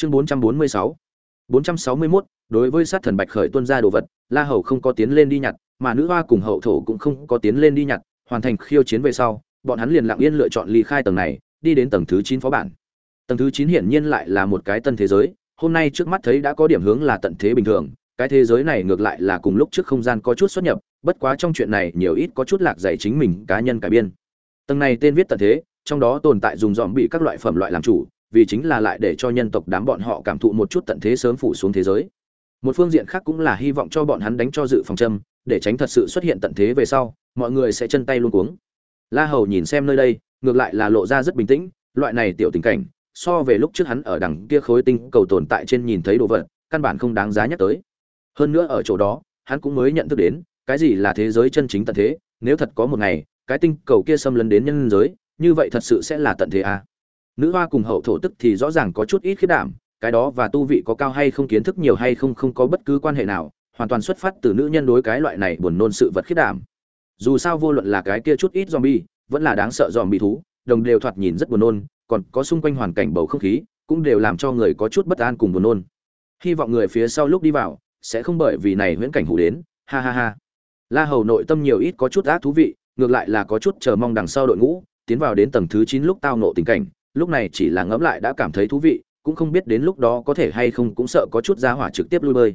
chương 446 461 đối với sát thần bạch khởi tuân ra đồ vật, la hầu không có tiến lên đi nhặt, mà nữ hoa cùng hậu thổ cũng không có tiến lên đi nhặt, hoàn thành khiêu chiến về sau, bọn hắn liền lặng yên lựa chọn ly khai tầng này, đi đến tầng thứ chín phó bản. Tầng thứ chín hiển nhiên lại là một cái tân thế giới, hôm nay trước mắt thấy đã có điểm hướng là tận thế bình thường, cái thế giới này ngược lại là cùng lúc trước không gian có chút xuất nhập, bất quá trong chuyện này nhiều ít có chút lạc dạy chính mình cá nhân cải biên. Tầng này tên viết tận thế, trong đó tồn tại dùng dòm bị các loại phẩm loại làm chủ vì chính là lại để cho nhân tộc đám bọn họ cảm thụ một chút tận thế sớm phủ xuống thế giới. Một phương diện khác cũng là hy vọng cho bọn hắn đánh cho dự phòng châm, để tránh thật sự xuất hiện tận thế về sau, mọi người sẽ chân tay luôn cuống. La hầu nhìn xem nơi đây, ngược lại là lộ ra rất bình tĩnh, loại này tiểu tình cảnh, so về lúc trước hắn ở đằng kia khối tinh cầu tồn tại trên nhìn thấy đồ vật, căn bản không đáng giá nhắc tới. Hơn nữa ở chỗ đó, hắn cũng mới nhận thức đến, cái gì là thế giới chân chính tận thế, nếu thật có một ngày, cái tinh cầu kia xâm lấn đến nhân giới, như vậy thật sự sẽ là tận thế à nữ hoa cùng hậu thổ tức thì rõ ràng có chút ít khiết đảm, cái đó và tu vị có cao hay không kiến thức nhiều hay không không có bất cứ quan hệ nào, hoàn toàn xuất phát từ nữ nhân đối cái loại này buồn nôn sự vật khiết đảm. Dù sao vô luận là cái kia chút ít zombie, vẫn là đáng sợ zombie thú, đồng đều thoạt nhìn rất buồn nôn, còn có xung quanh hoàn cảnh bầu không khí, cũng đều làm cho người có chút bất an cùng buồn nôn. Hy vọng người phía sau lúc đi vào, sẽ không bởi vì này huyễn cảnh hủ đến, ha ha ha. La hầu nội tâm nhiều ít có chút ác thú vị, ngược lại là có chút chờ mong đằng sau đội ngũ, tiến vào đến tầng thứ chín lúc tao nộ tình cảnh lúc này chỉ là ngẫm lại đã cảm thấy thú vị, cũng không biết đến lúc đó có thể hay không cũng sợ có chút ra hỏa trực tiếp lui bơi.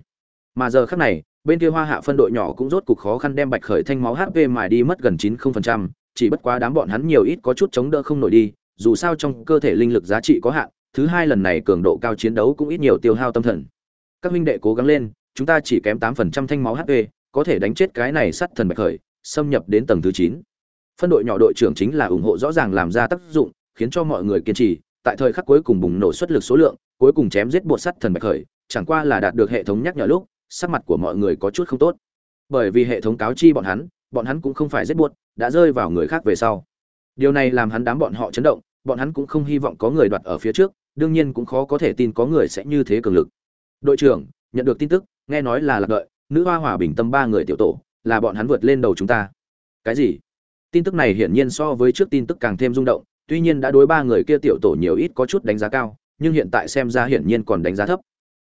Mà giờ khắc này, bên kia hoa hạ phân đội nhỏ cũng rốt cục khó khăn đem bạch khởi thanh máu hp mài đi mất gần chín không phần trăm, chỉ bất quá đám bọn hắn nhiều ít có chút chống đỡ không nổi đi, dù sao trong cơ thể linh lực giá trị có hạn, thứ hai lần này cường độ cao chiến đấu cũng ít nhiều tiêu hao tâm thần. Các huynh đệ cố gắng lên, chúng ta chỉ kém tám phần trăm thanh máu hp có thể đánh chết cái này sắt thần bạch khởi, xâm nhập đến tầng thứ chín. Phân đội nhỏ đội trưởng chính là ủng hộ rõ ràng làm ra tác dụng khiến cho mọi người kiên trì, tại thời khắc cuối cùng bùng nổ xuất lực số lượng, cuối cùng chém giết bột sắt thần bạch khởi, chẳng qua là đạt được hệ thống nhắc nhở lúc, sắc mặt của mọi người có chút không tốt. Bởi vì hệ thống cáo chi bọn hắn bọn hắn cũng không phải giết buốt đã rơi vào người khác về sau. Điều này làm hắn đám bọn họ chấn động, bọn hắn cũng không hy vọng có người đoạt ở phía trước, đương nhiên cũng khó có thể tin có người sẽ như thế cường lực. Đội trưởng, nhận được tin tức, nghe nói là lạc đợi, nữ hoa hòa bình tâm ba người tiểu tổ, là bọn hắn vượt lên đầu chúng ta. Cái gì? Tin tức này hiển nhiên so với trước tin tức càng thêm rung động tuy nhiên đã đối ba người kia tiểu tổ nhiều ít có chút đánh giá cao, nhưng hiện tại xem ra hiển nhiên còn đánh giá thấp.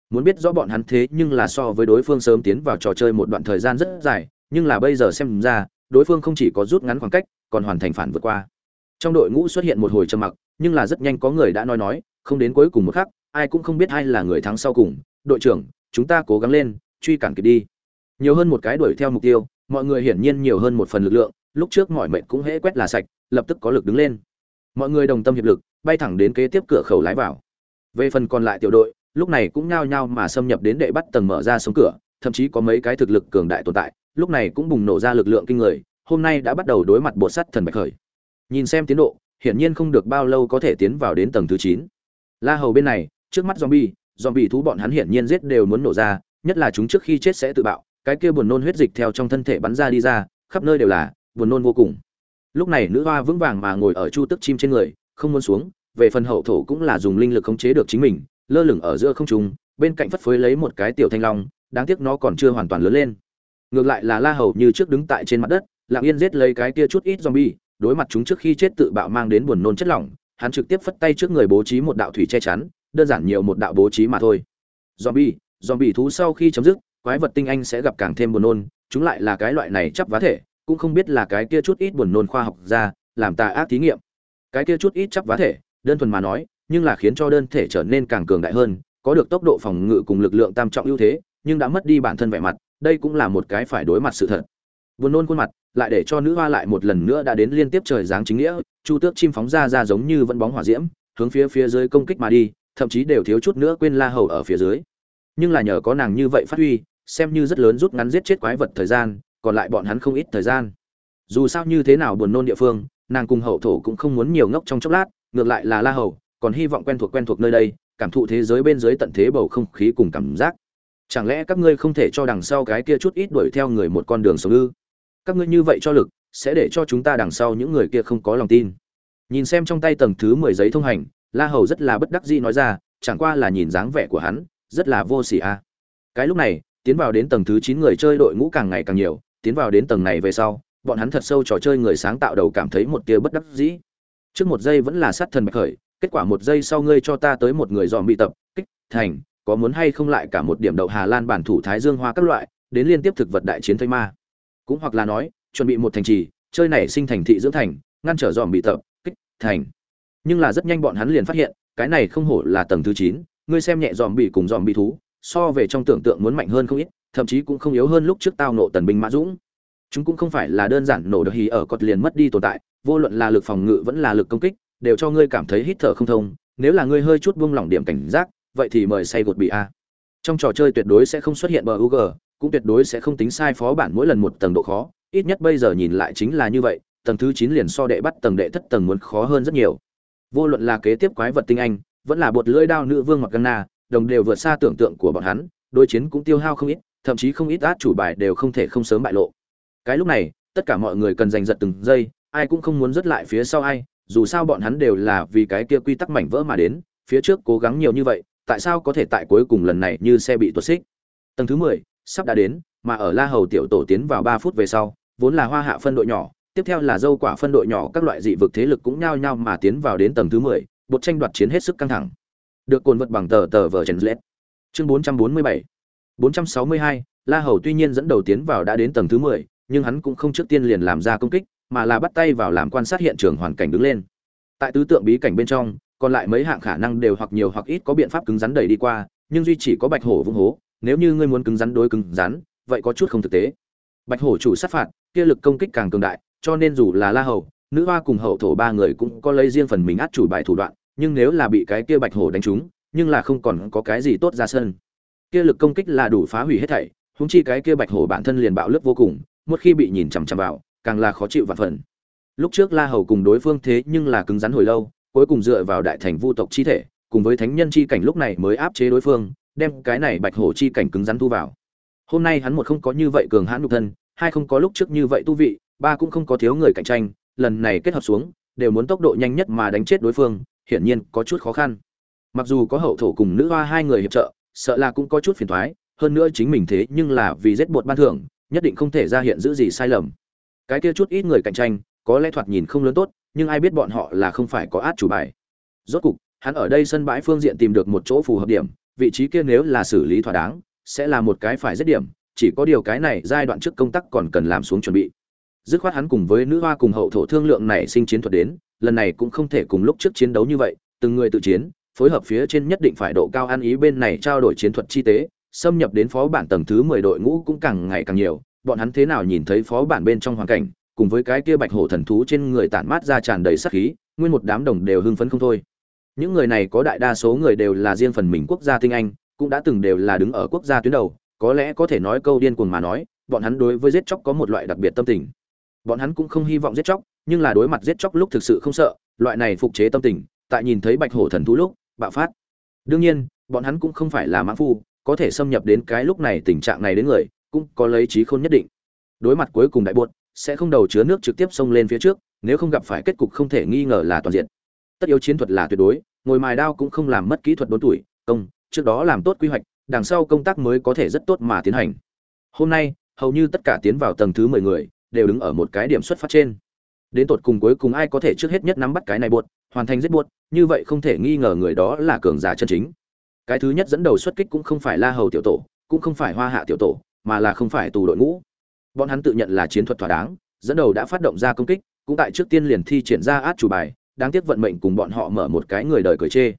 Muốn biết rõ bọn hắn thế nhưng là so với đối phương sớm tiến vào trò chơi một đoạn thời gian rất dài, nhưng là bây giờ xem ra, đối phương không chỉ có rút ngắn khoảng cách, còn hoàn thành phản vượt qua. Trong đội ngũ xuất hiện một hồi trầm mặc, nhưng là rất nhanh có người đã nói nói, không đến cuối cùng một khắc, ai cũng không biết ai là người thắng sau cùng. Đội trưởng, chúng ta cố gắng lên, truy cản kịp đi. Nhiều hơn một cái đuổi theo mục tiêu, mọi người hiển nhiên nhiều hơn một phần lực lượng, lúc trước mọi mệnh cũng hễ quét là sạch, lập tức có lực đứng lên mọi người đồng tâm hiệp lực, bay thẳng đến kế tiếp cửa khẩu lái vào. Về phần còn lại tiểu đội, lúc này cũng nhao nhao mà xâm nhập đến đệ bắt tầng mở ra sống cửa, thậm chí có mấy cái thực lực cường đại tồn tại, lúc này cũng bùng nổ ra lực lượng kinh người, hôm nay đã bắt đầu đối mặt bột sắt thần bạch khởi. Nhìn xem tiến độ, hiển nhiên không được bao lâu có thể tiến vào đến tầng thứ chín. La hầu bên này, trước mắt zombie zombie thú bọn hắn hiển nhiên giết đều muốn nổ ra, nhất là chúng trước khi chết sẽ tự bạo, cái kia buồn nôn huyết dịch theo trong thân thể bắn ra đi ra, khắp nơi đều là, buồn nôn vô cùng lúc này nữ hoa vững vàng mà ngồi ở chu tức chim trên người, không muốn xuống, về phần hậu thổ cũng là dùng linh lực khống chế được chính mình, lơ lửng ở giữa không trung, bên cạnh phất phới lấy một cái tiểu thanh long, đáng tiếc nó còn chưa hoàn toàn lớn lên. Ngược lại là la hầu như trước đứng tại trên mặt đất, lặng yên giết lấy cái kia chút ít zombie, đối mặt chúng trước khi chết tự bạo mang đến buồn nôn chất lỏng, hắn trực tiếp phất tay trước người bố trí một đạo thủy che chắn, đơn giản nhiều một đạo bố trí mà thôi. Zombie zombie thú sau khi chấm dứt, quái vật tinh anh sẽ gặp càng thêm buồn nôn, chúng lại là cái loại này chấp vá thể cũng không biết là cái kia chút ít buồn nôn khoa học ra làm tà ác thí nghiệm. Cái kia chút ít chắc vá thể, đơn thuần mà nói, nhưng là khiến cho đơn thể trở nên càng cường đại hơn, có được tốc độ phòng ngự cùng lực lượng tam trọng ưu thế, nhưng đã mất đi bản thân vẻ mặt, đây cũng là một cái phải đối mặt sự thật. Buồn nôn khuôn mặt, lại để cho nữ hoa lại một lần nữa đã đến liên tiếp trời giáng chính nghĩa, chu tước chim phóng ra ra giống như vẫn bóng hỏa diễm, hướng phía phía dưới công kích mà đi, thậm chí đều thiếu chút nữa quên la hầu ở phía dưới. Nhưng là nhờ có nàng như vậy phát huy, xem như rất lớn rút ngắn giết chết quái vật thời gian còn lại bọn hắn không ít thời gian. Dù sao như thế nào buồn nôn địa phương, nàng cùng hậu thổ cũng không muốn nhiều ngốc trong chốc lát, ngược lại là la hầu, còn hy vọng quen thuộc quen thuộc nơi đây, cảm thụ thế giới bên dưới tận thế bầu không khí cùng cảm giác. Chẳng lẽ các ngươi không thể cho đằng sau cái kia chút ít đuổi theo người một con đường sống ư? Các ngươi như vậy cho lực, sẽ để cho chúng ta đằng sau những người kia không có lòng tin. Nhìn xem trong tay tầng thứ mười giấy thông hành, la hầu rất là bất đắc dĩ nói ra, chẳng qua là nhìn dáng vẻ của hắn, rất là vô sỉ a. Cái lúc này, tiến vào đến tầng thứ chín người chơi đội ngũ càng ngày càng nhiều tiến vào đến tầng này về sau, bọn hắn thật sâu trò chơi người sáng tạo đầu cảm thấy một tia bất đắc dĩ. Trước một giây vẫn là sát thần bạch khởi, kết quả một giây sau ngươi cho ta tới một người dòm bị tập, kích, thành, có muốn hay không lại cả một điểm đậu hà lan bản thủ thái dương hoa các loại, đến liên tiếp thực vật đại chiến thây ma. Cũng hoặc là nói, chuẩn bị một thành trì, chơi này sinh thành thị dưỡng thành, ngăn trở dòm bị tập, kích, thành. Nhưng là rất nhanh bọn hắn liền phát hiện, cái này không hổ là tầng thứ chín, ngươi xem nhẹ dòm bị cùng dòm bị thú, so về trong tưởng tượng muốn mạnh hơn không ít thậm chí cũng không yếu hơn lúc trước tao nộ tần binh mã dũng. Chúng cũng không phải là đơn giản nổ được hì ở cọt liền mất đi tồn tại vô luận là lực phòng ngự vẫn là lực công kích đều cho ngươi cảm thấy hít thở không thông nếu là ngươi hơi chút buông lỏng điểm cảnh giác vậy thì mời say gột bị a. Trong trò chơi tuyệt đối sẽ không xuất hiện bờ UG, cũng tuyệt đối sẽ không tính sai phó bản mỗi lần một tầng độ khó ít nhất bây giờ nhìn lại chính là như vậy tầng thứ chín liền so đệ bắt tầng đệ thất tầng muốn khó hơn rất nhiều. Vô luận là kế tiếp quái vật tinh anh vẫn là bột lưỡi đao nữ vương mặc gana đồng đều vượt xa tưởng tượng của bọn hắn đối chiến cũng tiêu hao không ít thậm chí không ít át chủ bài đều không thể không sớm bại lộ. Cái lúc này, tất cả mọi người cần giành giật từng giây, ai cũng không muốn dứt lại phía sau ai, dù sao bọn hắn đều là vì cái kia quy tắc mảnh vỡ mà đến, phía trước cố gắng nhiều như vậy, tại sao có thể tại cuối cùng lần này như xe bị tuột xích? Tầng thứ mười, sắp đã đến, mà ở la hầu tiểu tổ tiến vào ba phút về sau, vốn là hoa hạ phân đội nhỏ, tiếp theo là dâu quả phân đội nhỏ, các loại dị vực thế lực cũng nhao nhao mà tiến vào đến tầng thứ mười, bột tranh đoạt chiến hết sức căng thẳng. Được cồn vật bằng tờ tờ vờ chèn lết chương bốn trăm bốn mươi bảy bốn trăm sáu mươi hai, la hầu tuy nhiên dẫn đầu tiến vào đã đến tầng thứ mười, nhưng hắn cũng không trước tiên liền làm ra công kích, mà là bắt tay vào làm quan sát hiện trường hoàn cảnh đứng lên. Tại tứ tượng bí cảnh bên trong, còn lại mấy hạng khả năng đều hoặc nhiều hoặc ít có biện pháp cứng rắn đẩy đi qua, nhưng duy chỉ có bạch hổ vung hố, nếu như ngươi muốn cứng rắn đối cứng rắn, vậy có chút không thực tế. Bạch hổ chủ sát phạt, kia lực công kích càng cường đại, cho nên dù là la hầu, nữ hoa cùng hậu thổ ba người cũng có lấy riêng phần mình át chủ bài thủ đoạn, nhưng nếu là bị cái kia bạch hổ đánh trúng, nhưng là không còn có cái gì tốt ra sân kia lực công kích là đủ phá hủy hết thảy húng chi cái kia bạch hổ bản thân liền bạo lực vô cùng, một khi bị nhìn chằm chằm vào, càng là khó chịu và phần. Lúc trước la hầu cùng đối phương thế nhưng là cứng rắn hồi lâu, cuối cùng dựa vào đại thành vu tộc chi thể, cùng với thánh nhân chi cảnh lúc này mới áp chế đối phương, đem cái này bạch hổ chi cảnh cứng rắn thu vào. Hôm nay hắn một không có như vậy cường hãn nhục thân, hai không có lúc trước như vậy tu vị, ba cũng không có thiếu người cạnh tranh, lần này kết hợp xuống, đều muốn tốc độ nhanh nhất mà đánh chết đối phương, hiển nhiên có chút khó khăn. Mặc dù có hậu thổ cùng nữ hoa hai người hiệp trợ sợ là cũng có chút phiền toái hơn nữa chính mình thế nhưng là vì giết bột ban thưởng, nhất định không thể ra hiện giữ gì sai lầm. Cái kia chút ít người cạnh tranh, có lẽ thoạt nhìn không lớn tốt, nhưng ai biết bọn họ là không phải có át chủ bài. Rốt cục, hắn ở đây sân bãi phương diện tìm được một chỗ phù hợp điểm, vị trí kia nếu là xử lý thỏa đáng, sẽ là một cái phải rất điểm, chỉ có điều cái này giai đoạn trước công tác còn cần làm xuống chuẩn bị. Dứt khoát hắn cùng với nữ hoa cùng hậu thổ thương lượng này sinh chiến thuật đến, lần này cũng không thể cùng lúc trước chiến đấu như vậy, từng người tự chiến phối hợp phía trên nhất định phải độ cao ăn ý bên này trao đổi chiến thuật chi tế, xâm nhập đến phó bản tầng thứ mười đội ngũ cũng càng ngày càng nhiều, bọn hắn thế nào nhìn thấy phó bản bên trong hoàn cảnh, cùng với cái kia bạch hổ thần thú trên người tản mát ra tràn đầy sát khí, nguyên một đám đồng đều hưng phấn không thôi. Những người này có đại đa số người đều là riêng phần mình quốc gia tinh anh, cũng đã từng đều là đứng ở quốc gia tuyến đầu, có lẽ có thể nói câu điên cuồng mà nói, bọn hắn đối với giết chóc có một loại đặc biệt tâm tình. Bọn hắn cũng không hy vọng giết chóc, nhưng là đối mặt giết chóc lúc thực sự không sợ, loại này phục chế tâm tình, tại nhìn thấy bạch hổ thần thú lúc bạo phát. Đương nhiên, bọn hắn cũng không phải là mãn phu, có thể xâm nhập đến cái lúc này tình trạng này đến người, cũng có lấy trí khôn nhất định. Đối mặt cuối cùng đại buột sẽ không đầu chứa nước trực tiếp xông lên phía trước, nếu không gặp phải kết cục không thể nghi ngờ là toàn diện. Tất yếu chiến thuật là tuyệt đối, ngồi mài đao cũng không làm mất kỹ thuật đốn tuổi, công, trước đó làm tốt quy hoạch, đằng sau công tác mới có thể rất tốt mà tiến hành. Hôm nay, hầu như tất cả tiến vào tầng thứ mười người, đều đứng ở một cái điểm xuất phát trên. Đến tột cùng cuối cùng ai có thể trước hết nhất nắm bắt cái này buột hoàn thành giết buốt, như vậy không thể nghi ngờ người đó là cường giả chân chính. Cái thứ nhất dẫn đầu xuất kích cũng không phải la hầu tiểu tổ cũng không phải hoa hạ tiểu tổ mà là không phải tù đội ngũ. Bọn hắn tự nhận là chiến thuật thỏa đáng dẫn đầu đã phát động ra công kích cũng tại trước tiên liền thi triển ra át chủ bài đáng tiếc vận mệnh cùng bọn họ mở một cái người đời cười chê.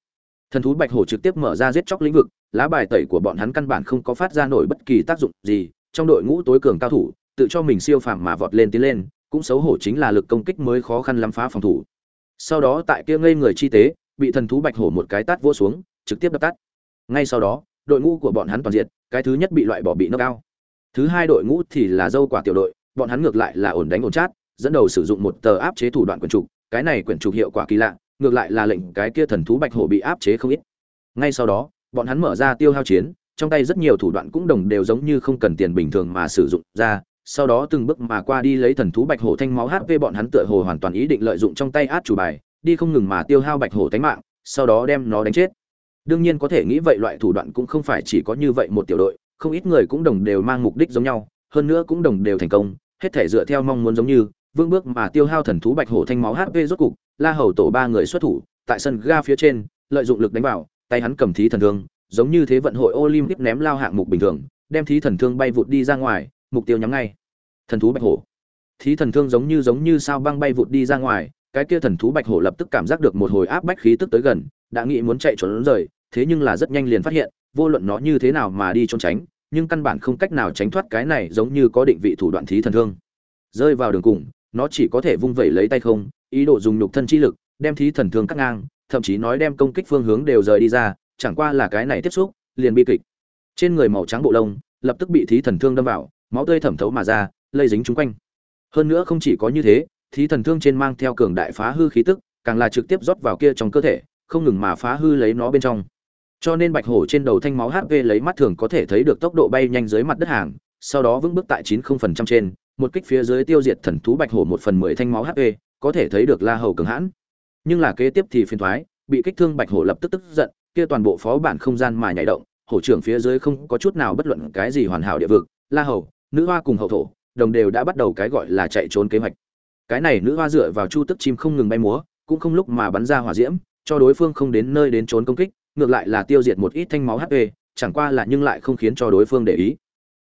Thần thú bạch hổ trực tiếp mở ra giết chóc lĩnh vực lá bài tẩy của bọn hắn căn bản không có phát ra nổi bất kỳ tác dụng gì trong đội ngũ tối cường cao thủ tự cho mình siêu phàm mà vọt lên tiến lên cũng xấu hổ chính là lực công kích mới khó khăn lắm phá phòng thủ sau đó tại kia ngây người chi tế, bị thần thú bạch hổ một cái tát vỗ xuống, trực tiếp đập tắt. Ngay sau đó, đội ngũ của bọn hắn toàn diện, cái thứ nhất bị loại bỏ bị nâng cao. Thứ hai đội ngũ thì là dâu quả tiểu đội, bọn hắn ngược lại là ổn đánh ổn chát, dẫn đầu sử dụng một tờ áp chế thủ đoạn quyển trục, cái này quyển trục hiệu quả kỳ lạ, ngược lại là lệnh cái kia thần thú bạch hổ bị áp chế không ít. Ngay sau đó, bọn hắn mở ra tiêu hao chiến, trong tay rất nhiều thủ đoạn cũng đồng đều giống như không cần tiền bình thường mà sử dụng ra sau đó từng bước mà qua đi lấy thần thú bạch hổ thanh máu hp bọn hắn tựa hồ hoàn toàn ý định lợi dụng trong tay át chủ bài, đi không ngừng mà tiêu hao bạch hổ tánh mạng, sau đó đem nó đánh chết. Đương nhiên có thể nghĩ vậy loại thủ đoạn cũng không phải chỉ có như vậy một tiểu đội, không ít người cũng đồng đều mang mục đích giống nhau, hơn nữa cũng đồng đều thành công, hết thể dựa theo mong muốn giống như vương bước mà tiêu hao thần thú bạch hổ thanh máu hp rốt cục, la hầu tổ ba người xuất thủ, tại sân ga phía trên, lợi dụng lực đánh vào, tay hắn cầm thí thần thương, giống như thế vận hội olympic ném lao hạng mục bình thường, đem thí thần thương bay vụt đi ra ngoài mục tiêu nhắm ngay. Thần thú bạch hổ. Thí thần thương giống như giống như sao băng bay vụt đi ra ngoài, cái kia thần thú bạch hổ lập tức cảm giác được một hồi áp bách khí tức tới gần, đã nghĩ muốn chạy trốn rời, thế nhưng là rất nhanh liền phát hiện, vô luận nó như thế nào mà đi trốn tránh, nhưng căn bản không cách nào tránh thoát cái này giống như có định vị thủ đoạn thí thần thương. Rơi vào đường cùng, nó chỉ có thể vung vẩy lấy tay không, ý đồ dùng nhục thân chi lực, đem thí thần thương cắt ngang, thậm chí nói đem công kích phương hướng đều rời đi ra, chẳng qua là cái này tiếp xúc, liền bi kịch. Trên người màu trắng bộ lông, lập tức bị thí thần thương đâm vào máu tươi thẩm thấu mà ra, lây dính chung quanh. Hơn nữa không chỉ có như thế, thí thần thương trên mang theo cường đại phá hư khí tức, càng là trực tiếp rót vào kia trong cơ thể, không ngừng mà phá hư lấy nó bên trong. Cho nên bạch hổ trên đầu thanh máu hp lấy mắt thường có thể thấy được tốc độ bay nhanh dưới mặt đất hàng, sau đó vững bước tại 90% trên, một kích phía dưới tiêu diệt thần thú bạch hổ một phần mười thanh máu hp có thể thấy được la hầu cường hãn. Nhưng là kế tiếp thì phiền thoái, bị kích thương bạch hổ lập tức tức giận, kia toàn bộ phó bản không gian mà nhảy động, hổ trưởng phía dưới không có chút nào bất luận cái gì hoàn hảo địa vực, la hầu nữ hoa cùng hậu thổ, đồng đều đã bắt đầu cái gọi là chạy trốn kế hoạch. Cái này nữ hoa dựa vào chu tức chim không ngừng bay múa, cũng không lúc mà bắn ra hỏa diễm, cho đối phương không đến nơi đến trốn công kích, ngược lại là tiêu diệt một ít thanh máu hp chẳng qua là nhưng lại không khiến cho đối phương để ý.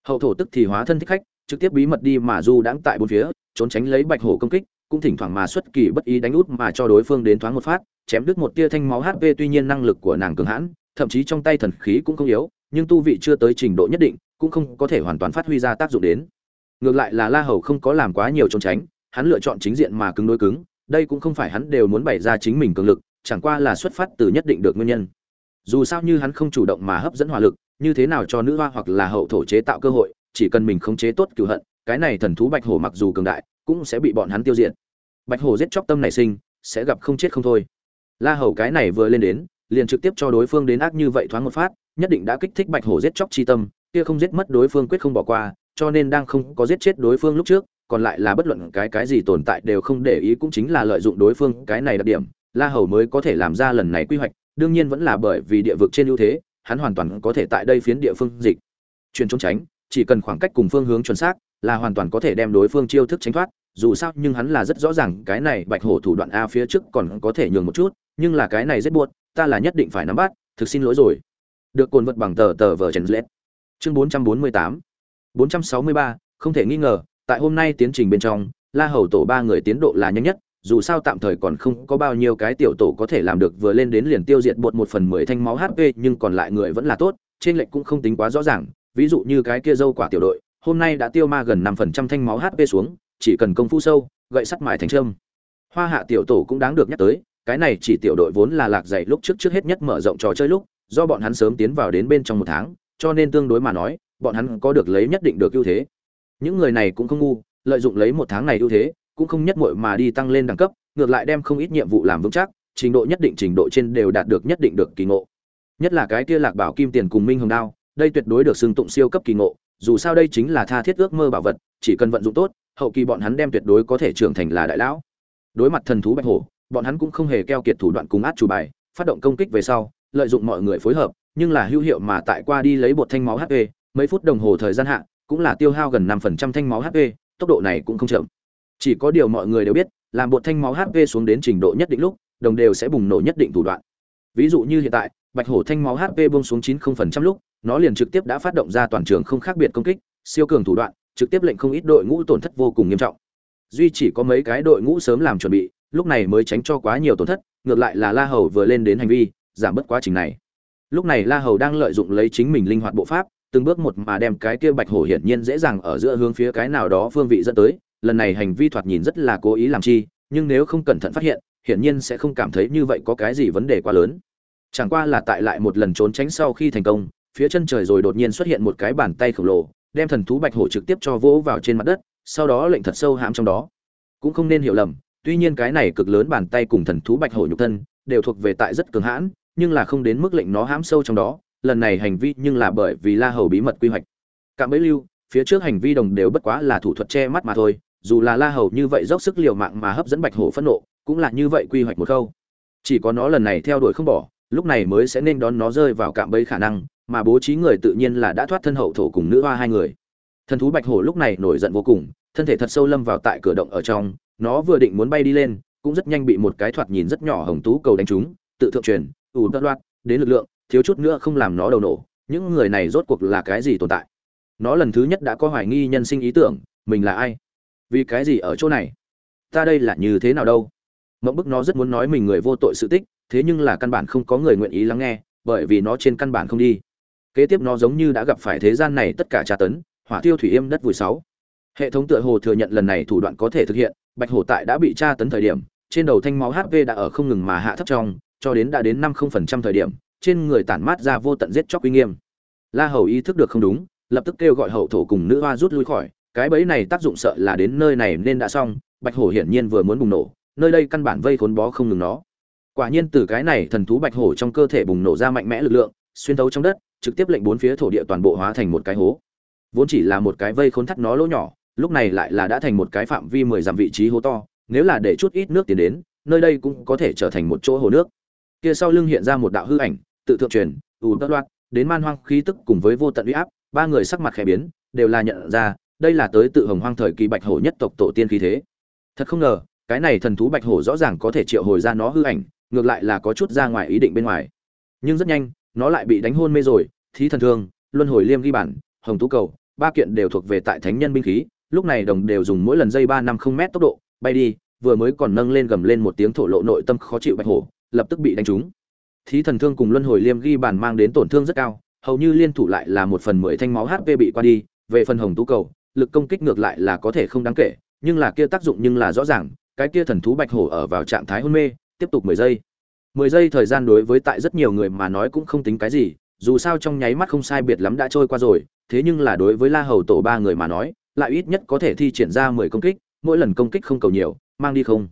Hậu thổ tức thì hóa thân thích khách, trực tiếp bí mật đi mà du đãng tại bốn phía, trốn tránh lấy bạch hổ công kích, cũng thỉnh thoảng mà xuất kỳ bất ý đánh út mà cho đối phương đến thoáng một phát, chém đứt một tia thanh máu hp tuy nhiên năng lực của nàng cường hãn, thậm chí trong tay thần khí cũng không yếu, nhưng tu vị chưa tới trình độ nhất định cũng không có thể hoàn toàn phát huy ra tác dụng đến. Ngược lại là la hầu không có làm quá nhiều trốn tránh, hắn lựa chọn chính diện mà cứng đối cứng, đây cũng không phải hắn đều muốn bày ra chính mình cường lực, chẳng qua là xuất phát từ nhất định được nguyên nhân. Dù sao như hắn không chủ động mà hấp dẫn hỏa lực, như thế nào cho nữ hoa hoặc là hậu thổ chế tạo cơ hội, chỉ cần mình khống chế tốt cựu hận, cái này thần thú bạch hổ mặc dù cường đại, cũng sẽ bị bọn hắn tiêu diệt. Bạch hổ giết chóc tâm nảy sinh, sẽ gặp không chết không thôi. La hầu cái này vừa lên đến, liền trực tiếp cho đối phương đến ác như vậy thoáng một phát, nhất định đã kích thích bạch hổ giết chóc chi tâm kia không giết mất đối phương quyết không bỏ qua cho nên đang không có giết chết đối phương lúc trước còn lại là bất luận cái cái gì tồn tại đều không để ý cũng chính là lợi dụng đối phương cái này đặc điểm la hầu mới có thể làm ra lần này quy hoạch đương nhiên vẫn là bởi vì địa vực trên ưu thế hắn hoàn toàn có thể tại đây phiến địa phương dịch. Chuyển trốn tránh chỉ cần khoảng cách cùng phương hướng chuẩn xác là hoàn toàn có thể đem đối phương chiêu thức tránh thoát dù sao nhưng hắn là rất rõ ràng cái này bạch hổ thủ đoạn a phía trước còn có thể nhường một chút nhưng là cái này rất buồn, ta là nhất định phải nắm bắt thực xin lỗi rồi. Được cồn vật bằng tờ tờ vờ trần lết chương 448 463 không thể nghi ngờ, tại hôm nay tiến trình bên trong, la hầu tổ ba người tiến độ là nhanh nhất, dù sao tạm thời còn không có bao nhiêu cái tiểu tổ có thể làm được vừa lên đến liền tiêu diệt bột một phần mười thanh máu hp nhưng còn lại người vẫn là tốt, trên lệnh cũng không tính quá rõ ràng, ví dụ như cái kia dâu quả tiểu đội, hôm nay đã tiêu ma gần năm phần trăm thanh máu hp xuống, chỉ cần công phu sâu, gậy sắt mài thành trâm. Hoa hạ tiểu tổ cũng đáng được nhắc tới, cái này chỉ tiểu đội vốn là lạc dày lúc trước trước hết nhất mở rộng trò chơi lúc, do bọn hắn sớm tiến vào đến bên trong một tháng cho nên tương đối mà nói, bọn hắn có được lấy nhất định được ưu thế. Những người này cũng không ngu, lợi dụng lấy một tháng này ưu thế, cũng không nhất muội mà đi tăng lên đẳng cấp, ngược lại đem không ít nhiệm vụ làm vững chắc, trình độ nhất định trình độ trên đều đạt được nhất định được kỳ ngộ. Nhất là cái kia lạc bảo kim tiền cùng minh hồng đao, đây tuyệt đối được xưng tụng siêu cấp kỳ ngộ, dù sao đây chính là tha thiết ước mơ bảo vật, chỉ cần vận dụng tốt, hậu kỳ bọn hắn đem tuyệt đối có thể trưởng thành là đại lão. Đối mặt thần thú bạch hổ, bọn hắn cũng không hề keo kiệt thủ đoạn cùng át chủ bài, phát động công kích về sau lợi dụng mọi người phối hợp, nhưng là hữu hiệu mà tại qua đi lấy bột thanh máu hp mấy phút đồng hồ thời gian hạ, cũng là tiêu hao gần năm phần trăm thanh máu hp tốc độ này cũng không chậm. Chỉ có điều mọi người đều biết, làm bột thanh máu hp xuống đến trình độ nhất định lúc, đồng đều sẽ bùng nổ nhất định thủ đoạn. Ví dụ như hiện tại, bạch hổ thanh máu hp buông xuống chín không phần trăm lúc, nó liền trực tiếp đã phát động ra toàn trường không khác biệt công kích, siêu cường thủ đoạn, trực tiếp lệnh không ít đội ngũ tổn thất vô cùng nghiêm trọng. Duy chỉ có mấy cái đội ngũ sớm làm chuẩn bị, lúc này mới tránh cho quá nhiều tổn thất, ngược lại là la hầu vừa lên đến hành vi giảm bớt quá trình này. Lúc này la hầu đang lợi dụng lấy chính mình linh hoạt bộ pháp, từng bước một mà đem cái kia bạch hổ hiển nhiên dễ dàng ở giữa hướng phía cái nào đó phương vị dẫn tới. Lần này hành vi thoạt nhìn rất là cố ý làm chi, nhưng nếu không cẩn thận phát hiện, hiển nhiên sẽ không cảm thấy như vậy có cái gì vấn đề quá lớn. Chẳng qua là tại lại một lần trốn tránh sau khi thành công, phía chân trời rồi đột nhiên xuất hiện một cái bàn tay khổng lồ, đem thần thú bạch hổ trực tiếp cho vỗ vào trên mặt đất, sau đó lệnh thật sâu hãm trong đó. Cũng không nên hiểu lầm, tuy nhiên cái này cực lớn bàn tay cùng thần thú bạch hổ nhục thân, đều thuộc về tại rất cường hãn nhưng là không đến mức lệnh nó hãm sâu trong đó, lần này hành vi nhưng là bởi vì la hầu bí mật quy hoạch. Cạm bẫy lưu, phía trước hành vi đồng đều bất quá là thủ thuật che mắt mà thôi, dù là la hầu như vậy dốc sức liều mạng mà hấp dẫn bạch hổ phẫn nộ, cũng là như vậy quy hoạch một khâu. Chỉ có nó lần này theo đuổi không bỏ, lúc này mới sẽ nên đón nó rơi vào cạm bẫy khả năng, mà bố trí người tự nhiên là đã thoát thân hậu thổ cùng nữ hoa hai người. Thần thú bạch hổ lúc này nổi giận vô cùng, thân thể thật sâu lâm vào tại cửa động ở trong, nó vừa định muốn bay đi lên, cũng rất nhanh bị một cái thoạt nhìn rất nhỏ hồng tú cầu đánh trúng, tự thượng truyền ủ tận loạt đến lực lượng, thiếu chút nữa không làm nó đầu nổ. Những người này rốt cuộc là cái gì tồn tại? Nó lần thứ nhất đã có hoài nghi nhân sinh ý tưởng, mình là ai? Vì cái gì ở chỗ này? Ta đây là như thế nào đâu? Mộng bức nó rất muốn nói mình người vô tội sự tích, thế nhưng là căn bản không có người nguyện ý lắng nghe, bởi vì nó trên căn bản không đi. Kế tiếp nó giống như đã gặp phải thế gian này tất cả tra tấn, hỏa tiêu thủy êm đất vùi sáu. Hệ thống tựa hồ thừa nhận lần này thủ đoạn có thể thực hiện, bạch hổ tại đã bị tra tấn thời điểm, trên đầu thanh máu hp đã ở không ngừng mà hạ thấp trong cho đến đã đến năm không phần trăm thời điểm, trên người tản mát ra vô tận giết chóc uy nghiêm. La hầu ý thức được không đúng, lập tức kêu gọi hậu thổ cùng nữ hoa rút lui khỏi, cái bẫy này tác dụng sợ là đến nơi này nên đã xong, bạch hổ hiển nhiên vừa muốn bùng nổ, nơi đây căn bản vây khốn bó không ngừng nó. Quả nhiên từ cái này thần thú bạch hổ trong cơ thể bùng nổ ra mạnh mẽ lực lượng, xuyên thấu trong đất, trực tiếp lệnh bốn phía thổ địa toàn bộ hóa thành một cái hố. Vốn chỉ là một cái vây khốn thắt nó lỗ nhỏ, lúc này lại là đã thành một cái phạm vi mười dặm vị trí hố to, nếu là để chút ít nước tiến đến, nơi đây cũng có thể trở thành một chỗ hồ nước kia sau lưng hiện ra một đạo hư ảnh, tự thượng truyền, ù tất loạt, đến man hoang khí tức cùng với vô tận uy áp, ba người sắc mặt khẽ biến, đều là nhận ra, đây là tới tự hồng hoang thời kỳ bạch hổ nhất tộc tổ tiên khí thế. Thật không ngờ, cái này thần thú bạch hổ rõ ràng có thể triệu hồi ra nó hư ảnh, ngược lại là có chút ra ngoài ý định bên ngoài. Nhưng rất nhanh, nó lại bị đánh hôn mê rồi, thí thần thương, luân hồi liêm ghi bản, hồng tú cầu, ba kiện đều thuộc về tại thánh nhân binh khí, lúc này đồng đều dùng mỗi lần dây ba năm không mét tốc độ, bay đi, vừa mới còn nâng lên gầm lên một tiếng thổ lộ nội tâm khó chịu bạch hổ lập tức bị đánh trúng. Thí thần thương cùng luân hồi liêm ghi bản mang đến tổn thương rất cao, hầu như liên thủ lại là một phần mười thanh máu hp bị qua đi, về phần hồng tú cầu, lực công kích ngược lại là có thể không đáng kể, nhưng là kia tác dụng nhưng là rõ ràng, cái kia thần thú bạch hổ ở vào trạng thái hôn mê, tiếp tục mười giây. Mười giây thời gian đối với tại rất nhiều người mà nói cũng không tính cái gì, dù sao trong nháy mắt không sai biệt lắm đã trôi qua rồi, thế nhưng là đối với la hầu tổ ba người mà nói, lại ít nhất có thể thi triển ra mười công kích, mỗi lần công kích không cầu nhiều, mang đi không.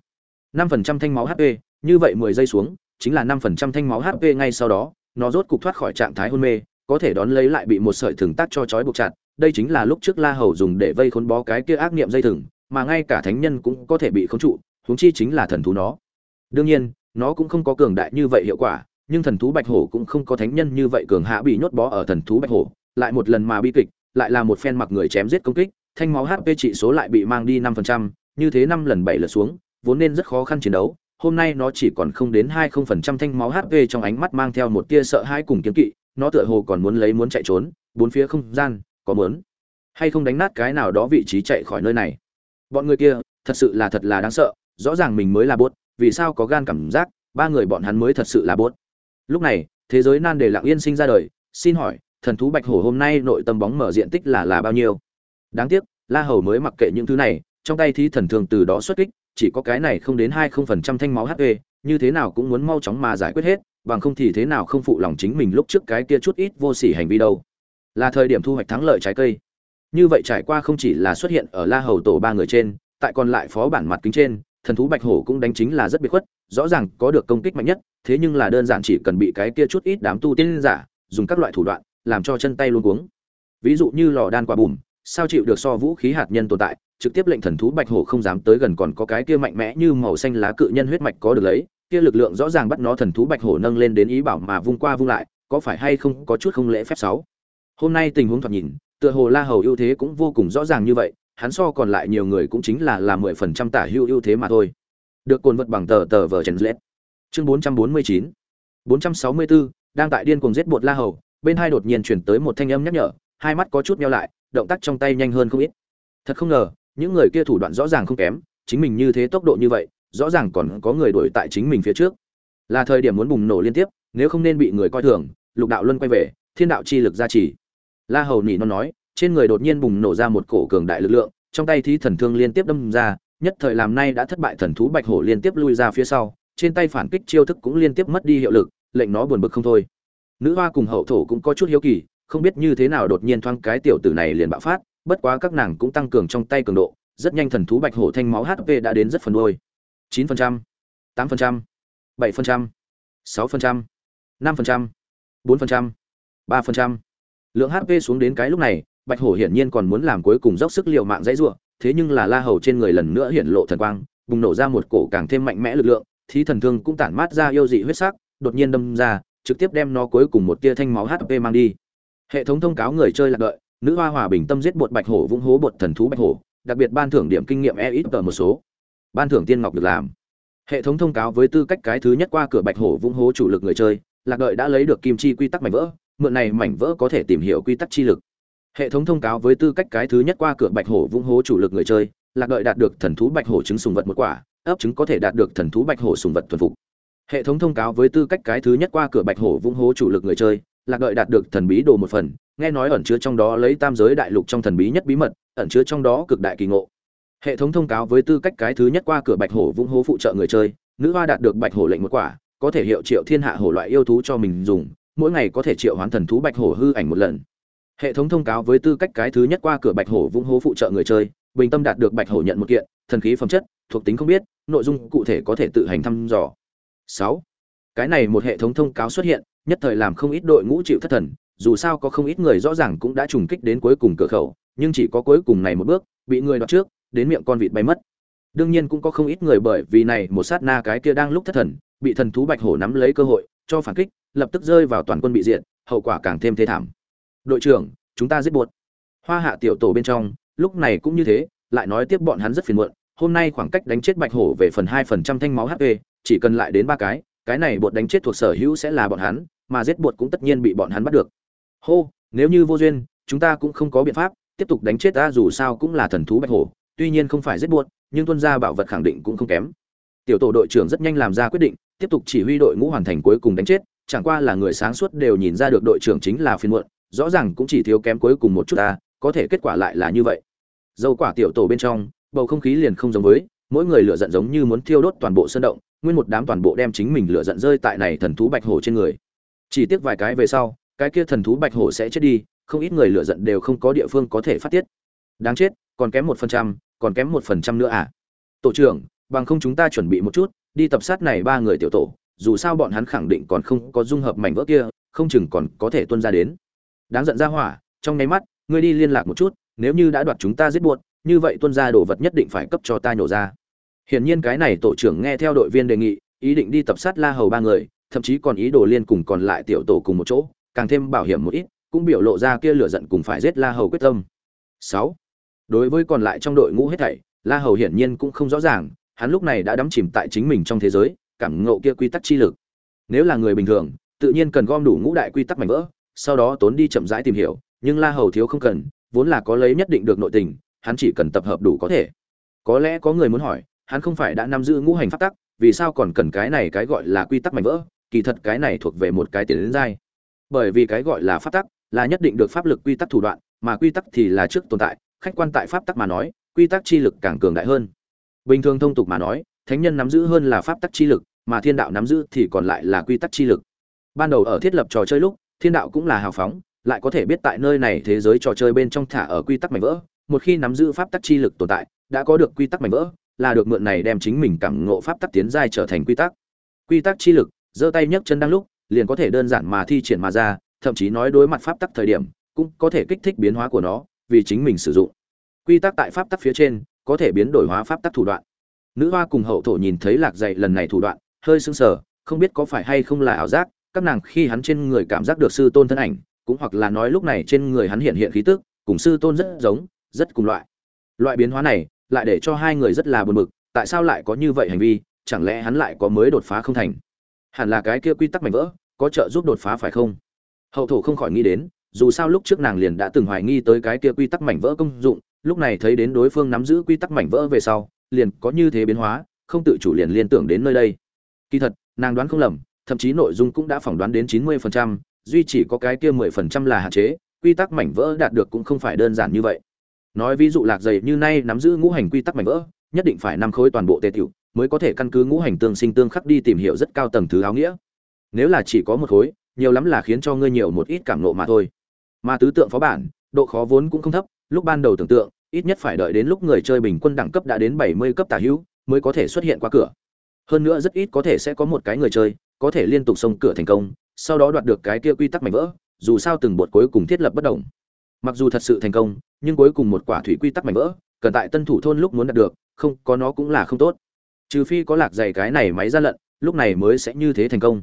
Năm phần trăm thanh máu hp như vậy mười giây xuống, chính là năm phần trăm thanh máu hp ngay sau đó, nó rốt cục thoát khỏi trạng thái hôn mê, có thể đón lấy lại bị một sợi thừng tắt cho chói buộc chặt. Đây chính là lúc trước la hầu dùng để vây khốn bó cái kia ác niệm dây thừng, mà ngay cả thánh nhân cũng có thể bị khống trụ, huống chi chính là thần thú nó. Đương nhiên, nó cũng không có cường đại như vậy hiệu quả, nhưng thần thú bạch hổ cũng không có thánh nhân như vậy cường hạ bị nhốt bó ở thần thú bạch hổ, lại một lần mà bi kịch, lại là một phen mặc người chém giết công kích, thanh máu hp trị số lại bị mang đi năm phần trăm, như thế năm lần bảy lượt xuống, vốn nên rất khó khăn chiến đấu hôm nay nó chỉ còn không đến hai không phần trăm thanh máu hp trong ánh mắt mang theo một tia sợ hãi cùng kiếm kỵ, nó tựa hồ còn muốn lấy muốn chạy trốn, bốn phía không gian, có muốn hay không đánh nát cái nào đó vị trí chạy khỏi nơi này. Bọn người kia, thật sự là thật là đáng sợ, rõ ràng mình mới là bốt, vì sao có gan cảm giác, ba người bọn hắn mới thật sự là bốt. Lúc này, thế giới nan đề lặng yên sinh ra đời, xin hỏi, thần thú bạch hổ hôm nay nội tâm bóng mở diện tích là là bao nhiêu? Đáng tiếc, la hầu mới mặc kệ những thứ này, trong tay thí thần thường từ đó xuất kích chỉ có cái này không đến hai không phần trăm thanh máu hp như thế nào cũng muốn mau chóng mà giải quyết hết, bằng không thì thế nào không phụ lòng chính mình lúc trước cái kia chút ít vô sỉ hành vi đâu. Là thời điểm thu hoạch thắng lợi trái cây. Như vậy trải qua không chỉ là xuất hiện ở la hầu tổ ba người trên, tại còn lại phó bản mặt kính trên, thần thú bạch hổ cũng đánh chính là rất biệt khuất, rõ ràng có được công kích mạnh nhất, thế nhưng là đơn giản chỉ cần bị cái kia chút ít đám tu tiên giả dùng các loại thủ đoạn, làm cho chân tay luôn cuống. Ví dụ như lò đan quả bùm sao chịu được so vũ khí hạt nhân tồn tại, trực tiếp lệnh thần thú bạch hổ không dám tới gần còn có cái kia mạnh mẽ như màu xanh lá cự nhân huyết mạch có được lấy, kia lực lượng rõ ràng bắt nó thần thú bạch hổ nâng lên đến ý bảo mà vung qua vung lại, có phải hay không có chút không lễ phép sáu? Hôm nay tình huống thoạt nhìn, tựa hồ la hầu ưu thế cũng vô cùng rõ ràng như vậy, hắn so còn lại nhiều người cũng chính là là mười phần trăm tả hữu ưu thế mà thôi. Được cồn vật bằng tờ tờ vờ chấn lết chương bốn trăm bốn mươi chín, bốn trăm sáu mươi bốn đang tại điên cuồng giết bột la hầu, bên hai đột nhiên chuyển tới một thanh âm nhắc nhở, hai mắt có chút meo lại động tác trong tay nhanh hơn không ít. Thật không ngờ, những người kia thủ đoạn rõ ràng không kém, chính mình như thế tốc độ như vậy, rõ ràng còn có người đuổi tại chính mình phía trước. Là thời điểm muốn bùng nổ liên tiếp, nếu không nên bị người coi thường, lục đạo luân quay về, thiên đạo chi lực gia trì. La hầu nỉ nó nói, trên người đột nhiên bùng nổ ra một cổ cường đại lực lượng, trong tay thí thần thương liên tiếp đâm ra, nhất thời làm nay đã thất bại thần thú bạch hổ liên tiếp lui ra phía sau, trên tay phản kích chiêu thức cũng liên tiếp mất đi hiệu lực, lệnh nó buồn bực không thôi. Nữ hoa cùng hậu thổ cũng có chút hiếu kỳ không biết như thế nào đột nhiên thoáng cái tiểu tử này liền bạo phát, bất quá các nàng cũng tăng cường trong tay cường độ, rất nhanh thần thú bạch hổ thanh máu hp đã đến rất phần đôi chín phần trăm, tám phần trăm, bảy phần trăm, sáu phần trăm, năm phần trăm, bốn phần trăm, ba phần trăm. Lượng hp xuống đến cái lúc này, bạch hổ hiển nhiên còn muốn làm cuối cùng dốc sức l i ề u mạng dãy r thế nhưng là la hầu trên người lần nữa hiện lộ thần quang, bùng nổ ra một cổ càng thêm mạnh mẽ lực lượng, thí thần thương cũng tản mát ra yêu dị huyết sắc, đột nhiên đâm ra, trực tiếp đem nó cuối cùng một tia thanh máu hp mang đi hệ thống thông cáo người chơi lạc đợi, nữ hoa hòa bình tâm giết bột bạch hổ vung hố bột thần thú bạch hổ, đặc biệt ban thưởng điểm kinh nghiệm e ít ở một số. Ban thưởng tiên ngọc được làm. Hệ thống thông cáo với tư cách cái thứ nhất qua cửa bạch hổ vung hố chủ lực người chơi, lạc đợi đã lấy được kim chi quy tắc mảnh vỡ, mượn này mảnh vỡ có thể tìm hiểu quy tắc chi lực. Hệ thống thông cáo với tư cách cái thứ nhất qua cửa bạch hổ vung hố chủ lực người chơi, lạc đợi đạt được thần thú bạch hổ trứng sùng vật một quả, ấp trứng có thể đạt được thần thú bạch hổ sùng vật thuần phục. Hệ thống thông cáo với tư cách cái thứ nhất qua cửa bạch hổ vung hố chủ lực người chơi lạc đợi đạt được thần bí đồ một phần, nghe nói ẩn chứa trong đó lấy tam giới đại lục trong thần bí nhất bí mật, ẩn chứa trong đó cực đại kỳ ngộ. Hệ thống thông cáo với tư cách cái thứ nhất qua cửa bạch hổ vung hố phụ trợ người chơi, nữ hoa đạt được bạch hổ lệnh một quả, có thể hiệu triệu thiên hạ hổ loại yêu thú cho mình dùng, mỗi ngày có thể triệu hoán thần thú bạch hổ hư ảnh một lần. Hệ thống thông cáo với tư cách cái thứ nhất qua cửa bạch hổ vung hố phụ trợ người chơi, bình tâm đạt được bạch hổ nhận một kiện, thần khí phẩm chất, thuộc tính không biết, nội dung cụ thể có thể tự hành thăm dò. Sáu. Cái này một hệ thống thông cáo xuất hiện nhất thời làm không ít đội ngũ chịu thất thần dù sao có không ít người rõ ràng cũng đã trùng kích đến cuối cùng cửa khẩu nhưng chỉ có cuối cùng này một bước bị người đoạt trước đến miệng con vịt bay mất. Đương nhiên cũng có không ít người bởi vì này một sát na cái kia đang lúc thất thần bị thần thú bạch hổ nắm lấy cơ hội cho phản kích lập tức rơi vào toàn quân bị diện, hậu quả càng thêm thê thảm. Đội trưởng chúng ta giết buột. Hoa hạ tiểu tổ bên trong lúc này cũng như thế lại nói tiếp bọn hắn rất phiền muộn hôm nay khoảng cách đánh chết bạch hổ về phần hai phần trăm thanh máu hp chỉ cần lại đến ba cái cái này bột đánh chết thuộc sở hữu sẽ là bọn hắn mà giết buột cũng tất nhiên bị bọn hắn bắt được. Hô, nếu như vô duyên, chúng ta cũng không có biện pháp, tiếp tục đánh chết ta dù sao cũng là thần thú bạch hổ, tuy nhiên không phải giết buột nhưng tuân gia bảo vật khẳng định cũng không kém. Tiểu tổ đội trưởng rất nhanh làm ra quyết định, tiếp tục chỉ huy đội ngũ hoàn thành cuối cùng đánh chết, chẳng qua là người sáng suốt đều nhìn ra được đội trưởng chính là phiên muộn, rõ ràng cũng chỉ thiếu kém cuối cùng một chút ta, có thể kết quả lại là như vậy. Dâu quả tiểu tổ bên trong, bầu không khí liền không giống với, mỗi người lửa giận giống như muốn thiêu đốt toàn bộ sân động, nguyên một đám toàn bộ đem chính mình lửa giận rơi tại này thần thú bạch hổ trên người chỉ tiếc vài cái về sau, cái kia thần thú bạch hổ sẽ chết đi, không ít người lựa giận đều không có địa phương có thể phát tiết. Đáng chết, còn kém một phần trăm, còn kém một phần trăm nữa à? Tổ trưởng, bằng không chúng ta chuẩn bị một chút, đi tập sát này ba người tiểu tổ, dù sao bọn hắn khẳng định còn không có dung hợp mảnh vỡ kia, không chừng còn có thể tuân ra đến. Đáng giận ra hỏa, trong nháy mắt, ngươi đi liên lạc một chút, nếu như đã đoạt chúng ta giết buộc, như vậy tuân ra đồ vật nhất định phải cấp cho ta nhổ ra. Hiển nhiên cái này tổ trưởng nghe theo đội viên đề nghị, ý định đi tập sát la hầu ba người thậm chí còn ý đồ liên cùng còn lại tiểu tổ cùng một chỗ, càng thêm bảo hiểm một ít, cũng biểu lộ ra kia lửa giận cùng phải giết la hầu quyết tâm. Sáu, đối với còn lại trong đội ngũ hết thảy, la hầu hiển nhiên cũng không rõ ràng, hắn lúc này đã đắm chìm tại chính mình trong thế giới, cảm ngộ kia quy tắc chi lực. Nếu là người bình thường, tự nhiên cần gom đủ ngũ đại quy tắc mảnh vỡ, sau đó tốn đi chậm rãi tìm hiểu, nhưng la hầu thiếu không cần, vốn là có lấy nhất định được nội tình, hắn chỉ cần tập hợp đủ có thể. Có lẽ có người muốn hỏi, hắn không phải đã nắm giữ ngũ hành pháp tắc, vì sao còn cần cái này cái gọi là quy tắc mảnh vỡ? Kỳ thật cái này thuộc về một cái tiền đến dai. Bởi vì cái gọi là pháp tắc là nhất định được pháp lực quy tắc thủ đoạn, mà quy tắc thì là trước tồn tại, khách quan tại pháp tắc mà nói, quy tắc chi lực càng cường đại hơn. Bình thường thông tục mà nói, thánh nhân nắm giữ hơn là pháp tắc chi lực, mà thiên đạo nắm giữ thì còn lại là quy tắc chi lực. Ban đầu ở thiết lập trò chơi lúc, thiên đạo cũng là hào phóng, lại có thể biết tại nơi này thế giới trò chơi bên trong thả ở quy tắc mảnh vỡ. Một khi nắm giữ pháp tắc chi lực tồn tại, đã có được quy tắc mảnh vỡ, là được mượn này đem chính mình cảm ngộ pháp tắc tiến giai trở thành quy tắc. Quy tắc chi lực giơ tay nhấc chân đang lúc, liền có thể đơn giản mà thi triển mà ra, thậm chí nói đối mặt pháp tắc thời điểm, cũng có thể kích thích biến hóa của nó, vì chính mình sử dụng. Quy tắc tại pháp tắc phía trên, có thể biến đổi hóa pháp tắc thủ đoạn. Nữ hoa cùng hậu thổ nhìn thấy lạc dạy lần này thủ đoạn, hơi sưng sờ, không biết có phải hay không là ảo giác, các nàng khi hắn trên người cảm giác được sư tôn thân ảnh, cũng hoặc là nói lúc này trên người hắn hiện hiện khí tức, cùng sư tôn rất giống, rất cùng loại. Loại biến hóa này, lại để cho hai người rất là buồn bực, tại sao lại có như vậy hành vi, chẳng lẽ hắn lại có mới đột phá không thành? Hẳn là cái kia quy tắc mảnh vỡ có trợ giúp đột phá phải không? Hậu thổ không khỏi nghĩ đến dù sao lúc trước nàng liền đã từng hoài nghi tới cái kia quy tắc mảnh vỡ công dụng lúc này thấy đến đối phương nắm giữ quy tắc mảnh vỡ về sau liền có như thế biến hóa không tự chủ liền liên tưởng đến nơi đây. Kỳ thật nàng đoán không lầm thậm chí nội dung cũng đã phỏng đoán đến chín mươi phần trăm, duy chỉ có cái kia mười phần trăm là hạn chế quy tắc mảnh vỡ đạt được cũng không phải đơn giản như vậy. Nói ví dụ lạc dày như nay nắm giữ ngũ hành quy tắc mảnh vỡ nhất định phải năm khối toàn bộ tề tiểu mới có thể căn cứ ngũ hành tương sinh tương khắc đi tìm hiểu rất cao tầng thứ áo nghĩa. Nếu là chỉ có một khối, nhiều lắm là khiến cho ngươi nhiều một ít cảm nộ mà thôi. Mà tứ tượng phó bản, độ khó vốn cũng không thấp, lúc ban đầu tưởng tượng, ít nhất phải đợi đến lúc người chơi bình quân đẳng cấp đã đến bảy mươi cấp tả hữu, mới có thể xuất hiện qua cửa. Hơn nữa rất ít có thể sẽ có một cái người chơi, có thể liên tục xông cửa thành công, sau đó đoạt được cái kia quy tắc mảnh vỡ, dù sao từng bột cuối cùng thiết lập bất động. Mặc dù thật sự thành công, nhưng cuối cùng một quả thủy quy tắc mảnh vỡ, cần tại tân thủ thôn lúc muốn đạt được, không, có nó cũng là không tốt trừ phi có lạc dày cái này máy ra lận, lúc này mới sẽ như thế thành công.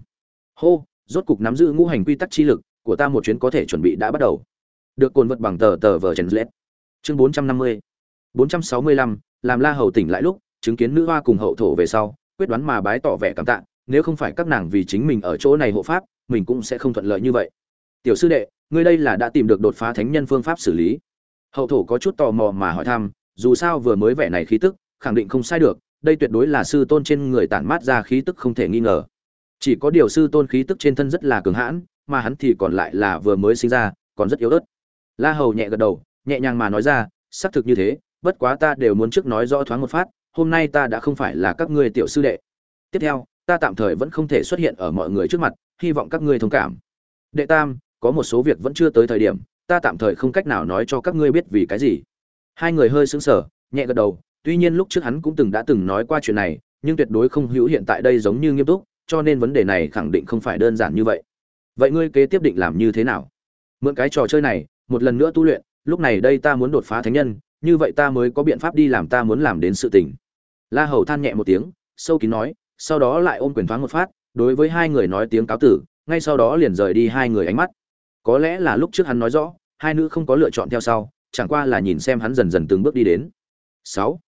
Hô, rốt cục nắm giữ ngũ hành quy tắc chi lực của ta một chuyến có thể chuẩn bị đã bắt đầu. Được cồn vật bằng tờ tờ vờ trần lết chương bốn trăm năm mươi. bốn trăm sáu mươi lăm, làm la hầu tỉnh lại lúc, chứng kiến nữ hoa cùng hậu thổ về sau, quyết đoán mà bái tỏ vẻ cảm tạ, nếu không phải các nàng vì chính mình ở chỗ này hộ pháp, mình cũng sẽ không thuận lợi như vậy. Tiểu sư đệ, ngươi đây là đã tìm được đột phá thánh nhân phương pháp xử lý. Hậu thổ có chút tò mò mà hỏi thăm, dù sao vừa mới vẻ này khí tức, khẳng định không sai được đây tuyệt đối là sư tôn trên người tản mát ra khí tức không thể nghi ngờ. Chỉ có điều sư tôn khí tức trên thân rất là cường hãn, mà hắn thì còn lại là vừa mới sinh ra, còn rất yếu ớt. La hầu nhẹ gật đầu, nhẹ nhàng mà nói ra, xác thực như thế, bất quá ta đều muốn trước nói rõ thoáng một phát, hôm nay ta đã không phải là các ngươi tiểu sư đệ. Tiếp theo, ta tạm thời vẫn không thể xuất hiện ở mọi người trước mặt, hy vọng các ngươi thông cảm. Đệ tam, có một số việc vẫn chưa tới thời điểm, ta tạm thời không cách nào nói cho các ngươi biết vì cái gì. Hai người hơi sững sờ, nhẹ gật đầu tuy nhiên lúc trước hắn cũng từng đã từng nói qua chuyện này, nhưng tuyệt đối không hữu hiện tại đây giống như nghiêm túc, cho nên vấn đề này khẳng định không phải đơn giản như vậy. Vậy ngươi kế tiếp định làm như thế nào? Mượn cái trò chơi này, một lần nữa tu luyện, lúc này đây ta muốn đột phá thánh nhân, như vậy ta mới có biện pháp đi làm ta muốn làm đến sự tình. La hầu than nhẹ một tiếng, sâu kín nói, sau đó lại ôm quyền thoáng một phát, đối với hai người nói tiếng cáo tử, ngay sau đó liền rời đi hai người ánh mắt. Có lẽ là lúc trước hắn nói rõ, hai nữ không có lựa chọn theo sau, chẳng qua là nhìn xem hắn dần dần từng bước đi đến. Sáu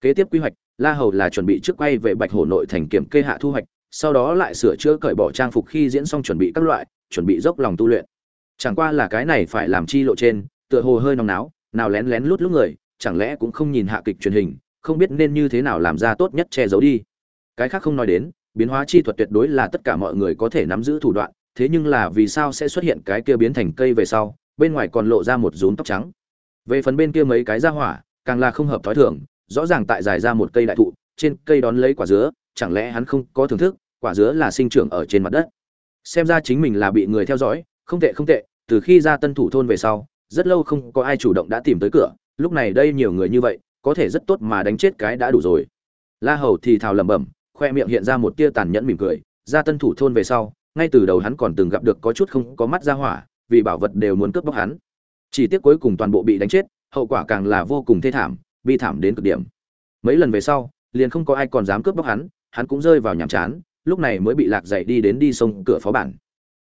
kế tiếp quy hoạch, la hầu là chuẩn bị trước quay về bạch hổ nội thành kiểm kê hạ thu hoạch, sau đó lại sửa chữa cởi bỏ trang phục khi diễn xong chuẩn bị các loại, chuẩn bị dốc lòng tu luyện. Chẳng qua là cái này phải làm chi lộ trên, tựa hồ hơi nóng náo, nào lén lén lút lút người, chẳng lẽ cũng không nhìn hạ kịch truyền hình, không biết nên như thế nào làm ra tốt nhất che giấu đi. Cái khác không nói đến, biến hóa chi thuật tuyệt đối là tất cả mọi người có thể nắm giữ thủ đoạn, thế nhưng là vì sao sẽ xuất hiện cái kia biến thành cây về sau, bên ngoài còn lộ ra một rốn tóc trắng. Về phần bên kia mấy cái ra hỏa, càng là không hợp thói thường rõ ràng tại dài ra một cây đại thụ, trên cây đón lấy quả dứa, chẳng lẽ hắn không có thưởng thức, quả dứa là sinh trưởng ở trên mặt đất. Xem ra chính mình là bị người theo dõi, không tệ không tệ, từ khi ra tân thủ thôn về sau, rất lâu không có ai chủ động đã tìm tới cửa, lúc này đây nhiều người như vậy, có thể rất tốt mà đánh chết cái đã đủ rồi. La hầu thì thào lẩm bẩm, khoe miệng hiện ra một tia tàn nhẫn mỉm cười, ra tân thủ thôn về sau, ngay từ đầu hắn còn từng gặp được có chút không có mắt ra hỏa, vì bảo vật đều muốn cướp bóc hắn. Chỉ tiếc cuối cùng toàn bộ bị đánh chết, hậu quả càng là vô cùng thê thảm bi thảm đến cực điểm. Mấy lần về sau, liền không có ai còn dám cướp bóc hắn hắn cũng rơi vào nhàm chán, lúc này mới bị lạc dậy đi đến đi sông cửa phó bản.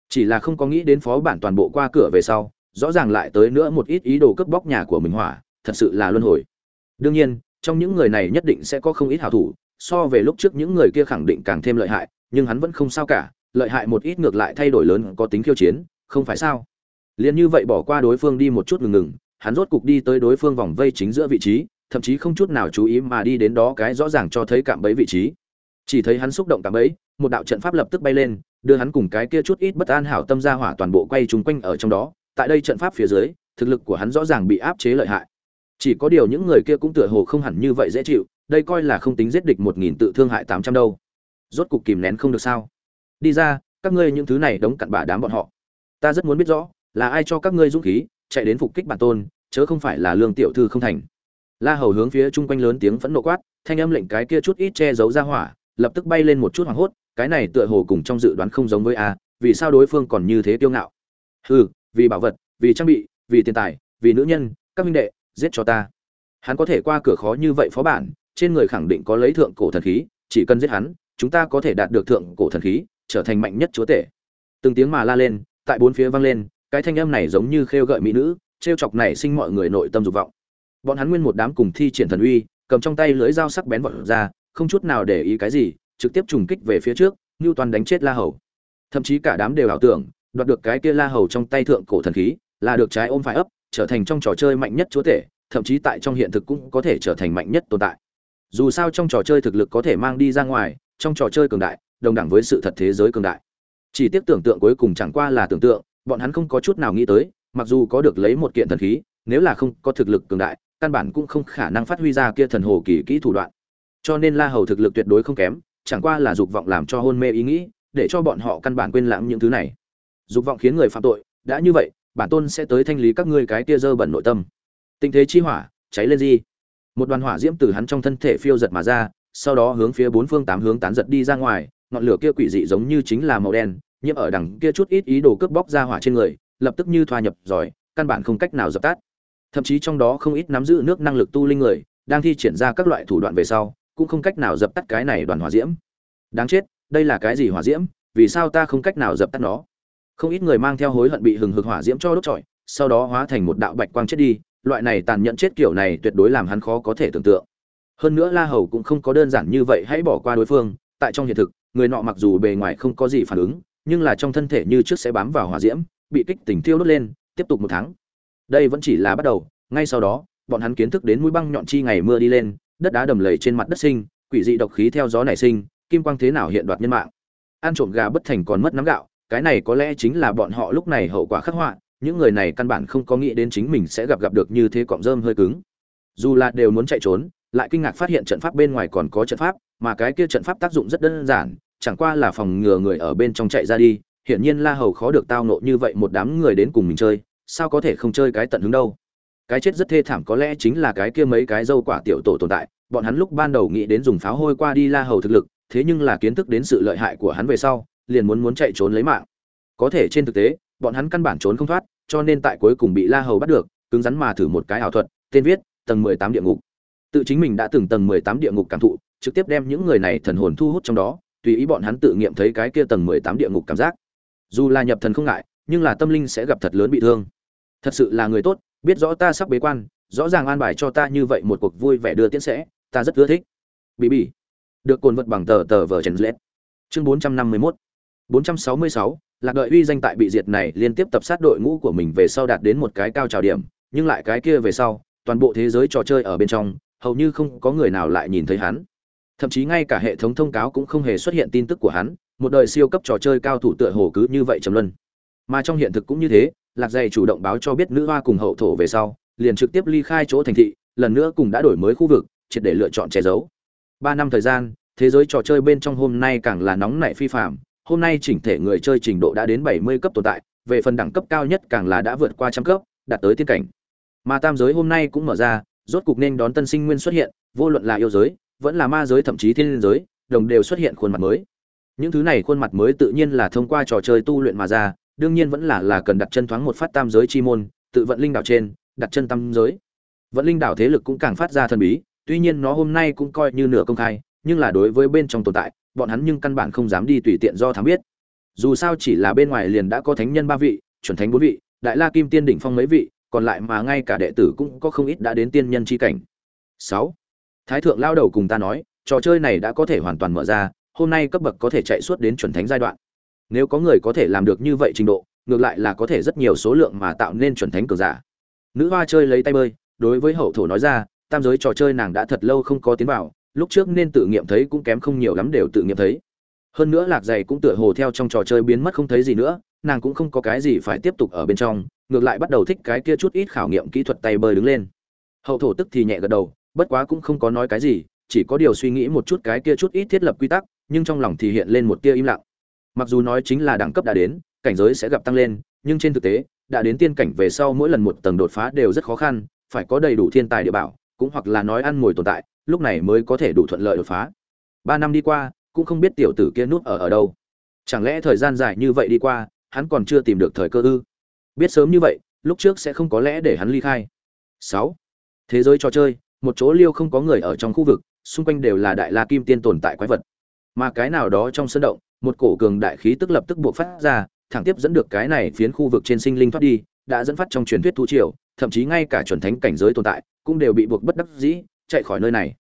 Chỉ là không có nghĩ đến phó bản toàn bộ qua cửa về sau, rõ ràng lại tới nữa một ít ý đồ cướp bóc nhà của mình hỏa, thật sự là luân hồi. Đương nhiên, trong những người này nhất định sẽ có không ít hảo thủ, so về lúc trước những người kia khẳng định càng thêm lợi hại, nhưng hắn vẫn không sao cả, lợi hại một ít ngược lại thay đổi lớn, có tính khiêu chiến, không phải sao? Liền như vậy bỏ qua đối phương đi một chút ngừng ngừng, hắn rốt cục đi tới đối phương vòng vây chính giữa vị trí thậm chí không chút nào chú ý mà đi đến đó cái rõ ràng cho thấy cạm bẫy vị trí. Chỉ thấy hắn xúc động cạm bẫy, một đạo trận pháp lập tức bay lên, đưa hắn cùng cái kia chút ít bất an hảo tâm ra hỏa toàn bộ quay trúng quanh ở trong đó. Tại đây trận pháp phía dưới, thực lực của hắn rõ ràng bị áp chế lợi hại. Chỉ có điều những người kia cũng tựa hồ không hẳn như vậy dễ chịu, đây coi là không tính giết địch một nghìn tự thương hại tám trăm đâu. Rốt cục kìm nén không được sao? Đi ra, các ngươi những thứ này đóng cặn bả đám bọn họ. Ta rất muốn biết rõ, là ai cho các ngươi dũng khí, chạy đến phục kích bản tôn, chớ không phải là lương tiểu thư không thành la hầu hướng phía chung quanh lớn tiếng phẫn nộ quát, thanh âm lệnh cái kia chút ít che giấu ra hỏa, lập tức bay lên một chút hoảng hốt, cái này tựa hồ cùng trong dự đoán không giống với a, vì sao đối phương còn như thế kiêu ngạo? Hừ, vì bảo vật, vì trang bị, vì tiền tài, vì nữ nhân, các minh đệ, giết cho ta. Hắn có thể qua cửa khó như vậy phó bản, trên người khẳng định có lấy thượng cổ thần khí, chỉ cần giết hắn, chúng ta có thể đạt được thượng cổ thần khí, trở thành mạnh nhất chúa tể. Từng tiếng mà la lên, tại bốn phía vang lên, cái thanh âm này giống như khêu gợi mỹ nữ, trêu chọc này sinh mọi người nội tâm dục vọng bọn hắn nguyên một đám cùng thi triển thần uy, cầm trong tay lưỡi dao sắc bén vọt ra, không chút nào để ý cái gì, trực tiếp trùng kích về phía trước như toàn đánh chết la hầu. Thậm chí cả đám đều ảo tưởng, đoạt được cái kia la hầu trong tay thượng cổ thần khí, là được trái ôm phải ấp, trở thành trong trò chơi mạnh nhất chúa tể, thậm chí tại trong hiện thực cũng có thể trở thành mạnh nhất tồn tại. Dù sao trong trò chơi thực lực có thể mang đi ra ngoài, trong trò chơi cường đại, đồng đẳng với sự thật thế giới cường đại. Chỉ tiếc tưởng tượng cuối cùng chẳng qua là tưởng tượng, bọn hắn không có chút nào nghĩ tới, mặc dù có được lấy một kiện thần khí, nếu là không có thực lực cường đại căn bản cũng không khả năng phát huy ra kia thần hồ kỳ kỹ thủ đoạn. Cho nên la hầu thực lực tuyệt đối không kém, chẳng qua là dục vọng làm cho hôn mê ý nghĩ, để cho bọn họ căn bản quên lãng những thứ này. Dục vọng khiến người phạm tội, đã như vậy, bản tôn sẽ tới thanh lý các ngươi cái kia dơ bẩn nội tâm. Tình thế chi hỏa, cháy lên gì? Một đoàn hỏa diễm từ hắn trong thân thể phiêu giật mà ra, sau đó hướng phía bốn phương tám hướng tán giật đi ra ngoài, ngọn lửa kia quỷ dị giống như chính là màu đen, nhiễm ở đằng kia chút ít ý đồ cướp bóc ra hỏa trên người, lập tức như thoa nhập giỏi căn bản không cách nào dập tắt thậm chí trong đó không ít nắm giữ nước năng lực tu linh người, đang thi triển ra các loại thủ đoạn về sau, cũng không cách nào dập tắt cái này đoàn hỏa diễm. Đáng chết, đây là cái gì hỏa diễm? Vì sao ta không cách nào dập tắt nó? Không ít người mang theo hối hận bị hừng hực hỏa diễm cho đốt trọi, sau đó hóa thành một đạo bạch quang chết đi, loại này tàn nhẫn chết kiểu này tuyệt đối làm hắn khó có thể tưởng tượng. Hơn nữa la hầu cũng không có đơn giản như vậy, hãy bỏ qua đối phương, tại trong hiện thực, người nọ mặc dù bề ngoài không có gì phản ứng, nhưng là trong thân thể như trước sẽ bám vào hỏa diễm, bị kích tỉnh thiêu đốt lên, tiếp tục một tháng đây vẫn chỉ là bắt đầu, ngay sau đó, bọn hắn kiến thức đến mũi băng nhọn chi ngày mưa đi lên, đất đá đầm lầy trên mặt đất sinh, quỷ dị độc khí theo gió nảy sinh, kim quang thế nào hiện đoạt nhân mạng. Ăn trộm gà bất thành còn mất nắm gạo, cái này có lẽ chính là bọn họ lúc này hậu quả khắc họa, những người này căn bản không có nghĩ đến chính mình sẽ gặp gặp được như thế cọng rơm hơi cứng. Dù là đều muốn chạy trốn, lại kinh ngạc phát hiện trận pháp bên ngoài còn có trận pháp, mà cái kia trận pháp tác dụng rất đơn giản, chẳng qua là phòng ngừa người ở bên trong chạy ra đi, hiển nhiên la hầu khó được tao nộ như vậy một đám người đến cùng mình chơi sao có thể không chơi cái tận hứng đâu? Cái chết rất thê thảm có lẽ chính là cái kia mấy cái dâu quả tiểu tổ tồn tại, bọn hắn lúc ban đầu nghĩ đến dùng pháo hôi qua đi la hầu thực lực, thế nhưng là kiến thức đến sự lợi hại của hắn về sau, liền muốn muốn chạy trốn lấy mạng. Có thể trên thực tế, bọn hắn căn bản trốn không thoát, cho nên tại cuối cùng bị la hầu bắt được, cứng rắn mà thử một cái ảo thuật, tên viết, tầng mười tám địa ngục. Tự chính mình đã từng tầng mười tám địa ngục cảm thụ, trực tiếp đem những người này thần hồn thu hút trong đó, tùy ý bọn hắn tự nghiệm thấy cái kia tầng mười tám địa ngục cảm giác. Dù là nhập thần không ngại, nhưng là tâm linh sẽ gặp thật lớn bị thương thật sự là người tốt, biết rõ ta sắp bế quan, rõ ràng an bài cho ta như vậy một cuộc vui vẻ đưa tiễn sẽ, ta rất ưa thích. Bị bị được cồn vật bằng tờ tờ vờ trần lết chương bốn trăm năm mươi mốt. bốn trăm sáu mươi sáu, lạc đợi uy danh tại bị diệt này liên tiếp tập sát đội ngũ của mình về sau đạt đến một cái cao trào điểm, nhưng lại cái kia về sau, toàn bộ thế giới trò chơi ở bên trong, hầu như không có người nào lại nhìn thấy hắn. Thậm chí ngay cả hệ thống thông cáo cũng không hề xuất hiện tin tức của hắn, một đời siêu cấp trò chơi cao thủ tựa hồ cứ như vậy trầm luân. Mà trong hiện thực cũng như thế lạc dày chủ động báo cho biết nữ hoa cùng hậu thổ về sau, liền trực tiếp ly khai chỗ thành thị, lần nữa cùng đã đổi mới khu vực, triệt để lựa chọn che giấu. Ba năm thời gian, thế giới trò chơi bên trong hôm nay càng là nóng nảy phi phạm hôm nay chỉnh thể người chơi trình độ đã đến bảy mươi cấp tồn tại, về phần đẳng cấp cao nhất càng là đã vượt qua trăm cấp, đạt tới tiên cảnh. Mà tam giới hôm nay cũng mở ra, rốt cục nên đón tân sinh nguyên xuất hiện, vô luận là yêu giới, vẫn là ma giới thậm chí thiên giới, đồng đều xuất hiện khuôn mặt mới. Những thứ này khuôn mặt mới tự nhiên là thông qua trò chơi tu luyện mà ra đương nhiên vẫn là là cần đặt chân thoáng một phát tam giới chi môn, tự vận linh đảo trên, đặt chân tam giới. Vận linh đảo thế lực cũng càng phát ra thần bí, tuy nhiên nó hôm nay cũng coi như nửa công khai, nhưng là đối với bên trong tồn tại, bọn hắn nhưng căn bản không dám đi tùy tiện do thám biết. Dù sao chỉ là bên ngoài liền đã có thánh nhân ba vị, chuẩn thánh bốn vị, đại la kim tiên đỉnh phong mấy vị, còn lại mà ngay cả đệ tử cũng có không ít đã đến tiên nhân chi cảnh. Sáu. Thái thượng lao đầu cùng ta nói, trò chơi này đã có thể hoàn toàn mở ra, hôm nay cấp bậc có thể chạy suốt đến chuẩn thánh giai đoạn nếu có người có thể làm được như vậy trình độ, ngược lại là có thể rất nhiều số lượng mà tạo nên chuẩn thánh cường giả. Nữ hoa chơi lấy tay bơi, đối với hậu thổ nói ra, tam giới trò chơi nàng đã thật lâu không có tiến vào, lúc trước nên tự nghiệm thấy cũng kém không nhiều lắm đều tự nghiệm thấy. Hơn nữa lạc dày cũng tựa hồ theo trong trò chơi biến mất không thấy gì nữa, nàng cũng không có cái gì phải tiếp tục ở bên trong, ngược lại bắt đầu thích cái kia chút ít khảo nghiệm kỹ thuật tay bơi đứng lên. Hậu thổ tức thì nhẹ gật đầu, bất quá cũng không có nói cái gì, chỉ có điều suy nghĩ một chút cái kia chút ít thiết lập quy tắc, nhưng trong lòng thì hiện lên một tia im lặng mặc dù nói chính là đẳng cấp đã đến, cảnh giới sẽ gặp tăng lên, nhưng trên thực tế, đã đến tiên cảnh về sau mỗi lần một tầng đột phá đều rất khó khăn, phải có đầy đủ thiên tài địa bảo, cũng hoặc là nói ăn mồi tồn tại, lúc này mới có thể đủ thuận lợi đột phá. Ba năm đi qua, cũng không biết tiểu tử kia nút ở ở đâu. Chẳng lẽ thời gian dài như vậy đi qua, hắn còn chưa tìm được thời cơ ư? Biết sớm như vậy, lúc trước sẽ không có lẽ để hắn ly khai. Sáu. Thế giới trò chơi, một chỗ liêu không có người ở trong khu vực, xung quanh đều là đại la kim tiên tồn tại quái vật. Mà cái nào đó trong sân động một cổ cường đại khí tức lập tức buộc phát ra, thẳng tiếp dẫn được cái này phiến khu vực trên sinh linh thoát đi, đã dẫn phát trong truyền thuyết thu triều, thậm chí ngay cả chuẩn thánh cảnh giới tồn tại, cũng đều bị buộc bất đắc dĩ, chạy khỏi nơi này.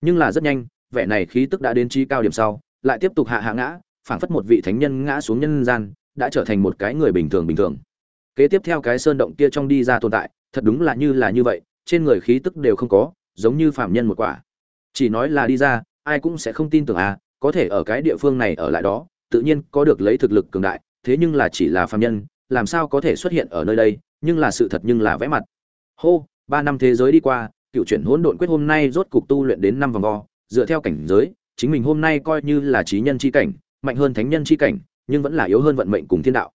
Nhưng là rất nhanh, vẻ này khí tức đã đến chi cao điểm sau, lại tiếp tục hạ hạ ngã, phảng phất một vị thánh nhân ngã xuống nhân gian, đã trở thành một cái người bình thường bình thường. Kế tiếp theo cái sơn động kia trong đi ra tồn tại, thật đúng là như là như vậy, trên người khí tức đều không có, giống như phạm nhân một quả. Chỉ nói là đi ra, ai cũng sẽ không tin tưởng à có thể ở cái địa phương này ở lại đó, tự nhiên có được lấy thực lực cường đại, thế nhưng là chỉ là phàm nhân, làm sao có thể xuất hiện ở nơi đây, nhưng là sự thật nhưng là vẽ mặt. Hô, ba năm thế giới đi qua, cựu chuyển hỗn độn quyết hôm nay rốt cục tu luyện đến năm vòng vo, dựa theo cảnh giới, chính mình hôm nay coi như là trí nhân chi cảnh, mạnh hơn thánh nhân chi cảnh, nhưng vẫn là yếu hơn vận mệnh cùng thiên đạo.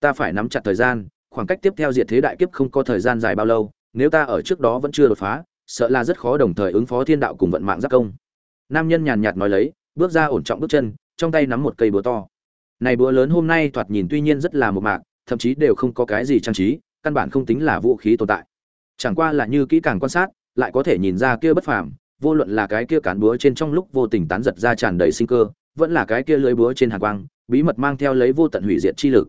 Ta phải nắm chặt thời gian, khoảng cách tiếp theo diệt thế đại kiếp không có thời gian dài bao lâu, nếu ta ở trước đó vẫn chưa đột phá, sợ là rất khó đồng thời ứng phó thiên đạo cùng vận mạng giáp công. Nam nhân nhàn nhạt nói lấy bước ra ổn trọng bước chân, trong tay nắm một cây búa to. Này búa lớn hôm nay thoạt nhìn tuy nhiên rất là một mạc, thậm chí đều không có cái gì trang trí, căn bản không tính là vũ khí tồn tại. Chẳng qua là như kỹ càng quan sát, lại có thể nhìn ra kia bất phàm, vô luận là cái kia cán búa trên trong lúc vô tình tán giật ra tràn đầy sinh cơ, vẫn là cái kia lưới búa trên hàng quang, bí mật mang theo lấy vô tận hủy diệt chi lực.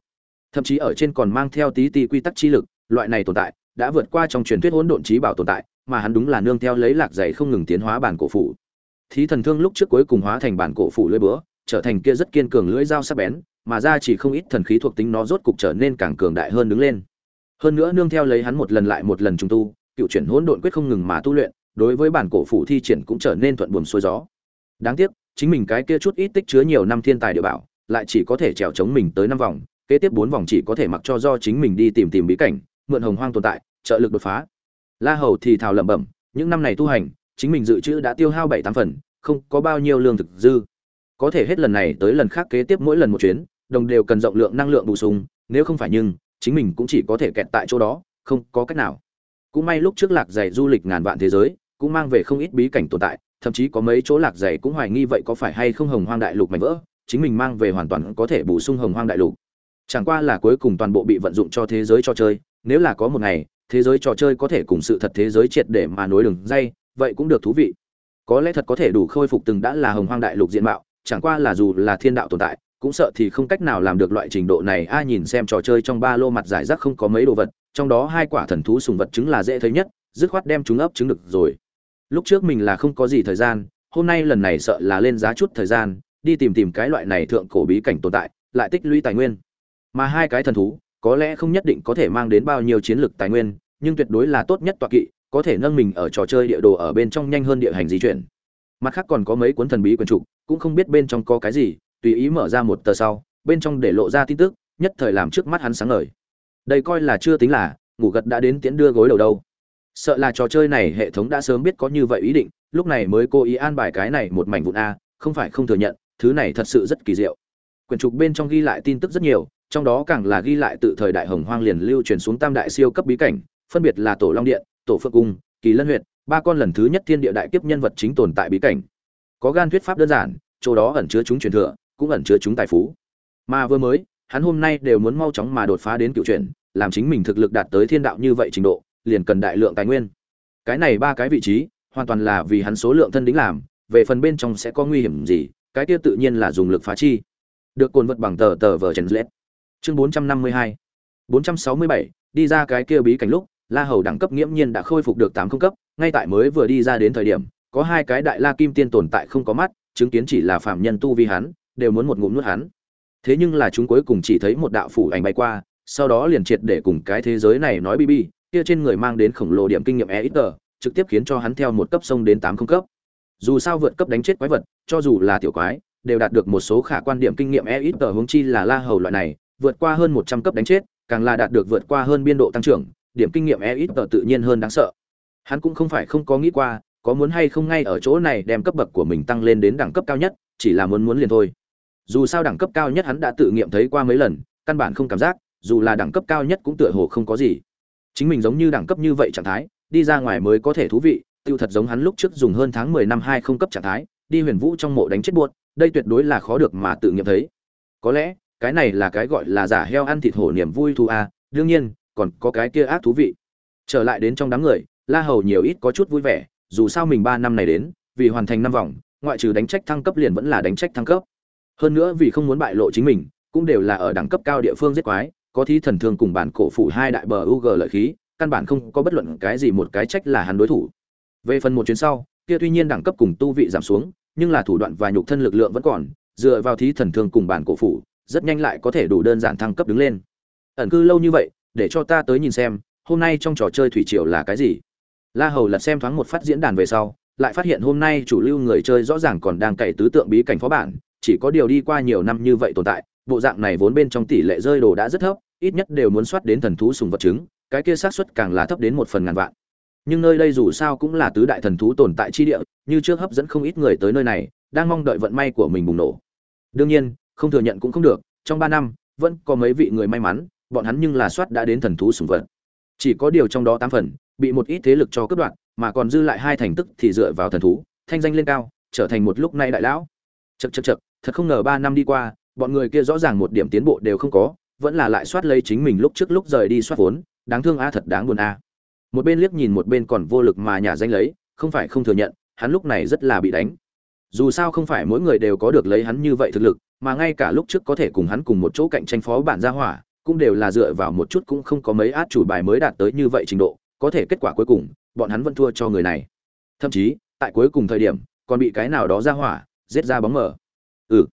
Thậm chí ở trên còn mang theo tí tí quy tắc chi lực, loại này tồn tại, đã vượt qua trong truyền thuyết hỗn độn trí bảo tồn tại, mà hắn đúng là nương theo lấy lạc dày không ngừng tiến hóa bản cổ phủ thí thần thương lúc trước cuối cùng hóa thành bản cổ phủ lưỡi búa, trở thành kia rất kiên cường lưỡi dao sắc bén, mà ra chỉ không ít thần khí thuộc tính nó rốt cục trở nên càng cường đại hơn đứng lên. Hơn nữa nương theo lấy hắn một lần lại một lần trùng tu, cựu chuyển hỗn độn quyết không ngừng mà tu luyện, đối với bản cổ phủ thi triển cũng trở nên thuận buồm xuôi gió. Đáng tiếc, chính mình cái kia chút ít tích chứa nhiều năm thiên tài địa bảo, lại chỉ có thể trèo chống mình tới năm vòng, kế tiếp bốn vòng chỉ có thể mặc cho do chính mình đi tìm tìm bí cảnh, mượn hồng hoang tồn tại, trợ lực đột phá. La hầu thì thào lẩm bẩm, những năm này tu hành chính mình dự trữ đã tiêu hao bảy tám phần, không có bao nhiêu lương thực dư. Có thể hết lần này tới lần khác kế tiếp mỗi lần một chuyến, đồng đều cần rộng lượng năng lượng bổ sung, nếu không phải nhưng, chính mình cũng chỉ có thể kẹt tại chỗ đó, không có cách nào. Cũng may lúc trước lạc giày du lịch ngàn vạn thế giới, cũng mang về không ít bí cảnh tồn tại, thậm chí có mấy chỗ lạc giày cũng hoài nghi vậy có phải hay không hồng hoang đại lục mảnh vỡ, chính mình mang về hoàn toàn có thể bổ sung hồng hoang đại lục. Chẳng qua là cuối cùng toàn bộ bị vận dụng cho thế giới trò chơi, nếu là có một ngày, thế giới trò chơi có thể cùng sự thật thế giới triệt để mà nối đường dây vậy cũng được thú vị. Có lẽ thật có thể đủ khôi phục từng đã là hồng hoang đại lục diện mạo, chẳng qua là dù là thiên đạo tồn tại, cũng sợ thì không cách nào làm được loại trình độ này. Ai nhìn xem trò chơi trong ba lô mặt giải rác không có mấy đồ vật, trong đó hai quả thần thú sùng vật chứng là dễ thấy nhất, dứt khoát đem chúng ấp trứng được rồi. Lúc trước mình là không có gì thời gian, hôm nay lần này sợ là lên giá chút thời gian, đi tìm tìm cái loại này thượng cổ bí cảnh tồn tại, lại tích lũy tài nguyên. Mà hai cái thần thú, có lẽ không nhất định có thể mang đến bao nhiêu chiến lược tài nguyên, nhưng tuyệt đối là tốt nhất tọa kỵ có thể nâng mình ở trò chơi địa đồ ở bên trong nhanh hơn địa hành di chuyển. Mặt khác còn có mấy cuốn thần bí quần trục, cũng không biết bên trong có cái gì, tùy ý mở ra một tờ sau, bên trong để lộ ra tin tức, nhất thời làm trước mắt hắn sáng ngời. Đây coi là chưa tính là, ngủ gật đã đến tiễn đưa gối đầu đâu. Sợ là trò chơi này hệ thống đã sớm biết có như vậy ý định, lúc này mới cố ý an bài cái này một mảnh vụn a, không phải không thừa nhận, thứ này thật sự rất kỳ diệu. Quyển trục bên trong ghi lại tin tức rất nhiều, trong đó càng là ghi lại tự thời đại hồng hoang liền lưu truyền xuống tam đại siêu cấp bí cảnh, phân biệt là tổ long điện tổ phượng cung, kỳ lân huyện ba con lần thứ nhất thiên địa đại kiếp nhân vật chính tồn tại bí cảnh. Có gan thuyết pháp đơn giản, chỗ đó ẩn chứa chúng truyền thừa, cũng ẩn chứa chúng tài phú. Mà vừa mới, hắn hôm nay đều muốn mau chóng mà đột phá đến cựu truyền làm chính mình thực lực đạt tới thiên đạo như vậy trình độ, liền cần đại lượng tài nguyên. Cái này ba cái vị trí, hoàn toàn là vì hắn số lượng thân đính làm, về phần bên trong sẽ có nguy hiểm gì, cái kia tự nhiên là dùng lực phá chi. Được cồn vật bằng tờ tờ vờ chèn lết chương bốn trăm năm mươi hai, bốn trăm sáu mươi bảy, đi ra cái kia bí cảnh lúc la hầu đẳng cấp nghiễm nhiên đã khôi phục được tám không cấp, ngay tại mới vừa đi ra đến thời điểm, có hai cái đại la kim tiên tồn tại không có mắt, chứng kiến chỉ là phạm nhân tu vi hắn, đều muốn một ngụm nuốt hắn. Thế nhưng là chúng cuối cùng chỉ thấy một đạo phủ ảnh bay qua, sau đó liền triệt để cùng cái thế giới này nói bb kia trên người mang đến khổng lồ điểm kinh nghiệm e ít tờ trực tiếp khiến cho hắn theo một cấp sông đến tám không cấp. Dù sao vượt cấp đánh chết quái vật, cho dù là tiểu quái, đều đạt được một số khả quan điểm kinh nghiệm e ít tờ hướng chi là la hầu loại này, vượt qua hơn một trăm cấp đánh chết, càng là đạt được vượt qua hơn biên độ tăng trưởng điểm kinh nghiệm e ít tờ tự nhiên hơn đáng sợ. Hắn cũng không phải không có nghĩ qua, có muốn hay không ngay ở chỗ này đem cấp bậc của mình tăng lên đến đẳng cấp cao nhất, chỉ là muốn muốn liền thôi. Dù sao đẳng cấp cao nhất hắn đã tự nghiệm thấy qua mấy lần, căn bản không cảm giác, dù là đẳng cấp cao nhất cũng tựa hồ không có gì. Chính mình giống như đẳng cấp như vậy trạng thái, đi ra ngoài mới có thể thú vị, tiêu thật giống hắn lúc trước dùng hơn tháng mười năm hai không cấp trạng thái, đi huyền vũ trong mộ đánh chết buốt, đây tuyệt đối là khó được mà tự nghiệm thấy. Có lẽ, cái này là cái gọi là giả heo ăn thịt hổ niềm vui thu a, đương nhiên còn có cái kia ác thú vị trở lại đến trong đám người la hầu nhiều ít có chút vui vẻ dù sao mình ba năm này đến vì hoàn thành năm vòng ngoại trừ đánh trách thăng cấp liền vẫn là đánh trách thăng cấp hơn nữa vì không muốn bại lộ chính mình cũng đều là ở đẳng cấp cao địa phương giết quái có thí thần thương cùng bản cổ phủ hai đại bờ UG lợi khí, căn bản không có bất luận cái gì một cái trách là hắn đối thủ. Về phần một chuyến sau, kia tuy nhiên đẳng cấp cùng tu vị giảm xuống, nhưng là thủ đoạn và nhục thân lực lượng vẫn còn, dựa vào thí thần thương cùng bản cổ phủ, rất nhanh lại có thể đủ đơn giản thăng cấp đứng lên. Ẩn cư lâu như vậy, để cho ta tới nhìn xem, hôm nay trong trò chơi thủy triều là cái gì. La Hầu lật xem thoáng một phát diễn đàn về sau, lại phát hiện hôm nay chủ lưu người chơi rõ ràng còn đang cày tứ tượng bí cảnh phó bản, chỉ có điều đi qua nhiều năm như vậy tồn tại, bộ dạng này vốn bên trong tỷ lệ rơi đồ đã rất thấp, ít nhất đều muốn soát đến thần thú sùng vật chứng, cái kia xác suất càng là thấp đến một phần ngàn vạn. Nhưng nơi đây dù sao cũng là tứ đại thần thú tồn tại chi địa, như trước hấp dẫn không ít người tới nơi này, đang mong đợi vận may của mình bùng nổ. Đương nhiên, không thừa nhận cũng không được, trong ba năm, vẫn có mấy vị người may mắn, bọn hắn nhưng là soát đã đến thần thú sùng vật. Chỉ có điều trong đó 8 phần bị một ít thế lực cho cướp đoạt, mà còn dư lại hai thành tức thì dựa vào thần thú, thanh danh lên cao, trở thành một lúc nay đại lão. Chậc chậc chậc, thật không ngờ 3 năm đi qua, bọn người kia rõ ràng một điểm tiến bộ đều không có, vẫn là lại soát lấy chính mình lúc trước lúc rời đi soát vốn đáng thương a thật đáng buồn a một bên liếc nhìn một bên còn vô lực mà nhả danh lấy không phải không thừa nhận hắn lúc này rất là bị đánh dù sao không phải mỗi người đều có được lấy hắn như vậy thực lực mà ngay cả lúc trước có thể cùng hắn cùng một chỗ cạnh tranh phó bản gia hỏa cũng đều là dựa vào một chút cũng không có mấy át chủ bài mới đạt tới như vậy trình độ, có thể kết quả cuối cùng, bọn hắn vẫn thua cho người này. Thậm chí, tại cuối cùng thời điểm, còn bị cái nào đó ra hỏa, giết ra bóng mở ừ.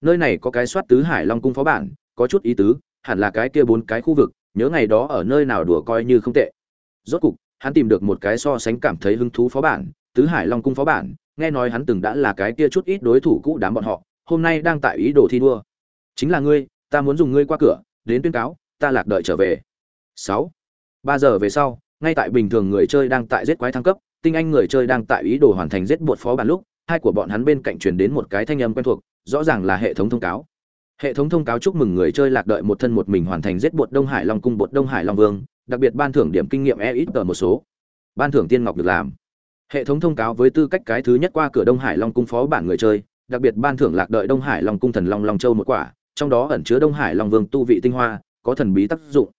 Nơi này có cái soát tứ hải long cung phó bản, có chút ý tứ, hẳn là cái kia bốn cái khu vực, nhớ ngày đó ở nơi nào đùa coi như không tệ. Rốt cục, hắn tìm được một cái so sánh cảm thấy hứng thú phó bản, tứ hải long cung phó bản, nghe nói hắn từng đã là cái kia chút ít đối thủ cũ đám bọn họ, hôm nay đang tại ý đồ thi đua. Chính là ngươi, ta muốn dùng ngươi qua cửa đến tuyên cáo, ta lạc đợi trở về. Sáu. Ba giờ về sau, ngay tại bình thường người chơi đang tại giết quái thăng cấp, tinh anh người chơi đang tại ý đồ hoàn thành giết bột phó bản lúc, hai của bọn hắn bên cạnh truyền đến một cái thanh âm quen thuộc, rõ ràng là hệ thống thông cáo. Hệ thống thông cáo chúc mừng người chơi lạc đợi một thân một mình hoàn thành giết bột đông hải long cung, bột đông hải long vương, đặc biệt ban thưởng điểm kinh nghiệm e ít ở một số. Ban thưởng tiên ngọc được làm. Hệ thống thông cáo với tư cách cái thứ nhất qua cửa đông hải long cung phó bản người chơi, đặc biệt ban thưởng lạc đợi đông hải long cung thần long long châu một quả trong đó ẩn chứa đông hải long vương tu vị tinh hoa có thần bí tác dụng.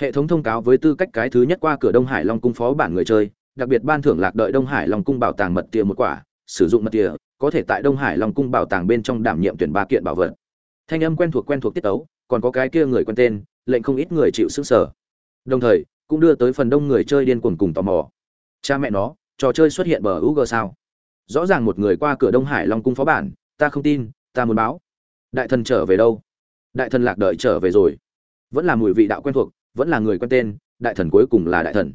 Hệ thống thông cáo với tư cách cái thứ nhất qua cửa đông hải long cung phó bản người chơi đặc biệt ban thưởng lạc đợi đông hải long cung bảo tàng mật tiệp một quả sử dụng mật tiệp, có thể tại đông hải long cung bảo tàng bên trong đảm nhiệm tuyển ba kiện bảo vật. Thanh âm quen thuộc quen thuộc tiết tấu còn có cái kia người quen tên lệnh không ít người chịu sức sở đồng thời cũng đưa tới phần đông người chơi điên cuồng cùng tò mò. Cha mẹ nó trò chơi xuất hiện bờ UG sao? Rõ ràng một người qua cửa đông hải long cung phó bản ta không tin ta muốn báo đại thần trở về đâu? Đại thần lạc đợi trở về rồi. Vẫn là mùi vị đạo quen thuộc, vẫn là người quen tên, đại thần cuối cùng là đại thần.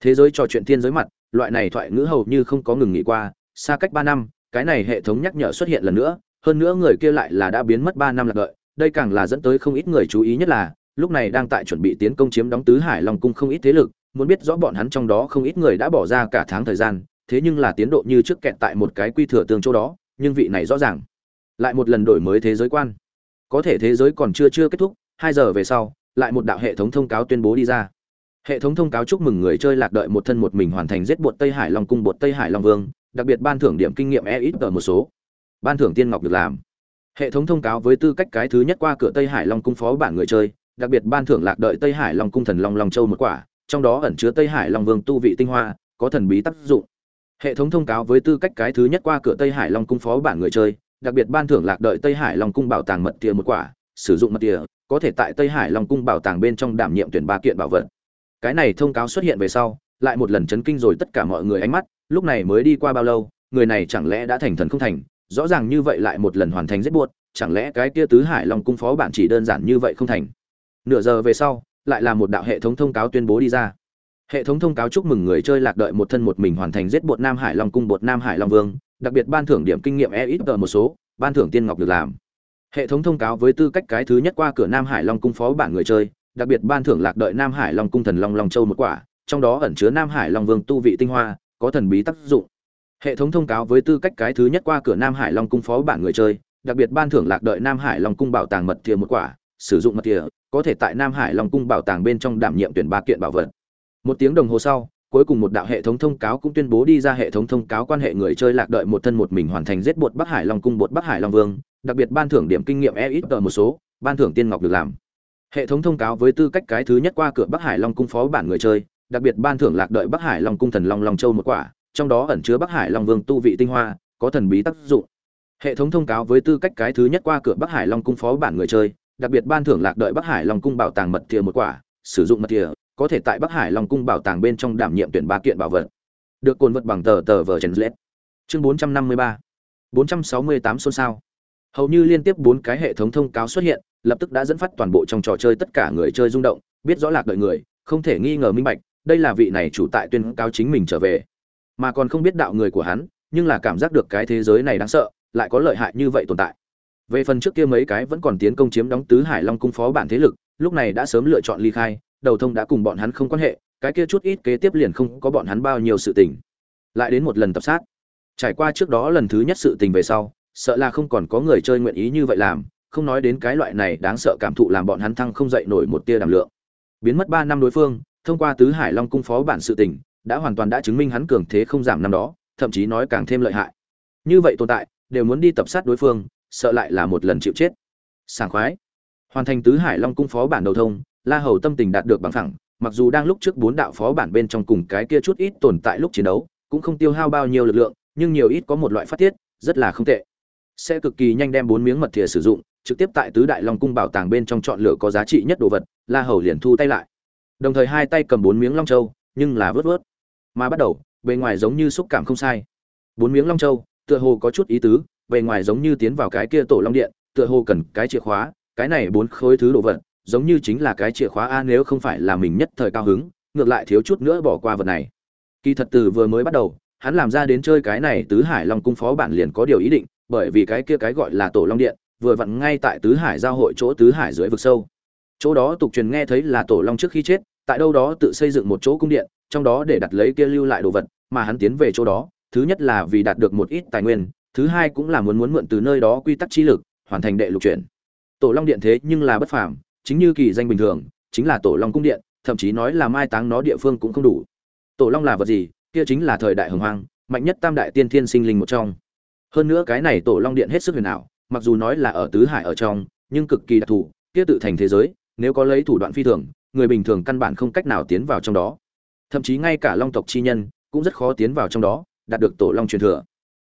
Thế giới trò chuyện thiên giới mặt, loại này thoại ngữ hầu như không có ngừng nghỉ qua, xa cách ba năm, cái này hệ thống nhắc nhở xuất hiện lần nữa, hơn nữa người kia lại là đã biến mất ba năm lạc đợi, đây càng là dẫn tới không ít người chú ý nhất là, lúc này đang tại chuẩn bị tiến công chiếm đóng tứ hải long cung không ít thế lực, muốn biết rõ bọn hắn trong đó không ít người đã bỏ ra cả tháng thời gian, thế nhưng là tiến độ như trước kẹt tại một cái quy thừa tương chỗ đó, nhưng vị này rõ ràng lại một lần đổi mới thế giới quan. Có thể thế giới còn chưa chưa kết thúc, hai giờ về sau, lại một đạo hệ thống thông cáo tuyên bố đi ra. Hệ thống thông cáo chúc mừng người chơi lạc đợi một thân một mình hoàn thành giết bột tây hải long cung bột tây hải long vương, đặc biệt ban thưởng điểm kinh nghiệm e ít ở một số. Ban thưởng tiên ngọc được làm. Hệ thống thông cáo với tư cách cái thứ nhất qua cửa tây hải long cung phó bản người chơi, đặc biệt ban thưởng lạc đợi tây hải long cung thần long long châu một quả, trong đó ẩn chứa tây hải long vương tu vị tinh hoa, có thần bí tác dụng. Hệ thống thông cáo với tư cách cái thứ nhất qua cửa tây hải long cung phó bản người chơi đặc biệt ban thưởng lạc đợi tây hải long cung bảo tàng mật tìa một quả, sử dụng mật tìa có thể tại tây hải long cung bảo tàng bên trong đảm nhiệm tuyển ba kiện bảo vật. Cái này thông cáo xuất hiện về sau, lại một lần chấn kinh rồi tất cả mọi người ánh mắt, lúc này mới đi qua bao lâu, người này chẳng lẽ đã thành thần không thành, rõ ràng như vậy lại một lần hoàn thành rất buốt chẳng lẽ cái kia tứ hải long cung phó bản chỉ đơn giản như vậy không thành? Nửa giờ về sau, lại là một đạo hệ thống thông cáo tuyên bố đi ra. Hệ thống thông cáo chúc mừng người chơi lạc đợi một thân một mình hoàn thành giết bột nam hải long cung bột nam hải long vương đặc biệt ban thưởng điểm kinh nghiệm e ít một số, ban thưởng tiên ngọc được làm. Hệ thống thông cáo với tư cách cái thứ nhất qua cửa nam hải long cung phó bản người chơi, đặc biệt ban thưởng lạc đợi nam hải long cung thần long long châu một quả, trong đó ẩn chứa nam hải long vương tu vị tinh hoa, có thần bí tác dụng. Hệ thống thông cáo với tư cách cái thứ nhất qua cửa nam hải long cung phó bản người chơi, đặc biệt ban thưởng lạc đợi nam hải long cung bảo tàng mật thìa một quả, sử dụng mật thìa, có thể tại nam hải long cung bảo tàng bên trong đảm nhiệm tuyển ba kiện bảo vật. Một tiếng đồng hồ sau cuối cùng một đạo hệ thống thông cáo cũng tuyên bố đi ra hệ thống thông cáo quan hệ người chơi lạc đợi một thân một mình hoàn thành giết bột bắc hải long cung bột bắc hải long vương, đặc biệt ban thưởng điểm kinh nghiệm e ít một số, ban thưởng tiên ngọc được làm. Hệ thống thông cáo với tư cách cái thứ nhất qua cửa bắc hải long cung phó bản người chơi, đặc biệt ban thưởng lạc đợi bắc hải long cung thần long long châu một quả, trong đó ẩn chứa bắc hải long vương tu vị tinh hoa, có thần bí tác dụng. Hệ thống thông cáo với tư cách cái thứ nhất qua cửa bắc hải long cung phó bản người chơi, đặc biệt ban thưởng lạc đợi bắc hải long cung bảo tàng mật thìa một quả, sử dụng mật thìa có thể tại bắc hải long cung bảo tàng bên trong đảm nhiệm tuyển ba kiện bảo vật. Được cồn vật bằng tờ tờ vờ trần lết chương bốn trăm năm mươi ba. bốn trăm sáu mươi tám xôn xao. Hầu như liên tiếp bốn cái hệ thống thông cáo xuất hiện, lập tức đã dẫn phát toàn bộ trong trò chơi tất cả người chơi rung động, biết rõ lạc đợi người, không thể nghi ngờ minh bạch, đây là vị này chủ tại tuyên cáo chính mình trở về. Mà còn không biết đạo người của hắn, nhưng là cảm giác được cái thế giới này đáng sợ, lại có lợi hại như vậy tồn tại. Về phần trước kia mấy cái vẫn còn tiến công chiếm đóng tứ hải long cung phó bản thế lực, lúc này đã sớm lựa chọn ly khai đầu thông đã cùng bọn hắn không quan hệ, cái kia chút ít kế tiếp liền không có bọn hắn bao nhiêu sự tình. Lại đến một lần tập sát. Trải qua trước đó lần thứ nhất sự tình về sau, sợ là không còn có người chơi nguyện ý như vậy làm, không nói đến cái loại này đáng sợ cảm thụ làm bọn hắn thăng không dậy nổi một tia đảm lượng. Biến mất ba năm đối phương, thông qua tứ hải long cung phó bản sự tình, đã hoàn toàn đã chứng minh hắn cường thế không giảm năm đó, thậm chí nói càng thêm lợi hại. Như vậy tồn tại, đều muốn đi tập sát đối phương, sợ lại là một lần chịu chết. Sảng khoái. Hoàn thành tứ hải long cung phó bản đầu thông la hầu tâm tình đạt được bằng thẳng mặc dù đang lúc trước bốn đạo phó bản bên trong cùng cái kia chút ít tồn tại lúc chiến đấu, cũng không tiêu hao bao nhiêu lực lượng, nhưng nhiều ít có một loại phát tiết, rất là không tệ. Sẽ cực kỳ nhanh đem bốn miếng mật thìa sử dụng, trực tiếp tại tứ đại long cung bảo tàng bên trong chọn lựa có giá trị nhất đồ vật, la hầu liền thu tay lại. Đồng thời hai tay cầm bốn miếng long châu, nhưng là vớt vớt. Mà bắt đầu, bề ngoài giống như xúc cảm không sai. Bốn miếng long châu, tựa hồ có chút ý tứ, bề ngoài giống như tiến vào cái kia tổ long điện, tựa hồ cần cái chìa khóa, cái này bốn khối thứ đồ vật giống như chính là cái chìa khóa a, nếu không phải là mình nhất thời cao hứng, ngược lại thiếu chút nữa bỏ qua vật này. Kỳ thật từ vừa mới bắt đầu, hắn làm ra đến chơi cái này tứ hải long cung phó bản liền có điều ý định, bởi vì cái kia cái gọi là tổ long điện, vừa vặn ngay tại tứ hải giao hội chỗ tứ hải dưới vực sâu. Chỗ đó tục truyền nghe thấy là tổ long trước khi chết, tại đâu đó tự xây dựng một chỗ cung điện, trong đó để đặt lấy kia lưu lại đồ vật, mà hắn tiến về chỗ đó, thứ nhất là vì đạt được một ít tài nguyên, thứ hai cũng là muốn muốn mượn từ nơi đó quy tắc chi lực, hoàn thành đệ lục chuyển. Tổ long điện thế nhưng là bất phàm chính như kỳ danh bình thường, chính là tổ long cung điện, thậm chí nói là mai táng nó địa phương cũng không đủ. Tổ long là vật gì? Kia chính là thời đại hồng hoang, mạnh nhất tam đại tiên thiên sinh linh một trong. Hơn nữa cái này tổ long điện hết sức huyền ảo, mặc dù nói là ở tứ hải ở trong, nhưng cực kỳ đặc thù, kia tự thành thế giới, nếu có lấy thủ đoạn phi thường, người bình thường căn bản không cách nào tiến vào trong đó. Thậm chí ngay cả long tộc chi nhân cũng rất khó tiến vào trong đó, đạt được tổ long truyền thừa.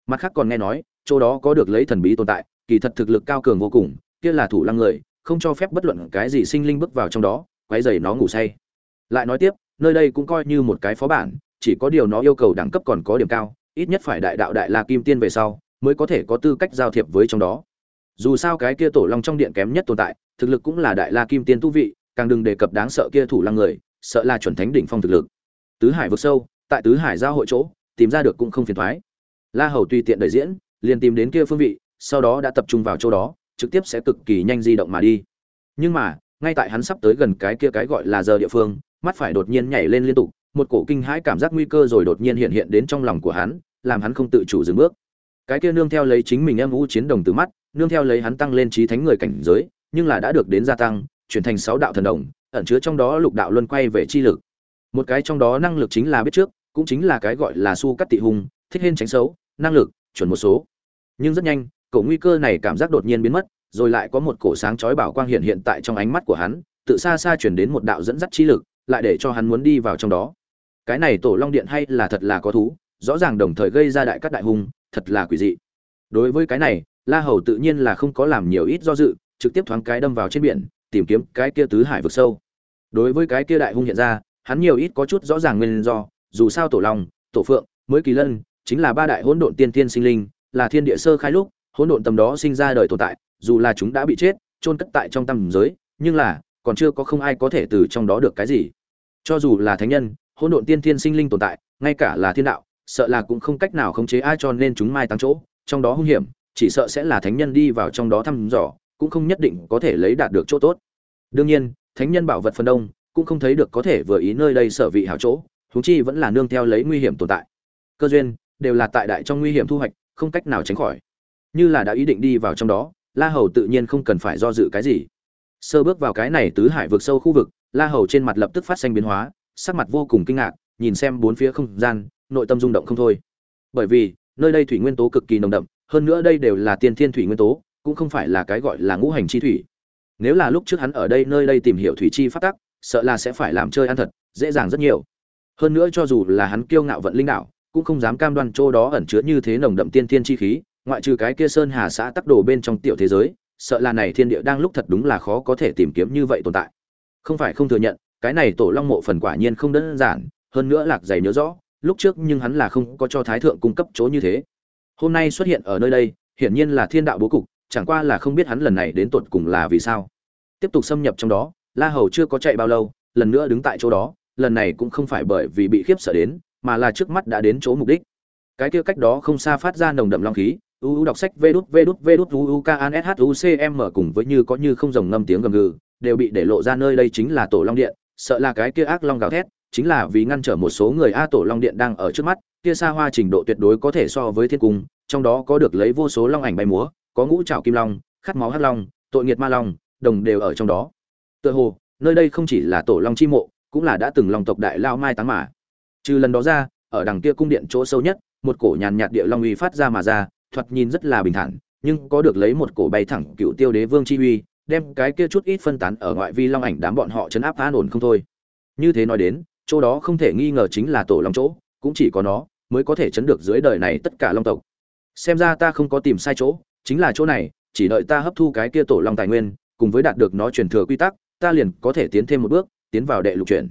Mặt khác còn nghe nói, chỗ đó có được lấy thần bí tồn tại, kỳ thật thực lực cao cường vô cùng, kia là thủ lăng người không cho phép bất luận cái gì sinh linh bước vào trong đó, quấy dày nó ngủ say. Lại nói tiếp, nơi đây cũng coi như một cái phó bản, chỉ có điều nó yêu cầu đẳng cấp còn có điểm cao, ít nhất phải đại đạo đại la kim tiên về sau mới có thể có tư cách giao thiệp với trong đó. Dù sao cái kia tổ long trong điện kém nhất tồn tại, thực lực cũng là đại la kim tiên tu vị, càng đừng đề cập đáng sợ kia thủ lăng người, sợ là chuẩn thánh đỉnh phong thực lực. Tứ hải vực sâu, tại tứ hải giao hội chỗ, tìm ra được cũng không phiền thoái. La hầu tùy tiện đời diễn, liền tìm đến kia phương vị, sau đó đã tập trung vào chỗ đó trực tiếp sẽ cực kỳ nhanh di động mà đi. Nhưng mà, ngay tại hắn sắp tới gần cái kia cái gọi là giờ địa phương, mắt phải đột nhiên nhảy lên liên tục, một cổ kinh hãi cảm giác nguy cơ rồi đột nhiên hiện hiện đến trong lòng của hắn, làm hắn không tự chủ dừng bước. Cái kia nương theo lấy chính mình em u chiến đồng từ mắt, nương theo lấy hắn tăng lên trí thánh người cảnh giới, nhưng là đã được đến gia tăng, chuyển thành sáu đạo thần đồng, ẩn chứa trong đó lục đạo luân quay về chi lực. Một cái trong đó năng lực chính là biết trước, cũng chính là cái gọi là su cắt tị hùng thích hên tránh xấu, năng lực, chuẩn một số. Nhưng rất nhanh cổ nguy cơ này cảm giác đột nhiên biến mất, rồi lại có một cổ sáng chói bảo quang hiện hiện tại trong ánh mắt của hắn, tự xa xa chuyển đến một đạo dẫn dắt chi lực, lại để cho hắn muốn đi vào trong đó. Cái này tổ long điện hay là thật là có thú, rõ ràng đồng thời gây ra đại các đại hung, thật là quỷ dị. Đối với cái này, la hầu tự nhiên là không có làm nhiều ít do dự, trực tiếp thoáng cái đâm vào trên biển, tìm kiếm cái kia tứ hải vực sâu. Đối với cái kia đại hung hiện ra, hắn nhiều ít có chút rõ ràng nguyên do, dù sao tổ long, tổ phượng, mới kỳ lân, chính là ba đại hỗn độn tiên tiên sinh linh, là thiên địa sơ khai lúc hỗn độn tầm đó sinh ra đời tồn tại, dù là chúng đã bị chết, chôn cất tại trong tâm giới, nhưng là, còn chưa có không ai có thể từ trong đó được cái gì. Cho dù là thánh nhân, hỗn độn tiên thiên sinh linh tồn tại, ngay cả là thiên đạo, sợ là cũng không cách nào khống chế ai cho nên chúng mai tăng chỗ, trong đó hung hiểm, chỉ sợ sẽ là thánh nhân đi vào trong đó thăm dò, cũng không nhất định có thể lấy đạt được chỗ tốt. Đương nhiên, thánh nhân bảo vật phần đông, cũng không thấy được có thể vừa ý nơi đây sở vị hảo chỗ, huống chi vẫn là nương theo lấy nguy hiểm tồn tại. Cơ duyên, đều là tại đại trong nguy hiểm thu hoạch, không cách nào tránh khỏi như là đã ý định đi vào trong đó, la hầu tự nhiên không cần phải do dự cái gì. Sơ bước vào cái này tứ hải vượt sâu khu vực, la hầu trên mặt lập tức phát sinh biến hóa, sắc mặt vô cùng kinh ngạc, nhìn xem bốn phía không gian, nội tâm rung động không thôi. Bởi vì, nơi đây thủy nguyên tố cực kỳ nồng đậm, hơn nữa đây đều là tiên thiên thủy nguyên tố, cũng không phải là cái gọi là ngũ hành chi thủy. Nếu là lúc trước hắn ở đây, nơi đây tìm hiểu thủy chi phát tắc, sợ là sẽ phải làm chơi ăn thật, dễ dàng rất nhiều. Hơn nữa cho dù là hắn kiêu ngạo vận linh đạo, cũng không dám cam đoan chỗ đó ẩn chứa như thế nồng đậm tiên thiên chi khí ngoại trừ cái kia sơn hà xã tắc đồ bên trong tiểu thế giới, sợ là này thiên địa đang lúc thật đúng là khó có thể tìm kiếm như vậy tồn tại. Không phải không thừa nhận, cái này tổ long mộ phần quả nhiên không đơn giản, hơn nữa lạc dày nhớ rõ, lúc trước nhưng hắn là không có cho thái thượng cung cấp chỗ như thế. Hôm nay xuất hiện ở nơi đây, hiển nhiên là thiên đạo bố cục, chẳng qua là không biết hắn lần này đến tột cùng là vì sao. Tiếp tục xâm nhập trong đó, la hầu chưa có chạy bao lâu, lần nữa đứng tại chỗ đó, lần này cũng không phải bởi vì bị khiếp sợ đến, mà là trước mắt đã đến chỗ mục đích. Cái kia cách đó không xa phát ra nồng đậm long khí uu đọc sách vê đút vê đút vê đút uu k an s h u c m, cùng với như có như không rồng ngâm tiếng gầm gừ, đều bị để lộ ra nơi đây chính là tổ long điện. Sợ là cái kia ác long gào thét, chính là vì ngăn trở một số người a tổ long điện đang ở trước mắt, kia xa hoa trình độ tuyệt đối có thể so với thiên cung, trong đó có được lấy vô số long ảnh bay múa, có ngũ trảo kim long, khát máu hắc long, tội nghiệt ma long, đồng đều ở trong đó. Tựa hồ, nơi đây không chỉ là tổ long chi mộ, cũng là đã từng long tộc đại lao mai táng mà. Trừ lần đó ra, ở đằng kia cung điện chỗ sâu nhất, một cổ nhàn nhạt địa long uy phát ra mà ra thoạt nhìn rất là bình thản, nhưng có được lấy một cổ bay thẳng cựu tiêu đế vương chi uy, đem cái kia chút ít phân tán ở ngoại vi long ảnh đám bọn họ chấn áp an ổn không thôi. Như thế nói đến, chỗ đó không thể nghi ngờ chính là tổ long chỗ, cũng chỉ có nó mới có thể chấn được dưới đời này tất cả long tộc. Xem ra ta không có tìm sai chỗ, chính là chỗ này, chỉ đợi ta hấp thu cái kia tổ long tài nguyên, cùng với đạt được nó truyền thừa quy tắc, ta liền có thể tiến thêm một bước, tiến vào đệ lục chuyển.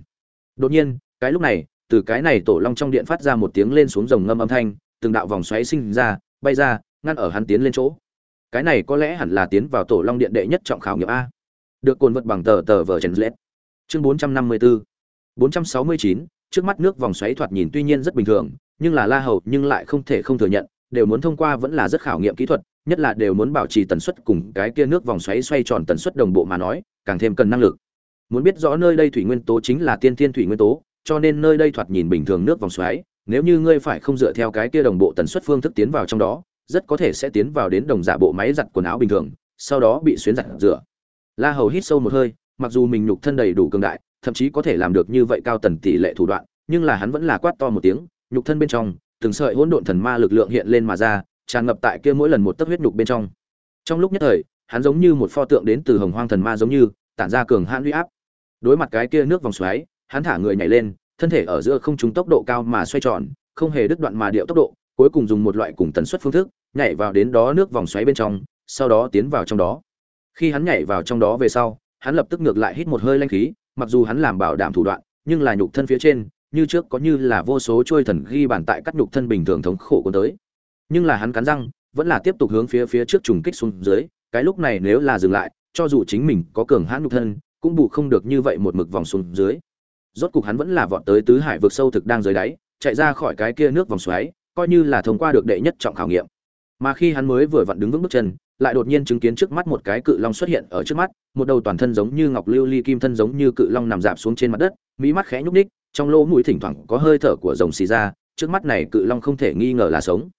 Đột nhiên, cái lúc này, từ cái này tổ long trong điện phát ra một tiếng lên xuống rồng ngâm âm thanh, từng đạo vòng xoáy sinh ra bay ra, ngăn ở hắn tiến lên chỗ. Cái này có lẽ hẳn là tiến vào tổ long điện đệ nhất trọng khảo nghiệm a. Được cồn vật bằng tờ tờ vờ chen lết chương 454 469 trước mắt nước vòng xoáy thoạt nhìn tuy nhiên rất bình thường, nhưng là la hầu nhưng lại không thể không thừa nhận, đều muốn thông qua vẫn là rất khảo nghiệm kỹ thuật, nhất là đều muốn bảo trì tần suất cùng cái kia nước vòng xoáy xoay tròn tần suất đồng bộ mà nói, càng thêm cần năng lực. Muốn biết rõ nơi đây thủy nguyên tố chính là tiên thiên thủy nguyên tố, cho nên nơi đây thoạt nhìn bình thường nước vòng xoáy nếu như ngươi phải không dựa theo cái kia đồng bộ tần suất phương thức tiến vào trong đó, rất có thể sẽ tiến vào đến đồng giả bộ máy giặt quần áo bình thường, sau đó bị xuyến giặt rửa. La hầu hít sâu một hơi, mặc dù mình nhục thân đầy đủ cường đại, thậm chí có thể làm được như vậy cao tần tỷ lệ thủ đoạn, nhưng là hắn vẫn là quát to một tiếng, nhục thân bên trong, từng sợi hỗn độn thần ma lực lượng hiện lên mà ra, tràn ngập tại kia mỗi lần một tấc huyết nhục bên trong. Trong lúc nhất thời, hắn giống như một pho tượng đến từ hồng hoang thần ma giống như, tản ra cường hãn uy áp. Đối mặt cái kia nước vòng xoáy, hắn thả người nhảy lên thân thể ở giữa không trung tốc độ cao mà xoay tròn, không hề đứt đoạn mà điệu tốc độ, cuối cùng dùng một loại cùng tần suất phương thức, nhảy vào đến đó nước vòng xoáy bên trong, sau đó tiến vào trong đó. Khi hắn nhảy vào trong đó về sau, hắn lập tức ngược lại hít một hơi linh khí, mặc dù hắn làm bảo đảm thủ đoạn, nhưng là nhục thân phía trên, như trước có như là vô số trôi thần ghi bản tại cắt nhục thân bình thường thống khổ của tới. Nhưng là hắn cắn răng, vẫn là tiếp tục hướng phía phía trước trùng kích xuống dưới, cái lúc này nếu là dừng lại, cho dù chính mình có cường hãn nhục thân, cũng bù không được như vậy một mực vòng xuống dưới rốt cục hắn vẫn là vọt tới tứ hải vực sâu thực đang dưới đáy, chạy ra khỏi cái kia nước vòng xoáy, coi như là thông qua được đệ nhất trọng khảo nghiệm. Mà khi hắn mới vừa vặn đứng vững bước chân, lại đột nhiên chứng kiến trước mắt một cái cự long xuất hiện ở trước mắt, một đầu toàn thân giống như ngọc lưu ly kim thân giống như cự long nằm dạp xuống trên mặt đất mỹ mắt khẽ nhúc ních trong lỗ mũi thỉnh thoảng có hơi thở của rồng xì ra, trước mắt này cự long không thể nghi ngờ là sống.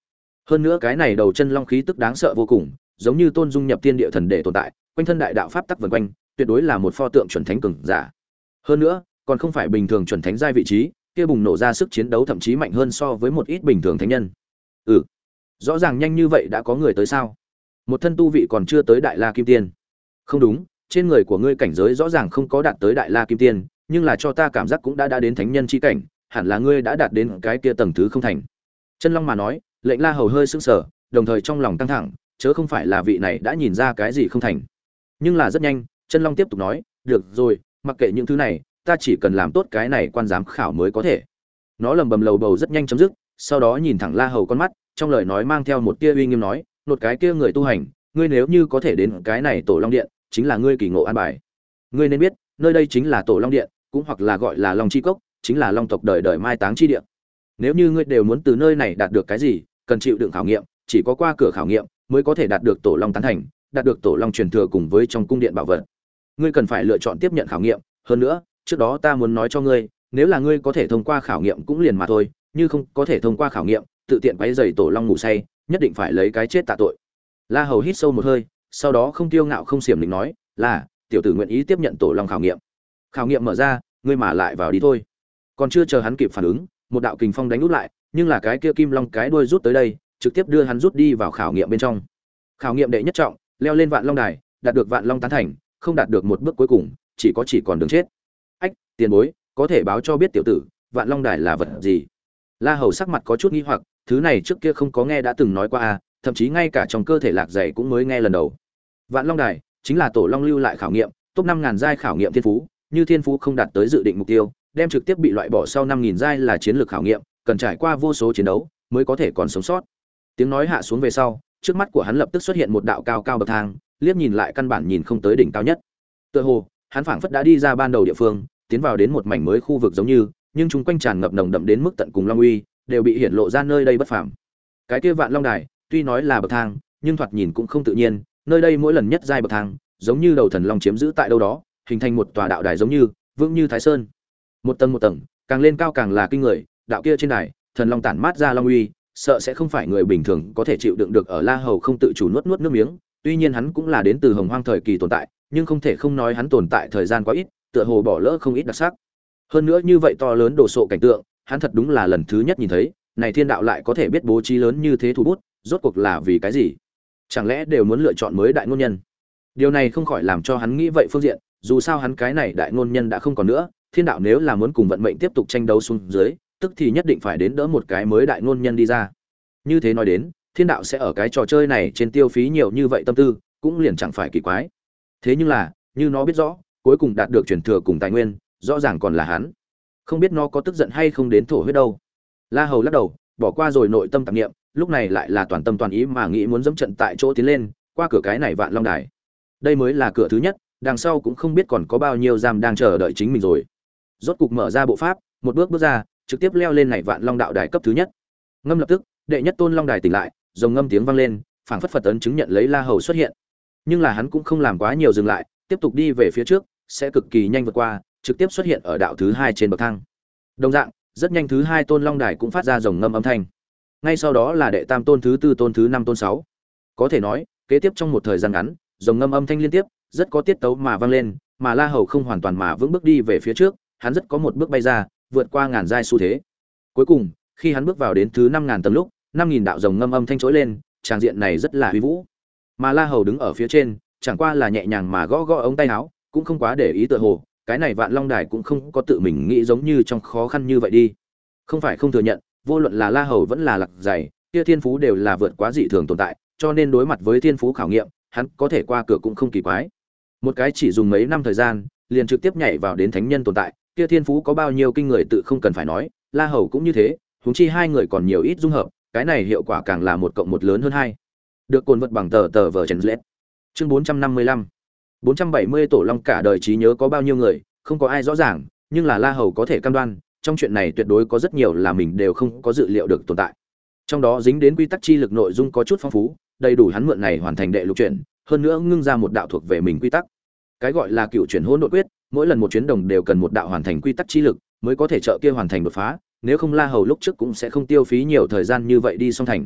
Hơn nữa cái này đầu chân long khí tức đáng sợ vô cùng, giống như tôn dung nhập tiên địa thần để tồn tại, quanh thân đại đạo pháp tắc vần quanh, tuyệt đối là một pho tượng chuẩn thánh cường giả. Hơn nữa còn không phải bình thường chuẩn thánh giai vị trí, kia bùng nổ ra sức chiến đấu thậm chí mạnh hơn so với một ít bình thường thánh nhân. Ừ. Rõ ràng nhanh như vậy đã có người tới sao? Một thân tu vị còn chưa tới đại la kim tiên. Không đúng, trên người của ngươi cảnh giới rõ ràng không có đạt tới đại la kim tiên, nhưng là cho ta cảm giác cũng đã đã đến thánh nhân chi cảnh, hẳn là ngươi đã đạt đến cái kia tầng thứ không thành. Chân long mà nói, lệnh la hầu hơi sững sờ, đồng thời trong lòng căng thẳng, chớ không phải là vị này đã nhìn ra cái gì không thành. Nhưng là rất nhanh, chân long tiếp tục nói, được rồi, mặc kệ những thứ này ta chỉ cần làm tốt cái này quan giám khảo mới có thể. Nó lầm bầm lầu bầu rất nhanh chấm dứt, sau đó nhìn thẳng la hầu con mắt, trong lời nói mang theo một tia uy nghiêm nói một cái kia người tu hành, ngươi nếu như có thể đến cái này tổ long điện, chính là ngươi kỳ ngộ an bài. Ngươi nên biết, nơi đây chính là tổ long điện, cũng hoặc là gọi là long chi cốc, chính là long tộc đời đời mai táng chi điện nếu như ngươi đều muốn từ nơi này đạt được cái gì, cần chịu đựng khảo nghiệm, chỉ có qua cửa khảo nghiệm mới có thể đạt được tổ long tán thành, đạt được tổ long truyền thừa cùng với trong cung điện bảo vật. Ngươi cần phải lựa chọn tiếp nhận khảo nghiệm, hơn nữa trước đó ta muốn nói cho ngươi, nếu là ngươi có thể thông qua khảo nghiệm cũng liền mà thôi, như không có thể thông qua khảo nghiệm, tự tiện quấy dày tổ long ngủ say, nhất định phải lấy cái chết tạ tội. La hầu hít sâu một hơi, sau đó không tiêu ngạo không xiểm định nói, là, tiểu tử nguyện ý tiếp nhận tổ long khảo nghiệm. Khảo nghiệm mở ra, ngươi mà lại vào đi thôi. Còn chưa chờ hắn kịp phản ứng, một đạo kình phong đánh út lại, nhưng là cái kia kim long cái đuôi rút tới đây, trực tiếp đưa hắn rút đi vào khảo nghiệm bên trong. Khảo nghiệm đệ nhất trọng, leo lên vạn long đài, đạt được vạn long tán thành, không đạt được một bước cuối cùng, chỉ có chỉ còn đường chết tiền bối, có thể báo cho biết tiểu tử, vạn long đài là vật gì? La hầu sắc mặt có chút nghi hoặc, thứ này trước kia không có nghe đã từng nói qua à thậm chí ngay cả trong cơ thể lạc dày cũng mới nghe lần đầu. Vạn long đài, chính là tổ long lưu lại khảo nghiệm, top năm ngàn giai khảo nghiệm thiên phú, như thiên phú không đạt tới dự định mục tiêu, đem trực tiếp bị loại bỏ sau năm nghìn giai là chiến lược khảo nghiệm, cần trải qua vô số chiến đấu, mới có thể còn sống sót. Tiếng nói hạ xuống về sau, trước mắt của hắn lập tức xuất hiện một đạo cao cao bậc thang, liếc nhìn lại căn bản nhìn không tới đỉnh cao nhất. Tựa hồ, hắn phảng phất đã đi ra ban đầu địa phương tiến vào đến một mảnh mới khu vực giống như, nhưng chúng quanh tràn ngập nồng đậm đến mức tận cùng long uy, đều bị hiển lộ ra nơi đây bất phàm. Cái kia vạn long đài, tuy nói là bậc thang, nhưng thoạt nhìn cũng không tự nhiên, nơi đây mỗi lần nhất giai bậc thang, giống như đầu thần long chiếm giữ tại đâu đó, hình thành một tòa đạo đài giống như, vững như thái sơn. Một tầng một tầng, càng lên cao càng là kinh người, đạo kia trên đài, thần long tản mát ra long uy, sợ sẽ không phải người bình thường có thể chịu đựng được ở la hầu không tự chủ nuốt nuốt nước miếng, tuy nhiên hắn cũng là đến từ hồng hoang thời kỳ tồn tại, nhưng không thể không nói hắn tồn tại thời gian quá ít tựa hồ bỏ lỡ không ít đặc sắc. Hơn nữa như vậy to lớn đồ sộ cảnh tượng, hắn thật đúng là lần thứ nhất nhìn thấy, này thiên đạo lại có thể biết bố trí lớn như thế thủ bút, rốt cuộc là vì cái gì? Chẳng lẽ đều muốn lựa chọn mới đại ngôn nhân? Điều này không khỏi làm cho hắn nghĩ vậy phương diện, dù sao hắn cái này đại ngôn nhân đã không còn nữa, thiên đạo nếu là muốn cùng vận mệnh tiếp tục tranh đấu xuống dưới, tức thì nhất định phải đến đỡ một cái mới đại ngôn nhân đi ra. Như thế nói đến, thiên đạo sẽ ở cái trò chơi này trên tiêu phí nhiều như vậy tâm tư, cũng liền chẳng phải kỳ quái. Thế nhưng là, như nó biết rõ cuối cùng đạt được truyền thừa cùng tài nguyên, rõ ràng còn là hắn. Không biết nó có tức giận hay không đến thổ huyết đâu. La hầu lắc đầu, bỏ qua rồi nội tâm tạp nghiệm lúc này lại là toàn tâm toàn ý mà nghĩ muốn dẫm trận tại chỗ tiến lên, qua cửa cái này vạn long đài. Đây mới là cửa thứ nhất, đằng sau cũng không biết còn có bao nhiêu giam đang chờ đợi chính mình rồi. Rốt cục mở ra bộ pháp, một bước bước ra, trực tiếp leo lên này vạn long đạo đài cấp thứ nhất. Ngâm lập tức, đệ nhất tôn long đài tỉnh lại dòng ngâm tiếng vang lên, phảng phất phật tấn chứng nhận lấy la hầu xuất hiện. Nhưng là hắn cũng không làm quá nhiều dừng lại tiếp tục đi về phía trước, sẽ cực kỳ nhanh vượt qua, trực tiếp xuất hiện ở đạo thứ hai trên bậc thang. Đồng dạng, rất nhanh thứ hai tôn long đài cũng phát ra dòng ngâm âm thanh. Ngay sau đó là đệ tam tôn thứ tư tôn thứ năm tôn sáu. Có thể nói, kế tiếp trong một thời gian ngắn dòng ngâm âm thanh liên tiếp, rất có tiết tấu mà vang lên, mà la hầu không hoàn toàn mà vững bước đi về phía trước, hắn rất có một bước bay ra, vượt qua ngàn giai xu thế. Cuối cùng, khi hắn bước vào đến thứ năm ngàn tầng lúc, năm nghìn đạo dòng ngâm âm thanh trỗi lên, tràng diện này rất là huy vũ. Mà la hầu đứng ở phía trên chẳng qua là nhẹ nhàng mà gõ gõ ống tay áo, cũng không quá để ý tựa hồ, cái này vạn long đài cũng không có tự mình nghĩ giống như trong khó khăn như vậy đi. Không phải không thừa nhận, vô luận là la hầu vẫn là lạc dày kia thiên phú đều là vượt quá dị thường tồn tại, cho nên đối mặt với thiên phú khảo nghiệm, hắn có thể qua cửa cũng không kỳ quái. Một cái chỉ dùng mấy năm thời gian, liền trực tiếp nhảy vào đến thánh nhân tồn tại, kia thiên phú có bao nhiêu kinh người tự không cần phải nói, la hầu cũng như thế, huống chi hai người còn nhiều ít dung hợp, cái này hiệu quả càng là một cộng một lớn hơn hai. Được cuốn vật bằng tờ tờ vở Trần lết chương bốn trăm năm mươi lăm. bốn trăm bảy mươi tổ long cả đời trí nhớ có bao nhiêu người, không có ai rõ ràng, nhưng là la hầu có thể cam đoan, trong chuyện này tuyệt đối có rất nhiều là mình đều không có dự liệu được tồn tại. Trong đó dính đến quy tắc chi lực nội dung có chút phong phú, đầy đủ hắn mượn này hoàn thành đệ lục chuyển, hơn nữa ngưng ra một đạo thuộc về mình quy tắc. Cái gọi là cựu chuyển hỗn độn quyết, mỗi lần một chuyến đồng đều cần một đạo hoàn thành quy tắc chi lực, mới có thể trợ kia hoàn thành đột phá, nếu không la hầu lúc trước cũng sẽ không tiêu phí nhiều thời gian như vậy đi song thành.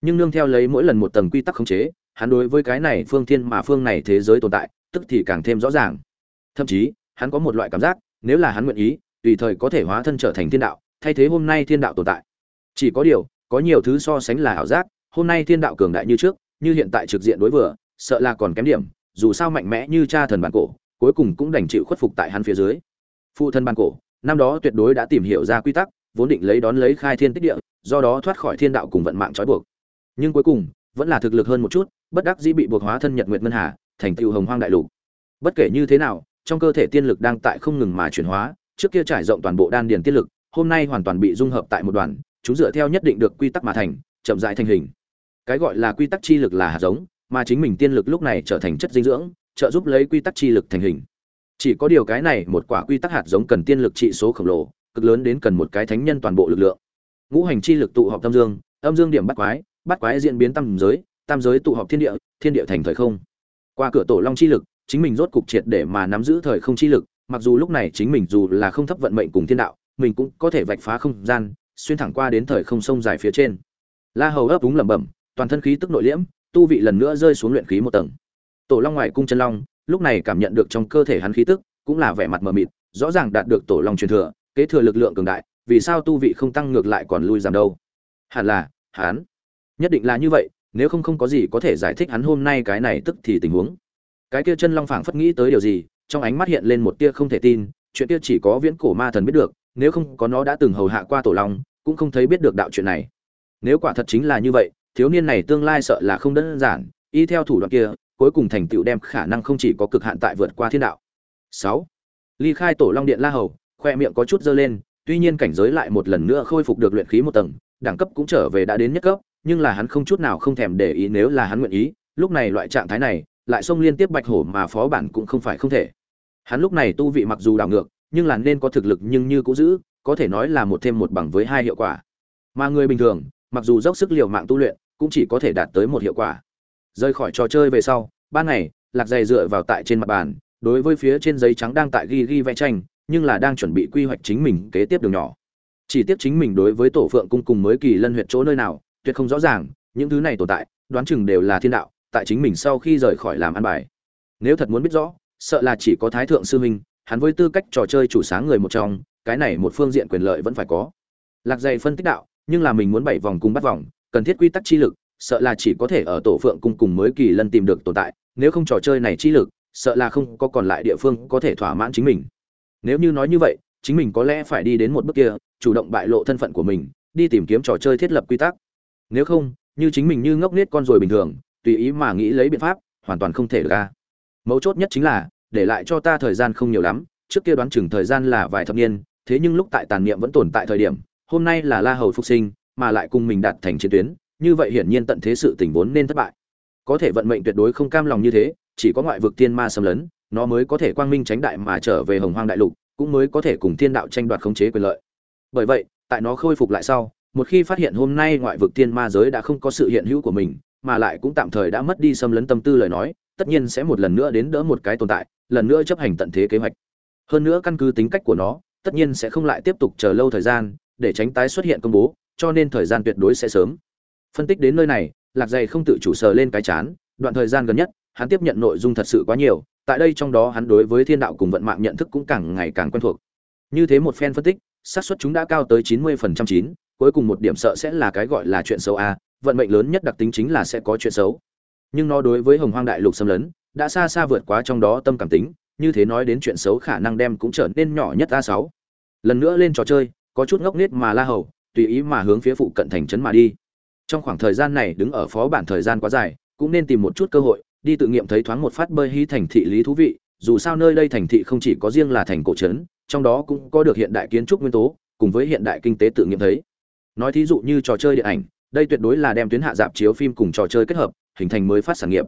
Nhưng nương theo lấy mỗi lần một tầng quy tắc khống chế hắn đối với cái này phương thiên mà phương này thế giới tồn tại, tức thì càng thêm rõ ràng. Thậm chí, hắn có một loại cảm giác, nếu là hắn nguyện ý, tùy thời có thể hóa thân trở thành thiên đạo, thay thế hôm nay thiên đạo tồn tại. Chỉ có điều, có nhiều thứ so sánh là ảo giác, hôm nay thiên đạo cường đại như trước, như hiện tại trực diện đối vừa, sợ là còn kém điểm, dù sao mạnh mẽ như cha thần bản cổ, cuối cùng cũng đành chịu khuất phục tại hắn phía dưới. Phụ thân bản cổ, năm đó tuyệt đối đã tìm hiểu ra quy tắc, vốn định lấy đón lấy khai thiên tích địa, do đó thoát khỏi thiên đạo cùng vận mạng trói buộc. Nhưng cuối cùng, vẫn là thực lực hơn một chút bất đắc dĩ bị buộc hóa thân nhật nguyệt ngân hà, thành tựu hồng hoang đại lục. Bất kể như thế nào, trong cơ thể tiên lực đang tại không ngừng mà chuyển hóa, trước kia trải rộng toàn bộ đan điền tiên lực, hôm nay hoàn toàn bị dung hợp tại một đoàn, chúng dựa theo nhất định được quy tắc mà thành, chậm rãi thành hình. Cái gọi là quy tắc chi lực là hạt giống, mà chính mình tiên lực lúc này trở thành chất dinh dưỡng, trợ giúp lấy quy tắc chi lực thành hình. Chỉ có điều cái này một quả quy tắc hạt giống cần tiên lực trị số khổng lồ, cực lớn đến cần một cái thánh nhân toàn bộ lực lượng. Ngũ hành chi lực tụ họp tâm dương, âm dương điểm bắt quái bắt quái diễn biến tam giới tam giới tụ họp thiên địa thiên địa thành thời không. Qua cửa tổ long chi lực, chính mình rốt cục triệt để mà nắm giữ thời không chi lực, mặc dù lúc này chính mình dù là không thấp vận mệnh cùng thiên đạo, mình cũng có thể vạch phá không gian, xuyên thẳng qua đến thời không sông dài phía trên. La hầu ấp úng lẩm bẩm, toàn thân khí tức nội liễm, tu vị lần nữa rơi xuống luyện khí một tầng. Tổ long ngoài cung chân long, lúc này cảm nhận được trong cơ thể hắn khí tức, cũng là vẻ mặt mờ mịt, rõ ràng đạt được tổ long truyền thừa, kế thừa lực lượng cường đại, vì sao tu vị không tăng ngược lại còn lui giảm đâu? Hẳn là, hắn. Nhất định là như vậy nếu không không có gì có thể giải thích hắn hôm nay cái này tức thì tình huống. Cái kia chân long phảng phất nghĩ tới điều gì, trong ánh mắt hiện lên một tia không thể tin, chuyện kia chỉ có viễn cổ ma thần biết được, nếu không có nó đã từng hầu hạ qua tổ long, cũng không thấy biết được đạo chuyện này. Nếu quả thật chính là như vậy, thiếu niên này tương lai sợ là không đơn giản, y theo thủ đoạn kia, cuối cùng thành tựu đem khả năng không chỉ có cực hạn tại vượt qua thiên đạo. Sáu. Ly khai tổ long điện la hầu, khoe miệng có chút dơ lên, tuy nhiên cảnh giới lại một lần nữa khôi phục được luyện khí một tầng, đẳng cấp cũng trở về đã đến nhất cấp nhưng là hắn không chút nào không thèm để ý nếu là hắn nguyện ý, lúc này loại trạng thái này, lại xông liên tiếp bạch hổ mà phó bản cũng không phải không thể. Hắn lúc này tu vị mặc dù đảo ngược, nhưng là nên có thực lực nhưng như cũ giữ, có thể nói là một thêm một bằng với hai hiệu quả. Mà người bình thường, mặc dù dốc sức liều mạng tu luyện, cũng chỉ có thể đạt tới một hiệu quả. Rời khỏi trò chơi về sau, ban ngày, lạc dày dựa vào tại trên mặt bàn, đối với phía trên giấy trắng đang tại ghi ghi vẽ tranh, nhưng là đang chuẩn bị quy hoạch chính mình kế tiếp đường nhỏ. Chỉ tiếp chính mình đối với tổ phượng cung cùng mới kỳ lân huyện chỗ nơi nào tuyệt không rõ ràng, những thứ này tồn tại, đoán chừng đều là thiên đạo, tại chính mình sau khi rời khỏi làm ăn bài. Nếu thật muốn biết rõ, sợ là chỉ có thái thượng sư huynh hắn với tư cách trò chơi chủ sáng người một trong, cái này một phương diện quyền lợi vẫn phải có. Lạc dày phân tích đạo, nhưng là mình muốn bảy vòng cùng bắt vòng, cần thiết quy tắc chi lực, sợ là chỉ có thể ở tổ phượng cung cùng mới kỳ lân tìm được tồn tại, nếu không trò chơi này chi lực, sợ là không có còn lại địa phương có thể thỏa mãn chính mình. Nếu như nói như vậy, chính mình có lẽ phải đi đến một bước kia, chủ động bại lộ thân phận của mình, đi tìm kiếm trò chơi thiết lập quy tắc nếu không, như chính mình như ngốc nghếch con rồi bình thường, tùy ý mà nghĩ lấy biện pháp, hoàn toàn không thể được ra mấu chốt nhất chính là, để lại cho ta thời gian không nhiều lắm, trước kia đoán chừng thời gian là vài thập niên, thế nhưng lúc tại tàn niệm vẫn tồn tại thời điểm, hôm nay là la hầu phục sinh, mà lại cùng mình đạt thành chiến tuyến, như vậy hiển nhiên tận thế sự tình vốn nên thất bại. Có thể vận mệnh tuyệt đối không cam lòng như thế, chỉ có ngoại vực tiên ma xâm lấn, nó mới có thể quang minh tránh đại mà trở về hồng hoang đại lục, cũng mới có thể cùng thiên đạo tranh đoạt khống chế quyền lợi. Bởi vậy, tại nó khôi phục lại sau một khi phát hiện hôm nay ngoại vực tiên ma giới đã không có sự hiện hữu của mình, mà lại cũng tạm thời đã mất đi xâm lấn tâm tư lời nói, tất nhiên sẽ một lần nữa đến đỡ một cái tồn tại, lần nữa chấp hành tận thế kế hoạch. Hơn nữa căn cứ tính cách của nó, tất nhiên sẽ không lại tiếp tục chờ lâu thời gian để tránh tái xuất hiện công bố, cho nên thời gian tuyệt đối sẽ sớm. Phân tích đến nơi này, lạc dày không tự chủ sờ lên cái chán, đoạn thời gian gần nhất, hắn tiếp nhận nội dung thật sự quá nhiều, tại đây trong đó hắn đối với thiên đạo cùng vận mạng nhận thức cũng càng ngày càng quen thuộc. Như thế một phen phân tích, xác suất chúng đã cao tới chín mươi phần trăm chín cuối cùng một điểm sợ sẽ là cái gọi là chuyện xấu a, vận mệnh lớn nhất đặc tính chính là sẽ có chuyện xấu. Nhưng nó đối với hồng hoang đại lục xâm lấn, đã xa xa vượt quá trong đó tâm cảm tính, như thế nói đến chuyện xấu khả năng đem cũng trở nên nhỏ nhất a sáu. Lần nữa lên trò chơi, có chút ngốc nghếch mà la hầu, tùy ý mà hướng phía phụ cận thành trấn mà đi. Trong khoảng thời gian này đứng ở phó bản thời gian quá dài, cũng nên tìm một chút cơ hội, đi tự nghiệm thấy thoáng một phát bơi hí thành thị lý thú vị, dù sao nơi đây thành thị không chỉ có riêng là thành cổ trấn, trong đó cũng có được hiện đại kiến trúc nguyên tố, cùng với hiện đại kinh tế tự nghiệm thấy nói thí dụ như trò chơi điện ảnh, đây tuyệt đối là đem tuyến hạ dạp chiếu phim cùng trò chơi kết hợp, hình thành mới phát sản nghiệp.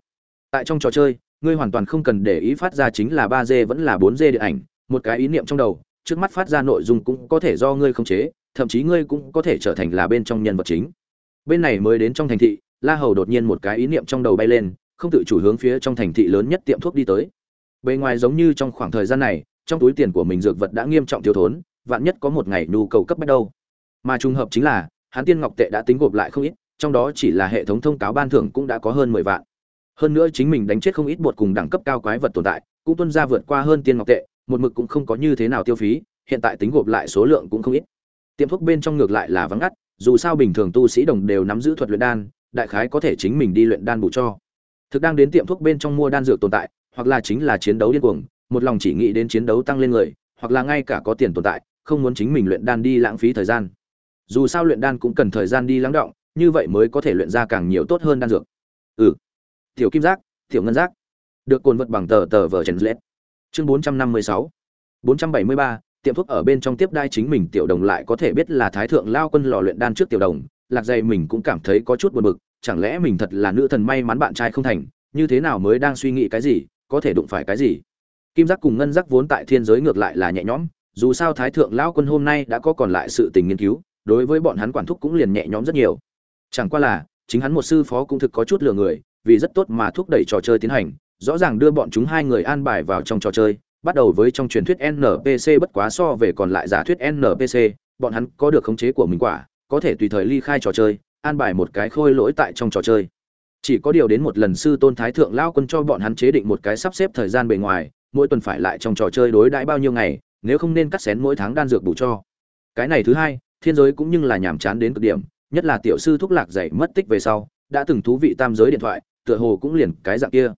Tại trong trò chơi, ngươi hoàn toàn không cần để ý phát ra chính là ba d vẫn là bốn d điện ảnh, một cái ý niệm trong đầu, trước mắt phát ra nội dung cũng có thể do ngươi khống chế, thậm chí ngươi cũng có thể trở thành là bên trong nhân vật chính. Bên này mới đến trong thành thị, la hầu đột nhiên một cái ý niệm trong đầu bay lên, không tự chủ hướng phía trong thành thị lớn nhất tiệm thuốc đi tới. Bề ngoài giống như trong khoảng thời gian này, trong túi tiền của mình dược vật đã nghiêm trọng thiếu thốn, vạn nhất có một ngày nhu cầu cấp bách đâu mà trùng hợp chính là, hắn tiên ngọc tệ đã tính gộp lại không ít, trong đó chỉ là hệ thống thông cáo ban thưởng cũng đã có hơn mười vạn. Hơn nữa chính mình đánh chết không ít bột cùng đẳng cấp cao quái vật tồn tại, cũng tuân ra vượt qua hơn tiên ngọc tệ, một mực cũng không có như thế nào tiêu phí, hiện tại tính gộp lại số lượng cũng không ít. Tiệm thuốc bên trong ngược lại là vắng ngắt, dù sao bình thường tu sĩ đồng đều nắm giữ thuật luyện đan, đại khái có thể chính mình đi luyện đan bù cho. Thực đang đến tiệm thuốc bên trong mua đan dược tồn tại, hoặc là chính là chiến đấu điên cuồng, một lòng chỉ nghĩ đến chiến đấu tăng lên người, hoặc là ngay cả có tiền tồn tại, không muốn chính mình luyện đan đi lãng phí thời gian dù sao luyện đan cũng cần thời gian đi lắng động, như vậy mới có thể luyện ra càng nhiều tốt hơn đan dược. Ừ. Tiểu kim giác, tiểu ngân giác. Được cồn vật bằng tờ tờ vờ trần lết. Chương bốn trăm năm mươi sáu. bốn trăm bảy mươi ba, tiệm thuốc ở bên trong tiếp đai chính mình tiểu đồng lại có thể biết là thái thượng lao quân lò luyện đan trước tiểu đồng. Lạc dày mình cũng cảm thấy có chút buồn bực, chẳng lẽ mình thật là nữ thần may mắn bạn trai không thành, như thế nào mới đang suy nghĩ cái gì, có thể đụng phải cái gì? Kim giác cùng ngân giác vốn tại thiên giới ngược lại là nhẹ nhõm, dù sao thái thượng lão quân hôm nay đã có còn lại sự tình nghiên cứu đối với bọn hắn quản thúc cũng liền nhẹ nhõm rất nhiều. Chẳng qua là, chính hắn một sư phó cũng thực có chút lừa người, vì rất tốt mà thúc đẩy trò chơi tiến hành, rõ ràng đưa bọn chúng hai người an bài vào trong trò chơi, bắt đầu với trong truyền thuyết npc bất quá so về còn lại giả thuyết npc bọn hắn có được khống chế của mình quả, có thể tùy thời ly khai trò chơi, an bài một cái khôi lỗi tại trong trò chơi. Chỉ có điều đến một lần sư tôn thái thượng lao quân cho bọn hắn chế định một cái sắp xếp thời gian bề ngoài, mỗi tuần phải lại trong trò chơi đối đãi bao nhiêu ngày, nếu không nên cắt xén mỗi tháng đan dược bù cho. Cái này thứ hai thiên giới cũng như là nhàm chán đến cực điểm, nhất là tiểu sư thúc lạc dạy mất tích về sau, đã từng thú vị tam giới điện thoại, tựa hồ cũng liền cái dạng kia.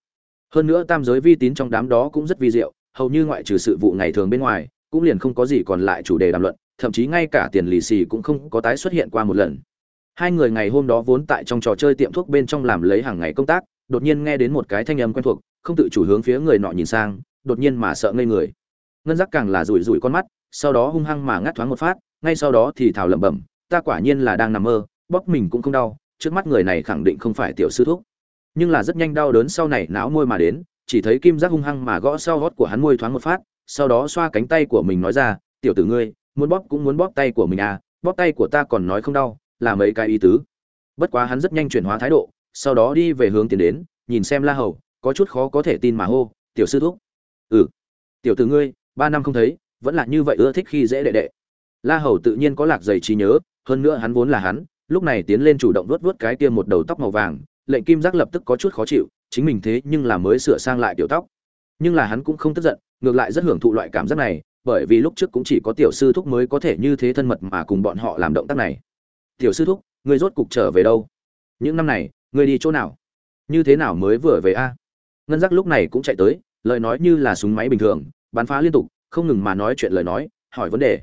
Hơn nữa tam giới vi tín trong đám đó cũng rất vi diệu, hầu như ngoại trừ sự vụ ngày thường bên ngoài, cũng liền không có gì còn lại chủ đề đàm luận, thậm chí ngay cả tiền lì xì cũng không có tái xuất hiện qua một lần. Hai người ngày hôm đó vốn tại trong trò chơi tiệm thuốc bên trong làm lấy hàng ngày công tác, đột nhiên nghe đến một cái thanh âm quen thuộc, không tự chủ hướng phía người nọ nhìn sang, đột nhiên mà sợ ngây người. Ngân giác càng là rủi rủi con mắt, sau đó hung hăng mà ngắt thoáng một phát ngay sau đó thì thảo lẩm bẩm, ta quả nhiên là đang nằm mơ, bóp mình cũng không đau, trước mắt người này khẳng định không phải tiểu sư thúc. Nhưng là rất nhanh đau đớn sau này não môi mà đến, chỉ thấy kim giác hung hăng mà gõ sau gót của hắn môi thoáng một phát, sau đó xoa cánh tay của mình nói ra, tiểu tử ngươi, muốn bóp cũng muốn bóp tay của mình à bóp tay của ta còn nói không đau, là mấy cái ý tứ. Bất quá hắn rất nhanh chuyển hóa thái độ, sau đó đi về hướng tiến đến, nhìn xem la hầu, có chút khó có thể tin mà hô, tiểu sư thúc. Ừ. Tiểu tử ngươi, ba năm không thấy, vẫn là như vậy ưa thích khi dễ đệ đệ la hầu tự nhiên có lạc dày trí nhớ, hơn nữa hắn vốn là hắn, lúc này tiến lên chủ động vuốt vuốt cái kia một đầu tóc màu vàng, lệnh kim giác lập tức có chút khó chịu, chính mình thế nhưng là mới sửa sang lại tiểu tóc. Nhưng là hắn cũng không tức giận, ngược lại rất hưởng thụ loại cảm giác này, bởi vì lúc trước cũng chỉ có tiểu sư thúc mới có thể như thế thân mật mà cùng bọn họ làm động tác này. Tiểu sư thúc, ngươi rốt cục trở về đâu? Những năm này, ngươi đi chỗ nào? Như thế nào mới vừa về a? Ngân giác lúc này cũng chạy tới, lời nói như là súng máy bình thường, bắn phá liên tục, không ngừng mà nói chuyện lời nói, hỏi vấn đề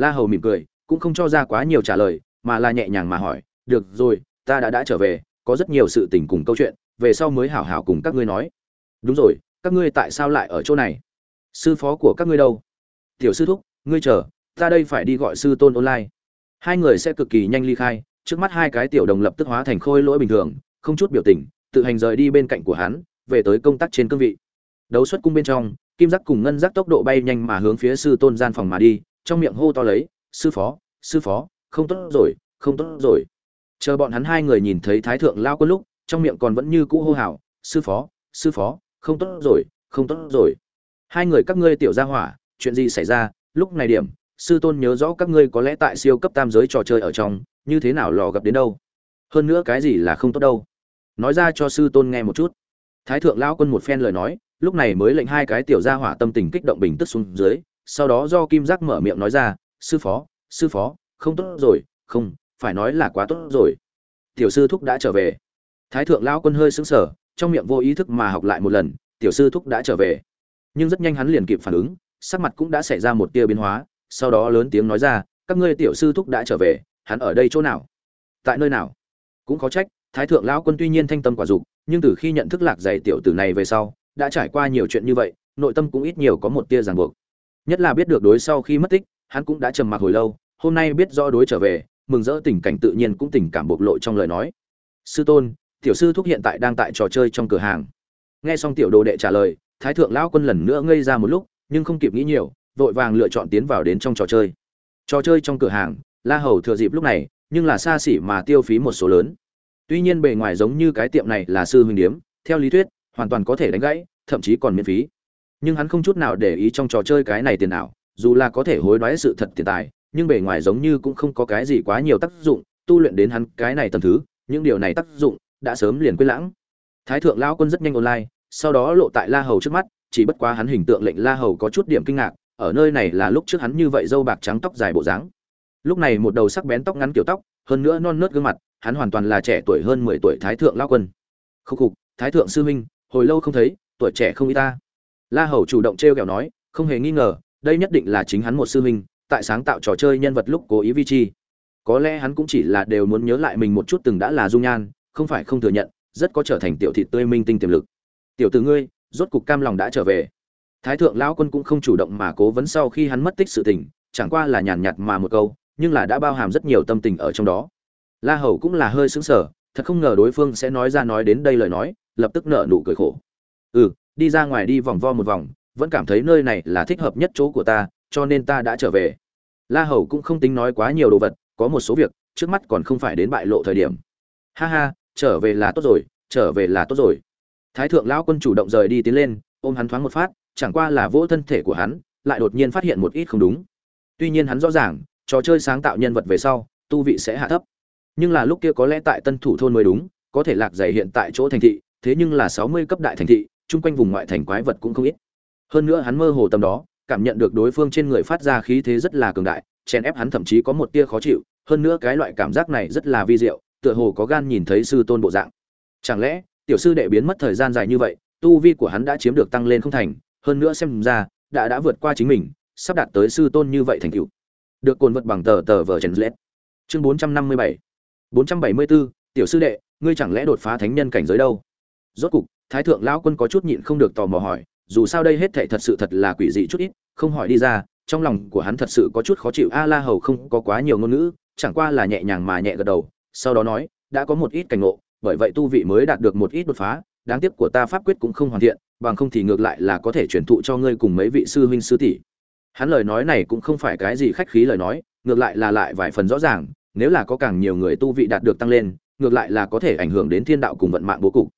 la hầu mỉm cười, cũng không cho ra quá nhiều trả lời, mà là nhẹ nhàng mà hỏi, được rồi, ta đã đã trở về, có rất nhiều sự tình cùng câu chuyện, về sau mới hảo hảo cùng các ngươi nói. Đúng rồi, các ngươi tại sao lại ở chỗ này? Sư phó của các ngươi đâu? Tiểu sư thúc, ngươi chờ, ta đây phải đi gọi sư tôn online. Hai người sẽ cực kỳ nhanh ly khai, trước mắt hai cái tiểu đồng lập tức hóa thành khôi lỗi bình thường, không chút biểu tình, tự hành rời đi bên cạnh của hắn, về tới công tác trên cương vị. Đấu xuất cung bên trong, kim giác cùng ngân giác tốc độ bay nhanh mà hướng phía sư tôn gian phòng mà đi trong miệng hô to lấy, sư phó sư phó, không tốt rồi, không tốt rồi. Chờ bọn hắn hai người nhìn thấy thái thượng lao quân lúc, trong miệng còn vẫn như cũ hô hào, sư phó sư phó, không tốt rồi, không tốt rồi. Hai người các ngươi tiểu gia hỏa, chuyện gì xảy ra? Lúc này điểm, sư tôn nhớ rõ các ngươi có lẽ tại siêu cấp tam giới trò chơi ở trong, như thế nào lò gặp đến đâu? Hơn nữa cái gì là không tốt đâu? Nói ra cho sư tôn nghe một chút. Thái thượng lão quân một phen lời nói, lúc này mới lệnh hai cái tiểu gia hỏa tâm tình kích động bình tức xuống dưới sau đó do kim giác mở miệng nói ra, sư phó sư phó, không tốt rồi, không, phải nói là quá tốt rồi. Tiểu sư thúc đã trở về. Thái thượng lão quân hơi sững sờ, trong miệng vô ý thức mà học lại một lần, tiểu sư thúc đã trở về. Nhưng rất nhanh hắn liền kịp phản ứng, sắc mặt cũng đã xảy ra một tia biến hóa, sau đó lớn tiếng nói ra, các ngươi tiểu sư thúc đã trở về, hắn ở đây chỗ nào? Tại nơi nào? Cũng có trách, thái thượng lão quân tuy nhiên thanh tâm quả dục, nhưng từ khi nhận thức lạc dày tiểu tử này về sau, đã trải qua nhiều chuyện như vậy, nội tâm cũng ít nhiều có một tia ràng buộc nhất là biết được đối sau khi mất tích, hắn cũng đã trầm mặc hồi lâu, hôm nay biết rõ đối trở về, mừng rỡ tình cảnh tự nhiên cũng tình cảm bộc lộ trong lời nói. Sư tôn, tiểu sư thúc hiện tại đang tại trò chơi trong cửa hàng. Nghe xong tiểu đồ đệ trả lời, thái thượng lão quân lần nữa ngây ra một lúc, nhưng không kịp nghĩ nhiều, vội vàng lựa chọn tiến vào đến trong trò chơi. Trò chơi trong cửa hàng, la hầu thừa dịp lúc này, nhưng là xa xỉ mà tiêu phí một số lớn. Tuy nhiên bề ngoài giống như cái tiệm này là sư huynh điếm, theo lý thuyết, hoàn toàn có thể đánh gãy, thậm chí còn miễn phí nhưng hắn không chút nào để ý trong trò chơi cái này tiền ảo, dù là có thể hối đoái sự thật tiền tài, nhưng bề ngoài giống như cũng không có cái gì quá nhiều tác dụng, tu luyện đến hắn cái này tầm thứ, những điều này tác dụng đã sớm liền quên lãng. Thái thượng lão quân rất nhanh online, sau đó lộ tại la hầu trước mắt, chỉ bất quá hắn hình tượng lệnh la hầu có chút điểm kinh ngạc, ở nơi này là lúc trước hắn như vậy dâu bạc trắng tóc dài bộ dáng. Lúc này một đầu sắc bén tóc ngắn kiểu tóc, hơn nữa non nớt gương mặt, hắn hoàn toàn là trẻ tuổi hơn mười tuổi thái thượng lão quân. Khúc khục, thái thượng sư huynh, hồi lâu không thấy, tuổi trẻ không y ta la hầu chủ động t r kẹo nói, không hề nghi ngờ, đây nhất định là chính hắn một sư huynh, tại sáng tạo trò chơi nhân vật lúc cố ý vi chi. Có lẽ hắn cũng chỉ là đều muốn nhớ lại mình một chút từng đã là dung nhan, không phải không thừa nhận, rất có trở thành tiểu thị tươi minh tinh tiềm lực. Tiểu tử ngươi, rốt cục cam lòng đã trở về. Thái thượng lão quân cũng không chủ động mà cố vấn sau khi hắn mất tích sự tình, chẳng qua là nhàn nhạt mà một câu, nhưng là đã bao hàm rất nhiều tâm tình ở trong đó. La hầu cũng là hơi sững sờ, thật không ngờ đối phương sẽ nói ra nói đến đây lời nói, lập tức nở nụ cười khổ. Ừ đi ra ngoài đi vòng vo một vòng, vẫn cảm thấy nơi này là thích hợp nhất chỗ của ta, cho nên ta đã trở về. La hầu cũng không tính nói quá nhiều đồ vật, có một số việc, trước mắt còn không phải đến bại lộ thời điểm. Ha ha, trở về là tốt rồi, trở về là tốt rồi. Thái thượng lão quân chủ động rời đi tiến lên, ôm hắn thoáng một phát, chẳng qua là vỗ thân thể của hắn, lại đột nhiên phát hiện một ít không đúng. Tuy nhiên hắn rõ ràng, trò chơi sáng tạo nhân vật về sau, tu vị sẽ hạ thấp. Nhưng là lúc kia có lẽ tại tân thủ thôn mới đúng, có thể lạc dày hiện tại chỗ thành thị, thế nhưng là sáu mươi cấp đại thành thị chung quanh vùng ngoại thành quái vật cũng không ít. Hơn nữa hắn mơ hồ tầm đó, cảm nhận được đối phương trên người phát ra khí thế rất là cường đại, chèn ép hắn thậm chí có một tia khó chịu, hơn nữa cái loại cảm giác này rất là vi diệu, tựa hồ có gan nhìn thấy sư tôn bộ dạng. Chẳng lẽ, tiểu sư đệ biến mất thời gian dài như vậy, tu vi của hắn đã chiếm được tăng lên không thành, hơn nữa xem ra, đã đã vượt qua chính mình, sắp đạt tới sư tôn như vậy thành tựu. Được cồn vật bằng tờ tờ vở trần lết. Chương bốn trăm năm mươi bảy. Bốn trăm bảy mươi bốn tiểu sư đệ, ngươi chẳng lẽ đột phá thánh nhân cảnh giới đâu? Rốt cục thái thượng lão quân có chút nhịn không được tò mò hỏi, dù sao đây hết thảy thật sự thật là quỷ dị chút ít, không hỏi đi ra, trong lòng của hắn thật sự có chút khó chịu. A la hầu không có quá nhiều ngôn ngữ, chẳng qua là nhẹ nhàng mà nhẹ gật đầu, sau đó nói, đã có một ít cảnh ngộ, bởi vậy tu vị mới đạt được một ít đột phá, đáng tiếc của ta pháp quyết cũng không hoàn thiện, bằng không thì ngược lại là có thể truyền thụ cho ngươi cùng mấy vị sư huynh sư tỷ. Hắn lời nói này cũng không phải cái gì khách khí lời nói, ngược lại là lại vài phần rõ ràng, nếu là có càng nhiều người tu vị đạt được tăng lên, ngược lại là có thể ảnh hưởng đến thiên đạo cùng vận mạng bố cục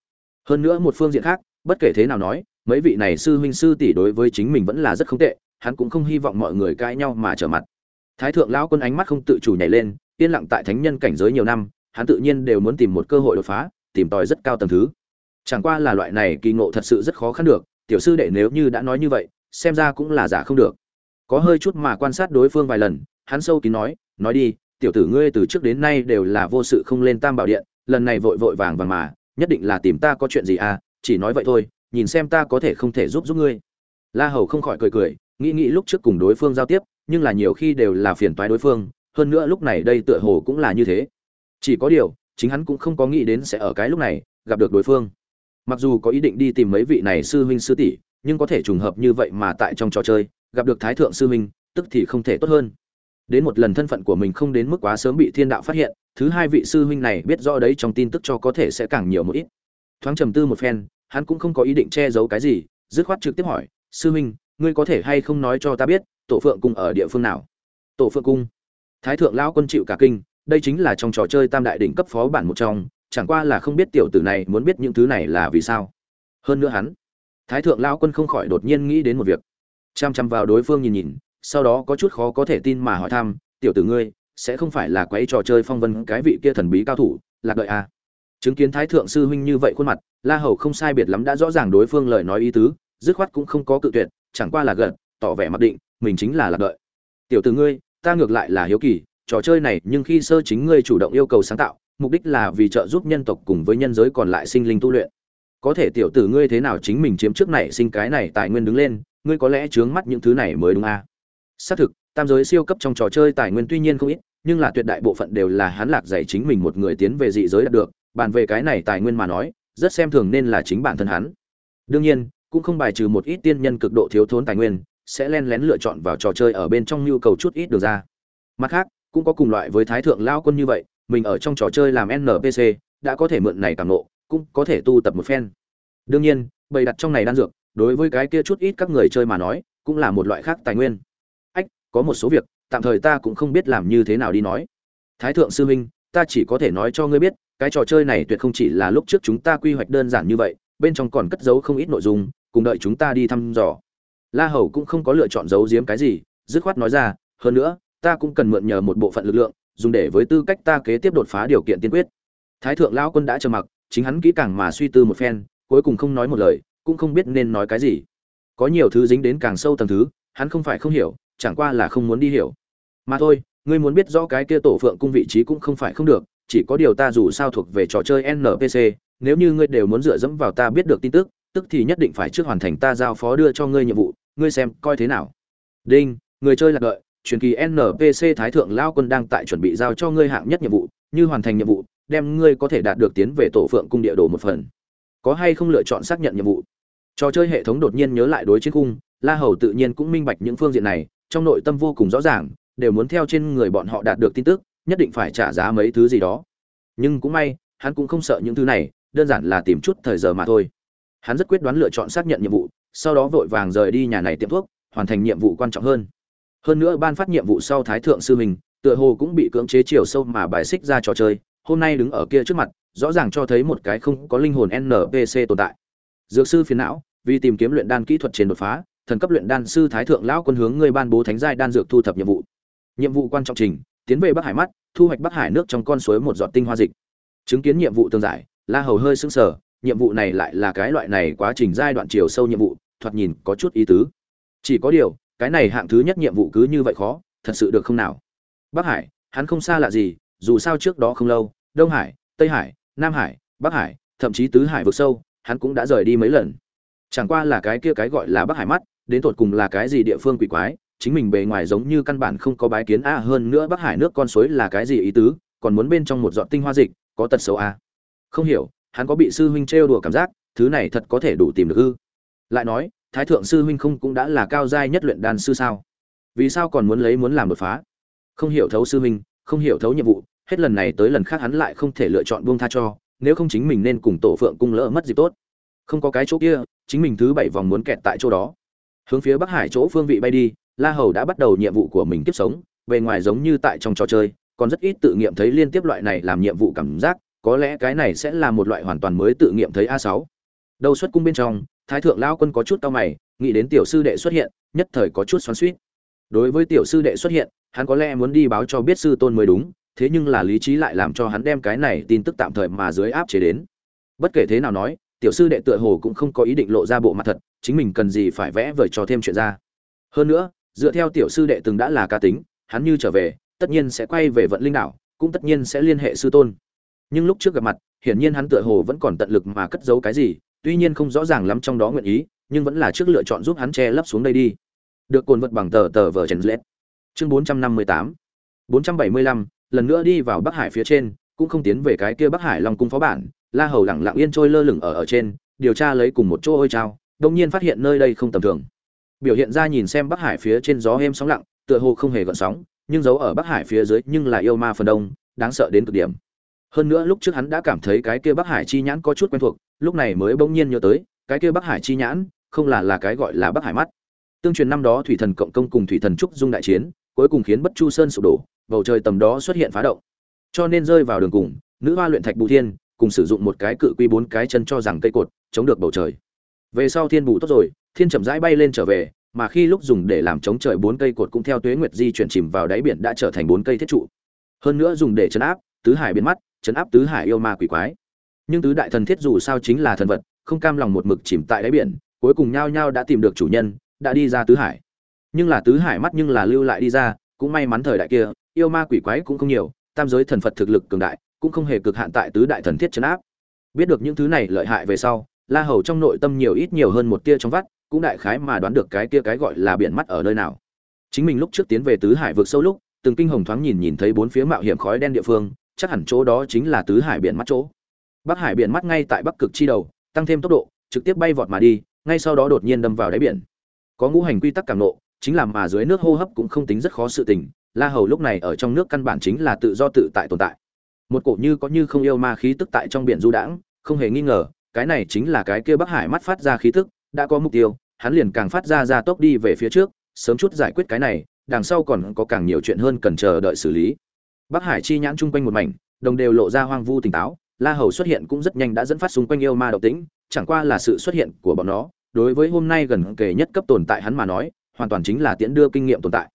hơn nữa một phương diện khác, bất kể thế nào nói, mấy vị này sư huynh sư tỷ đối với chính mình vẫn là rất không tệ, hắn cũng không hy vọng mọi người cãi nhau mà trở mặt. Thái thượng lão quân ánh mắt không tự chủ nhảy lên, yên lặng tại thánh nhân cảnh giới nhiều năm, hắn tự nhiên đều muốn tìm một cơ hội đột phá, tìm tòi rất cao tầng thứ. Chẳng qua là loại này kỳ ngộ thật sự rất khó khăn được, tiểu sư đệ nếu như đã nói như vậy, xem ra cũng là giả không được. Có hơi chút mà quan sát đối phương vài lần, hắn sâu kín nói nói đi, tiểu tử ngươi từ trước đến nay đều là vô sự không lên tam bảo điện, lần này vội vội vàng vàng mà nhất định là tìm ta có chuyện gì à chỉ nói vậy thôi, nhìn xem ta có thể không thể giúp giúp ngươi. La hầu không khỏi cười cười, nghĩ nghĩ lúc trước cùng đối phương giao tiếp, nhưng là nhiều khi đều là phiền toái đối phương, hơn nữa lúc này đây tựa hồ cũng là như thế. Chỉ có điều, chính hắn cũng không có nghĩ đến sẽ ở cái lúc này gặp được đối phương. Mặc dù có ý định đi tìm mấy vị này sư huynh sư tỷ, nhưng có thể trùng hợp như vậy mà tại trong trò chơi, gặp được thái thượng sư huynh tức thì không thể tốt hơn đến một lần thân phận của mình không đến mức quá sớm bị thiên đạo phát hiện, thứ hai vị sư huynh này biết rõ đấy, trong tin tức cho có thể sẽ càng nhiều một ít. Thoáng trầm tư một phen, hắn cũng không có ý định che giấu cái gì, dứt khoát trực tiếp hỏi, sư huynh, ngươi có thể hay không nói cho ta biết, tổ phượng cung ở địa phương nào? Tổ phượng cung? Thái thượng lão quân chịu cả kinh, đây chính là trong trò chơi tam đại đỉnh cấp phó bản một trong, chẳng qua là không biết tiểu tử này muốn biết những thứ này là vì sao. Hơn nữa hắn, thái thượng lão quân không khỏi đột nhiên nghĩ đến một việc. Chăm chăm vào đối phương nhìn nhìn sau đó có chút khó có thể tin mà hỏi thăm, tiểu tử ngươi, sẽ không phải là quấy trò chơi phong vân cái vị kia thần bí cao thủ, lạc đợi à. chứng kiến thái thượng sư huynh như vậy khuôn mặt, la hầu không sai biệt lắm đã rõ ràng đối phương lời nói ý tứ, dứt khoát cũng không có cự tuyệt, chẳng qua là gật, tỏ vẻ mặc định, mình chính là lạc đợi tiểu tử ngươi, ta ngược lại là hiếu kỳ, trò chơi này nhưng khi sơ chính ngươi chủ động yêu cầu sáng tạo, mục đích là vì trợ giúp nhân tộc cùng với nhân giới còn lại sinh linh tu luyện có thể tiểu tử ngươi thế nào chính mình chiếm trước này sinh cái này tài nguyên đứng lên, ngươi có lẽ chướng mắt những thứ này mới đúng à? Xác thực, tam giới siêu cấp trong trò chơi tài nguyên tuy nhiên không ít, nhưng là tuyệt đại bộ phận đều là hắn lạc giải chính mình một người tiến về dị giới đạt được, bàn về cái này tài nguyên mà nói, rất xem thường nên là chính bản thân hắn. Đương nhiên, cũng không bài trừ một ít tiên nhân cực độ thiếu thốn tài nguyên, sẽ len lén lựa chọn vào trò chơi ở bên trong nhu cầu chút ít được ra. Mặt khác, cũng có cùng loại với thái thượng lao quân như vậy, mình ở trong trò chơi làm npc đã có thể mượn này cảm nộ cũng có thể tu tập một phen. Đương nhiên, bày đặt trong này đan dược, đối với cái kia chút ít các người chơi mà nói, cũng là một loại khác tài nguyên có một số việc, tạm thời ta cũng không biết làm như thế nào đi nói. Thái thượng sư huynh, ta chỉ có thể nói cho ngươi biết, cái trò chơi này tuyệt không chỉ là lúc trước chúng ta quy hoạch đơn giản như vậy, bên trong còn cất giấu không ít nội dung, cùng đợi chúng ta đi thăm dò. La hầu cũng không có lựa chọn giấu giếm cái gì, dứt khoát nói ra, hơn nữa, ta cũng cần mượn nhờ một bộ phận lực lượng, dùng để với tư cách ta kế tiếp đột phá điều kiện tiên quyết. Thái thượng lão quân đã trầm mặc, chính hắn kỹ càng mà suy tư một phen, cuối cùng không nói một lời, cũng không biết nên nói cái gì. Có nhiều thứ dính đến càng sâu tầng thứ, hắn không phải không hiểu chẳng qua là không muốn đi hiểu. Mà thôi, ngươi muốn biết rõ cái kia tổ phượng cung vị trí cũng không phải không được, chỉ có điều ta dù sao thuộc về trò chơi npc nếu như ngươi đều muốn dựa dẫm vào ta biết được tin tức tức thì nhất định phải trước hoàn thành ta giao phó đưa cho ngươi nhiệm vụ, ngươi xem coi thế nào. Đinh, người chơi lạc đợi, truyền kỳ npc thái thượng lao quân đang tại chuẩn bị giao cho ngươi hạng nhất nhiệm vụ, như hoàn thành nhiệm vụ, đem ngươi có thể đạt được tiến về tổ phượng cung địa đồ một phần. Có hay không lựa chọn xác nhận nhiệm vụ? Trò chơi hệ thống đột nhiên nhớ lại đối chiến cung la hầu tự nhiên cũng minh bạch những phương diện này trong nội tâm vô cùng rõ ràng, đều muốn theo trên người bọn họ đạt được tin tức, nhất định phải trả giá mấy thứ gì đó. Nhưng cũng may, hắn cũng không sợ những thứ này, đơn giản là tìm chút thời giờ mà thôi. Hắn rất quyết đoán lựa chọn xác nhận nhiệm vụ, sau đó vội vàng rời đi nhà này tiệm thuốc, hoàn thành nhiệm vụ quan trọng hơn. Hơn nữa ban phát nhiệm vụ sau thái thượng sư mình tựa hồ cũng bị cưỡng chế chiều sâu mà bài xích ra trò chơi, hôm nay đứng ở kia trước mặt, rõ ràng cho thấy một cái không có linh hồn npc tồn tại. Dược sư phiền não, vì tìm kiếm luyện đan kỹ thuật trên đột phá thần cấp luyện đan sư thái thượng lão quân hướng ngươi ban bố thánh giai đan dược thu thập nhiệm vụ. Nhiệm vụ quan trọng trình, tiến về bắc hải mắt, thu hoạch bắc hải nước trong con suối một giọt tinh hoa dịch. Chứng kiến nhiệm vụ tương giải, la hầu hơi sững sờ, nhiệm vụ này lại là cái loại này quá trình giai đoạn chiều sâu nhiệm vụ, thoạt nhìn có chút ý tứ. Chỉ có điều, cái này hạng thứ nhất nhiệm vụ cứ như vậy khó, thật sự được không nào? Bắc hải, hắn không xa lạ gì, dù sao trước đó không lâu, đông hải, tây hải, nam hải, bắc hải, thậm chí tứ hải vực sâu, hắn cũng đã rời đi mấy lần. Chẳng qua là cái kia cái gọi là bắc hải mắt đến tột cùng là cái gì địa phương quỷ quái, chính mình bề ngoài giống như căn bản không có bái kiến a hơn nữa bắc hải nước con suối là cái gì ý tứ, còn muốn bên trong một giọt tinh hoa dịch, có tật xấu a không hiểu, hắn có bị sư huynh trêu đùa cảm giác, thứ này thật có thể đủ tìm được ư? Lại nói, thái thượng sư huynh không cũng đã là cao giai nhất luyện đan sư sao? Vì sao còn muốn lấy muốn làm đột phá? Không hiểu thấu sư huynh, không hiểu thấu nhiệm vụ, hết lần này tới lần khác hắn lại không thể lựa chọn buông tha cho, nếu không chính mình nên cùng tổ phượng cung lỡ mất dịp tốt. Không có cái chỗ kia, chính mình thứ bảy vòng muốn kẹt tại chỗ đó hướng phía bắc hải chỗ phương vị bay đi, la hầu đã bắt đầu nhiệm vụ của mình tiếp sống, bề ngoài giống như tại trong trò chơi, còn rất ít tự nghiệm thấy liên tiếp loại này làm nhiệm vụ cảm giác, có lẽ cái này sẽ là một loại hoàn toàn mới tự nghiệm thấy a sáu. Đầu xuất cung bên trong, thái thượng lao quân có chút cao mày, nghĩ đến tiểu sư đệ xuất hiện, nhất thời có chút xoắn suýt đối với tiểu sư đệ xuất hiện, hắn có lẽ muốn đi báo cho biết sư tôn mới đúng, thế nhưng là lý trí lại làm cho hắn đem cái này tin tức tạm thời mà dưới áp chế đến. Bất kể thế nào nói tiểu sư đệ tựa hồ cũng không có ý định lộ ra bộ mặt thật, chính mình cần gì phải vẽ vời cho thêm chuyện ra. Hơn nữa, dựa theo tiểu sư đệ từng đã là ca tính, hắn như trở về, tất nhiên sẽ quay về vận linh đảo, cũng tất nhiên sẽ liên hệ sư tôn. Nhưng lúc trước gặp mặt, hiển nhiên hắn tựa hồ vẫn còn tận lực mà cất giấu cái gì, tuy nhiên không rõ ràng lắm trong đó nguyện ý, nhưng vẫn là trước lựa chọn giúp hắn che lấp xuống đây đi. Được cồn vật bằng tờ tờ vở trần lết chương bốn trăm năm mươi tám. Bốn trăm bảy mươi lăm, lần nữa đi vào bắc hải phía trên, cũng không tiến về cái kia bắc hải long cung phó bản la hầu lẳng lặng yên trôi lơ lửng ở ở trên, điều tra lấy cùng một chỗ ôi trao đông nhiên phát hiện nơi đây không tầm thường. Biểu hiện ra nhìn xem bắc hải phía trên gió êm sóng lặng, tựa hồ không hề gợn sóng, nhưng giấu ở bắc hải phía dưới nhưng là yêu ma phần đông, đáng sợ đến cực điểm. Hơn nữa lúc trước hắn đã cảm thấy cái kia bắc hải chi nhãn có chút quen thuộc, lúc này mới bỗng nhiên nhớ tới, cái kia bắc hải chi nhãn, không là là cái gọi là bắc hải mắt. Tương truyền năm đó thủy thần cộng công cùng thủy thần trúc dung đại chiến, cuối cùng khiến bất chu sơn sụp đổ, bầu trời tầm đó xuất hiện phá động. Cho nên rơi vào đường cùng, nữ hoa luyện thạch bù thiên cùng sử dụng một cái cự quy bốn cái chân cho rằng cây cột, chống được bầu trời. Về sau thiên bù tốt rồi, thiên chậm rãi bay lên trở về, mà khi lúc dùng để làm chống trời bốn cây cột cũng theo tuế nguyệt di chuyển chìm vào đáy biển đã trở thành bốn cây thiết trụ. Hơn nữa dùng để chấn áp, tứ hải biến mắt, chấn áp tứ hải yêu ma quỷ quái. Nhưng tứ đại thần thiết dù sao chính là thần vật, không cam lòng một mực chìm tại đáy biển, cuối cùng nhao nhao đã tìm được chủ nhân, đã đi ra tứ hải. Nhưng là tứ hải mắt nhưng là lưu lại đi ra, cũng may mắn thời đại kia, yêu ma quỷ quái cũng không nhiều, tam giới thần phật thực lực cường đại cũng không hề cực hạn tại tứ đại thần thiết chấn áp. Biết được những thứ này lợi hại về sau, la hầu trong nội tâm nhiều ít nhiều hơn một tia trong vắt, cũng đại khái mà đoán được cái kia cái gọi là biển mắt ở nơi nào. Chính mình lúc trước tiến về tứ hải vượt sâu lúc, từng kinh hồng thoáng nhìn nhìn thấy bốn phía mạo hiểm khói đen địa phương, chắc hẳn chỗ đó chính là tứ hải biển mắt chỗ. Bắc hải biển mắt ngay tại bắc cực chi đầu, tăng thêm tốc độ, trực tiếp bay vọt mà đi, ngay sau đó đột nhiên đâm vào đáy biển. Có ngũ hành quy tắc cảm nộ chính là mà dưới nước hô hấp cũng không tính rất khó sự tình, la hầu lúc này ở trong nước căn bản chính là tự do tự tại tồn tại một cổ như có như không yêu ma khí tức tại trong biển du đãng, không hề nghi ngờ, cái này chính là cái kia bắc hải mắt phát ra khí tức, đã có mục tiêu, hắn liền càng phát ra ra tốc đi về phía trước, sớm chút giải quyết cái này, đằng sau còn có càng nhiều chuyện hơn cần chờ đợi xử lý. Bắc hải chi nhãn chung quanh một mảnh, đồng đều lộ ra hoang vu tỉnh táo, la hầu xuất hiện cũng rất nhanh đã dẫn phát xung quanh yêu ma độc tĩnh, chẳng qua là sự xuất hiện của bọn nó, đối với hôm nay gần kề nhất cấp tồn tại hắn mà nói, hoàn toàn chính là tiễn đưa kinh nghiệm tồn tại.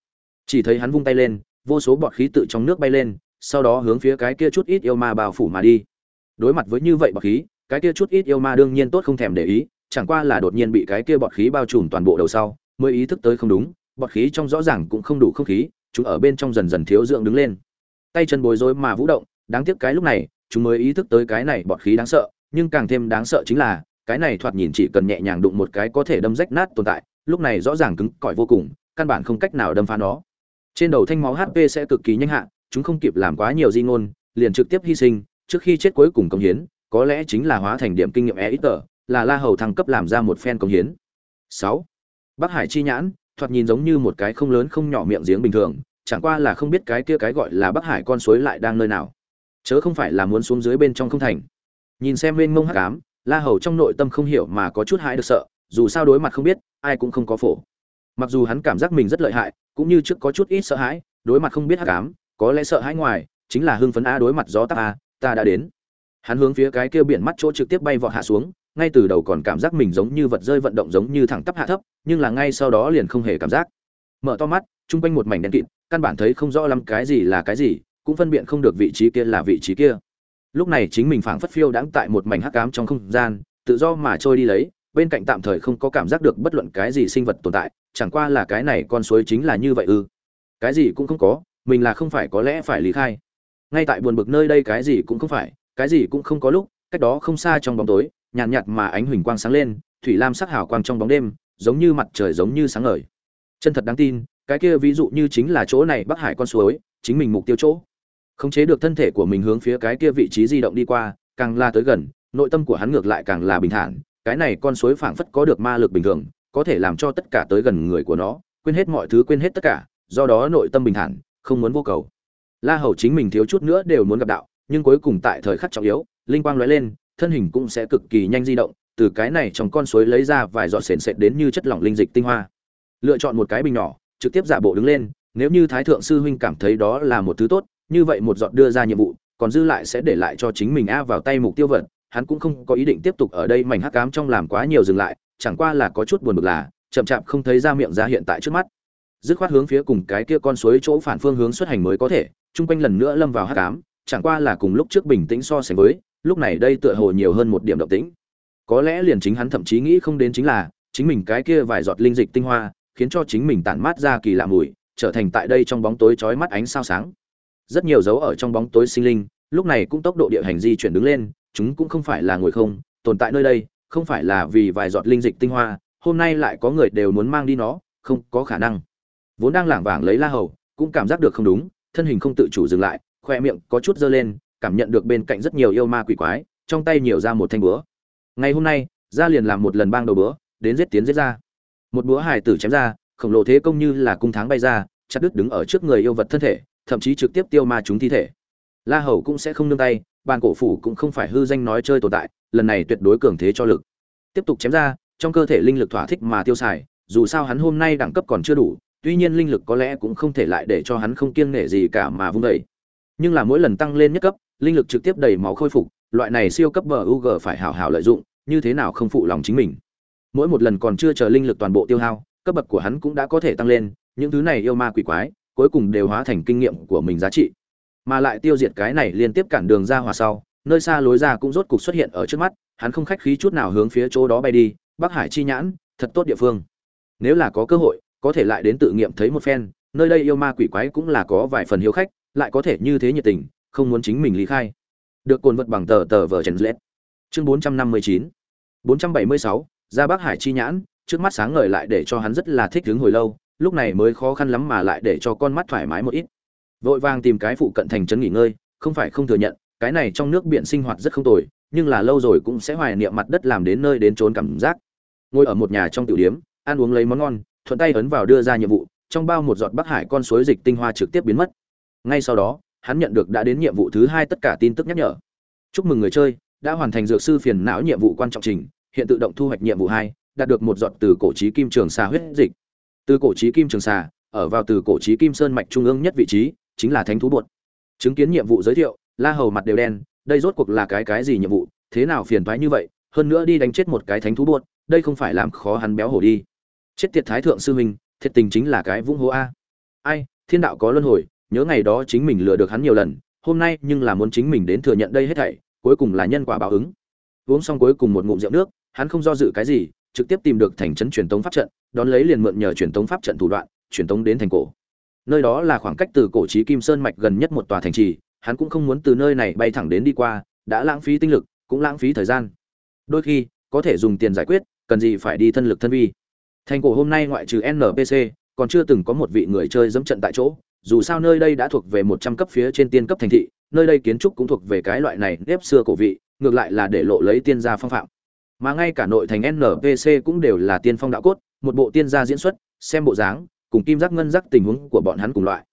Chỉ thấy hắn vung tay lên, vô số bọt khí tự trong nước bay lên sau đó hướng phía cái kia chút ít yêu ma bao phủ mà đi. Đối mặt với như vậy bọt khí, cái kia chút ít yêu ma đương nhiên tốt không thèm để ý, chẳng qua là đột nhiên bị cái kia bọt khí bao trùm toàn bộ đầu sau, mới ý thức tới không đúng, bọt khí trong rõ ràng cũng không đủ không khí, chúng ở bên trong dần dần thiếu dưỡng đứng lên. Tay chân bối rối mà vũ động, đáng tiếc cái lúc này, chúng mới ý thức tới cái này bọt khí đáng sợ, nhưng càng thêm đáng sợ chính là, cái này thoạt nhìn chỉ cần nhẹ nhàng đụng một cái có thể đâm rách nát tồn tại, lúc này rõ ràng cứng cỏi vô cùng, căn bản không cách nào đâm phá nó. Trên đầu thanh máu hp sẽ cực kỳ nhanh hạ chúng không kịp làm quá nhiều di ngôn, liền trực tiếp hy sinh, trước khi chết cuối cùng công hiến, có lẽ chính là hóa thành điểm kinh nghiệm e ít tờ, là la hầu thăng cấp làm ra một phen công hiến. Sáu, bắc hải chi nhãn, thoạt nhìn giống như một cái không lớn không nhỏ miệng giếng bình thường, chẳng qua là không biết cái kia cái gọi là bắc hải con suối lại đang nơi nào. Chớ không phải là muốn xuống dưới bên trong không thành. Nhìn xem mênh mông hắc ám, la hầu trong nội tâm không hiểu mà có chút hãi được sợ, dù sao đối mặt không biết, ai cũng không có phổ. Mặc dù hắn cảm giác mình rất lợi hại, cũng như trước có chút ít sợ hãi, đối mặt không biết hắc ám có lẽ sợ hãi ngoài, chính là hưng phấn a đối mặt gió táp a ta đã đến. Hắn hướng phía cái kia biển mắt chỗ trực tiếp bay vọt hạ xuống, ngay từ đầu còn cảm giác mình giống như vật rơi vận động giống như thẳng tắp hạ thấp, nhưng là ngay sau đó liền không hề cảm giác. Mở to mắt, chung quanh một mảnh đen kịt, căn bản thấy không rõ lắm cái gì là cái gì, cũng phân biện không được vị trí kia là vị trí kia. Lúc này chính mình phảng phất phiêu đãng tại một mảnh hắc ám trong không gian, tự do mà trôi đi lấy, bên cạnh tạm thời không có cảm giác được bất luận cái gì sinh vật tồn tại, chẳng qua là cái này con suối chính là như vậy ư. Cái gì cũng không có mình là không phải có lẽ phải lý khai. Ngay tại buồn bực nơi đây cái gì cũng không phải cái gì cũng không có lúc cách đó không xa trong bóng tối nhàn nhạt, nhạt mà ánh huỳnh quang sáng lên thủy lam sắc hào quang trong bóng đêm giống như mặt trời giống như sáng ngời. Chân thật đáng tin cái kia ví dụ như chính là chỗ này bắc hải con suối chính mình mục tiêu chỗ. Khống chế được thân thể của mình hướng phía cái kia vị trí di động đi qua càng la tới gần nội tâm của hắn ngược lại càng là bình thản cái này con suối phảng phất có được ma lực bình thường có thể làm cho tất cả tới gần người của nó quên hết mọi thứ quên hết tất cả do đó nội tâm bình thản không muốn vô cầu. La hầu chính mình thiếu chút nữa đều muốn gặp đạo, nhưng cuối cùng tại thời khắc trọng yếu, linh quang lóe lên, thân hình cũng sẽ cực kỳ nhanh di động, từ cái này trong con suối lấy ra vài giọt sền sệt đến như chất lỏng linh dịch tinh hoa. Lựa chọn một cái bình nhỏ, trực tiếp giả bộ đứng lên, nếu như thái thượng sư huynh cảm thấy đó là một thứ tốt, như vậy một giọt đưa ra nhiệm vụ, còn dư lại sẽ để lại cho chính mình a vào tay mục tiêu vật, hắn cũng không có ý định tiếp tục ở đây mảnh hắc cám trong làm quá nhiều dừng lại, chẳng qua là có chút buồn bực là, chậm chạp không thấy ra miệng ra hiện tại trước mắt dứt khoát hướng phía cùng cái kia con suối chỗ phản phương hướng xuất hành mới có thể, chung quanh lần nữa lâm vào hắc cám chẳng qua là cùng lúc trước bình tĩnh so sánh với, lúc này đây tựa hồ nhiều hơn một điểm động tĩnh. Có lẽ liền chính hắn thậm chí nghĩ không đến chính là, chính mình cái kia vài giọt linh dịch tinh hoa, khiến cho chính mình tản mát ra kỳ lạ mùi, trở thành tại đây trong bóng tối chói mắt ánh sao sáng. Rất nhiều dấu ở trong bóng tối sinh linh, lúc này cũng tốc độ địa hành di chuyển đứng lên, chúng cũng không phải là ngồi không, tồn tại nơi đây, không phải là vì vài giọt linh dịch tinh hoa, hôm nay lại có người đều muốn mang đi nó, không có khả năng vốn đang lảng vảng lấy la hầu, cũng cảm giác được không đúng, thân hình không tự chủ dừng lại, khoe miệng có chút dơ lên, cảm nhận được bên cạnh rất nhiều yêu ma quỷ quái, trong tay nhiều ra một thanh búa. Ngày hôm nay ra liền làm một lần bang đầu búa, đến giết tiến giết ra. Một búa hài tử chém ra, khổng lồ thế công như là cung tháng bay ra, chặt đứt đứng ở trước người yêu vật thân thể, thậm chí trực tiếp tiêu ma chúng thi thể. La hầu cũng sẽ không nương tay, bàn cổ phủ cũng không phải hư danh nói chơi tồn tại, lần này tuyệt đối cường thế cho lực. Tiếp tục chém ra, trong cơ thể linh lực thỏa thích mà tiêu xài, dù sao hắn hôm nay đẳng cấp còn chưa đủ tuy nhiên linh lực có lẽ cũng không thể lại để cho hắn không kiêng nể gì cả mà vung đẩy nhưng là mỗi lần tăng lên nhất cấp, linh lực trực tiếp đầy máu khôi phục, loại này siêu cấp bờ UG phải hảo hảo lợi dụng, như thế nào không phụ lòng chính mình. Mỗi một lần còn chưa chờ linh lực toàn bộ tiêu hao, cấp bậc của hắn cũng đã có thể tăng lên, những thứ này yêu ma quỷ quái, cuối cùng đều hóa thành kinh nghiệm của mình giá trị. Mà lại tiêu diệt cái này liên tiếp cản đường ra hòa sau, nơi xa lối ra cũng rốt cục xuất hiện ở trước mắt, hắn không khách khí chút nào hướng phía chỗ đó bay đi, bắc hải chi nhãn, thật tốt địa phương. Nếu là có cơ hội có thể lại đến tự nghiệm thấy một phen, nơi đây yêu ma quỷ quái cũng là có vài phần hiếu khách, lại có thể như thế nhiệt tình, không muốn chính mình lý khai. Được cồn vật bằng tờ tờ vờ trần lết. Chương bốn trăm năm mươi chín. bốn trăm bảy mươi sáu ra bắc hải chi nhãn, trước mắt sáng ngời lại để cho hắn rất là thích đứng hồi lâu, lúc này mới khó khăn lắm mà lại để cho con mắt thoải mái một ít. Vội vàng tìm cái phụ cận thành trấn nghỉ ngơi, không phải không thừa nhận, cái này trong nước biển sinh hoạt rất không tồi, nhưng là lâu rồi cũng sẽ hoài niệm mặt đất làm đến nơi đến trốn cảm giác. Ngồi ở một nhà trong tiểu điếm, ăn uống lấy món ngon thuận tay ấn vào đưa ra nhiệm vụ, trong bao một giọt bắc hải con suối dịch tinh hoa trực tiếp biến mất. Ngay sau đó, hắn nhận được đã đến nhiệm vụ thứ hai tất cả tin tức nhắc nhở. Chúc mừng người chơi, đã hoàn thành dược sư phiền não nhiệm vụ quan trọng trình, hiện tự động thu hoạch nhiệm vụ hai, đạt được một giọt từ cổ trí kim trường xà huyết dịch. Từ cổ trí kim trường xà, ở vào từ cổ trí kim sơn mạch trung ương nhất vị trí, chính là thánh thú bột. Chứng kiến nhiệm vụ giới thiệu, la hầu mặt đều đen, đây rốt cuộc là cái cái gì nhiệm vụ, thế nào phiền thoái như vậy, hơn nữa đi đánh chết một cái thánh thú bột, đây không phải làm khó hắn béo hổ đi chết tiệt thái thượng sư huynh thiệt tình chính là cái vũng hố a. Ai, thiên đạo có luân hồi, nhớ ngày đó chính mình lừa được hắn nhiều lần, hôm nay nhưng là muốn chính mình đến thừa nhận đây hết thảy, cuối cùng là nhân quả báo ứng. Uống xong cuối cùng một ngụm rượu nước, hắn không do dự cái gì, trực tiếp tìm được thành trấn truyền tống pháp trận, đón lấy liền mượn nhờ truyền tống pháp trận thủ đoạn, truyền tống đến thành cổ. Nơi đó là khoảng cách từ cổ trí kim sơn mạch gần nhất một tòa thành trì, hắn cũng không muốn từ nơi này bay thẳng đến đi qua, đã lãng phí tinh lực, cũng lãng phí thời gian. Đôi khi, có thể dùng tiền giải quyết, cần gì phải đi thân lực thân vi thành cổ hôm nay ngoại trừ npc còn chưa từng có một vị người chơi dẫm trận tại chỗ. Dù sao nơi đây đã thuộc về một trăm cấp phía trên tiên cấp thành thị, nơi đây kiến trúc cũng thuộc về cái loại này nếp xưa cổ vị, ngược lại là để lộ lấy tiên gia phong phạm. Mà ngay cả nội thành npc cũng đều là tiên phong đạo cốt, một bộ tiên gia diễn xuất, xem bộ dáng, cùng kim giác ngân giác tình huống của bọn hắn cùng loại.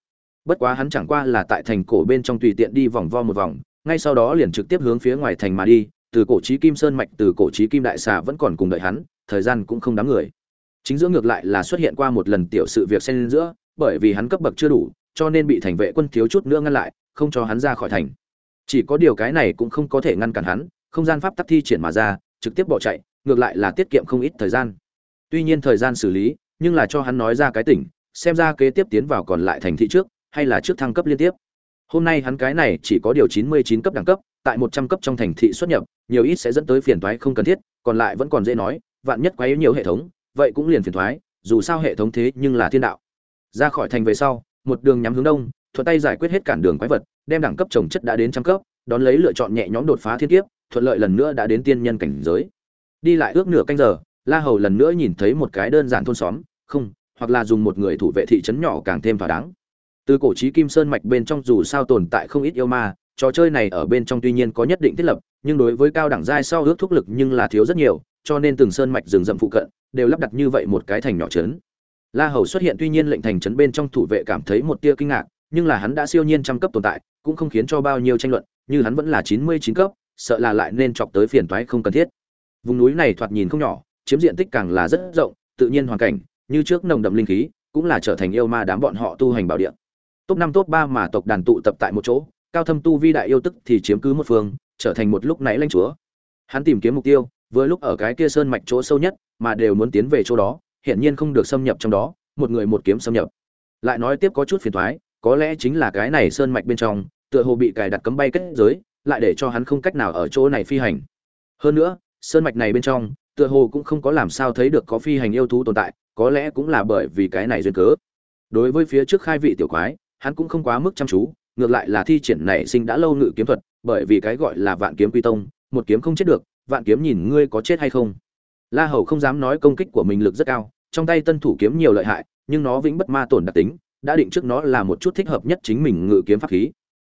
Bất quá hắn chẳng qua là tại thành cổ bên trong tùy tiện đi vòng vo một vòng, ngay sau đó liền trực tiếp hướng phía ngoài thành mà đi, từ cổ chí kim sơn mạch, từ cổ chí kim đại xà vẫn còn cùng đợi hắn, thời gian cũng không đáng người chính giữa ngược lại là xuất hiện qua một lần tiểu sự việc xen giữa, bởi vì hắn cấp bậc chưa đủ, cho nên bị thành vệ quân thiếu chút nữa ngăn lại, không cho hắn ra khỏi thành. Chỉ có điều cái này cũng không có thể ngăn cản hắn, không gian pháp tắc thi triển mà ra, trực tiếp bỏ chạy, ngược lại là tiết kiệm không ít thời gian. Tuy nhiên thời gian xử lý, nhưng là cho hắn nói ra cái tỉnh, xem ra kế tiếp tiến vào còn lại thành thị trước, hay là trước thăng cấp liên tiếp. Hôm nay hắn cái này chỉ có điều chín mươi chín cấp đẳng cấp, tại một trăm cấp trong thành thị xuất nhập, nhiều ít sẽ dẫn tới phiền toái không cần thiết, còn lại vẫn còn dễ nói, vạn nhất quá yếu nhiều hệ thống vậy cũng liền phiền thoái, dù sao hệ thống thế nhưng là thiên đạo. Ra khỏi thành về sau, một đường nhắm hướng đông, thuận tay giải quyết hết cản đường quái vật, đem đẳng cấp trồng chất đã đến trăm cấp, đón lấy lựa chọn nhẹ nhõm đột phá thiên kiếp, thuận lợi lần nữa đã đến tiên nhân cảnh giới. Đi lại ước nửa canh giờ, la hầu lần nữa nhìn thấy một cái đơn giản thôn xóm, không, hoặc là dùng một người thủ vệ thị trấn nhỏ càng thêm thỏa đáng. Từ cổ trí kim sơn mạch bên trong dù sao tồn tại không ít yêu ma, trò chơi này ở bên trong tuy nhiên có nhất định thiết lập, nhưng đối với cao đẳng giai sau ước thúc lực nhưng là thiếu rất nhiều cho nên từng sơn mạch rừng rậm phụ cận đều lắp đặt như vậy một cái thành nhỏ trấn. La hầu xuất hiện tuy nhiên lệnh thành trấn bên trong thủ vệ cảm thấy một tia kinh ngạc, nhưng là hắn đã siêu nhiên trăm cấp tồn tại, cũng không khiến cho bao nhiêu tranh luận, như hắn vẫn là chín mươi chín cấp, sợ là lại nên chọc tới phiền toái không cần thiết. Vùng núi này thoạt nhìn không nhỏ, chiếm diện tích càng là rất rộng, tự nhiên hoàn cảnh, như trước nồng đậm linh khí, cũng là trở thành yêu ma đám bọn họ tu hành bảo địa. Top năm, top ba mà tộc đàn tụ tập tại một chỗ, cao thâm tu vi đại yêu tức thì chiếm cứ một phương, trở thành một lúc nãy lãnh chúa. Hắn tìm kiếm mục tiêu vừa lúc ở cái kia sơn mạch chỗ sâu nhất, mà đều muốn tiến về chỗ đó hiện nhiên không được xâm nhập trong đó, một người một kiếm xâm nhập. Lại nói tiếp có chút phiền toái có lẽ chính là cái này sơn mạch bên trong, tựa hồ bị cài đặt cấm bay kết giới, lại để cho hắn không cách nào ở chỗ này phi hành. Hơn nữa, sơn mạch này bên trong, tựa hồ cũng không có làm sao thấy được có phi hành yêu thú tồn tại, có lẽ cũng là bởi vì cái này duyên cớ. Đối với phía trước khai vị tiểu quái, hắn cũng không quá mức chăm chú, ngược lại là thi triển nảy sinh đã lâu ngự kiếm thuật, bởi vì cái gọi là vạn kiếm quy tông, một kiếm không chết được vạn kiếm nhìn ngươi có chết hay không? La hầu không dám nói công kích của mình lực rất cao, trong tay tân thủ kiếm nhiều lợi hại, nhưng nó vĩnh bất ma tổn đặc tính, đã định trước nó là một chút thích hợp nhất chính mình ngự kiếm pháp khí.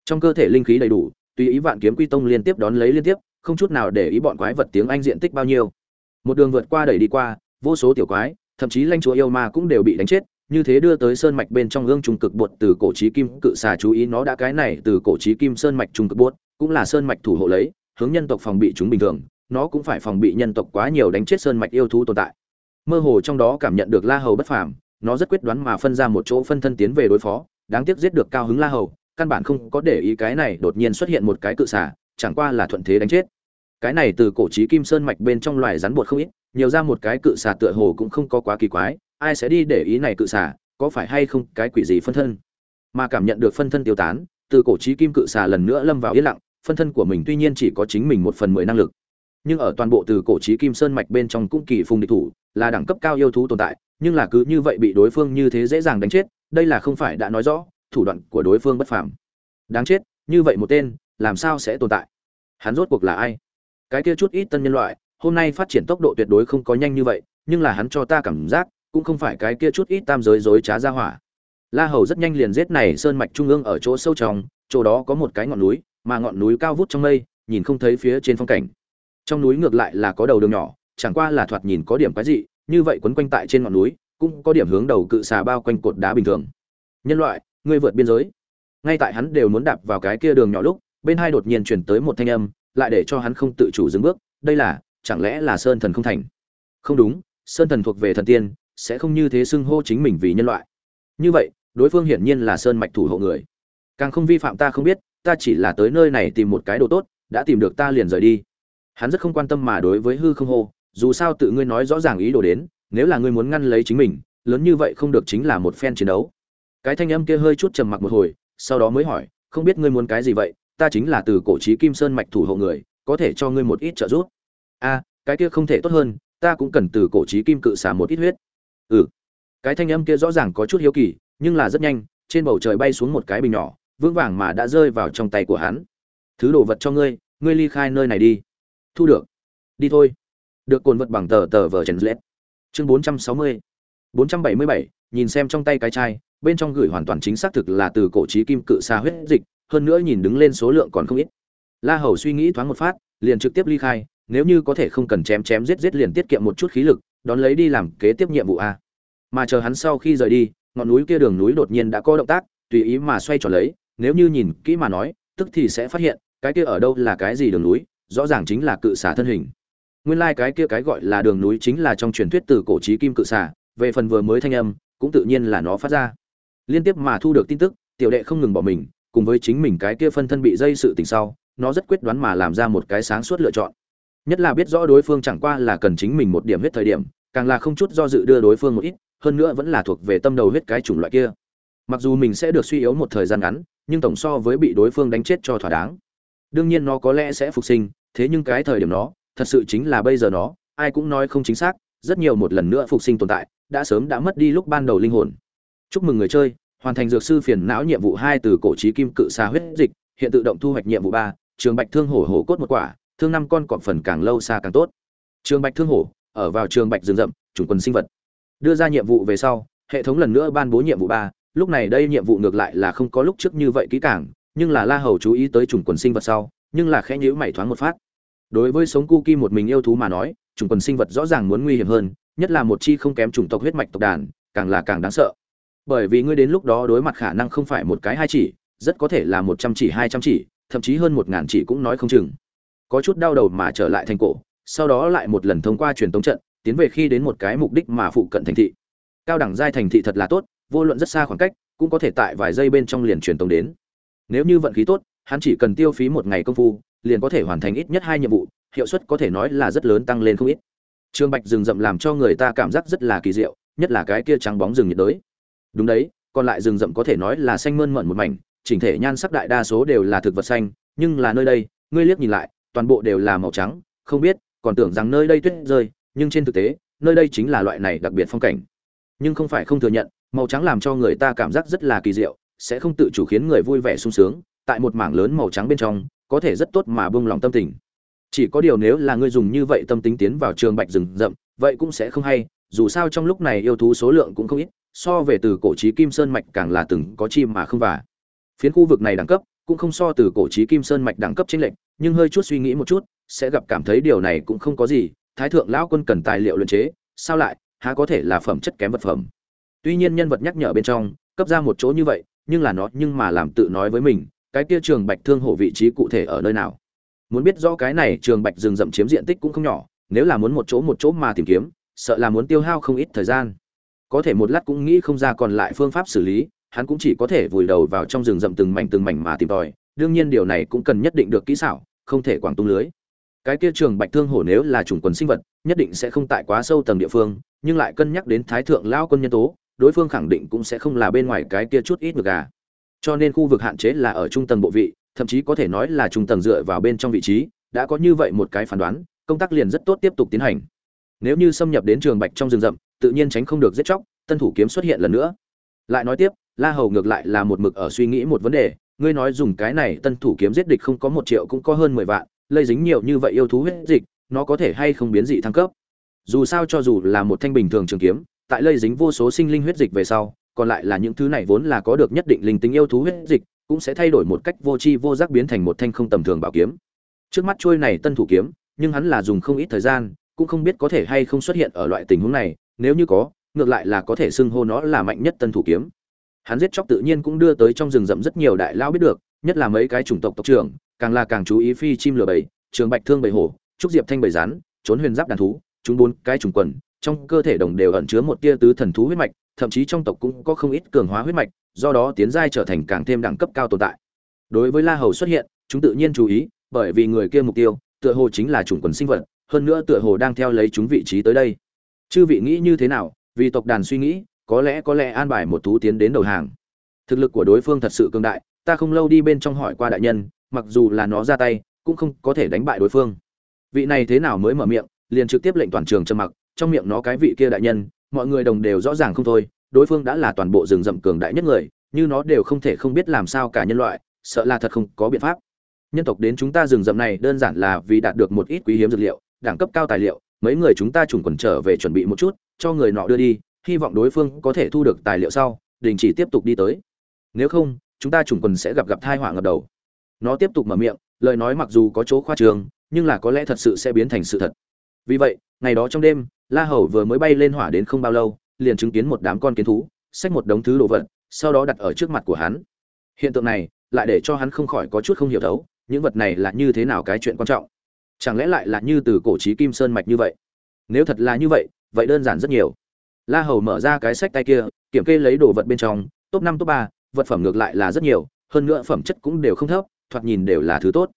Trong cơ thể linh khí đầy đủ, tùy ý vạn kiếm quy tông liên tiếp đón lấy liên tiếp, không chút nào để ý bọn quái vật tiếng anh diện tích bao nhiêu. Một đường vượt qua đẩy đi qua, vô số tiểu quái, thậm chí Lanh chúa yêu ma cũng đều bị đánh chết, như thế đưa tới sơn mạch bên trong gương trung cực bột từ cổ trí kim, cự xà chú ý nó đã cái này từ cổ trí kim sơn mạch trung cực bột, cũng là sơn mạch thủ hộ lấy, hướng nhân tộc phòng bị chúng bình thường nó cũng phải phòng bị nhân tộc quá nhiều đánh chết sơn mạch yêu thú tồn tại. Mơ hồ trong đó cảm nhận được la hầu bất phàm, nó rất quyết đoán mà phân ra một chỗ phân thân tiến về đối phó, đáng tiếc giết được cao hứng la hầu, căn bản không có để ý cái này đột nhiên xuất hiện một cái cự xả chẳng qua là thuận thế đánh chết. Cái này từ cổ trí kim sơn mạch bên trong loài rắn bột không ít, nhiều ra một cái cự xà tựa hồ cũng không có quá kỳ quái, ai sẽ đi để ý này cự xà, có phải hay không cái quỷ gì phân thân? Mà cảm nhận được phân thân tiêu tán, từ cổ trí kim cự xà lần nữa lâm vào yên lặng, phân thân của mình tuy nhiên chỉ có chính mình một phần mười năng lực nhưng ở toàn bộ từ cổ trí kim sơn mạch bên trong cũng kỳ phùng địch thủ, là đẳng cấp cao yêu thú tồn tại, nhưng là cứ như vậy bị đối phương như thế dễ dàng đánh chết, đây là không phải đã nói rõ, thủ đoạn của đối phương bất phàm. Đáng chết, như vậy một tên, làm sao sẽ tồn tại? Hắn rốt cuộc là ai? Cái kia chút ít tân nhân loại, hôm nay phát triển tốc độ tuyệt đối không có nhanh như vậy, nhưng là hắn cho ta cảm giác, cũng không phải cái kia chút ít tam giới dối trá ra hỏa. La hầu rất nhanh liền giết này sơn mạch trung ương ở chỗ sâu trong, chỗ đó có một cái ngọn núi, mà ngọn núi cao vút trong mây, nhìn không thấy phía trên phong cảnh trong núi ngược lại là có đầu đường nhỏ, chẳng qua là thoạt nhìn có điểm quái dị, như vậy quấn quanh tại trên ngọn núi, cũng có điểm hướng đầu cự xà bao quanh cột đá bình thường. Nhân loại, ngươi vượt biên giới. Ngay tại hắn đều muốn đạp vào cái kia đường nhỏ lúc, bên hai đột nhiên chuyển tới một thanh âm, lại để cho hắn không tự chủ dừng bước, đây là, chẳng lẽ là sơn thần không thành? Không đúng, sơn thần thuộc về thần tiên, sẽ không như thế xưng hô chính mình vì nhân loại. Như vậy, đối phương hiển nhiên là sơn mạch thủ hộ người. Càng không vi phạm ta không biết, ta chỉ là tới nơi này tìm một cái đồ tốt, đã tìm được ta liền rời đi hắn rất không quan tâm mà đối với hư không hô, dù sao tự ngươi nói rõ ràng ý đồ đến, nếu là ngươi muốn ngăn lấy chính mình, lớn như vậy không được chính là một phen chiến đấu. Cái thanh âm kia hơi chút trầm mặc một hồi, sau đó mới hỏi, không biết ngươi muốn cái gì vậy? Ta chính là từ cổ trí kim sơn mạch thủ hộ người, có thể cho ngươi một ít trợ giúp. A, cái kia không thể tốt hơn, ta cũng cần từ cổ trí kim cự xả một ít huyết. Ừ. Cái thanh âm kia rõ ràng có chút hiếu kỳ, nhưng là rất nhanh, trên bầu trời bay xuống một cái bình nhỏ, vững vàng mà đã rơi vào trong tay của hắn. Thứ đồ vật cho ngươi ngươi ly khai nơi này đi thu được. Đi thôi. Được cồn vật bằng tờ tờ vờ trần lết. Chương bốn trăm sáu mươi, bốn trăm bảy mươi bảy, nhìn xem trong tay cái chai, bên trong gửi hoàn toàn chính xác thực là từ cổ trí kim cự xa huyết dịch, hơn nữa nhìn đứng lên số lượng còn không ít. La hầu suy nghĩ thoáng một phát, liền trực tiếp ly khai, nếu như có thể không cần chém chém giết giết liền tiết kiệm một chút khí lực, đón lấy đi làm kế tiếp nhiệm vụ a. Mà chờ hắn sau khi rời đi, ngọn núi kia đường núi đột nhiên đã có động tác, tùy ý mà xoay tròn lấy, nếu như nhìn kỹ mà nói, tức thì sẽ phát hiện, cái kia ở đâu là cái gì đường núi rõ ràng chính là cự xả thân hình. Nguyên lai like cái kia cái gọi là đường núi chính là trong truyền thuyết từ cổ trí kim cự xả về phần vừa mới thanh âm, cũng tự nhiên là nó phát ra. Liên tiếp mà thu được tin tức, tiểu đệ không ngừng bỏ mình, cùng với chính mình cái kia phân thân bị dây sự tình sau, nó rất quyết đoán mà làm ra một cái sáng suốt lựa chọn. Nhất là biết rõ đối phương chẳng qua là cần chính mình một điểm huyết thời điểm, càng là không chút do dự đưa đối phương một ít, hơn nữa vẫn là thuộc về tâm đầu huyết cái chủng loại kia. Mặc dù mình sẽ được suy yếu một thời gian ngắn, nhưng tổng so với bị đối phương đánh chết cho thỏa đáng đương nhiên nó có lẽ sẽ phục sinh, thế nhưng cái thời điểm nó, thật sự chính là bây giờ nó, ai cũng nói không chính xác, rất nhiều một lần nữa phục sinh tồn tại, đã sớm đã mất đi lúc ban đầu linh hồn. Chúc mừng người chơi, hoàn thành dược sư phiền não nhiệm vụ hai từ cổ trí kim cự xa huyết dịch, hiện tự động thu hoạch nhiệm vụ ba, trường bạch thương hổ hổ cốt một quả, thương năm con cọp phần càng lâu xa càng tốt. Trường bạch thương hổ, ở vào trường bạch rừng rậm chủng quần sinh vật. Đưa ra nhiệm vụ về sau, hệ thống lần nữa ban bố nhiệm vụ ba, lúc này đây nhiệm vụ ngược lại là không có lúc trước như vậy kỹ càng nhưng là la hầu chú ý tới chủng quần sinh vật sau, nhưng là khẽ nhíu mày thoáng một phát. Đối với sống cu ki một mình yêu thú mà nói chủng quần sinh vật rõ ràng muốn nguy hiểm hơn, nhất là một chi không kém chủng tộc huyết mạch tộc đàn, càng là càng đáng sợ. Bởi vì ngươi đến lúc đó đối mặt khả năng không phải một cái hai chỉ, rất có thể là một trăm chỉ, hai trăm chỉ, thậm chí hơn một ngàn chỉ cũng nói không chừng. Có chút đau đầu mà trở lại thành cổ, sau đó lại một lần thông qua truyền tống trận, tiến về khi đến một cái mục đích mà phụ cận thành thị. Cao đẳng giai thành thị thật là tốt, vô luận rất xa khoảng cách, cũng có thể tại vài giây bên trong liền truyền tống đến nếu như vận khí tốt, hắn chỉ cần tiêu phí một ngày công phu, liền có thể hoàn thành ít nhất hai nhiệm vụ, hiệu suất có thể nói là rất lớn tăng lên không ít. Trường bạch rừng rậm làm cho người ta cảm giác rất là kỳ diệu, nhất là cái kia trắng bóng rừng nhiệt đới. Đúng đấy, còn lại rừng rậm có thể nói là xanh mơn mởn một mảnh, chỉnh thể nhan sắc đại đa số đều là thực vật xanh, nhưng là nơi đây, ngươi liếc nhìn lại, toàn bộ đều là màu trắng, không biết, còn tưởng rằng nơi đây tuyết rơi, nhưng trên thực tế, nơi đây chính là loại này đặc biệt phong cảnh. Nhưng không phải không thừa nhận, màu trắng làm cho người ta cảm giác rất là kỳ diệu sẽ không tự chủ khiến người vui vẻ sung sướng, tại một mảng lớn màu trắng bên trong, có thể rất tốt mà bông lòng tâm tình chỉ có điều nếu là ngươi dùng như vậy tâm tính tiến vào trường bạch rừng rậm, vậy cũng sẽ không hay, dù sao trong lúc này yêu thú số lượng cũng không ít, so về từ cổ trí kim sơn mạch càng là từng có chim mà không vả. phiến khu vực này đẳng cấp cũng không so từ cổ trí kim sơn mạch đẳng cấp chênh lệnh nhưng hơi chút suy nghĩ một chút, sẽ gặp cảm thấy điều này cũng không có gì, thái thượng lão quân cần tài liệu luyện chế, sao lại, há có thể là phẩm chất kém vật phẩm tuy nhiên nhân vật nhắc nhở bên trong, cấp ra một chỗ như vậy nhưng là nó nhưng mà làm tự nói với mình, cái kia trường bạch thương hổ vị trí cụ thể ở nơi nào. Muốn biết rõ cái này, trường bạch rừng rậm chiếm diện tích cũng không nhỏ, nếu là muốn một chỗ một chỗ mà tìm kiếm, sợ là muốn tiêu hao không ít thời gian. Có thể một lát cũng nghĩ không ra còn lại phương pháp xử lý, hắn cũng chỉ có thể vùi đầu vào trong rừng rậm từng mảnh từng mảnh mà tìm tòi, đương nhiên điều này cũng cần nhất định được kỹ xảo, không thể quảng tung lưới. Cái kia trường bạch thương hổ nếu là chủng quần sinh vật, nhất định sẽ không tại quá sâu tầng địa phương, nhưng lại cân nhắc đến thái thượng lao quân nhân tố đối phương khẳng định cũng sẽ không là bên ngoài cái kia chút ít ngược gà. Cho nên khu vực hạn chế là ở trung tầng bộ vị, thậm chí có thể nói là trung tầng dựa vào bên trong vị trí, đã có như vậy một cái phán đoán, công tác liền rất tốt tiếp tục tiến hành. Nếu như xâm nhập đến trường bạch trong rừng rậm, tự nhiên tránh không được giết chóc, tân thủ kiếm xuất hiện lần nữa. Lại nói tiếp, la hầu ngược lại là một mực ở suy nghĩ một vấn đề, ngươi nói dùng cái này tân thủ kiếm giết địch không có một triệu cũng có hơn mười vạn, lây dính nhiều như vậy yêu thú huyết dịch, nó có thể hay không biến dị thăng cấp? Dù sao cho dù là một thanh bình thường trường kiếm tại lây dính vô số sinh linh huyết dịch về sau, còn lại là những thứ này vốn là có được nhất định linh tính yêu thú huyết dịch, cũng sẽ thay đổi một cách vô tri vô giác biến thành một thanh không tầm thường bảo kiếm. Trước mắt trôi này tân thủ kiếm, nhưng hắn là dùng không ít thời gian, cũng không biết có thể hay không xuất hiện ở loại tình huống này, nếu như có, ngược lại là có thể xưng hô nó là mạnh nhất tân thủ kiếm. Hắn giết chóc tự nhiên cũng đưa tới trong rừng rậm rất nhiều đại lao biết được, nhất là mấy cái chủng tộc tộc trưởng, càng là càng chú ý phi chim lửa bầy, trường bạch thương bầy hổ, trúc diệp thanh bầy rắn, trốn huyền giáp đàn thú, chúng bốn cái trùng quần trong cơ thể đồng đều ẩn chứa một tia tứ thần thú huyết mạch, thậm chí trong tộc cũng có không ít cường hóa huyết mạch, do đó tiến giai trở thành càng thêm đẳng cấp cao tồn tại. Đối với la hầu xuất hiện, chúng tự nhiên chú ý, bởi vì người kia mục tiêu, tựa hồ chính là chủng quần sinh vật, hơn nữa tựa hồ đang theo lấy chúng vị trí tới đây. Chư vị nghĩ như thế nào? Vì tộc đàn suy nghĩ, có lẽ có lẽ an bài một thú tiến đến đầu hàng. Thực lực của đối phương thật sự cường đại, ta không lâu đi bên trong hỏi qua đại nhân, mặc dù là nó ra tay, cũng không có thể đánh bại đối phương. Vị này thế nào mới mở miệng, liền trực tiếp lệnh toàn trường trầm mặc trong miệng nó cái vị kia đại nhân, mọi người đồng đều rõ ràng không thôi, đối phương đã là toàn bộ rừng rậm cường đại nhất người, như nó đều không thể không biết làm sao cả nhân loại, sợ là thật không có biện pháp. Nhân tộc đến chúng ta rừng rậm này đơn giản là vì đạt được một ít quý hiếm dược liệu, đẳng cấp cao tài liệu, mấy người chúng ta trùng quần trở về chuẩn bị một chút, cho người nọ đưa đi, hy vọng đối phương có thể thu được tài liệu sau, đình chỉ tiếp tục đi tới. Nếu không, chúng ta trùng quần sẽ gặp gặp thai họa ngập đầu. Nó tiếp tục mở miệng, lời nói mặc dù có chỗ khoa trường nhưng là có lẽ thật sự sẽ biến thành sự thật. Vì vậy, ngày đó trong đêm la hầu vừa mới bay lên hỏa đến không bao lâu, liền chứng kiến một đám con kiến thú, xách một đống thứ đồ vật, sau đó đặt ở trước mặt của hắn. Hiện tượng này, lại để cho hắn không khỏi có chút không hiểu thấu, những vật này là như thế nào cái chuyện quan trọng. Chẳng lẽ lại là như từ cổ chí kim sơn mạch như vậy? Nếu thật là như vậy vậy đơn giản rất nhiều. La hầu mở ra cái sách tay kia, kiểm kê lấy đồ vật bên trong, top năm, top ba, vật phẩm ngược lại là rất nhiều, hơn nữa phẩm chất cũng đều không thấp, thoạt nhìn đều là thứ tốt.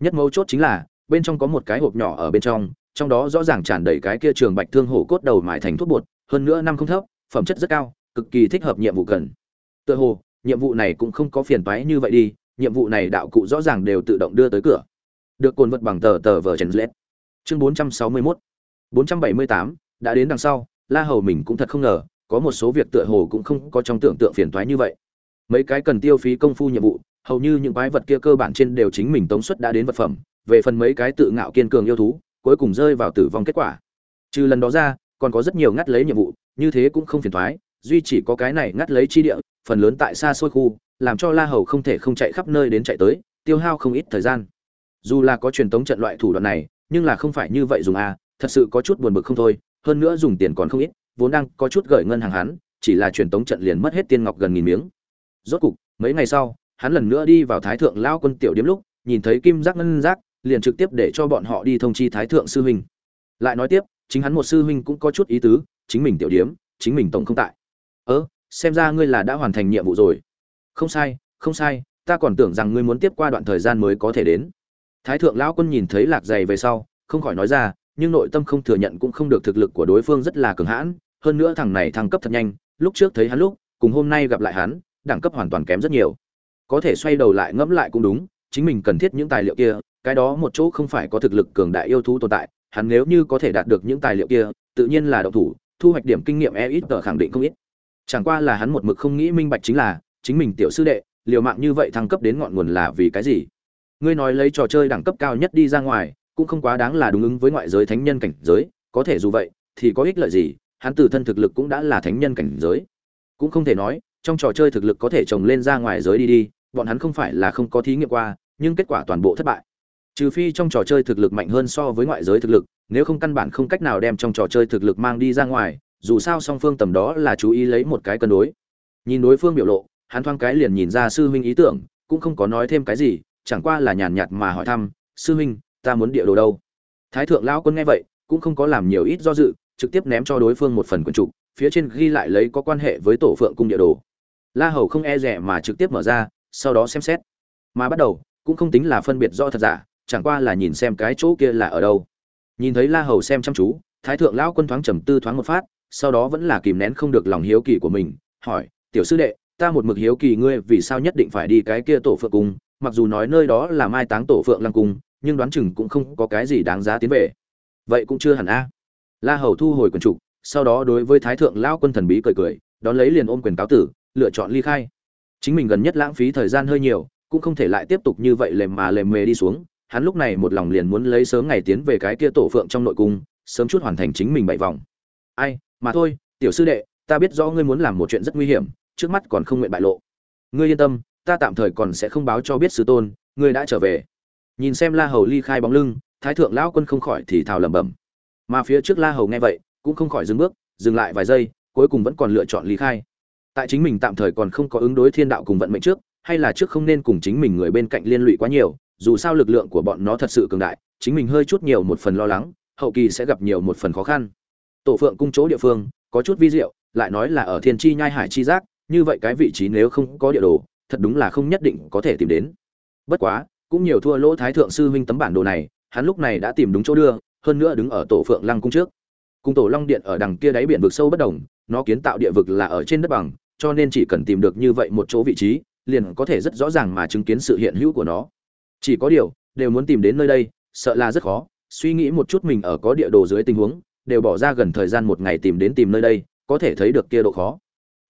Nhất mấu chốt chính là, bên trong có một cái hộp nhỏ ở bên trong trong đó rõ ràng tràn đầy cái kia trường bạch thương hổ cốt đầu mài thành thuốc bột, hơn nữa năm không thấp, phẩm chất rất cao, cực kỳ thích hợp nhiệm vụ cần. Tựa hồ, nhiệm vụ này cũng không có phiền toái như vậy đi, nhiệm vụ này đạo cụ rõ ràng đều tự động đưa tới cửa. Được cuốn vật bằng tờ tờ vờ trần lết chương 461 478 đã đến đằng sau, la hầu mình cũng thật không ngờ, có một số việc tựa hồ cũng không có trong tưởng tượng phiền toái như vậy. Mấy cái cần tiêu phí công phu nhiệm vụ, hầu như những quái vật kia cơ bản trên đều chính mình tống suất đã đến vật phẩm, về phần mấy cái tự ngạo kiên cường yêu thú cuối cùng rơi vào tử vong kết quả. Trừ lần đó ra còn có rất nhiều ngắt lấy nhiệm vụ như thế cũng không phiền thoái duy chỉ có cái này ngắt lấy chi địa phần lớn tại xa xôi khu làm cho la hầu không thể không chạy khắp nơi đến chạy tới tiêu hao không ít thời gian. Dù là có truyền tống trận loại thủ đoạn này nhưng là không phải như vậy dùng a à, thật sự có chút buồn bực không thôi hơn nữa dùng tiền còn không ít vốn đang có chút gởi ngân hàng hắn chỉ là truyền tống trận liền mất hết tiên ngọc gần nghìn miếng. Rốt cục mấy ngày sau hắn lần nữa đi vào thái thượng lao quân tiểu điếm lúc nhìn thấy kim giác ngân giác liền trực tiếp để cho bọn họ đi thông chi thái thượng sư huynh. Lại nói tiếp, chính hắn một sư huynh cũng có chút ý tứ, chính mình tiểu điếm, chính mình tổng không tại. Ơ, xem ra ngươi là đã hoàn thành nhiệm vụ rồi. Không sai không sai, ta còn tưởng rằng ngươi muốn tiếp qua đoạn thời gian mới có thể đến. Thái thượng lão quân nhìn thấy lạc dày về sau, không khỏi nói ra, nhưng nội tâm không thừa nhận cũng không được thực lực của đối phương rất là cường hãn. Hơn nữa thằng này thăng cấp thật nhanh, lúc trước thấy hắn lúc, cùng hôm nay gặp lại hắn, đẳng cấp hoàn toàn kém rất nhiều. Có thể xoay đầu lại ngẫm lại cũng đúng, chính mình cần thiết những tài liệu kia cái đó một chỗ không phải có thực lực cường đại yêu thú tồn tại, hắn nếu như có thể đạt được những tài liệu kia, tự nhiên là động thủ, thu hoạch điểm kinh nghiệm e ít tờ khẳng định không ít. Chẳng qua là hắn một mực không nghĩ minh bạch chính là, chính mình tiểu sư đệ, liều mạng như vậy thăng cấp đến ngọn nguồn là vì cái gì? Ngươi nói lấy trò chơi đẳng cấp cao nhất đi ra ngoài, cũng không quá đáng là đúng ứng với ngoại giới thánh nhân cảnh giới, có thể dù vậy, thì có ích lợi gì? Hắn từ thân thực lực cũng đã là thánh nhân cảnh giới. Cũng không thể nói, trong trò chơi thực lực có thể trồng lên ra ngoài giới đi đi, bọn hắn không phải là không có thí nghiệm qua, nhưng kết quả toàn bộ thất bại trừ phi trong trò chơi thực lực mạnh hơn so với ngoại giới thực lực, nếu không căn bản không cách nào đem trong trò chơi thực lực mang đi ra ngoài, dù sao song phương tầm đó là chú ý lấy một cái cân đối. Nhìn đối phương biểu lộ, hắn thoáng cái liền nhìn ra sư huynh ý tưởng, cũng không có nói thêm cái gì, chẳng qua là nhàn nhạt mà hỏi thăm, sư huynh, ta muốn địa đồ đâu? Thái thượng lão quân nghe vậy, cũng không có làm nhiều ít do dự, trực tiếp ném cho đối phương một phần quần trục phía trên ghi lại lấy có quan hệ với tổ phượng cung địa đồ. La hầu không e rẻ mà trực tiếp mở ra, sau đó xem xét. Mà bắt đầu, cũng không tính là phân biệt do thật giả chẳng qua là nhìn xem cái chỗ kia là ở đâu. Nhìn thấy la hầu xem chăm chú, thái thượng lão quân thoáng trầm tư thoáng một phát, sau đó vẫn là kìm nén không được lòng hiếu kỳ của mình, hỏi, tiểu sư đệ, ta một mực hiếu kỳ ngươi vì sao nhất định phải đi cái kia tổ phượng cung, mặc dù nói nơi đó là mai táng tổ phượng lăng cung, nhưng đoán chừng cũng không có cái gì đáng giá tiến về. Vậy cũng chưa hẳn a. La hầu thu hồi quần trục, sau đó đối với thái thượng lão quân thần bí cười cười, đón lấy liền ôm quyền cáo tử, lựa chọn ly khai. Chính mình gần nhất lãng phí thời gian hơi nhiều, cũng không thể lại tiếp tục như vậy lềm mà lềm mề đi xuống hắn lúc này một lòng liền muốn lấy sớm ngày tiến về cái kia tổ phượng trong nội cung, sớm chút hoàn thành chính mình bảy vòng. Ai, mà thôi, tiểu sư đệ, ta biết rõ ngươi muốn làm một chuyện rất nguy hiểm, trước mắt còn không nguyện bại lộ. Ngươi yên tâm, ta tạm thời còn sẽ không báo cho biết sư tôn, ngươi đã trở về. Nhìn xem la hầu ly khai bóng lưng, thái thượng lão quân không khỏi thì thào lẩm bẩm. Mà phía trước la hầu nghe vậy, cũng không khỏi dừng bước, dừng lại vài giây, cuối cùng vẫn còn lựa chọn ly khai. Tại chính mình tạm thời còn không có ứng đối thiên đạo cùng vận mệnh trước, hay là trước không nên cùng chính mình người bên cạnh liên lụy quá nhiều dù sao lực lượng của bọn nó thật sự cường đại, chính mình hơi chút nhiều một phần lo lắng, hậu kỳ sẽ gặp nhiều một phần khó khăn. Tổ phượng cung chỗ địa phương, có chút vi diệu, lại nói là ở thiên chi nhai hải chi giác, như vậy cái vị trí nếu không có địa đồ, thật đúng là không nhất định có thể tìm đến. Bất quá, cũng nhiều thua lỗ thái thượng sư huynh tấm bản đồ này, hắn lúc này đã tìm đúng chỗ đưa, hơn nữa đứng ở tổ phượng lăng cung trước. Cung tổ long điện ở đằng kia đáy biển vực sâu bất đồng nó kiến tạo địa vực là ở trên đất bằng, cho nên chỉ cần tìm được như vậy một chỗ vị trí, liền có thể rất rõ ràng mà chứng kiến sự hiện hữu của nó chỉ có điều, đều muốn tìm đến nơi đây, sợ là rất khó. Suy nghĩ một chút mình ở có địa đồ dưới tình huống, đều bỏ ra gần thời gian một ngày tìm đến tìm nơi đây, có thể thấy được kia độ khó.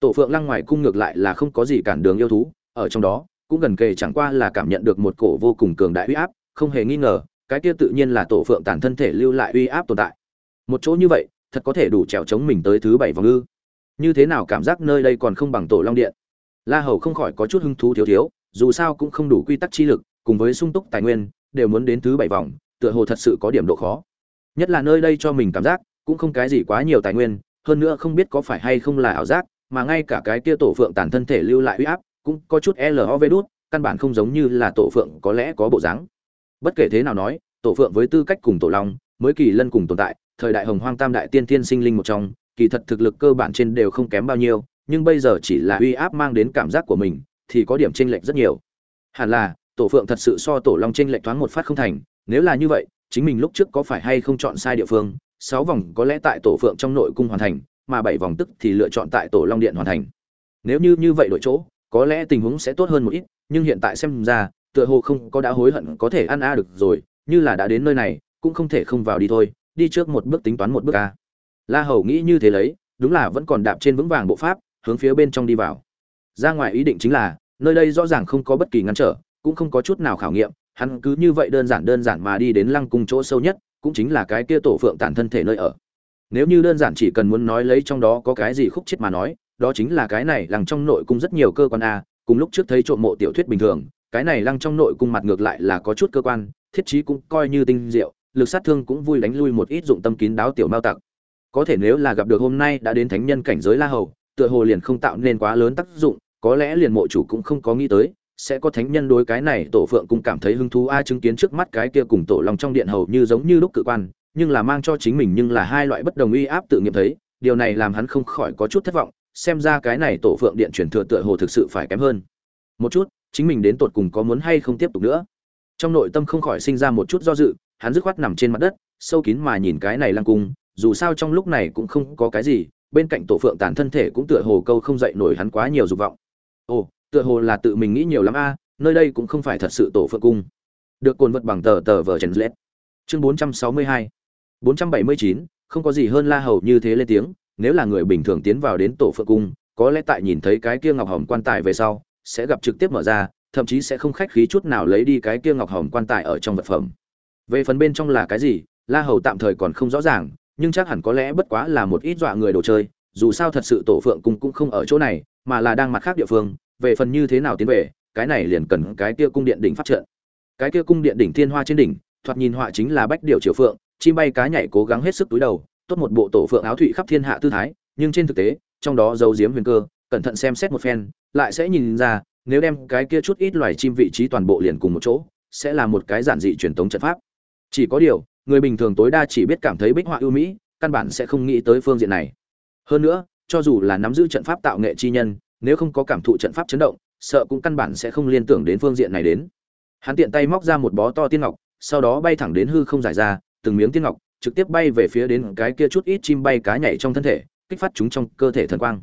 Tổ phượng lăng ngoài cung ngược lại là không có gì cản đường yêu thú, ở trong đó, cũng gần kề chẳng qua là cảm nhận được một cổ vô cùng cường đại uy áp, không hề nghi ngờ, cái kia tự nhiên là tổ phượng tản thân thể lưu lại uy áp tồn tại. Một chỗ như vậy, thật có thể đủ trèo chống mình tới thứ bảy vòng ư. Như thế nào cảm giác nơi đây còn không bằng tổ long điện? La hầu không khỏi có chút hứng thú thiếu thiếu, dù sao cũng không đủ quy tắc chi lực cùng với sung túc tài nguyên, đều muốn đến thứ bảy vòng, tựa hồ thật sự có điểm độ khó. Nhất là nơi đây cho mình cảm giác, cũng không cái gì quá nhiều tài nguyên, hơn nữa không biết có phải hay không là ảo giác, mà ngay cả cái kia tổ phượng tàn thân thể lưu lại uy áp, cũng có chút lov đút, căn bản không giống như là tổ phượng có lẽ có bộ dáng. Bất kể thế nào nói, tổ phượng với tư cách cùng tổ long, mới kỳ lân cùng tồn tại, thời đại hồng hoang tam đại tiên thiên sinh linh một trong, kỳ thật thực lực cơ bản trên đều không kém bao nhiêu, nhưng bây giờ chỉ là uy áp mang đến cảm giác của mình, thì có điểm chênh lệch rất nhiều. Hẳn là tổ phượng thật sự so tổ long trên lệch thoáng một phát không thành, nếu là như vậy, chính mình lúc trước có phải hay không chọn sai địa phương, sáu vòng có lẽ tại tổ phượng trong nội cung hoàn thành, mà bảy vòng tức thì lựa chọn tại tổ long điện hoàn thành. Nếu như như vậy đổi chỗ, có lẽ tình huống sẽ tốt hơn một ít, nhưng hiện tại xem ra, tựa hồ không có đã hối hận có thể ăn a được rồi, như là đã đến nơi này, cũng không thể không vào đi thôi, đi trước một bước tính toán một bước a. La hầu nghĩ như thế lấy, đúng là vẫn còn đạp trên vững vàng bộ pháp, hướng phía bên trong đi vào. Ra ngoài ý định chính là, nơi đây rõ ràng không có bất kỳ ngăn trở cũng không có chút nào khảo nghiệm, hắn cứ như vậy đơn giản đơn giản mà đi đến lăng cung chỗ sâu nhất, cũng chính là cái kia tổ phượng tản thân thể nơi ở. Nếu như đơn giản chỉ cần muốn nói lấy trong đó có cái gì khúc chết mà nói, đó chính là cái này lăng trong nội cung rất nhiều cơ quan a, cùng lúc trước thấy trộm mộ tiểu thuyết bình thường, cái này lăng trong nội cung mặt ngược lại là có chút cơ quan, thiết trí cũng coi như tinh diệu, lực sát thương cũng vui đánh lui một ít dụng tâm kín đáo tiểu mao tặc. Có thể nếu là gặp được hôm nay đã đến thánh nhân cảnh giới la hầu, tựa hồ liền không tạo nên quá lớn tác dụng, có lẽ liền mộ chủ cũng không có nghĩ tới sẽ có thánh nhân đối cái này tổ phượng cũng cảm thấy hứng thú a chứng kiến trước mắt cái kia cùng tổ lòng trong điện hầu như giống như lúc cự quan, nhưng là mang cho chính mình nhưng là hai loại bất đồng uy áp tự nghiệm thấy, điều này làm hắn không khỏi có chút thất vọng, xem ra cái này tổ phượng điện truyền thừa tựa hồ thực sự phải kém hơn. Một chút, chính mình đến tột cùng có muốn hay không tiếp tục nữa? Trong nội tâm không khỏi sinh ra một chút do dự, hắn dứt khoát nằm trên mặt đất, sâu kín mà nhìn cái này lăng cung, dù sao trong lúc này cũng không có cái gì, bên cạnh tổ phượng tàn thân thể cũng tựa hồ câu không dậy nổi hắn quá nhiều dục vọng. Ồ tựa hồ là tự mình nghĩ nhiều lắm a, nơi đây cũng không phải thật sự tổ phượng cung. Được cồn vật bằng tờ tờ vờ chèn lết. Chương bốn trăm sáu mươi hai. Bốn trăm bảy mươi chín, không có gì hơn la hầu như thế lên tiếng, nếu là người bình thường tiến vào đến tổ phượng cung, có lẽ tại nhìn thấy cái kia ngọc hồng quan tài về sau, sẽ gặp trực tiếp mở ra, thậm chí sẽ không khách khí chút nào lấy đi cái kia ngọc hồng quan tài ở trong vật phẩm. Về phần bên trong là cái gì, la hầu tạm thời còn không rõ ràng, nhưng chắc hẳn có lẽ bất quá là một ít dọa người đồ chơi, dù sao thật sự tổ phượng cung cũng không ở chỗ này, mà là đang mặt khác địa phương về phần như thế nào tiến về, cái này liền cần cái kia cung điện đỉnh phát trận. Cái kia cung điện đỉnh thiên hoa trên đỉnh, thoạt nhìn họa chính là bách điều triều phượng, chim bay cá nhảy cố gắng hết sức túi đầu, tốt một bộ tổ phượng áo thụy khắp thiên hạ tư thái, nhưng trên thực tế, trong đó giấu giếm huyền cơ, cẩn thận xem xét một phen, lại sẽ nhìn ra, nếu đem cái kia chút ít loài chim vị trí toàn bộ liền cùng một chỗ, sẽ là một cái giản dị truyền thống trận pháp. Chỉ có điều, người bình thường tối đa chỉ biết cảm thấy bích họa ưu mỹ, căn bản sẽ không nghĩ tới phương diện này. Hơn nữa, cho dù là nắm giữ trận pháp tạo nghệ chi nhân nếu không có cảm thụ trận pháp chấn động, sợ cũng căn bản sẽ không liên tưởng đến phương diện này đến. Hắn tiện tay móc ra một bó to tiên ngọc, sau đó bay thẳng đến hư không giải ra, từng miếng tiên ngọc trực tiếp bay về phía đến cái kia chút ít chim bay cá nhảy trong thân thể, kích phát chúng trong cơ thể thần quang.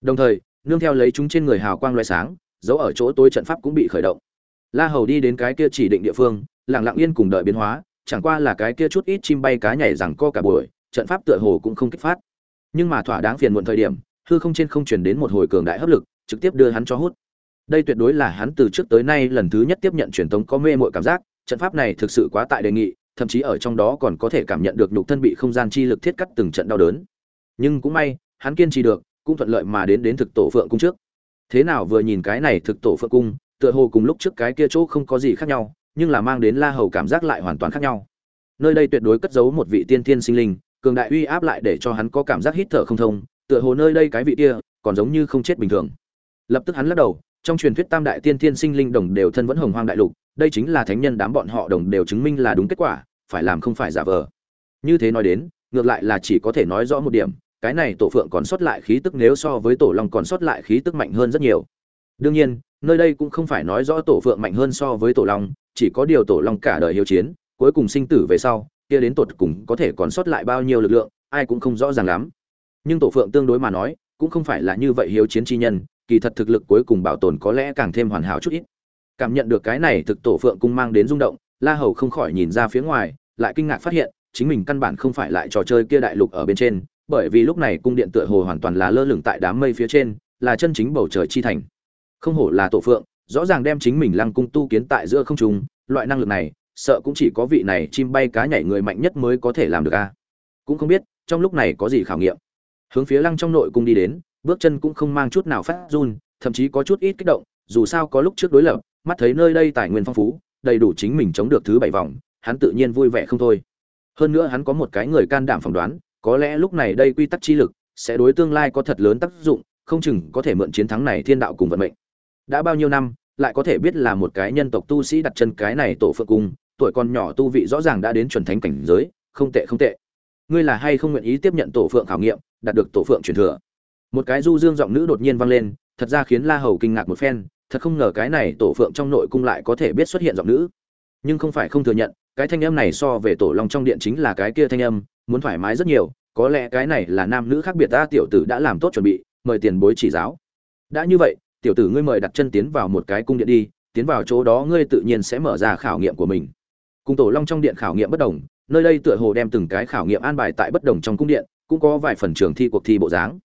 Đồng thời, nương theo lấy chúng trên người hào quang loại sáng, dấu ở chỗ tối trận pháp cũng bị khởi động. La hầu đi đến cái kia chỉ định địa phương, lặng lặng yên cùng đợi biến hóa, chẳng qua là cái kia chút ít chim bay cá nhảy rằng co cả buổi, trận pháp tựa hồ cũng không kích phát. Nhưng mà thỏa đáng phiền muộn thời điểm hư không trên không truyền đến một hồi cường đại hấp lực, trực tiếp đưa hắn cho hút. Đây tuyệt đối là hắn từ trước tới nay lần thứ nhất tiếp nhận truyền thống có mê mội cảm giác, trận pháp này thực sự quá tại đề nghị, thậm chí ở trong đó còn có thể cảm nhận được nhục thân bị không gian chi lực thiết cắt từng trận đau đớn. Nhưng cũng may, hắn kiên trì được, cũng thuận lợi mà đến đến thực tổ phượng cung trước. Thế nào vừa nhìn cái này thực tổ phượng cung, tựa hồ cùng lúc trước cái kia chỗ không có gì khác nhau, nhưng là mang đến la hầu cảm giác lại hoàn toàn khác nhau. Nơi đây tuyệt đối cất giấu một vị tiên thiên sinh linh, cường đại uy áp lại để cho hắn có cảm giác hít thở không thông tựa hồ nơi đây cái vị kia còn giống như không chết bình thường. Lập tức hắn lắc đầu, trong truyền thuyết tam đại tiên thiên sinh linh đồng đều thân vẫn hồng hoang đại lục, đây chính là thánh nhân đám bọn họ đồng đều chứng minh là đúng kết quả, phải làm không phải giả vờ. Như thế nói đến, ngược lại là chỉ có thể nói rõ một điểm, cái này tổ phượng còn sót lại khí tức nếu so với tổ long còn sót lại khí tức mạnh hơn rất nhiều. Đương nhiên, nơi đây cũng không phải nói rõ tổ phượng mạnh hơn so với tổ long, chỉ có điều tổ long cả đời hiếu chiến, cuối cùng sinh tử về sau, kia đến tột cùng có thể còn sót lại bao nhiêu lực lượng, ai cũng không rõ ràng lắm nhưng tổ phượng tương đối mà nói, cũng không phải là như vậy hiếu chiến chi nhân, kỳ thật thực lực cuối cùng bảo tồn có lẽ càng thêm hoàn hảo chút ít. Cảm nhận được cái này thực tổ phượng cung mang đến rung động, la hầu không khỏi nhìn ra phía ngoài, lại kinh ngạc phát hiện, chính mình căn bản không phải lại trò chơi kia đại lục ở bên trên, bởi vì lúc này cung điện tựa hồ hoàn toàn là lơ lửng tại đám mây phía trên, là chân chính bầu trời chi thành. Không hổ là tổ phượng, rõ ràng đem chính mình lăng cung tu kiến tại giữa không trung, loại năng lực này, sợ cũng chỉ có vị này chim bay cá nhảy người mạnh nhất mới có thể làm được a. Cũng không biết, trong lúc này có gì khảo nghiệm hướng phía lăng trong nội cung đi đến, bước chân cũng không mang chút nào phát run, thậm chí có chút ít kích động, dù sao có lúc trước đối lập, mắt thấy nơi đây tài nguyên phong phú, đầy đủ chính mình chống được thứ bảy vòng, hắn tự nhiên vui vẻ không thôi. Hơn nữa hắn có một cái người can đảm phỏng đoán, có lẽ lúc này đây quy tắc chi lực sẽ đối tương lai có thật lớn tác dụng, không chừng có thể mượn chiến thắng này thiên đạo cùng vận mệnh. Đã bao nhiêu năm, lại có thể biết là một cái nhân tộc tu sĩ đặt chân cái này tổ phượng cung, tuổi còn nhỏ tu vị rõ ràng đã đến chuẩn thánh cảnh giới, không tệ không tệ. Ngươi là hay không nguyện ý tiếp nhận tổ phượng khảo nghiệm đạt được tổ phượng truyền thừa. Một cái du dương giọng nữ đột nhiên vang lên, thật ra khiến la hầu kinh ngạc một phen, thật không ngờ cái này tổ phượng trong nội cung lại có thể biết xuất hiện giọng nữ. Nhưng không phải không thừa nhận, cái thanh âm này so về tổ long trong điện chính là cái kia thanh âm, muốn thoải mái rất nhiều, có lẽ cái này là nam nữ khác biệt ta tiểu tử đã làm tốt chuẩn bị, mời tiền bối chỉ giáo. Đã như vậy, tiểu tử ngươi mời đặt chân tiến vào một cái cung điện đi, tiến vào chỗ đó ngươi tự nhiên sẽ mở ra khảo nghiệm của mình. Cùng tổ long trong điện khảo nghiệm bất đồng, nơi đây tựa hồ đem từng cái khảo nghiệm an bài tại bất đồng trong cung điện cũng có vài phần trường thi cuộc thi bộ dáng.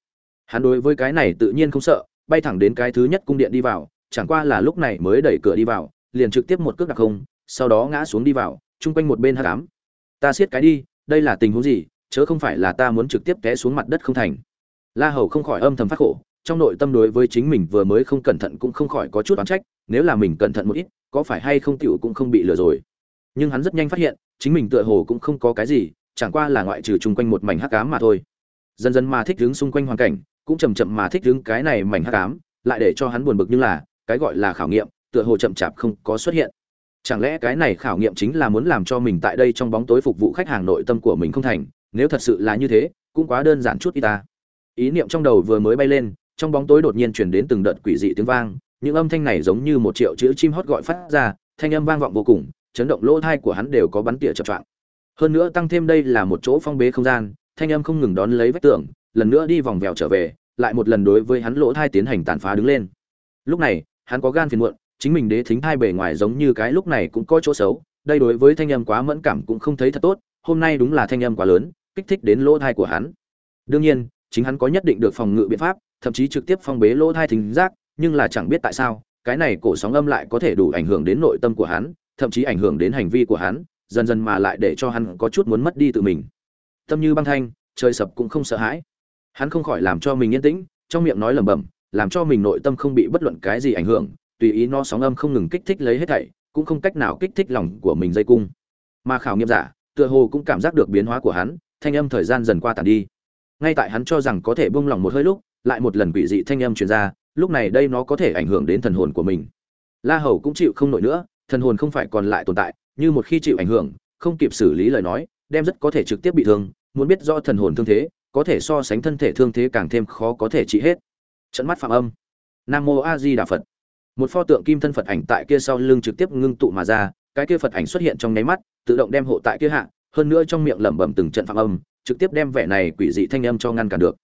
Hắn đối với cái này tự nhiên không sợ, bay thẳng đến cái thứ nhất cung điện đi vào, chẳng qua là lúc này mới đẩy cửa đi vào, liền trực tiếp một cước đặc không, sau đó ngã xuống đi vào, chung quanh một bên hát cám. Ta siết cái đi, đây là tình huống gì, chớ không phải là ta muốn trực tiếp té xuống mặt đất không thành. La hầu không khỏi âm thầm phát khổ, trong nội tâm đối với chính mình vừa mới không cẩn thận cũng không khỏi có chút oán trách, nếu là mình cẩn thận một ít, có phải hay không tiểu cũng không bị lừa rồi. Nhưng hắn rất nhanh phát hiện, chính mình tựa hồ cũng không có cái gì chẳng qua là ngoại trừ chung quanh một mảnh hắc ám mà thôi. Dần dần mà thích đứng xung quanh hoàn cảnh, cũng chậm chậm mà thích đứng cái này mảnh hắc ám, lại để cho hắn buồn bực như là, cái gọi là khảo nghiệm, tựa hồ chậm chạp không có xuất hiện. Chẳng lẽ cái này khảo nghiệm chính là muốn làm cho mình tại đây trong bóng tối phục vụ khách hàng nội tâm của mình không thành? Nếu thật sự là như thế, cũng quá đơn giản chút y ta. Ý niệm trong đầu vừa mới bay lên, trong bóng tối đột nhiên chuyển đến từng đợt quỷ dị tiếng vang, những âm thanh này giống như một triệu chữ chim hót gọi phát ra, thanh âm vang vọng vô cùng, chấn động lỗ thai của hắn đều có bắn tỉa chập choạng hơn nữa tăng thêm đây là một chỗ phong bế không gian, thanh âm không ngừng đón lấy vách tường, lần nữa đi vòng vèo trở về, lại một lần đối với hắn lỗ thai tiến hành tàn phá đứng lên. Lúc này, hắn có gan phiền muộn, chính mình đế thính hai bề ngoài giống như cái lúc này cũng có chỗ xấu, đây đối với thanh âm quá mẫn cảm cũng không thấy thật tốt, hôm nay đúng là thanh âm quá lớn, kích thích đến lỗ thai của hắn. Đương nhiên, chính hắn có nhất định được phòng ngự biện pháp, thậm chí trực tiếp phong bế lỗ thai thính giác, nhưng là chẳng biết tại sao, cái này cổ sóng âm lại có thể đủ ảnh hưởng đến nội tâm của hắn, thậm chí ảnh hưởng đến hành vi của hắn dần dần mà lại để cho hắn có chút muốn mất đi tự mình. Tâm như băng thanh, trời sập cũng không sợ hãi. Hắn không khỏi làm cho mình yên tĩnh, trong miệng nói lẩm bẩm, làm cho mình nội tâm không bị bất luận cái gì ảnh hưởng, tùy ý nó sóng âm không ngừng kích thích lấy hết thảy, cũng không cách nào kích thích lòng của mình dây cung. Mà khảo nghiệm giả, tựa hồ cũng cảm giác được biến hóa của hắn, thanh âm thời gian dần qua tàn đi. Ngay tại hắn cho rằng có thể buông lỏng một hơi lúc, lại một lần quỷ dị thanh âm truyền ra, lúc này đây nó có thể ảnh hưởng đến thần hồn của mình. La hầu cũng chịu không nổi nữa, thần hồn không phải còn lại tồn tại như một khi chịu ảnh hưởng, không kịp xử lý lời nói, đem rất có thể trực tiếp bị thương, muốn biết do thần hồn thương thế, có thể so sánh thân thể thương thế càng thêm khó có thể trị hết. Trận mắt phạm âm. Nam mô a di đà phật. Một pho tượng kim thân phật ảnh tại kia sau lưng trực tiếp ngưng tụ mà ra, cái kia phật ảnh xuất hiện trong nháy mắt, tự động đem hộ tại kia hạ, hơn nữa trong miệng lẩm bẩm từng trận phạm âm, trực tiếp đem vẻ này quỷ dị thanh âm cho ngăn cản được.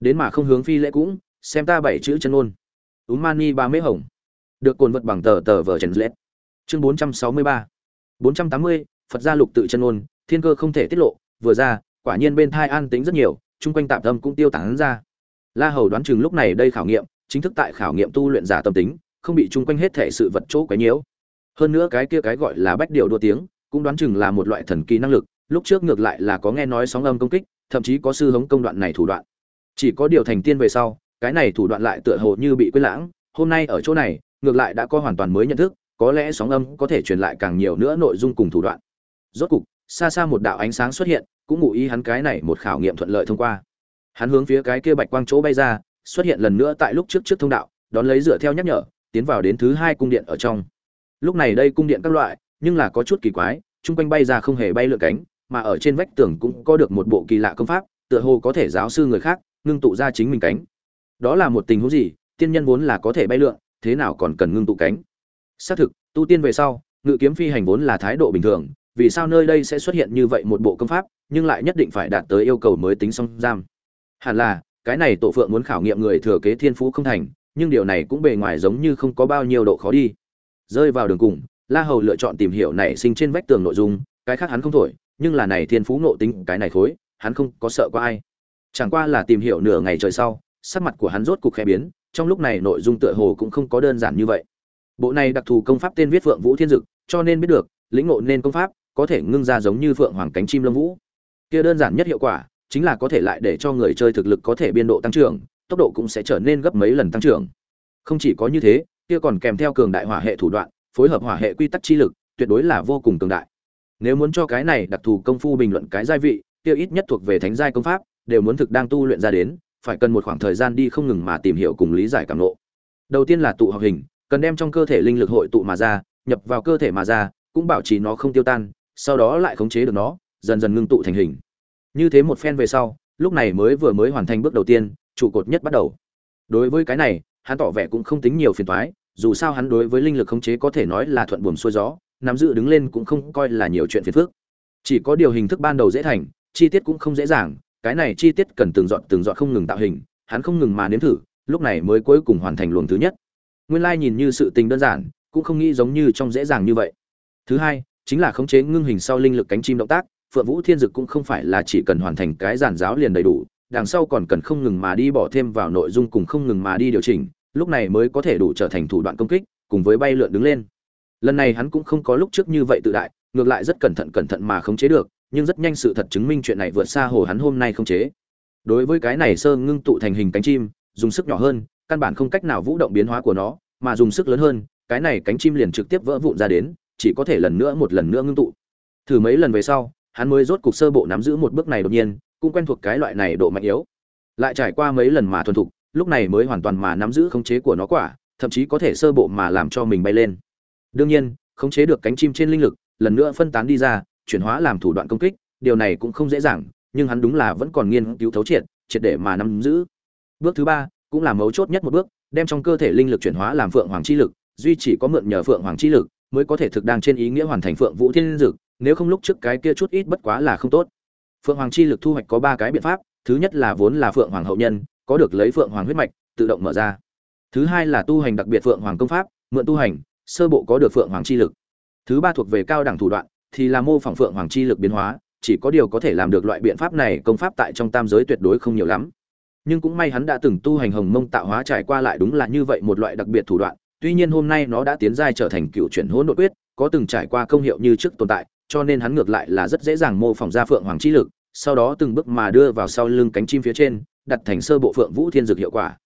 Đến mà không hướng phi lễ cũng, xem ta bảy chữ chân ôn. Umani mani ba mễ hồng. Được cuốn vật bằng tờ tờ vở trần lết. Chương bốn trăm sáu mươi ba bốn trăm tám mươi, phật gia lục tự chân ôn, thiên cơ không thể tiết lộ, vừa ra, quả nhiên bên thai an tính rất nhiều, chung quanh tạm tâm cũng tiêu tán ra. La hầu đoán chừng lúc này đây khảo nghiệm, chính thức tại khảo nghiệm tu luyện giả tâm tính, không bị chung quanh hết thể sự vật chỗ quấy nhiễu. Hơn nữa cái kia cái gọi là bách điều đua tiếng, cũng đoán chừng là một loại thần kỳ năng lực, lúc trước ngược lại là có nghe nói sóng âm công kích, thậm chí có sư hống công đoạn này thủ đoạn. Chỉ có điều thành tiên về sau, cái này thủ đoạn lại tựa hồ như bị quên lãng, hôm nay ở chỗ này, ngược lại đã có hoàn toàn mới nhận thức có lẽ sóng âm có thể truyền lại càng nhiều nữa nội dung cùng thủ đoạn. Rốt cục, xa xa một đạo ánh sáng xuất hiện, cũng ngụ ý hắn cái này một khảo nghiệm thuận lợi thông qua. Hắn hướng phía cái kia bạch quang chỗ bay ra, xuất hiện lần nữa tại lúc trước trước thông đạo, đón lấy dựa theo nhắc nhở, tiến vào đến thứ hai cung điện ở trong. Lúc này đây cung điện các loại, nhưng là có chút kỳ quái, chung quanh bay ra không hề bay lượn cánh, mà ở trên vách tường cũng có được một bộ kỳ lạ công pháp, tựa hồ có thể giáo sư người khác, ngưng tụ ra chính mình cánh. Đó là một tình huống gì? Tiên nhân vốn là có thể bay lượn, thế nào còn cần ngưng tụ cánh? Xác thực, tu tiên về sau, ngự kiếm phi hành vốn là thái độ bình thường, vì sao nơi đây sẽ xuất hiện như vậy một bộ công pháp, nhưng lại nhất định phải đạt tới yêu cầu mới tính song giam? Hẳn là, cái này tổ phượng muốn khảo nghiệm người thừa kế thiên phú không thành, nhưng điều này cũng bề ngoài giống như không có bao nhiêu độ khó đi. Rơi vào đường cùng, la hầu lựa chọn tìm hiểu nảy sinh trên vách tường nội dung, cái khác hắn không thổi, nhưng là này thiên phú nộ tính, cái này thối hắn không có sợ qua ai. Chẳng qua là tìm hiểu nửa ngày trời sau, sắc mặt của hắn rốt cục khẽ biến, trong lúc này nội dung tựa hồ cũng không có đơn giản như vậy bộ này đặc thù công pháp tên viết phượng vũ thiên dực, cho nên biết được, lĩnh ngộ nên công pháp, có thể ngưng ra giống như phượng hoàng cánh chim lông vũ. Kia đơn giản nhất hiệu quả, chính là có thể lại để cho người chơi thực lực có thể biên độ tăng trưởng, tốc độ cũng sẽ trở nên gấp mấy lần tăng trưởng. Không chỉ có như thế, kia còn kèm theo cường đại hỏa hệ thủ đoạn, phối hợp hỏa hệ quy tắc chi lực, tuyệt đối là vô cùng cường đại. Nếu muốn cho cái này đặc thù công phu bình luận cái giai vị, kia ít nhất thuộc về thánh giai công pháp, đều muốn thực đang tu luyện ra đến, phải cần một khoảng thời gian đi không ngừng mà tìm hiểu cùng lý giải cảm nộ đầu tiên là tụ hợp hình cần đem trong cơ thể linh lực hội tụ mà ra, nhập vào cơ thể mà ra, cũng bảo trì nó không tiêu tan, sau đó lại khống chế được nó, dần dần ngưng tụ thành hình. Như thế một phen về sau, lúc này mới vừa mới hoàn thành bước đầu tiên, trụ cột nhất bắt đầu. Đối với cái này, hắn tỏ vẻ cũng không tính nhiều phiền toái, dù sao hắn đối với linh lực khống chế có thể nói là thuận buồm xuôi gió, nắm giữ đứng lên cũng không coi là nhiều chuyện phiền phức. Chỉ có điều hình thức ban đầu dễ thành, chi tiết cũng không dễ dàng, cái này chi tiết cần từng dọn từng dọn không ngừng tạo hình, hắn không ngừng mà nếm thử, lúc này mới cuối cùng hoàn thành luồng thứ nhất nguyên lai nhìn như sự tình đơn giản, cũng không nghĩ giống như trong dễ dàng như vậy. Thứ hai, chính là khống chế ngưng hình sau linh lực cánh chim động tác, phượng vũ thiên dực cũng không phải là chỉ cần hoàn thành cái giản giáo liền đầy đủ, đằng sau còn cần không ngừng mà đi bỏ thêm vào nội dung cùng không ngừng mà đi điều chỉnh, lúc này mới có thể đủ trở thành thủ đoạn công kích, cùng với bay lượn đứng lên. Lần này hắn cũng không có lúc trước như vậy tự đại, ngược lại rất cẩn thận cẩn thận mà khống chế được, nhưng rất nhanh sự thật chứng minh chuyện này vượt xa hồ hắn hôm nay khống chế. Đối với cái này sơ ngưng tụ thành hình cánh chim, dùng sức nhỏ hơn, căn bản không cách nào vũ động biến hóa của nó mà dùng sức lớn hơn, cái này cánh chim liền trực tiếp vỡ vụn ra đến, chỉ có thể lần nữa một lần nữa ngưng tụ. Thử mấy lần về sau, hắn mới rốt cục sơ bộ nắm giữ một bước này đột nhiên, cũng quen thuộc cái loại này độ mạnh yếu. Lại trải qua mấy lần mà thuần thục, lúc này mới hoàn toàn mà nắm giữ khống chế của nó quả, thậm chí có thể sơ bộ mà làm cho mình bay lên. Đương nhiên, khống chế được cánh chim trên linh lực, lần nữa phân tán đi ra, chuyển hóa làm thủ đoạn công kích, điều này cũng không dễ dàng, nhưng hắn đúng là vẫn còn nghiên cứu thấu triệt triệt để mà nắm giữ. Bước thứ ba, cũng là mấu chốt nhất một bước đem trong cơ thể linh lực chuyển hóa làm phượng hoàng chi lực, duy chỉ có mượn nhờ phượng hoàng chi lực mới có thể thực đang trên ý nghĩa hoàn thành phượng vũ thiên dực, nếu không lúc trước cái kia chút ít bất quá là không tốt. Phượng hoàng chi lực thu hoạch có ba cái biện pháp, thứ nhất là vốn là phượng hoàng hậu nhân, có được lấy phượng hoàng huyết mạch, tự động mở ra. Thứ hai là tu hành đặc biệt phượng hoàng công pháp, mượn tu hành, sơ bộ có được phượng hoàng chi lực. Thứ ba thuộc về cao đẳng thủ đoạn, thì là mô phỏng phượng hoàng chi lực biến hóa, chỉ có điều có thể làm được loại biện pháp này, công pháp tại trong tam giới tuyệt đối không nhiều lắm nhưng cũng may hắn đã từng tu hành hồng mông tạo hóa trải qua lại đúng là như vậy một loại đặc biệt thủ đoạn, tuy nhiên hôm nay nó đã tiến giai trở thành cựu chuyển hỗn độn quyết, có từng trải qua công hiệu như trước tồn tại, cho nên hắn ngược lại là rất dễ dàng mô phỏng ra phượng hoàng chi lực, sau đó từng bước mà đưa vào sau lưng cánh chim phía trên, đặt thành sơ bộ phượng vũ thiên dược hiệu quả.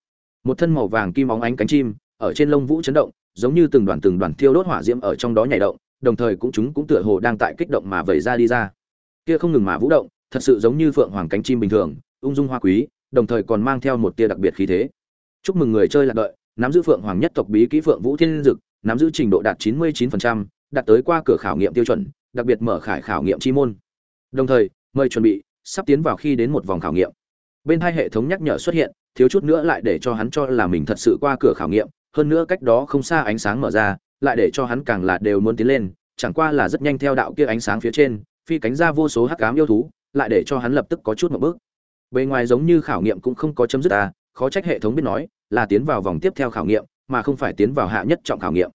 Một thân màu vàng kim óng ánh cánh chim, ở trên lông vũ chấn động, giống như từng đoàn từng đoàn thiêu đốt hỏa diễm ở trong đó nhảy động, đồng thời cũng chúng cũng tựa hồ đang tại kích động mà vẩy ra đi ra. Kia không ngừng mà vũ động, thật sự giống như phượng hoàng cánh chim bình thường, ung dung hoa quý đồng thời còn mang theo một tia đặc biệt khí thế. Chúc mừng người chơi lạc đợi nắm giữ phượng hoàng nhất tộc bí kỹ phượng vũ thiên dực nắm giữ trình độ đạt chín mươi 99%, đạt tới qua cửa khảo nghiệm tiêu chuẩn đặc biệt mở khải khảo nghiệm chi môn. Đồng thời mời chuẩn bị sắp tiến vào khi đến một vòng khảo nghiệm. Bên hai hệ thống nhắc nhở xuất hiện thiếu chút nữa lại để cho hắn cho là mình thật sự qua cửa khảo nghiệm hơn nữa cách đó không xa ánh sáng mở ra lại để cho hắn càng là đều muốn tiến lên chẳng qua là rất nhanh theo đạo kia ánh sáng phía trên phi cánh ra vô số hắc ám yêu thú lại để cho hắn lập tức có chút một bước bề ngoài giống như khảo nghiệm cũng không có chấm dứt à khó trách hệ thống biết nói là tiến vào vòng tiếp theo khảo nghiệm, mà không phải tiến vào hạ nhất trọng khảo nghiệm.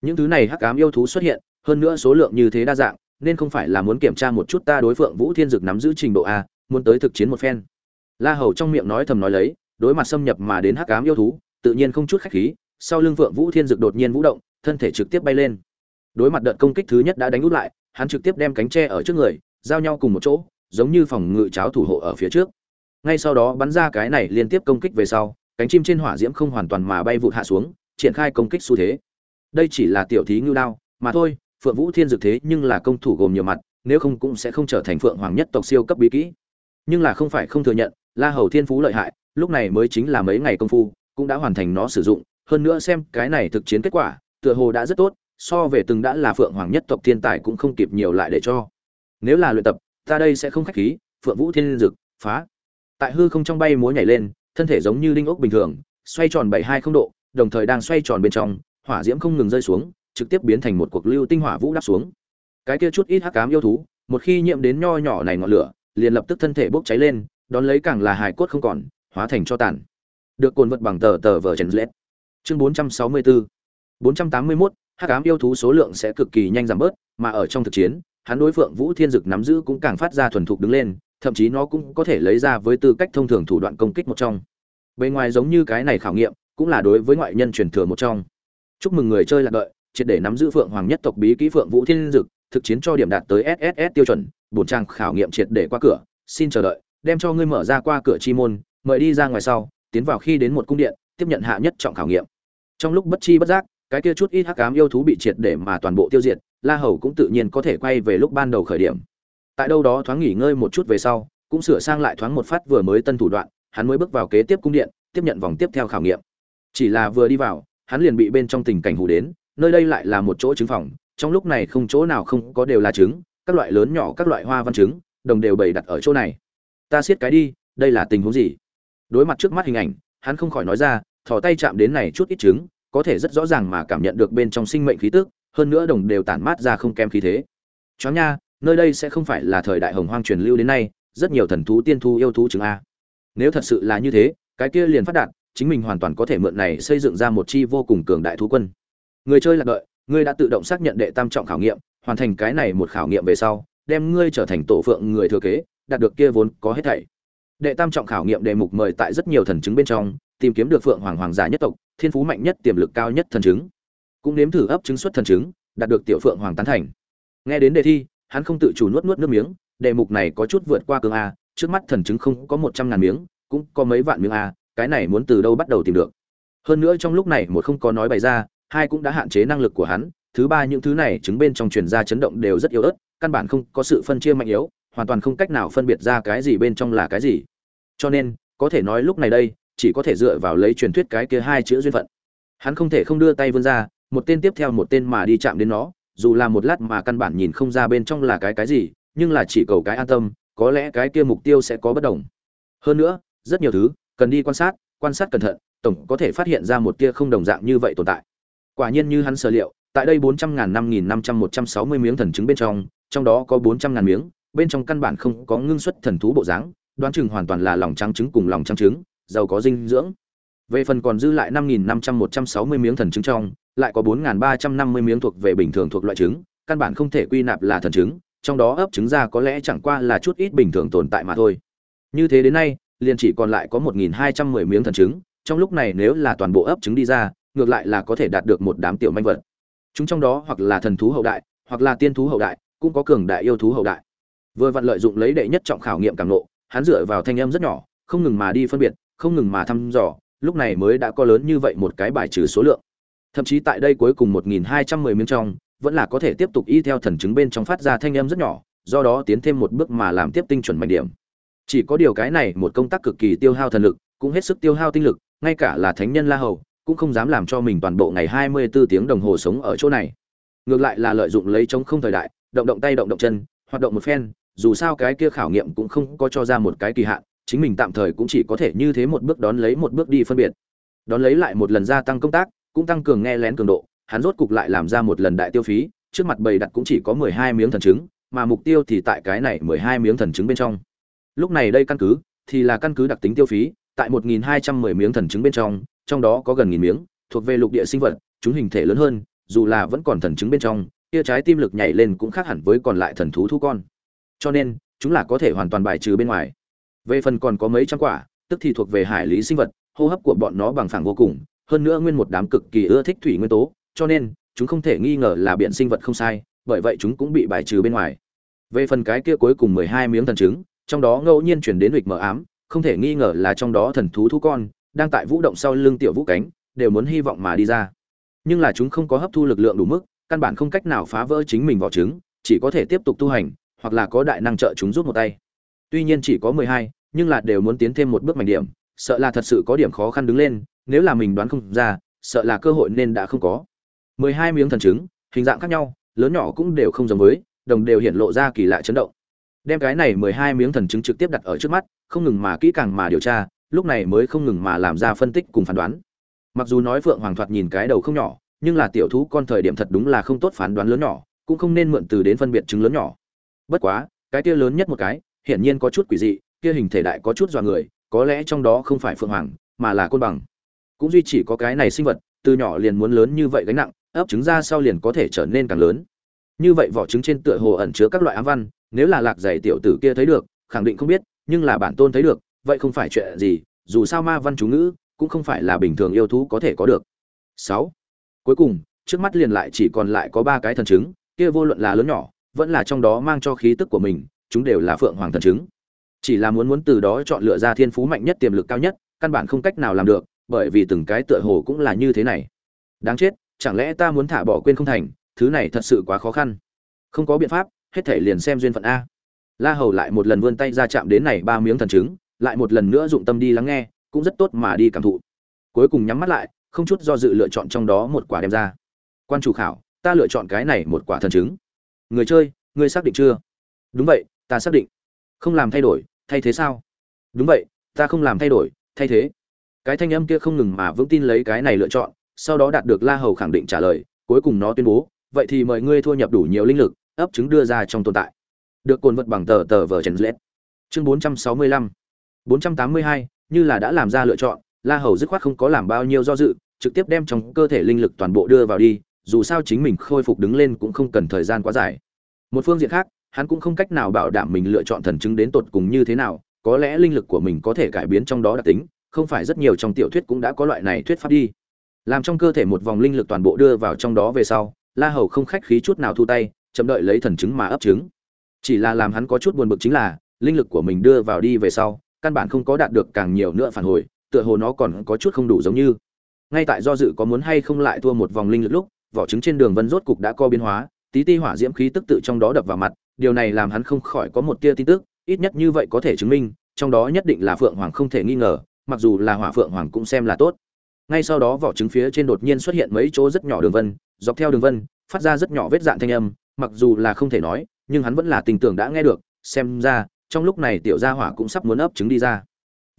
Những thứ này hắc ám yêu thú xuất hiện, hơn nữa số lượng như thế đa dạng, nên không phải là muốn kiểm tra một chút ta đối phượng vũ thiên dực nắm giữ trình độ a muốn tới thực chiến một phen. La hầu trong miệng nói thầm nói lấy, đối mặt xâm nhập mà đến hắc ám yêu thú, tự nhiên không chút khách khí, sau lưng phượng vũ thiên dực đột nhiên vũ động, thân thể trực tiếp bay lên. Đối mặt đợt công kích thứ nhất đã đánh út lại, hắn trực tiếp đem cánh tre ở trước người, giao nhau cùng một chỗ, giống như phòng ngự cháo thủ hộ ở phía trước ngay sau đó bắn ra cái này liên tiếp công kích về sau, cánh chim trên hỏa diễm không hoàn toàn mà bay vụt hạ xuống, triển khai công kích xu thế. Đây chỉ là tiểu thí ngưu đao, mà thôi, phượng vũ thiên dực thế nhưng là công thủ gồm nhiều mặt, nếu không cũng sẽ không trở thành phượng hoàng nhất tộc siêu cấp bí kỹ. Nhưng là không phải không thừa nhận, la hầu thiên phú lợi hại, lúc này mới chính là mấy ngày công phu, cũng đã hoàn thành nó sử dụng. Hơn nữa xem cái này thực chiến kết quả, tựa hồ đã rất tốt, so về từng đã là phượng hoàng nhất tộc thiên tài cũng không kịp nhiều lại để cho. Nếu là luyện tập, ta đây sẽ không khách khí, phượng vũ thiên dực, phá tại hư không trong bay múa nhảy lên, thân thể giống như đinh ốc bình thường, xoay tròn bảy hai không độ, đồng thời đang xoay tròn bên trong, hỏa diễm không ngừng rơi xuống, trực tiếp biến thành một cuộc lưu tinh hỏa vũ đáp xuống. Cái kia chút ít hắc ám yêu thú, một khi nhiễm đến nho nhỏ này ngọn lửa, liền lập tức thân thể bốc cháy lên, đón lấy càng là hài cốt không còn, hóa thành cho tàn. Được cồn vật bằng tờ tờ vở trần lết. Chương 464 481 hắc ám yêu thú số lượng sẽ cực kỳ nhanh giảm bớt, mà ở trong thực chiến, hắn đối phượng vũ thiên dực nắm giữ cũng càng phát ra thuần thục đứng lên thậm chí nó cũng có thể lấy ra với tư cách thông thường thủ đoạn công kích một trong. Bên ngoài giống như cái này khảo nghiệm, cũng là đối với ngoại nhân truyền thừa một trong. Chúc mừng người chơi lạc đợi, triệt để nắm giữ phượng hoàng nhất tộc bí kỹ phượng vũ thiên dực, thực chiến cho điểm đạt tới sss tiêu chuẩn, bổn trang khảo nghiệm triệt để qua cửa, xin chờ đợi, đem cho ngươi mở ra qua cửa chi môn, mời đi ra ngoài sau, tiến vào khi đến một cung điện, tiếp nhận hạ nhất trọng khảo nghiệm. Trong lúc bất chi bất giác, cái kia chút ít hắc ám yêu thú bị triệt để mà toàn bộ tiêu diệt, la hầu cũng tự nhiên có thể quay về lúc ban đầu khởi điểm tại đâu đó thoáng nghỉ ngơi một chút về sau, cũng sửa sang lại thoáng một phát vừa mới tân thủ đoạn, hắn mới bước vào kế tiếp cung điện, tiếp nhận vòng tiếp theo khảo nghiệm. Chỉ là vừa đi vào, hắn liền bị bên trong tình cảnh hù đến, nơi đây lại là một chỗ trứng phòng, trong lúc này không chỗ nào không có đều là trứng, các loại lớn nhỏ, các loại hoa văn trứng, đồng đều bày đặt ở chỗ này. Ta siết cái đi, đây là tình huống gì? Đối mặt trước mắt hình ảnh, hắn không khỏi nói ra, thò tay chạm đến này chút ít trứng, có thể rất rõ ràng mà cảm nhận được bên trong sinh mệnh khí tức, hơn nữa đồng đều tản mát ra không kém khí thế. Chó nha nơi đây sẽ không phải là thời đại hồng hoang truyền lưu đến nay, rất nhiều thần thú tiên thu yêu thú chứng a. Nếu thật sự là như thế, cái kia liền phát đạt, chính mình hoàn toàn có thể mượn này xây dựng ra một chi vô cùng cường đại thú quân. Người chơi lạc đợi, ngươi đã tự động xác nhận đệ tam trọng khảo nghiệm, hoàn thành cái này một khảo nghiệm về sau, đem ngươi trở thành tổ phượng người thừa kế, đạt được kia vốn có hết thảy. Đệ tam trọng khảo nghiệm đề mục mời tại rất nhiều thần chứng bên trong, tìm kiếm được phượng hoàng hoàng giả nhất tộc, thiên phú mạnh nhất, tiềm lực cao nhất thần chứng. Cũng nếm thử ấp chứng xuất thần chứng, đạt được tiểu phượng hoàng tán thành. Nghe đến đề thi hắn không tự chủ nuốt nuốt nước miếng, đề mục này có chút vượt qua cường a, trước mắt thần chứng không có một trăm ngàn miếng, cũng có mấy vạn miếng a, cái này muốn từ đâu bắt đầu tìm được? Hơn nữa trong lúc này một không có nói bày ra, hai cũng đã hạn chế năng lực của hắn, thứ ba những thứ này chứng bên trong truyền ra chấn động đều rất yếu ớt, căn bản không có sự phân chia mạnh yếu, hoàn toàn không cách nào phân biệt ra cái gì bên trong là cái gì. Cho nên, có thể nói lúc này đây, chỉ có thể dựa vào lấy truyền thuyết cái kia hai chữ duyên phận. Hắn không thể không đưa tay vươn ra, một tên tiếp theo một tên mà đi chạm đến nó dù là một lát mà căn bản nhìn không ra bên trong là cái cái gì, nhưng là chỉ cầu cái an tâm, có lẽ cái kia mục tiêu sẽ có bất đồng. Hơn nữa, rất nhiều thứ, cần đi quan sát quan sát cẩn thận, tổng có thể phát hiện ra một tia không đồng dạng như vậy tồn tại. Quả nhiên như hắn sở liệu, tại đây bốn trăm ngàn năm nghìn năm trăm một trăm sáu mươi miếng thần trứng bên trong trong đó có bốn trăm ngàn miếng, bên trong căn bản không có ngưng xuất thần thú bộ dáng, đoán chừng hoàn toàn là lòng trắng trứng cùng lòng trắng trứng, giàu có dinh dưỡng về phần còn dư lại năm nghìn năm trăm một trăm sáu mươi miếng thần trứng trong, lại có bốn nghìn ba trăm năm mươi miếng thuộc về bình thường thuộc loại trứng, căn bản không thể quy nạp là thần trứng trong đó ấp trứng ra có lẽ chẳng qua là chút ít bình thường tồn tại mà thôi. Như thế đến nay, liền chỉ còn lại có một nghìn hai trăm mười miếng thần trứng trong lúc này nếu là toàn bộ ấp trứng đi ra, ngược lại là có thể đạt được một đám tiểu manh vật. Chúng trong đó hoặc là thần thú hậu đại, hoặc là tiên thú hậu đại, cũng có cường đại yêu thú hậu đại. Vừa vặn lợi dụng lấy đệ nhất trọng khảo nghiệm cảm nộ hắn dựa vào thanh âm rất nhỏ, không ngừng mà đi phân biệt, không ngừng mà thăm dò lúc này mới đã có lớn như vậy một cái bài trừ số lượng. Thậm chí tại đây cuối cùng 1210 miếng trong, vẫn là có thể tiếp tục y theo thần chứng bên trong phát ra thanh âm rất nhỏ, do đó tiến thêm một bước mà làm tiếp tinh chuẩn mạnh điểm. Chỉ có điều cái này một công tác cực kỳ tiêu hao thần lực, cũng hết sức tiêu hao tinh lực, ngay cả là thánh nhân la hầu, cũng không dám làm cho mình toàn bộ ngày 24 tiếng đồng hồ sống ở chỗ này. Ngược lại là lợi dụng lấy chống không thời đại, động động tay động động chân, hoạt động một phen, dù sao cái kia khảo nghiệm cũng không có cho ra một cái kỳ hạn chính mình tạm thời cũng chỉ có thể như thế một bước đón lấy một bước đi phân biệt. Đón lấy lại một lần gia tăng công tác, cũng tăng cường nghe lén cường độ, hắn rốt cục lại làm ra một lần đại tiêu phí, trước mặt bầy đặt cũng chỉ có mười hai miếng thần trứng, mà mục tiêu thì tại cái này mười hai miếng thần trứng bên trong. Lúc này đây căn cứ, thì là căn cứ đặc tính tiêu phí, tại một nghìn hai trăm mười miếng thần trứng bên trong trong đó có gần nghìn miếng, thuộc về lục địa sinh vật, chúng hình thể lớn hơn, dù là vẫn còn thần trứng bên trong, kia trái tim lực nhảy lên cũng khác hẳn với còn lại thần thú thu con. Cho nên, chúng là có thể hoàn toàn bài trừ bên ngoài về phần còn có mấy trăm quả, tức thì thuộc về hải lý sinh vật, hô hấp của bọn nó bằng phẳng vô cùng, hơn nữa nguyên một đám cực kỳ ưa thích thủy nguyên tố, cho nên, chúng không thể nghi ngờ là biện sinh vật không sai, bởi vậy chúng cũng bị bài trừ bên ngoài. Về phần cái kia cuối cùng mười hai miếng thần trứng, trong đó ngẫu nhiên chuyển đến lịch mờ ám, không thể nghi ngờ là trong đó thần thú thú con, đang tại vũ động sau lưng tiểu vũ cánh, đều muốn hy vọng mà đi ra. Nhưng là chúng không có hấp thu lực lượng đủ mức, căn bản không cách nào phá vỡ chính mình vỏ trứng, chỉ có thể tiếp tục tu hành, hoặc là có đại năng trợ chúng rút một tay tuy nhiên chỉ có mười hai, nhưng là đều muốn tiến thêm một bước mạnh điểm, sợ là thật sự có điểm khó khăn đứng lên, nếu là mình đoán không ra, sợ là cơ hội nên đã không có. mười hai miếng thần trứng, hình dạng khác nhau, lớn nhỏ cũng đều không giống với, đồng đều hiện lộ ra kỳ lạ chấn động. Đem cái này mười hai miếng thần trứng trực tiếp đặt ở trước mắt, không ngừng mà kỹ càng mà điều tra, lúc này mới không ngừng mà làm ra phân tích cùng phán đoán. Mặc dù nói phượng hoàng thoạt nhìn cái đầu không nhỏ, nhưng là tiểu thú con thời điểm thật đúng là không tốt phán đoán lớn nhỏ, cũng không nên mượn từ đến phân biệt chứng lớn nhỏ. Bất quá, cái kia lớn nhất một cái hiển nhiên có chút quỷ dị, kia hình thể đại có chút dọa người, có lẽ trong đó không phải phượng hoàng, mà là côn bằng. Cũng duy chỉ có cái này sinh vật, từ nhỏ liền muốn lớn như vậy gánh nặng, ấp trứng ra sau liền có thể trở nên càng lớn. Như vậy vỏ trứng trên tựa hồ ẩn chứa các loại ám văn, nếu là lạc dày tiểu tử kia thấy được, khẳng định không biết, nhưng là bản tôn thấy được, vậy không phải chuyện gì, dù sao ma văn chú ngữ, cũng không phải là bình thường yêu thú có thể có được. Sáu. Cuối cùng, trước mắt liền lại chỉ còn lại có ba cái thần trứng, kia vô luận là lớn nhỏ, vẫn là trong đó mang cho khí tức của mình chúng đều là phượng hoàng thần chứng. Chỉ là muốn muốn từ đó chọn lựa ra thiên phú mạnh nhất, tiềm lực cao nhất, căn bản không cách nào làm được, bởi vì từng cái tựa hồ cũng là như thế này. Đáng chết, chẳng lẽ ta muốn thả bỏ quên không thành, thứ này thật sự quá khó khăn. Không có biện pháp, hết thể liền xem duyên phận a. La hầu lại một lần vươn tay ra chạm đến này ba miếng thần trứng lại một lần nữa dụng tâm đi lắng nghe, cũng rất tốt mà đi cảm thụ. Cuối cùng nhắm mắt lại, không chút do dự lựa chọn trong đó một quả đem ra. Quan chủ khảo, ta lựa chọn cái này một quả thần trứng người chơi, ngươi xác định chưa? Đúng vậy ta xác định. Không làm thay đổi, thay thế sao? Đúng vậy, ta không làm thay đổi, thay thế. Cái thanh âm kia không ngừng mà vững tin lấy cái này lựa chọn, sau đó đạt được la hầu khẳng định trả lời, cuối cùng nó tuyên bố, vậy thì mời ngươi thua nhập đủ nhiều linh lực, ấp trứng đưa ra trong tồn tại. Được cồn vật bằng tờ tờ vở trần lết chương bốn trăm sáu mươi lăm. bốn trăm tám mươi hai, như là đã làm ra lựa chọn, la hầu dứt khoát không có làm bao nhiêu do dự, trực tiếp đem trong cơ thể linh lực toàn bộ đưa vào đi, dù sao chính mình khôi phục đứng lên cũng không cần thời gian quá dài. Một phương diện khác hắn cũng không cách nào bảo đảm mình lựa chọn thần chứng đến tột cùng như thế nào, có lẽ linh lực của mình có thể cải biến trong đó đặc tính, không phải rất nhiều trong tiểu thuyết cũng đã có loại này thuyết pháp đi. Làm trong cơ thể một vòng linh lực toàn bộ đưa vào trong đó về sau, la hầu không khách khí chút nào thu tay, chậm đợi lấy thần chứng mà ấp trứng. Chỉ là làm hắn có chút buồn bực chính là, linh lực của mình đưa vào đi về sau, căn bản không có đạt được càng nhiều nữa phản hồi, tựa hồ nó còn có chút không đủ giống như. Ngay tại do dự có muốn hay không lại thua một vòng linh lực lúc, vỏ trứng trên đường vân rốt cục đã co biến hóa, tí ti hỏa diễm khí tức tự trong đó đập vào mặt điều này làm hắn không khỏi có một tia tin tức, ít nhất như vậy có thể chứng minh, trong đó nhất định là phượng hoàng không thể nghi ngờ, mặc dù là hỏa phượng hoàng cũng xem là tốt. Ngay sau đó vỏ trứng phía trên đột nhiên xuất hiện mấy chỗ rất nhỏ đường vân, dọc theo đường vân, phát ra rất nhỏ vết dạn thanh âm, mặc dù là không thể nói, nhưng hắn vẫn là tình tưởng đã nghe được, xem ra, trong lúc này tiểu gia hỏa cũng sắp muốn ấp trứng đi ra.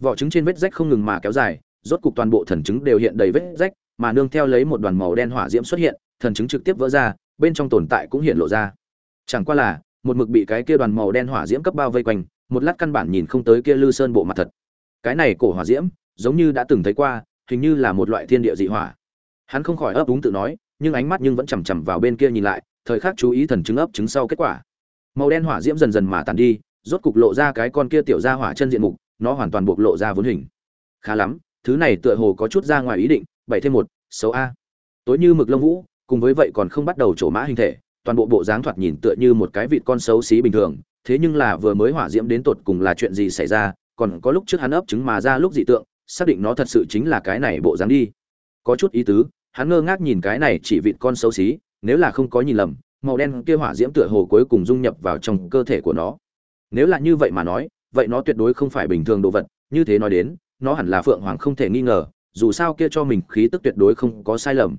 Vỏ trứng trên vết rách không ngừng mà kéo dài, rốt cục toàn bộ thần trứng đều hiện đầy vết rách, mà nương theo lấy một đoàn màu đen hỏa diễm xuất hiện, thần trứng trực tiếp vỡ ra, bên trong tồn tại cũng hiện lộ ra. Chẳng qua là một mực bị cái kia đoàn màu đen hỏa diễm cấp bao vây quanh, một lát căn bản nhìn không tới kia lư sơn bộ mặt thật. Cái này cổ hỏa diễm, giống như đã từng thấy qua, hình như là một loại thiên địa dị hỏa. Hắn không khỏi ấp úng tự nói, nhưng ánh mắt nhưng vẫn chằm chằm vào bên kia nhìn lại, thời khắc chú ý thần chứng ấp chứng sau kết quả. Màu đen hỏa diễm dần dần mà tàn đi, rốt cục lộ ra cái con kia tiểu ra hỏa chân diện mục, nó hoàn toàn bộc lộ ra vốn hình. Khá lắm, thứ này tựa hồ có chút ra ngoài ý định, bảy thêm một, xấu a. Tối như mực lông vũ, cùng với vậy còn không bắt đầu trổ mã hình thể toàn bộ bộ dáng thoạt nhìn tựa như một cái vịt con xấu xí bình thường, thế nhưng là vừa mới hỏa diễm đến tột cùng là chuyện gì xảy ra, còn có lúc trước hắn ấp trứng mà ra lúc dị tượng, xác định nó thật sự chính là cái này bộ dáng đi. Có chút ý tứ, hắn ngơ ngác nhìn cái này chỉ vịt con xấu xí, nếu là không có nhìn lầm, màu đen kia hỏa diễm tựa hồ cuối cùng dung nhập vào trong cơ thể của nó. Nếu là như vậy mà nói, vậy nó tuyệt đối không phải bình thường đồ vật, như thế nói đến, nó hẳn là phượng hoàng không thể nghi ngờ, dù sao kia cho mình khí tức tuyệt đối không có sai lầm.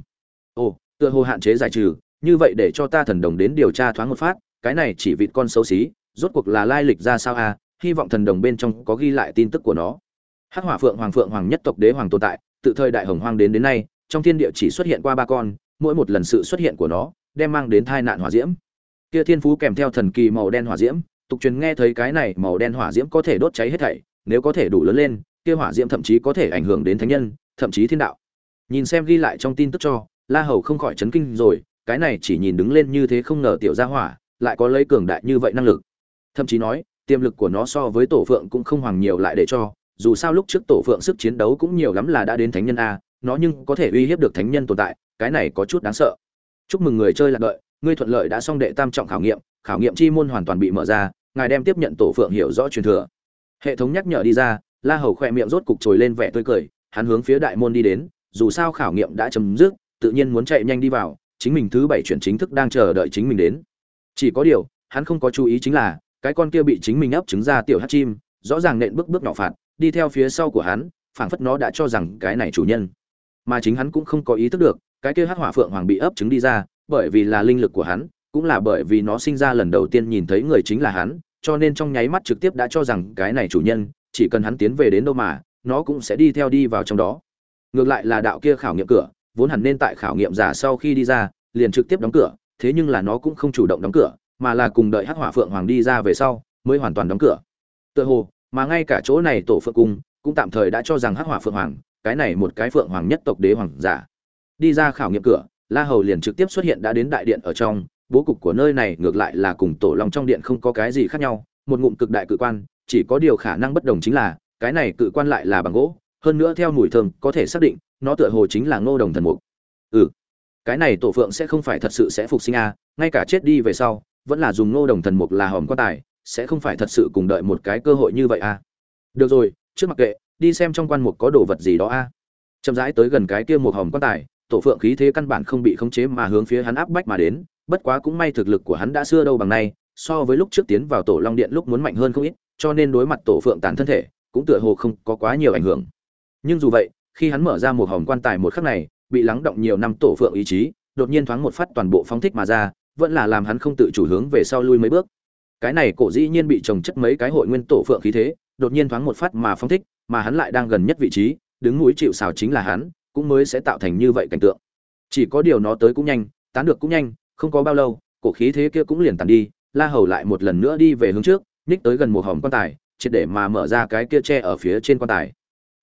Ồ, tựa hồ hạn chế giải trừ như vậy để cho ta thần đồng đến điều tra thoáng một phát, cái này chỉ vịt con xấu xí, rốt cuộc là lai lịch ra sao a hy vọng thần đồng bên trong có ghi lại tin tức của nó. Hắc hỏa phượng hoàng phượng hoàng nhất tộc đế hoàng tồn tại, tự thời đại hồng hoang đến đến nay, trong thiên địa chỉ xuất hiện qua ba con, mỗi một lần sự xuất hiện của nó, đem mang đến tai nạn hỏa diễm. Kia thiên phú kèm theo thần kỳ màu đen hỏa diễm, tục truyền nghe thấy cái này màu đen hỏa diễm có thể đốt cháy hết thảy, nếu có thể đủ lớn lên, kia hỏa diễm thậm chí có thể ảnh hưởng đến thánh nhân, thậm chí thiên đạo. Nhìn xem ghi lại trong tin tức cho, la hầu không khỏi chấn kinh rồi cái này chỉ nhìn đứng lên như thế không ngờ tiểu gia hỏa, lại có lấy cường đại như vậy năng lực. Thậm chí nói, tiềm lực của nó so với tổ phượng cũng không hoàng nhiều lại để cho, dù sao lúc trước tổ phượng sức chiến đấu cũng nhiều lắm là đã đến thánh nhân a, nó nhưng có thể uy hiếp được thánh nhân tồn tại, cái này có chút đáng sợ. Chúc mừng người chơi lạc đợi, ngươi thuận lợi đã xong đệ tam trọng khảo nghiệm khảo nghiệm chi môn hoàn toàn bị mở ra, ngài đem tiếp nhận tổ phượng hiểu rõ truyền thừa. Hệ thống nhắc nhở đi ra, la hầu khoe miệng rốt cục trồi lên vẻ tươi cười, hắn hướng phía đại môn đi đến, dù sao khảo nghiệm đã chấm dứt, tự nhiên muốn chạy nhanh đi vào chính mình thứ bảy chuyển chính thức đang chờ đợi chính mình đến. Chỉ có điều, hắn không có chú ý chính là, cái con kia bị chính mình ấp trứng ra tiểu hát chim, rõ ràng nện bước bước nhỏ phạt, đi theo phía sau của hắn, phảng phất nó đã cho rằng cái này chủ nhân. Mà chính hắn cũng không có ý thức được, cái kia hắc hỏa phượng hoàng bị ấp trứng đi ra, bởi vì là linh lực của hắn, cũng là bởi vì nó sinh ra lần đầu tiên nhìn thấy người chính là hắn, cho nên trong nháy mắt trực tiếp đã cho rằng cái này chủ nhân, chỉ cần hắn tiến về đến đâu mà, nó cũng sẽ đi theo đi vào trong đó. Ngược lại là đạo kia khảo nghiệm cửa vốn hẳn nên tại khảo nghiệm giả sau khi đi ra, liền trực tiếp đóng cửa, thế nhưng là nó cũng không chủ động đóng cửa, mà là cùng đợi hắc hỏa phượng hoàng đi ra về sau, mới hoàn toàn đóng cửa. Tựa hồ, mà ngay cả chỗ này tổ phượng cung, cũng tạm thời đã cho rằng hắc hỏa phượng hoàng, cái này một cái phượng hoàng nhất tộc đế hoàng giả. Đi ra khảo nghiệm cửa, la hầu liền trực tiếp xuất hiện đã đến đại điện ở trong, bố cục của nơi này ngược lại là cùng tổ long trong điện không có cái gì khác nhau, một ngụm cực đại cự quan, chỉ có điều khả năng bất đồng chính là, cái này cự quan lại là bằng gỗ, hơn nữa theo mùi thơm có thể xác định nó tựa hồ chính là ngô đồng thần mục ừ cái này tổ phượng sẽ không phải thật sự sẽ phục sinh a à, ngay cả chết đi về sau vẫn là dùng ngô đồng thần mục là hòm quan tài sẽ không phải thật sự cùng đợi một cái cơ hội như vậy a à. được rồi trước mặc kệ đi xem trong quan mục có đồ vật gì đó a à. chậm rãi tới gần cái kia một hòm quan tài tổ phượng khí thế căn bản không bị khống chế mà hướng phía hắn áp bách mà đến bất quá cũng may thực lực của hắn đã xưa đâu bằng nay so với lúc trước tiến vào tổ long điện lúc muốn mạnh hơn không ít cho nên đối mặt tổ phượng tàn thân thể cũng tựa hồ không có quá nhiều ảnh hưởng nhưng dù vậy khi hắn mở ra một hòm quan tài một khắc này, bị lắng động nhiều năm tổ phượng ý chí, đột nhiên thoáng một phát toàn bộ phóng thích mà ra, vẫn là làm hắn không tự chủ hướng về sau lui mấy bước. Cái này cổ dĩ nhiên bị trồng chất mấy cái hội nguyên tổ phượng khí thế, đột nhiên thoáng một phát mà phóng thích, mà hắn lại đang gần nhất vị trí, đứng núi chịu xào chính là hắn, cũng mới sẽ tạo thành như vậy cảnh tượng. Chỉ có điều nó tới cũng nhanh, tán được cũng nhanh, không có bao lâu, cổ khí thế kia cũng liền tàn đi, la hầu lại một lần nữa đi về hướng trước ních tới gần một hòm quan tài, triệt để mà mở ra cái kia tre ở phía trên quan tài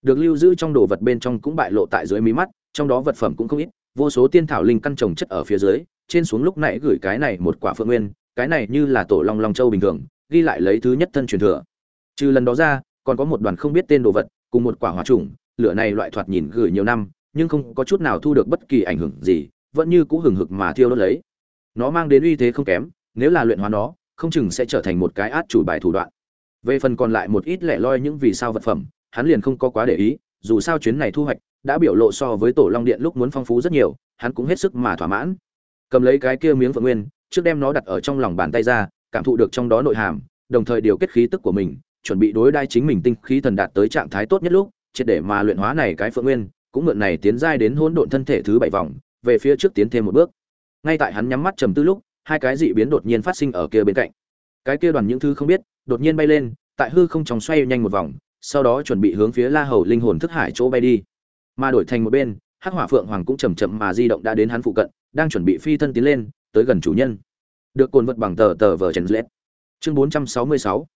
được lưu giữ trong đồ vật bên trong cũng bại lộ tại dưới mí mắt, trong đó vật phẩm cũng không ít, vô số tiên thảo linh căn trồng chất ở phía dưới, trên xuống lúc nãy gửi cái này một quả phượng nguyên, cái này như là tổ long long châu bình thường, ghi lại lấy thứ nhất thân truyền thừa. Trừ lần đó ra, còn có một đoàn không biết tên đồ vật, cùng một quả hỏa trùng, lửa này loại thoạt nhìn gửi nhiều năm, nhưng không có chút nào thu được bất kỳ ảnh hưởng gì, vẫn như cũ hừng hực mà thiêu đốt lấy. Nó mang đến uy thế không kém, nếu là luyện hóa nó, không chừng sẽ trở thành một cái át chủ bài thủ đoạn. Về phần còn lại một ít lẻ loi những vì sao vật phẩm hắn liền không có quá để ý, dù sao chuyến này thu hoạch đã biểu lộ so với tổ long điện lúc muốn phong phú rất nhiều, hắn cũng hết sức mà thỏa mãn. Cầm lấy cái kia miếng phượng nguyên, trước đem nó đặt ở trong lòng bàn tay ra, cảm thụ được trong đó nội hàm, đồng thời điều kết khí tức của mình, chuẩn bị đối đai chính mình tinh khí thần đạt tới trạng thái tốt nhất lúc, triệt để mà luyện hóa này cái phượng nguyên, cũng mượn này tiến giai đến hỗn độn thân thể thứ bảy vòng, về phía trước tiến thêm một bước. Ngay tại hắn nhắm mắt trầm tư lúc, hai cái dị biến đột nhiên phát sinh ở kia bên cạnh. Cái kia đoàn những thứ không biết, đột nhiên bay lên, tại hư không tròng xoay nhanh một vòng sau đó chuẩn bị hướng phía la hầu linh hồn thức hải chỗ bay đi. Mà đổi thành một bên, hắc hỏa phượng hoàng cũng chậm chậm mà di động đã đến hắn phụ cận, đang chuẩn bị phi thân tiến lên, tới gần chủ nhân. Được cuộn vật bằng tờ tờ vở trần lết chương 466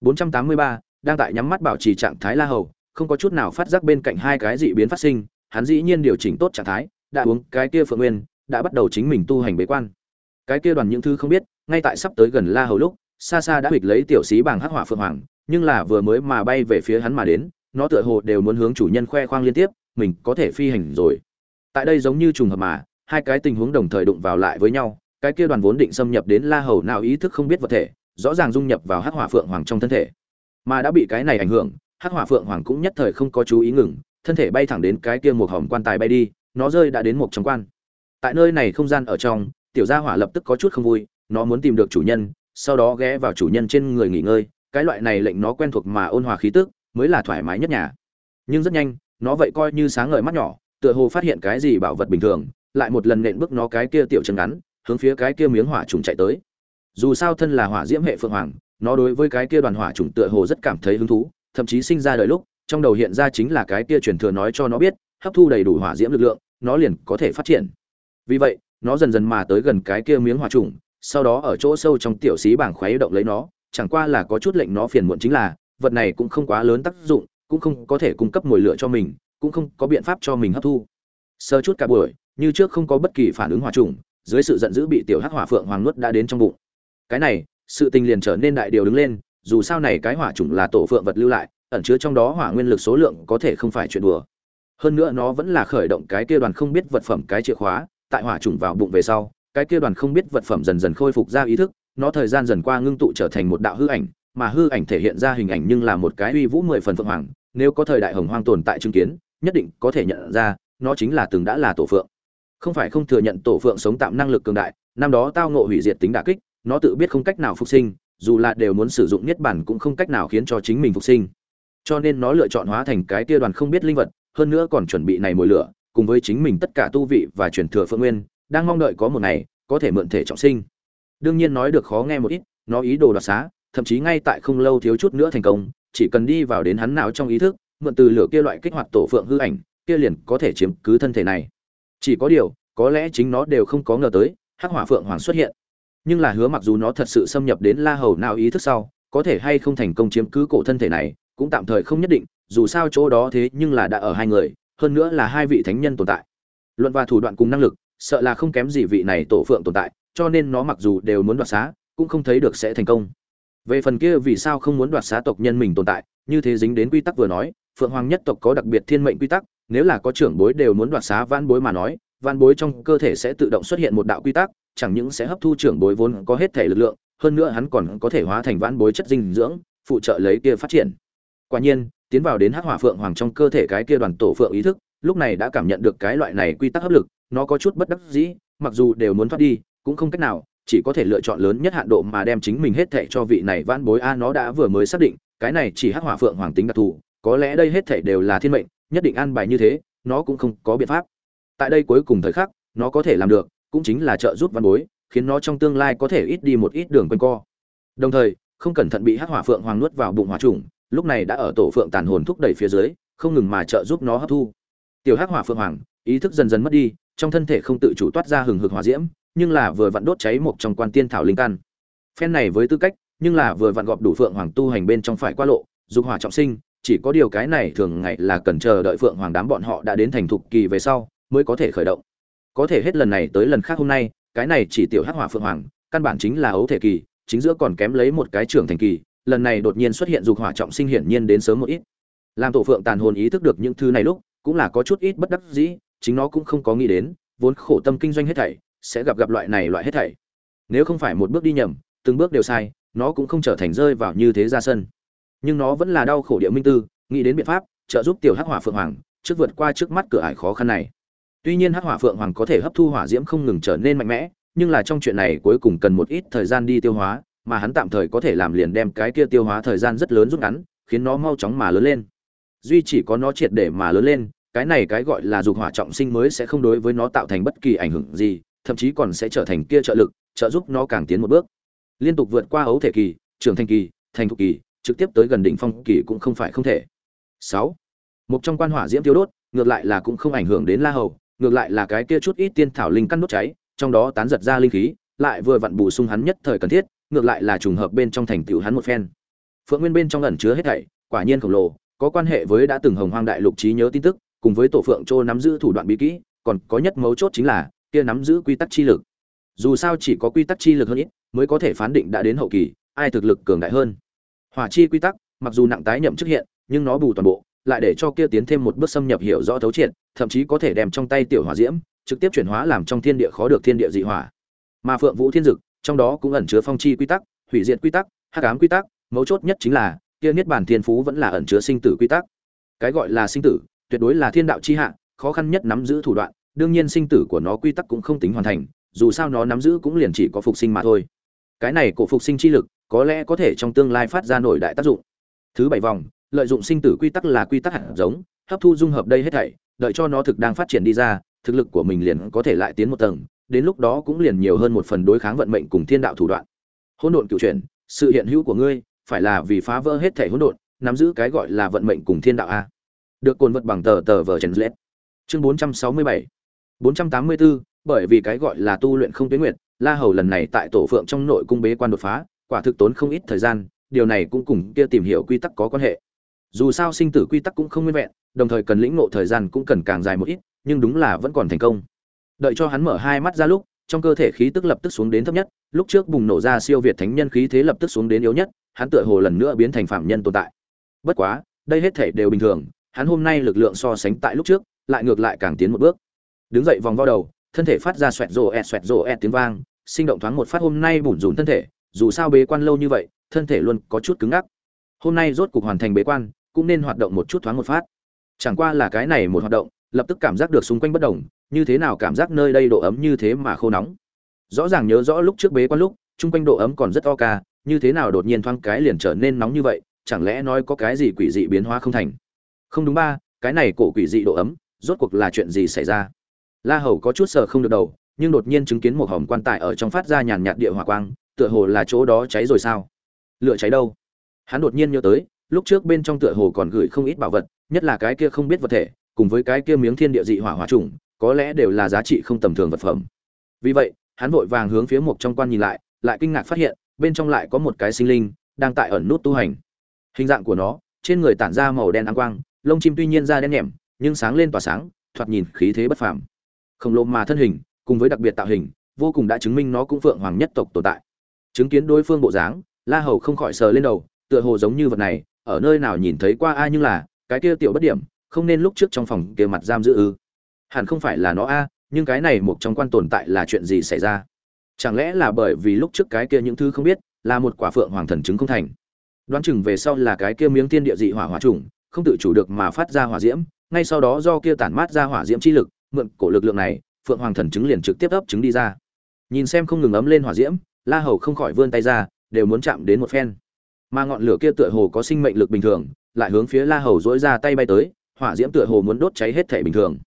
483 đang tại nhắm mắt bảo trì trạng thái la hầu, không có chút nào phát giác bên cạnh hai cái dị biến phát sinh, hắn dĩ nhiên điều chỉnh tốt trạng thái, đã uống cái kia phượng nguyên, đã bắt đầu chính mình tu hành bế quan. Cái kia đoàn những thứ không biết, ngay tại sắp tới gần la hầu lúc, xa xa đã huých lấy tiểu sĩ bằng hắc hỏa phượng hoàng nhưng là vừa mới mà bay về phía hắn mà đến, nó tựa hồ đều muốn hướng chủ nhân khoe khoang liên tiếp, mình có thể phi hành rồi. Tại đây giống như trùng hợp mà, hai cái tình huống đồng thời đụng vào lại với nhau, cái kia đoàn vốn định xâm nhập đến la hầu nào ý thức không biết vật thể, rõ ràng dung nhập vào hắc hỏa phượng hoàng trong thân thể. Mà đã bị cái này ảnh hưởng, hắc hỏa phượng hoàng cũng nhất thời không có chú ý ngừng, thân thể bay thẳng đến cái kia một hòm quan tài bay đi, nó rơi đã đến một trong quan. Tại nơi này không gian ở trong, tiểu gia hỏa lập tức có chút không vui, nó muốn tìm được chủ nhân, sau đó ghé vào chủ nhân trên người nghỉ ngơi cái loại này lệnh nó quen thuộc mà ôn hòa khí tức, mới là thoải mái nhất nhà. Nhưng rất nhanh, nó vậy coi như sáng ngời mắt nhỏ, tựa hồ phát hiện cái gì bảo vật bình thường, lại một lần nện bước nó cái kia tiểu chân ngắn, hướng phía cái kia miếng hỏa trùng chạy tới. Dù sao thân là hỏa diễm hệ phượng hoàng, nó đối với cái kia đoàn hỏa trùng tựa hồ rất cảm thấy hứng thú, thậm chí sinh ra đời lúc, trong đầu hiện ra chính là cái kia truyền thừa nói cho nó biết, hấp thu đầy đủ hỏa diễm lực lượng, nó liền có thể phát triển. Vì vậy, nó dần dần mà tới gần cái kia miếng hỏa trùng, sau đó ở chỗ sâu trong tiểu xí bảng khuấy động lấy nó chẳng qua là có chút lệnh nó phiền muộn chính là, vật này cũng không quá lớn tác dụng, cũng không có thể cung cấp mồi lửa cho mình, cũng không có biện pháp cho mình hấp thu. Sơ chút cả buổi, như trước không có bất kỳ phản ứng hỏa trùng, dưới sự giận dữ bị tiểu hắc hỏa phượng hoàng nuốt đã đến trong bụng. Cái này, sự tình liền trở nên đại điều đứng lên, dù sao này cái hỏa trùng là tổ phượng vật lưu lại, ẩn chứa trong đó hỏa nguyên lực số lượng có thể không phải chuyện đùa. Hơn nữa nó vẫn là khởi động cái kia đoàn không biết vật phẩm cái chìa khóa, tại hỏa trùng vào bụng về sau, cái kia đoàn không biết vật phẩm dần dần khôi phục ra ý thức nó thời gian dần qua ngưng tụ trở thành một đạo hư ảnh, mà hư ảnh thể hiện ra hình ảnh nhưng là một cái uy vũ mười phần phượng hoàng, nếu có thời đại hồng hoang tồn tại chứng kiến, nhất định có thể nhận ra, nó chính là từng đã là tổ phượng. Không phải không thừa nhận tổ phượng sống tạm năng lực cường đại, năm đó tao ngộ hủy diệt tính đả kích, nó tự biết không cách nào phục sinh, dù là đều muốn sử dụng niết bản cũng không cách nào khiến cho chính mình phục sinh. Cho nên nó lựa chọn hóa thành cái tia đoàn không biết linh vật, hơn nữa còn chuẩn bị này mồi lửa, cùng với chính mình tất cả tu vị và truyền thừa phượng nguyên, đang mong đợi có một ngày, có thể mượn thể trọng sinh đương nhiên nói được khó nghe một ít, nó ý đồ đoạt xá, thậm chí ngay tại không lâu thiếu chút nữa thành công, chỉ cần đi vào đến hắn não trong ý thức, mượn từ lửa kia loại kích hoạt tổ phượng hư ảnh, kia liền có thể chiếm cứ thân thể này. Chỉ có điều, có lẽ chính nó đều không có ngờ tới, hắc hỏa phượng hoàng xuất hiện. Nhưng là hứa mặc dù nó thật sự xâm nhập đến la hầu nào ý thức sau, có thể hay không thành công chiếm cứ cổ thân thể này, cũng tạm thời không nhất định, dù sao chỗ đó thế nhưng là đã ở hai người, hơn nữa là hai vị thánh nhân tồn tại. Luận và thủ đoạn cùng năng lực, sợ là không kém gì vị này tổ phượng tồn tại cho nên nó mặc dù đều muốn đoạt xá, cũng không thấy được sẽ thành công. Về phần kia vì sao không muốn đoạt xá tộc nhân mình tồn tại, như thế dính đến quy tắc vừa nói, phượng hoàng nhất tộc có đặc biệt thiên mệnh quy tắc, nếu là có trưởng bối đều muốn đoạt xá van bối mà nói van bối trong cơ thể sẽ tự động xuất hiện một đạo quy tắc, chẳng những sẽ hấp thu trưởng bối vốn có hết thể lực lượng, hơn nữa hắn còn có thể hóa thành van bối chất dinh dưỡng, phụ trợ lấy kia phát triển. Quả nhiên, tiến vào đến hắc hỏa phượng hoàng trong cơ thể cái kia đoàn tổ phượng ý thức, lúc này đã cảm nhận được cái loại này quy tắc hấp lực, nó có chút bất đắc dĩ, mặc dù đều muốn thoát đi cũng không cách nào, chỉ có thể lựa chọn lớn nhất hạn độ mà đem chính mình hết thệ cho vị này van bối a, nó đã vừa mới xác định, cái này chỉ hắc hỏa phượng hoàng tính đặc thù, có lẽ đây hết thảy đều là thiên mệnh, nhất định an bài như thế, nó cũng không có biện pháp. Tại đây cuối cùng thời khắc, nó có thể làm được, cũng chính là trợ giúp văn bối, khiến nó trong tương lai có thể ít đi một ít đường quanh co. Đồng thời, không cẩn thận bị hắc hỏa phượng hoàng nuốt vào bụng hỏa trùng, lúc này đã ở tổ phượng tàn hồn thúc đẩy phía dưới, không ngừng mà trợ giúp nó hấp thu. Tiểu hắc hỏa phượng hoàng, ý thức dần dần mất đi, trong thân thể không tự chủ toát ra hừng hực hỏa diễm nhưng là vừa vặn đốt cháy một trong quan tiên thảo linh căn. Phen này với tư cách, nhưng là vừa vặn gọp đủ phượng hoàng tu hành bên trong phải qua lộ, dục hỏa trọng sinh, chỉ có điều cái này thường ngày là cần chờ đợi phượng hoàng đám bọn họ đã đến thành thục kỳ về sau, mới có thể khởi động. Có thể hết lần này tới lần khác hôm nay, cái này chỉ tiểu hắc hỏa phượng hoàng, căn bản chính là ấu thể kỳ, chính giữa còn kém lấy một cái trưởng thành kỳ, lần này đột nhiên xuất hiện dục hỏa trọng sinh hiển nhiên đến sớm một ít. Làm tổ phượng tàn hồn ý thức được những thứ này lúc, cũng là có chút ít bất đắc dĩ, chính nó cũng không có nghĩ đến, vốn khổ tâm kinh doanh hết thảy sẽ gặp gặp loại này loại hết thảy. Nếu không phải một bước đi nhầm, từng bước đều sai, nó cũng không trở thành rơi vào như thế ra sân. Nhưng nó vẫn là đau khổ địa minh tư, nghĩ đến biện pháp, trợ giúp tiểu hắc hỏa phượng hoàng trước vượt qua trước mắt cửa ải khó khăn này. Tuy nhiên hắc hỏa phượng hoàng có thể hấp thu hỏa diễm không ngừng trở nên mạnh mẽ, nhưng là trong chuyện này cuối cùng cần một ít thời gian đi tiêu hóa, mà hắn tạm thời có thể làm liền đem cái kia tiêu hóa thời gian rất lớn rút ngắn, khiến nó mau chóng mà lớn lên. Duy chỉ có nó triệt để mà lớn lên, cái này cái gọi là dục hỏa trọng sinh mới sẽ không đối với nó tạo thành bất kỳ ảnh hưởng gì thậm chí còn sẽ trở thành kia trợ lực trợ giúp nó càng tiến một bước liên tục vượt qua ấu thể kỳ trưởng thành kỳ thành thục kỳ trực tiếp tới gần đỉnh phong kỳ cũng không phải không thể. 6. Một trong quan hỏa diễm tiêu đốt, ngược lại là cũng không ảnh hưởng đến La Hầu, ngược lại là cái kia chút ít tiên thảo linh căn đốt cháy, trong đó tán giật ra linh khí, lại vừa vặn bổ sung hắn nhất thời cần thiết, ngược lại là trùng hợp bên trong thành tựu hắn một phen. Phượng Nguyên bên trong ẩn chứa hết thảy, quả nhiên khổng lồ, có quan hệ với đã từng Hồng Hoang đại lục trí nhớ tin tức, cùng với tổ Phượng Trô nắm giữ thủ đoạn bí kỹ, còn có nhất mấu chốt chính là kia nắm giữ quy tắc chi lực. Dù sao chỉ có quy tắc chi lực hơn ít, mới có thể phán định đã đến hậu kỳ, ai thực lực cường đại hơn. Hỏa chi quy tắc mặc dù nặng tái nhậm chức hiện nhưng nó bù toàn bộ lại để cho kia tiến thêm một bước xâm nhập hiểu rõ thấu triệt thậm chí có thể đem trong tay tiểu hỏa diễm trực tiếp chuyển hóa làm trong thiên địa khó được thiên địa dị hỏa. Mà phượng vũ thiên dực trong đó cũng ẩn chứa phong chi quy tắc hủy diệt quy tắc hắc ám quy tắc mấu chốt nhất chính là kia niết bàn thiên phú vẫn là ẩn chứa sinh tử quy tắc. Cái gọi là sinh tử tuyệt đối là thiên đạo chi hạ khó khăn nhất nắm giữ thủ đoạn đương nhiên sinh tử của nó quy tắc cũng không tính hoàn thành, dù sao nó nắm giữ cũng liền chỉ có phục sinh mà thôi. Cái này cổ phục sinh chi lực, có lẽ có thể trong tương lai phát ra nổi đại tác dụng. Thứ bảy vòng, lợi dụng sinh tử quy tắc là quy tắc hạt giống, hấp thu dung hợp đây hết thảy, đợi cho nó thực đang phát triển đi ra, thực lực của mình liền có thể lại tiến một tầng, đến lúc đó cũng liền nhiều hơn một phần đối kháng vận mệnh cùng thiên đạo thủ đoạn. Hỗn độn cựu chuyển, sự hiện hữu của ngươi, phải là vì phá vỡ hết thể hỗn độn, nắm giữ cái gọi là vận mệnh cùng thiên đạo a. Được cồn vật bằng tờ tờ vờ trần lết chương 467 484 bởi vì cái gọi là tu luyện không tuyến nguyệt, la hầu lần này tại tổ phượng trong nội cung bế quan đột phá, quả thực tốn không ít thời gian, điều này cũng cùng kia tìm hiểu quy tắc có quan hệ. Dù sao sinh tử quy tắc cũng không nguyên vẹn, đồng thời cần lĩnh ngộ thời gian cũng cần càng dài một ít, nhưng đúng là vẫn còn thành công. Đợi cho hắn mở hai mắt ra lúc, trong cơ thể khí tức lập tức xuống đến thấp nhất, lúc trước bùng nổ ra siêu việt thánh nhân khí thế lập tức xuống đến yếu nhất, hắn tựa hồ lần nữa biến thành phạm nhân tồn tại. Bất quá, đây hết thể đều bình thường, hắn hôm nay lực lượng so sánh tại lúc trước, lại ngược lại càng tiến một bước đứng dậy vòng vo đầu, thân thể phát ra xoẹt rồ ẹt xoẹt rồ ẹt tiếng vang, sinh động thoáng một phát hôm nay bủn rủn thân thể, dù sao bế quan lâu như vậy, thân thể luôn có chút cứng ngắc. Hôm nay rốt cục hoàn thành bế quan, cũng nên hoạt động một chút thoáng một phát. Chẳng qua là cái này một hoạt động, lập tức cảm giác được xung quanh bất đồng, như thế nào cảm giác nơi đây độ ấm như thế mà khô nóng. Rõ ràng nhớ rõ lúc trước bế quan lúc chung quanh độ ấm còn rất to ca, như thế nào đột nhiên thoáng cái liền trở nên nóng như vậy, chẳng lẽ nói có cái gì quỷ dị biến hóa không thành? Không đúng ba, cái này cổ quỷ dị độ ấm, rốt cuộc là chuyện gì xảy ra? La hầu có chút sợ không được đầu, nhưng đột nhiên chứng kiến một hòm quan tài ở trong phát ra nhàn nhạt địa hỏa quang, tựa hồ là chỗ đó cháy rồi sao? Lửa cháy đâu? Hắn đột nhiên nhớ tới, lúc trước bên trong tựa hồ còn gửi không ít bảo vật, nhất là cái kia không biết vật thể, cùng với cái kia miếng thiên địa dị hỏa hỏa trùng, có lẽ đều là giá trị không tầm thường vật phẩm. Vì vậy, hắn vội vàng hướng phía một trong quan nhìn lại lại kinh ngạc phát hiện, bên trong lại có một cái sinh linh đang tại ẩn nút tu hành. Hình dạng của nó, trên người tản ra màu đen áng quang, lông chim tuy nhiên da đen nhẻm nhưng sáng lên tỏa sáng, thoạt nhìn khí thế bất phàm khổng lồ mà thân hình, cùng với đặc biệt tạo hình, vô cùng đã chứng minh nó cũng phượng hoàng nhất tộc tồn tại. Chứng kiến đối phương bộ dáng, la hầu không khỏi sờ lên đầu, tựa hồ giống như vật này, ở nơi nào nhìn thấy qua ai nhưng là, cái kia tiểu bất điểm, không nên lúc trước trong phòng kia mặt giam giữ ư. Hẳn không phải là nó a, nhưng cái này một trong quan tồn tại là chuyện gì xảy ra? Chẳng lẽ là bởi vì lúc trước cái kia những thứ không biết, là một quả phượng hoàng thần chứng không thành? Đoán chừng về sau là cái kia miếng tiên địa dị hỏa hỏa trùng, không tự chủ được mà phát ra hỏa diễm, ngay sau đó do kia tản mát ra hỏa diễm chi lực mượn cổ lực lượng này, phượng hoàng thần chứng liền trực tiếp ấp trứng đi ra. Nhìn xem không ngừng ấm lên hỏa diễm, la hầu không khỏi vươn tay ra, đều muốn chạm đến một phen. Mà ngọn lửa kia tựa hồ có sinh mệnh lực bình thường, lại hướng phía la hầu dỗi ra tay bay tới, hỏa diễm tựa hồ muốn đốt cháy hết thể bình thường.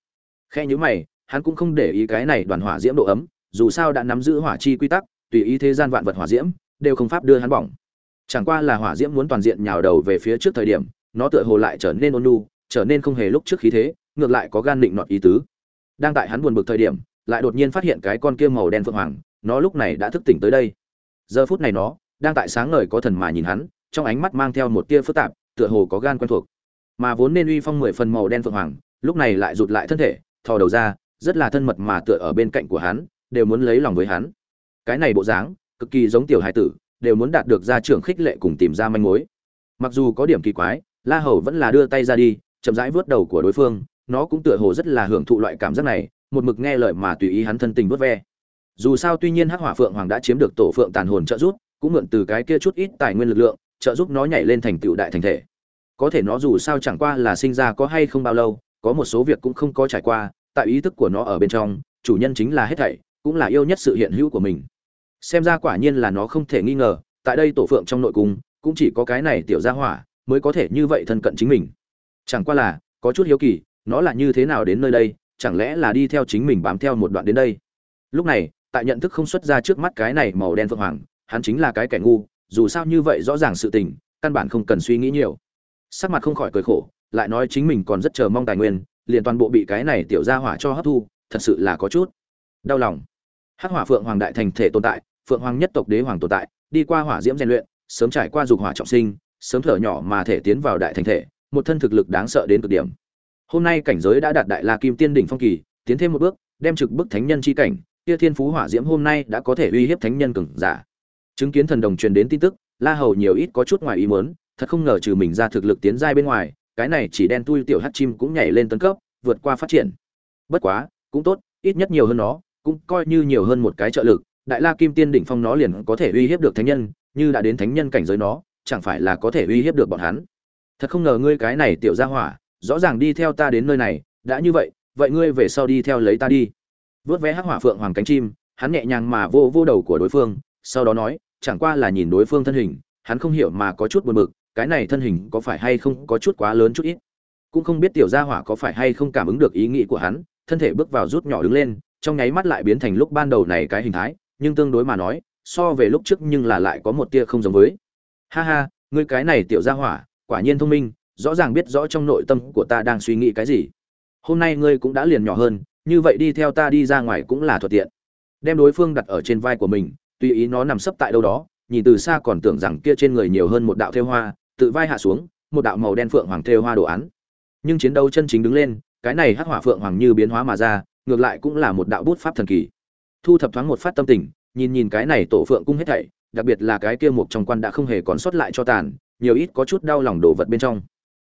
Khe nhữ mày, hắn cũng không để ý cái này đoàn hỏa diễm độ ấm, dù sao đã nắm giữ hỏa chi quy tắc, tùy ý thế gian vạn vật hỏa diễm, đều không pháp đưa hắn bỏng. Chẳng qua là hỏa diễm muốn toàn diện nhào đầu về phía trước thời điểm, nó tựa hồ lại trở nên ôn nhu, trở nên không hề lúc trước khí thế, ngược lại có gan định nọt ý tứ đang tại hắn buồn bực thời điểm, lại đột nhiên phát hiện cái con kia màu đen phượng hoàng, nó lúc này đã thức tỉnh tới đây. Giờ phút này nó, đang tại sáng ngời có thần mà nhìn hắn, trong ánh mắt mang theo một tia phức tạp, tựa hồ có gan quen thuộc. Mà vốn nên uy phong mười phần màu đen phượng hoàng, lúc này lại rụt lại thân thể, thò đầu ra, rất là thân mật mà tựa ở bên cạnh của hắn, đều muốn lấy lòng với hắn. Cái này bộ dáng, cực kỳ giống tiểu hải tử, đều muốn đạt được gia trưởng khích lệ cùng tìm ra manh mối. Mặc dù có điểm kỳ quái, la hầu vẫn là đưa tay ra đi, chậm rãi vớt đầu của đối phương nó cũng tựa hồ rất là hưởng thụ loại cảm giác này, một mực nghe lời mà tùy ý hắn thân tình vớt ve. Dù sao tuy nhiên hắc hỏa phượng hoàng đã chiếm được tổ phượng tàn hồn trợ giúp, cũng mượn từ cái kia chút ít tài nguyên lực lượng, trợ giúp nó nhảy lên thành tựu đại thành thể. Có thể nó dù sao chẳng qua là sinh ra có hay không bao lâu, có một số việc cũng không có trải qua, tại ý thức của nó ở bên trong, chủ nhân chính là hết thảy, cũng là yêu nhất sự hiện hữu của mình. Xem ra quả nhiên là nó không thể nghi ngờ, tại đây tổ phượng trong nội cung, cũng chỉ có cái này tiểu gia hỏa, mới có thể như vậy thân cận chính mình. Chẳng qua là, có chút hiếu kỳ nó là như thế nào đến nơi đây, chẳng lẽ là đi theo chính mình bám theo một đoạn đến đây? Lúc này, tại nhận thức không xuất ra trước mắt cái này màu đen phượng hoàng, hắn chính là cái kẻ ngu, dù sao như vậy rõ ràng sự tình, căn bản không cần suy nghĩ nhiều. Sắc mặt không khỏi cười khổ, lại nói chính mình còn rất chờ mong tài nguyên, liền toàn bộ bị cái này tiểu gia hỏa cho hấp thu, thật sự là có chút đau lòng. Hắc hỏa phượng hoàng đại thành thể tồn tại, phượng hoàng nhất tộc đế hoàng tồn tại, đi qua hỏa diễm rèn luyện, sớm trải qua dục hỏa trọng sinh, sớm thở nhỏ mà thể tiến vào đại thành thể, một thân thực lực đáng sợ đến cực điểm hôm nay cảnh giới đã đạt đại la kim tiên đỉnh phong kỳ, tiến thêm một bước, đem trực bức thánh nhân chi cảnh, kia thiên phú hỏa diễm hôm nay đã có thể uy hiếp thánh nhân cường giả. Chứng kiến thần đồng truyền đến tin tức, la hầu nhiều ít có chút ngoài ý muốn, thật không ngờ trừ mình ra thực lực tiến giai bên ngoài, cái này chỉ đen tui tiểu hắc chim cũng nhảy lên tấn cấp, vượt qua phát triển. Bất quá, cũng tốt, ít nhất nhiều hơn nó, cũng coi như nhiều hơn một cái trợ lực, đại la kim tiên đỉnh phong nó liền có thể uy hiếp được thánh nhân, như đã đến thánh nhân cảnh giới nó, chẳng phải là có thể uy hiếp được bọn hắn. Thật không ngờ ngươi cái này tiểu gia hỏa rõ ràng đi theo ta đến nơi này, đã như vậy vậy ngươi về sau đi theo lấy ta đi. Vớt vé hắc hỏa phượng hoàng cánh chim, hắn nhẹ nhàng mà vô vô đầu của đối phương, sau đó nói, chẳng qua là nhìn đối phương thân hình, hắn không hiểu mà có chút buồn bực, cái này thân hình có phải hay không có chút quá lớn chút ít. Cũng không biết tiểu gia hỏa có phải hay không cảm ứng được ý nghĩ của hắn, thân thể bước vào rút nhỏ đứng lên, trong nháy mắt lại biến thành lúc ban đầu này cái hình thái, nhưng tương đối mà nói, so về lúc trước nhưng là lại có một tia không giống với. Ha ha, ngươi cái này tiểu gia hỏa, quả nhiên thông minh rõ ràng biết rõ trong nội tâm của ta đang suy nghĩ cái gì. Hôm nay ngươi cũng đã liền nhỏ hơn, như vậy đi theo ta đi ra ngoài cũng là thuận tiện. Đem đối phương đặt ở trên vai của mình, tùy ý nó nằm sấp tại đâu đó, nhìn từ xa còn tưởng rằng kia trên người nhiều hơn một đạo thêu hoa, tự vai hạ xuống, một đạo màu đen phượng hoàng thêu hoa đồ án. Nhưng chiến đấu chân chính đứng lên, cái này hắc hỏa phượng hoàng như biến hóa mà ra, ngược lại cũng là một đạo bút pháp thần kỳ. Thu thập thoáng một phát tâm tình, nhìn nhìn cái này tổ phượng cung hết thảy, đặc biệt là cái kia một trong quan đã không hề còn sót lại cho tàn, nhiều ít có chút đau lòng đổ vật bên trong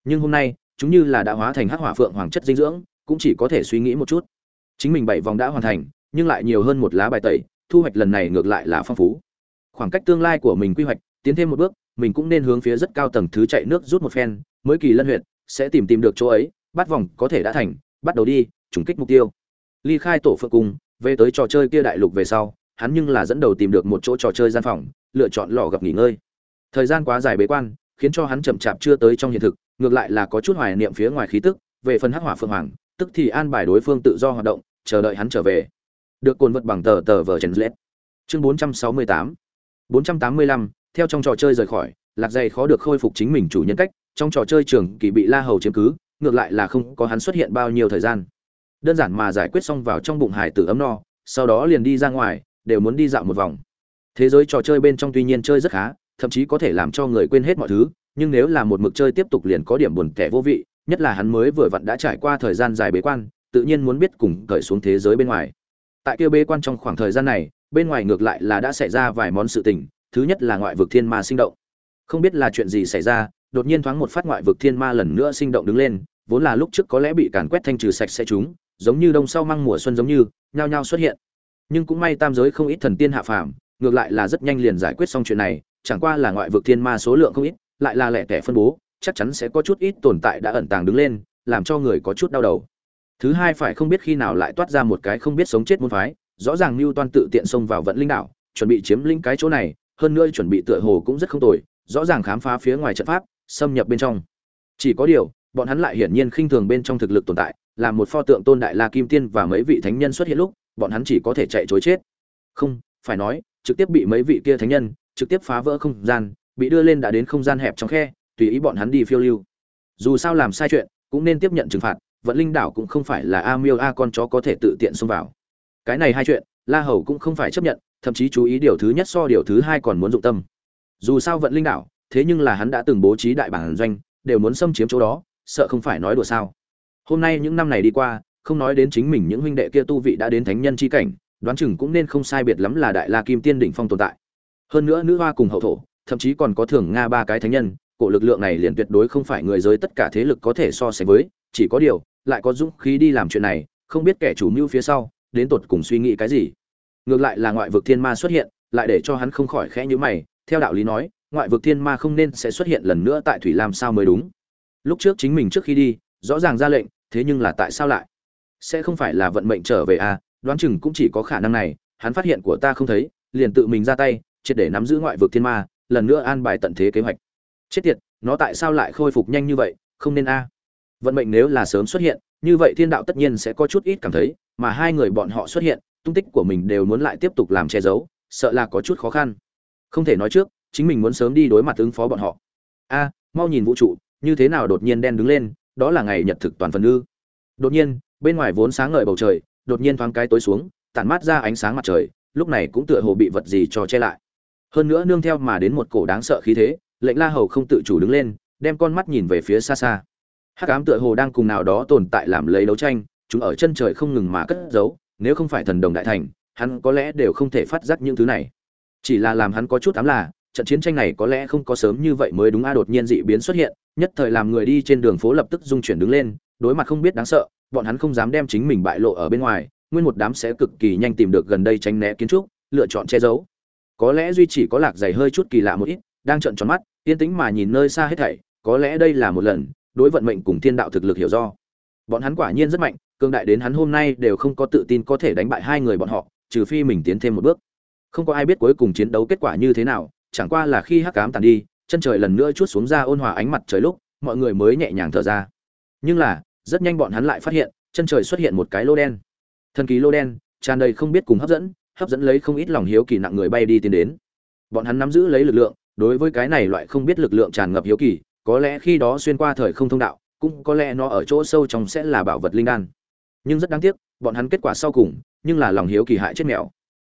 nhưng hôm nay, chúng như là đã hóa thành hắc hỏa phượng hoàng chất dinh dưỡng, cũng chỉ có thể suy nghĩ một chút. Chính mình bảy vòng đã hoàn thành, nhưng lại nhiều hơn một lá bài tẩy, thu hoạch lần này ngược lại là phong phú. Khoảng cách tương lai của mình quy hoạch, tiến thêm một bước, mình cũng nên hướng phía rất cao tầng thứ chạy nước rút một phen, mới kỳ lân huyện sẽ tìm tìm được chỗ ấy, bắt vòng có thể đã thành, bắt đầu đi, trùng kích mục tiêu. Ly khai tổ phượng cung, về tới trò chơi kia đại lục về sau, hắn nhưng là dẫn đầu tìm được một chỗ trò chơi gian phòng, lựa chọn lò gặp nghỉ ngơi. Thời gian quá dài bế quan, khiến cho hắn chậm chạp chưa tới trong hiện thực ngược lại là có chút hoài niệm phía ngoài khí tức, về phần hắc hỏa phượng hoàng, tức thì an bài đối phương tự do hoạt động, chờ đợi hắn trở về. Được cồn vật bằng tờ tờ vờ chấn lết chương 468 485 theo trong trò chơi rời khỏi, lạc dày khó được khôi phục chính mình chủ nhân cách, trong trò chơi trường kỳ bị la hầu chiếm cứ, ngược lại là không có hắn xuất hiện bao nhiêu thời gian. Đơn giản mà giải quyết xong vào trong bụng hải tử ấm no, sau đó liền đi ra ngoài, đều muốn đi dạo một vòng. Thế giới trò chơi bên trong tuy nhiên chơi rất khá, thậm chí có thể làm cho người quên hết mọi thứ nhưng nếu là một mực chơi tiếp tục liền có điểm buồn tẻ vô vị, nhất là hắn mới vừa vặn đã trải qua thời gian dài bế quan, tự nhiên muốn biết cùng cởi xuống thế giới bên ngoài. Tại kia bế quan trong khoảng thời gian này, bên ngoài ngược lại là đã xảy ra vài món sự tình, thứ nhất là ngoại vực thiên ma sinh động. Không biết là chuyện gì xảy ra, đột nhiên thoáng một phát ngoại vực thiên ma lần nữa sinh động đứng lên, vốn là lúc trước có lẽ bị càn quét thanh trừ sạch sẽ chúng, giống như đông sau mang mùa xuân giống như, nhao nhao xuất hiện. Nhưng cũng may tam giới không ít thần tiên hạ phàm, ngược lại là rất nhanh liền giải quyết xong chuyện này, chẳng qua là ngoại vực thiên ma số lượng không ít lại là lẻ tẻ phân bố, chắc chắn sẽ có chút ít tồn tại đã ẩn tàng đứng lên, làm cho người có chút đau đầu. Thứ hai phải không biết khi nào lại toát ra một cái không biết sống chết môn phái, rõ ràng mưu toan tự tiện xông vào vận linh đảo, chuẩn bị chiếm lĩnh cái chỗ này, hơn nữa chuẩn bị tựa hồ cũng rất không tồi, rõ ràng khám phá phía ngoài trận pháp, xâm nhập bên trong. Chỉ có điều, bọn hắn lại hiển nhiên khinh thường bên trong thực lực tồn tại làm một pho tượng tôn đại la kim tiên và mấy vị thánh nhân xuất hiện lúc, bọn hắn chỉ có thể chạy chối chết. Không, phải nói, trực tiếp bị mấy vị kia thánh nhân, trực tiếp phá vỡ không gian bị đưa lên đã đến không gian hẹp trong khe, tùy ý bọn hắn đi phiêu lưu. Dù sao làm sai chuyện, cũng nên tiếp nhận trừng phạt, vận linh đảo cũng không phải là a miêu a con chó có thể tự tiện xông vào. Cái này hai chuyện, la hầu cũng không phải chấp nhận, thậm chí chú ý điều thứ nhất so điều thứ hai còn muốn dụng tâm. Dù sao vận linh đảo, thế nhưng là hắn đã từng bố trí đại bản doanh, đều muốn xâm chiếm chỗ đó, sợ không phải nói đùa sao. Hôm nay những năm này đi qua, không nói đến chính mình những huynh đệ kia tu vị đã đến thánh nhân chi cảnh, đoán chừng cũng nên không sai biệt lắm là đại la kim tiên đỉnh phong tồn tại. Hơn nữa nữ hoa cùng hậu thổ thậm chí còn có thường nga ba cái thánh nhân, cổ lực lượng này liền tuyệt đối không phải người giới tất cả thế lực có thể so sánh với, chỉ có điều, lại có dũng khí đi làm chuyện này, không biết kẻ chủ mưu phía sau, đến tột cùng suy nghĩ cái gì. Ngược lại là ngoại vực thiên ma xuất hiện, lại để cho hắn không khỏi khẽ nhíu mày, theo đạo lý nói, ngoại vực thiên ma không nên sẽ xuất hiện lần nữa tại thủy lam sao mới đúng. Lúc trước chính mình trước khi đi, rõ ràng ra lệnh, thế nhưng là tại sao lại? Sẽ không phải là vận mệnh trở về à đoán chừng cũng chỉ có khả năng này, hắn phát hiện của ta không thấy, liền tự mình ra tay, triệt để nắm giữ ngoại vực thiên ma lần nữa an bài tận thế kế hoạch. Chết tiệt, nó tại sao lại khôi phục nhanh như vậy, không nên a. À. Vận mệnh nếu là sớm xuất hiện, như vậy thiên đạo tất nhiên sẽ có chút ít cảm thấy, mà hai người bọn họ xuất hiện, tung tích của mình đều muốn lại tiếp tục làm che giấu, sợ là có chút khó khăn. Không thể nói trước, chính mình muốn sớm đi đối mặt ứng phó bọn họ. A à, mau nhìn vũ trụ, như thế nào đột nhiên đen đứng lên, đó là ngày nhật thực toàn phần ư. Đột nhiên, bên ngoài vốn sáng ngời bầu trời, đột nhiên thoáng cái tối xuống, tản mát ra ánh sáng mặt trời, lúc này cũng tựa hồ bị vật gì cho che lại hơn nữa nương theo mà đến một cổ đáng sợ khí thế, lệnh la hầu không tự chủ đứng lên, đem con mắt nhìn về phía xa xa. Hắc ám tựa hồ đang cùng nào đó tồn tại làm lấy đấu tranh, chúng ở chân trời không ngừng mà cất giấu, nếu không phải thần đồng đại thành, hắn có lẽ đều không thể phát giác những thứ này. Chỉ là làm hắn có chút ám là, trận chiến tranh này có lẽ không có sớm như vậy mới đúng a, đột nhiên dị biến xuất hiện, nhất thời làm người đi trên đường phố lập tức dung chuyển đứng lên, đối mặt không biết đáng sợ, bọn hắn không dám đem chính mình bại lộ ở bên ngoài, nguyên một đám sẽ cực kỳ nhanh tìm được gần đây tránh né kiến trúc, lựa chọn che giấu có lẽ duy chỉ có lạc dày hơi chút kỳ lạ một ít, đang trợn tròn mắt, yên tĩnh mà nhìn nơi xa hết thảy, có lẽ đây là một lần, đối vận mệnh cùng thiên đạo thực lực hiểu do. Bọn hắn quả nhiên rất mạnh cương đại đến hắn hôm nay đều không có tự tin có thể đánh bại hai người bọn họ, trừ phi mình tiến thêm một bước. Không có ai biết cuối cùng chiến đấu kết quả như thế nào, chẳng qua là khi hắc cám tàn đi, chân trời lần nữa chút xuống ra ôn hòa ánh mặt trời lúc, mọi người mới nhẹ nhàng thở ra. Nhưng là, rất nhanh bọn hắn lại phát hiện, chân trời xuất hiện một cái lô đen. Thần kỳ lô đen, tràn đầy không biết cùng hấp dẫn hấp dẫn lấy không ít lòng hiếu kỳ nặng người bay đi tiến đến. Bọn hắn nắm giữ lấy lực lượng, đối với cái này loại không biết lực lượng tràn ngập hiếu kỳ, có lẽ khi đó xuyên qua thời không thông đạo, cũng có lẽ nó ở chỗ sâu trong sẽ là bảo vật linh đan. Nhưng rất đáng tiếc, bọn hắn kết quả sau cùng, nhưng là lòng hiếu kỳ hại chết mèo.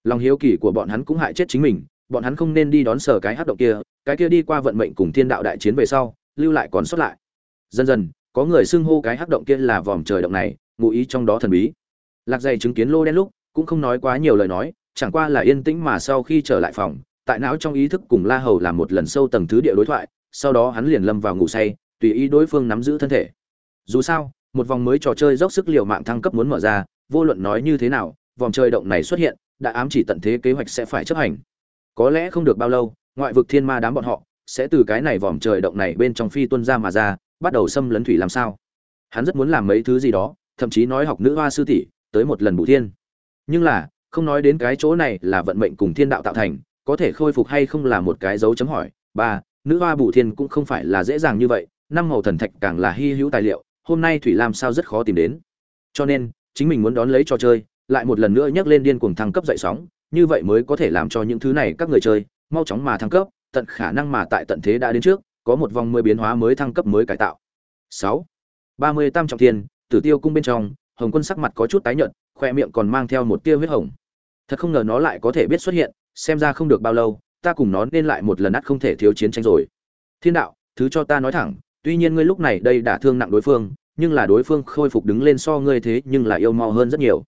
Lòng hiếu kỳ của bọn hắn cũng hại chết chính mình, bọn hắn không nên đi đón sở cái hát động kia, cái kia đi qua vận mệnh cùng thiên đạo đại chiến về sau, lưu lại còn sót lại. Dần dần, có người xưng hô cái hắc động kia là vòm trời động này, ngụ ý trong đó thần bí. Lạc dày chứng kiến lô đen lúc cũng không nói quá nhiều lời nói, chẳng qua là yên tĩnh mà sau khi trở lại phòng, tại não trong ý thức cùng la hầu làm một lần sâu tầng thứ địa đối thoại, sau đó hắn liền lâm vào ngủ say, tùy ý đối phương nắm giữ thân thể. Dù sao, một vòng mới trò chơi dốc sức liều mạng thăng cấp muốn mở ra, vô luận nói như thế nào, vòng chơi động này xuất hiện, đã ám chỉ tận thế kế hoạch sẽ phải chấp hành. Có lẽ không được bao lâu, ngoại vực thiên ma đám bọn họ sẽ từ cái này vòm trời động này bên trong phi tuân ra mà ra, bắt đầu xâm lấn thủy làm sao. Hắn rất muốn làm mấy thứ gì đó, thậm chí nói học nữ hoa sư tỷ, tới một lần bù thiên nhưng là, không nói đến cái chỗ này là vận mệnh cùng thiên đạo tạo thành, có thể khôi phục hay không là một cái dấu chấm hỏi. Ba, nữ hoa bù thiên cũng không phải là dễ dàng như vậy, năm màu thần thạch càng là hy hữu tài liệu, hôm nay thủy lam sao rất khó tìm đến. Cho nên, chính mình muốn đón lấy trò chơi, lại một lần nữa nhắc lên điên cuồng thăng cấp dậy sóng, như vậy mới có thể làm cho những thứ này các người chơi, mau chóng mà thăng cấp, tận khả năng mà tại tận thế đã đến trước, có một vòng mới biến hóa mới thăng cấp mới cải tạo. Sáu, ba mươi tam trọng thiên, tử tiêu cung bên trong, hồng quân sắc mặt có chút tái nhợt khoe miệng còn mang theo một tia huyết hồng. Thật không ngờ nó lại có thể biết xuất hiện, xem ra không được bao lâu, ta cùng nó nên lại một lần ắt không thể thiếu chiến tranh rồi. Thiên đạo, thứ cho ta nói thẳng, tuy nhiên ngươi lúc này đây đã thương nặng đối phương, nhưng là đối phương khôi phục đứng lên so ngươi thế nhưng là yêu mau hơn rất nhiều.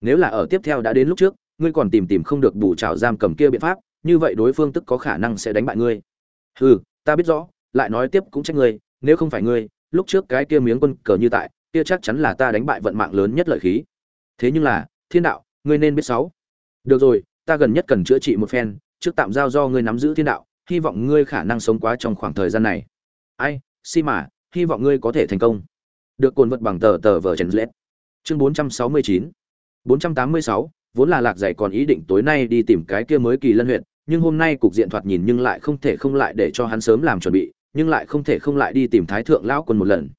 Nếu là ở tiếp theo đã đến lúc trước, ngươi còn tìm tìm không được bù trào giam cầm kia biện pháp, như vậy đối phương tức có khả năng sẽ đánh bại ngươi. Hừ, ta biết rõ, lại nói tiếp cũng trách ngươi, nếu không phải ngươi, lúc trước cái kia miếng quân cờ như tại, kia chắc chắn là ta đánh bại vận mạng lớn nhất lợi khí thế nhưng là, thiên đạo, ngươi nên biết sáu. Được rồi, ta gần nhất cần chữa trị một phen, trước tạm giao do ngươi nắm giữ thiên đạo, hy vọng ngươi khả năng sống quá trong khoảng thời gian này. Ai, si mà, hy vọng ngươi có thể thành công. Được cồn vật bằng tờ tờ vở trần lết. Chương 469 486 vốn là lạc giải còn ý định tối nay đi tìm cái kia mới kỳ lân huyện, nhưng hôm nay cục diện thoạt nhìn nhưng lại không thể không lại để cho hắn sớm làm chuẩn bị, nhưng lại không thể không lại đi tìm thái thượng lão quân một lần.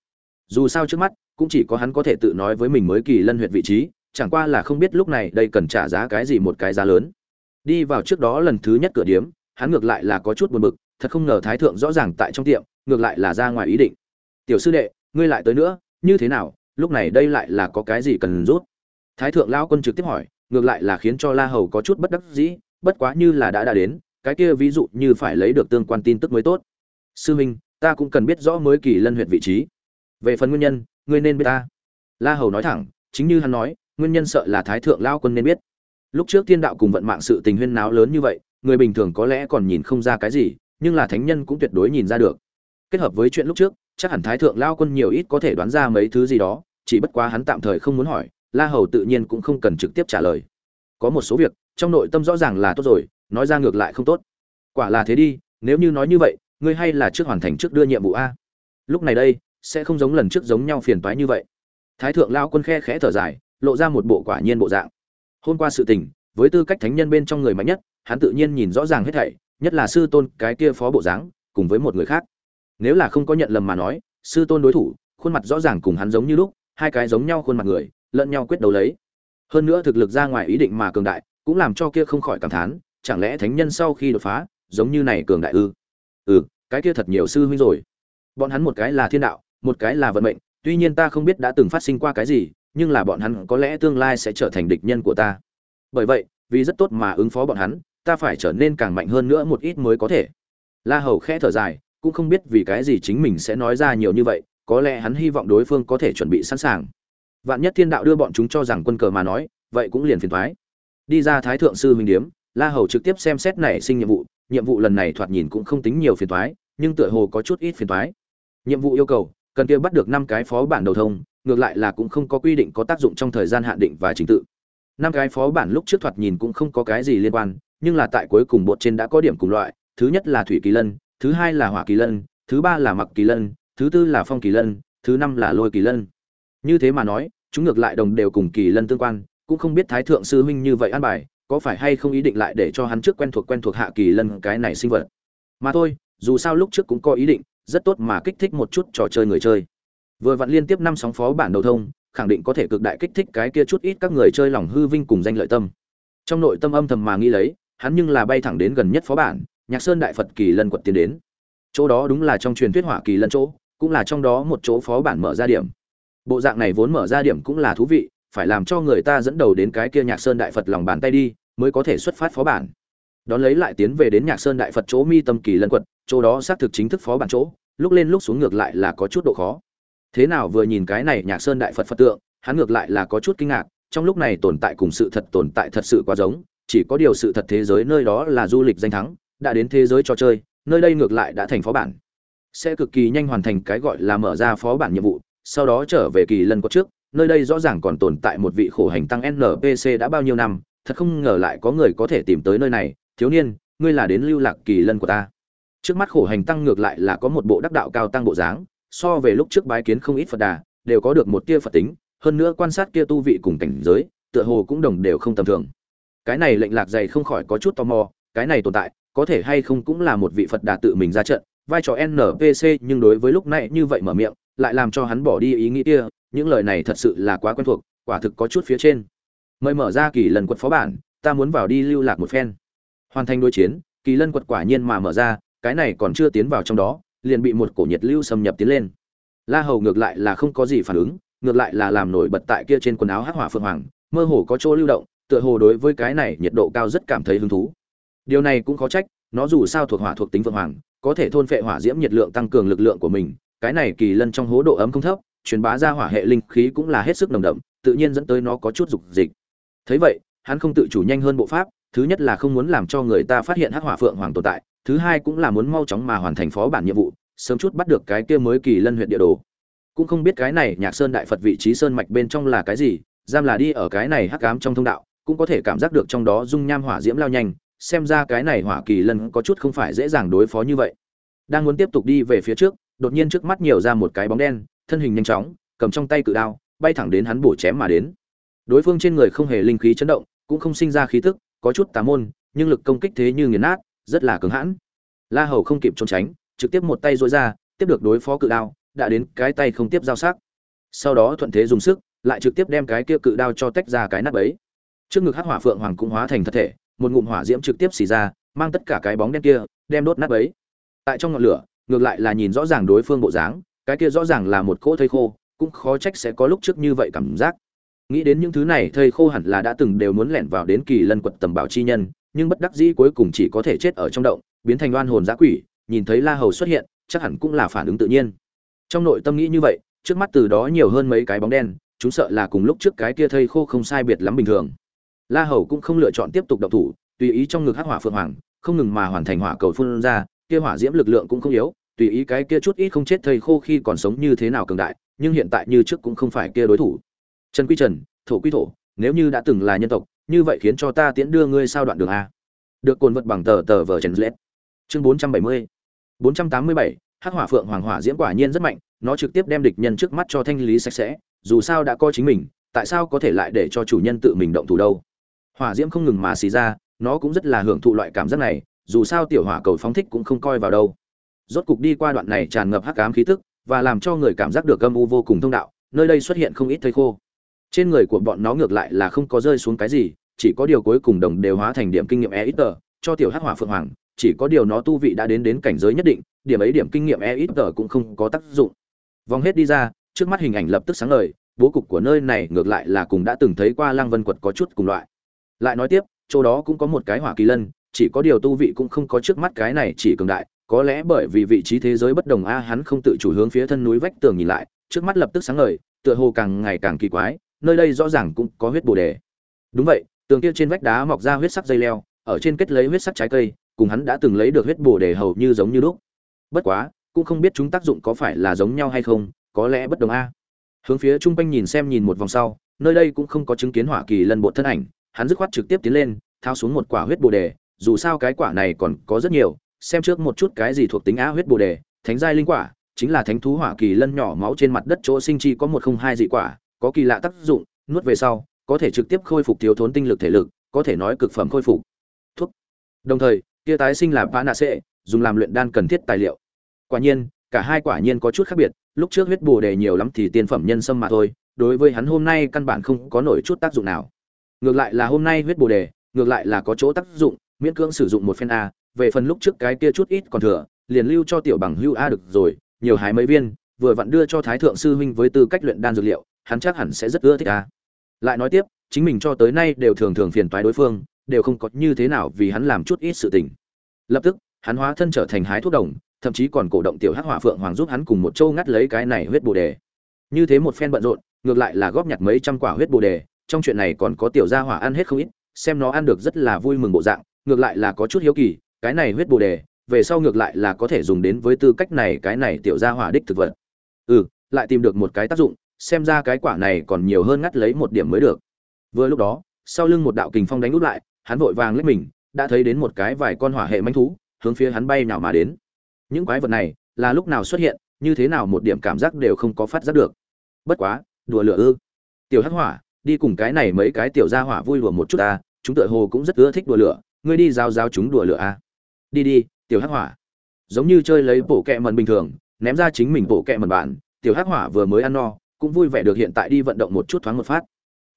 Dù sao trước mắt, cũng chỉ có hắn có thể tự nói với mình mới kỳ lân huyện vị trí chẳng qua là không biết lúc này đây cần trả giá cái gì một cái giá lớn. Đi vào trước đó lần thứ nhất cửa điếm, hắn ngược lại là có chút buồn bực, thật không ngờ thái thượng rõ ràng tại trong tiệm, ngược lại là ra ngoài ý định. Tiểu sư đệ, ngươi lại tới nữa, như thế nào, lúc này đây lại là có cái gì cần rút? Thái thượng lão quân trực tiếp hỏi, ngược lại là khiến cho la hầu có chút bất đắc dĩ, bất quá như là đã đã đến, cái kia ví dụ như phải lấy được tương quan tin tức mới tốt. Sư minh, ta cũng cần biết rõ mới kỳ lân huyện vị trí. Về phần nguyên nhân, ngươi nên biết ta. La hầu nói thẳng, chính như hắn nói nguyên nhân sợ là thái thượng lao quân nên biết. Lúc trước thiên đạo cùng vận mạng sự tình huyên náo lớn như vậy, người bình thường có lẽ còn nhìn không ra cái gì, nhưng là thánh nhân cũng tuyệt đối nhìn ra được. Kết hợp với chuyện lúc trước, chắc hẳn thái thượng lao quân nhiều ít có thể đoán ra mấy thứ gì đó, chỉ bất quá hắn tạm thời không muốn hỏi, la hầu tự nhiên cũng không cần trực tiếp trả lời. Có một số việc, trong nội tâm rõ ràng là tốt rồi, nói ra ngược lại không tốt. Quả là thế đi, nếu như nói như vậy, ngươi hay là trước hoàn thành trước đưa nhiệm vụ a. Lúc này đây, sẽ không giống lần trước giống nhau phiền toái như vậy. Thái thượng lao quân khe khẽ thở dài lộ ra một bộ quả nhiên bộ dạng. Hôm qua sự tình, với tư cách thánh nhân bên trong người mạnh nhất, hắn tự nhiên nhìn rõ ràng hết thảy, nhất là sư tôn cái kia phó bộ dáng, cùng với một người khác. Nếu là không có nhận lầm mà nói, sư tôn đối thủ, khuôn mặt rõ ràng cùng hắn giống như lúc, hai cái giống nhau khuôn mặt người, lẫn nhau quyết đấu lấy. Hơn nữa thực lực ra ngoài ý định mà cường đại, cũng làm cho kia không khỏi cảm thán, chẳng lẽ thánh nhân sau khi đột phá, giống như này cường đại ư? Ừ cái kia thật nhiều sư huynh rồi. Bọn hắn một cái là thiên đạo, một cái là vận mệnh, tuy nhiên ta không biết đã từng phát sinh qua cái gì nhưng là bọn hắn có lẽ tương lai sẽ trở thành địch nhân của ta bởi vậy vì rất tốt mà ứng phó bọn hắn ta phải trở nên càng mạnh hơn nữa một ít mới có thể la hầu khẽ thở dài cũng không biết vì cái gì chính mình sẽ nói ra nhiều như vậy có lẽ hắn hy vọng đối phương có thể chuẩn bị sẵn sàng vạn nhất thiên đạo đưa bọn chúng cho rằng quân cờ mà nói vậy cũng liền phiền toái. đi ra thái thượng sư minh điếm la hầu trực tiếp xem xét nảy sinh nhiệm vụ nhiệm vụ lần này thoạt nhìn cũng không tính nhiều phiền toái, nhưng tựa hồ có chút ít phiền toái. nhiệm vụ yêu cầu cần kia bắt được năm cái phó bản đầu thông ngược lại là cũng không có quy định có tác dụng trong thời gian hạn định và trình tự. Năm cái phó bản lúc trước thoạt nhìn cũng không có cái gì liên quan, nhưng là tại cuối cùng bột trên đã có điểm cùng loại, thứ nhất là thủy kỳ lân, thứ hai là hỏa kỳ lân, thứ ba là mặc kỳ lân, thứ tư là phong kỳ lân, thứ năm là lôi kỳ lân. Như thế mà nói, chúng ngược lại đồng đều cùng kỳ lân tương quan, cũng không biết thái thượng sư huynh như vậy an bài, có phải hay không ý định lại để cho hắn trước quen thuộc quen thuộc hạ kỳ lân cái này sinh vật. Mà thôi, dù sao lúc trước cũng có ý định, rất tốt mà kích thích một chút trò chơi người chơi vừa vặn liên tiếp năm sóng phó bản đầu thông, khẳng định có thể cực đại kích thích cái kia chút ít các người chơi lòng hư vinh cùng danh lợi tâm. Trong nội tâm âm thầm mà nghĩ lấy, hắn nhưng là bay thẳng đến gần nhất phó bản, nhạc sơn đại phật kỳ lân quật tiến đến. Chỗ đó đúng là trong truyền thuyết hỏa kỳ lân chỗ, cũng là trong đó một chỗ phó bản mở ra điểm. Bộ dạng này vốn mở ra điểm cũng là thú vị, phải làm cho người ta dẫn đầu đến cái kia nhạc sơn đại phật lòng bàn tay đi, mới có thể xuất phát phó bản. Đón lấy lại tiến về đến nhạc sơn đại phật chỗ mi tâm kỳ lân quật, chỗ đó xác thực chính thức phó bản chỗ, lúc lên lúc xuống ngược lại là có chút độ khó thế nào vừa nhìn cái này nhạc sơn đại phật phật tượng, hắn ngược lại là có chút kinh ngạc, trong lúc này tồn tại cùng sự thật tồn tại thật sự quá giống, chỉ có điều sự thật thế giới nơi đó là du lịch danh thắng, đã đến thế giới trò chơi, nơi đây ngược lại đã thành phó bản. Sẽ cực kỳ nhanh hoàn thành cái gọi là mở ra phó bản nhiệm vụ, sau đó trở về kỳ lần có trước, nơi đây rõ ràng còn tồn tại một vị khổ hành tăng npc đã bao nhiêu năm, thật không ngờ lại có người có thể tìm tới nơi này. Thiếu niên, ngươi là đến lưu lạc kỳ lân của ta. Trước mắt khổ hành tăng ngược lại là có một bộ đắc đạo cao tăng bộ dáng so về lúc trước bái kiến không ít phật đà, đều có được một tia phật tính, hơn nữa quan sát kia tu vị cùng cảnh giới, tựa hồ cũng đồng đều không tầm thường. Cái này lệnh lạc dày không khỏi có chút tò mò, cái này tồn tại, có thể hay không cũng là một vị phật đà tự mình ra trận, vai trò npc nhưng đối với lúc này như vậy mở miệng, lại làm cho hắn bỏ đi ý nghĩ kia, những lời này thật sự là quá quen thuộc, quả thực có chút phía trên. Mời mở ra kỳ lần quật phó bản, ta muốn vào đi lưu lạc một phen. Hoàn thành đối chiến, kỳ lân quật quả nhiên mà mở ra, cái này còn chưa tiến vào trong đó liền bị một cổ nhiệt lưu xâm nhập tiến lên. La hầu ngược lại là không có gì phản ứng, ngược lại là làm nổi bật tại kia trên quần áo hắc hỏa phượng hoàng, mơ hồ có chỗ lưu động, tựa hồ đối với cái này nhiệt độ cao rất cảm thấy hứng thú. Điều này cũng khó trách, nó dù sao thuộc hỏa thuộc tính phượng hoàng, có thể thôn phệ hỏa diễm nhiệt lượng tăng cường lực lượng của mình, cái này kỳ lân trong hố độ ấm không thấp, truyền bá ra hỏa hệ linh khí cũng là hết sức nồng đậm, tự nhiên dẫn tới nó có chút dục dịch. Thấy vậy, hắn không tự chủ nhanh hơn bộ pháp, thứ nhất là không muốn làm cho người ta phát hiện hắc hỏa phượng hoàng tồn tại thứ hai cũng là muốn mau chóng mà hoàn thành phó bản nhiệm vụ, sớm chút bắt được cái kia mới kỳ lân huyện địa đồ. Cũng không biết cái này nhạc sơn đại phật vị trí sơn mạch bên trong là cái gì, giam là đi ở cái này hắc ám trong thông đạo, cũng có thể cảm giác được trong đó dung nham hỏa diễm lao nhanh, xem ra cái này hỏa kỳ lân có chút không phải dễ dàng đối phó như vậy. Đang muốn tiếp tục đi về phía trước, đột nhiên trước mắt nhiều ra một cái bóng đen, thân hình nhanh chóng, cầm trong tay cự đao, bay thẳng đến hắn bổ chém mà đến. Đối phương trên người không hề linh khí chấn động, cũng không sinh ra khí tức, có chút tà môn, nhưng lực công kích thế như nghiền nát rất là cứng hãn. La hầu không kịp trốn tránh, trực tiếp một tay dối ra, tiếp được đối phó cự đao, đã đến cái tay không tiếp giao sắc. Sau đó thuận thế dùng sức, lại trực tiếp đem cái kia cự đao cho tách ra cái nắp ấy. Trước ngực hắc hỏa phượng hoàng cũng hóa thành thật thể, một ngụm hỏa diễm trực tiếp xì ra, mang tất cả cái bóng đen kia, đem đốt nắp ấy. Tại trong ngọn lửa, ngược lại là nhìn rõ ràng đối phương bộ dáng, cái kia rõ ràng là một cỗ thây khô, cũng khó trách sẽ có lúc trước như vậy cảm giác. Nghĩ đến những thứ này, thây khô hẳn là đã từng đều muốn lẻn vào đến kỳ lân quật tầm bảo chi nhân nhưng bất đắc dĩ cuối cùng chỉ có thể chết ở trong động, biến thành oan hồn dã quỷ, nhìn thấy la hầu xuất hiện, chắc hẳn cũng là phản ứng tự nhiên. Trong nội tâm nghĩ như vậy, trước mắt từ đó nhiều hơn mấy cái bóng đen, chúng sợ là cùng lúc trước cái kia thây khô không sai biệt lắm bình thường. La hầu cũng không lựa chọn tiếp tục động thủ, tùy ý trong ngực hắc hỏa phượng hoàng, không ngừng mà hoàn thành hỏa cầu phun ra, kia hỏa diễm lực lượng cũng không yếu, tùy ý cái kia chút ít không chết thây khô khi còn sống như thế nào cường đại, nhưng hiện tại như trước cũng không phải kia đối thủ. Trần quy trần, thổ quy thổ, nếu như đã từng là nhân tộc như vậy khiến cho ta tiễn đưa ngươi sao đoạn đường a. Được cồn vật bằng tờ tờ vờ chấn lết. Chương bốn trăm bảy mươi. bốn trăm tám mươi bảy, hắc hỏa phượng hoàng hỏa diễm quả nhiên rất mạnh, nó trực tiếp đem địch nhân trước mắt cho thanh lý sạch sẽ, dù sao đã coi chính mình, tại sao có thể lại để cho chủ nhân tự mình động thủ đâu? Hỏa diễm không ngừng mà xì ra, nó cũng rất là hưởng thụ loại cảm giác này, dù sao tiểu hỏa cầu phóng thích cũng không coi vào đâu. Rốt cục đi qua đoạn này tràn ngập hắc ám khí tức, và làm cho người cảm giác được âm u vô cùng thông đạo, nơi đây xuất hiện không ít thây khô. Trên người của bọn nó ngược lại là không có rơi xuống cái gì chỉ có điều cuối cùng đồng đều hóa thành điểm kinh nghiệm e ít tờ cho tiểu hắc hỏa phượng hoàng, chỉ có điều nó tu vị đã đến đến cảnh giới nhất định, điểm ấy điểm kinh nghiệm e ít tờ cũng không có tác dụng. Vòng hết đi ra, trước mắt hình ảnh lập tức sáng ngời, bố cục của nơi này ngược lại là cùng đã từng thấy qua lăng vân quật có chút cùng loại. Lại nói tiếp, chỗ đó cũng có một cái hỏa kỳ lân, chỉ có điều tu vị cũng không có trước mắt cái này chỉ cường đại, có lẽ bởi vì vị trí thế giới bất đồng a, hắn không tự chủ hướng phía thân núi vách tường nhìn lại, trước mắt lập tức sáng ngời, tựa hồ càng ngày càng kỳ quái, nơi đây rõ ràng cũng có huyết bồ đề. Đúng vậy tường kia trên vách đá mọc ra huyết sắc dây leo, ở trên kết lấy huyết sắc trái cây, cùng hắn đã từng lấy được huyết bổ để hầu như giống như lúc. Bất quá, cũng không biết chúng tác dụng có phải là giống nhau hay không, có lẽ bất đồng a. Hướng phía trung quanh nhìn xem nhìn một vòng sau, nơi đây cũng không có chứng kiến hỏa kỳ lân bộ thân ảnh, hắn dứt khoát trực tiếp tiến lên thao xuống một quả huyết bồ đề dù sao cái quả này còn có rất nhiều, xem trước một chút cái gì thuộc tính á huyết bồ đề thánh giai linh quả, chính là thánh thú hỏa kỳ lân nhỏ máu trên mặt đất chỗ sinh chi có một không hai dị quả, có kỳ lạ tác dụng, nuốt về sau có thể trực tiếp khôi phục thiếu thốn tinh lực thể lực, có thể nói cực phẩm khôi phục. Thuốc. Đồng thời, kia tái sinh là vã nạ sệ dùng làm luyện đan cần thiết tài liệu. Quả nhiên, cả hai quả nhiên có chút khác biệt, lúc trước huyết bồ đề nhiều lắm thì tiên phẩm nhân sâm mà thôi, đối với hắn hôm nay căn bản không có nổi chút tác dụng nào. Ngược lại là hôm nay huyết bồ đề, ngược lại là có chỗ tác dụng, miễn cưỡng sử dụng một phen a, về phần lúc trước cái kia chút ít còn thừa, liền lưu cho tiểu bằng hưu a được rồi, nhiều hái mấy viên, vừa vặn đưa cho thái thượng sư huynh với tư cách luyện đan dược liệu, hắn chắc hẳn sẽ rất ưa thích a lại nói tiếp, chính mình cho tới nay đều thường thường phiền toái đối phương, đều không có như thế nào vì hắn làm chút ít sự tình. Lập tức, hắn hóa thân trở thành hái thuốc đồng, thậm chí còn cổ động tiểu hắc hỏa phượng hoàng giúp hắn cùng một châu ngắt lấy cái này huyết bồ đề. Như thế một phen bận rộn, ngược lại là góp nhặt mấy trăm quả huyết bồ đề, trong chuyện này còn có tiểu gia hỏa ăn hết không ít, xem nó ăn được rất là vui mừng bộ dạng, ngược lại là có chút hiếu kỳ, cái này huyết bồ đề, về sau ngược lại là có thể dùng đến với tư cách này, cái này tiểu gia hỏa đích thực vật. Ừ lại tìm được một cái tác dụng xem ra cái quả này còn nhiều hơn ngắt lấy một điểm mới được. Vừa lúc đó, sau lưng một đạo kình phong đánh úp lại, hắn vội vàng lách mình, đã thấy đến một cái vài con hỏa hệ manh thú, hướng phía hắn bay nào mà đến. Những quái vật này, là lúc nào xuất hiện, như thế nào một điểm cảm giác đều không có phát giác được. Bất quá, đùa lửa ư. Tiểu hắc hỏa, đi cùng cái này mấy cái tiểu gia hỏa vui lùa một chút ta, chúng tựa hồ cũng rất ưa thích đùa lửa, ngươi đi giao giao chúng đùa lửa a đi đi, tiểu hắc hỏa. Giống như chơi lấy bộ kẹ mần bình thường, ném ra chính mình bộ kẹ mần bạn, tiểu hắc hỏa vừa mới ăn no cũng vui vẻ được hiện tại đi vận động một chút thoáng một phát.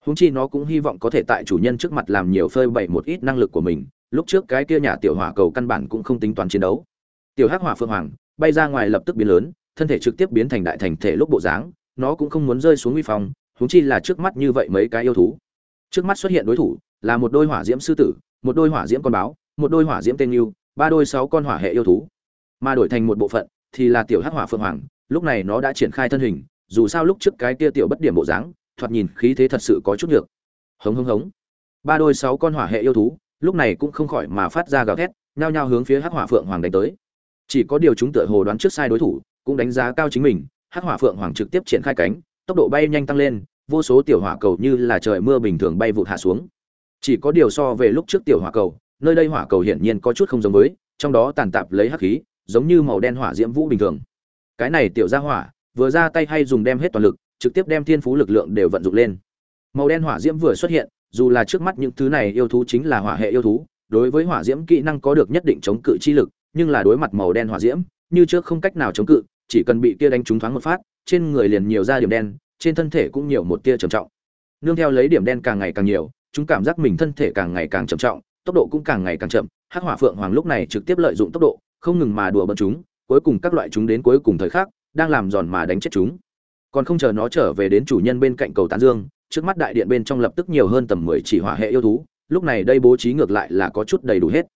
Húng chi nó cũng hy vọng có thể tại chủ nhân trước mặt làm nhiều phơi bày một ít năng lực của mình, lúc trước cái kia nhà tiểu hỏa cầu căn bản cũng không tính toán chiến đấu. Tiểu hắc hỏa phượng hoàng bay ra ngoài lập tức biến lớn, thân thể trực tiếp biến thành đại thành thể lúc bộ dáng, nó cũng không muốn rơi xuống uy phong húng chi là trước mắt như vậy mấy cái yêu thú. Trước mắt xuất hiện đối thủ là một đôi hỏa diễm sư tử, một đôi hỏa diễm con báo, một đôi hỏa diễm tên yêu ba đôi sáu con hỏa hệ yêu thú. Mà đổi thành một bộ phận thì là tiểu hắc hỏa phượng hoàng, lúc này nó đã triển khai thân hình dù sao lúc trước cái kia tiểu bất điểm bộ dáng, thoạt nhìn khí thế thật sự có chút nhược. Hống hống hống. Ba đôi sáu con hỏa hệ yêu thú, lúc này cũng không khỏi mà phát ra gào thét, nhao nhao hướng phía hắc hỏa phượng hoàng đánh tới. Chỉ có điều chúng tựa hồ đoán trước sai đối thủ, cũng đánh giá cao chính mình, hắc hỏa phượng hoàng trực tiếp triển khai cánh, tốc độ bay nhanh tăng lên, vô số tiểu hỏa cầu như là trời mưa bình thường bay vụt hạ xuống. Chỉ có điều so về lúc trước tiểu hỏa cầu, nơi đây hỏa cầu hiển nhiên có chút không giống với, trong đó tàn tạp lấy hắc khí, giống như màu đen hỏa diễm vũ bình thường. Cái này tiểu gia hỏa vừa ra tay hay dùng đem hết toàn lực, trực tiếp đem thiên phú lực lượng đều vận dụng lên. Màu đen hỏa diễm vừa xuất hiện, dù là trước mắt những thứ này yêu thú chính là hỏa hệ yêu thú, đối với hỏa diễm kỹ năng có được nhất định chống cự chi lực, nhưng là đối mặt màu đen hỏa diễm, như trước không cách nào chống cự, chỉ cần bị kia đánh trúng thoáng một phát, trên người liền nhiều ra điểm đen, trên thân thể cũng nhiều một tia trầm trọng. Nương theo lấy điểm đen càng ngày càng nhiều, chúng cảm giác mình thân thể càng ngày càng trầm trọng, tốc độ cũng càng ngày càng chậm, hắc hỏa phượng hoàng lúc này trực tiếp lợi dụng tốc độ, không ngừng mà đùa bận chúng, cuối cùng các loại chúng đến cuối cùng thời khắc đang làm giòn mà đánh chết chúng. Còn không chờ nó trở về đến chủ nhân bên cạnh cầu tán dương, trước mắt đại điện bên trong lập tức nhiều hơn tầm mười chỉ hỏa hệ yêu thú, lúc này đây bố trí ngược lại là có chút đầy đủ hết.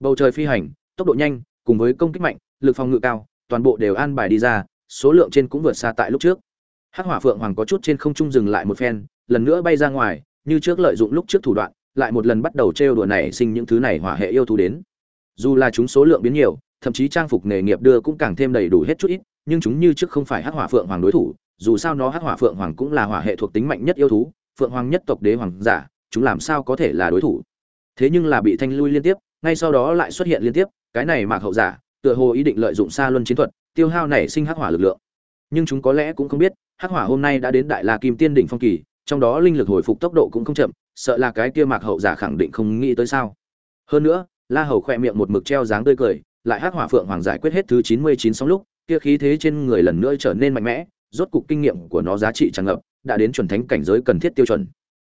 Bầu trời phi hành, tốc độ nhanh, cùng với công kích mạnh, lực phòng ngự cao, toàn bộ đều an bài đi ra, số lượng trên cũng vượt xa tại lúc trước. Hắc hỏa phượng hoàng có chút trên không trung dừng lại một phen, lần nữa bay ra ngoài, như trước lợi dụng lúc trước thủ đoạn, lại một lần bắt đầu trêu đùa này sinh những thứ này hỏa hệ yêu thú đến. Dù là chúng số lượng biến nhiều thậm chí trang phục nghề nghiệp đưa cũng càng thêm đầy đủ hết chút ít, nhưng chúng như trước không phải hắc hỏa phượng hoàng đối thủ, dù sao nó hắc hỏa phượng hoàng cũng là hỏa hệ thuộc tính mạnh nhất yêu thú, phượng hoàng nhất tộc đế hoàng giả, chúng làm sao có thể là đối thủ? Thế nhưng là bị thanh lui liên tiếp, ngay sau đó lại xuất hiện liên tiếp, cái này mạc hậu giả, tựa hồ ý định lợi dụng xa luân chiến thuật, tiêu hao nảy sinh hắc hỏa lực lượng. Nhưng chúng có lẽ cũng không biết, hắc hỏa hôm nay đã đến đại la kim tiên đỉnh phong kỳ, trong đó linh lực hồi phục tốc độ cũng không chậm, sợ là cái kia mạc hậu giả khẳng định không nghĩ tới sao? Hơn nữa, la hầu khoe miệng một mực treo dáng tươi cười lại hắc hỏa phượng hoàng giải quyết hết thứ chín mươi chín sóng lúc, kia khí thế trên người lần nữa trở nên mạnh mẽ, rốt cục kinh nghiệm của nó giá trị tràn ngập, đã đến chuẩn thánh cảnh giới cần thiết tiêu chuẩn.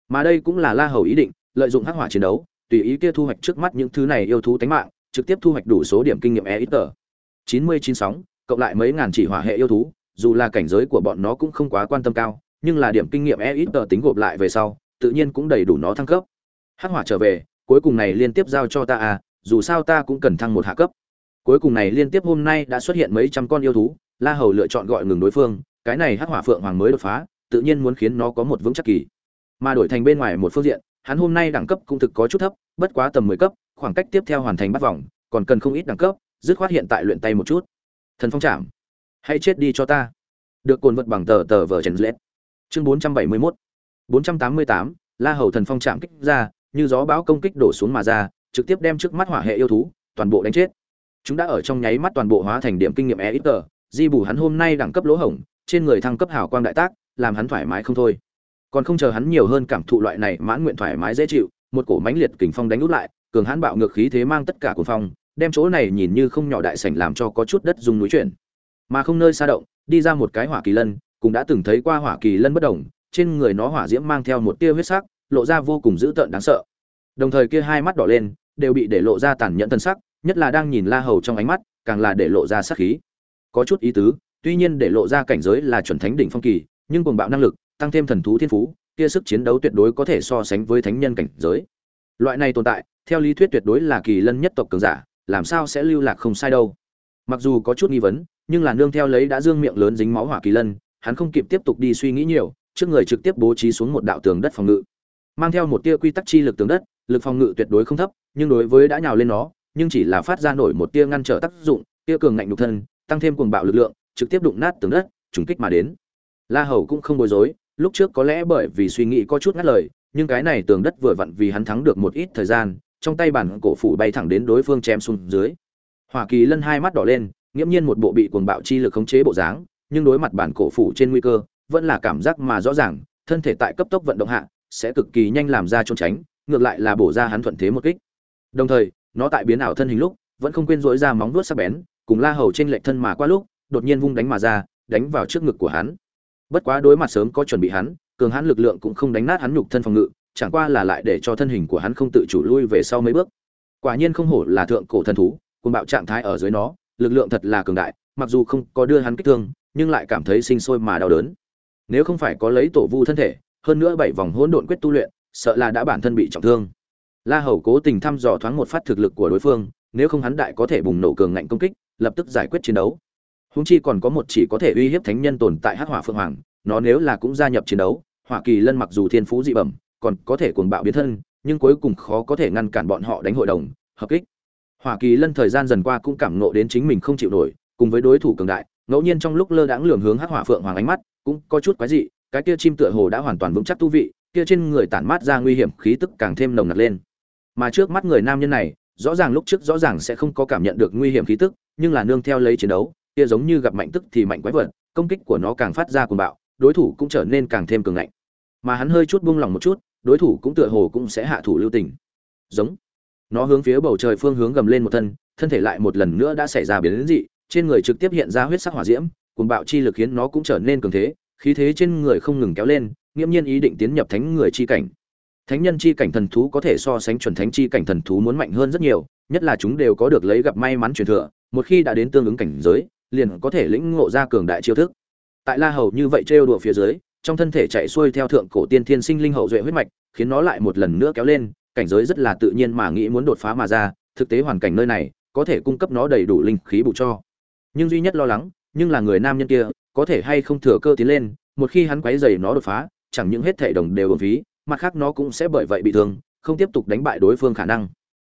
Mà đây cũng là la hầu ý định, lợi dụng hắc hỏa chiến đấu, tùy ý kia thu hoạch trước mắt những thứ này yêu thú tánh mạng, trực tiếp thu hoạch đủ số điểm kinh nghiệm e ít tờ. chín mươi chín sóng cộng lại mấy ngàn chỉ hỏa hệ yêu thú, dù là cảnh giới của bọn nó cũng không quá quan tâm cao, nhưng là điểm kinh nghiệm e ít tờ tính gộp lại về sau, tự nhiên cũng đầy đủ nó thăng cấp. Hắc hỏa trở về, cuối cùng này liên tiếp giao cho ta à dù sao ta cũng cần thăng một hạ cấp cuối cùng này liên tiếp hôm nay đã xuất hiện mấy trăm con yêu thú, la hầu lựa chọn gọi ngừng đối phương, cái này hắc hỏa phượng hoàng mới đột phá, tự nhiên muốn khiến nó có một vững chắc kỳ. Mà đổi thành bên ngoài một phương diện, hắn hôm nay đẳng cấp cũng thực có chút thấp, bất quá tầm mười cấp, khoảng cách tiếp theo hoàn thành bắt vòng, còn cần không ít đẳng cấp, dứt khoát hiện tại luyện tay một chút. Thần phong chạm hãy chết đi cho ta. Được cồn vật bằng tờ tờ vở trần lết chương bốn trăm bảy mươi mốt, bốn trăm tám mươi tám, la hầu thần phong chạm kích ra, như gió bão công kích đổ xuống mà ra, trực tiếp đem trước mắt hỏa hệ yêu thú toàn bộ đánh chết chúng đã ở trong nháy mắt toàn bộ hóa thành điểm kinh nghiệm e ít tờ di bù hắn hôm nay đẳng cấp lỗ hổng, trên người thăng cấp hào quang đại tác, làm hắn thoải mái không thôi. Còn không chờ hắn nhiều hơn cảm thụ loại này mãn nguyện thoải mái dễ chịu, một cổ mãnh liệt kình phong đánh út lại, cường hãn bạo ngược khí thế mang tất cả cuồng phong, đem chỗ này nhìn như không nhỏ đại sảnh làm cho có chút đất dùng núi chuyển. Mà không nơi xa động, đi ra một cái hỏa kỳ lân, cũng đã từng thấy qua hỏa kỳ lân bất động trên người nó hỏa diễm mang theo một tia huyết sắc, lộ ra vô cùng dữ tợn đáng sợ. Đồng thời kia hai mắt đỏ lên, đều bị để lộ ra tàn nhẫn thân sắc nhất là đang nhìn la hầu trong ánh mắt, càng là để lộ ra sát khí. Có chút ý tứ, tuy nhiên để lộ ra cảnh giới là chuẩn thánh đỉnh phong kỳ, nhưng cuồng bạo năng lực, tăng thêm thần thú thiên phú, kia sức chiến đấu tuyệt đối có thể so sánh với thánh nhân cảnh giới. Loại này tồn tại, theo lý thuyết tuyệt đối là kỳ lân nhất tộc cường giả, làm sao sẽ lưu lạc không sai đâu. Mặc dù có chút nghi vấn, nhưng là nương theo lấy đã dương miệng lớn dính máu hỏa kỳ lân, hắn không kịp tiếp tục đi suy nghĩ nhiều, trước người trực tiếp bố trí xuống một đạo tường đất phòng ngự. Mang theo một tia quy tắc chi lực tường đất, lực phòng ngự tuyệt đối không thấp, nhưng đối với đã nhào lên nó nhưng chỉ là phát ra nổi một tia ngăn trở tác dụng, tia cường ngạnh nhục thân, tăng thêm cuồng bạo lực lượng, trực tiếp đụng nát tường đất, trùng kích mà đến. La hầu cũng không bối rối, lúc trước có lẽ bởi vì suy nghĩ có chút ngắt lời, nhưng cái này tường đất vừa vặn vì hắn thắng được một ít thời gian, trong tay bản cổ phủ bay thẳng đến đối phương chém xuống dưới. Hỏa kỳ lân hai mắt đỏ lên, nghiễm nhiên một bộ bị cuồng bạo chi lực khống chế bộ dáng, nhưng đối mặt bản cổ phủ trên nguy cơ, vẫn là cảm giác mà rõ ràng, thân thể tại cấp tốc vận động hạ, sẽ cực kỳ nhanh làm ra trốn tránh, ngược lại là bổ ra hắn thuận thế một kích. Đồng thời nó tại biến ảo thân hình lúc, vẫn không quên dỗi ra móng vuốt sắc bén, cùng la hầu trên lệch thân mà qua lúc, đột nhiên vung đánh mà ra, đánh vào trước ngực của hắn. Bất quá đối mặt sớm có chuẩn bị hắn, cường hắn lực lượng cũng không đánh nát hắn nhục thân phòng ngự, chẳng qua là lại để cho thân hình của hắn không tự chủ lui về sau mấy bước. Quả nhiên không hổ là thượng cổ thần thú cùng bạo trạng thái ở dưới nó, lực lượng thật là cường đại, mặc dù không có đưa hắn kích thương, nhưng lại cảm thấy sinh sôi mà đau đớn. Nếu không phải có lấy tổ vu thân thể, hơn nữa bảy vòng hỗn độn quyết tu luyện, sợ là đã bản thân bị trọng thương la hầu cố tình thăm dò thoáng một phát thực lực của đối phương, nếu không hắn đại có thể bùng nổ cường ngạnh công kích, lập tức giải quyết chiến đấu. Huống chi còn có một chỉ có thể uy hiếp thánh nhân tồn tại hắc hỏa phượng hoàng, nó nếu là cũng gia nhập chiến đấu, hỏa kỳ lân mặc dù thiên phú dị bẩm, còn có thể cuồng bạo biến thân, nhưng cuối cùng khó có thể ngăn cản bọn họ đánh hội đồng, hợp kích. Hỏa kỳ lân thời gian dần qua cũng cảm nộ đến chính mình không chịu nổi, cùng với đối thủ cường đại, ngẫu nhiên trong lúc lơ đãng lường hướng hắc hỏa phượng hoàng ánh mắt, cũng có chút quái dị, cái kia chim tựa hồ đã hoàn toàn vững chắc tu vị, kia trên người tản mát ra nguy hiểm, khí tức càng thêm nồng nặc lên mà trước mắt người nam nhân này, rõ ràng lúc trước rõ ràng sẽ không có cảm nhận được nguy hiểm khí tức, nhưng là nương theo lấy chiến đấu, kia giống như gặp mạnh tức thì mạnh quái vật, công kích của nó càng phát ra cuồng bạo, đối thủ cũng trở nên càng thêm cường ngạnh. Mà hắn hơi chút buông lỏng một chút, đối thủ cũng tựa hồ cũng sẽ hạ thủ lưu tình. Giống. Nó hướng phía bầu trời phương hướng gầm lên một thân thân thể lại một lần nữa đã xảy ra biến dị, trên người trực tiếp hiện ra huyết sắc hỏa diễm, cuồng bạo chi lực khiến nó cũng trở nên cường thế, khí thế trên người không ngừng kéo lên, nghiễm nhiên ý định tiến nhập thánh người chi cảnh thánh nhân chi cảnh thần thú có thể so sánh chuẩn thánh chi cảnh thần thú muốn mạnh hơn rất nhiều, nhất là chúng đều có được lấy gặp may mắn truyền thừa, một khi đã đến tương ứng cảnh giới, liền có thể lĩnh ngộ ra cường đại chiêu thức. Tại la hầu như vậy trêu đùa phía dưới, trong thân thể chạy xuôi theo thượng cổ tiên thiên sinh linh hậu duệ huyết mạch, khiến nó lại một lần nữa kéo lên, cảnh giới rất là tự nhiên mà nghĩ muốn đột phá mà ra, thực tế hoàn cảnh nơi này, có thể cung cấp nó đầy đủ linh khí bù cho. Nhưng duy nhất lo lắng, nhưng là người nam nhân kia, có thể hay không thừa cơ tiến lên, một khi hắn quấy rầy nó đột phá, chẳng những hết thảy đồng đều ổn phí mặt khác nó cũng sẽ bởi vậy bị thương, không tiếp tục đánh bại đối phương khả năng.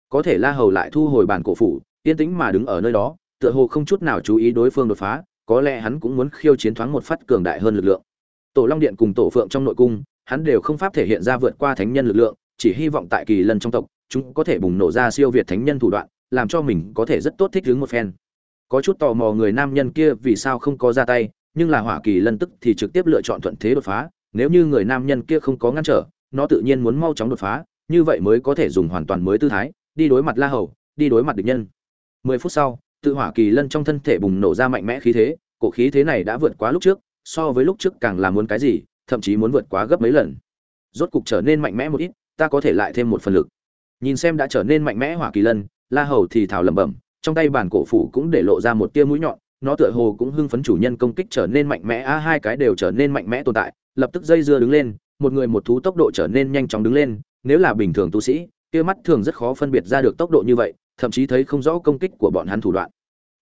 Có thể la hầu lại thu hồi bản cổ phủ, yên tĩnh mà đứng ở nơi đó, tựa hồ không chút nào chú ý đối phương đột phá, có lẽ hắn cũng muốn khiêu chiến thoáng một phát cường đại hơn lực lượng. Tổ long điện cùng tổ phượng trong nội cung, hắn đều không pháp thể hiện ra vượt qua thánh nhân lực lượng, chỉ hy vọng tại kỳ lần trong tộc, chúng có thể bùng nổ ra siêu việt thánh nhân thủ đoạn, làm cho mình có thể rất tốt thích ứng một phen. Có chút tò mò người nam nhân kia vì sao không có ra tay, nhưng là hỏa kỳ lân tức thì trực tiếp lựa chọn thuận thế đột phá, nếu như người nam nhân kia không có ngăn trở nó tự nhiên muốn mau chóng đột phá, như vậy mới có thể dùng hoàn toàn mới tư thái, đi đối mặt la hầu, đi đối mặt địch nhân. Mười phút sau, tự hỏa kỳ lân trong thân thể bùng nổ ra mạnh mẽ khí thế, cổ khí thế này đã vượt quá lúc trước, so với lúc trước càng là muốn cái gì, thậm chí muốn vượt quá gấp mấy lần. Rốt cục trở nên mạnh mẽ một ít, ta có thể lại thêm một phần lực. Nhìn xem đã trở nên mạnh mẽ hỏa kỳ lân, la hầu thì thào lẩm bẩm, trong tay bản cổ phủ cũng để lộ ra một tia mũi nhọn, nó tựa hồ cũng hưng phấn chủ nhân công kích trở nên mạnh mẽ, a hai cái đều trở nên mạnh mẽ tồn tại, lập tức dây dưa đứng lên một người một thú tốc độ trở nên nhanh chóng đứng lên, nếu là bình thường tu sĩ, kia mắt thường rất khó phân biệt ra được tốc độ như vậy, thậm chí thấy không rõ công kích của bọn hắn thủ đoạn.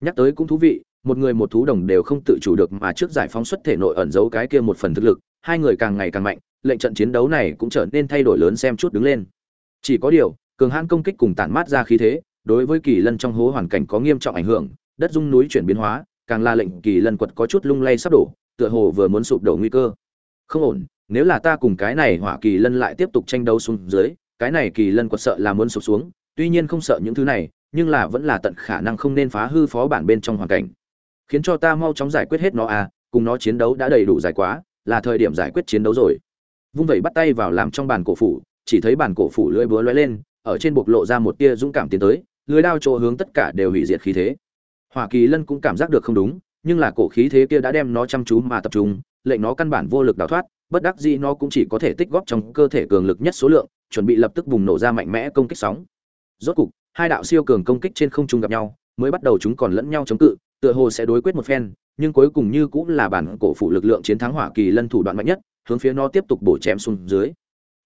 Nhắc tới cũng thú vị, một người một thú đồng đều không tự chủ được mà trước giải phóng xuất thể nội ẩn giấu cái kia một phần thực lực, hai người càng ngày càng mạnh, lệnh trận chiến đấu này cũng trở nên thay đổi lớn xem chút đứng lên. Chỉ có điều, cường hãn công kích cùng tản mát ra khí thế, đối với kỳ lân trong hố hoàn cảnh có nghiêm trọng ảnh hưởng, đất dung núi chuyển biến hóa, càng là lệnh kỳ lân quật có chút lung lay sắp đổ, tựa hồ vừa muốn sụp đổ nguy cơ. Không ổn nếu là ta cùng cái này hỏa kỳ lân lại tiếp tục tranh đấu xuống dưới, cái này kỳ lân quật sợ là muốn sụp xuống, tuy nhiên không sợ những thứ này, nhưng là vẫn là tận khả năng không nên phá hư phó bản bên trong hoàn cảnh. Khiến cho ta mau chóng giải quyết hết nó à cùng nó chiến đấu đã đầy đủ dài quá, là thời điểm giải quyết chiến đấu rồi. Vung vẩy bắt tay vào làm trong bàn cổ phủ, chỉ thấy bàn cổ phủ lưỡi búa lóe lên, ở trên bộc lộ ra một tia dũng cảm tiến tới, lưỡi đao chỗ hướng tất cả đều hủy diệt khí thế. Hỏa kỳ lân cũng cảm giác được không đúng, nhưng là cổ khí thế kia đã đem nó chăm chú mà tập trung, lệnh nó căn bản vô lực đào thoát bất đắc dĩ nó cũng chỉ có thể tích góp trong cơ thể cường lực nhất số lượng, chuẩn bị lập tức bùng nổ ra mạnh mẽ công kích sóng. Rốt cục, hai đạo siêu cường công kích trên không trung gặp nhau, mới bắt đầu chúng còn lẫn nhau chống cự, tựa hồ sẽ đối quyết một phen, nhưng cuối cùng như cũng là bản cổ phủ lực lượng chiến thắng hỏa kỳ lân thủ đoạn mạnh nhất, hướng phía nó tiếp tục bổ chém xuống dưới.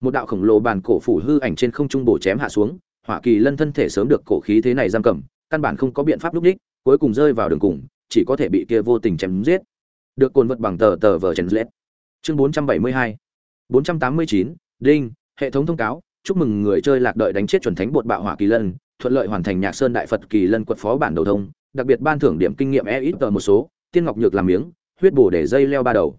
Một đạo khổng lồ bản cổ phủ hư ảnh trên không trung bổ chém hạ xuống, hỏa kỳ lân thân thể sớm được cổ khí thế này giam cầm, căn bản không có biện pháp lúc đích, cuối cùng rơi vào đường cùng, chỉ có thể bị kia vô tình chém giết. Được cuốn vật bằng tờ tờ vở trần lết chương 472 489 đinh, hệ thống thông cáo, chúc mừng người chơi lạc đợi đánh chết chuẩn thánh bột bạo hỏa kỳ lân, thuận lợi hoàn thành nhạc sơn đại phật kỳ lân quật phó bản đầu thông, đặc biệt ban thưởng điểm kinh nghiệm EXP một số, tiên ngọc nhược làm miếng, huyết bổ để dây leo ba đầu.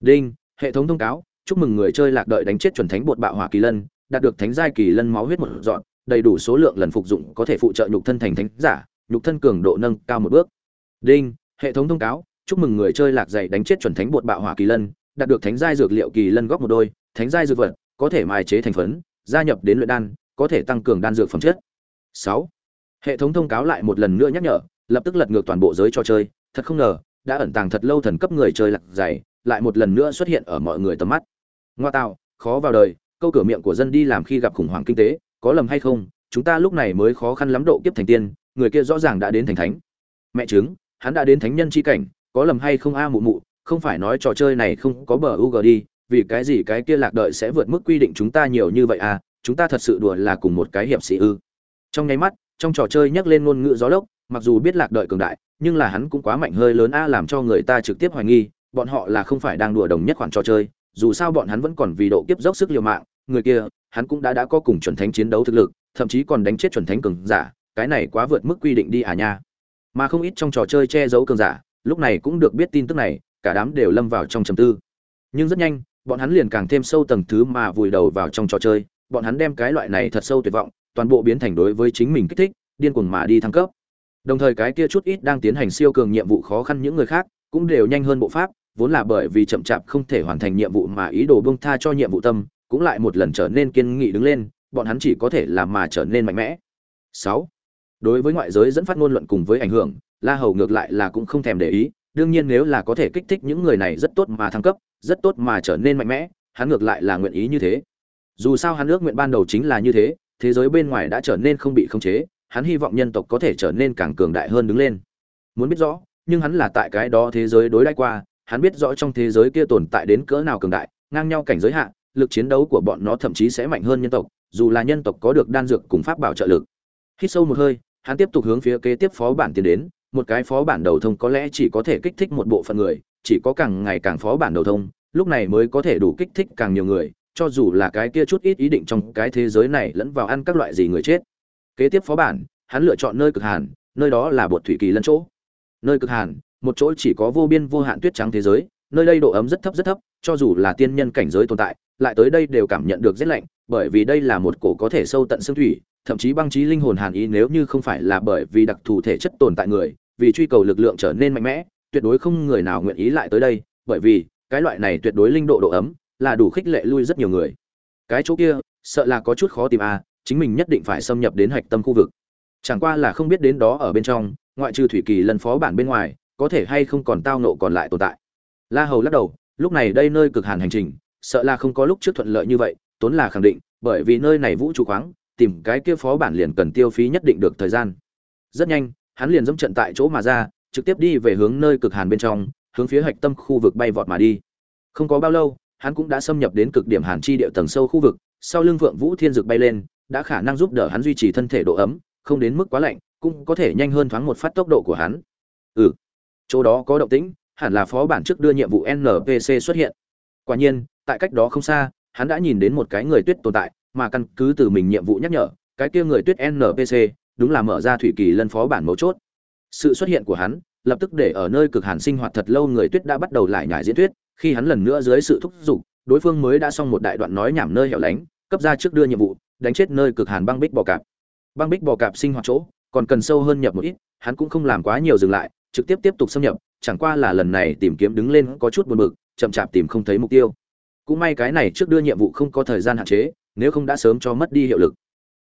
Đinh, hệ thống thông cáo, chúc mừng người chơi lạc đợi đánh chết chuẩn thánh bột bạo hỏa kỳ lân, đạt được thánh giai kỳ lân máu huyết một dọn, đầy đủ số lượng lần phục dụng có thể phụ trợ nhục thân thành thánh giả, nhục thân cường độ nâng cao một bước. Đinh, hệ thống thông cáo, chúc mừng người chơi lạc dày đánh chết chuẩn thánh bột bạo hỏa kỳ lân đạt được thánh giai dược liệu kỳ lân góc một đôi, thánh giai dược vật, có thể mài chế thành phấn, gia nhập đến luyện đan, có thể tăng cường đan dược phẩm chất. Sáu, hệ thống thông cáo lại một lần nữa nhắc nhở, lập tức lật ngược toàn bộ giới trò chơi, thật không ngờ, đã ẩn tàng thật lâu thần cấp người chơi lạc dày, lại một lần nữa xuất hiện ở mọi người tầm mắt. Ngoa tạo, khó vào đời, câu cửa miệng của dân đi làm khi gặp khủng hoảng kinh tế, có lầm hay không, chúng ta lúc này mới khó khăn lắm độ kiếp thành tiên, người kia rõ ràng đã đến thành thánh. Mẹ chứng hắn đã đến thánh nhân chi cảnh, có lầm hay không a mụ mụ không phải nói trò chơi này không có bờ UG đi, vì cái gì cái kia lạc đợi sẽ vượt mức quy định chúng ta nhiều như vậy à, chúng ta thật sự đùa là cùng một cái hiệp sĩ ư. Trong nháy mắt, trong trò chơi nhắc lên ngôn ngữ gió lốc, mặc dù biết lạc đợi cường đại, nhưng là hắn cũng quá mạnh hơi lớn a làm cho người ta trực tiếp hoài nghi, bọn họ là không phải đang đùa đồng nhất khoản trò chơi, dù sao bọn hắn vẫn còn vì độ kiếp dốc sức liều mạng, người kia, hắn cũng đã đã có cùng chuẩn thánh chiến đấu thực lực, thậm chí còn đánh chết chuẩn thánh cường giả, cái này quá vượt mức quy định đi à nha. Mà không ít trong trò chơi che giấu cường giả, lúc này cũng được biết tin tức này, cả đám đều lâm vào trong trầm tư. Nhưng rất nhanh bọn hắn liền càng thêm sâu tầng thứ mà vùi đầu vào trong trò chơi. Bọn hắn đem cái loại này thật sâu tuyệt vọng toàn bộ biến thành đối với chính mình kích thích điên cuồng mà đi thăng cấp. Đồng thời cái kia chút ít đang tiến hành siêu cường nhiệm vụ khó khăn những người khác cũng đều nhanh hơn bộ pháp vốn là bởi vì chậm chạp không thể hoàn thành nhiệm vụ mà ý đồ bông tha cho nhiệm vụ tâm cũng lại một lần trở nên kiên nghị đứng lên bọn hắn chỉ có thể làm mà trở nên mạnh mẽ. Sáu, đối với ngoại giới dẫn phát ngôn luận cùng với ảnh hưởng la hầu ngược lại là cũng không thèm để ý đương nhiên nếu là có thể kích thích những người này rất tốt mà thăng cấp, rất tốt mà trở nên mạnh mẽ, hắn ngược lại là nguyện ý như thế. Dù sao hắn ước nguyện ban đầu chính là như thế, thế giới bên ngoài đã trở nên không bị khống chế, hắn hy vọng nhân tộc có thể trở nên càng cường đại hơn đứng lên. Muốn biết rõ, nhưng hắn là tại cái đó thế giới đối đãi qua, hắn biết rõ trong thế giới kia tồn tại đến cỡ nào cường đại, ngang nhau cảnh giới hạn, lực chiến đấu của bọn nó thậm chí sẽ mạnh hơn nhân tộc, dù là nhân tộc có được đan dược cùng pháp bảo trợ lực. Hít sâu một hơi, hắn tiếp tục hướng phía kế tiếp phó bản tiến đến, một cái phó bản đầu thông có lẽ chỉ có thể kích thích một bộ phận người, chỉ có càng ngày càng phó bản đầu thông, lúc này mới có thể đủ kích thích càng nhiều người, cho dù là cái kia chút ít ý định trong cái thế giới này lẫn vào ăn các loại gì người chết. Kế tiếp phó bản, hắn lựa chọn nơi cực hàn, nơi đó là bột thủy kỳ lân chỗ. Nơi cực hàn, một chỗ chỉ có vô biên vô hạn tuyết trắng thế giới, nơi đây độ ấm rất thấp rất thấp, cho dù là tiên nhân cảnh giới tồn tại, lại tới đây đều cảm nhận được rét lạnh, bởi vì đây là một cổ có thể sâu tận xương thủy, thậm chí băng chí linh hồn hàn ý nếu như không phải là bởi vì đặc thù thể chất tồn tại người vì truy cầu lực lượng trở nên mạnh mẽ, tuyệt đối không người nào nguyện ý lại tới đây, bởi vì cái loại này tuyệt đối linh độ độ ấm là đủ khích lệ lui rất nhiều người. Cái chỗ kia, sợ là có chút khó tìm a chính mình nhất định phải xâm nhập đến hạch tâm khu vực. Chẳng qua là không biết đến đó ở bên trong, ngoại trừ thủy kỳ lần phó bản bên ngoài, có thể hay không còn tao nộ còn lại tồn tại. La hầu lắc đầu, lúc này đây nơi cực hàn hành trình, sợ là không có lúc trước thuận lợi như vậy, tốn là khẳng định, bởi vì nơi này vũ trụ khoáng, tìm cái kia phó bản liền cần tiêu phí nhất định được thời gian. Rất nhanh hắn liền dẫm trận tại chỗ mà ra, trực tiếp đi về hướng nơi cực hàn bên trong, hướng phía hạch tâm khu vực bay vọt mà đi. Không có bao lâu, hắn cũng đã xâm nhập đến cực điểm hàn chi địa tầng sâu khu vực, sau lưng vượng vũ thiên dực bay lên, đã khả năng giúp đỡ hắn duy trì thân thể độ ấm, không đến mức quá lạnh, cũng có thể nhanh hơn thoáng một phát tốc độ của hắn. Ừ chỗ đó có động tĩnh, hẳn là phó bản trước đưa nhiệm vụ npc xuất hiện. Quả nhiên, tại cách đó không xa, hắn đã nhìn đến một cái người tuyết tồn tại, mà căn cứ từ mình nhiệm vụ nhắc nhở, cái kia người tuyết npc đúng là mở ra thủy kỳ lân phó bản mấu chốt. Sự xuất hiện của hắn, lập tức để ở nơi cực hàn sinh hoạt thật lâu người tuyết đã bắt đầu lại nhải diễn thuyết, khi hắn lần nữa dưới sự thúc giục, đối phương mới đã xong một đại đoạn nói nhảm nơi hẻo lánh, cấp ra trước đưa nhiệm vụ, đánh chết nơi cực hàn băng bích bò cạp. Băng bích bò cạp sinh hoạt chỗ, còn cần sâu hơn nhập một ít, hắn cũng không làm quá nhiều dừng lại, trực tiếp tiếp tục xâm nhập, chẳng qua là lần này tìm kiếm đứng lên có chút buồn bực, chậm chạp tìm không thấy mục tiêu. Cũng may cái này trước đưa nhiệm vụ không có thời gian hạn chế, nếu không đã sớm cho mất đi hiệu lực.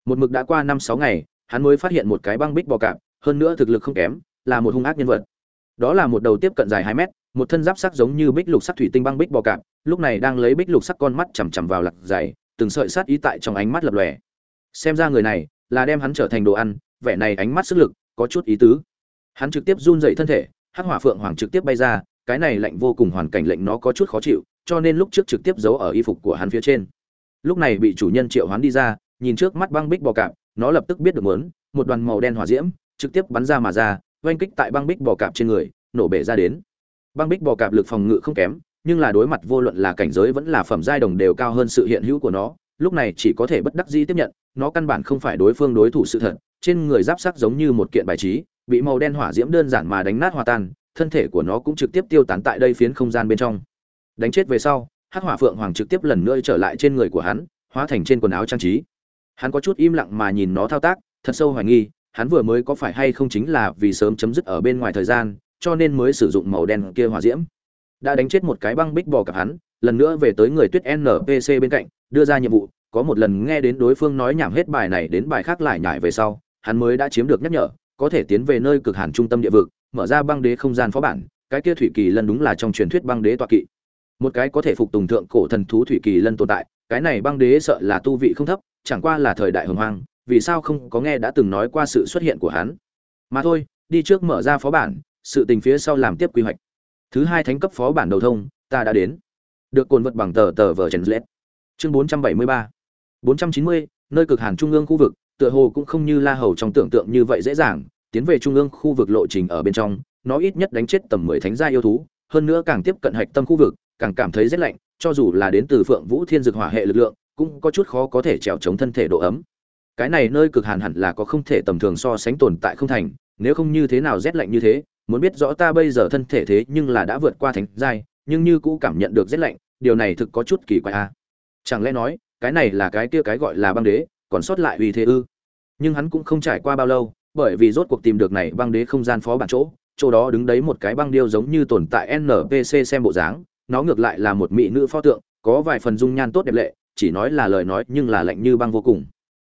Một mực đã qua năm sáu ngày hắn mới phát hiện một cái băng bích bò cạp, hơn nữa thực lực không kém, là một hung ác nhân vật. Đó là một đầu tiếp cận dài hai mét, một thân giáp sắc giống như bích lục sắc thủy tinh băng bích bò cạp, lúc này đang lấy bích lục sắc con mắt chằm chằm vào lạc dày, từng sợi sát ý tại trong ánh mắt lập lòe. Xem ra người này là đem hắn trở thành đồ ăn, vẻ này ánh mắt sức lực có chút ý tứ. Hắn trực tiếp run dậy thân thể, hắc hỏa phượng hoàng trực tiếp bay ra, cái này lạnh vô cùng hoàn cảnh lệnh nó có chút khó chịu, cho nên lúc trước trực tiếp giấu ở y phục của hắn phía trên. Lúc này bị chủ nhân triệu hoán đi ra, nhìn trước mắt băng bích bò cạp nó lập tức biết được muốn, một đoàn màu đen hỏa diễm trực tiếp bắn ra mà ra, oanh kích tại băng bích bò cạp trên người, nổ bể ra đến. Băng bích bò cạp lực phòng ngự không kém, nhưng là đối mặt vô luận là cảnh giới vẫn là phẩm giai đồng đều cao hơn sự hiện hữu của nó, lúc này chỉ có thể bất đắc dĩ tiếp nhận, nó căn bản không phải đối phương đối thủ sự thật, trên người giáp sắc giống như một kiện bài trí, bị màu đen hỏa diễm đơn giản mà đánh nát hòa tan, thân thể của nó cũng trực tiếp tiêu tán tại đây phiến không gian bên trong. Đánh chết về sau, hắc hỏa phượng hoàng trực tiếp lần nữa trở lại trên người của hắn, hóa thành trên quần áo trang trí hắn có chút im lặng mà nhìn nó thao tác, thật sâu hoài nghi, hắn vừa mới có phải hay không chính là vì sớm chấm dứt ở bên ngoài thời gian, cho nên mới sử dụng màu đen kia hỏa diễm. Đã đánh chết một cái băng bích bò cặp hắn, lần nữa về tới người tuyết npc bên cạnh, đưa ra nhiệm vụ, có một lần nghe đến đối phương nói nhảm hết bài này đến bài khác lại nhải về sau, hắn mới đã chiếm được nhắc nhở, có thể tiến về nơi cực hàn trung tâm địa vực, mở ra băng đế không gian phó bản, cái kia thủy kỳ lân đúng là trong truyền thuyết băng đế tọa kỵ. Một cái có thể phục tùng thượng cổ thần thú thủy kỳ lân tồn tại, cái này băng đế sợ là tu vị không thấp chẳng qua là thời đại hồng hoang, vì sao không có nghe đã từng nói qua sự xuất hiện của hắn? Mà thôi, đi trước mở ra phó bản, sự tình phía sau làm tiếp quy hoạch. Thứ hai thánh cấp phó bản đầu thông, ta đã đến. Được cồn vật bằng tờ tờ vờ chèn lết chương bốn trăm bảy mươi ba. bốn trăm chín mươi, nơi cực hàn trung ương khu vực, tựa hồ cũng không như la hầu trong tưởng tượng như vậy dễ dàng, tiến về trung ương khu vực lộ trình ở bên trong, nó ít nhất đánh chết tầm mười thánh gia yêu thú, hơn nữa càng tiếp cận hạch tâm khu vực, càng cảm thấy rét lạnh, cho dù là đến từ phượng vũ thiên dược hỏa hệ lực lượng cũng có chút khó có thể trèo chống thân thể độ ấm cái này nơi cực hàn hẳn là có không thể tầm thường so sánh tồn tại không thành, nếu không như thế nào rét lạnh như thế, muốn biết rõ ta bây giờ thân thể thế nhưng là đã vượt qua thánh giai, nhưng như cũ cảm nhận được rét lạnh, điều này thực có chút kỳ quái a à. chẳng lẽ nói, cái này là cái kia cái gọi là băng đế, còn sót lại uy thế ư nhưng hắn cũng không trải qua bao lâu, bởi vì rốt cuộc tìm được này băng đế không gian phó bản chỗ chỗ đó đứng đấy một cái băng điêu giống như tồn tại npc xem bộ dáng, nó ngược lại là một mỹ nữ pho tượng, có vài phần dung nhan tốt đẹp lệ chỉ nói là lời nói nhưng là lạnh như băng vô cùng.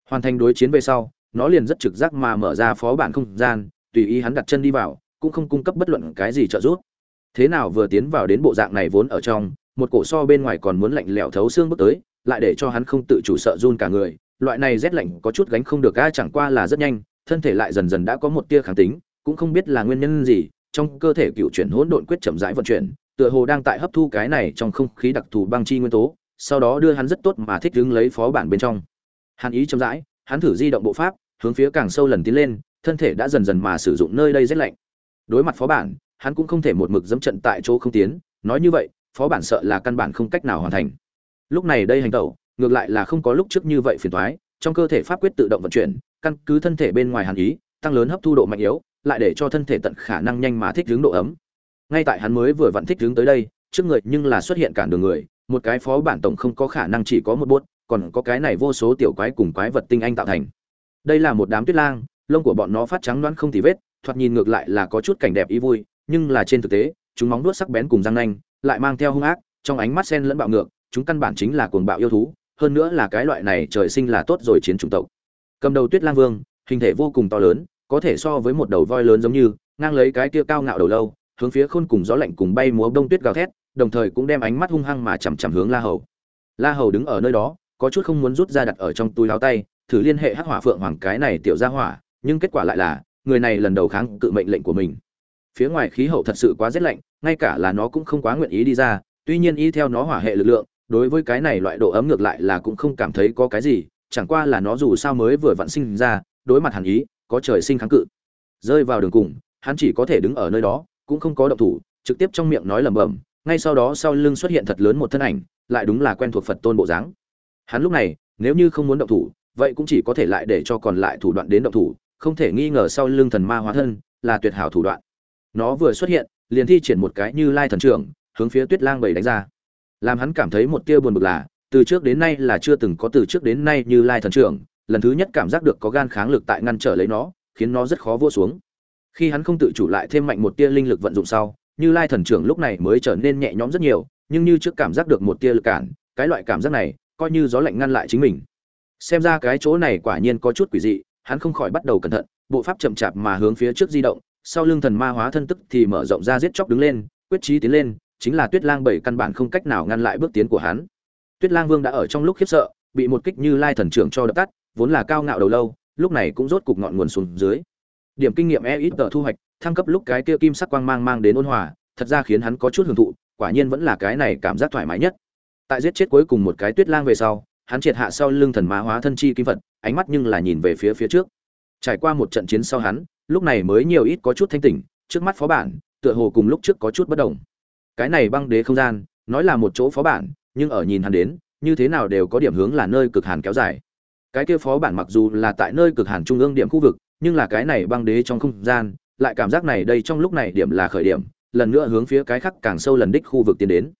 Hoàn thành đối chiến về sau, nó liền rất trực giác mà mở ra phó bản không gian, tùy ý hắn đặt chân đi vào, cũng không cung cấp bất luận cái gì trợ giúp. Thế nào vừa tiến vào đến bộ dạng này vốn ở trong, một cổ so bên ngoài còn muốn lạnh lẽo thấu xương bước tới, lại để cho hắn không tự chủ sợ run cả người. Loại này rét lạnh có chút gánh không được ai chẳng qua là rất nhanh, thân thể lại dần dần đã có một tia kháng tính, cũng không biết là nguyên nhân gì, trong cơ thể cựu chuyển hỗn độn quyết chậm rãi vận chuyển, tựa hồ đang tại hấp thu cái này trong không khí đặc thù băng chi nguyên tố sau đó đưa hắn rất tốt mà thích đứng lấy phó bản bên trong. Hàn ý chậm rãi, hắn thử di động bộ pháp, hướng phía càng sâu lần tiến lên, thân thể đã dần dần mà sử dụng nơi đây rét lạnh. Đối mặt phó bản, hắn cũng không thể một mực dẫm trận tại chỗ không tiến, nói như vậy, phó bản sợ là căn bản không cách nào hoàn thành. Lúc này đây hành tẩu, ngược lại là không có lúc trước như vậy phiền toái, trong cơ thể pháp quyết tự động vận chuyển, căn cứ thân thể bên ngoài hàn ý, tăng lớn hấp thu độ mạnh yếu, lại để cho thân thể tận khả năng nhanh mà thích ứng độ ấm. Ngay tại hắn mới vừa vận thích ứng tới đây, trước người nhưng là xuất hiện cản đường người một cái phó bản tổng không có khả năng chỉ có một bốt còn có cái này vô số tiểu quái cùng quái vật tinh anh tạo thành. Đây là một đám tuyết lang, lông của bọn nó phát trắng đoán không tì vết, thoạt nhìn ngược lại là có chút cảnh đẹp ý vui, nhưng là trên thực tế, chúng móng đuốt sắc bén cùng răng nanh, lại mang theo hung ác, trong ánh mắt sen lẫn bạo ngược, chúng căn bản chính là cuồng bạo yêu thú, hơn nữa là cái loại này trời sinh là tốt rồi chiến chủng tộc. Cầm đầu tuyết lang vương, hình thể vô cùng to lớn, có thể so với một đầu voi lớn giống như, ngang lấy cái kia cao ngạo đầu lâu, hướng phía khôn cùng gió lạnh cùng bay múa đông tuyết gào thét đồng thời cũng đem ánh mắt hung hăng mà chằm chằm hướng la hầu. La hầu đứng ở nơi đó, có chút không muốn rút ra đặt ở trong túi áo tay, thử liên hệ hắc hỏa phượng hoàng cái này tiểu gia hỏa, nhưng kết quả lại là, người này lần đầu kháng cự mệnh lệnh của mình. Phía ngoài khí hậu thật sự quá rét lạnh, ngay cả là nó cũng không quá nguyện ý đi ra, tuy nhiên y theo nó hỏa hệ lực lượng, đối với cái này loại độ ấm ngược lại là cũng không cảm thấy có cái gì, chẳng qua là nó dù sao mới vừa vặn sinh ra, đối mặt hàn ý, có trời sinh kháng cự. Rơi vào đường cùng, hắn chỉ có thể đứng ở nơi đó, cũng không có động thủ, trực tiếp trong miệng nói lẩm bẩm ngay sau đó sau lưng xuất hiện thật lớn một thân ảnh, lại đúng là quen thuộc phật tôn bộ dáng. Hắn lúc này, nếu như không muốn động thủ, vậy cũng chỉ có thể lại để cho còn lại thủ đoạn đến động thủ, không thể nghi ngờ sau lưng thần ma hóa thân là tuyệt hảo thủ đoạn. Nó vừa xuất hiện, liền thi triển một cái như lai thần trưởng, hướng phía tuyết lang bảy đánh ra. Làm hắn cảm thấy một tia buồn bực là, từ trước đến nay là chưa từng có từ trước đến nay như lai thần trưởng, lần thứ nhất cảm giác được có gan kháng lực tại ngăn trở lấy nó, khiến nó rất khó vua xuống. Khi hắn không tự chủ lại thêm mạnh một tia linh lực vận dụng sau như lai thần trưởng lúc này mới trở nên nhẹ nhõm rất nhiều, nhưng như trước cảm giác được một tia lực cản, cái loại cảm giác này, coi như gió lạnh ngăn lại chính mình. Xem ra cái chỗ này quả nhiên có chút quỷ dị, hắn không khỏi bắt đầu cẩn thận, bộ pháp chậm chạp mà hướng phía trước di động, sau lưng thần ma hóa thân tức thì mở rộng ra giết chóc đứng lên, quyết trí tiến lên, chính là tuyết lang bảy căn bản không cách nào ngăn lại bước tiến của hắn. Tuyết lang vương đã ở trong lúc khiếp sợ, bị một kích như lai thần trưởng cho đập tắt, vốn là cao ngạo đầu lâu, lúc này cũng rốt cục ngọn nguồn xuống dưới. Điểm kinh nghiệm e ít tờ thu hoạch thăng cấp lúc cái kia kim sắc quang mang mang đến ôn hòa thật ra khiến hắn có chút hưởng thụ quả nhiên vẫn là cái này cảm giác thoải mái nhất. Tại giết chết cuối cùng một cái tuyết lang về sau hắn triệt hạ sau lưng thần ma hóa thân chi kim vật, ánh mắt nhưng là nhìn về phía phía trước. Trải qua một trận chiến sau hắn lúc này mới nhiều ít có chút thanh tỉnh trước mắt phó bản tựa hồ cùng lúc trước có chút bất đồng. Cái này băng đế không gian nói là một chỗ phó bản nhưng ở nhìn hắn đến như thế nào đều có điểm hướng là nơi cực hàn kéo dài. Cái kia phó bản mặc dù là tại nơi cực hàn trung ương điểm khu vực nhưng là cái này băng đế trong không gian lại cảm giác này đây trong lúc này điểm là khởi điểm, lần nữa hướng phía cái khắc càng sâu lần đích khu vực tiến đến.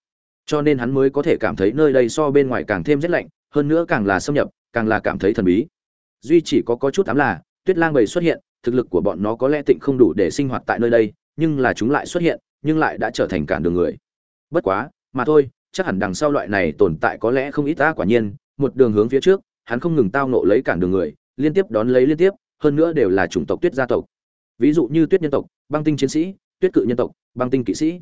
Cho nên hắn mới có thể cảm thấy nơi đây so bên ngoài càng thêm rét lạnh, hơn nữa càng là xâm nhập, càng là cảm thấy thần bí. Duy chỉ có có chút ám là, tuyết lang bầy xuất hiện, thực lực của bọn nó có lẽ tịnh không đủ để sinh hoạt tại nơi đây, nhưng là chúng lại xuất hiện, nhưng lại đã trở thành cản đường người. Bất quá, mà thôi, chắc hẳn đằng sau loại này tồn tại có lẽ không ít ta quả nhiên, một đường hướng phía trước, hắn không ngừng tao nộ lấy cản đường người, liên tiếp đón lấy liên tiếp, hơn nữa đều là chủng tộc tuyết gia tộc ví dụ như tuyết nhân tộc, băng tinh chiến sĩ, tuyết cự nhân tộc, băng tinh kỵ sĩ.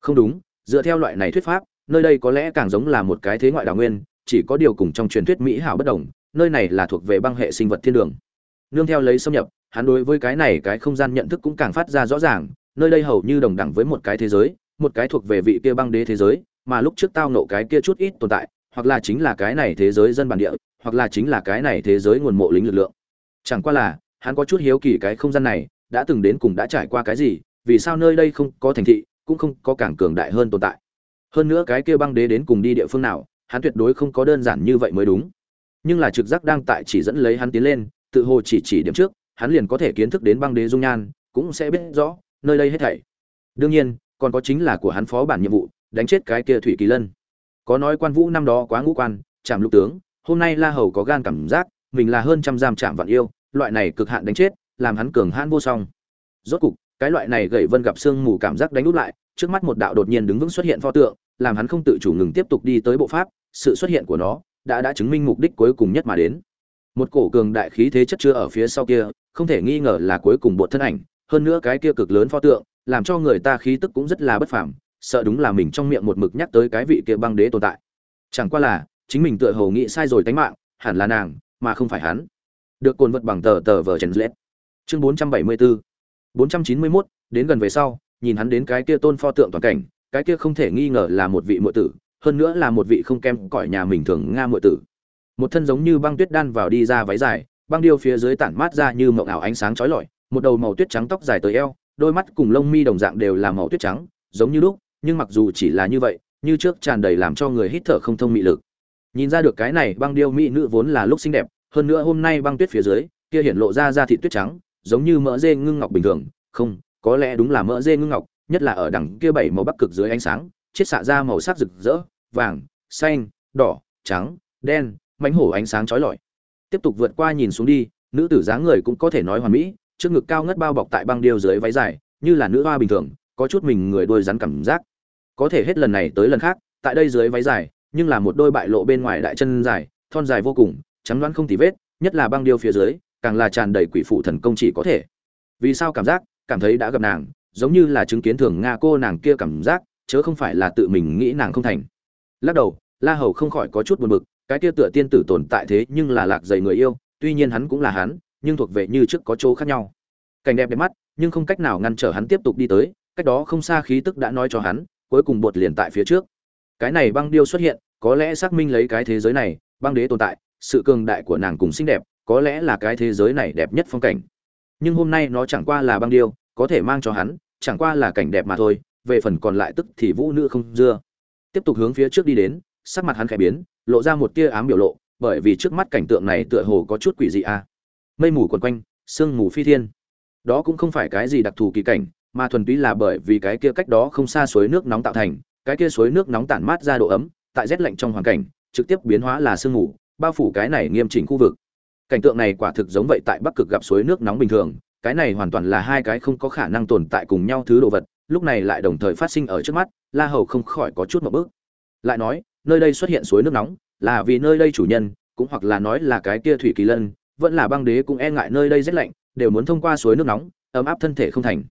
Không đúng, dựa theo loại này thuyết pháp, nơi đây có lẽ càng giống là một cái thế ngoại đào nguyên, chỉ có điều cùng trong truyền thuyết mỹ hảo bất đồng, nơi này là thuộc về băng hệ sinh vật thiên đường. Nương theo lấy xâm nhập, hắn đối với cái này cái không gian nhận thức cũng càng phát ra rõ ràng, nơi đây hầu như đồng đẳng với một cái thế giới, một cái thuộc về vị kia băng đế thế giới, mà lúc trước tao nộ cái kia chút ít tồn tại, hoặc là chính là cái này thế giới dân bản địa, hoặc là chính là cái này thế giới nguồn mộ lính lực lượng. Chẳng qua là, hắn có chút hiếu kỳ cái không gian này đã từng đến cùng đã trải qua cái gì, vì sao nơi đây không có thành thị, cũng không có cảng cường đại hơn tồn tại. Hơn nữa cái kia băng đế đến cùng đi địa phương nào, hắn tuyệt đối không có đơn giản như vậy mới đúng. Nhưng là trực giác đang tại chỉ dẫn lấy hắn tiến lên, tự hồ chỉ chỉ điểm trước, hắn liền có thể kiến thức đến băng đế dung nhan, cũng sẽ biết rõ, nơi đây hết thảy. Đương nhiên, còn có chính là của hắn phó bản nhiệm vụ, đánh chết cái kia thủy kỳ lân. Có nói quan vũ năm đó quá ngũ quan, chạm lục tướng, hôm nay la hầu có gan cảm giác, mình là hơn trăm giam chạm vạn yêu, loại này cực hạn đánh chết làm hắn cường hãn vô song. Rốt cục, cái loại này gậy vân gặp xương mù cảm giác đánh út lại, trước mắt một đạo đột nhiên đứng vững xuất hiện pho tượng, làm hắn không tự chủ ngừng tiếp tục đi tới bộ pháp, sự xuất hiện của nó đã đã chứng minh mục đích cuối cùng nhất mà đến. Một cổ cường đại khí thế chất chứa ở phía sau kia, không thể nghi ngờ là cuối cùng bộ thân ảnh, hơn nữa cái kia cực lớn pho tượng, làm cho người ta khí tức cũng rất là bất phàm, sợ đúng là mình trong miệng một mực nhắc tới cái vị kia băng đế tồn tại. Chẳng qua là, chính mình tựa hồ nghĩ sai rồi tánh mạng, hẳn là nàng, mà không phải hắn. Được cồn vật bằng tờ tờ vờ trần lết chương 474 491 đến gần về sau, nhìn hắn đến cái kia tôn pho tượng toàn cảnh, cái kia không thể nghi ngờ là một vị muội tử, hơn nữa là một vị không kem cõi nhà mình thường nga muội tử. Một thân giống như băng tuyết đan vào đi ra váy dài, băng điêu phía dưới tản mát ra như mộng ảo ánh sáng chói lọi, một đầu màu tuyết trắng tóc dài tới eo, đôi mắt cùng lông mi đồng dạng đều là màu tuyết trắng, giống như lúc, nhưng mặc dù chỉ là như vậy, như trước tràn đầy làm cho người hít thở không thông mị lực. Nhìn ra được cái này băng điêu mỹ nữ vốn là lúc xinh đẹp, hơn nữa hôm nay băng tuyết phía dưới, kia hiện lộ ra da thịt tuyết trắng giống như mỡ dê ngưng ngọc bình thường. Không, có lẽ đúng là mỡ dê ngưng ngọc, nhất là ở đằng kia bảy màu bắc cực dưới ánh sáng, chiết xạ ra màu sắc rực rỡ, vàng, xanh, đỏ, trắng, đen mánh hổ ánh sáng chói lọi. Tiếp tục vượt qua nhìn xuống đi, nữ tử dáng người cũng có thể nói hoàn mỹ, trước ngực cao ngất bao bọc tại băng điêu dưới váy dài, như là nữ hoa bình thường, có chút mình người đôi rắn cảm giác. Có thể hết lần này tới lần khác, tại đây dưới váy dài, nhưng là một đôi bại lộ bên ngoài đại chân dài, thon dài vô cùng chắn đoán không tì vết, nhất là băng điêu phía dưới càng là tràn đầy quỷ phụ thần công chỉ có thể. Vì sao cảm giác, cảm thấy đã gặp nàng, giống như là chứng kiến thường nga cô nàng kia cảm giác, chớ không phải là tự mình nghĩ nàng không thành. Lắc đầu, la hầu không khỏi có chút buồn bực, cái kia tựa tiên tử tồn tại thế nhưng là lạc dày người yêu, tuy nhiên hắn cũng là hắn, nhưng thuộc về như trước có chỗ khác nhau. Cảnh đẹp đẹp mắt, nhưng không cách nào ngăn trở hắn tiếp tục đi tới, cách đó không xa khí tức đã nói cho hắn, cuối cùng bột liền tại phía trước. Cái này băng điêu xuất hiện, có lẽ xác minh lấy cái thế giới này, băng đế tồn tại, sự cường đại của nàng cùng xinh đẹp có lẽ là cái thế giới này đẹp nhất phong cảnh. Nhưng hôm nay nó chẳng qua là băng điêu, có thể mang cho hắn, chẳng qua là cảnh đẹp mà thôi, về phần còn lại tức thì vũ nữ không dưa. Tiếp tục hướng phía trước đi đến, sắc mặt hắn khẽ biến, lộ ra một tia ám biểu lộ, bởi vì trước mắt cảnh tượng này tựa hồ có chút quỷ dị a à. mây mù quần quanh, sương mù phi thiên. Đó cũng không phải cái gì đặc thù kỳ cảnh, mà thuần túy là bởi vì cái kia cách đó không xa suối nước nóng tạo thành, cái kia suối nước nóng tản mát ra độ ấm, tại rét lạnh trong hoàn cảnh, trực tiếp biến hóa là sương mù, bao phủ cái này nghiêm chỉnh khu vực cảnh tượng này quả thực giống vậy tại bắc cực gặp suối nước nóng bình thường, cái này hoàn toàn là hai cái không có khả năng tồn tại cùng nhau thứ đồ vật, lúc này lại đồng thời phát sinh ở trước mắt, la hầu không khỏi có chút một bước. Lại nói, nơi đây xuất hiện suối nước nóng, là vì nơi đây chủ nhân, cũng hoặc là nói là cái kia thủy kỳ lân, vẫn là băng đế cũng e ngại nơi đây rét lạnh, đều muốn thông qua suối nước nóng, ấm áp thân thể không thành.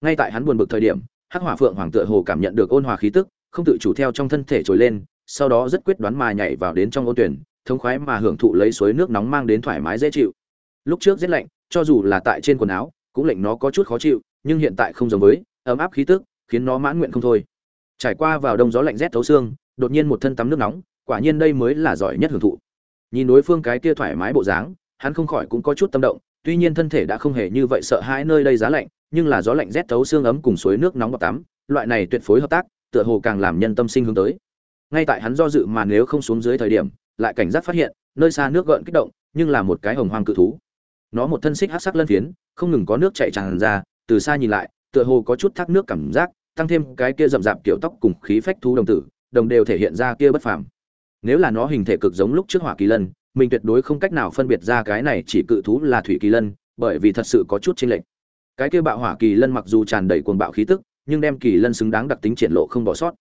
Ngay tại hắn buồn bực thời điểm, hắc hỏa phượng hoàng tựa hồ cảm nhận được ôn hòa khí tức, không tự chủ theo trong thân thể trồi lên, sau đó rất quyết đoán mà nhảy vào đến trong ô tuyển thống khoái mà hưởng thụ lấy suối nước nóng mang đến thoải mái dễ chịu. Lúc trước rét lạnh, cho dù là tại trên quần áo, cũng lệnh nó có chút khó chịu, nhưng hiện tại không giống với, ấm áp khí tức, khiến nó mãn nguyện không thôi. Trải qua vào đông gió lạnh rét thấu xương, đột nhiên một thân tắm nước nóng, quả nhiên đây mới là giỏi nhất hưởng thụ. Nhìn đối phương cái kia thoải mái bộ dáng, hắn không khỏi cũng có chút tâm động, tuy nhiên thân thể đã không hề như vậy sợ hãi nơi đây giá lạnh, nhưng là gió lạnh rét thấu xương ấm cùng suối nước nóng bọt tắm, loại này tuyệt phối hợp tác, tựa hồ càng làm nhân tâm sinh hướng tới. Ngay tại hắn do dự mà nếu không xuống dưới thời điểm lại cảnh giác phát hiện, nơi xa nước gợn kích động, nhưng là một cái hồng hoang cự thú. Nó một thân xích hát sắc lân phiến, không ngừng có nước chạy tràn ra, từ xa nhìn lại, tựa hồ có chút thác nước cảm giác, tăng thêm cái kia rậm rạp kiểu tóc cùng khí phách thú đồng tử, đồng đều thể hiện ra kia bất phàm. Nếu là nó hình thể cực giống lúc trước hỏa kỳ lân, mình tuyệt đối không cách nào phân biệt ra cái này chỉ cự thú là thủy kỳ lân, bởi vì thật sự có chút chênh lệch. Cái kia bạo hỏa kỳ lân mặc dù tràn đầy cuồng bạo khí tức, nhưng đem kỳ lân xứng đáng đặc tính triển lộ không bỏ sót.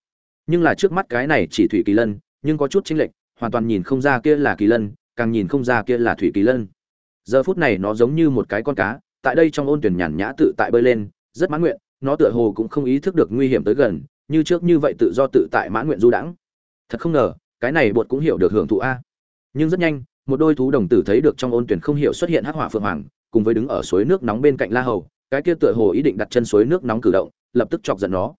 Nhưng là trước mắt cái này chỉ thủy kỳ lân, nhưng có chút chênh lệch hoàn toàn nhìn không ra kia là kỳ lân, càng nhìn không ra kia là thủy kỳ lân. Giờ phút này nó giống như một cái con cá, tại đây trong ôn tuyển nhàn nhã tự tại bơi lên, rất mãn nguyện, nó tựa hồ cũng không ý thức được nguy hiểm tới gần, như trước như vậy tự do tự tại mãn nguyện du đãng. Thật không ngờ, cái này bột cũng hiểu được hưởng thụ a. Nhưng rất nhanh, một đôi thú đồng tử thấy được trong ôn tuyển không hiểu xuất hiện hắc hỏa phượng hoàng, cùng với đứng ở suối nước nóng bên cạnh la hầu, cái kia tựa hồ ý định đặt chân suối nước nóng cử động, lập tức chọc giận nó.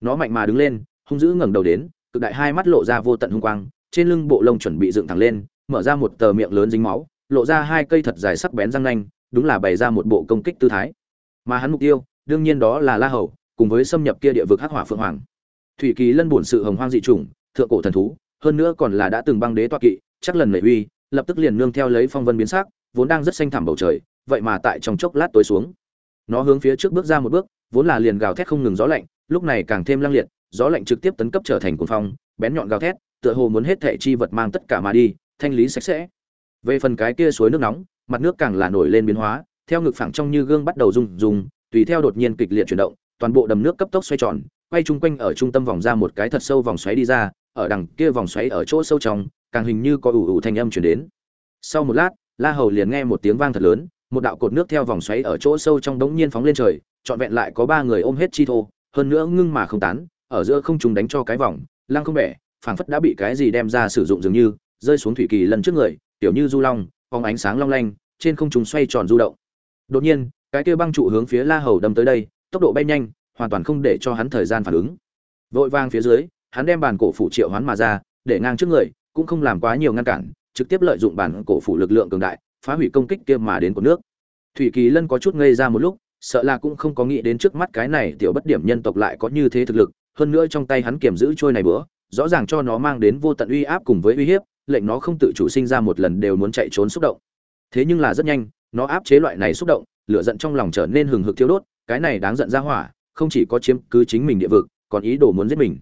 Nó mạnh mà đứng lên, hung dữ ngẩng đầu đến, cực đại hai mắt lộ ra vô tận hung quang trên lưng bộ lông chuẩn bị dựng thẳng lên, mở ra một tờ miệng lớn dính máu, lộ ra hai cây thật dài sắc bén răng nanh, đúng là bày ra một bộ công kích tư thái. Mà hắn mục tiêu, đương nhiên đó là la hầu, cùng với xâm nhập kia địa vực hắc hỏa phượng hoàng. Thủy kỳ lân bổn sự hồng hoang dị chủng, thượng cổ thần thú, hơn nữa còn là đã từng băng đế toa kỵ, chắc lần nảy uy, lập tức liền nương theo lấy phong vân biến sắc, vốn đang rất xanh thẳm bầu trời, vậy mà tại trong chốc lát tối xuống. Nó hướng phía trước bước ra một bước, vốn là liền gào thét không ngừng gió lạnh, lúc này càng thêm lăng liệt gió lạnh trực tiếp tấn cấp trở thành cuồng phong, bén nhọn gào thét, tựa hồ muốn hết thảy chi vật mang tất cả mà đi, thanh lý sạch sẽ. Về phần cái kia suối nước nóng, mặt nước càng là nổi lên biến hóa, theo ngực phẳng trong như gương bắt đầu rung rung, tùy theo đột nhiên kịch liệt chuyển động, toàn bộ đầm nước cấp tốc xoay tròn, quay chung quanh ở trung tâm vòng ra một cái thật sâu vòng xoáy đi ra, ở đằng kia vòng xoáy ở chỗ sâu trong, càng hình như có ủ ủ thanh âm truyền đến. Sau một lát, la hầu liền nghe một tiếng vang thật lớn, một đạo cột nước theo vòng xoáy ở chỗ sâu trong đống nhiên phóng lên trời, trọn vẹn lại có ba người ôm hết chi thô, hơn nữa ngưng mà không tán ở giữa không trùng đánh cho cái vòng, lăng không bẻ, phảng phất đã bị cái gì đem ra sử dụng dường như, rơi xuống thủy kỳ lần trước người, tiểu như du long, phóng ánh sáng long lanh, trên không trùng xoay tròn du động. Đột nhiên, cái kia băng trụ hướng phía la hầu đâm tới đây, tốc độ bay nhanh, hoàn toàn không để cho hắn thời gian phản ứng. Vội vang phía dưới, hắn đem bàn cổ phủ triệu hoán mà ra, để ngang trước người, cũng không làm quá nhiều ngăn cản, trực tiếp lợi dụng bản cổ phủ lực lượng cường đại, phá hủy công kích kia mà đến của nước. Thủy kỳ lân có chút ngây ra một lúc, sợ là cũng không có nghĩ đến trước mắt cái này tiểu bất điểm nhân tộc lại có như thế thực lực hơn nữa trong tay hắn kiểm giữ trôi này bữa, rõ ràng cho nó mang đến vô tận uy áp cùng với uy hiếp, lệnh nó không tự chủ sinh ra một lần đều muốn chạy trốn xúc động. Thế nhưng là rất nhanh, nó áp chế loại này xúc động, lửa giận trong lòng trở nên hừng hực thiêu đốt, cái này đáng giận ra hỏa, không chỉ có chiếm cứ chính mình địa vực, còn ý đồ muốn giết mình.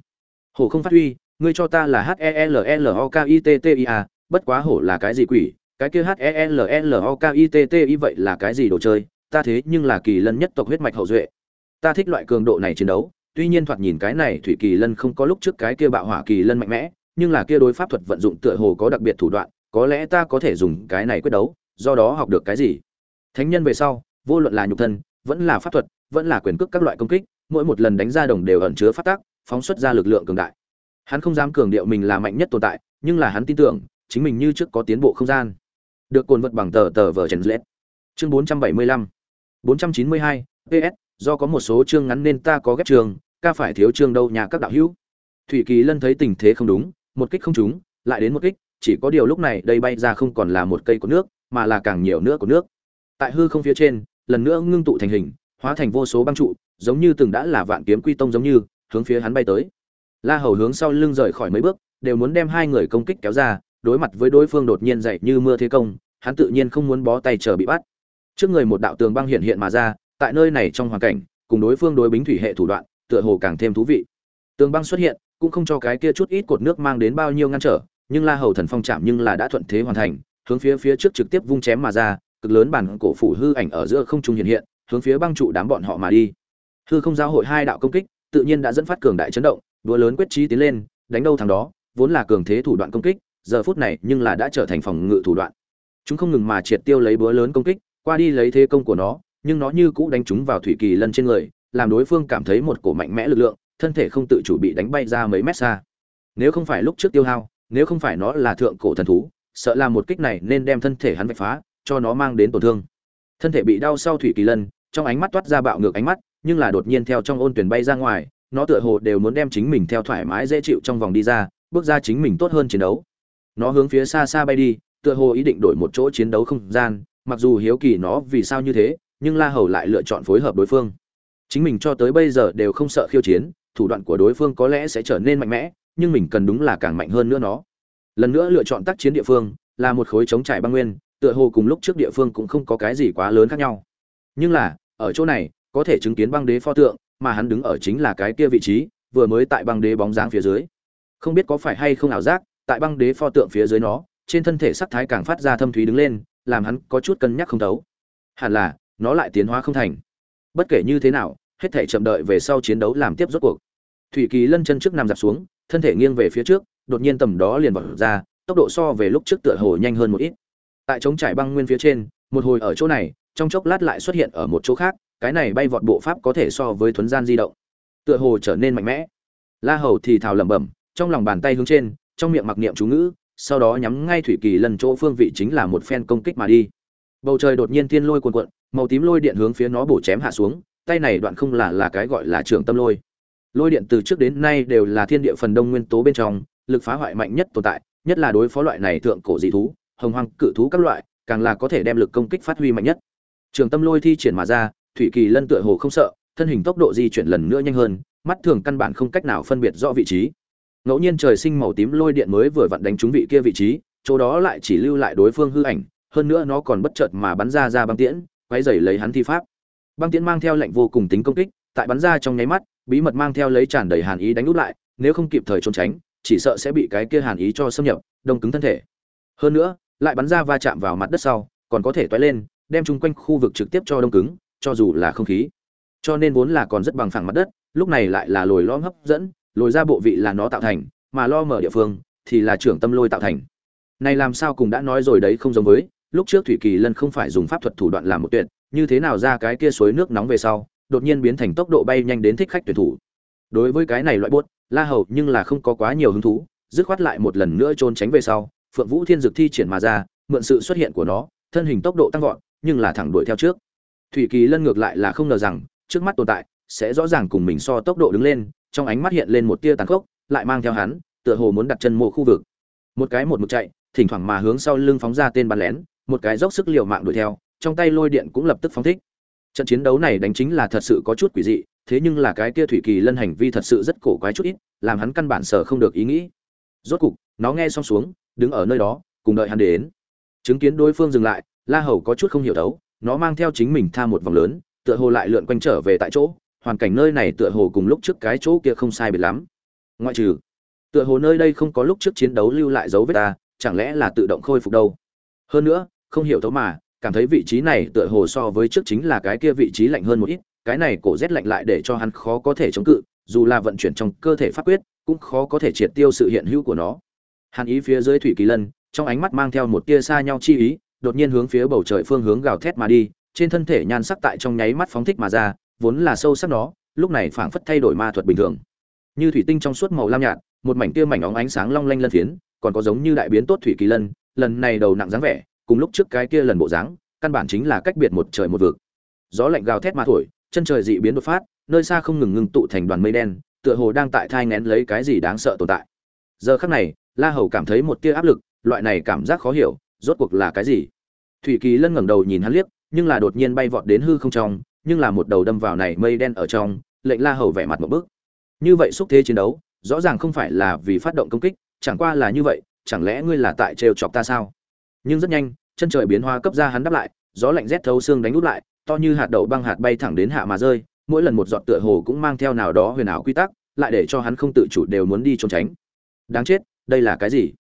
Hổ không phát huy, ngươi cho ta là h e l l o k i t t i a, bất quá hổ là cái gì quỷ, cái kia h e l l o k i t t i vậy là cái gì đồ chơi, ta thế nhưng là kỳ lân nhất tộc huyết mạch hậu duệ. Ta thích loại cường độ này chiến đấu tuy nhiên thoạt nhìn cái này thủy kỳ lân không có lúc trước cái kia bạo hỏa kỳ lân mạnh mẽ, nhưng là kia đối pháp thuật vận dụng tựa hồ có đặc biệt thủ đoạn, có lẽ ta có thể dùng cái này quyết đấu, do đó học được cái gì. Thánh nhân về sau, vô luận là nhục thân, vẫn là pháp thuật, vẫn là quyền cước các loại công kích, mỗi một lần đánh ra đồng đều ẩn chứa phát tác phóng xuất ra lực lượng cường đại. Hắn không dám cường điệu mình là mạnh nhất tồn tại, nhưng là hắn tin tưởng, chính mình như trước có tiến bộ không gian. Được cồn vật bằng tờ tờ vở trần lết chương 475 492 ps do có một số chương ngắn nên ta có ghép trường ca phải thiếu trương đâu nhà các đạo hữu. Thủy kỳ lân thấy tình thế không đúng, một kích không trúng, lại đến một kích, chỉ có điều lúc này đây bay ra không còn là một cây của nước, mà là càng nhiều nữa của nước. Tại hư không phía trên, lần nữa ngưng tụ thành hình, hóa thành vô số băng trụ, giống như từng đã là vạn kiếm quy tông giống như, hướng phía hắn bay tới. La hầu hướng sau lưng rời khỏi mấy bước, đều muốn đem hai người công kích kéo ra, đối mặt với đối phương đột nhiên dậy như mưa thế công, hắn tự nhiên không muốn bó tay chờ bị bắt. Trước người một đạo tường băng hiện hiện mà ra, tại nơi này trong hoàn cảnh, cùng đối phương đối bính thủy hệ thủ đoạn tựa hồ càng thêm thú vị. Tường băng xuất hiện, cũng không cho cái kia chút ít cột nước mang đến bao nhiêu ngăn trở, nhưng la hầu thần phong chạm nhưng là đã thuận thế hoàn thành, hướng phía phía trước trực tiếp vung chém mà ra, cực lớn bản cổ phủ hư ảnh ở giữa không trung hiện hiện, hướng phía băng trụ đám bọn họ mà đi. Hư không giao hội hai đạo công kích, tự nhiên đã dẫn phát cường đại chấn động đũa lớn quyết trí tiến lên, đánh đâu thằng đó, vốn là cường thế thủ đoạn công kích, giờ phút này nhưng là đã trở thành phòng ngự thủ đoạn. Chúng không ngừng mà triệt tiêu lấy búa lớn công kích, qua đi lấy thế công của nó, nhưng nó như cũ đánh chúng vào thủy kỳ lân trên người làm đối phương cảm thấy một cổ mạnh mẽ lực lượng, thân thể không tự chủ bị đánh bay ra mấy mét xa. Nếu không phải lúc trước tiêu hao, nếu không phải nó là thượng cổ thần thú, sợ là một kích này nên đem thân thể hắn vạch phá, cho nó mang đến tổn thương. Thân thể bị đau sau thủy kỳ lân, trong ánh mắt toát ra bạo ngược ánh mắt, nhưng là đột nhiên theo trong ôn tuyển bay ra ngoài, nó tựa hồ đều muốn đem chính mình theo thoải mái dễ chịu trong vòng đi ra, bước ra chính mình tốt hơn chiến đấu. Nó hướng phía xa xa bay đi, tựa hồ ý định đổi một chỗ chiến đấu không gian, mặc dù hiếu kỳ nó vì sao như thế, nhưng la hầu lại lựa chọn phối hợp đối phương chính mình cho tới bây giờ đều không sợ khiêu chiến, thủ đoạn của đối phương có lẽ sẽ trở nên mạnh mẽ, nhưng mình cần đúng là càng mạnh hơn nữa nó. Lần nữa lựa chọn tác chiến địa phương, là một khối chống trải băng nguyên, tựa hồ cùng lúc trước địa phương cũng không có cái gì quá lớn khác nhau. Nhưng là, ở chỗ này, có thể chứng kiến băng đế pho tượng, mà hắn đứng ở chính là cái kia vị trí, vừa mới tại băng đế bóng dáng phía dưới. Không biết có phải hay không ảo giác, tại băng đế pho tượng phía dưới nó, trên thân thể sắc thái càng phát ra thâm thúy đứng lên, làm hắn có chút cân nhắc không thấu. Hẳn là, nó lại tiến hóa không thành. Bất kể như thế nào hết thể chậm đợi về sau chiến đấu làm tiếp rốt cuộc. Thủy kỳ lân chân trước nằm dạp xuống, thân thể nghiêng về phía trước, đột nhiên tầm đó liền vọt ra, tốc độ so về lúc trước tựa hồ nhanh hơn một ít. Tại trống trải băng nguyên phía trên, một hồi ở chỗ này, trong chốc lát lại xuất hiện ở một chỗ khác, cái này bay vọt bộ pháp có thể so với thuấn gian di động, tựa hồ trở nên mạnh mẽ. La hầu thì thào lẩm bẩm, trong lòng bàn tay hướng trên, trong miệng mặc niệm chú ngữ, sau đó nhắm ngay thủy kỳ lần chỗ phương vị chính là một phen công kích mà đi. Bầu trời đột nhiên thiên lôi cuồn cuộn, màu tím lôi điện hướng phía nó bổ chém hạ xuống tay này đoạn không là là cái gọi là trường tâm lôi. Lôi điện từ trước đến nay đều là thiên địa phần đông nguyên tố bên trong, lực phá hoại mạnh nhất tồn tại, nhất là đối phó loại này thượng cổ dị thú, hồng hoang, cự thú các loại, càng là có thể đem lực công kích phát huy mạnh nhất. Trường tâm lôi thi triển mà ra, thủy kỳ lân tựa hồ không sợ, thân hình tốc độ di chuyển lần nữa nhanh hơn, mắt thường căn bản không cách nào phân biệt rõ vị trí. Ngẫu nhiên trời sinh màu tím lôi điện mới vừa vặn đánh trúng vị kia vị trí, chỗ đó lại chỉ lưu lại đối phương hư ảnh, hơn nữa nó còn bất chợt mà bắn ra ra băng tiễn quay rầy lấy hắn thi pháp băng tiễn mang theo lệnh vô cùng tính công kích, tại bắn ra trong nháy mắt, bí mật mang theo lấy tràn đầy hàn ý đánh úp lại, nếu không kịp thời trốn tránh, chỉ sợ sẽ bị cái kia hàn ý cho xâm nhập, đông cứng thân thể. Hơn nữa, lại bắn ra va chạm vào mặt đất sau, còn có thể toái lên, đem chung quanh khu vực trực tiếp cho đông cứng, cho dù là không khí. Cho nên vốn là còn rất bằng phẳng mặt đất, lúc này lại là lồi lõm hấp dẫn, lồi ra bộ vị là nó tạo thành, mà lo mở địa phương thì là trưởng tâm lôi tạo thành. Này làm sao cùng đã nói rồi đấy không giống với, lúc trước thủy kỳ lân không phải dùng pháp thuật thủ đoạn làm một tuyệt như thế nào ra cái kia suối nước nóng về sau, đột nhiên biến thành tốc độ bay nhanh đến thích khách tuyển thủ. Đối với cái này loại buốt la hầu nhưng là không có quá nhiều hứng thú, dứt khoát lại một lần nữa trốn tránh về sau, phượng vũ thiên dực thi triển mà ra, mượn sự xuất hiện của nó, thân hình tốc độ tăng vọt, nhưng là thẳng đuổi theo trước. Thủy kỳ lân ngược lại là không ngờ rằng, trước mắt tồn tại, sẽ rõ ràng cùng mình so tốc độ đứng lên, trong ánh mắt hiện lên một tia tàn khốc, lại mang theo hắn, tựa hồ muốn đặt chân mộ khu vực. Một cái một mực chạy, thỉnh thoảng mà hướng sau lưng phóng ra tên bắn lén, một cái dốc sức liều mạng đuổi theo trong tay lôi điện cũng lập tức phóng thích. Trận chiến đấu này đánh chính là thật sự có chút quỷ dị, thế nhưng là cái kia thủy kỳ lân hành vi thật sự rất cổ quái chút ít, làm hắn căn bản sở không được ý nghĩ. Rốt cục, nó nghe xong xuống, đứng ở nơi đó, cùng đợi hắn đến. Chứng kiến đối phương dừng lại, la hầu có chút không hiểu đấu nó mang theo chính mình tha một vòng lớn, tựa hồ lại lượn quanh trở về tại chỗ, hoàn cảnh nơi này tựa hồ cùng lúc trước cái chỗ kia không sai biệt lắm. Ngoại trừ, tựa hồ nơi đây không có lúc trước chiến đấu lưu lại dấu vết ta, chẳng lẽ là tự động khôi phục đâu? Hơn nữa, không hiểu thấu mà cảm thấy vị trí này tựa hồ so với trước chính là cái kia vị trí lạnh hơn một ít, cái này cổ rét lạnh lại để cho hắn khó có thể chống cự, dù là vận chuyển trong cơ thể pháp quyết, cũng khó có thể triệt tiêu sự hiện hữu của nó. Hàn ý phía dưới thủy kỳ lân, trong ánh mắt mang theo một tia xa nhau chi ý, đột nhiên hướng phía bầu trời phương hướng gào thét mà đi, trên thân thể nhan sắc tại trong nháy mắt phóng thích mà ra, vốn là sâu sắc nó, lúc này phảng phất thay đổi ma thuật bình thường. Như thủy tinh trong suốt màu lam nhạt, một mảnh kia mảnh óng ánh sáng long lanh lân phiến, còn có giống như đại biến tốt thủy kỳ lân, lần này đầu nặng dáng vẻ cùng lúc trước cái kia lần bộ dáng, căn bản chính là cách biệt một trời một vực. Gió lạnh gào thét mà thổi, chân trời dị biến đột phát, nơi xa không ngừng ngưng tụ thành đoàn mây đen, tựa hồ đang tại thai ngén lấy cái gì đáng sợ tồn tại. Giờ khắc này, la hầu cảm thấy một tia áp lực, loại này cảm giác khó hiểu, rốt cuộc là cái gì? Thủy kỳ lân ngẩng đầu nhìn hắn liếc, nhưng là đột nhiên bay vọt đến hư không trong, nhưng là một đầu đâm vào này mây đen ở trong, lệnh la hầu vẻ mặt một bước. Như vậy xúc thế chiến đấu, rõ ràng không phải là vì phát động công kích, chẳng qua là như vậy, chẳng lẽ ngươi là tại trêu chọc ta sao? Nhưng rất nhanh, chân trời biến hoa cấp ra hắn đáp lại, gió lạnh rét thấu xương đánh út lại, to như hạt đậu băng hạt bay thẳng đến hạ mà rơi, mỗi lần một giọt tựa hồ cũng mang theo nào đó huyền ảo quy tắc, lại để cho hắn không tự chủ đều muốn đi trốn tránh. Đáng chết, đây là cái gì?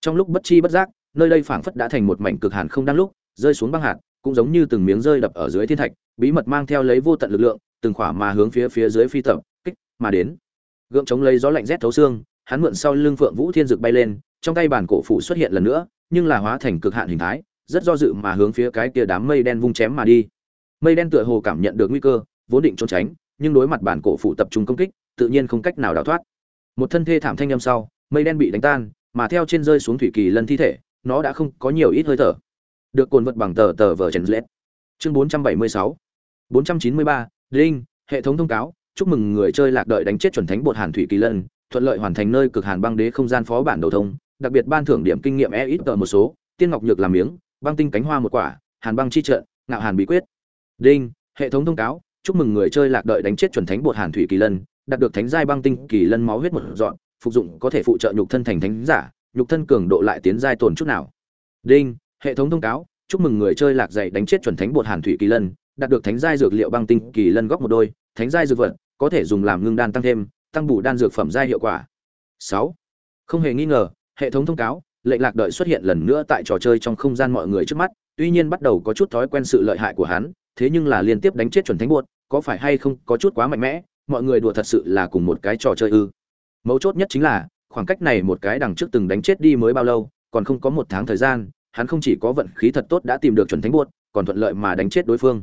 Trong lúc bất chi bất giác, nơi đây phảng phất đã thành một mảnh cực hàn không đang lúc, rơi xuống băng hạt, cũng giống như từng miếng rơi đập ở dưới thiên thạch, bí mật mang theo lấy vô tận lực lượng, từng khỏa mà hướng phía phía dưới phi tập, kích mà đến. Gượng chống lấy gió lạnh rét thấu xương, hắn mượn sau lưng phượng vũ thiên dực bay lên, trong tay bản cổ phủ xuất hiện lần nữa nhưng là hóa thành cực hạn hình thái, rất do dự mà hướng phía cái kia đám mây đen vung chém mà đi. Mây đen tựa hồ cảm nhận được nguy cơ, vốn định trốn tránh, nhưng đối mặt bản cổ phủ tập trung công kích, tự nhiên không cách nào đào thoát. Một thân thê thảm thanh âm sau, mây đen bị đánh tan, mà theo trên rơi xuống thủy kỳ lân thi thể, nó đã không có nhiều ít hơi thở. Được cuộn vật bằng tờ tờ vở trần lết chương 476 493 đinh hệ thống thông cáo, chúc mừng người chơi lạc đợi đánh chết chuẩn thánh bột hàn thủy kỳ lân, thuận lợi hoàn thành nơi cực hàn băng đế không gian phó bản đầu thông đặc biệt ban thưởng điểm kinh nghiệm e ít tờ một số, tiên ngọc nhược làm miếng, băng tinh cánh hoa một quả, hàn băng chi trận, ngạo hàn bí quyết. Đinh, hệ thống thông cáo, chúc mừng người chơi lạc đợi đánh chết chuẩn thánh bột hàn thủy kỳ lân, đạt được thánh giai băng tinh kỳ lân máu huyết một dọn, phục dụng có thể phụ trợ nhục thân thành thánh giả, nhục thân cường độ lại tiến giai tổn chút nào. Đinh, hệ thống thông cáo, chúc mừng người chơi lạc dạy đánh chết chuẩn thánh bột hàn thủy kỳ lân, đạt được thánh giai dược liệu băng tinh kỳ lân góc một đôi, thánh giai dược vật, có thể dùng làm ngưng đan tăng thêm, tăng bù đan dược phẩm giai hiệu quả. Sáu, không hề nghi ngờ hệ thống thông cáo, lệnh lạc đợi xuất hiện lần nữa tại trò chơi trong không gian mọi người trước mắt, tuy nhiên bắt đầu có chút thói quen sự lợi hại của hắn, thế nhưng là liên tiếp đánh chết chuẩn thánh buột có phải hay không có chút quá mạnh mẽ, mọi người đùa thật sự là cùng một cái trò chơi ư. Mấu chốt nhất chính là, khoảng cách này một cái đằng trước từng đánh chết đi mới bao lâu, còn không có một tháng thời gian, hắn không chỉ có vận khí thật tốt đã tìm được chuẩn thánh buột còn thuận lợi mà đánh chết đối phương.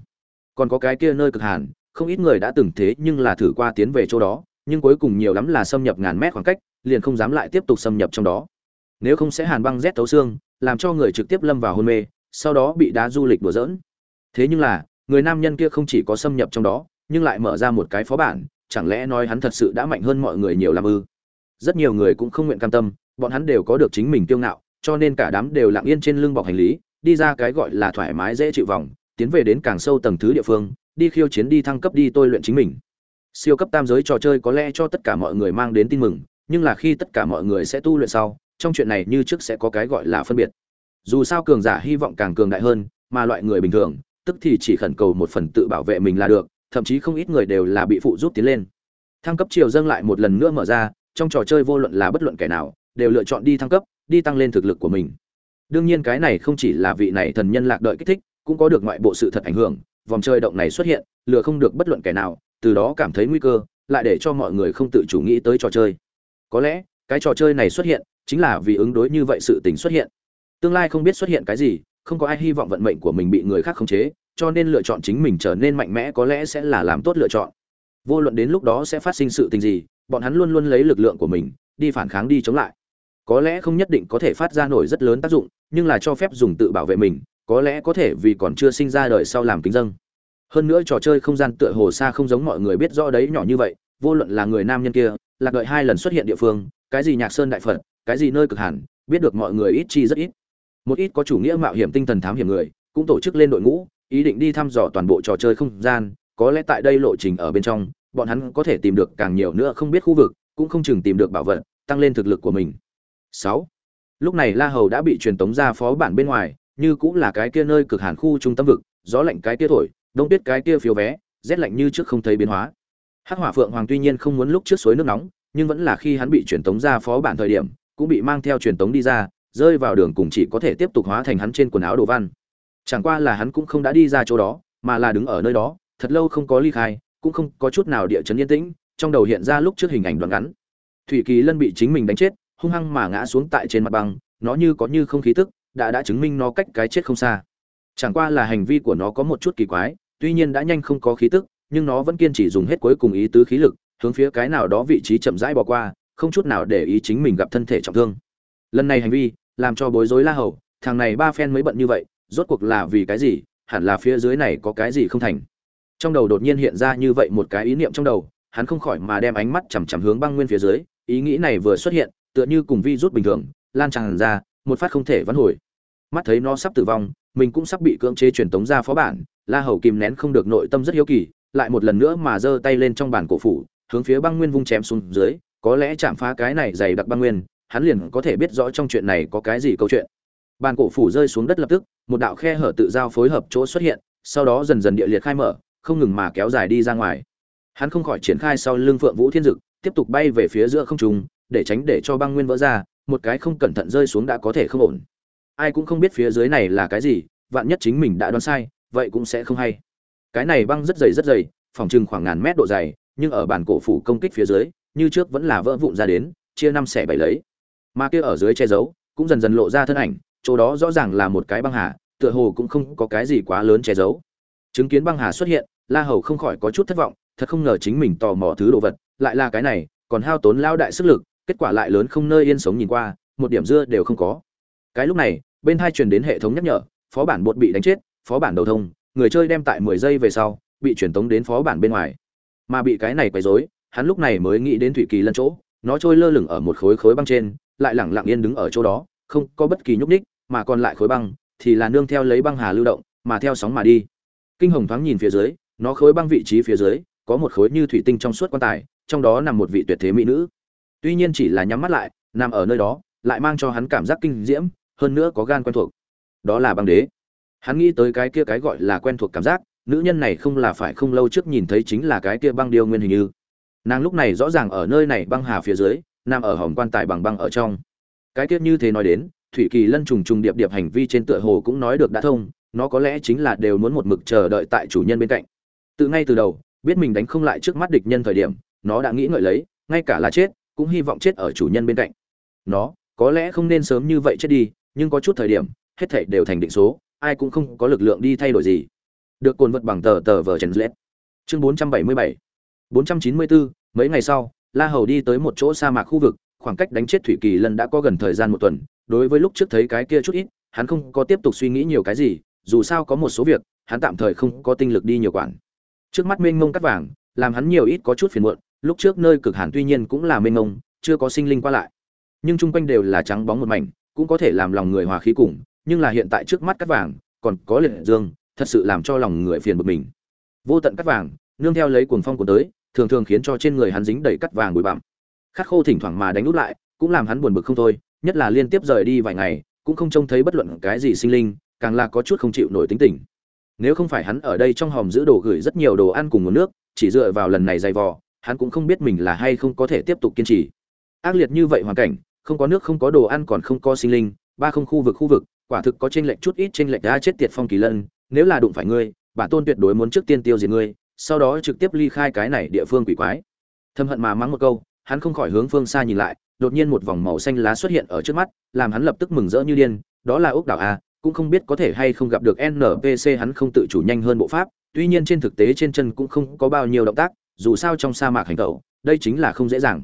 Còn có cái kia nơi cực hàn, không ít người đã từng thế nhưng là thử qua tiến về chỗ đó, nhưng cuối cùng nhiều lắm là xâm nhập ngàn mét khoảng cách, liền không dám lại tiếp tục xâm nhập trong đó nếu không sẽ hàn băng rét thấu xương, làm cho người trực tiếp lâm vào hôn mê, sau đó bị đá du lịch đùa dỡn thế nhưng là, người nam nhân kia không chỉ có xâm nhập trong đó, nhưng lại mở ra một cái phó bản, chẳng lẽ nói hắn thật sự đã mạnh hơn mọi người nhiều làm ư? Rất nhiều người cũng không nguyện cam tâm, bọn hắn đều có được chính mình kiêu ngạo, cho nên cả đám đều lặng yên trên lưng bọc hành lý, đi ra cái gọi là thoải mái dễ chịu vòng, tiến về đến càng sâu tầng thứ địa phương, đi khiêu chiến đi thăng cấp đi tôi luyện chính mình. Siêu cấp tam giới trò chơi có lẽ cho tất cả mọi người mang đến tin mừng, nhưng là khi tất cả mọi người sẽ tu luyện sau trong chuyện này như trước sẽ có cái gọi là phân biệt. Dù sao cường giả hy vọng càng cường đại hơn, mà loại người bình thường, tức thì chỉ khẩn cầu một phần tự bảo vệ mình là được, thậm chí không ít người đều là bị phụ giúp tiến lên. Thăng cấp chiều dâng lại một lần nữa mở ra, trong trò chơi vô luận là bất luận kẻ nào, đều lựa chọn đi thăng cấp, đi tăng lên thực lực của mình. Đương nhiên cái này không chỉ là vị này thần nhân lạc đợi kích thích, cũng có được ngoại bộ sự thật ảnh hưởng, vòng chơi động này xuất hiện lựa không được bất luận kẻ nào, từ đó cảm thấy nguy cơ, lại để cho mọi người không tự chủ nghĩ tới trò chơi. Có lẽ cái trò chơi này xuất hiện chính là vì ứng đối như vậy sự tình xuất hiện. Tương lai không biết xuất hiện cái gì, không có ai hy vọng vận mệnh của mình bị người khác khống chế, cho nên lựa chọn chính mình trở nên mạnh mẽ có lẽ sẽ là làm tốt lựa chọn. Vô luận đến lúc đó sẽ phát sinh sự tình gì, bọn hắn luôn luôn lấy lực lượng của mình, đi phản kháng đi chống lại. Có lẽ không nhất định có thể phát ra nổi rất lớn tác dụng, nhưng là cho phép dùng tự bảo vệ mình, có lẽ có thể vì còn chưa sinh ra đời sau làm kính dân hơn nữa trò chơi không gian tựa hồ xa không giống mọi người biết rõ đấy, nhỏ như vậy, vô luận là người nam nhân kia lạc đợi hai lần xuất hiện địa phương cái gì nhạc sơn đại phật, cái gì nơi cực hẳn biết được mọi người ít chi rất ít. Một ít có chủ nghĩa mạo hiểm tinh thần thám hiểm người, cũng tổ chức lên đội ngũ, ý định đi thăm dò toàn bộ trò chơi không gian, có lẽ tại đây lộ trình ở bên trong, bọn hắn có thể tìm được càng nhiều nữa không biết khu vực, cũng không chừng tìm được bảo vật, tăng lên thực lực của mình. Sáu. Lúc này la hầu đã bị truyền tống ra phó bản bên ngoài, như cũng là cái kia nơi cực hàn khu trung tâm vực, gió lạnh cái kia thổi, đông tuyết cái kia phiếu vé, rét lạnh như trước không thấy biến hóa. Hắc hỏa phượng hoàng tuy nhiên không muốn lúc trước suối nước nóng nhưng vẫn là khi hắn bị truyền tống ra phó bản thời điểm, cũng bị mang theo truyền tống đi ra, rơi vào đường cùng chỉ có thể tiếp tục hóa thành hắn trên quần áo đồ văn. Chẳng qua là hắn cũng không đã đi ra chỗ đó, mà là đứng ở nơi đó, thật lâu không có ly khai, cũng không có chút nào địa chấn yên tĩnh, trong đầu hiện ra lúc trước hình ảnh đoạn ngắn. Thủy kỳ lân bị chính mình đánh chết, hung hăng mà ngã xuống tại trên mặt băng, nó như có như không khí tức, đã đã chứng minh nó cách cái chết không xa. Chẳng qua là hành vi của nó có một chút kỳ quái, tuy nhiên đã nhanh không có khí tức, nhưng nó vẫn kiên trì dùng hết cuối cùng ý tứ khí lực hướng phía cái nào đó vị trí chậm rãi bỏ qua, không chút nào để ý chính mình gặp thân thể trọng thương. Lần này hành vi, làm cho bối rối la hầu, thằng này ba phen mới bận như vậy, rốt cuộc là vì cái gì, hẳn là phía dưới này có cái gì không thành. Trong đầu đột nhiên hiện ra như vậy một cái ý niệm trong đầu, hắn không khỏi mà đem ánh mắt chằm chằm hướng băng nguyên phía dưới, ý nghĩ này vừa xuất hiện, tựa như cùng vi rút bình thường, lan tràn ra, một phát không thể vãn hồi. Mắt thấy nó sắp tử vong, mình cũng sắp bị cưỡng chế truyền tống ra phó bản, la hầu kìm nén không được nội tâm rất hiếu kỳ, lại một lần nữa mà giơ tay lên trong bản cổ phủ hướng phía băng nguyên vung chém xuống dưới, có lẽ chạm phá cái này dày đặc băng nguyên, hắn liền có thể biết rõ trong chuyện này có cái gì câu chuyện. Bàn cổ phủ rơi xuống đất lập tức, một đạo khe hở tự giao phối hợp chỗ xuất hiện, sau đó dần dần địa liệt khai mở, không ngừng mà kéo dài đi ra ngoài. Hắn không khỏi triển khai sau lưng phượng vũ thiên dực, tiếp tục bay về phía giữa không trung, để tránh để cho băng nguyên vỡ ra, một cái không cẩn thận rơi xuống đã có thể không ổn. Ai cũng không biết phía dưới này là cái gì, vạn nhất chính mình đã đoán sai, vậy cũng sẽ không hay. Cái này băng rất dày rất dày, phòng chừng khoảng ngàn mét độ dày nhưng ở bản cổ phủ công kích phía dưới, như trước vẫn là vỡ vụn ra đến, chia năm xẻ bảy lấy. Mà kia ở dưới che giấu, cũng dần dần lộ ra thân ảnh, chỗ đó rõ ràng là một cái băng hà, tựa hồ cũng không có cái gì quá lớn che giấu. Chứng kiến băng hà xuất hiện, la hầu không khỏi có chút thất vọng, thật không ngờ chính mình tò mò thứ đồ vật, lại là cái này, còn hao tốn lao đại sức lực, kết quả lại lớn không nơi yên sống nhìn qua, một điểm dưa đều không có. Cái lúc này, bên hai truyền đến hệ thống nhắc nhở, phó bản bột bị đánh chết, phó bản đầu thông, người chơi đem tại mười giây về sau, bị truyền tống đến phó bản bên ngoài mà bị cái này quấy rối, hắn lúc này mới nghĩ đến thủy kỳ lân chỗ, nó trôi lơ lửng ở một khối khối băng trên, lại lẳng lặng yên đứng ở chỗ đó, không có bất kỳ nhúc ních mà còn lại khối băng thì là nương theo lấy băng hà lưu động, mà theo sóng mà đi. Kinh hồng thoáng nhìn phía dưới, nó khối băng vị trí phía dưới, có một khối như thủy tinh trong suốt quan tài, trong đó nằm một vị tuyệt thế mỹ nữ. Tuy nhiên chỉ là nhắm mắt lại, nằm ở nơi đó, lại mang cho hắn cảm giác kinh diễm, hơn nữa có gan quen thuộc. Đó là băng đế. Hắn nghĩ tới cái kia cái gọi là quen thuộc cảm giác nữ nhân này không là phải không lâu trước nhìn thấy chính là cái kia băng điêu nguyên hình như. Nàng lúc này rõ ràng ở nơi này băng hà phía dưới, nằm ở hòm quan tài bằng băng ở trong. Cái tiết như thế nói đến, thủy kỳ lân trùng trùng điệp điệp hành vi trên tựa hồ cũng nói được đã thông, nó có lẽ chính là đều muốn một mực chờ đợi tại chủ nhân bên cạnh. Từ ngay từ đầu, biết mình đánh không lại trước mắt địch nhân thời điểm, nó đã nghĩ ngợi lấy, ngay cả là chết, cũng hy vọng chết ở chủ nhân bên cạnh. Nó, có lẽ không nên sớm như vậy chết đi, nhưng có chút thời điểm, hết thảy đều thành định số, ai cũng không có lực lượng đi thay đổi gì được cồn vật bằng tờ tờ vờ trần lết chương 477 494 mấy ngày sau, la hầu đi tới một chỗ sa mạc khu vực, khoảng cách đánh chết thủy kỳ lần đã có gần thời gian một tuần, đối với lúc trước thấy cái kia chút ít, hắn không có tiếp tục suy nghĩ nhiều cái gì, dù sao có một số việc, hắn tạm thời không có tinh lực đi nhiều quản. Trước mắt mênh mông cắt vàng, làm hắn nhiều ít có chút phiền muộn, lúc trước nơi cực hàn tuy nhiên cũng là mênh mông, chưa có sinh linh qua lại. Nhưng chung quanh đều là trắng bóng một mảnh, cũng có thể làm lòng người hòa khí cùng, nhưng là hiện tại trước mắt cắt vàng, còn có liệt dương thật sự làm cho lòng người phiền bực mình. Vô tận cắt vàng, nương theo lấy cuồng phong của tới, thường thường khiến cho trên người hắn dính đầy cắt vàng bụi bặm. Khát khô thỉnh thoảng mà đánh út lại, cũng làm hắn buồn bực không thôi, nhất là liên tiếp rời đi vài ngày, cũng không trông thấy bất luận cái gì sinh linh, càng là có chút không chịu nổi tính tình. Nếu không phải hắn ở đây trong hòm giữ đồ gửi rất nhiều đồ ăn cùng nguồn nước, chỉ dựa vào lần này dày vò, hắn cũng không biết mình là hay không có thể tiếp tục kiên trì. Ác liệt như vậy hoàn cảnh, không có nước, không có đồ ăn còn không có sinh linh, ba không khu vực khu vực, quả thực có chênh lệch chút ít chênh lệch đã chết tiệt phong kỳ lân nếu là đụng phải ngươi bản tôn tuyệt đối muốn trước tiên tiêu diệt ngươi, sau đó trực tiếp ly khai cái này địa phương quỷ quái. Thâm hận mà mắng một câu, hắn không khỏi hướng phương xa nhìn lại, đột nhiên một vòng màu xanh lá xuất hiện ở trước mắt, làm hắn lập tức mừng rỡ như điên, đó là ốc đảo a cũng không biết có thể hay không gặp được npc hắn không tự chủ nhanh hơn bộ pháp, tuy nhiên trên thực tế trên chân cũng không có bao nhiêu động tác, dù sao trong sa mạc hành tẩu, đây chính là không dễ dàng.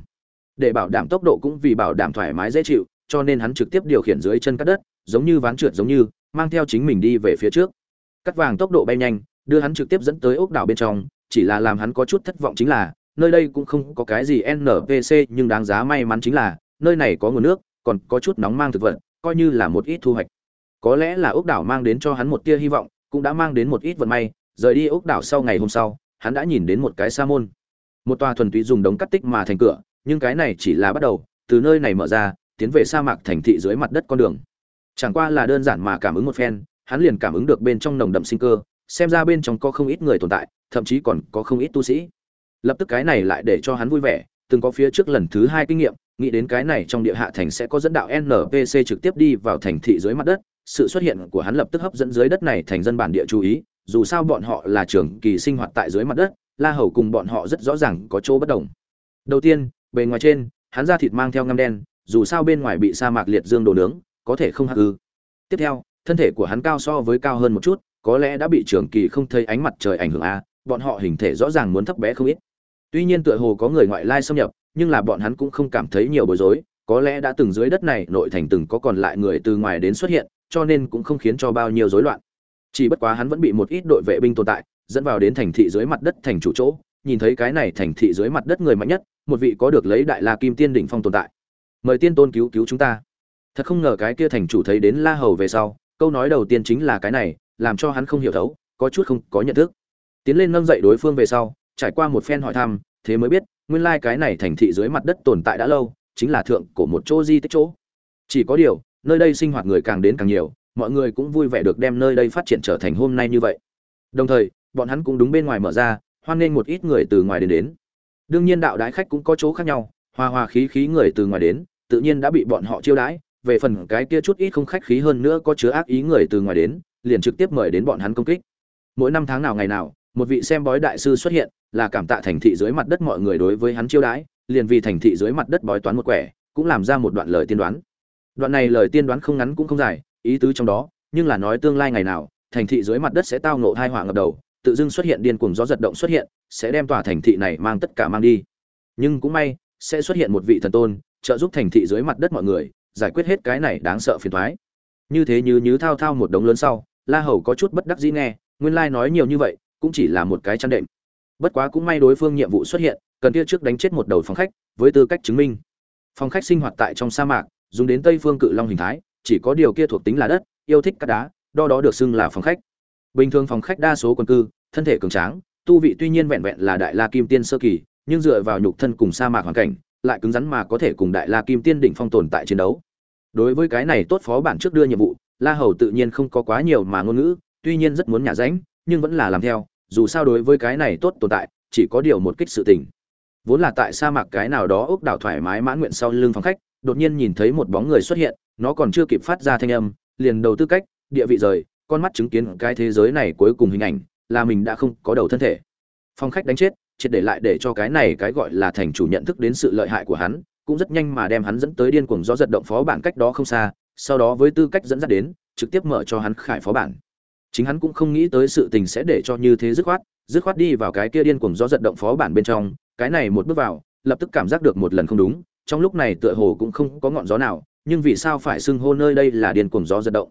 Để bảo đảm tốc độ cũng vì bảo đảm thoải mái dễ chịu, cho nên hắn trực tiếp điều khiển dưới chân cắt đất, giống như ván trượt giống như, mang theo chính mình đi về phía trước cắt vàng tốc độ bay nhanh, đưa hắn trực tiếp dẫn tới ốc đảo bên trong, chỉ là làm hắn có chút thất vọng chính là, nơi đây cũng không có cái gì npc nhưng đáng giá may mắn chính là, nơi này có nguồn nước, còn có chút nóng mang thực vật, coi như là một ít thu hoạch. Có lẽ là ốc đảo mang đến cho hắn một tia hy vọng, cũng đã mang đến một ít vận may, rời đi ốc đảo sau ngày hôm sau, hắn đã nhìn đến một cái sa môn. Một tòa thuần túy dùng đống cắt tích mà thành cửa, nhưng cái này chỉ là bắt đầu, từ nơi này mở ra, tiến về sa mạc thành thị dưới mặt đất con đường. Chẳng qua là đơn giản mà cảm ứng một phen hắn liền cảm ứng được bên trong nồng đậm sinh cơ, xem ra bên trong có không ít người tồn tại, thậm chí còn có không ít tu sĩ. Lập tức cái này lại để cho hắn vui vẻ, từng có phía trước lần thứ hai kinh nghiệm, nghĩ đến cái này trong địa hạ thành sẽ có dẫn đạo npc trực tiếp đi vào thành thị dưới mặt đất, sự xuất hiện của hắn lập tức hấp dẫn dưới đất này thành dân bản địa chú ý, dù sao bọn họ là trường kỳ sinh hoạt tại dưới mặt đất, la hầu cùng bọn họ rất rõ ràng có chỗ bất đồng. Đầu tiên, bề ngoài trên, hắn ra thịt mang theo ngâm đen, dù sao bên ngoài bị sa mạc liệt dương đồ nướng, có thể không hắc ư. Tiếp theo thân thể của hắn cao so với cao hơn một chút, có lẽ đã bị trường kỳ không thấy ánh mặt trời ảnh hưởng a bọn họ hình thể rõ ràng muốn thấp bé không ít. Tuy nhiên tựa hồ có người ngoại lai xâm nhập, nhưng là bọn hắn cũng không cảm thấy nhiều bối rối, có lẽ đã từng dưới đất này nội thành từng có còn lại người từ ngoài đến xuất hiện, cho nên cũng không khiến cho bao nhiêu rối loạn. Chỉ bất quá hắn vẫn bị một ít đội vệ binh tồn tại, dẫn vào đến thành thị dưới mặt đất thành chủ chỗ, nhìn thấy cái này thành thị dưới mặt đất người mạnh nhất, một vị có được lấy đại la kim tiên đỉnh phong tồn tại. Mời tiên tôn cứu cứu chúng ta. Thật không ngờ cái kia thành chủ thấy đến la hầu về sau câu nói đầu tiên chính là cái này, làm cho hắn không hiểu thấu, có chút không có nhận thức. Tiến lên nâng dậy đối phương về sau, trải qua một phen hỏi thăm, thế mới biết, nguyên lai cái này thành thị dưới mặt đất tồn tại đã lâu, chính là thượng của một chỗ di tích chỗ. Chỉ có điều, nơi đây sinh hoạt người càng đến càng nhiều, mọi người cũng vui vẻ được đem nơi đây phát triển trở thành hôm nay như vậy. Đồng thời, bọn hắn cũng đúng bên ngoài mở ra, hoan nghênh một ít người từ ngoài đến đến. Đương nhiên đạo đái khách cũng có chỗ khác nhau hoa hoa khí khí người từ ngoài đến, tự nhiên đã bị bọn họ chiêu đãi về phần cái kia chút ít không khách khí hơn nữa có chứa ác ý người từ ngoài đến, liền trực tiếp mời đến bọn hắn công kích. Mỗi năm tháng nào ngày nào, một vị xem bói đại sư xuất hiện, là cảm tạ thành thị dưới mặt đất mọi người đối với hắn chiêu đãi, liền vì thành thị dưới mặt đất bói toán một quẻ, cũng làm ra một đoạn lời tiên đoán. Đoạn này lời tiên đoán không ngắn cũng không dài, ý tứ trong đó, nhưng là nói tương lai ngày nào, thành thị dưới mặt đất sẽ tao ngộ hai họa ngập đầu, tự dưng xuất hiện điên cuồng gió giật động xuất hiện, sẽ đem tòa thành thị này mang tất cả mang đi. Nhưng cũng may, sẽ xuất hiện một vị thần tôn, trợ giúp thành thị dưới mặt đất mọi người giải quyết hết cái này đáng sợ phiền toái. như thế như như thao thao một đống lớn sau, la hầu có chút bất đắc dĩ nghe, nguyên lai nói nhiều như vậy, cũng chỉ là một cái chăn đệm. Bất quá cũng may đối phương nhiệm vụ xuất hiện, cần kia trước đánh chết một đầu phòng khách, với tư cách chứng minh. Phòng khách sinh hoạt tại trong sa mạc, dùng đến tây phương cự long hình thái, chỉ có điều kia thuộc tính là đất, yêu thích cát đá, đo đó được xưng là phòng khách. Bình thường phòng khách đa số quân cư, thân thể cường tráng, tu vị tuy nhiên vẹn vẹn là đại la kim tiên sơ kỳ, nhưng dựa vào nhục thân cùng sa mạc hoàn cảnh lại cứng rắn mà có thể cùng đại la kim tiên đỉnh phong tồn tại chiến đấu. Đối với cái này tốt phó bản trước đưa nhiệm vụ, la hầu tự nhiên không có quá nhiều mà ngôn ngữ, tuy nhiên rất muốn nhả ránh, nhưng vẫn là làm theo, dù sao đối với cái này tốt tồn tại, chỉ có điều một kích sự tình. Vốn là tại sa mạc cái nào đó ốc đảo thoải mái mãn nguyện sau lưng phòng khách, đột nhiên nhìn thấy một bóng người xuất hiện, nó còn chưa kịp phát ra thanh âm, liền đầu tư cách, địa vị rời, con mắt chứng kiến cái thế giới này cuối cùng hình ảnh, là mình đã không có đầu thân thể. Phòng khách đánh chết triệt để lại để cho cái này cái gọi là thành chủ nhận thức đến sự lợi hại của hắn, cũng rất nhanh mà đem hắn dẫn tới điên cuồng gió giật động phó bản cách đó không xa, sau đó với tư cách dẫn dắt đến, trực tiếp mở cho hắn khải phó bản. Chính hắn cũng không nghĩ tới sự tình sẽ để cho như thế dứt khoát dứt khoát đi vào cái kia điên cuồng gió giật động phó bản bên trong, cái này một bước vào, lập tức cảm giác được một lần không đúng, trong lúc này tựa hồ cũng không có ngọn gió nào, nhưng vì sao phải xưng hô nơi đây là điên cuồng gió giật động?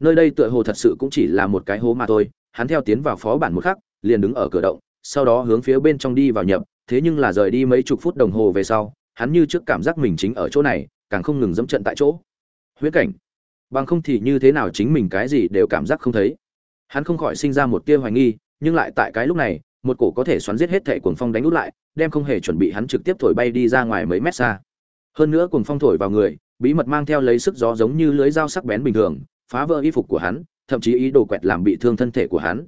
Nơi đây tựa hồ thật sự cũng chỉ là một cái hố mà thôi, hắn theo tiến vào phó bản một khắc, liền đứng ở cửa động sau đó hướng phía bên trong đi vào nhập, thế nhưng là rời đi mấy chục phút đồng hồ về sau, hắn như trước cảm giác mình chính ở chỗ này, càng không ngừng dẫm trận tại chỗ. Huyễn cảnh. Bằng không thì như thế nào chính mình cái gì đều cảm giác không thấy. Hắn không khỏi sinh ra một tia hoài nghi, nhưng lại tại cái lúc này, một cổ có thể xoắn giết hết thệ cuồng phong đánh út lại, đem không hề chuẩn bị hắn trực tiếp thổi bay đi ra ngoài mấy mét xa. Hơn nữa cuồng phong thổi vào người, bí mật mang theo lấy sức gió giống như lưới dao sắc bén bình thường, phá vỡ y phục của hắn, thậm chí ý đồ quẹt làm bị thương thân thể của hắn.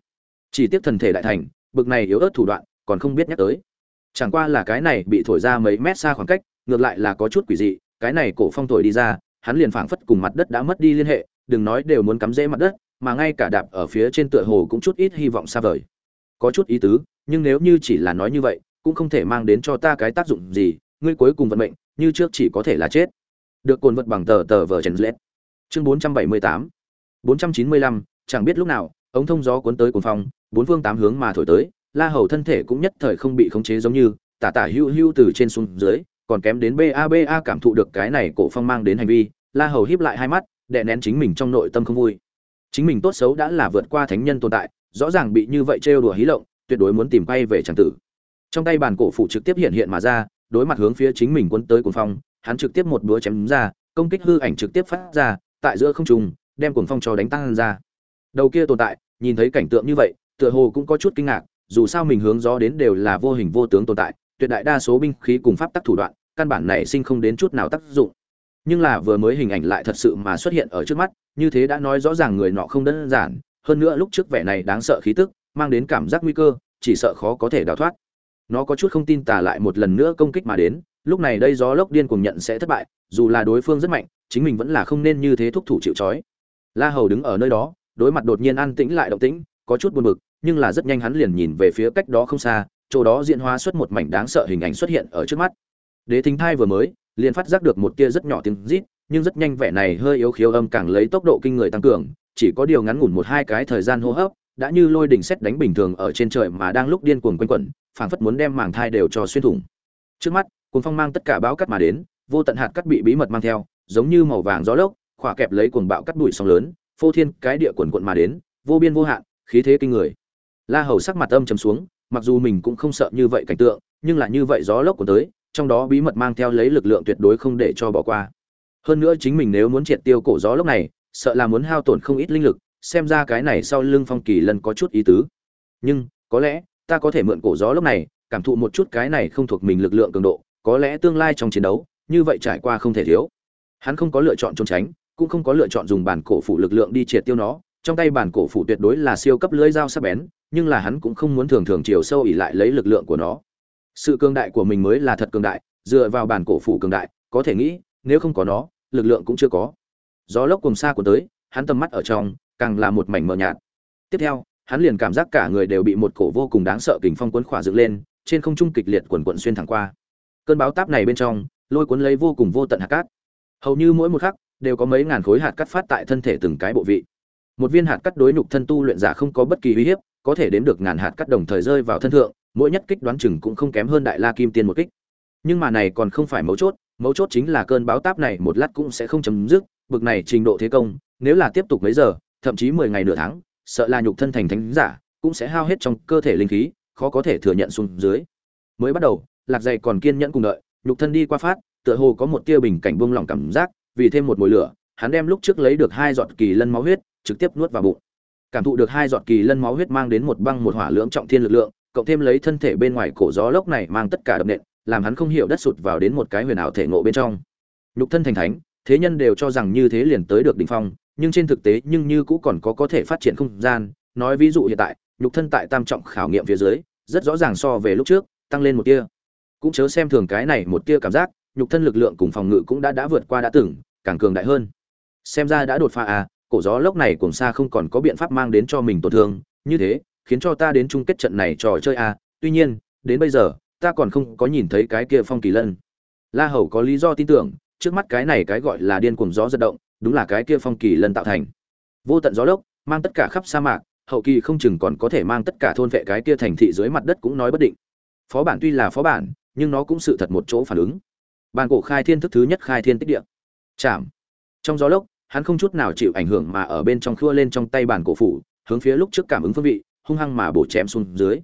Chỉ tiếc thần thể đại thành bực này yếu ớt thủ đoạn, còn không biết nhắc tới. Chẳng qua là cái này bị thổi ra mấy mét xa khoảng cách, ngược lại là có chút quỷ dị, cái này cổ phong thổi đi ra, hắn liền phảng phất cùng mặt đất đã mất đi liên hệ, đừng nói đều muốn cắm rễ mặt đất, mà ngay cả đạp ở phía trên tựa hồ cũng chút ít hy vọng xa vời. Có chút ý tứ, nhưng nếu như chỉ là nói như vậy, cũng không thể mang đến cho ta cái tác dụng gì, ngươi cuối cùng vận mệnh, như trước chỉ có thể là chết. Được cồn vật bằng tờ tờ vờ trần lết chương 478 495 chẳng biết lúc nào ống thông gió cuốn tới cuồng phong, bốn phương tám hướng mà thổi tới, la hầu thân thể cũng nhất thời không bị khống chế giống như, tả tả hưu hưu từ trên xuống dưới, còn kém đến ba ba cảm thụ được cái này cổ phong mang đến hành vi, la hầu híp lại hai mắt, đè nén chính mình trong nội tâm không vui. Chính mình tốt xấu đã là vượt qua thánh nhân tồn tại, rõ ràng bị như vậy trêu đùa hí lộng, tuyệt đối muốn tìm quay về tràng tử. Trong tay bàn cổ phủ trực tiếp hiện hiện mà ra, đối mặt hướng phía chính mình cuốn tới cuồng phong, hắn trực tiếp một búa chém ra, công kích hư ảnh trực tiếp phát ra, tại giữa không trung, đem cuồng phong cho đánh tăng ra đầu kia tồn tại, nhìn thấy cảnh tượng như vậy, tựa hồ cũng có chút kinh ngạc, dù sao mình hướng gió đến đều là vô hình vô tướng tồn tại, tuyệt đại đa số binh khí cùng pháp tắc thủ đoạn, căn bản này sinh không đến chút nào tác dụng. Nhưng là vừa mới hình ảnh lại thật sự mà xuất hiện ở trước mắt, như thế đã nói rõ ràng người nọ không đơn giản, hơn nữa lúc trước vẻ này đáng sợ khí tức, mang đến cảm giác nguy cơ, chỉ sợ khó có thể đào thoát. Nó có chút không tin tà lại một lần nữa công kích mà đến, lúc này đây gió lốc điên cuồng nhận sẽ thất bại, dù là đối phương rất mạnh, chính mình vẫn là không nên như thế thúc thủ chịu trói. La hầu đứng ở nơi đó đối mặt đột nhiên an tĩnh lại động tĩnh, có chút buồn bực, nhưng là rất nhanh hắn liền nhìn về phía cách đó không xa, chỗ đó diễn hóa xuất một mảnh đáng sợ hình ảnh xuất hiện ở trước mắt. Đế thính thai vừa mới, liền phát giác được một tia rất nhỏ tiếng rít, nhưng rất nhanh vẻ này hơi yếu khiếu âm càng lấy tốc độ kinh người tăng cường, chỉ có điều ngắn ngủn một hai cái thời gian hô hấp, đã như lôi đỉnh xét đánh bình thường ở trên trời mà đang lúc điên cuồng quanh quẩn, phảng phất muốn đem màng thai đều cho xuyên thủng. Trước mắt, cuồng phong mang tất cả bão cắt mà đến, vô tận hạt cắt bị bí mật mang theo, giống như màu vàng gió lốc, khỏa kẹp lấy cuồng bão cắt bụi sóng lớn phô thiên cái địa quần quận mà đến, vô biên vô hạn, khí thế kinh người. La hầu sắc mặt âm trầm xuống, mặc dù mình cũng không sợ như vậy cảnh tượng, nhưng là như vậy gió lốc của tới, trong đó bí mật mang theo lấy lực lượng tuyệt đối không để cho bỏ qua. Hơn nữa chính mình nếu muốn triệt tiêu cổ gió lốc này, sợ là muốn hao tổn không ít linh lực, xem ra cái này sau lưng phong kỳ lân có chút ý tứ. Nhưng, có lẽ, ta có thể mượn cổ gió lốc này, cảm thụ một chút cái này không thuộc mình lực lượng cường độ, có lẽ tương lai trong chiến đấu, như vậy trải qua không thể thiếu. Hắn không có lựa chọn trốn tránh cũng không có lựa chọn dùng bản cổ phủ lực lượng đi triệt tiêu nó, trong tay bản cổ phủ tuyệt đối là siêu cấp lưỡi dao sắc bén, nhưng là hắn cũng không muốn thường thường chiều sâu ỉ lại lấy lực lượng của nó. Sự cường đại của mình mới là thật cường đại, dựa vào bản cổ phủ cường đại, có thể nghĩ, nếu không có nó, lực lượng cũng chưa có. Gió lốc cùng xa của tới, hắn tầm mắt ở trong, càng là một mảnh mờ nhạt. Tiếp theo, hắn liền cảm giác cả người đều bị một cổ vô cùng đáng sợ kình phong cuốn khỏa dựng lên, trên không trung kịch liệt quần quận xuyên thẳng qua. Cơn báo táp này bên trong, lôi cuốn lấy vô cùng vô tận hạt cát. Hầu như mỗi một khắc đều có mấy ngàn khối hạt cắt phát tại thân thể từng cái bộ vị. Một viên hạt cắt đối nhục thân tu luyện giả không có bất kỳ uy hiếp, có thể đếm được ngàn hạt cắt đồng thời rơi vào thân thượng, mỗi nhất kích đoán chừng cũng không kém hơn đại la kim tiên một kích. Nhưng mà này còn không phải mấu chốt mấu chốt chính là cơn báo táp này một lát cũng sẽ không chấm dứt, bực này trình độ thế công, nếu là tiếp tục mấy giờ, thậm chí mười ngày nửa tháng, sợ là nhục thân thành thánh giả, cũng sẽ hao hết trong cơ thể linh khí, khó có thể thừa nhận xuống dưới. Mới bắt đầu, lạc dày còn kiên nhẫn cùng đợi, nhục thân đi qua phát, tựa hồ có một tia bình cảnh buông lỏng cảm giác vì thêm một mùi lửa, hắn đem lúc trước lấy được hai giọt kỳ lân máu huyết, trực tiếp nuốt vào bụng. Cảm thụ được hai giọt kỳ lân máu huyết mang đến một băng một hỏa lưỡng trọng thiên lực lượng, cộng thêm lấy thân thể bên ngoài cổ gió lốc này mang tất cả đập nện, làm hắn không hiểu đất sụt vào đến một cái huyền ảo thể ngộ bên trong. Nhục thân thành thánh, thế nhân đều cho rằng như thế liền tới được đỉnh phong, nhưng trên thực tế nhưng như cũ còn có có thể phát triển không gian. Nói ví dụ hiện tại, nhục thân tại tam trọng khảo nghiệm phía dưới, rất rõ ràng so về lúc trước, tăng lên một tia. Cũng chớ xem thường cái này một tia cảm giác, nhục thân lực lượng cùng phòng ngự cũng đã đã vượt qua đã từng càng cường đại hơn. Xem ra đã đột phá à cổ gió lốc này cùng xa không còn có biện pháp mang đến cho mình tổn thương, như thế, khiến cho ta đến chung kết trận này trò chơi à. Tuy nhiên, đến bây giờ, ta còn không có nhìn thấy cái kia phong kỳ lân. La hầu có lý do tin tưởng, trước mắt cái này cái gọi là điên cuồng gió giật động, đúng là cái kia phong kỳ lân tạo thành. Vô tận gió lốc, mang tất cả khắp sa mạc, hậu kỳ không chừng còn có thể mang tất cả thôn vệ cái kia thành thị dưới mặt đất cũng nói bất định. Phó bản tuy là phó bản, nhưng nó cũng sự thật một chỗ phản ứng. Bàn cổ khai thiên thức thứ nhất khai thiên tích địa chạm. Trong gió lốc, hắn không chút nào chịu ảnh hưởng mà ở bên trong khua lên trong tay bàn cổ phủ, hướng phía lúc trước cảm ứng phương vị, hung hăng mà bổ chém xuống dưới.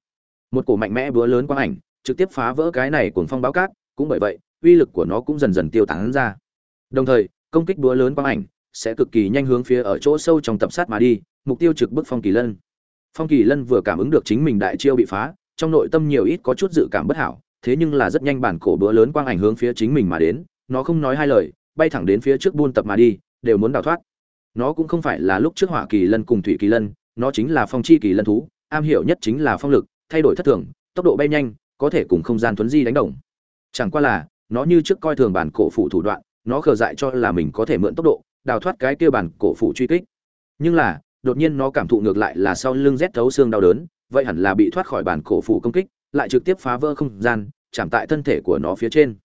Một cổ mạnh mẽ búa lớn quang ảnh, trực tiếp phá vỡ cái này cuồng phong báo cát, cũng bởi vậy, uy lực của nó cũng dần dần tiêu tán ra. Đồng thời, công kích búa lớn quang ảnh sẽ cực kỳ nhanh hướng phía ở chỗ sâu trong tập sát mà đi, mục tiêu trực bức phong kỳ lân. Phong kỳ lân vừa cảm ứng được chính mình đại chiêu bị phá, trong nội tâm nhiều ít có chút dự cảm bất hảo, thế nhưng là rất nhanh bản cổ búa lớn quang ảnh hướng phía chính mình mà đến, nó không nói hai lời bay thẳng đến phía trước buôn tập mà đi, đều muốn đào thoát. Nó cũng không phải là lúc trước hỏa kỳ lân cùng thủy kỳ lân, nó chính là phong chi kỳ lân thú, am hiểu nhất chính là phong lực, thay đổi thất thường, tốc độ bay nhanh, có thể cùng không gian thuấn di đánh đồng. Chẳng qua là, nó như trước coi thường bản cổ phủ thủ đoạn, nó khờ dại cho là mình có thể mượn tốc độ, đào thoát cái kia bản cổ phủ truy kích. Nhưng là, đột nhiên nó cảm thụ ngược lại là sau lưng rét thấu xương đau đớn, vậy hẳn là bị thoát khỏi bản cổ phủ công kích, lại trực tiếp phá vỡ không gian, chạm tại thân thể của nó phía trên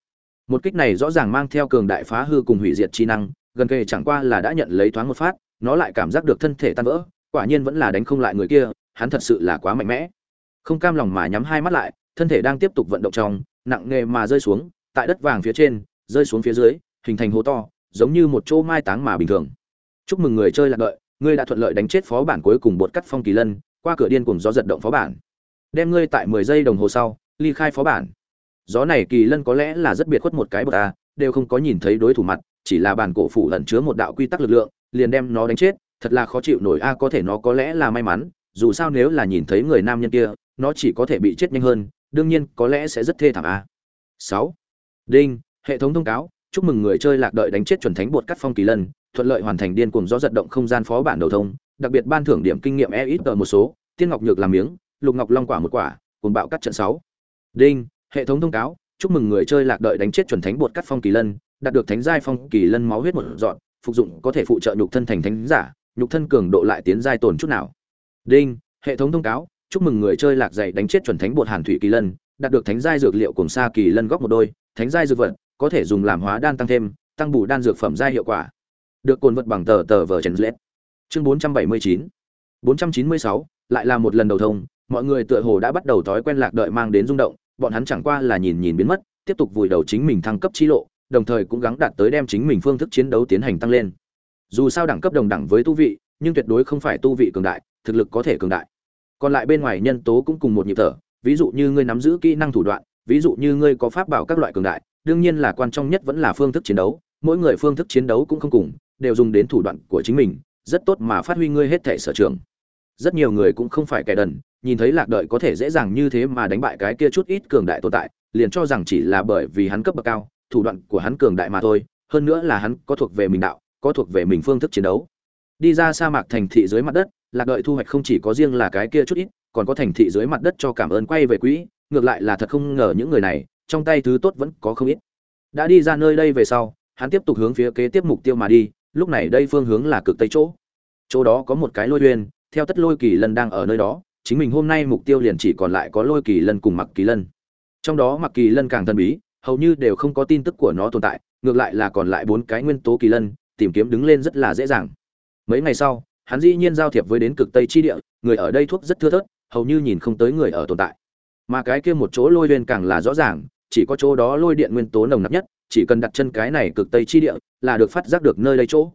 một kích này rõ ràng mang theo cường đại phá hư cùng hủy diệt chi năng, gần kề chẳng qua là đã nhận lấy thoáng một phát, nó lại cảm giác được thân thể tan vỡ, quả nhiên vẫn là đánh không lại người kia, hắn thật sự là quá mạnh mẽ. Không cam lòng mà nhắm hai mắt lại, thân thể đang tiếp tục vận động trong, nặng nề mà rơi xuống, tại đất vàng phía trên, rơi xuống phía dưới, hình thành hố to, giống như một chỗ mai táng mà bình thường. Chúc mừng người chơi lạc đợi, ngươi đã thuận lợi đánh chết phó bản cuối cùng bột cắt phong kỳ lân, qua cửa điên cùng gió giật động phó bản. Đem ngươi tại mười giây đồng hồ sau, ly khai phó bản gió này kỳ lân có lẽ là rất biệt khuất một cái bậc a đều không có nhìn thấy đối thủ mặt, chỉ là bản cổ phủ ẩn chứa một đạo quy tắc lực lượng, liền đem nó đánh chết, thật là khó chịu nổi a, có thể nó có lẽ là may mắn, dù sao nếu là nhìn thấy người nam nhân kia, nó chỉ có thể bị chết nhanh hơn, đương nhiên có lẽ sẽ rất thê thảm a. Sáu. Đinh, hệ thống thông cáo, chúc mừng người chơi lạc đợi đánh chết chuẩn thánh bột cắt phong kỳ lân, thuận lợi hoàn thành điên cuồng gió giật động không gian phó bản đầu thông, đặc biệt ban thưởng điểm kinh nghiệm e ít ở một số, tiên ngọc nhược làm miếng, lục ngọc long quả một quả cùng bạo cắt trận sáu. Đinh hệ thống thông cáo, chúc mừng người chơi lạc đợi đánh chết chuẩn thánh bột cắt phong kỳ lân, đạt được thánh giai phong kỳ lân máu huyết một dọn, phục dụng có thể phụ trợ nhục thân thành thánh giả, nhục thân cường độ lại tiến giai tồn chút nào. Đinh, hệ thống thông cáo, chúc mừng người chơi lạc dày đánh chết chuẩn thánh bột hàn thủy kỳ lân, đạt được thánh giai dược liệu cùng sa kỳ lân góc một đôi, thánh giai dược vật, có thể dùng làm hóa đan tăng thêm, tăng bù đan dược phẩm giai hiệu quả. Được cồn vật bằng tờ tờ vở trần lết. Chương bốn trăm bảy mươi chín. Bốn trăm chín mươi sáu, lại là một lần đầu thông, mọi người tựa hồ đã bắt đầu thói quen lạc đợi mang đến rung động bọn hắn chẳng qua là nhìn nhìn biến mất, tiếp tục vùi đầu chính mình thăng cấp chi lộ, đồng thời cũng gắng đạt tới đem chính mình phương thức chiến đấu tiến hành tăng lên. Dù sao đẳng cấp đồng đẳng với tu vị, nhưng tuyệt đối không phải tu vị cường đại, thực lực có thể cường đại. Còn lại bên ngoài nhân tố cũng cùng một nhịp thở, ví dụ như ngươi nắm giữ kỹ năng thủ đoạn, ví dụ như ngươi có pháp bảo các loại cường đại, đương nhiên là quan trọng nhất vẫn là phương thức chiến đấu, mỗi người phương thức chiến đấu cũng không cùng, đều dùng đến thủ đoạn của chính mình, rất tốt mà phát huy ngươi hết thể sở trường rất nhiều người cũng không phải kẻ đần, nhìn thấy lạc đợi có thể dễ dàng như thế mà đánh bại cái kia chút ít cường đại tồn tại, liền cho rằng chỉ là bởi vì hắn cấp bậc cao, thủ đoạn của hắn cường đại mà thôi, hơn nữa là hắn có thuộc về mình đạo, có thuộc về mình phương thức chiến đấu. Đi ra sa mạc thành thị dưới mặt đất, lạc đợi thu hoạch không chỉ có riêng là cái kia chút ít, còn có thành thị dưới mặt đất cho cảm ơn quay về quỹ, ngược lại là thật không ngờ những người này, trong tay thứ tốt vẫn có không ít. Đã đi ra nơi đây về sau, hắn tiếp tục hướng phía kế tiếp mục tiêu mà đi, lúc này đây phương hướng là cực tây chỗ. Chỗ đó có một cái lôi uyên theo tất lôi kỳ lân đang ở nơi đó, chính mình hôm nay mục tiêu liền chỉ còn lại có lôi kỳ lân cùng mặc kỳ lân. Trong đó mặc kỳ lân càng thần bí, hầu như đều không có tin tức của nó tồn tại, ngược lại là còn lại bốn cái nguyên tố kỳ lân, tìm kiếm đứng lên rất là dễ dàng. Mấy ngày sau, hắn dĩ nhiên giao thiệp với đến cực tây chi địa, người ở đây thuốc rất thưa thớt, hầu như nhìn không tới người ở tồn tại. Mà cái kia một chỗ lôi lên càng là rõ ràng, chỉ có chỗ đó lôi điện nguyên tố nồng nặc nhất, chỉ cần đặt chân cái này cực tây chi địa là được phát giác được nơi đây chỗ.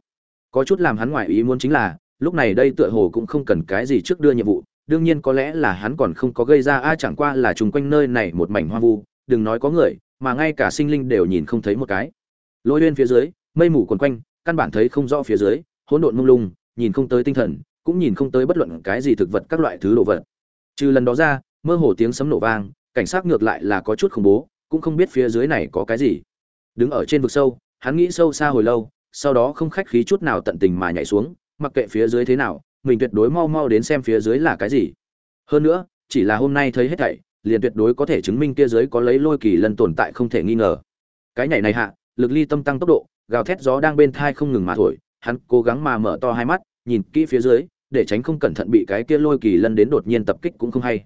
Có chút làm hắn ngoại ý muốn chính là lúc này đây tựa hồ cũng không cần cái gì trước đưa nhiệm vụ, đương nhiên có lẽ là hắn còn không có gây ra, a, chẳng qua là chung quanh nơi này một mảnh hoang vu, đừng nói có người, mà ngay cả sinh linh đều nhìn không thấy một cái. Lôi lên phía dưới, mây mù quần quanh, căn bản thấy không rõ phía dưới, hỗn độn mông lung, nhìn không tới tinh thần, cũng nhìn không tới bất luận cái gì thực vật các loại thứ đồ vật. Trừ lần đó ra, mơ hồ tiếng sấm nổ vang, cảnh sát ngược lại là có chút khủng bố, cũng không biết phía dưới này có cái gì. Đứng ở trên vực sâu, hắn nghĩ sâu xa hồi lâu, sau đó không khách khí chút nào tận tình mà nhảy xuống mặc kệ phía dưới thế nào, mình tuyệt đối mau mau đến xem phía dưới là cái gì. Hơn nữa, chỉ là hôm nay thấy hết thảy, liền tuyệt đối có thể chứng minh kia dưới có lấy lôi kỳ lân tồn tại không thể nghi ngờ. Cái nhảy này hạ, lực ly tâm tăng tốc độ, gào thét gió đang bên thai không ngừng mà thổi, hắn cố gắng mà mở to hai mắt, nhìn kỹ phía dưới, để tránh không cẩn thận bị cái kia lôi kỳ lân đến đột nhiên tập kích cũng không hay.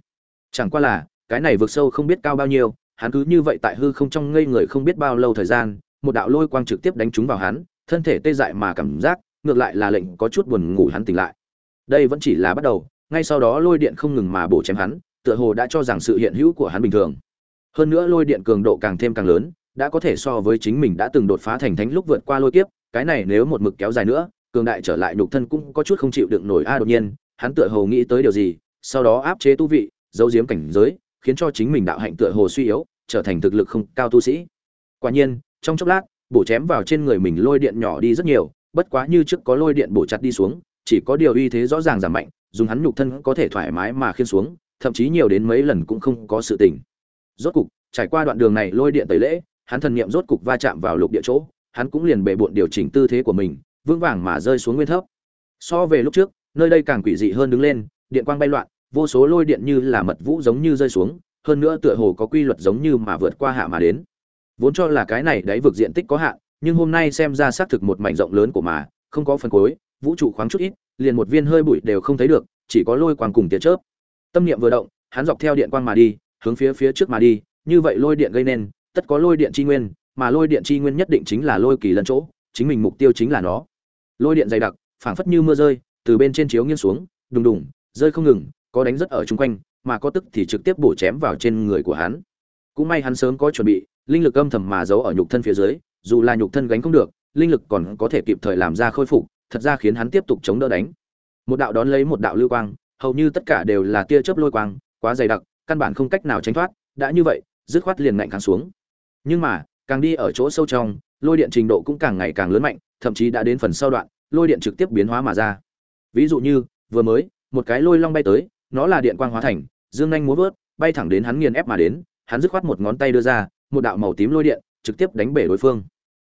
Chẳng qua là, cái này vượt sâu không biết cao bao nhiêu, hắn cứ như vậy tại hư không trong ngây người không biết bao lâu thời gian, một đạo lôi quang trực tiếp đánh trúng vào hắn, thân thể tê dại mà cảm giác ngược lại là lệnh có chút buồn ngủ hắn tỉnh lại. Đây vẫn chỉ là bắt đầu, ngay sau đó lôi điện không ngừng mà bổ chém hắn, tựa hồ đã cho rằng sự hiện hữu của hắn bình thường. Hơn nữa lôi điện cường độ càng thêm càng lớn, đã có thể so với chính mình đã từng đột phá thành thánh lúc vượt qua lôi kiếp, cái này nếu một mực kéo dài nữa, cường đại trở lại nhục thân cũng có chút không chịu đựng nổi a, đột nhiên, hắn tựa hồ nghĩ tới điều gì, sau đó áp chế tu vị, giấu giếm cảnh giới, khiến cho chính mình đạo hạnh tựa hồ suy yếu, trở thành thực lực không cao tu sĩ. Quả nhiên, trong chốc lát, bổ chém vào trên người mình lôi điện nhỏ đi rất nhiều bất quá như trước có lôi điện bổ chặt đi xuống, chỉ có điều uy thế rõ ràng giảm mạnh, dùng hắn nhục thân có thể thoải mái mà khiên xuống, thậm chí nhiều đến mấy lần cũng không có sự tình. Rốt cục, trải qua đoạn đường này lôi điện tẩy lễ, hắn thần niệm rốt cục va chạm vào lục địa chỗ, hắn cũng liền bệ bội điều chỉnh tư thế của mình, vững vàng mà rơi xuống nguyên thấp. So về lúc trước, nơi đây càng quỷ dị hơn đứng lên, điện quang bay loạn, vô số lôi điện như là mật vũ giống như rơi xuống, hơn nữa tựa hồ có quy luật giống như mà vượt qua hạ mà đến. Vốn cho là cái này đáy vực diện tích có hạn nhưng hôm nay xem ra xác thực một mảnh rộng lớn của mà, không có phần cuối, vũ trụ khoáng chút ít, liền một viên hơi bụi đều không thấy được, chỉ có lôi quang cùng tia chớp. Tâm niệm vừa động, hắn dọc theo điện quang mà đi, hướng phía phía trước mà đi, như vậy lôi điện gây nên, tất có lôi điện chi nguyên, mà lôi điện chi nguyên nhất định chính là lôi kỳ lân chỗ, chính mình mục tiêu chính là nó. Lôi điện dày đặc, phảng phất như mưa rơi, từ bên trên chiếu nghiêng xuống, đùng đùng, rơi không ngừng, có đánh rất ở chung quanh, mà có tức thì trực tiếp bổ chém vào trên người của hắn. Cũng may hắn sớm có chuẩn bị, linh lực âm thầm mà giấu ở nhục thân phía dưới dù là nhục thân gánh không được, linh lực còn có thể kịp thời làm ra khôi phục, thật ra khiến hắn tiếp tục chống đỡ đánh. Một đạo đón lấy một đạo lưu quang, hầu như tất cả đều là tia chớp lôi quang, quá dày đặc, căn bản không cách nào tránh thoát, đã như vậy, dứt khoát liền ngạnh kháng xuống. Nhưng mà, càng đi ở chỗ sâu trong, lôi điện trình độ cũng càng ngày càng lớn mạnh, thậm chí đã đến phần sau đoạn, lôi điện trực tiếp biến hóa mà ra. Ví dụ như, vừa mới, một cái lôi long bay tới, nó là điện quang hóa thành, dương nhanh múa vớt, bay thẳng đến hắn nghiền ép mà đến, hắn dứt khoát một ngón tay đưa ra, một đạo màu tím lôi điện trực tiếp đánh bể đối phương.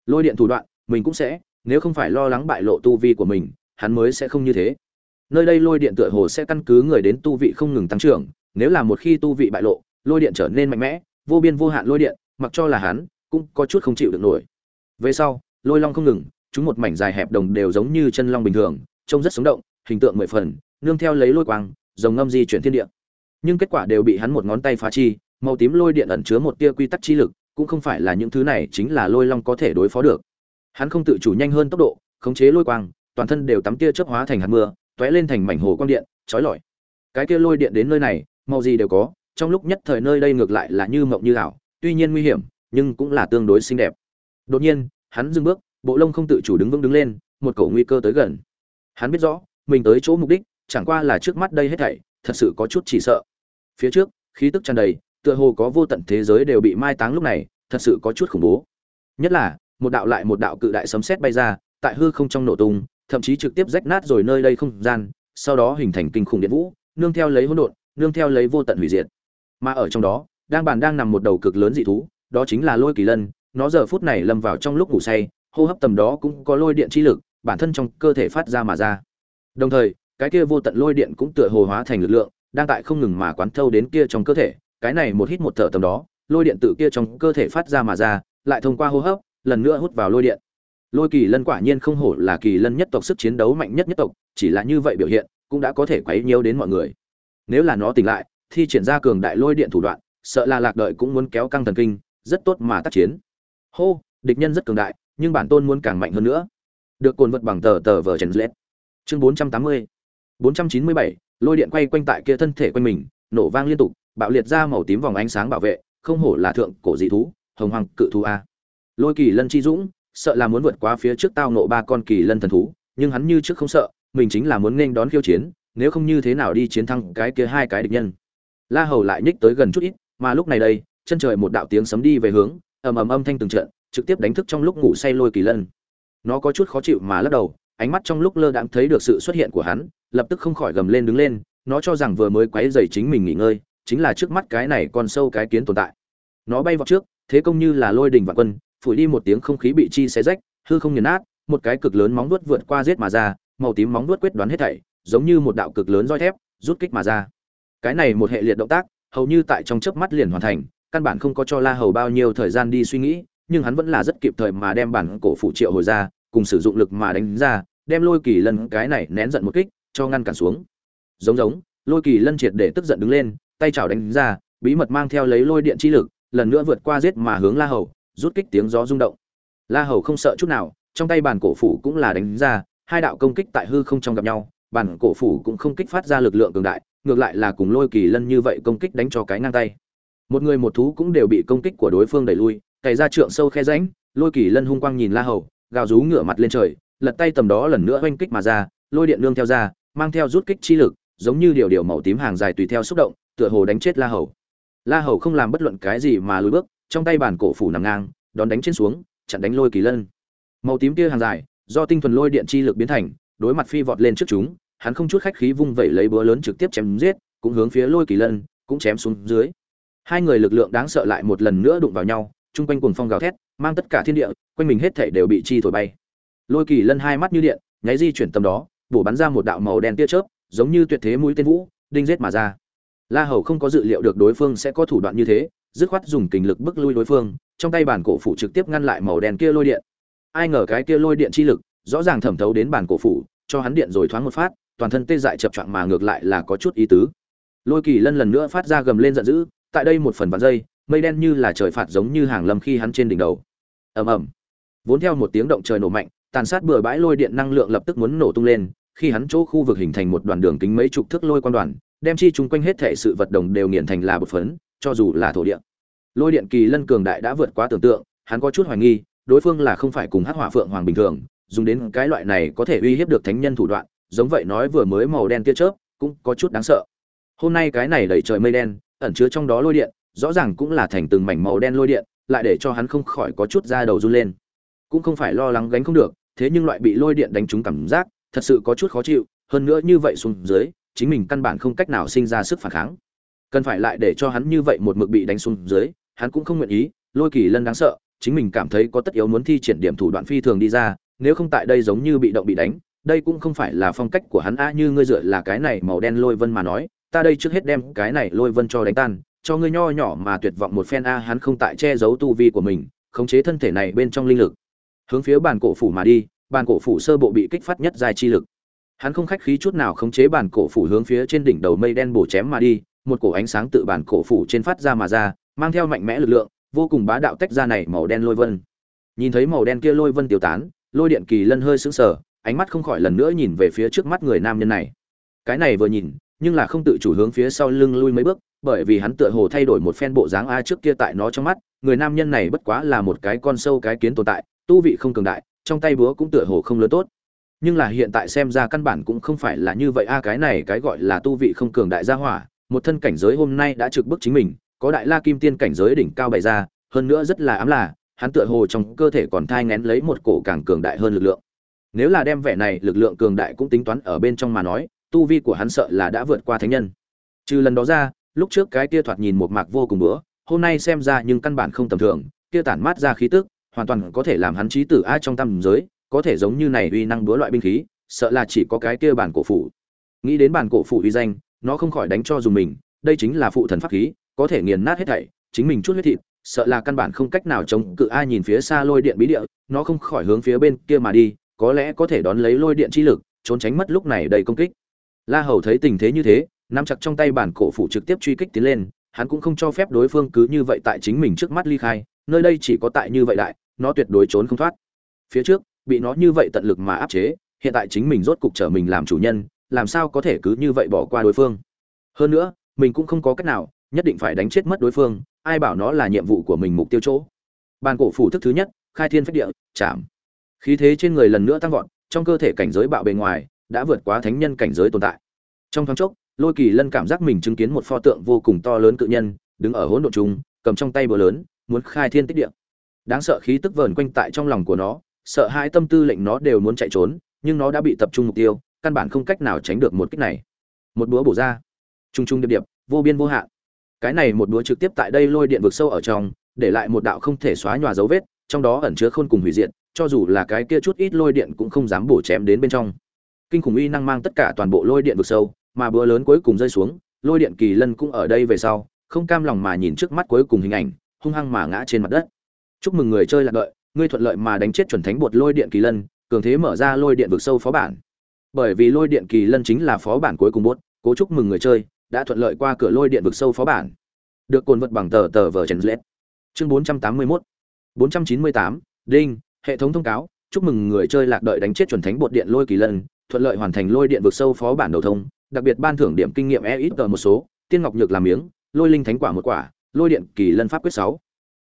Lôi điện thủ đoạn, mình cũng sẽ, nếu không phải lo lắng bại lộ tu vi của mình, hắn mới sẽ không như thế. Nơi đây lôi điện tựa hồ sẽ căn cứ người đến tu vị không ngừng tăng trưởng, nếu là một khi tu vị bại lộ, lôi điện trở nên mạnh mẽ, vô biên vô hạn lôi điện, mặc cho là hắn, cũng có chút không chịu được nổi. Về sau, lôi long không ngừng, chúng một mảnh dài hẹp đồng đều giống như chân long bình thường, trông rất sống động, hình tượng mười phần, nương theo lấy lôi quang dòng ngâm di chuyển thiên địa. Nhưng kết quả đều bị hắn một ngón tay phá chi, màu tím lôi điện ẩn chứa một tia quy tắc chi lực cũng không phải là những thứ này chính là lôi long có thể đối phó được. Hắn không tự chủ nhanh hơn tốc độ, khống chế lôi quang, toàn thân đều tắm tia chớp hóa thành hạt mưa, tóe lên thành mảnh hồ quang điện chói lọi. Cái kia lôi điện đến nơi này màu gì đều có, trong lúc nhất thời nơi đây ngược lại là như mộng như ảo, tuy nhiên nguy hiểm, nhưng cũng là tương đối xinh đẹp. Đột nhiên, hắn dừng bước, bộ lông không tự chủ đứng vững đứng lên, một cổ nguy cơ tới gần. Hắn biết rõ, mình tới chỗ mục đích, chẳng qua là trước mắt đây hết thảy, thật sự có chút chỉ sợ. Phía trước, khí tức tràn đầy tựa hồ có vô tận thế giới đều bị mai táng lúc này, thật sự có chút khủng bố. Nhất là, một đạo lại một đạo cự đại sấm sét bay ra, tại hư không trong nổ tung, thậm chí trực tiếp rách nát rồi nơi đây không gian, sau đó hình thành kinh khủng điện vũ, nương theo lấy hỗn độn, nương theo lấy vô tận hủy diệt. Mà ở trong đó, đang bàn đang nằm một đầu cực lớn dị thú, đó chính là lôi kỳ lân, nó giờ phút này lâm vào trong lúc ngủ say, hô hấp tầm đó cũng có lôi điện chi lực, bản thân trong cơ thể phát ra mà ra. Đồng thời, cái kia vô tận lôi điện cũng tựa hồ hóa thành lực lượng, đang tại không ngừng mà quán thâu đến kia trong cơ thể cái này một hít một thở tầm đó, lôi điện tự kia trong cơ thể phát ra mà ra, lại thông qua hô hấp, lần nữa hút vào lôi điện. Lôi kỳ lân quả nhiên không hổ là kỳ lân nhất tộc sức chiến đấu mạnh nhất nhất tộc, chỉ là như vậy biểu hiện, cũng đã có thể quấy nhiễu đến mọi người. Nếu là nó tỉnh lại, thi triển ra cường đại lôi điện thủ đoạn, sợ là lạc đợi cũng muốn kéo căng thần kinh, rất tốt mà tác chiến. Hô, địch nhân rất cường đại, nhưng bản tôn muốn càng mạnh hơn nữa. Được cồn vật bằng tờ tờ vờ trần lết. Chương bốn trăm tám mươi, bốn trăm chín mươi bảy, lôi điện quay quanh tại kia thân thể quanh mình, nổ vang liên tục bạo liệt ra màu tím vòng ánh sáng bảo vệ, không hổ là thượng cổ dị thú, hồng hoàng cự thú a. Lôi kỳ lân chi dũng, sợ là muốn vượt qua phía trước tao nộ ba con kỳ lân thần thú, nhưng hắn như trước không sợ, mình chính là muốn nên đón khiêu chiến, nếu không như thế nào đi chiến thắng cái kia hai cái địch nhân. La hầu lại nhích tới gần chút ít, mà lúc này đây, chân trời một đạo tiếng sấm đi về hướng, ầm ầm âm thanh từng trận, trực tiếp đánh thức trong lúc ngủ say lôi kỳ lân. Nó có chút khó chịu mà lắc đầu, ánh mắt trong lúc lơ đãng thấy được sự xuất hiện của hắn, lập tức không khỏi gầm lên đứng lên, nó cho rằng vừa mới quấy dày chính mình nghỉ ngơi chính là trước mắt cái này còn sâu cái kiến tồn tại. Nó bay vào trước, thế công như là lôi đình vạn quân, phủi đi một tiếng không khí bị chi xé rách, hư không nghiền nát, một cái cực lớn móng vuốt vượt qua giết mà ra, màu tím móng vuốt quyết đoán hết thảy, giống như một đạo cực lớn roi thép, rút kích mà ra. Cái này một hệ liệt động tác, hầu như tại trong chớp mắt liền hoàn thành, căn bản không có cho la hầu bao nhiêu thời gian đi suy nghĩ, nhưng hắn vẫn là rất kịp thời mà đem bản cổ phụ triệu hồi ra, cùng sử dụng lực mà đánh ra, đem lôi kỳ lân cái này nén giận một kích, cho ngăn cản xuống. Giống giống, lôi kỳ lân triệt để tức giận đứng lên tay chảo đánh ra, bí mật mang theo lấy lôi điện chi lực, lần nữa vượt qua giết mà hướng la hầu, rút kích tiếng gió rung động. La hầu không sợ chút nào, trong tay bản cổ phủ cũng là đánh ra, hai đạo công kích tại hư không trong gặp nhau, bản cổ phủ cũng không kích phát ra lực lượng cường đại, ngược lại là cùng lôi kỳ lân như vậy công kích đánh cho cái ngang tay. Một người một thú cũng đều bị công kích của đối phương đẩy lui, cày ra trượng sâu khe rãnh, lôi kỳ lân hung quang nhìn la hầu, gào rú ngửa mặt lên trời, lật tay tầm đó lần nữa oanh kích mà ra, lôi điện nương theo ra, mang theo rút kích chi lực, giống như điều điều màu tím hàng dài tùy theo xúc động tựa hồ đánh chết la hầu. La hầu không làm bất luận cái gì mà lùi bước, trong tay bản cổ phủ nằm ngang, đón đánh trên xuống, chặn đánh lôi kỳ lân. Màu tím kia hàng dài, do tinh thuần lôi điện chi lực biến thành, đối mặt phi vọt lên trước chúng, hắn không chút khách khí vung vẩy lấy búa lớn trực tiếp chém giết, cũng hướng phía lôi kỳ lân, cũng chém xuống dưới. Hai người lực lượng đáng sợ lại một lần nữa đụng vào nhau trung quanh cuồng phong gào thét, mang tất cả thiên địa, quanh mình hết thảy đều bị chi thổi bay. Lôi kỳ lân hai mắt như điện, nháy di chuyển tầm đó, bổ bắn ra một đạo màu đen tia chớp, giống như tuyệt thế mũi tên vũ, đinh giết mà ra la hầu không có dự liệu được đối phương sẽ có thủ đoạn như thế, dứt khoát dùng kình lực bức lui đối phương, trong tay bản cổ phủ trực tiếp ngăn lại màu đen kia lôi điện. Ai ngờ cái kia lôi điện chi lực, rõ ràng thẩm thấu đến bản cổ phủ, cho hắn điện rồi thoáng một phát, toàn thân tê dại chập choạng mà ngược lại là có chút ý tứ. Lôi kỳ lân lần nữa phát ra gầm lên giận dữ, tại đây một phần vạn giây, mây đen như là trời phạt giống như hàng lâm khi hắn trên đỉnh đầu. Ầm ầm. Vốn theo một tiếng động trời nổ mạnh, tàn sát bừa bãi lôi điện năng lượng lập tức muốn nổ tung lên, khi hắn chỗ khu vực hình thành một đoàn đường kính mấy chục thước lôi quan đoàn đem chi chung quanh hết thể sự vật đồng đều nghiền thành là bột phấn, cho dù là thổ địa. Lôi điện kỳ lân cường đại đã vượt quá tưởng tượng, hắn có chút hoài nghi, đối phương là không phải cùng hắc hỏa phượng hoàng bình thường, dùng đến cái loại này có thể uy hiếp được thánh nhân thủ đoạn, giống vậy nói vừa mới màu đen tia chớp, cũng có chút đáng sợ. Hôm nay cái này đẩy trời mây đen, ẩn chứa trong đó lôi điện, rõ ràng cũng là thành từng mảnh màu đen lôi điện, lại để cho hắn không khỏi có chút da đầu run lên. Cũng không phải lo lắng gánh không được, thế nhưng loại bị lôi điện đánh trúng cảm giác, thật sự có chút khó chịu, hơn nữa như vậy xuống dưới chính mình căn bản không cách nào sinh ra sức phản kháng. Cần phải lại để cho hắn như vậy một mực bị đánh xuống dưới, hắn cũng không nguyện ý, lôi kỳ lân đáng sợ, chính mình cảm thấy có tất yếu muốn thi triển điểm thủ đoạn phi thường đi ra, nếu không tại đây giống như bị động bị đánh, đây cũng không phải là phong cách của hắn, a, như ngươi dựa là cái này màu đen lôi vân mà nói, ta đây trước hết đem cái này lôi vân cho đánh tan, cho ngươi nho nhỏ mà tuyệt vọng một phen, a, hắn không tại che giấu tu vi của mình, khống chế thân thể này bên trong linh lực. Hướng phía bàn cổ phủ mà đi, bàn cổ phủ sơ bộ bị kích phát nhất dài chi lực hắn không khách khí chút nào khống chế bản cổ phủ hướng phía trên đỉnh đầu mây đen bổ chém mà đi, một cổ ánh sáng tự bản cổ phủ trên phát ra mà ra, mang theo mạnh mẽ lực lượng, vô cùng bá đạo tách ra này màu đen lôi vân. Nhìn thấy màu đen kia lôi vân tiêu tán, lôi điện kỳ lân hơi sững sờ, ánh mắt không khỏi lần nữa nhìn về phía trước mắt người nam nhân này. Cái này vừa nhìn, nhưng là không tự chủ hướng phía sau lưng lui mấy bước, bởi vì hắn tựa hồ thay đổi một phen bộ dáng a trước kia tại nó trong mắt, người nam nhân này bất quá là một cái con sâu cái kiến tồn tại, tu vị không cường đại, trong tay búa cũng tựa hồ không lớn tốt nhưng là hiện tại xem ra căn bản cũng không phải là như vậy. A cái này cái gọi là tu vị không cường đại gia hỏa, một thân cảnh giới hôm nay đã trực bức chính mình, có đại la kim tiên cảnh giới đỉnh cao bày ra, hơn nữa rất là ám là, hắn tựa hồ trong cơ thể còn thai ngén lấy một cổ càng cường đại hơn lực lượng. Nếu là đem vẻ này lực lượng cường đại cũng tính toán ở bên trong mà nói, tu vi của hắn sợ là đã vượt qua thánh nhân. Trừ lần đó ra, lúc trước cái kia thoạt nhìn một mạc vô cùng bữa, hôm nay xem ra nhưng căn bản không tầm thường, kia tản mát ra khí tức, hoàn toàn có thể làm hắn trí tử ai trong tam giới có thể giống như này uy năng đúa loại binh khí, sợ là chỉ có cái kia bản cổ phủ. Nghĩ đến bản cổ phủ uy danh, nó không khỏi đánh cho dùng mình, đây chính là phụ thần pháp khí, có thể nghiền nát hết thảy, chính mình chút huyết thịt, sợ là căn bản không cách nào chống cự ai nhìn phía xa lôi điện bí địa, nó không khỏi hướng phía bên kia mà đi, có lẽ có thể đón lấy lôi điện chi lực, trốn tránh mất lúc này đầy công kích. La hầu thấy tình thế như thế, nắm chặt trong tay bản cổ phủ trực tiếp truy kích tiến lên, hắn cũng không cho phép đối phương cứ như vậy tại chính mình trước mắt ly khai, nơi đây chỉ có tại như vậy đại, nó tuyệt đối trốn không thoát. Phía trước bị nó như vậy tận lực mà áp chế, hiện tại chính mình rốt cục trở mình làm chủ nhân, làm sao có thể cứ như vậy bỏ qua đối phương? Hơn nữa, mình cũng không có cách nào, nhất định phải đánh chết mất đối phương, ai bảo nó là nhiệm vụ của mình mục tiêu chỗ. Bàn cổ phủ thức thứ nhất, khai thiên phách địa, chạm. Khí thế trên người lần nữa tăng vọt, trong cơ thể cảnh giới bạo bề ngoài, đã vượt quá thánh nhân cảnh giới tồn tại. Trong thoáng chốc, lôi kỳ lân cảm giác mình chứng kiến một pho tượng vô cùng to lớn cự nhân, đứng ở hỗn độn trung cầm trong tay bờ lớn, muốn khai thiên tích địa. Đáng sợ khí tức vờn quanh tại trong lòng của nó sợ hãi tâm tư lệnh nó đều muốn chạy trốn, nhưng nó đã bị tập trung mục tiêu, căn bản không cách nào tránh được một kích này. Một búa bổ ra. Trung trung điệp điệp, vô biên vô hạn. Cái này một búa trực tiếp tại đây lôi điện vực sâu ở trong, để lại một đạo không thể xóa nhòa dấu vết, trong đó ẩn chứa khôn cùng hủy diệt, cho dù là cái kia chút ít lôi điện cũng không dám bổ chém đến bên trong. Kinh khủng uy năng mang tất cả toàn bộ lôi điện vực sâu, mà búa lớn cuối cùng rơi xuống, lôi điện kỳ lân cũng ở đây về sau, không cam lòng mà nhìn trước mắt cuối cùng hình ảnh, hung hăng mà ngã trên mặt đất. Chúc mừng người chơi lạc đợi ngươi thuận lợi mà đánh chết chuẩn thánh bột lôi điện kỳ lân, cường thế mở ra lôi điện vực sâu phó bản. Bởi vì lôi điện kỳ lân chính là phó bản cuối cùng bốt cố chúc mừng người chơi, đã thuận lợi qua cửa lôi điện vực sâu phó bản. Được cồn vật bằng tờ tờ vở trần lết. Chương 481 498 đinh, hệ thống thông cáo, chúc mừng người chơi lạc đợi đánh chết chuẩn thánh bột điện lôi kỳ lân, thuận lợi hoàn thành lôi điện vực sâu phó bản đầu thông, đặc biệt ban thưởng điểm kinh nghiệm e ít một số, tiên ngọc nhược làm miếng, lôi linh thánh quả một quả, lôi điện kỳ lân pháp quyết sáu.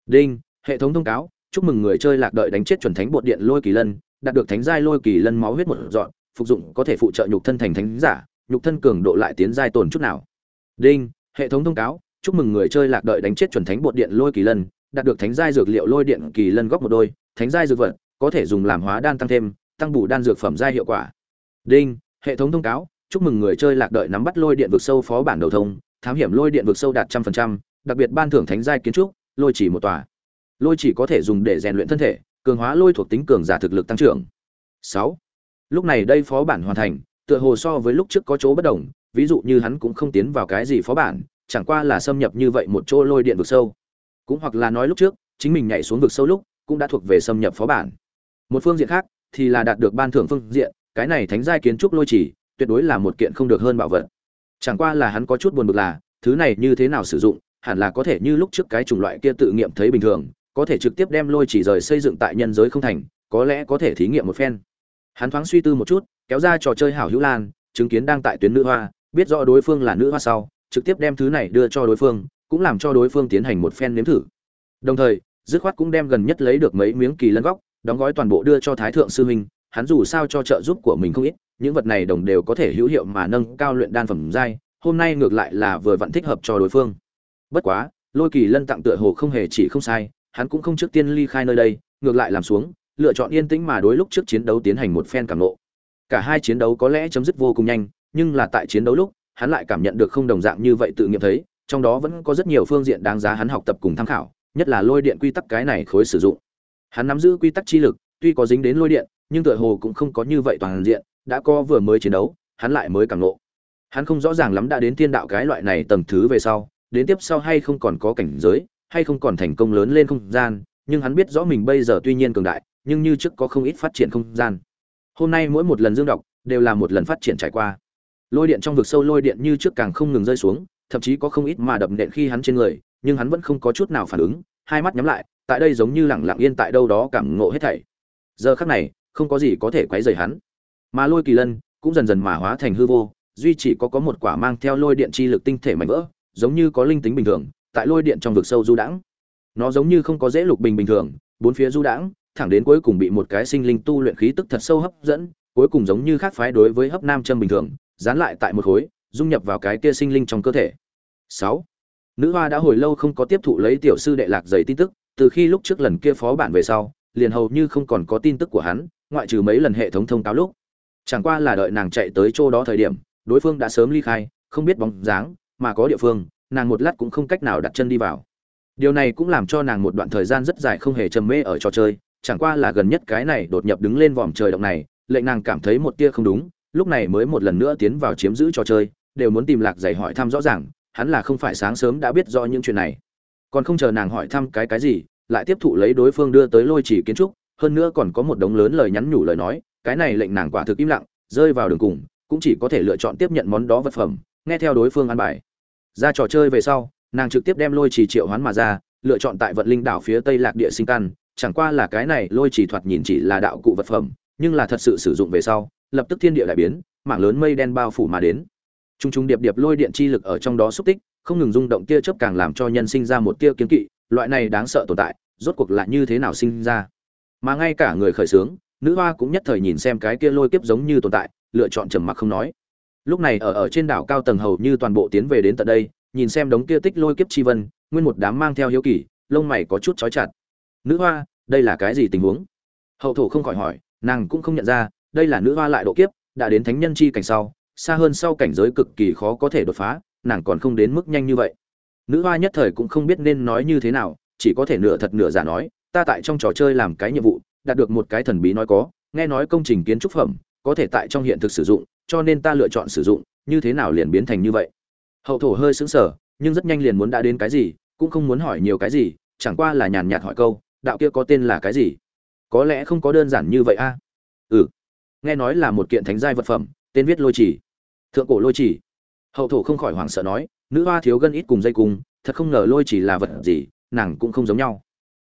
Đinh, hệ thống thông cáo chúc mừng người chơi lạc đợi đánh chết chuẩn thánh bột điện lôi kỳ lân, đạt được thánh giai lôi kỳ lân máu huyết một dọn, phục dụng có thể phụ trợ nhục thân thành thánh giả, nhục thân cường độ lại tiến giai tồn chút nào. Đinh, hệ thống thông cáo, chúc mừng người chơi lạc đợi đánh chết chuẩn thánh bột điện lôi kỳ lân, đạt được thánh giai dược liệu lôi điện kỳ lân góc một đôi, thánh giai dược vật, có thể dùng làm hóa đan tăng thêm, tăng bù đan dược phẩm giai hiệu quả. Đinh, hệ thống thông cáo, chúc mừng người chơi lạc đợi nắm bắt lôi điện vực sâu phó bản đầu thông, thám hiểm lôi điện vực sâu đạt trăm phần trăm, đặc biệt ban thưởng thánh giai kiến trúc, lôi chỉ một tòa lôi chỉ có thể dùng để rèn luyện thân thể, cường hóa lôi thuộc tính cường giả thực lực tăng trưởng. Sáu. Lúc này đây phó bản hoàn thành, tựa hồ so với lúc trước có chỗ bất đồng, ví dụ như hắn cũng không tiến vào cái gì phó bản, chẳng qua là xâm nhập như vậy một chỗ lôi điện vực sâu. Cũng hoặc là nói lúc trước, chính mình nhảy xuống vực sâu lúc, cũng đã thuộc về xâm nhập phó bản. Một phương diện khác, thì là đạt được ban thưởng phương diện, cái này thánh giai kiến trúc lôi chỉ, tuyệt đối là một kiện không được hơn bảo vật. Chẳng qua là hắn có chút buồn bực là, thứ này như thế nào sử dụng, hẳn là có thể như lúc trước cái chủng loại kia tự nghiệm thấy bình thường có thể trực tiếp đem lôi chỉ rời xây dựng tại nhân giới không thành, có lẽ có thể thí nghiệm một phen. Hắn thoáng suy tư một chút, kéo ra trò chơi hảo hữu lan, chứng kiến đang tại tuyến nữ hoa, biết rõ đối phương là nữ hoa sau, trực tiếp đem thứ này đưa cho đối phương, cũng làm cho đối phương tiến hành một phen nếm thử. Đồng thời, dứt khoát cũng đem gần nhất lấy được mấy miếng kỳ lân góc, đóng gói toàn bộ đưa cho thái thượng sư huynh, hắn dù sao cho trợ giúp của mình không ít, những vật này đồng đều có thể hữu hiệu mà nâng cao luyện đan phẩm giai, hôm nay ngược lại là vừa vặn thích hợp cho đối phương. Bất quá, lôi kỳ lân tặng tựa hồ không hề chỉ không sai hắn cũng không trước tiên ly khai nơi đây, ngược lại làm xuống, lựa chọn yên tĩnh mà đối lúc trước chiến đấu tiến hành một phen cảm nộ. Cả hai chiến đấu có lẽ chấm dứt vô cùng nhanh, nhưng là tại chiến đấu lúc, hắn lại cảm nhận được không đồng dạng như vậy tự nghiệm thấy, trong đó vẫn có rất nhiều phương diện đáng giá hắn học tập cùng tham khảo, nhất là lôi điện quy tắc cái này khối sử dụng. Hắn nắm giữ quy tắc chi lực, tuy có dính đến lôi điện, nhưng tựa hồ cũng không có như vậy toàn diện, đã có vừa mới chiến đấu, hắn lại mới cảm nộ. Hắn không rõ ràng lắm đã đến thiên đạo cái loại này tầng thứ về sau, đến tiếp sau hay không còn có cảnh giới hay không còn thành công lớn lên không gian, nhưng hắn biết rõ mình bây giờ tuy nhiên cường đại, nhưng như trước có không ít phát triển không gian. Hôm nay mỗi một lần dương đọc, đều là một lần phát triển trải qua. Lôi điện trong vực sâu lôi điện như trước càng không ngừng rơi xuống, thậm chí có không ít mà đập nện khi hắn trên người, nhưng hắn vẫn không có chút nào phản ứng, hai mắt nhắm lại, tại đây giống như lẳng lặng yên tại đâu đó cảm ngộ hết thảy. Giờ khắc này, không có gì có thể quấy rầy hắn. Mà lôi kỳ lân cũng dần dần mà hóa thành hư vô, duy chỉ có có một quả mang theo lôi điện chi lực tinh thể mảnh vỡ, giống như có linh tính bình thường tại lôi điện trong vực sâu du đãng. Nó giống như không có dễ lục bình bình thường, bốn phía du đãng, thẳng đến cuối cùng bị một cái sinh linh tu luyện khí tức thật sâu hấp dẫn, cuối cùng giống như khác phái đối với hấp nam châm bình thường, dán lại tại một khối, dung nhập vào cái kia sinh linh trong cơ thể. Sáu. Nữ hoa đã hồi lâu không có tiếp thụ lấy tiểu sư đệ lạc giấy tin tức, từ khi lúc trước lần kia phó bản về sau, liền hầu như không còn có tin tức của hắn, ngoại trừ mấy lần hệ thống thông cáo lúc. Chẳng qua là đợi nàng chạy tới chỗ đó thời điểm, đối phương đã sớm ly khai, không biết bóng dáng, mà có địa phương nàng một lát cũng không cách nào đặt chân đi vào. Điều này cũng làm cho nàng một đoạn thời gian rất dài không hề trầm mê ở trò chơi, chẳng qua là gần nhất cái này đột nhập đứng lên vòm trời động này, lệnh nàng cảm thấy một tia không đúng, lúc này mới một lần nữa tiến vào chiếm giữ trò chơi, đều muốn tìm lạc giày hỏi thăm rõ ràng, hắn là không phải sáng sớm đã biết rõ những chuyện này. Còn không chờ nàng hỏi thăm cái cái gì, lại tiếp thụ lấy đối phương đưa tới lôi chỉ kiến trúc, hơn nữa còn có một đống lớn lời nhắn nhủ lời nói, cái này lệnh nàng quả thực im lặng, rơi vào đường cùng, cũng chỉ có thể lựa chọn tiếp nhận món đó vật phẩm, nghe theo đối phương ăn bài ra trò chơi về sau, nàng trực tiếp đem lôi chỉ triệu hoán mà ra, lựa chọn tại vận linh đảo phía tây lạc địa sinh căn. Chẳng qua là cái này lôi chỉ thoạt nhìn chỉ là đạo cụ vật phẩm, nhưng là thật sự sử dụng về sau, lập tức thiên địa đại biến, mảng lớn mây đen bao phủ mà đến. Trung trung điệp điệp lôi điện chi lực ở trong đó xúc tích, không ngừng rung động tia chớp càng làm cho nhân sinh ra một tia kiến kỵ, loại này đáng sợ tồn tại, rốt cuộc lại như thế nào sinh ra? Mà ngay cả người khởi sướng nữ hoa cũng nhất thời nhìn xem cái kia lôi kiếp giống như tồn tại, lựa chọn trầm mặc không nói lúc này ở ở trên đảo cao tầng hầu như toàn bộ tiến về đến tận đây, nhìn xem đống kia tích lôi kiếp chi vân, nguyên một đám mang theo hiếu kỳ, lông mày có chút trói chặt. Nữ hoa, đây là cái gì tình huống? Hậu thổ không khỏi hỏi, nàng cũng không nhận ra, đây là nữ hoa lại độ kiếp, đã đến thánh nhân chi cảnh sau, xa hơn sau cảnh giới cực kỳ khó có thể đột phá, nàng còn không đến mức nhanh như vậy. Nữ hoa nhất thời cũng không biết nên nói như thế nào, chỉ có thể nửa thật nửa giả nói, ta tại trong trò chơi làm cái nhiệm vụ, đạt được một cái thần bí nói có, nghe nói công trình kiến trúc phẩm, có thể tại trong hiện thực sử dụng cho nên ta lựa chọn sử dụng, như thế nào liền biến thành như vậy? Hậu thổ hơi sững sờ, nhưng rất nhanh liền muốn đã đến cái gì, cũng không muốn hỏi nhiều cái gì, chẳng qua là nhàn nhạt hỏi câu, đạo kia có tên là cái gì? Có lẽ không có đơn giản như vậy a. Ừ. Nghe nói là một kiện thánh giai vật phẩm, tên viết lôi chỉ. Thượng cổ lôi chỉ. Hậu thổ không khỏi hoảng sợ nói, nữ hoa thiếu gân ít cùng dây cung thật không ngờ lôi chỉ là vật gì, nàng cũng không giống nhau.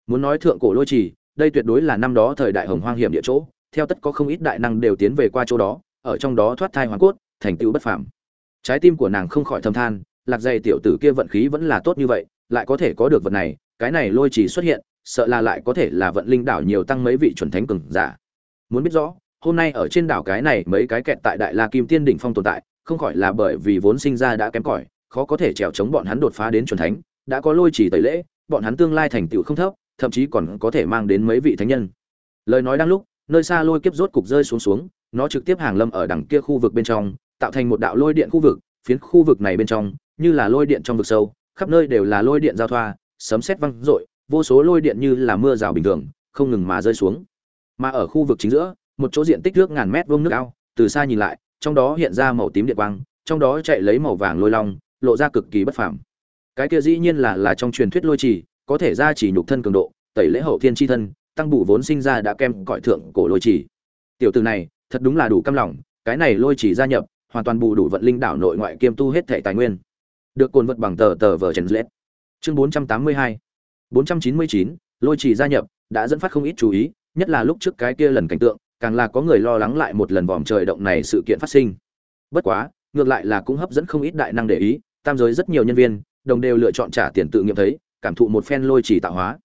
Muốn nói thượng cổ lôi chỉ, đây tuyệt đối là năm đó thời đại hồng hoang hiểm địa chỗ, theo tất có không ít đại năng đều tiến về qua chỗ đó ở trong đó thoát thai hoàn cốt, thành tựu bất phàm. Trái tim của nàng không khỏi thầm than, lạc dày tiểu tử kia vận khí vẫn là tốt như vậy, lại có thể có được vật này, cái này lôi chỉ xuất hiện, sợ là lại có thể là vận linh đảo nhiều tăng mấy vị chuẩn thánh cường giả. Muốn biết rõ, hôm nay ở trên đảo cái này mấy cái kẹt tại đại la kim tiên đỉnh phong tồn tại, không khỏi là bởi vì vốn sinh ra đã kém cỏi, khó có thể trèo chống bọn hắn đột phá đến chuẩn thánh, đã có lôi chỉ tẩy lễ, bọn hắn tương lai thành tựu không thấp, thậm chí còn có thể mang đến mấy vị thánh nhân. Lời nói đang lúc, nơi xa lôi kiếp rốt cục rơi xuống xuống nó trực tiếp hàng lâm ở đằng kia khu vực bên trong, tạo thành một đạo lôi điện khu vực, phiến khu vực này bên trong, như là lôi điện trong vực sâu, khắp nơi đều là lôi điện giao thoa, sấm sét vang rội vô số lôi điện như là mưa rào bình thường, không ngừng mà rơi xuống. Mà ở khu vực chính giữa, một chỗ diện tích nước ngàn mét vuông nước ao, từ xa nhìn lại, trong đó hiện ra màu tím điện quang, trong đó chạy lấy màu vàng lôi long, lộ ra cực kỳ bất phàm. Cái kia dĩ nhiên là là trong truyền thuyết lôi trì, có thể ra chỉ nhục thân cường độ, tẩy lễ hậu thiên chi thân, tăng bổ vốn sinh ra đã kem cõi thượng cổ lôi trì. Tiểu tử này thật đúng là đủ căm lòng, cái này lôi chỉ gia nhập, hoàn toàn bù đủ vận linh đảo nội ngoại kiêm tu hết thể tài nguyên. Được cồn vật bằng tờ tờ vở trần lết. Chương 482 499 lôi chỉ gia nhập, đã dẫn phát không ít chú ý, nhất là lúc trước cái kia lần cảnh tượng, càng là có người lo lắng lại một lần vòm trời động này sự kiện phát sinh. Bất quá, ngược lại là cũng hấp dẫn không ít đại năng để ý, tam giới rất nhiều nhân viên, đồng đều lựa chọn trả tiền tự nghiệm thấy, cảm thụ một phen lôi chỉ tạo hóa.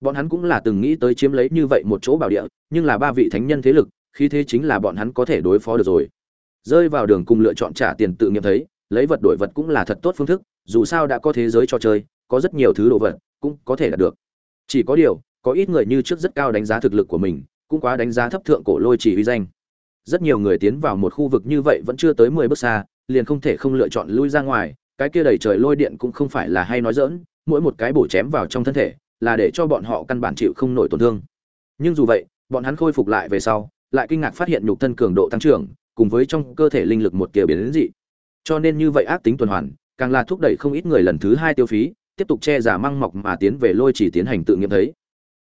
Bọn hắn cũng là từng nghĩ tới chiếm lấy như vậy một chỗ bảo địa, nhưng là ba vị thánh nhân thế lực khi thế chính là bọn hắn có thể đối phó được rồi. Rơi vào đường cùng lựa chọn trả tiền tự nghiệm thấy, lấy vật đổi vật cũng là thật tốt phương thức, dù sao đã có thế giới cho chơi, có rất nhiều thứ đồ vật cũng có thể đạt được. Chỉ có điều, có ít người như trước rất cao đánh giá thực lực của mình, cũng quá đánh giá thấp thượng cổ lôi chỉ uy danh. Rất nhiều người tiến vào một khu vực như vậy vẫn chưa tới mười bước xa, liền không thể không lựa chọn lui ra ngoài, cái kia đầy trời lôi điện cũng không phải là hay nói dỡn mỗi một cái bổ chém vào trong thân thể là để cho bọn họ căn bản chịu không nổi tổn thương. Nhưng dù vậy, bọn hắn khôi phục lại về sau lại kinh ngạc phát hiện nhục thân cường độ tăng trưởng, cùng với trong cơ thể linh lực một kiểu biến đến dị. Cho nên như vậy ác tính tuần hoàn, càng là thúc đẩy không ít người lần thứ hai tiêu phí, tiếp tục che giả măng mọc mà tiến về lôi chỉ tiến hành tự nghiệm thấy.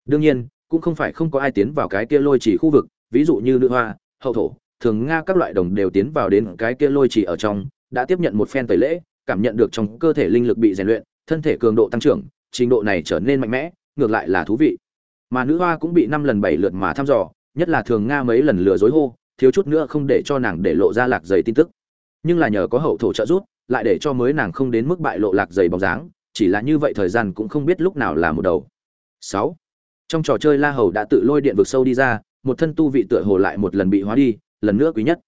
Đương nhiên, cũng không phải không có ai tiến vào cái kia lôi chỉ khu vực, ví dụ như nữ hoa, hậu thổ, thường nga các loại đồng đều tiến vào đến cái kia lôi chỉ ở trong, đã tiếp nhận một phen tẩy lễ, cảm nhận được trong cơ thể linh lực bị rèn luyện, thân thể cường độ tăng trưởng, trình độ này trở nên mạnh mẽ, ngược lại là thú vị. Mà nữ hoa cũng bị năm lần bảy lượt mà thăm dò nhất là thường nga mấy lần lừa dối hô, thiếu chút nữa không để cho nàng để lộ ra lạc dày tin tức. Nhưng là nhờ có hậu thổ trợ giúp, lại để cho mới nàng không đến mức bại lộ lạc dày bóng dáng, chỉ là như vậy thời gian cũng không biết lúc nào là một đầu. Sáu. Trong trò chơi la hầu đã tự lôi điện vực sâu đi ra, một thân tu vị tựa hồ lại một lần bị hóa đi, lần nữa quý nhất.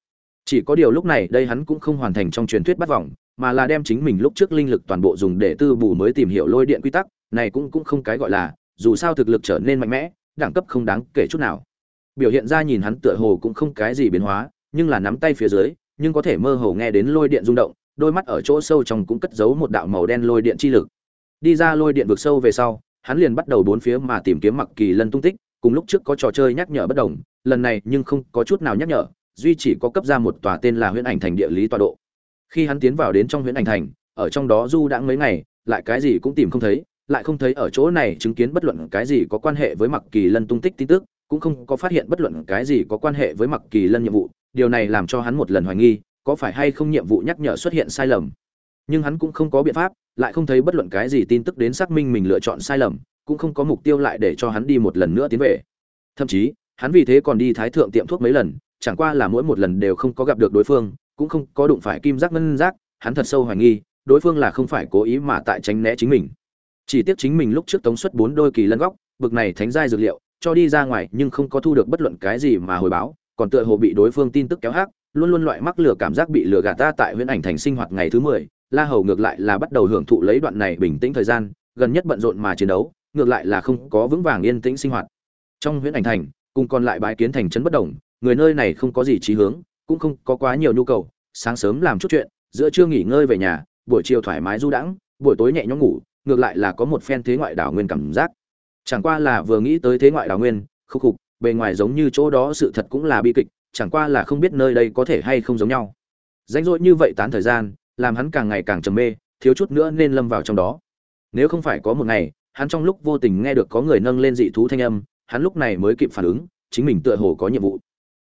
Chỉ có điều lúc này đây hắn cũng không hoàn thành trong truyền thuyết bắt vòng, mà là đem chính mình lúc trước linh lực toàn bộ dùng để tư bù mới tìm hiểu lôi điện quy tắc, này cũng cũng không cái gọi là, dù sao thực lực trở nên mạnh mẽ, đẳng cấp không đáng kể chút nào biểu hiện ra nhìn hắn tựa hồ cũng không cái gì biến hóa, nhưng là nắm tay phía dưới, nhưng có thể mơ hồ nghe đến lôi điện rung động, đôi mắt ở chỗ sâu trong cũng cất giấu một đạo màu đen lôi điện chi lực. Đi ra lôi điện vực sâu về sau, hắn liền bắt đầu bốn phía mà tìm kiếm mặc kỳ lân tung tích, cùng lúc trước có trò chơi nhắc nhở bất đồng, lần này nhưng không có chút nào nhắc nhở, duy chỉ có cấp ra một tòa tên là huyễn ảnh thành địa lý tọa độ. Khi hắn tiến vào đến trong huyễn ảnh thành, ở trong đó du đã mấy ngày, lại cái gì cũng tìm không thấy, lại không thấy ở chỗ này chứng kiến bất luận cái gì có quan hệ với mặc kỳ lân tung tích tin tức cũng không có phát hiện bất luận cái gì có quan hệ với mặc kỳ lân nhiệm vụ, điều này làm cho hắn một lần hoài nghi, có phải hay không nhiệm vụ nhắc nhở xuất hiện sai lầm. Nhưng hắn cũng không có biện pháp, lại không thấy bất luận cái gì tin tức đến xác minh mình lựa chọn sai lầm, cũng không có mục tiêu lại để cho hắn đi một lần nữa tiến về. Thậm chí, hắn vì thế còn đi thái thượng tiệm thuốc mấy lần, chẳng qua là mỗi một lần đều không có gặp được đối phương, cũng không có đụng phải kim giác ngân giác, hắn thật sâu hoài nghi, đối phương là không phải cố ý mà tại tránh né chính mình. Chỉ tiếc chính mình lúc trước tống xuất bốn đôi kỳ lân góc, bực này thánh giai dược liệu cho đi ra ngoài nhưng không có thu được bất luận cái gì mà hồi báo, còn tựa hồ bị đối phương tin tức kéo hát luôn luôn loại mắc lừa cảm giác bị lừa gạt ta tại huyễn ảnh thành sinh hoạt ngày thứ mười, la hầu ngược lại là bắt đầu hưởng thụ lấy đoạn này bình tĩnh thời gian, gần nhất bận rộn mà chiến đấu, ngược lại là không có vững vàng yên tĩnh sinh hoạt. Trong huyễn ảnh thành, cùng còn lại bãi kiến thành trấn bất đồng, người nơi này không có gì trí hướng, cũng không có quá nhiều nhu cầu, sáng sớm làm chút chuyện, giữa trưa nghỉ ngơi về nhà, buổi chiều thoải mái du đãng, buổi tối nhẹ nhõm ngủ, ngược lại là có một phen thế ngoại đảo nguyên cảm giác chẳng qua là vừa nghĩ tới thế ngoại đảo nguyên, khúc khục, bề ngoài giống như chỗ đó sự thật cũng là bi kịch, chẳng qua là không biết nơi đây có thể hay không giống nhau. Danh rỗi như vậy tán thời gian, làm hắn càng ngày càng trầm mê, thiếu chút nữa nên lâm vào trong đó. Nếu không phải có một ngày, hắn trong lúc vô tình nghe được có người nâng lên dị thú thanh âm, hắn lúc này mới kịp phản ứng, chính mình tựa hồ có nhiệm vụ.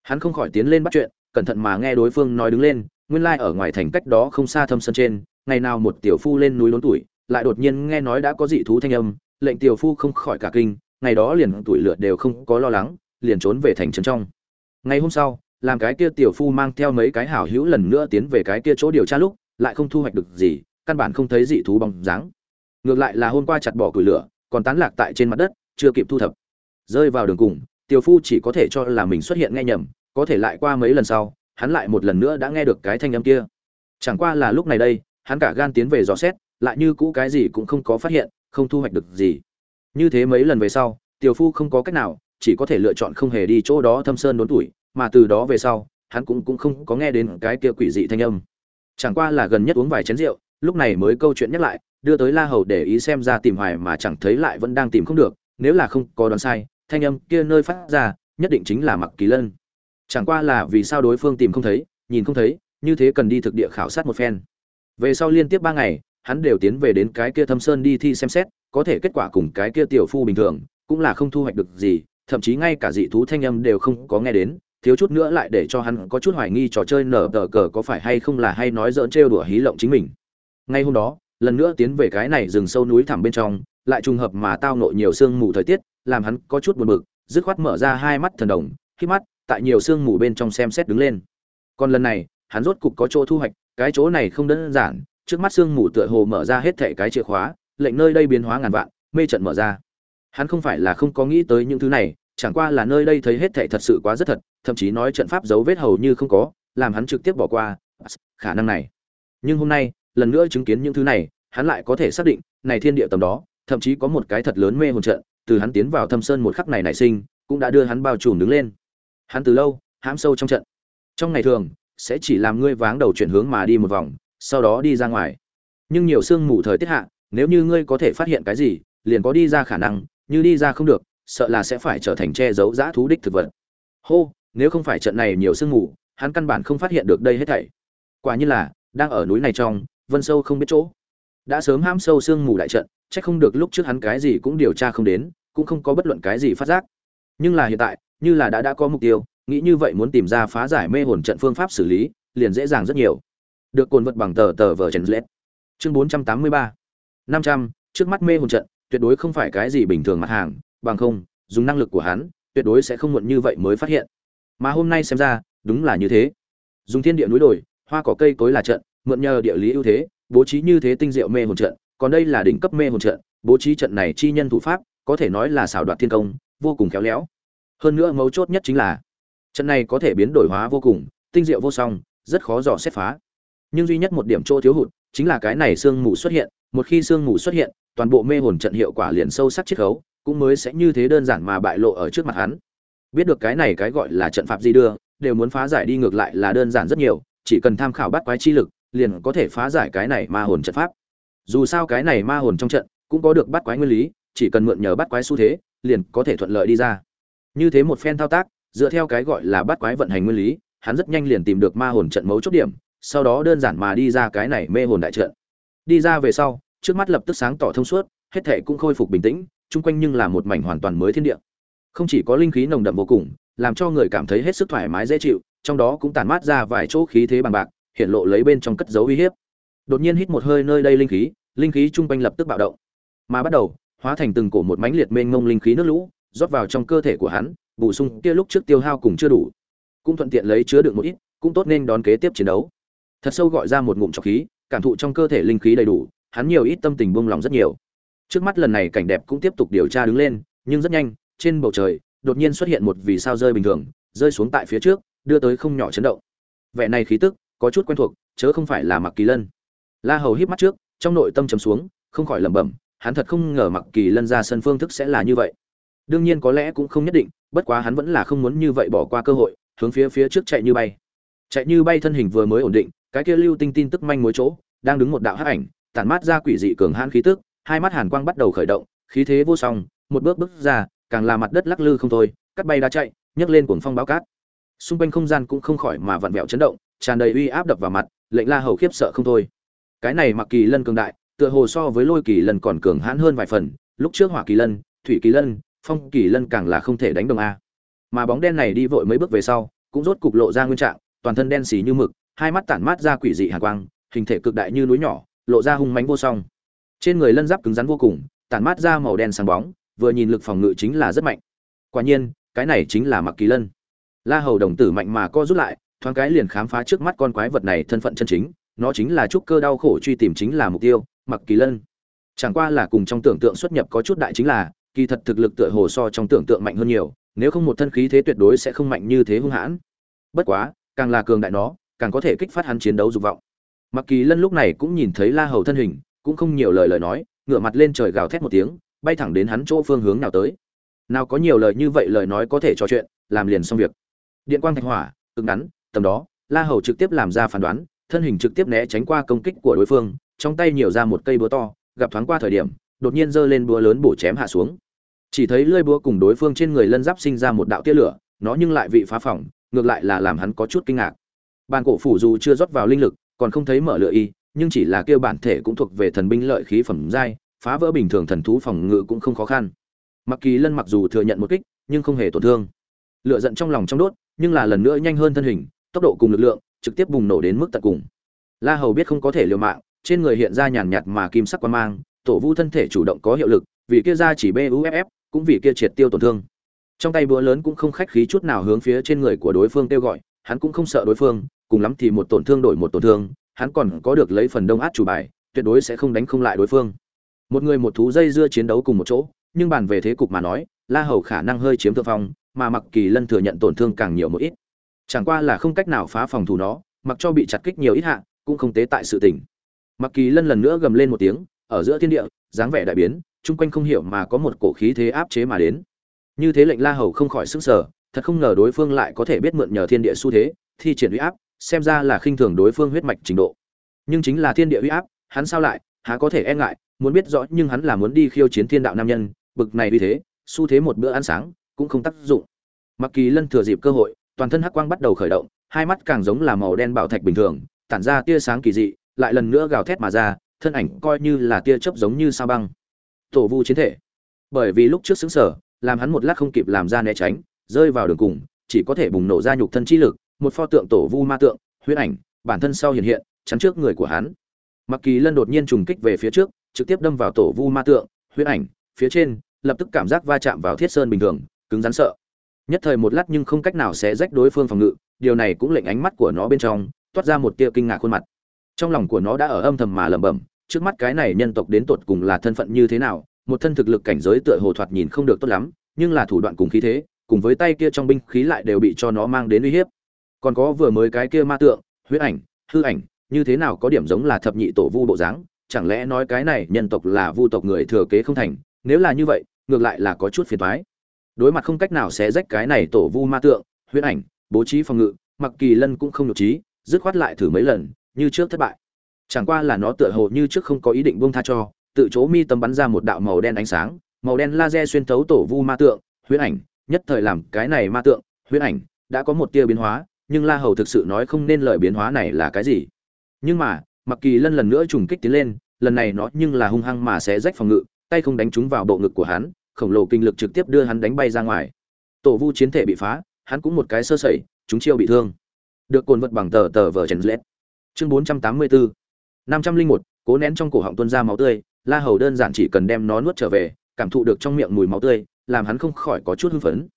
Hắn không khỏi tiến lên bắt chuyện, cẩn thận mà nghe đối phương nói đứng lên, nguyên lai ở ngoài thành cách đó không xa thâm sân trên, ngày nào một tiểu phu lên núi lớn tuổi, lại đột nhiên nghe nói đã có dị thú thanh âm lệnh tiểu phu không khỏi cả kinh, ngày đó liền tuổi lửa đều không có lo lắng, liền trốn về thành trấn trong. Ngày hôm sau, làm cái kia tiểu phu mang theo mấy cái hảo hữu lần nữa tiến về cái kia chỗ điều tra lúc, lại không thu hoạch được gì, căn bản không thấy dị thú bóng dáng. Ngược lại là hôm qua chặt bỏ củi lửa, còn tán lạc tại trên mặt đất, chưa kịp thu thập. Rơi vào đường cùng, tiểu phu chỉ có thể cho là mình xuất hiện nghe nhầm, có thể lại qua mấy lần sau, hắn lại một lần nữa đã nghe được cái thanh âm kia. Chẳng qua là lúc này đây, hắn cả gan tiến về dò xét lại như cũ cái gì cũng không có phát hiện, không thu hoạch được gì. Như thế mấy lần về sau, tiểu phu không có cách nào, chỉ có thể lựa chọn không hề đi chỗ đó thâm sơn đốn tuổi, mà từ đó về sau, hắn cũng cũng không có nghe đến cái kia quỷ dị thanh âm. Chẳng qua là gần nhất uống vài chén rượu, lúc này mới câu chuyện nhắc lại, đưa tới la hầu để ý xem ra tìm hoài mà chẳng thấy lại vẫn đang tìm không được, nếu là không có đoán sai, thanh âm kia nơi phát ra, nhất định chính là mặc kỳ lân. Chẳng qua là vì sao đối phương tìm không thấy, nhìn không thấy, như thế cần đi thực địa khảo sát một phen. Về sau liên tiếp ba ngày hắn đều tiến về đến cái kia thâm sơn đi thi xem xét, có thể kết quả cùng cái kia tiểu phu bình thường, cũng là không thu hoạch được gì, thậm chí ngay cả dị thú thanh âm đều không có nghe đến, thiếu chút nữa lại để cho hắn có chút hoài nghi trò chơi nở tờ cờ có phải hay không là hay nói dỡn trêu đùa hí lộng chính mình. Ngay hôm đó, lần nữa tiến về cái này rừng sâu núi thẳm bên trong, lại trùng hợp mà tao nộ nhiều sương mù thời tiết, làm hắn có chút buồn bực, dứt khoát mở ra hai mắt thần đồng, khi mắt, tại nhiều sương mù bên trong xem xét đứng lên. Còn lần này, hắn rốt cục có chỗ thu hoạch, cái chỗ này không đơn giản trước mắt sương mù tựa hồ mở ra hết thảy cái chìa khóa, lệnh nơi đây biến hóa ngàn vạn, mê trận mở ra. Hắn không phải là không có nghĩ tới những thứ này, chẳng qua là nơi đây thấy hết thảy thật sự quá rất thật, thậm chí nói trận pháp dấu vết hầu như không có, làm hắn trực tiếp bỏ qua, khả năng này. Nhưng hôm nay, lần nữa chứng kiến những thứ này, hắn lại có thể xác định, này thiên địa tầm đó, thậm chí có một cái thật lớn mê hồn trận, từ hắn tiến vào thâm sơn một khắc này nảy sinh, cũng đã đưa hắn bao trùm đứng lên. Hắn từ lâu, hãm sâu trong trận. Trong ngày thường, sẽ chỉ làm ngươi váng đầu chuyển hướng mà đi một vòng sau đó đi ra ngoài. Nhưng nhiều sương mù thời tiết hạ, nếu như ngươi có thể phát hiện cái gì, liền có đi ra khả năng, như đi ra không được, sợ là sẽ phải trở thành che giấu giã thú đích thực vật. Hô, nếu không phải trận này nhiều sương mù, hắn căn bản không phát hiện được đây hết thảy. Quả như là, đang ở núi này trong, vân sâu không biết chỗ. Đã sớm ham sâu sương mù đại trận, chắc không được lúc trước hắn cái gì cũng điều tra không đến, cũng không có bất luận cái gì phát giác. Nhưng là hiện tại, như là đã đã có mục tiêu, nghĩ như vậy muốn tìm ra phá giải mê hồn trận phương pháp xử lý, liền dễ dàng rất nhiều được cồn vật bằng tờ tờ vở trần lết. Chương bốn trăm tám mươi ba. năm trăm, trước mắt mê hồn trận, tuyệt đối không phải cái gì bình thường mặt hàng, bằng không, dùng năng lực của hắn, tuyệt đối sẽ không muộn như vậy mới phát hiện. Mà hôm nay xem ra, đúng là như thế. Dùng thiên địa núi đồi, hoa cỏ cây cối là trận, mượn nhờ địa lý ưu thế, bố trí như thế tinh diệu mê hồn trận, còn đây là đỉnh cấp mê hồn trận, bố trí trận này chi nhân thủ pháp, có thể nói là xảo đoạt thiên công, vô cùng khéo léo. Hơn nữa mấu chốt nhất chính là, trận này có thể biến đổi hóa vô cùng, tinh diệu vô song, rất khó dò xét phá nhưng duy nhất một điểm chỗ thiếu hụt chính là cái này sương mù xuất hiện. Một khi sương mù xuất hiện, toàn bộ mê hồn trận hiệu quả liền sâu sắc chiết khấu, cũng mới sẽ như thế đơn giản mà bại lộ ở trước mặt hắn. Biết được cái này cái gọi là trận pháp di đưa, đều muốn phá giải đi ngược lại là đơn giản rất nhiều, chỉ cần tham khảo bắt quái chi lực, liền có thể phá giải cái này ma hồn trận pháp. Dù sao cái này ma hồn trong trận, cũng có được bắt quái nguyên lý, chỉ cần mượn nhờ bắt quái xu thế, liền có thể thuận lợi đi ra. Như thế một phen thao tác, dựa theo cái gọi là bắt quái vận hành nguyên lý, hắn rất nhanh liền tìm được ma hồn trận mấu chốt điểm sau đó đơn giản mà đi ra cái này mê hồn đại trận. Đi ra về sau, trước mắt lập tức sáng tỏ thông suốt, hết thảy cũng khôi phục bình tĩnh, chung quanh nhưng là một mảnh hoàn toàn mới thiên địa. Không chỉ có linh khí nồng đậm vô cùng, làm cho người cảm thấy hết sức thoải mái dễ chịu, trong đó cũng tản mát ra vài chỗ khí thế bằng bạc, hiện lộ lấy bên trong cất dấu uy hiếp. Đột nhiên hít một hơi nơi đây linh khí linh khí chung quanh lập tức bạo động. Mà bắt đầu, hóa thành từng cổ một mánh liệt mênh mông linh khí nước lũ, rót vào trong cơ thể của hắn, bổ sung kia lúc trước tiêu hao cùng chưa đủ. Cũng thuận tiện lấy chứa được một ít, cũng tốt nên đón kế tiếp chiến đấu thật sâu gọi ra một ngụm trọc khí, cảm thụ trong cơ thể linh khí đầy đủ, hắn nhiều ít tâm tình buông lòng rất nhiều. Trước mắt lần này cảnh đẹp cũng tiếp tục điều tra đứng lên, nhưng rất nhanh, trên bầu trời, đột nhiên xuất hiện một vì sao rơi bình thường, rơi xuống tại phía trước, đưa tới không nhỏ chấn động. Vẻ này khí tức, có chút quen thuộc, chớ không phải là mặc kỳ lân. La hầu híp mắt trước, trong nội tâm trầm xuống, không khỏi lẩm bẩm, hắn thật không ngờ mặc kỳ lân ra sân phương thức sẽ là như vậy. Đương nhiên có lẽ cũng không nhất định, bất quá hắn vẫn là không muốn như vậy bỏ qua cơ hội, hướng phía phía trước chạy như bay. Chạy như bay thân hình vừa mới ổn định cái kia lưu tinh tin tức manh mối chỗ, đang đứng một đạo hắc ảnh, tản mát ra quỷ dị cường hãn khí tức, hai mắt hàn quang bắt đầu khởi động, khí thế vô song, một bước bước ra, càng là mặt đất lắc lư không thôi, cắt bay đã chạy, nhấc lên cuồng phong báo cát. Xung quanh không gian cũng không khỏi mà vặn vẹo chấn động, tràn đầy uy áp đập vào mặt, lệnh la hầu khiếp sợ không thôi. Cái này mặc kỳ lân cường đại, tựa hồ so với lôi kỳ lân còn cường hãn hơn vài phần, lúc trước hỏa kỳ lân, thủy kỳ lân, phong kỳ lân càng là không thể đánh đồng a. Mà bóng đen này đi vội mấy bước về sau, cũng rốt cục lộ ra nguyên trạng, toàn thân đen xì như mực hai mắt tản mát ra quỷ dị hàn quang, hình thể cực đại như núi nhỏ, lộ ra hung mãnh vô song. Trên người lân giáp cứng rắn vô cùng, tản mát ra màu đen sáng bóng, vừa nhìn lực phòng ngự chính là rất mạnh. Quả nhiên, cái này chính là mặc kỳ lân. La hầu đồng tử mạnh mà co rút lại, thoáng cái liền khám phá trước mắt con quái vật này thân phận chân chính, nó chính là trúc cơ đau khổ truy tìm chính là mục tiêu mặc kỳ lân. Chẳng qua là cùng trong tưởng tượng xuất nhập có chút đại chính là, kỳ thật thực lực tựa hồ so trong tưởng tượng mạnh hơn nhiều, nếu không một thân khí thế tuyệt đối sẽ không mạnh như thế hung hãn. Bất quá, càng là cường đại nó càng có thể kích phát hắn chiến đấu dục vọng. Mặc kỳ lân lúc này cũng nhìn thấy la hầu thân hình, cũng không nhiều lời lời nói, ngửa mặt lên trời gào thét một tiếng, bay thẳng đến hắn chỗ phương hướng nào tới. Nào có nhiều lời như vậy lời nói có thể trò chuyện, làm liền xong việc. Điện quang thạch hỏa, cứng ngắn, tầm đó, la hầu trực tiếp làm ra phán đoán, thân hình trực tiếp né tránh qua công kích của đối phương, trong tay nhiều ra một cây búa to, gặp thoáng qua thời điểm, đột nhiên giơ lên búa lớn bổ chém hạ xuống. Chỉ thấy lưỡi búa cùng đối phương trên người lân giáp sinh ra một đạo tia lửa, nó nhưng lại vị phá phỏng, ngược lại là làm hắn có chút kinh ngạc bàn cổ phủ dù chưa rót vào linh lực, còn không thấy mở lửa y, nhưng chỉ là kêu bản thể cũng thuộc về thần binh lợi khí phẩm giai, phá vỡ bình thường thần thú phòng ngự cũng không khó khăn. Mặc kỳ lân mặc dù thừa nhận một kích, nhưng không hề tổn thương. Lựa giận trong lòng trong đốt, nhưng là lần nữa nhanh hơn thân hình, tốc độ cùng lực lượng, trực tiếp bùng nổ đến mức tận cùng. La hầu biết không có thể liều mạng, trên người hiện ra nhàn nhạt mà kim sắc quan mang, tổ vu thân thể chủ động có hiệu lực, vì kia ra chỉ buff cũng vì kia triệt tiêu tổn thương. Trong tay búa lớn cũng không khách khí chút nào hướng phía trên người của đối phương kêu gọi, hắn cũng không sợ đối phương cùng lắm thì một tổn thương đổi một tổn thương, hắn còn có được lấy phần đông át chủ bài, tuyệt đối sẽ không đánh không lại đối phương. Một người một thú dây dưa chiến đấu cùng một chỗ, nhưng bàn về thế cục mà nói, la hầu khả năng hơi chiếm thượng phong, mà mặc kỳ lân thừa nhận tổn thương càng nhiều một ít. Chẳng qua là không cách nào phá phòng thủ nó, mặc cho bị chặt kích nhiều ít hạ, cũng không tế tại sự tình. Mặc kỳ lân lần nữa gầm lên một tiếng, ở giữa thiên địa, dáng vẻ đại biến, chung quanh không hiểu mà có một cổ khí thế áp chế mà đến. Như thế lệnh la hầu không khỏi sức sở thật không ngờ đối phương lại có thể biết mượn nhờ thiên địa xu thế, thi triển uy áp xem ra là khinh thường đối phương huyết mạch trình độ. Nhưng chính là thiên địa uy áp, hắn sao lại, há có thể e ngại, muốn biết rõ nhưng hắn là muốn đi khiêu chiến thiên đạo nam nhân, bực này vì thế, xu thế một bữa ăn sáng, cũng không tác dụng. Mặc kỳ lân thừa dịp cơ hội, toàn thân hắc quang bắt đầu khởi động, hai mắt càng giống là màu đen bảo thạch bình thường, tản ra tia sáng kỳ dị, lại lần nữa gào thét mà ra, thân ảnh coi như là tia chớp giống như sao băng. Tổ vu chiến thể. Bởi vì lúc trước xứng sở làm hắn một lát không kịp làm ra né tránh, rơi vào đường cùng, chỉ có thể bùng nổ ra nhục thân chi lực một pho tượng tổ vu ma tượng huyết ảnh, bản thân sau hiện hiện, chắn trước người của hắn. Mặc kỳ lân đột nhiên trùng kích về phía trước, trực tiếp đâm vào tổ vu ma tượng huyết ảnh, phía trên, lập tức cảm giác va chạm vào thiết sơn bình thường, cứng rắn sợ. Nhất thời một lát nhưng không cách nào sẽ rách đối phương phòng ngự, điều này cũng lệnh ánh mắt của nó bên trong, toát ra một tia kinh ngạc khuôn mặt. Trong lòng của nó đã ở âm thầm mà lẩm bẩm, trước mắt cái này nhân tộc đến tột cùng là thân phận như thế nào, một thân thực lực cảnh giới tựa hồ thoạt nhìn không được tốt lắm, nhưng là thủ đoạn cùng khí thế, cùng với tay kia trong binh khí lại đều bị cho nó mang đến uy hiếp còn có vừa mới cái kia ma tượng, huyết ảnh, hư ảnh, như thế nào có điểm giống là thập nhị tổ vu bộ dáng? Chẳng lẽ nói cái này nhân tộc là vu tộc người thừa kế không thành? Nếu là như vậy, ngược lại là có chút phiền thoái đối mặt không cách nào sẽ rách cái này tổ vu ma tượng, huyết ảnh, bố trí phòng ngự mặc kỳ lân cũng không nhục trí, dứt khoát lại thử mấy lần, như trước thất bại. Chẳng qua là nó tựa hồ như trước không có ý định buông tha cho, tự chỗ mi tâm bắn ra một đạo màu đen ánh sáng, màu đen laser xuyên thấu tổ vu ma tượng, huyết ảnh, nhất thời làm cái này ma tượng, huyết ảnh, đã có một tia biến hóa nhưng la hầu thực sự nói không nên lời biến hóa này là cái gì. Nhưng mà mặc kỳ lân lần nữa trùng kích tiến lên, lần này nó nhưng là hung hăng mà sẽ rách phòng ngự, tay không đánh trúng vào bộ ngực của hắn, khổng lồ kinh lực trực tiếp đưa hắn đánh bay ra ngoài. Tổ vu chiến thể bị phá, hắn cũng một cái sơ sẩy, chúng chiêu bị thương. Được cồn vật bằng tờ tờ vở trần lết. Chương bốn trăm tám mươi bốn năm trăm linh một, cố nén trong cổ họng tuôn ra máu tươi, la hầu đơn giản chỉ cần đem nó nuốt trở về, cảm thụ được trong miệng mùi máu tươi, làm hắn không khỏi có chút hưng phấn.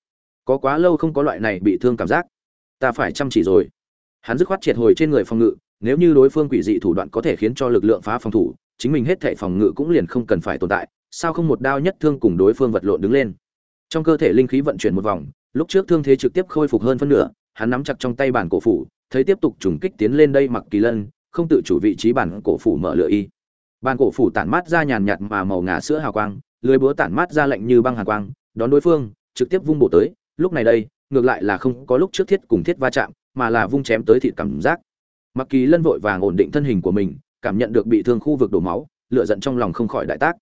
Có quá lâu không có loại này bị thương cảm giác ta phải chăm chỉ rồi. Hắn dứt khoát triệt hồi trên người phòng ngự, nếu như đối phương quỷ dị thủ đoạn có thể khiến cho lực lượng phá phòng thủ, chính mình hết thảy phòng ngự cũng liền không cần phải tồn tại, sao không một đao nhất thương cùng đối phương vật lộn đứng lên. Trong cơ thể linh khí vận chuyển một vòng, lúc trước thương thế trực tiếp khôi phục hơn phân nửa, hắn nắm chặt trong tay bản cổ phủ, thấy tiếp tục trùng kích tiến lên đây mặc kỳ lân, không tự chủ vị trí bản cổ phủ mở lựa y. Bản cổ phủ tản mát ra nhàn nhạt mà màu ngà sữa hào quang, lưới búa tản mát ra lạnh như băng hàn quang, đón đối phương, trực tiếp vung bổ tới, lúc này đây ngược lại là không có lúc trước thiết cùng thiết va chạm, mà là vung chém tới thịt cảm giác. Mặc kỳ lân vội vàng ổn định thân hình của mình, cảm nhận được bị thương khu vực đổ máu, lửa giận trong lòng không khỏi đại tác.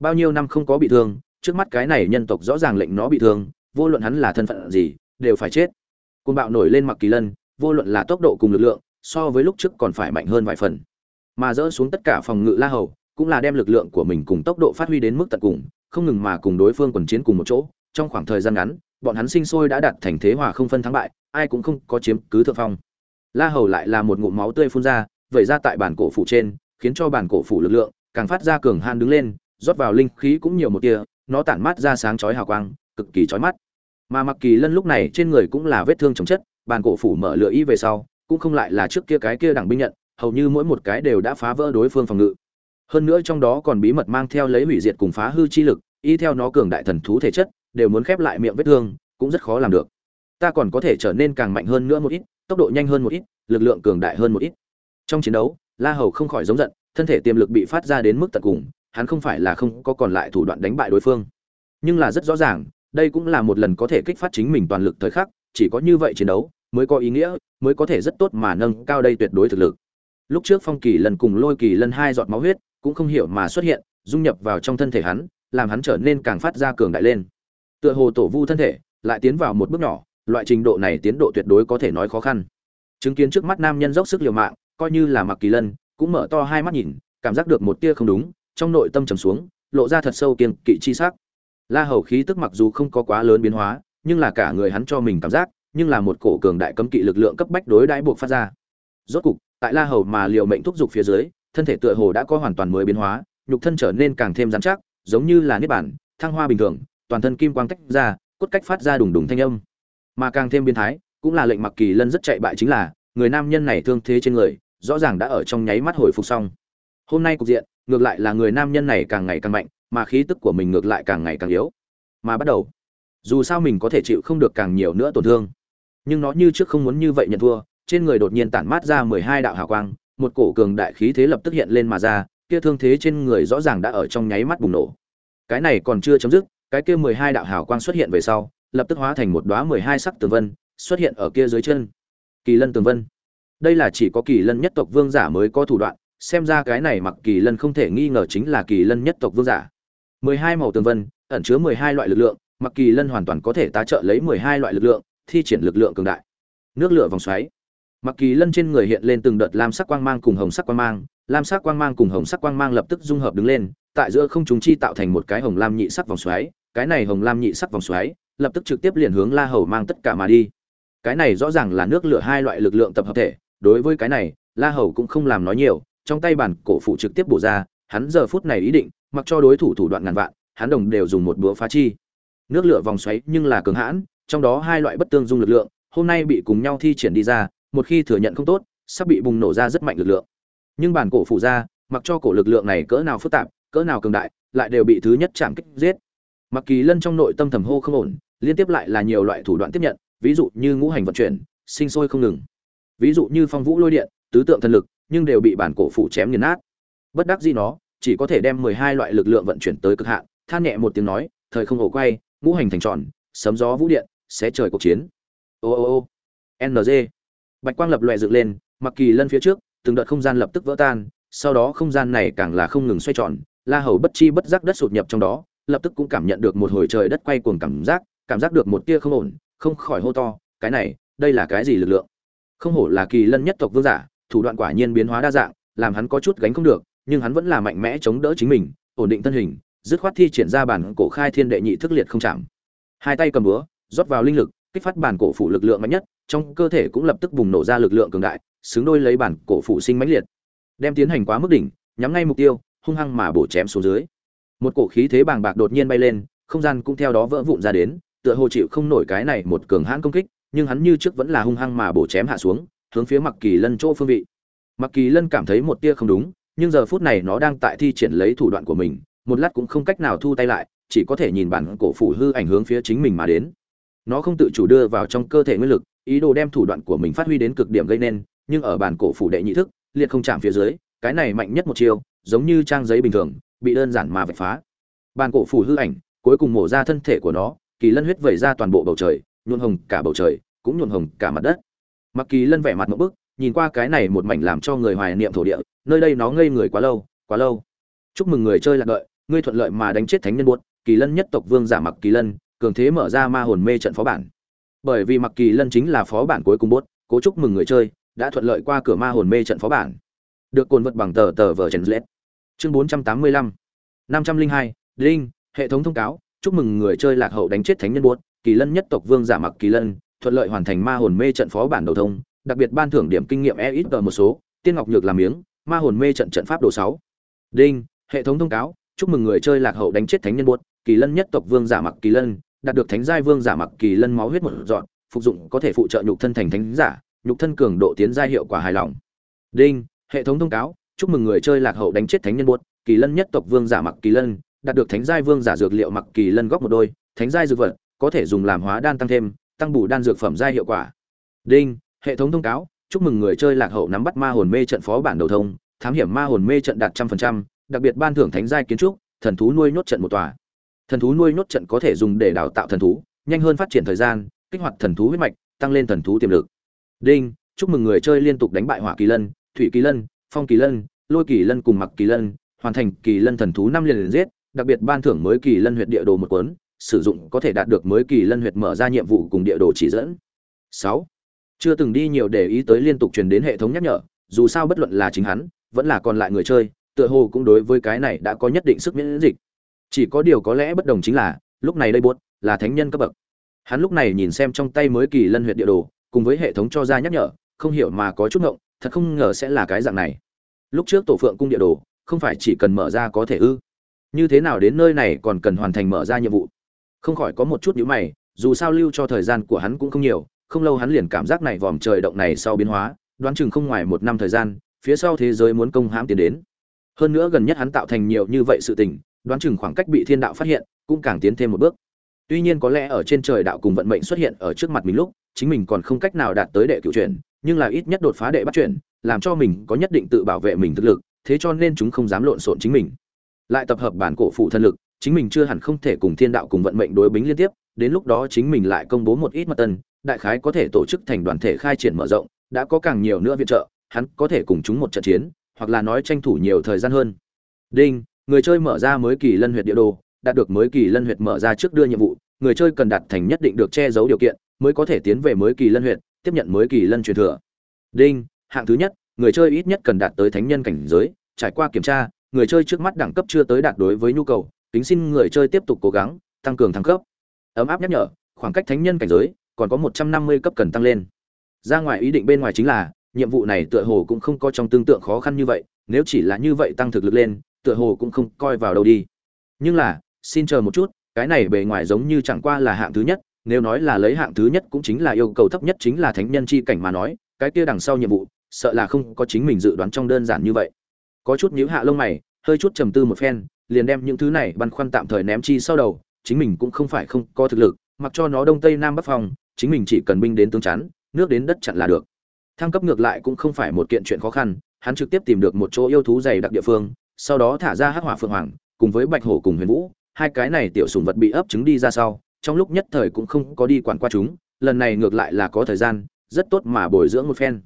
Bao nhiêu năm không có bị thương, trước mắt cái này nhân tộc rõ ràng lệnh nó bị thương, vô luận hắn là thân phận gì, đều phải chết. Côn bạo nổi lên mặc kỳ lân, vô luận là tốc độ cùng lực lượng, so với lúc trước còn phải mạnh hơn vài phần. Mà dỡ xuống tất cả phòng ngự la hầu, cũng là đem lực lượng của mình cùng tốc độ phát huy đến mức tận cùng, không ngừng mà cùng đối phương quần chiến cùng một chỗ, trong khoảng thời gian ngắn bọn hắn sinh sôi đã đạt thành thế hòa không phân thắng bại, ai cũng không có chiếm cứ thượng phong. La hầu lại là một ngụm máu tươi phun ra, vẩy ra tại bản cổ phủ trên, khiến cho bản cổ phủ lực lượng càng phát ra cường han đứng lên, rót vào linh khí cũng nhiều một tia, nó tản mát ra sáng chói hào quang, cực kỳ chói mắt. Mà mặc kỳ lân lúc này trên người cũng là vết thương chồng chất, bản cổ phủ mở lửa y về sau, cũng không lại là trước kia cái kia đẳng binh nhận, hầu như mỗi một cái đều đã phá vỡ đối phương phòng ngự. Hơn nữa trong đó còn bí mật mang theo lấy hủy diệt cùng phá hư chi lực, y theo nó cường đại thần thú thể chất đều muốn khép lại miệng vết thương, cũng rất khó làm được. Ta còn có thể trở nên càng mạnh hơn nữa một ít, tốc độ nhanh hơn một ít, lực lượng cường đại hơn một ít. Trong chiến đấu, la hầu không khỏi giống giận, thân thể tiềm lực bị phát ra đến mức tận cùng, hắn không phải là không có còn lại thủ đoạn đánh bại đối phương. Nhưng là rất rõ ràng, đây cũng là một lần có thể kích phát chính mình toàn lực thời khắc, chỉ có như vậy chiến đấu, mới có ý nghĩa, mới có thể rất tốt mà nâng cao đây tuyệt đối thực lực. Lúc trước phong kỳ lần cùng lôi kỳ lần hai giọt máu huyết, cũng không hiểu mà xuất hiện, dung nhập vào trong thân thể hắn, làm hắn trở nên càng phát ra cường đại lên tựa hồ tổ vu thân thể lại tiến vào một bước nhỏ, loại trình độ này tiến độ tuyệt đối có thể nói khó khăn. Chứng kiến trước mắt nam nhân dốc sức liều mạng, coi như là mặc kỳ lân, cũng mở to hai mắt nhìn, cảm giác được một tia không đúng, trong nội tâm trầm xuống, lộ ra thật sâu kiên kỵ chi sắc. La hầu khí tức mặc dù không có quá lớn biến hóa, nhưng là cả người hắn cho mình cảm giác, nhưng là một cổ cường đại cấm kỵ lực lượng cấp bách đối đãi buộc phát ra. Rốt cục, tại la hầu mà liều mệnh thúc giục phía dưới, thân thể tựa hồ đã có hoàn toàn mới biến hóa, nhục thân trở nên càng thêm rắn chắc, giống như là niết bản thăng hoa bình thường toàn thân kim quang tách ra, cốt cách phát ra đùng đùng thanh âm. Mà càng thêm biến thái, cũng là lệnh mặc kỳ lân rất chạy bại chính là, người nam nhân này thương thế trên người, rõ ràng đã ở trong nháy mắt hồi phục xong. Hôm nay cục diện, ngược lại là người nam nhân này càng ngày càng mạnh, mà khí tức của mình ngược lại càng ngày càng yếu. Mà bắt đầu, dù sao mình có thể chịu không được càng nhiều nữa tổn thương. Nhưng nó như trước không muốn như vậy nhận thua, trên người đột nhiên tản mát ra mười hai đạo hào quang, một cổ cường đại khí thế lập tức hiện lên mà ra, kia thương thế trên người rõ ràng đã ở trong nháy mắt bùng nổ. Cái này còn chưa chấm dứt cái kia mười hai đạo hào quang xuất hiện về sau, lập tức hóa thành một đóa mười hai sắc tường vân, xuất hiện ở kia dưới chân. Kỳ lân tường vân. Đây là chỉ có kỳ lân nhất tộc vương giả mới có thủ đoạn, xem ra cái này mặc kỳ lân không thể nghi ngờ chính là kỳ lân nhất tộc vương giả. mười hai màu tường vân, ẩn chứa mười hai loại lực lượng, mặc kỳ lân hoàn toàn có thể tá trợ lấy mười hai loại lực lượng, thi triển lực lượng cường đại. Nước lửa vòng xoáy. Mặc kỳ lân trên người hiện lên từng đợt lam sắc quang mang cùng hồng sắc quang mang, lam sắc quang mang cùng hồng sắc quang mang lập tức dung hợp đứng lên, tại giữa không chúng chi tạo thành một cái hồng lam nhị sắc vòng xoáy cái này hồng lam nhị sắc vòng xoáy, lập tức trực tiếp liền hướng la hầu mang tất cả mà đi. Cái này rõ ràng là nước lửa hai loại lực lượng tập hợp thể, đối với cái này, la hầu cũng không làm nói nhiều, trong tay bản cổ phụ trực tiếp bổ ra, hắn giờ phút này ý định, mặc cho đối thủ thủ đoạn ngàn vạn, hắn đồng đều dùng một búa phá chi. Nước lửa vòng xoáy nhưng là cường hãn, trong đó hai loại bất tương dung lực lượng, hôm nay bị cùng nhau thi triển đi ra, một khi thừa nhận không tốt, sắp bị bùng nổ ra rất mạnh lực lượng. Nhưng bản cổ phụ ra, mặc cho cổ lực lượng này cỡ nào phức tạp, cỡ nào cường đại, lại đều bị thứ nhất chạm kích giết mặc kỳ lân trong nội tâm thầm hô không ổn, liên tiếp lại là nhiều loại thủ đoạn tiếp nhận, ví dụ như ngũ hành vận chuyển, sinh sôi không ngừng. Ví dụ như phong vũ lôi điện, tứ tượng thần lực, nhưng đều bị bản cổ phụ chém nghiền nát. Bất đắc gì nó, chỉ có thể đem mười hai loại lực lượng vận chuyển tới cực hạn, than nhẹ một tiếng nói, thời không ổ quay, ngũ hành thành tròn, sấm gió vũ điện, sẽ trời cuộc chiến. Ô ô ô ng bạch quang lập loè dựng lên, mặc kỳ lân phía trước, từng đợt không gian lập tức vỡ tan, sau đó không gian này càng là không ngừng xoay tròn, la hầu bất chi bất giác đất sụt nhập trong đó lập tức cũng cảm nhận được một hồi trời đất quay cuồng cảm giác cảm giác được một tia không ổn, không khỏi hô to, cái này, đây là cái gì lực lượng? Không hổ là kỳ lân nhất tộc vương giả, thủ đoạn quả nhiên biến hóa đa dạng, làm hắn có chút gánh không được, nhưng hắn vẫn là mạnh mẽ chống đỡ chính mình, ổn định thân hình, dứt khoát thi triển ra bản cổ khai thiên đệ nhị thức liệt không chạm. Hai tay cầm búa, rót vào linh lực, kích phát bản cổ phủ lực lượng mạnh nhất, trong cơ thể cũng lập tức bùng nổ ra lực lượng cường đại, xứng đôi lấy bản cổ phủ sinh mãnh liệt. Đem tiến hành quá mức đỉnh, nhắm ngay mục tiêu, hung hăng mà bổ chém xuống dưới một cổ khí thế bàng bạc đột nhiên bay lên, không gian cũng theo đó vỡ vụn ra đến, tựa hồ chịu không nổi cái này một cường hãn công kích, nhưng hắn như trước vẫn là hung hăng mà bổ chém hạ xuống, hướng phía mặc kỳ lân chỗ phương vị. Mặc kỳ lân cảm thấy một tia không đúng, nhưng giờ phút này nó đang tại thi triển lấy thủ đoạn của mình, một lát cũng không cách nào thu tay lại, chỉ có thể nhìn bản cổ phủ hư ảnh hướng phía chính mình mà đến. Nó không tự chủ đưa vào trong cơ thể nguyên lực, ý đồ đem thủ đoạn của mình phát huy đến cực điểm gây nên, nhưng ở bản cổ phủ đệ nhị thức, liệt không chạm phía dưới, cái này mạnh nhất một chiêu, giống như trang giấy bình thường bị đơn giản mà vạch phá. Bàn cổ phủ hư ảnh, cuối cùng mổ ra thân thể của nó, kỳ lân huyết vẩy ra toàn bộ bầu trời, nhuộn hồng cả bầu trời, cũng nhuộn hồng cả mặt đất. Mặc kỳ lân vẻ mặt một bức, nhìn qua cái này một mảnh làm cho người hoài niệm thổ địa, nơi đây nó ngây người quá lâu quá lâu. Chúc mừng người chơi lạc đợi, ngươi thuận lợi mà đánh chết thánh nhân buốt, kỳ lân nhất tộc vương giả mặc kỳ lân, cường thế mở ra ma hồn mê trận phó bản. Bởi vì mặc kỳ lân chính là phó bản cuối cùng buốt, cố chúc mừng người chơi, đã thuận lợi qua cửa ma hồn mê trận phó bản. Được cồn vật bằng tờ tờ vở chèn lết chương bốn trăm tám mươi lăm, năm trăm linh hai linh hệ thống thông cáo, chúc mừng người chơi lạc hậu đánh chết thánh nhân buốt, kỳ lân nhất tộc vương giả mặc kỳ lân, thuận lợi hoàn thành ma hồn mê trận phó bản đầu thông, đặc biệt ban thưởng điểm kinh nghiệm e ít một số, tiên ngọc nhược làm miếng, ma hồn mê trận trận pháp đồ sáu. Đinh, hệ thống thông cáo, chúc mừng người chơi lạc hậu đánh chết thánh nhân buốt, kỳ lân nhất tộc vương giả mặc kỳ lân, đạt được thánh giai vương giả mặc kỳ lân máu huyết một dọn, phục dụng có thể phụ trợ nhục thân thành thánh giả, nhục thân cường độ tiến giai hiệu quả hài lòng. Đinh, hệ thống thông cáo chúc mừng người chơi lạc hậu đánh chết thánh nhân buốt, kỳ lân nhất tộc vương giả mặc kỳ lân, đạt được thánh giai vương giả dược liệu mặc kỳ lân góc một đôi, thánh giai dược vật có thể dùng làm hóa đan tăng thêm, tăng bù đan dược phẩm giai hiệu quả. Đinh, hệ thống thông cáo, chúc mừng người chơi lạc hậu nắm bắt ma hồn mê trận phó bản đầu thông, thám hiểm ma hồn mê trận đạt trăm phần trăm, đặc biệt ban thưởng thánh giai kiến trúc, thần thú nuôi nhốt trận một tòa. Thần thú nuôi nhốt trận có thể dùng để đào tạo thần thú, nhanh hơn phát triển thời gian, kích hoạt thần thú huyết mạch, tăng lên thần thú tiềm lực. Đinh, chúc mừng người chơi liên tục đánh bại hỏa kỳ lân, thủy kỳ lân phong kỳ lân, lôi kỳ lân cùng mặc kỳ lân, hoàn thành kỳ lân thần thú năm liền liền giết, đặc biệt ban thưởng mới kỳ lân huyệt địa đồ một cuốn, sử dụng có thể đạt được mới kỳ lân huyệt mở ra nhiệm vụ cùng địa đồ chỉ dẫn. Sáu, chưa từng đi nhiều để ý tới liên tục truyền đến hệ thống nhắc nhở, dù sao bất luận là chính hắn, vẫn là còn lại người chơi, tựa hồ cũng đối với cái này đã có nhất định sức miễn dịch. Chỉ có điều có lẽ bất đồng chính là, lúc này đây buốt, là thánh nhân cấp bậc. Hắn lúc này nhìn xem trong tay mới kỳ lân huyệt địa đồ, cùng với hệ thống cho ra nhắc nhở, không hiểu mà có chút ngộng thật không ngờ sẽ là cái dạng này. Lúc trước tổ phượng cung địa đồ, không phải chỉ cần mở ra có thể ư? Như thế nào đến nơi này còn cần hoàn thành mở ra nhiệm vụ? Không khỏi có một chút nhíu mày, dù sao lưu cho thời gian của hắn cũng không nhiều, không lâu hắn liền cảm giác này vòm trời động này sau biến hóa, đoán chừng không ngoài một năm thời gian, phía sau thế giới muốn công hãm tiến đến. Hơn nữa gần nhất hắn tạo thành nhiều như vậy sự tình, đoán chừng khoảng cách bị thiên đạo phát hiện, cũng càng tiến thêm một bước. Tuy nhiên có lẽ ở trên trời đạo cùng vận mệnh xuất hiện ở trước mặt mình lúc, chính mình còn không cách nào đạt tới đệ cựu truyền nhưng là ít nhất đột phá đệ bắt chuyển làm cho mình có nhất định tự bảo vệ mình thực lực, thế cho nên chúng không dám lộn xộn chính mình. Lại tập hợp bản cổ phụ thân lực, chính mình chưa hẳn không thể cùng thiên đạo cùng vận mệnh đối bính liên tiếp, đến lúc đó chính mình lại công bố một ít mật tân, đại khái có thể tổ chức thành đoàn thể khai triển mở rộng, đã có càng nhiều nữa viện trợ, hắn có thể cùng chúng một trận chiến, hoặc là nói tranh thủ nhiều thời gian hơn. Đinh, người chơi mở ra mới kỳ lân huyệt địa đồ, đạt được mới kỳ lân huyệt mở ra trước đưa nhiệm vụ, người chơi cần đạt thành nhất định được che giấu điều kiện, mới có thể tiến về mới kỳ lân huyệt tiếp nhận mới kỳ lân truyền thừa. Đinh, hạng thứ nhất, người chơi ít nhất cần đạt tới thánh nhân cảnh giới, trải qua kiểm tra, người chơi trước mắt đẳng cấp chưa tới đạt đối với nhu cầu tính xin người chơi tiếp tục cố gắng, tăng cường thăng cấp. Ấm áp nhắc nhở, khoảng cách thánh nhân cảnh giới, còn có một trăm năm mươi cấp cần tăng lên. Ra ngoài ý định bên ngoài chính là, nhiệm vụ này tựa hồ cũng không có trong tương tượng khó khăn như vậy, nếu chỉ là như vậy tăng thực lực lên, tựa hồ cũng không coi vào đâu đi. Nhưng là, xin chờ một chút, cái này bề ngoài giống như chẳng qua là hạng thứ nhất nếu nói là lấy hạng thứ nhất cũng chính là yêu cầu thấp nhất chính là thánh nhân chi cảnh mà nói, cái kia đằng sau nhiệm vụ, sợ là không có chính mình dự đoán trong đơn giản như vậy. Có chút nhíu hạ lông mày, hơi chút trầm tư một phen, liền đem những thứ này băn khoăn tạm thời ném chi sau đầu, chính mình cũng không phải không có thực lực, mặc cho nó đông tây nam bắc phòng chính mình chỉ cần binh đến tương chắn, nước đến đất chặn là được. Thăng cấp ngược lại cũng không phải một kiện chuyện khó khăn, hắn trực tiếp tìm được một chỗ yêu thú dày đặc địa phương, sau đó thả ra hắc hỏa phượng hoàng, cùng với bạch hổ cùng huyền vũ, hai cái này tiểu sủng vật bị ấp trứng đi ra sau trong lúc nhất thời cũng không có đi quản qua chúng, lần này ngược lại là có thời gian, rất tốt mà bồi dưỡng một phen.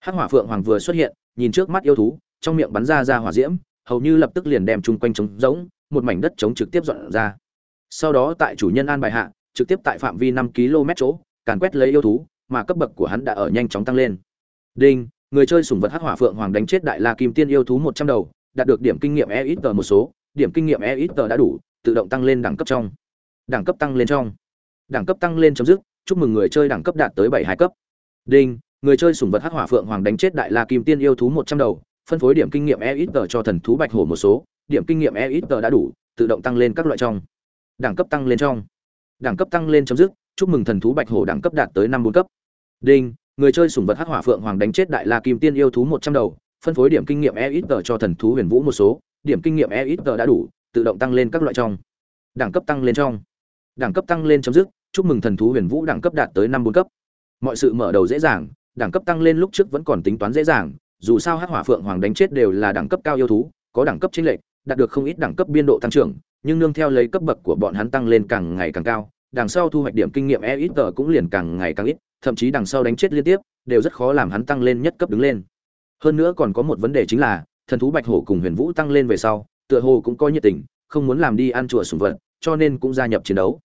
Hắc hỏa phượng hoàng vừa xuất hiện, nhìn trước mắt yêu thú, trong miệng bắn ra ra hỏa diễm, hầu như lập tức liền đem chung quanh trống rỗng, một mảnh đất trống trực tiếp dọn ra. Sau đó tại chủ nhân an bài hạ, trực tiếp tại phạm vi năm km chỗ, càn quét lấy yêu thú, mà cấp bậc của hắn đã ở nhanh chóng tăng lên. Đinh, người chơi sủng vật hắc hỏa phượng hoàng đánh chết đại la kim tiên yêu thú một trăm đầu, đạt được điểm kinh nghiệm e ít một số, điểm kinh nghiệm e ít đã đủ, tự động tăng lên đẳng cấp trong đẳng cấp tăng lên trong. Đẳng cấp tăng lên chấm dứt, chúc mừng người chơi đẳng cấp đạt tới bảy hai cấp. Đinh, người chơi sủng vật hắc hỏa phượng hoàng đánh chết đại la kim tiên yêu thú một trăm đầu, phân phối điểm kinh nghiệm e ít cho thần thú bạch hổ một số, điểm kinh nghiệm e ít đã đủ, tự động tăng lên các loại trong. Đẳng cấp tăng lên trong. Đẳng cấp tăng lên chấm dứt, chúc mừng thần thú bạch hổ đẳng cấp đạt tới năm bốn cấp. Đinh, người chơi sủng vật hắc hỏa phượng hoàng đánh chết đại la kim tiên yêu thú một trăm đầu, phân phối điểm kinh nghiệm e ít cho thần thú huyền vũ một số, điểm kinh nghiệm e ít đã đủ, tự động tăng lên các loại trong. Đẳng cấp tăng lên trong đẳng cấp tăng lên chấm dứt, chúc mừng thần thú huyền vũ đẳng cấp đạt tới năm bốn cấp. Mọi sự mở đầu dễ dàng, đẳng cấp tăng lên lúc trước vẫn còn tính toán dễ dàng, dù sao hắc hỏa phượng hoàng đánh chết đều là đẳng cấp cao yêu thú, có đẳng cấp chính lệch, đạt được không ít đẳng cấp biên độ tăng trưởng, nhưng nương theo lấy cấp bậc của bọn hắn tăng lên càng ngày càng cao, đằng sau thu hoạch điểm kinh nghiệm e ít cũng liền càng ngày càng ít, thậm chí đằng sau đánh chết liên tiếp, đều rất khó làm hắn tăng lên nhất cấp đứng lên. Hơn nữa còn có một vấn đề chính là, thần thú bạch hổ cùng huyền vũ tăng lên về sau, tựa hồ cũng có nhiệt tình, không muốn làm đi ăn chùa sùng vật cho nên cũng gia nhập chiến đấu.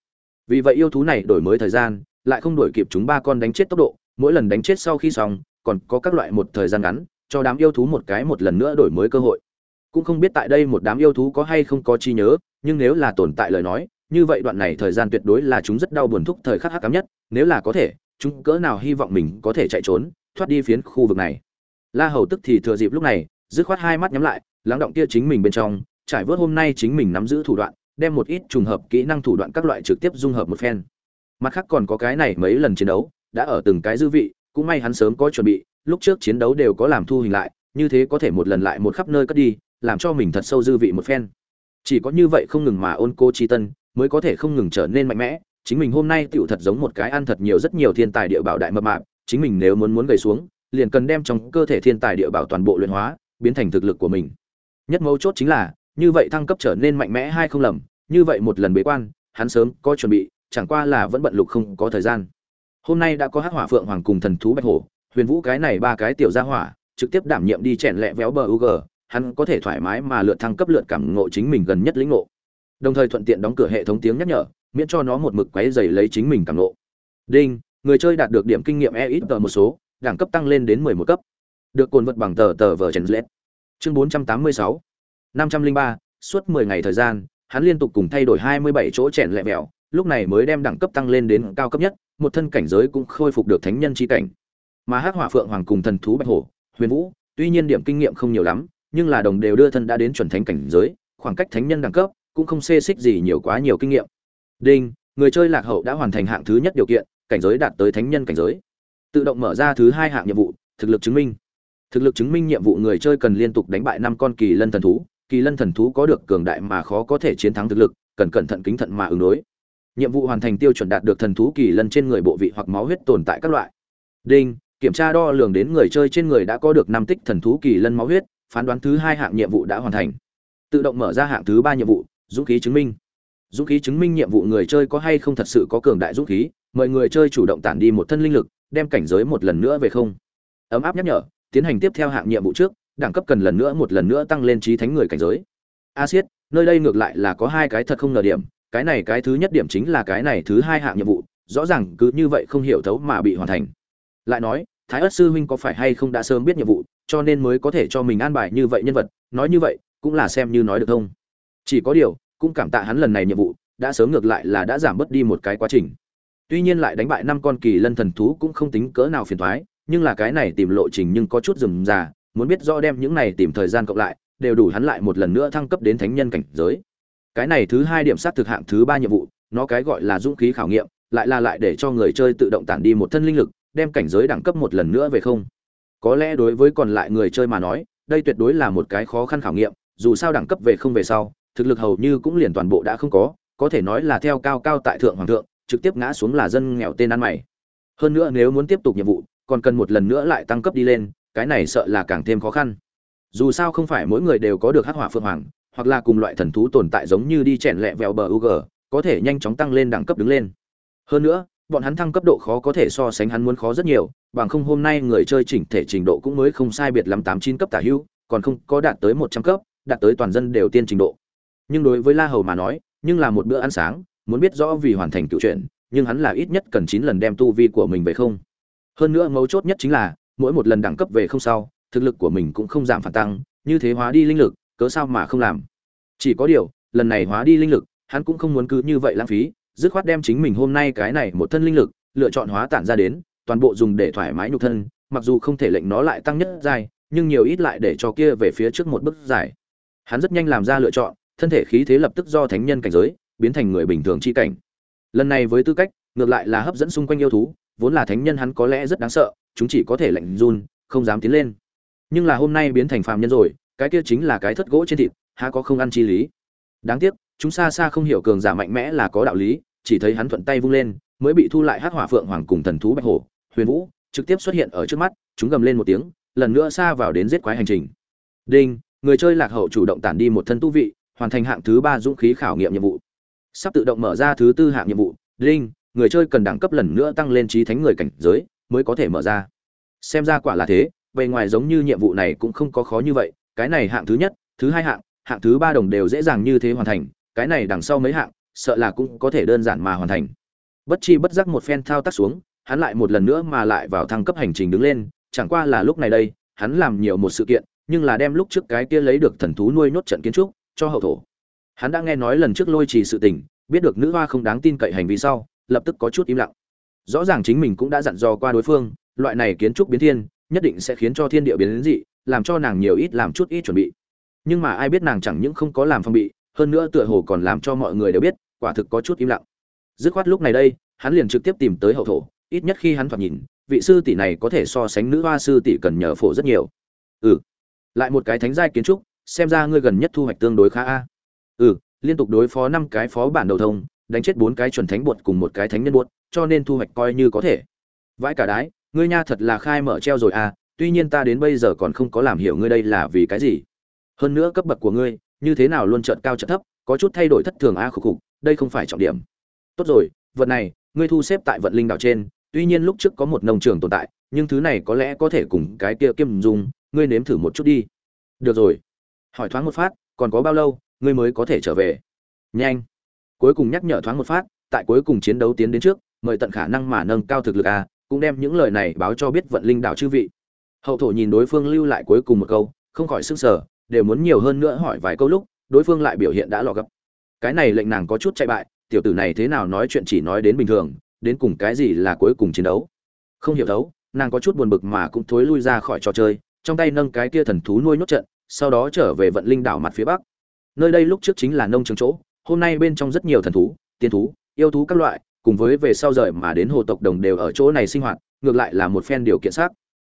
Vì vậy yêu thú này đổi mới thời gian, lại không đổi kịp chúng ba con đánh chết tốc độ, mỗi lần đánh chết sau khi xong, còn có các loại một thời gian ngắn, cho đám yêu thú một cái một lần nữa đổi mới cơ hội. Cũng không biết tại đây một đám yêu thú có hay không có chi nhớ, nhưng nếu là tồn tại lời nói, như vậy đoạn này thời gian tuyệt đối là chúng rất đau buồn thúc thời khắc hắc cám nhất, nếu là có thể, chúng cỡ nào hy vọng mình có thể chạy trốn, thoát đi phiến khu vực này. La hầu tức thì thừa dịp lúc này, dứt khoát hai mắt nhắm lại, lắng động kia chính mình bên trong, trải vớt hôm nay chính mình nắm giữ thủ đoạn đem một ít trùng hợp kỹ năng thủ đoạn các loại trực tiếp dung hợp một phen. Mặt khác còn có cái này mấy lần chiến đấu, đã ở từng cái dư vị, cũng may hắn sớm có chuẩn bị, lúc trước chiến đấu đều có làm thu hình lại, như thế có thể một lần lại một khắp nơi cất đi, làm cho mình thật sâu dư vị một phen. Chỉ có như vậy không ngừng mà ôn cô chi tân, mới có thể không ngừng trở nên mạnh mẽ. Chính mình hôm nay tựu thật giống một cái ăn thật nhiều rất nhiều thiên tài địa bảo đại mập mạp, chính mình nếu muốn muốn gầy xuống, liền cần đem trong cơ thể thiên tài địa bảo toàn bộ luyện hóa, biến thành thực lực của mình. Nhất mấu chốt chính là như vậy thăng cấp trở nên mạnh mẽ hay không lầm, như vậy một lần bế quan, hắn sớm có chuẩn bị, chẳng qua là vẫn bận lục không có thời gian. Hôm nay đã có hắc hỏa phượng hoàng cùng thần thú bạch hổ, huyền vũ cái này ba cái tiểu gia hỏa, trực tiếp đảm nhiệm đi chèn lẹ véo bờ ug hắn có thể thoải mái mà lượt thăng cấp lượt cảm ngộ chính mình gần nhất lĩnh ngộ. Đồng thời thuận tiện đóng cửa hệ thống tiếng nhắc nhở, miễn cho nó một mực quấy dày lấy chính mình cảm ngộ. Đinh, người chơi đạt được điểm kinh nghiệm e ít tờ một số, đẳng cấp tăng lên đến mười một cấp. Được cồn vật bằng tờ tờ vờ chèn lết chương bốn trăm tám mươi sáu năm trăm linh ba, suốt mười ngày thời gian, hắn liên tục cùng thay đổi hai mươi bảy chỗ chèn lẹ mẹo lúc này mới đem đẳng cấp tăng lên đến cao cấp nhất, một thân cảnh giới cũng khôi phục được thánh nhân chi cảnh. Mà hắc hỏa phượng hoàng cùng thần thú bạch hổ, huyền vũ, tuy nhiên điểm kinh nghiệm không nhiều lắm, nhưng là đồng đều đưa thân đã đến chuẩn thánh cảnh giới, khoảng cách thánh nhân đẳng cấp cũng không xê xích gì nhiều quá nhiều kinh nghiệm. Đinh, người chơi lạc hậu đã hoàn thành hạng thứ nhất điều kiện, cảnh giới đạt tới thánh nhân cảnh giới. Tự động mở ra thứ hai hạng nhiệm vụ, thực lực chứng minh. Thực lực chứng minh nhiệm vụ người chơi cần liên tục đánh bại năm con kỳ lân thần thú kỳ lân thần thú có được cường đại mà khó có thể chiến thắng thực lực, cần cẩn thận kính thận mà ứng đối. Nhiệm vụ hoàn thành tiêu chuẩn đạt được thần thú kỳ lân trên người bộ vị hoặc máu huyết tồn tại các loại. Đinh, kiểm tra đo lường đến người chơi trên người đã có được năm tích thần thú kỳ lân máu huyết, phán đoán thứ hai hạng nhiệm vụ đã hoàn thành. Tự động mở ra hạng thứ ba nhiệm vụ, dũng khí chứng minh. Dũng khí chứng minh nhiệm vụ người chơi có hay không thật sự có cường đại dũng khí, mời người chơi chủ động tản đi một thân linh lực, đem cảnh giới một lần nữa về không. Ấm áp nhắc nhở, tiến hành tiếp theo hạng nhiệm vụ trước đẳng cấp cần lần nữa một lần nữa tăng lên trí thánh người cảnh giới. A siết, nơi đây ngược lại là có hai cái thật không ngờ điểm, cái này cái thứ nhất điểm chính là cái này thứ hai hạng nhiệm vụ, rõ ràng cứ như vậy không hiểu thấu mà bị hoàn thành. Lại nói, thái ất sư huynh có phải hay không đã sớm biết nhiệm vụ, cho nên mới có thể cho mình an bài như vậy nhân vật, nói như vậy, cũng là xem như nói được không? Chỉ có điều, cũng cảm tạ hắn lần này nhiệm vụ, đã sớm ngược lại là đã giảm bớt đi một cái quá trình. Tuy nhiên lại đánh bại năm con kỳ lân thần thú cũng không tính cỡ nào phiền thoái nhưng là cái này tìm lộ trình nhưng có chút rườm rà muốn biết rõ đem những này tìm thời gian cộng lại, đều đủ hắn lại một lần nữa thăng cấp đến thánh nhân cảnh giới. Cái này thứ hai điểm sát thực hạng thứ ba nhiệm vụ, nó cái gọi là dũng khí khảo nghiệm, lại là lại để cho người chơi tự động tản đi một thân linh lực, đem cảnh giới đẳng cấp một lần nữa về không. Có lẽ đối với còn lại người chơi mà nói, đây tuyệt đối là một cái khó khăn khảo nghiệm, dù sao đẳng cấp về không về sau, thực lực hầu như cũng liền toàn bộ đã không có có thể nói là theo cao cao tại thượng hoàng thượng, trực tiếp ngã xuống là dân nghèo tên ăn mày. Hơn nữa nếu muốn tiếp tục nhiệm vụ, còn cần một lần nữa lại tăng cấp đi lên cái này sợ là càng thêm khó khăn dù sao không phải mỗi người đều có được hắc hỏa phượng hoàng hoặc là cùng loại thần thú tồn tại giống như đi chèn lẹ vẹo bờ UG, có thể nhanh chóng tăng lên đẳng cấp đứng lên. Hơn nữa, bọn hắn thăng cấp độ khó có thể so sánh hắn muốn khó rất nhiều, bằng không hôm nay người chơi chỉnh thể trình độ cũng mới không sai biệt lắm tám chín cấp tả hữu, còn không có đạt tới một trăm cấp, đạt tới toàn dân đều tiên trình độ. Nhưng đối với La Hầu mà nói, nhưng là một bữa ăn sáng, muốn biết rõ vì hoàn thành cựu chuyện, nhưng hắn là ít nhất cần chín lần đem tu vi của mình về không. Hơn nữa mấu chốt nhất chính là, mỗi một lần đẳng cấp về không sau, thực lực của mình cũng không giảm phản tăng, như thế hóa đi linh lực, cớ sao mà không làm? Chỉ có điều lần này hóa đi linh lực hắn cũng không muốn cứ như vậy lãng phí dứt khoát đem chính mình hôm nay cái này một thân linh lực lựa chọn hóa tản ra đến toàn bộ dùng để thoải mái nhục thân mặc dù không thể lệnh nó lại tăng nhất dài nhưng nhiều ít lại để cho kia về phía trước một bước dài. Hắn rất nhanh làm ra lựa chọn thân thể khí thế lập tức do thánh nhân cảnh giới biến thành người bình thường chi cảnh. Lần này với tư cách ngược lại là hấp dẫn xung quanh yêu thú vốn là thánh nhân hắn có lẽ rất đáng sợ chúng chỉ có thể lệnh run, không dám tiến lên. Nhưng là hôm nay biến thành phàm nhân rồi, cái kia chính là cái thất gỗ trên thịt, há có không ăn chi lý. Đáng tiếc, chúng xa xa không hiểu cường giả mạnh mẽ là có đạo lý, chỉ thấy hắn thuận tay vung lên, mới bị thu lại hắc hỏa phượng hoàng cùng thần thú bạch hổ, huyền vũ, trực tiếp xuất hiện ở trước mắt, chúng gầm lên một tiếng, lần nữa xa vào đến giết quái hành trình. Đinh, người chơi lạc hậu chủ động tản đi một thân tu vị, hoàn thành hạng thứ ba dũng khí khảo nghiệm nhiệm vụ. Sắp tự động mở ra thứ tư hạng nhiệm vụ, đinh, người chơi cần đẳng cấp lần nữa tăng lên trí thánh người cảnh giới mới có thể mở ra. Xem ra quả là thế, bề ngoài giống như nhiệm vụ này cũng không có khó như vậy, cái này hạng thứ nhất, thứ hai hạng hạng thứ ba đồng đều dễ dàng như thế hoàn thành, cái này đằng sau mấy hạng, sợ là cũng có thể đơn giản mà hoàn thành. Bất chi bất giác một phen thao tác xuống, hắn lại một lần nữa mà lại vào thăng cấp hành trình đứng lên, chẳng qua là lúc này đây, hắn làm nhiều một sự kiện, nhưng là đem lúc trước cái kia lấy được thần thú nuôi nhốt trận kiến trúc, cho hậu thổ. Hắn đã nghe nói lần trước lôi trì sự tình, biết được nữ hoa không đáng tin cậy hành vi sau, lập tức có chút im lặng rõ ràng chính mình cũng đã dặn dò qua đối phương, loại này kiến trúc biến thiên, nhất định sẽ khiến cho thiên địa biến đến dị, làm cho nàng nhiều ít làm chút ít chuẩn bị. Nhưng mà ai biết nàng chẳng những không có làm phong bị, hơn nữa tựa hồ còn làm cho mọi người đều biết, quả thực có chút im lặng. Dứt khoát lúc này đây, hắn liền trực tiếp tìm tới hậu thổ, ít nhất khi hắn thoạt nhìn, vị sư tỷ này có thể so sánh nữ hoa sư tỷ cần nhờ phổ rất nhiều. Ừ. Lại một cái thánh giai kiến trúc, xem ra ngươi gần nhất thu hoạch tương đối khá a. Ừ liên tục đối phó năm cái phó bản đầu thông, đánh chết bốn cái chuẩn thánh bột cùng một cái thánh nhân bột cho nên thu hoạch coi như có thể. Vãi cả đái, ngươi nha thật là khai mở treo rồi à tuy nhiên ta đến bây giờ còn không có làm hiểu ngươi đây là vì cái gì. Hơn nữa cấp bậc của ngươi, như thế nào luôn trợn cao trợn thấp, có chút thay đổi thất thường a khục khục đây không phải trọng điểm. Tốt rồi, vật này, ngươi thu xếp tại vận linh đảo trên, tuy nhiên lúc trước có một nông trường tồn tại, nhưng thứ này có lẽ có thể cùng cái kia kiêm dùng, ngươi nếm thử một chút đi. Được rồi. Hỏi thoáng một phát, còn có bao lâu, ngươi mới có thể trở về? Nhanh. Cuối cùng nhắc nhở thoáng một phát, tại cuối cùng chiến đấu tiến đến trước mời tận khả năng mà nâng cao thực lực a, cũng đem những lời này báo cho biết vận linh đảo chư vị. Hậu thổ nhìn đối phương lưu lại cuối cùng một câu, không khỏi sức sở đều muốn nhiều hơn nữa hỏi vài câu lúc, đối phương lại biểu hiện đã lò gấp. Cái này lệnh nàng có chút chạy bại, tiểu tử này thế nào nói chuyện chỉ nói đến bình thường, đến cùng cái gì là cuối cùng chiến đấu? Không hiểu thấu, nàng có chút buồn bực mà cũng thối lui ra khỏi trò chơi, trong tay nâng cái kia thần thú nuôi nhốt trận, sau đó trở về vận linh đảo mặt phía bắc. Nơi đây lúc trước chính là nông trường chỗ, hôm nay bên trong rất nhiều thần thú, tiên thú, yêu thú các loại cùng với về sau rời mà đến hồ tộc đồng đều ở chỗ này sinh hoạt, ngược lại là một phen điều kiện xác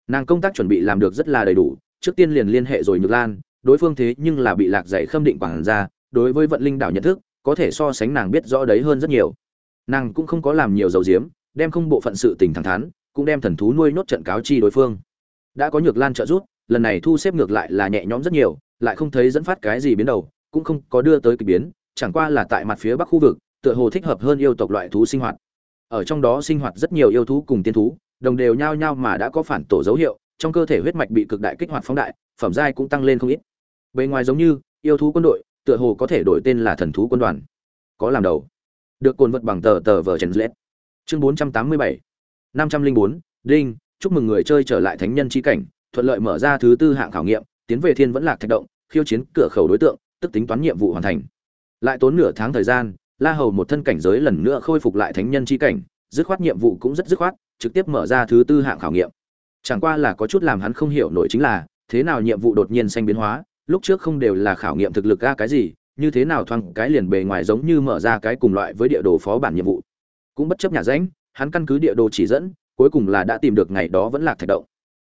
nàng công tác chuẩn bị làm được rất là đầy đủ, trước tiên liền liên hệ rồi nhược lan, đối phương thế nhưng là bị lạc dạy khâm định quản ra đối với vận linh đảo nhận thức, có thể so sánh nàng biết rõ đấy hơn rất nhiều. Nàng cũng không có làm nhiều dầu diếm đem không bộ phận sự tình thẳng thắn, cũng đem thần thú nuôi nhốt trận cáo chi đối phương. Đã có nhược lan trợ giúp, lần này thu xếp ngược lại là nhẹ nhõm rất nhiều, lại không thấy dẫn phát cái gì biến đầu, cũng không có đưa tới kỳ biến, chẳng qua là tại mặt phía bắc khu vực tựa hồ thích hợp hơn yêu tộc loại thú sinh hoạt. Ở trong đó sinh hoạt rất nhiều yêu thú cùng tiên thú, đồng đều nhao nhao mà đã có phản tổ dấu hiệu, trong cơ thể huyết mạch bị cực đại kích hoạt phóng đại, phẩm giai cũng tăng lên không ít. Bề ngoài giống như, yêu thú quân đội, tựa hồ có thể đổi tên là thần thú quân đoàn. Có làm đầu. Được cuộn vật bằng tờ tờ vở trần lết. Chương bốn trăm tám mươi bảy. năm trăm linh bốn, đinh, chúc mừng người chơi trở lại thánh nhân chi cảnh, thuận lợi mở ra thứ tư hạng khảo nghiệm, tiến về thiên vẫn lạc thạch động, khiêu chiến cửa khẩu đối tượng, tức tính toán nhiệm vụ hoàn thành. Lại tốn nửa tháng thời gian la hầu một thân cảnh giới lần nữa khôi phục lại thánh nhân chi cảnh, dứt khoát nhiệm vụ cũng rất dứt khoát, trực tiếp mở ra thứ tư hạng khảo nghiệm. Chẳng qua là có chút làm hắn không hiểu nổi chính là, thế nào nhiệm vụ đột nhiên xanh biến hóa, lúc trước không đều là khảo nghiệm thực lực a cái gì, như thế nào thoang cái liền bề ngoài giống như mở ra cái cùng loại với địa đồ phó bản nhiệm vụ. Cũng bất chấp nhà ránh hắn căn cứ địa đồ chỉ dẫn, cuối cùng là đã tìm được ngày đó vẫn là thạch động.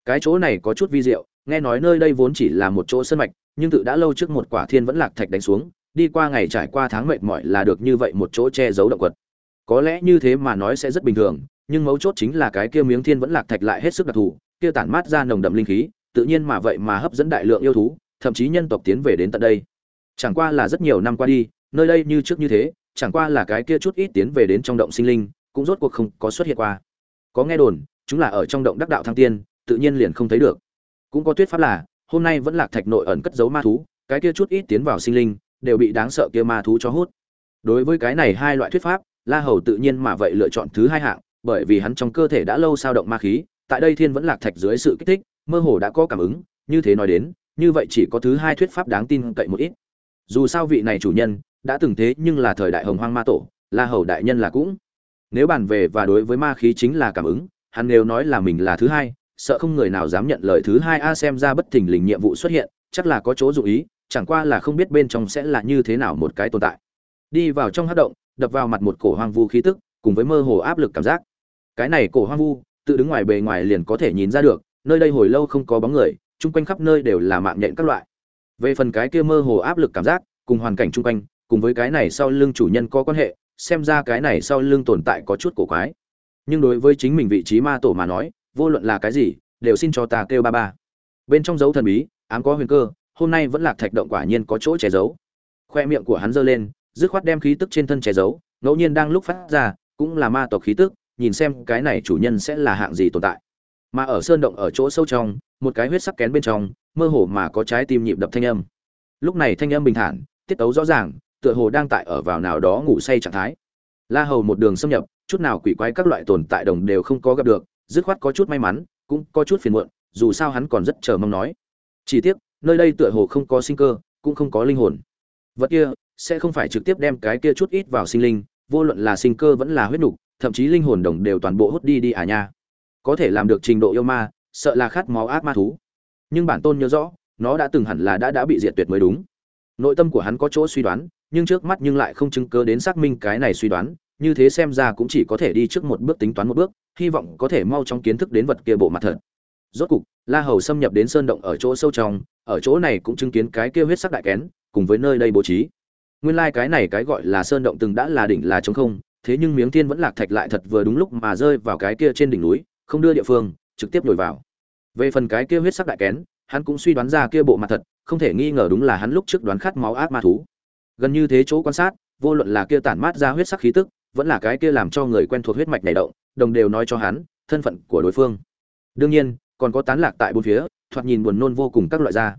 Cái chỗ này có chút vi diệu, nghe nói nơi đây vốn chỉ là một chỗ sơn mạch, nhưng tự đã lâu trước một quả thiên vẫn lạc thạch đánh xuống đi qua ngày trải qua tháng mệt mỏi là được như vậy một chỗ che giấu động quật. Có lẽ như thế mà nói sẽ rất bình thường, nhưng mấu chốt chính là cái kia miếng thiên vẫn lạc thạch lại hết sức đặc thù, kia tản mát ra nồng đậm linh khí, tự nhiên mà vậy mà hấp dẫn đại lượng yêu thú, thậm chí nhân tộc tiến về đến tận đây. Chẳng qua là rất nhiều năm qua đi, nơi đây như trước như thế, chẳng qua là cái kia chút ít tiến về đến trong động sinh linh, cũng rốt cuộc không có xuất hiện qua. Có nghe đồn, chúng là ở trong động đắc đạo thăng tiên, tự nhiên liền không thấy được. Cũng có thuyết pháp là, hôm nay vẫn lạc thạch nội ẩn cất giấu ma thú, cái kia chút ít tiến vào sinh linh đều bị đáng sợ kia ma thú cho hút. Đối với cái này hai loại thuyết pháp, la hầu tự nhiên mà vậy lựa chọn thứ hai hạng, bởi vì hắn trong cơ thể đã lâu sao động ma khí, tại đây thiên vẫn lạc thạch dưới sự kích thích, mơ hồ đã có cảm ứng, như thế nói đến, như vậy chỉ có thứ hai thuyết pháp đáng tin cậy một ít. Dù sao vị này chủ nhân, đã từng thế nhưng là thời đại hồng hoang ma tổ, la hầu đại nhân là cũng. Nếu bàn về và đối với ma khí chính là cảm ứng, hắn nếu nói là mình là thứ hai, sợ không người nào dám nhận lời thứ hai a xem ra bất thình lình nhiệm vụ xuất hiện, chắc là có chỗ dụng ý chẳng qua là không biết bên trong sẽ là như thế nào một cái tồn tại. Đi vào trong hát động, đập vào mặt một cổ hoang vu khí tức, cùng với mơ hồ áp lực cảm giác. Cái này cổ hoang vu, tự đứng ngoài bề ngoài liền có thể nhìn ra được, nơi đây hồi lâu không có bóng người, chung quanh khắp nơi đều là mạng nhện các loại. Về phần cái kia mơ hồ áp lực cảm giác, cùng hoàn cảnh chung quanh, cùng với cái này sau lưng chủ nhân có quan hệ, xem ra cái này sau lưng tồn tại có chút cổ quái. Nhưng đối với chính mình vị trí ma tổ mà nói, vô luận là cái gì, đều xin cho ta kêu ba ba. Bên trong dấu thần bí, ám có huyền cơ hôm nay vẫn lạc thạch động quả nhiên có chỗ che giấu. Khoe miệng của hắn giơ lên, dứt khoát đem khí tức trên thân che giấu, ngẫu nhiên đang lúc phát ra, cũng là ma tộc khí tức, nhìn xem cái này chủ nhân sẽ là hạng gì tồn tại. Mà ở sơn động ở chỗ sâu trong, một cái huyết sắc kén bên trong, mơ hồ mà có trái tim nhịp đập thanh âm. Lúc này thanh âm bình thản, tiết tấu rõ ràng, tựa hồ đang tại ở vào nào đó ngủ say trạng thái. La hầu một đường xâm nhập, chút nào quỷ quái các loại tồn tại đồng đều không có gặp được, dứt khoát có chút may mắn, cũng có chút phiền muộn, dù sao hắn còn rất chờ mong nói. Chỉ tiếc nơi đây tựa hồ không có sinh cơ, cũng không có linh hồn. Vật kia sẽ không phải trực tiếp đem cái kia chút ít vào sinh linh, vô luận là sinh cơ vẫn là huyết nục, thậm chí linh hồn đồng đều toàn bộ hút đi đi à nha. Có thể làm được trình độ yêu ma, sợ là khát máu ác ma thú. Nhưng bản tôn nhớ rõ, nó đã từng hẳn là đã đã bị diệt tuyệt mới đúng. Nội tâm của hắn có chỗ suy đoán, nhưng trước mắt nhưng lại không chứng cứ đến xác minh cái này suy đoán, như thế xem ra cũng chỉ có thể đi trước một bước tính toán một bước, hy vọng có thể mau chóng kiến thức đến vật kia bộ mặt thật. Rốt cục, la hầu xâm nhập đến sơn động ở chỗ sâu trong ở chỗ này cũng chứng kiến cái kia huyết sắc đại kén, cùng với nơi đây bố trí. Nguyên lai like cái này cái gọi là sơn động từng đã là đỉnh là trống không, thế nhưng miếng thiên vẫn lạc thạch lại thật vừa đúng lúc mà rơi vào cái kia trên đỉnh núi, không đưa địa phương, trực tiếp nhồi vào. Về phần cái kia huyết sắc đại kén, hắn cũng suy đoán ra kia bộ mặt thật, không thể nghi ngờ đúng là hắn lúc trước đoán khát máu ác ma thú. Gần như thế chỗ quan sát, vô luận là kia tản mát ra huyết sắc khí tức, vẫn là cái kia làm cho người quen thuộc huyết mạch này động, đồng đều nói cho hắn thân phận của đối phương. Đương nhiên, còn có tán lạc tại bốn phía thoạt nhìn buồn nôn vô cùng các loại da.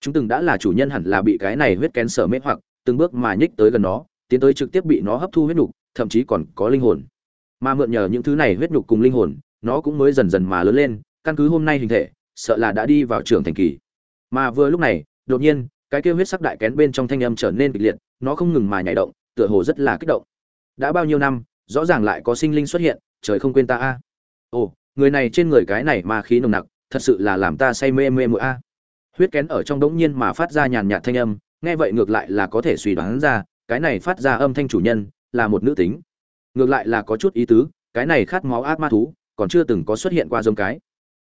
Chúng từng đã là chủ nhân hẳn là bị cái này huyết kén sở mê hoặc, từng bước mà nhích tới gần nó, tiến tới trực tiếp bị nó hấp thu huyết nhục, thậm chí còn có linh hồn. Mà mượn nhờ những thứ này huyết nhục cùng linh hồn, nó cũng mới dần dần mà lớn lên, căn cứ hôm nay hình thể, sợ là đã đi vào trường thành kỳ. Mà vừa lúc này, đột nhiên, cái kia huyết sắc đại kén bên trong thanh âm trở nên kịch liệt, nó không ngừng mà nhảy động, tựa hồ rất là kích động. Đã bao nhiêu năm, rõ ràng lại có sinh linh xuất hiện, trời không quên ta a. Ồ, người này trên người cái này ma khí nồng nặc thật sự là làm ta say mê mê mũi a. Huyết kén ở trong đống nhiên mà phát ra nhàn nhạt thanh âm, nghe vậy ngược lại là có thể suy đoán ra, cái này phát ra âm thanh chủ nhân là một nữ tính. Ngược lại là có chút ý tứ, cái này khát máu ác ma thú còn chưa từng có xuất hiện qua giống cái.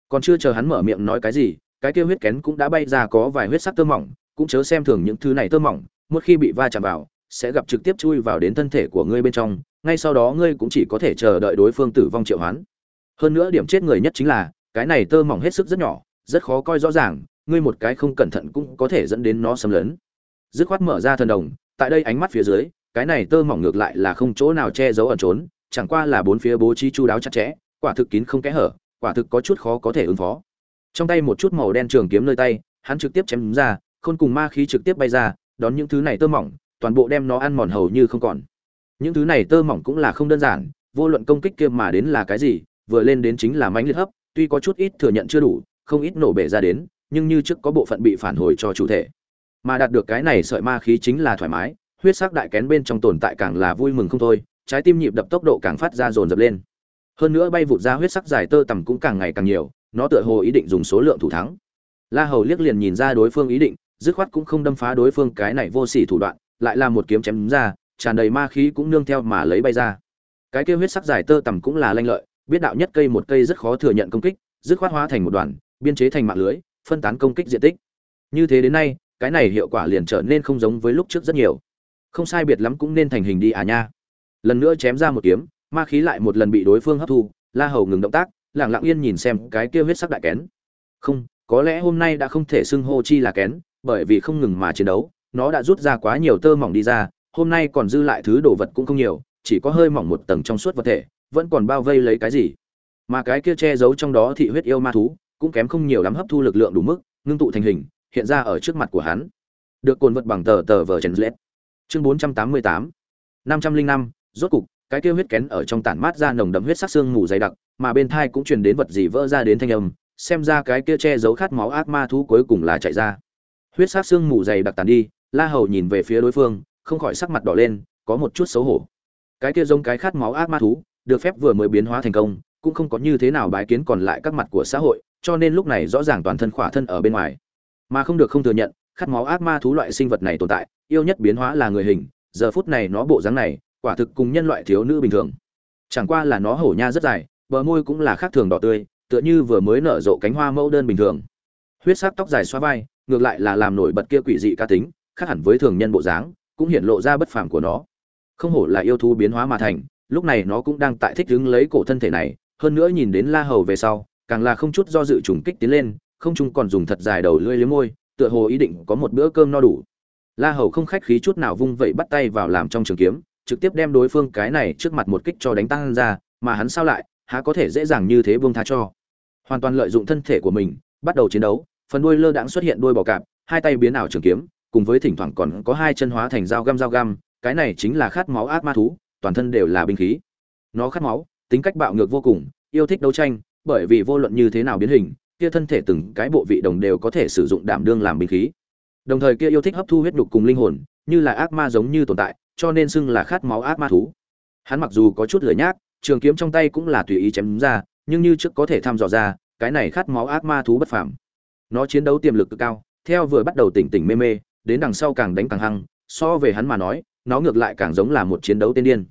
Còn chưa chờ hắn mở miệng nói cái gì, cái kia huyết kén cũng đã bay ra có vài huyết sắc tơ mỏng, cũng chớ xem thường những thứ này tơ mỏng, một khi bị va chạm vào, sẽ gặp trực tiếp chui vào đến thân thể của ngươi bên trong, ngay sau đó ngươi cũng chỉ có thể chờ đợi đối phương tử vong triệu hoán. Hơn nữa điểm chết người nhất chính là cái này tơ mỏng hết sức rất nhỏ, rất khó coi rõ ràng, ngươi một cái không cẩn thận cũng có thể dẫn đến nó xâm lấn. Dứt khoát mở ra thần đồng, tại đây ánh mắt phía dưới, cái này tơ mỏng ngược lại là không chỗ nào che giấu ẩn trốn, chẳng qua là bốn phía bố trí chu đáo chặt chẽ, quả thực kín không kẽ hở, quả thực có chút khó có thể ứng phó. Trong tay một chút màu đen trường kiếm nơi tay, hắn trực tiếp chém ra, khôn cùng ma khí trực tiếp bay ra, đón những thứ này tơ mỏng, toàn bộ đem nó ăn mòn hầu như không còn. Những thứ này tơ mỏng cũng là không đơn giản, vô luận công kích kia mà đến là cái gì, vừa lên đến chính là mãnh liệt hấp tuy có chút ít thừa nhận chưa đủ, không ít nổ bể ra đến, nhưng như trước có bộ phận bị phản hồi cho chủ thể. Mà đạt được cái này sợi ma khí chính là thoải mái, huyết sắc đại kén bên trong tồn tại càng là vui mừng không thôi, trái tim nhịp đập tốc độ càng phát ra dồn dập lên. Hơn nữa bay vụt ra huyết sắc dài tơ tầm cũng càng ngày càng nhiều, nó tựa hồ ý định dùng số lượng thủ thắng. La hầu liếc liền nhìn ra đối phương ý định, dứt khoát cũng không đâm phá đối phương cái này vô sỉ thủ đoạn, lại là một kiếm chém ra, tràn đầy ma khí cũng nương theo mà lấy bay ra. Cái kia huyết sắc dài tơ tầm cũng là lanh lợi biết đạo nhất cây một cây rất khó thừa nhận công kích, dứt khoát hóa thành một đoàn, biên chế thành mạng lưới, phân tán công kích diện tích. Như thế đến nay, cái này hiệu quả liền trở nên không giống với lúc trước rất nhiều. Không sai biệt lắm cũng nên thành hình đi à nha. Lần nữa chém ra một kiếm, ma khí lại một lần bị đối phương hấp thu, la hầu ngừng động tác lẳng lặng yên nhìn xem cái kia huyết sắc đại kén. Không, có lẽ hôm nay đã không thể xưng hô chi là kén, bởi vì không ngừng mà chiến đấu, nó đã rút ra quá nhiều tơ mỏng đi ra, hôm nay còn dư lại thứ đồ vật cũng không nhiều, chỉ có hơi mỏng một tầng trong suốt vật thể vẫn còn bao vây lấy cái gì? Mà cái kia che giấu trong đó thị huyết yêu ma thú, cũng kém không nhiều lắm hấp thu lực lượng đủ mức, ngưng tụ thành hình, hiện ra ở trước mặt của hắn. Được cồn vật bằng tờ tờ vờ chèn lết chương bốn trăm tám mươi tám. năm trăm linh năm, rốt cục, cái kia huyết kén ở trong tản mát ra nồng đậm huyết sắc xương mù dày đặc, mà bên thai cũng truyền đến vật gì vỡ ra đến thanh âm, xem ra cái kia che giấu khát máu ác ma thú cuối cùng là chạy ra. Huyết sắc xương mù dày đặc tàn đi, la hầu nhìn về phía đối phương, không khỏi sắc mặt đỏ lên, có một chút xấu hổ. Cái kia giống cái khát máu ác ma thú được phép vừa mới biến hóa thành công, cũng không có như thế nào bái kiến còn lại các mặt của xã hội, cho nên lúc này rõ ràng toàn thân khỏa thân ở bên ngoài. Mà không được không thừa nhận, khát máu ác ma thú loại sinh vật này tồn tại, yêu nhất biến hóa là người hình, giờ phút này nó bộ dáng này, quả thực cùng nhân loại thiếu nữ bình thường. Chẳng qua là nó hổ nha rất dài, bờ môi cũng là khác thường đỏ tươi, tựa như vừa mới nở rộ cánh hoa mẫu đơn bình thường. Huyết sắc tóc dài xoa vai, ngược lại là làm nổi bật kia quỷ dị ca tính, khác hẳn với thường nhân bộ dáng, cũng hiện lộ ra bất phàm của nó. Không hổ là yêu thú biến hóa mà thành lúc này nó cũng đang tại thích đứng lấy cổ thân thể này, hơn nữa nhìn đến la hầu về sau, càng là không chút do dự trùng kích tiến lên, không chung còn dùng thật dài đầu lưỡi liếm môi, tựa hồ ý định có một bữa cơm no đủ. La hầu không khách khí chút nào vung vậy bắt tay vào làm trong trường kiếm, trực tiếp đem đối phương cái này trước mặt một kích cho đánh tăng ra, mà hắn sao lại, há có thể dễ dàng như thế buông tha cho. Hoàn toàn lợi dụng thân thể của mình, bắt đầu chiến đấu, phần đuôi lơ đãng xuất hiện đuôi bò cạp, hai tay biến ảo trường kiếm, cùng với thỉnh thoảng còn có hai chân hóa thành dao găm dao găm, cái này chính là khát máu ác ma thú toàn thân đều là binh khí. Nó khát máu, tính cách bạo ngược vô cùng, yêu thích đấu tranh, bởi vì vô luận như thế nào biến hình, kia thân thể từng cái bộ vị đồng đều có thể sử dụng đảm đương làm binh khí. Đồng thời kia yêu thích hấp thu huyết đục cùng linh hồn, như là ác ma giống như tồn tại, cho nên xưng là khát máu ác ma thú. Hắn mặc dù có chút lười nhác, trường kiếm trong tay cũng là tùy ý chém ra, nhưng như trước có thể thăm dò ra, cái này khát máu ác ma thú bất phàm. Nó chiến đấu tiềm lực cực cao, theo vừa bắt đầu tỉnh tỉnh mê mê, đến đằng sau càng đánh càng hăng, so về hắn mà nói, nó ngược lại càng giống là một chiến đấu tiên điên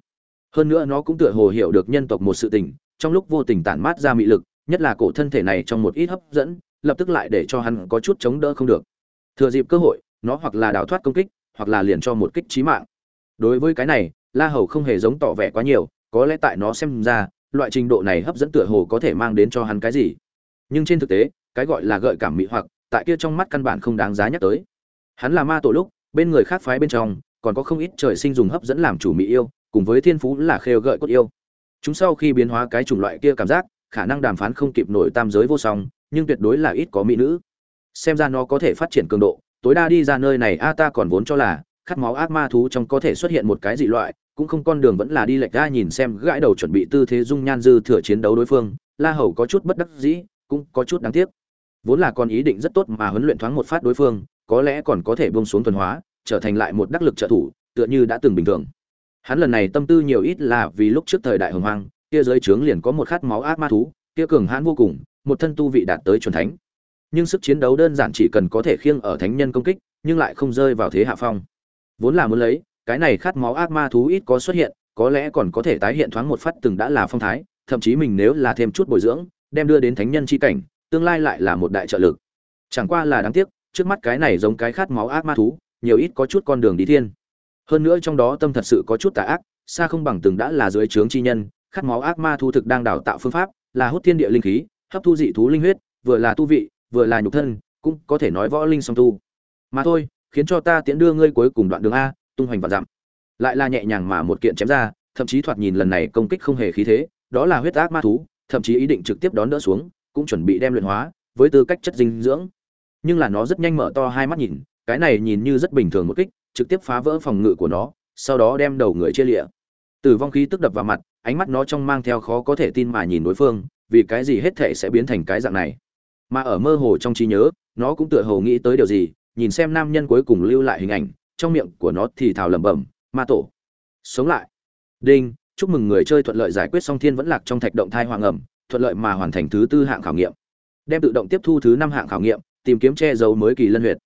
hơn nữa nó cũng tựa hồ hiểu được nhân tộc một sự tình, trong lúc vô tình tản mát ra mị lực, nhất là cổ thân thể này trong một ít hấp dẫn, lập tức lại để cho hắn có chút chống đỡ không được. Thừa dịp cơ hội, nó hoặc là đào thoát công kích, hoặc là liền cho một kích trí mạng. Đối với cái này, la hầu không hề giống tỏ vẻ quá nhiều, có lẽ tại nó xem ra, loại trình độ này hấp dẫn tựa hồ có thể mang đến cho hắn cái gì. Nhưng trên thực tế, cái gọi là gợi cảm mị hoặc, tại kia trong mắt căn bản không đáng giá nhắc tới. Hắn là ma tổ lúc, bên người khác phái bên trong, còn có không ít trời sinh dùng hấp dẫn làm chủ mỹ yêu cùng với thiên phú là khêu gợi cốt yêu. Chúng sau khi biến hóa cái chủng loại kia cảm giác, khả năng đàm phán không kịp nổi tam giới vô song, nhưng tuyệt đối là ít có mỹ nữ. Xem ra nó có thể phát triển cường độ, tối đa đi ra nơi này, a ta còn vốn cho là, khát máu ác ma thú trong có thể xuất hiện một cái dị loại, cũng không con đường vẫn là đi lệch ra nhìn xem gãi đầu chuẩn bị tư thế dung nhan dư thừa chiến đấu đối phương, la hầu có chút bất đắc dĩ, cũng có chút đáng tiếc. Vốn là con ý định rất tốt mà huấn luyện thoáng một phát đối phương, có lẽ còn có thể bông xuống thuần hóa, trở thành lại một đắc lực trợ thủ, tựa như đã từng bình thường hắn lần này tâm tư nhiều ít là vì lúc trước thời đại hồng hoang, kia giới trướng liền có một khát máu ác ma thú, kia cường hãn vô cùng, một thân tu vị đạt tới chuẩn thánh. Nhưng sức chiến đấu đơn giản chỉ cần có thể khiêng ở thánh nhân công kích, nhưng lại không rơi vào thế hạ phong. Vốn là muốn lấy, cái này khát máu ác ma thú ít có xuất hiện, có lẽ còn có thể tái hiện thoáng một phát từng đã là phong thái, thậm chí mình nếu là thêm chút bồi dưỡng, đem đưa đến thánh nhân chi cảnh, tương lai lại là một đại trợ lực. Chẳng qua là đáng tiếc, trước mắt cái này giống cái khát máu ác ma thú, nhiều ít có chút con đường đi thiên hơn nữa trong đó tâm thật sự có chút tà ác, xa không bằng từng đã là dưới trướng chi nhân, khát máu ác ma thu thực đang đào tạo phương pháp, là hút thiên địa linh khí, hấp thu dị thú linh huyết, vừa là tu vị, vừa là nhục thân, cũng có thể nói võ linh song tu. Mà thôi, khiến cho ta tiễn đưa ngươi cuối cùng đoạn đường a, tung hoành và dặm. Lại là nhẹ nhàng mà một kiện chém ra, thậm chí thoạt nhìn lần này công kích không hề khí thế, đó là huyết ác ma thú, thậm chí ý định trực tiếp đón đỡ xuống, cũng chuẩn bị đem luyện hóa, với tư cách chất dinh dưỡng. Nhưng là nó rất nhanh mở to hai mắt nhìn, cái này nhìn như rất bình thường một kích trực tiếp phá vỡ phòng ngự của nó, sau đó đem đầu người chia lịa. Tử vong khí tức đập vào mặt, ánh mắt nó trong mang theo khó có thể tin mà nhìn đối phương, vì cái gì hết thể sẽ biến thành cái dạng này? Mà ở mơ hồ trong trí nhớ, nó cũng tựa hồ nghĩ tới điều gì, nhìn xem nam nhân cuối cùng lưu lại hình ảnh, trong miệng của nó thì thào lẩm bẩm, ma tổ, sống lại. Đinh, chúc mừng người chơi thuận lợi giải quyết xong thiên vẫn lạc trong thạch động thai hoàng ẩm, thuận lợi mà hoàn thành thứ tư hạng khảo nghiệm. Đem tự động tiếp thu thứ năm hạng khảo nghiệm, tìm kiếm che giấu mới kỳ lân huyệt.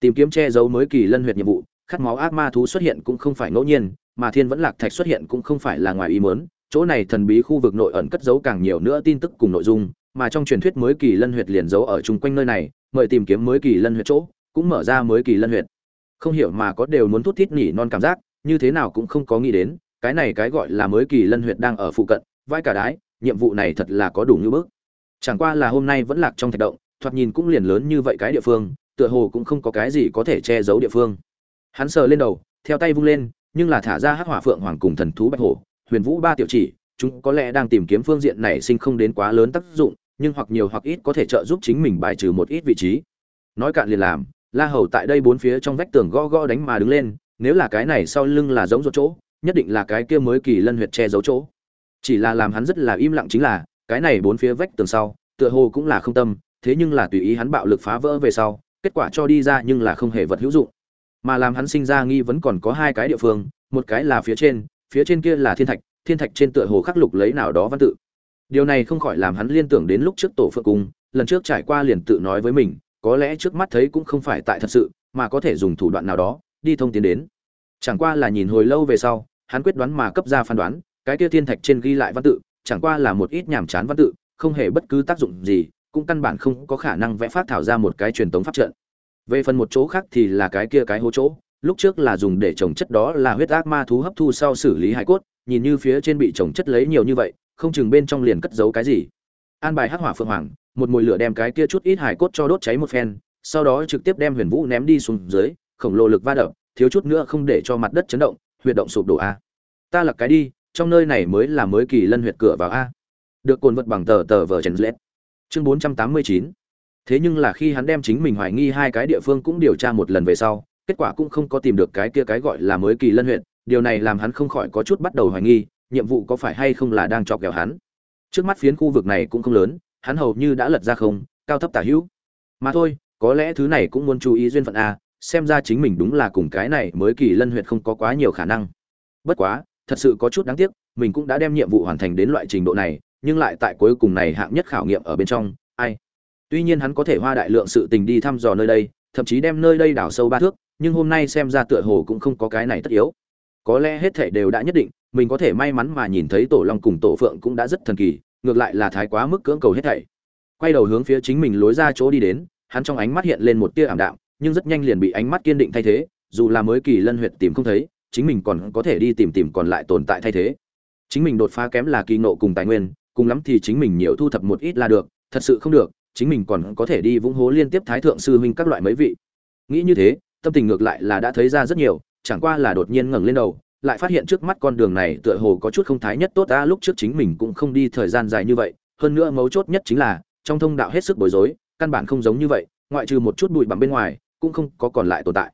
Tìm kiếm che giấu mới kỳ lân huyệt nhiệm vụ khát máu ác ma thú xuất hiện cũng không phải ngẫu nhiên, mà thiên vẫn lạc thạch xuất hiện cũng không phải là ngoài ý muốn. Chỗ này thần bí khu vực nội ẩn cất giấu càng nhiều nữa tin tức cùng nội dung, mà trong truyền thuyết mới kỳ lân huyệt liền giấu ở chung quanh nơi này, mời tìm kiếm mới kỳ lân huyệt chỗ, cũng mở ra mới kỳ lân huyệt. Không hiểu mà có đều muốn thút thít nhỉ non cảm giác, như thế nào cũng không có nghĩ đến, cái này cái gọi là mới kỳ lân huyệt đang ở phụ cận, vai cả đái, nhiệm vụ này thật là có đủ như bước. Chẳng qua là hôm nay vẫn lạc trong thạch động, thoạt nhìn cũng liền lớn như vậy cái địa phương, tựa hồ cũng không có cái gì có thể che giấu địa phương hắn sờ lên đầu, theo tay vung lên, nhưng là thả ra hắc hỏa phượng hoàng cùng thần thú bạch hổ, huyền vũ ba tiểu chỉ, chúng có lẽ đang tìm kiếm phương diện này sinh không đến quá lớn tác dụng, nhưng hoặc nhiều hoặc ít có thể trợ giúp chính mình bài trừ một ít vị trí. Nói cạn liền làm, la hầu tại đây bốn phía trong vách tường gõ gõ đánh mà đứng lên, nếu là cái này sau lưng là giống rốt chỗ, nhất định là cái kia mới kỳ lân huyệt che giấu chỗ. Chỉ là làm hắn rất là im lặng chính là, cái này bốn phía vách tường sau, tựa hồ cũng là không tâm, thế nhưng là tùy ý hắn bạo lực phá vỡ về sau, kết quả cho đi ra nhưng là không hề vật hữu dụng mà làm hắn sinh ra nghi vẫn còn có hai cái địa phương, một cái là phía trên phía trên kia là thiên thạch thiên thạch trên tựa hồ khắc lục lấy nào đó văn tự. Điều này không khỏi làm hắn liên tưởng đến lúc trước tổ phượng cung, lần trước trải qua liền tự nói với mình, có lẽ trước mắt thấy cũng không phải tại thật sự, mà có thể dùng thủ đoạn nào đó, đi thông tiến đến. Chẳng qua là nhìn hồi lâu về sau, hắn quyết đoán mà cấp ra phán đoán, cái kia thiên thạch trên ghi lại văn tự, chẳng qua là một ít nhàm chán văn tự, không hề bất cứ tác dụng gì, cũng căn bản không có khả năng vẽ phát thảo ra một cái truyền tống pháp trận về phần một chỗ khác thì là cái kia cái hố chỗ, lúc trước là dùng để trồng chất đó là huyết ác ma thú hấp thu sau xử lý hải cốt, nhìn như phía trên bị trồng chất lấy nhiều như vậy, không chừng bên trong liền cất giấu cái gì. An bài hắc hỏa phượng hoàng, một mùi lửa đem cái kia chút ít hải cốt cho đốt cháy một phen, sau đó trực tiếp đem huyền vũ ném đi xuống dưới, khổng lồ lực va đập, thiếu chút nữa không để cho mặt đất chấn động, huyệt động sụp đổ a. Ta lật cái đi, trong nơi này mới là mới kỳ lân huyệt cửa vào a. Được cồn vật bằng tờ tờ vờ chèn lết. Chương bốn trăm tám mươi chín thế nhưng là khi hắn đem chính mình hoài nghi hai cái địa phương cũng điều tra một lần về sau, kết quả cũng không có tìm được cái kia cái gọi là mới kỳ lân huyện. Điều này làm hắn không khỏi có chút bắt đầu hoài nghi, nhiệm vụ có phải hay không là đang chọc ghẹo hắn. Trước mắt phiến khu vực này cũng không lớn, hắn hầu như đã lật ra không, cao thấp tả hữu. Mà thôi, có lẽ thứ này cũng muốn chú ý duyên phận a, xem ra chính mình đúng là cùng cái này mới kỳ lân huyện không có quá nhiều khả năng. Bất quá, thật sự có chút đáng tiếc, mình cũng đã đem nhiệm vụ hoàn thành đến loại trình độ này, nhưng lại tại cuối cùng này hạng nhất khảo nghiệm ở bên trong, ai? Tuy nhiên hắn có thể hoa đại lượng sự tình đi thăm dò nơi đây, thậm chí đem nơi đây đào sâu ba thước, nhưng hôm nay xem ra tựa hồ cũng không có cái này tất yếu. Có lẽ hết thảy đều đã nhất định, mình có thể may mắn mà nhìn thấy tổ long cùng tổ phượng cũng đã rất thần kỳ, ngược lại là thái quá mức cưỡng cầu hết thảy. Quay đầu hướng phía chính mình lối ra chỗ đi đến, hắn trong ánh mắt hiện lên một tia ảm đạm, nhưng rất nhanh liền bị ánh mắt kiên định thay thế, dù là mới kỳ lân huyệt tìm không thấy, chính mình còn có thể đi tìm tìm còn lại tồn tại thay thế. Chính mình đột phá kém là kỳ nộ cùng tài nguyên, cùng lắm thì chính mình nhiều thu thập một ít là được, thật sự không được chính mình còn có thể đi vũng hố liên tiếp thái thượng sư huynh các loại mấy vị. Nghĩ như thế, tâm tình ngược lại là đã thấy ra rất nhiều, chẳng qua là đột nhiên ngẩng lên đầu, lại phát hiện trước mắt con đường này tựa hồ có chút không thái nhất tốt, ta lúc trước chính mình cũng không đi thời gian dài như vậy, hơn nữa mấu chốt nhất chính là, trong thông đạo hết sức bối rối, căn bản không giống như vậy, ngoại trừ một chút bụi bặm bên ngoài, cũng không có còn lại tồn tại.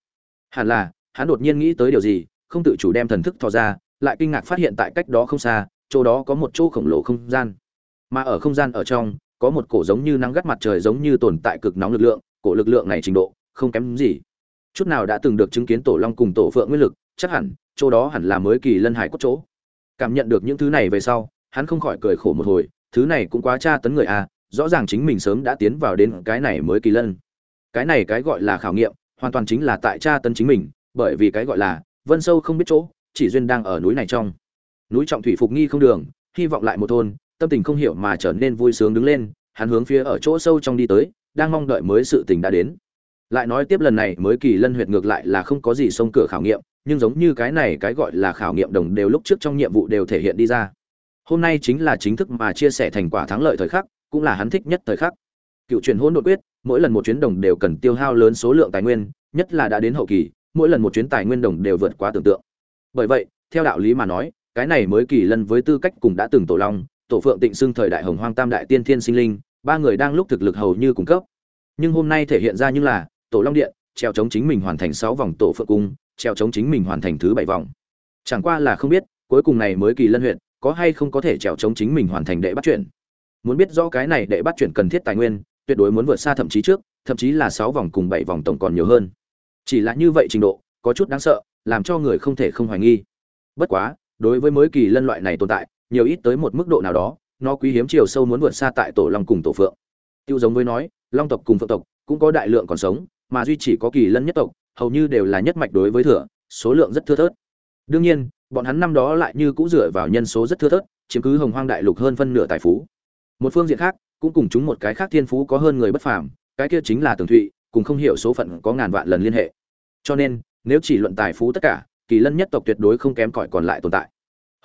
Hẳn là, hắn đột nhiên nghĩ tới điều gì, không tự chủ đem thần thức thò ra, lại kinh ngạc phát hiện tại cách đó không xa, chỗ đó có một chỗ khổng lồ không gian. Mà ở không gian ở trong có một cổ giống như nắng gắt mặt trời giống như tồn tại cực nóng lực lượng cổ lực lượng này trình độ không kém gì. Chút nào đã từng được chứng kiến tổ long cùng tổ phượng nguyên lực chắc hẳn chỗ đó hẳn là mới kỳ lân hải cốt chỗ. Cảm nhận được những thứ này về sau hắn không khỏi cười khổ một hồi thứ này cũng quá tra tấn người a à, rõ ràng chính mình sớm đã tiến vào đến cái này mới kỳ lân. Cái này cái gọi là khảo nghiệm hoàn toàn chính là tại tra tấn chính mình bởi vì cái gọi là vân sâu không biết chỗ chỉ duyên đang ở núi này trong. Núi trọng thủy phục nghi không đường hy vọng lại một thôn tâm tình không hiểu mà trở nên vui sướng đứng lên, hắn hướng phía ở chỗ sâu trong đi tới, đang mong đợi mới sự tình đã đến. Lại nói tiếp lần này mới kỳ lân huyệt ngược lại là không có gì xông cửa khảo nghiệm, nhưng giống như cái này cái gọi là khảo nghiệm đồng đều lúc trước trong nhiệm vụ đều thể hiện đi ra. Hôm nay chính là chính thức mà chia sẻ thành quả thắng lợi thời khắc, cũng là hắn thích nhất thời khắc. Cựu truyền hôn đột quyết, mỗi lần một chuyến đồng đều cần tiêu hao lớn số lượng tài nguyên, nhất là đã đến hậu kỳ, mỗi lần một chuyến tài nguyên đồng đều vượt quá tưởng tượng. Bởi vậy, theo đạo lý mà nói, cái này mới kỳ lân với tư cách cùng đã từng tổ long tổ phượng tịnh xưng thời đại hồng hoang tam đại tiên thiên sinh linh, ba người đang lúc thực lực hầu như cung cấp. Nhưng hôm nay thể hiện ra như là, tổ long điện, treo chống chính mình hoàn thành sáu vòng tổ phượng cung, treo chống chính mình hoàn thành thứ bảy vòng. Chẳng qua là không biết, cuối cùng này mới kỳ lân huyện, có hay không có thể trèo chống chính mình hoàn thành đệ bắt chuyển. Muốn biết rõ cái này đệ bắt chuyển cần thiết tài nguyên, tuyệt đối muốn vượt xa thậm chí trước, thậm chí là sáu vòng cùng bảy vòng tổng còn nhiều hơn. Chỉ là như vậy trình độ, có chút đáng sợ, làm cho người không thể không hoài nghi. Bất quá, đối với mới kỳ lân loại này tồn tại nhiều ít tới một mức độ nào đó, nó quý hiếm chiều sâu muốn vượt xa tại tổ long cùng tổ phượng. Tiêu giống với nói, long tộc cùng phượng tộc cũng có đại lượng còn sống, mà duy chỉ có kỳ lân nhất tộc, hầu như đều là nhất mạch đối với thừa, số lượng rất thưa thớt. Đương nhiên, bọn hắn năm đó lại như cũng dựa vào nhân số rất thưa thớt, chiếm cứ hồng hoang đại lục hơn phân nửa tài phú. Một phương diện khác, cũng cùng chúng một cái khác thiên phú có hơn người bất phàm, cái kia chính là tường thụy, cùng không hiểu số phận có ngàn vạn lần liên hệ. Cho nên, nếu chỉ luận tài phú tất cả, kỳ lân nhất tộc tuyệt đối không kém cỏi còn lại tồn tại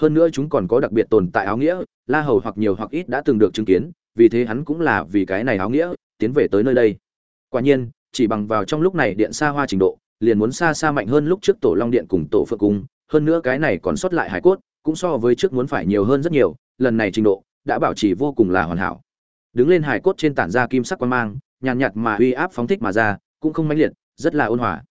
hơn nữa chúng còn có đặc biệt tồn tại áo nghĩa, la hầu hoặc nhiều hoặc ít đã từng được chứng kiến, vì thế hắn cũng là vì cái này áo nghĩa, tiến về tới nơi đây. Quả nhiên, chỉ bằng vào trong lúc này điện xa hoa trình độ, liền muốn xa xa mạnh hơn lúc trước tổ long điện cùng tổ phượng cung, hơn nữa cái này còn sót lại hải cốt, cũng so với trước muốn phải nhiều hơn rất nhiều, lần này trình độ, đã bảo trì vô cùng là hoàn hảo. Đứng lên hải cốt trên tản ra kim sắc quan mang, nhàn nhạt mà uy áp phóng thích mà ra, cũng không mãnh liệt, rất là ôn hòa.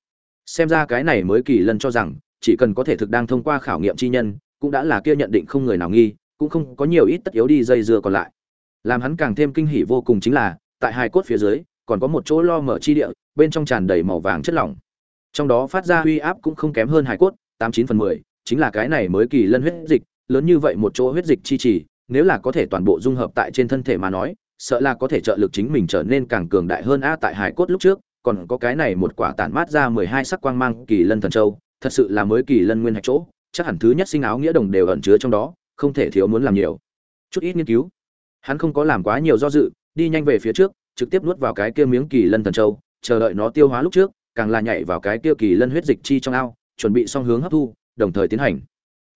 Xem ra cái này mới kỳ lần cho rằng, chỉ cần có thể thực đang thông qua khảo nghiệm chi nhân cũng đã là kia nhận định không người nào nghi, cũng không có nhiều ít tất yếu đi dây dưa còn lại. Làm hắn càng thêm kinh hỉ vô cùng chính là, tại hai cốt phía dưới, còn có một chỗ lo mở chi địa, bên trong tràn đầy màu vàng chất lỏng. Trong đó phát ra uy áp cũng không kém hơn hải cốt, tám chín phần mười, chính là cái này mới kỳ lân huyết dịch, lớn như vậy một chỗ huyết dịch chi trì, nếu là có thể toàn bộ dung hợp tại trên thân thể mà nói, sợ là có thể trợ lực chính mình trở nên càng cường đại hơn a tại hải cốt lúc trước, còn có cái này một quả tản mát ra mười hai sắc quang mang kỳ lân thần châu, thật sự là mới kỳ lân nguyên hạch chỗ chắc hẳn thứ nhất sinh áo nghĩa đồng đều ẩn chứa trong đó, không thể thiếu muốn làm nhiều. Chút ít nghiên cứu. Hắn không có làm quá nhiều do dự, đi nhanh về phía trước, trực tiếp nuốt vào cái kia miếng kỳ lân thần châu, chờ đợi nó tiêu hóa lúc trước, càng là nhảy vào cái kia kỳ lân huyết dịch chi trong ao, chuẩn bị song hướng hấp thu, đồng thời tiến hành.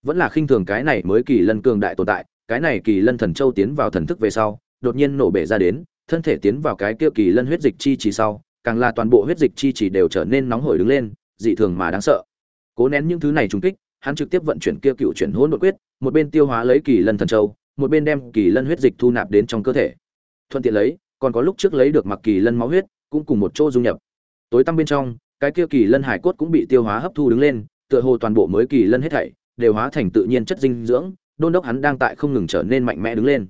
Vẫn là khinh thường cái này mới kỳ lân cường đại tồn tại, cái này kỳ lân thần châu tiến vào thần thức về sau, đột nhiên nổ bể ra đến, thân thể tiến vào cái kia kỳ lân huyết dịch chi chỉ sau, càng là toàn bộ huyết dịch chi chỉ đều trở nên nóng hổi đứng lên, dị thường mà đáng sợ. Cố nén những thứ này trùng kích hắn trực tiếp vận chuyển kia cựu chuyển hỗn độn quyết, một bên tiêu hóa lấy kỳ lân thần châu, một bên đem kỳ lân huyết dịch thu nạp đến trong cơ thể. Thuận tiện lấy, còn có lúc trước lấy được mặc kỳ lân máu huyết, cũng cùng một chỗ dung nhập. Tối tăm bên trong, cái kia kỳ lân hải cốt cũng bị tiêu hóa hấp thu đứng lên, tựa hồ toàn bộ mới kỳ lân hết thảy đều hóa thành tự nhiên chất dinh dưỡng, đôn đốc hắn đang tại không ngừng trở nên mạnh mẽ đứng lên.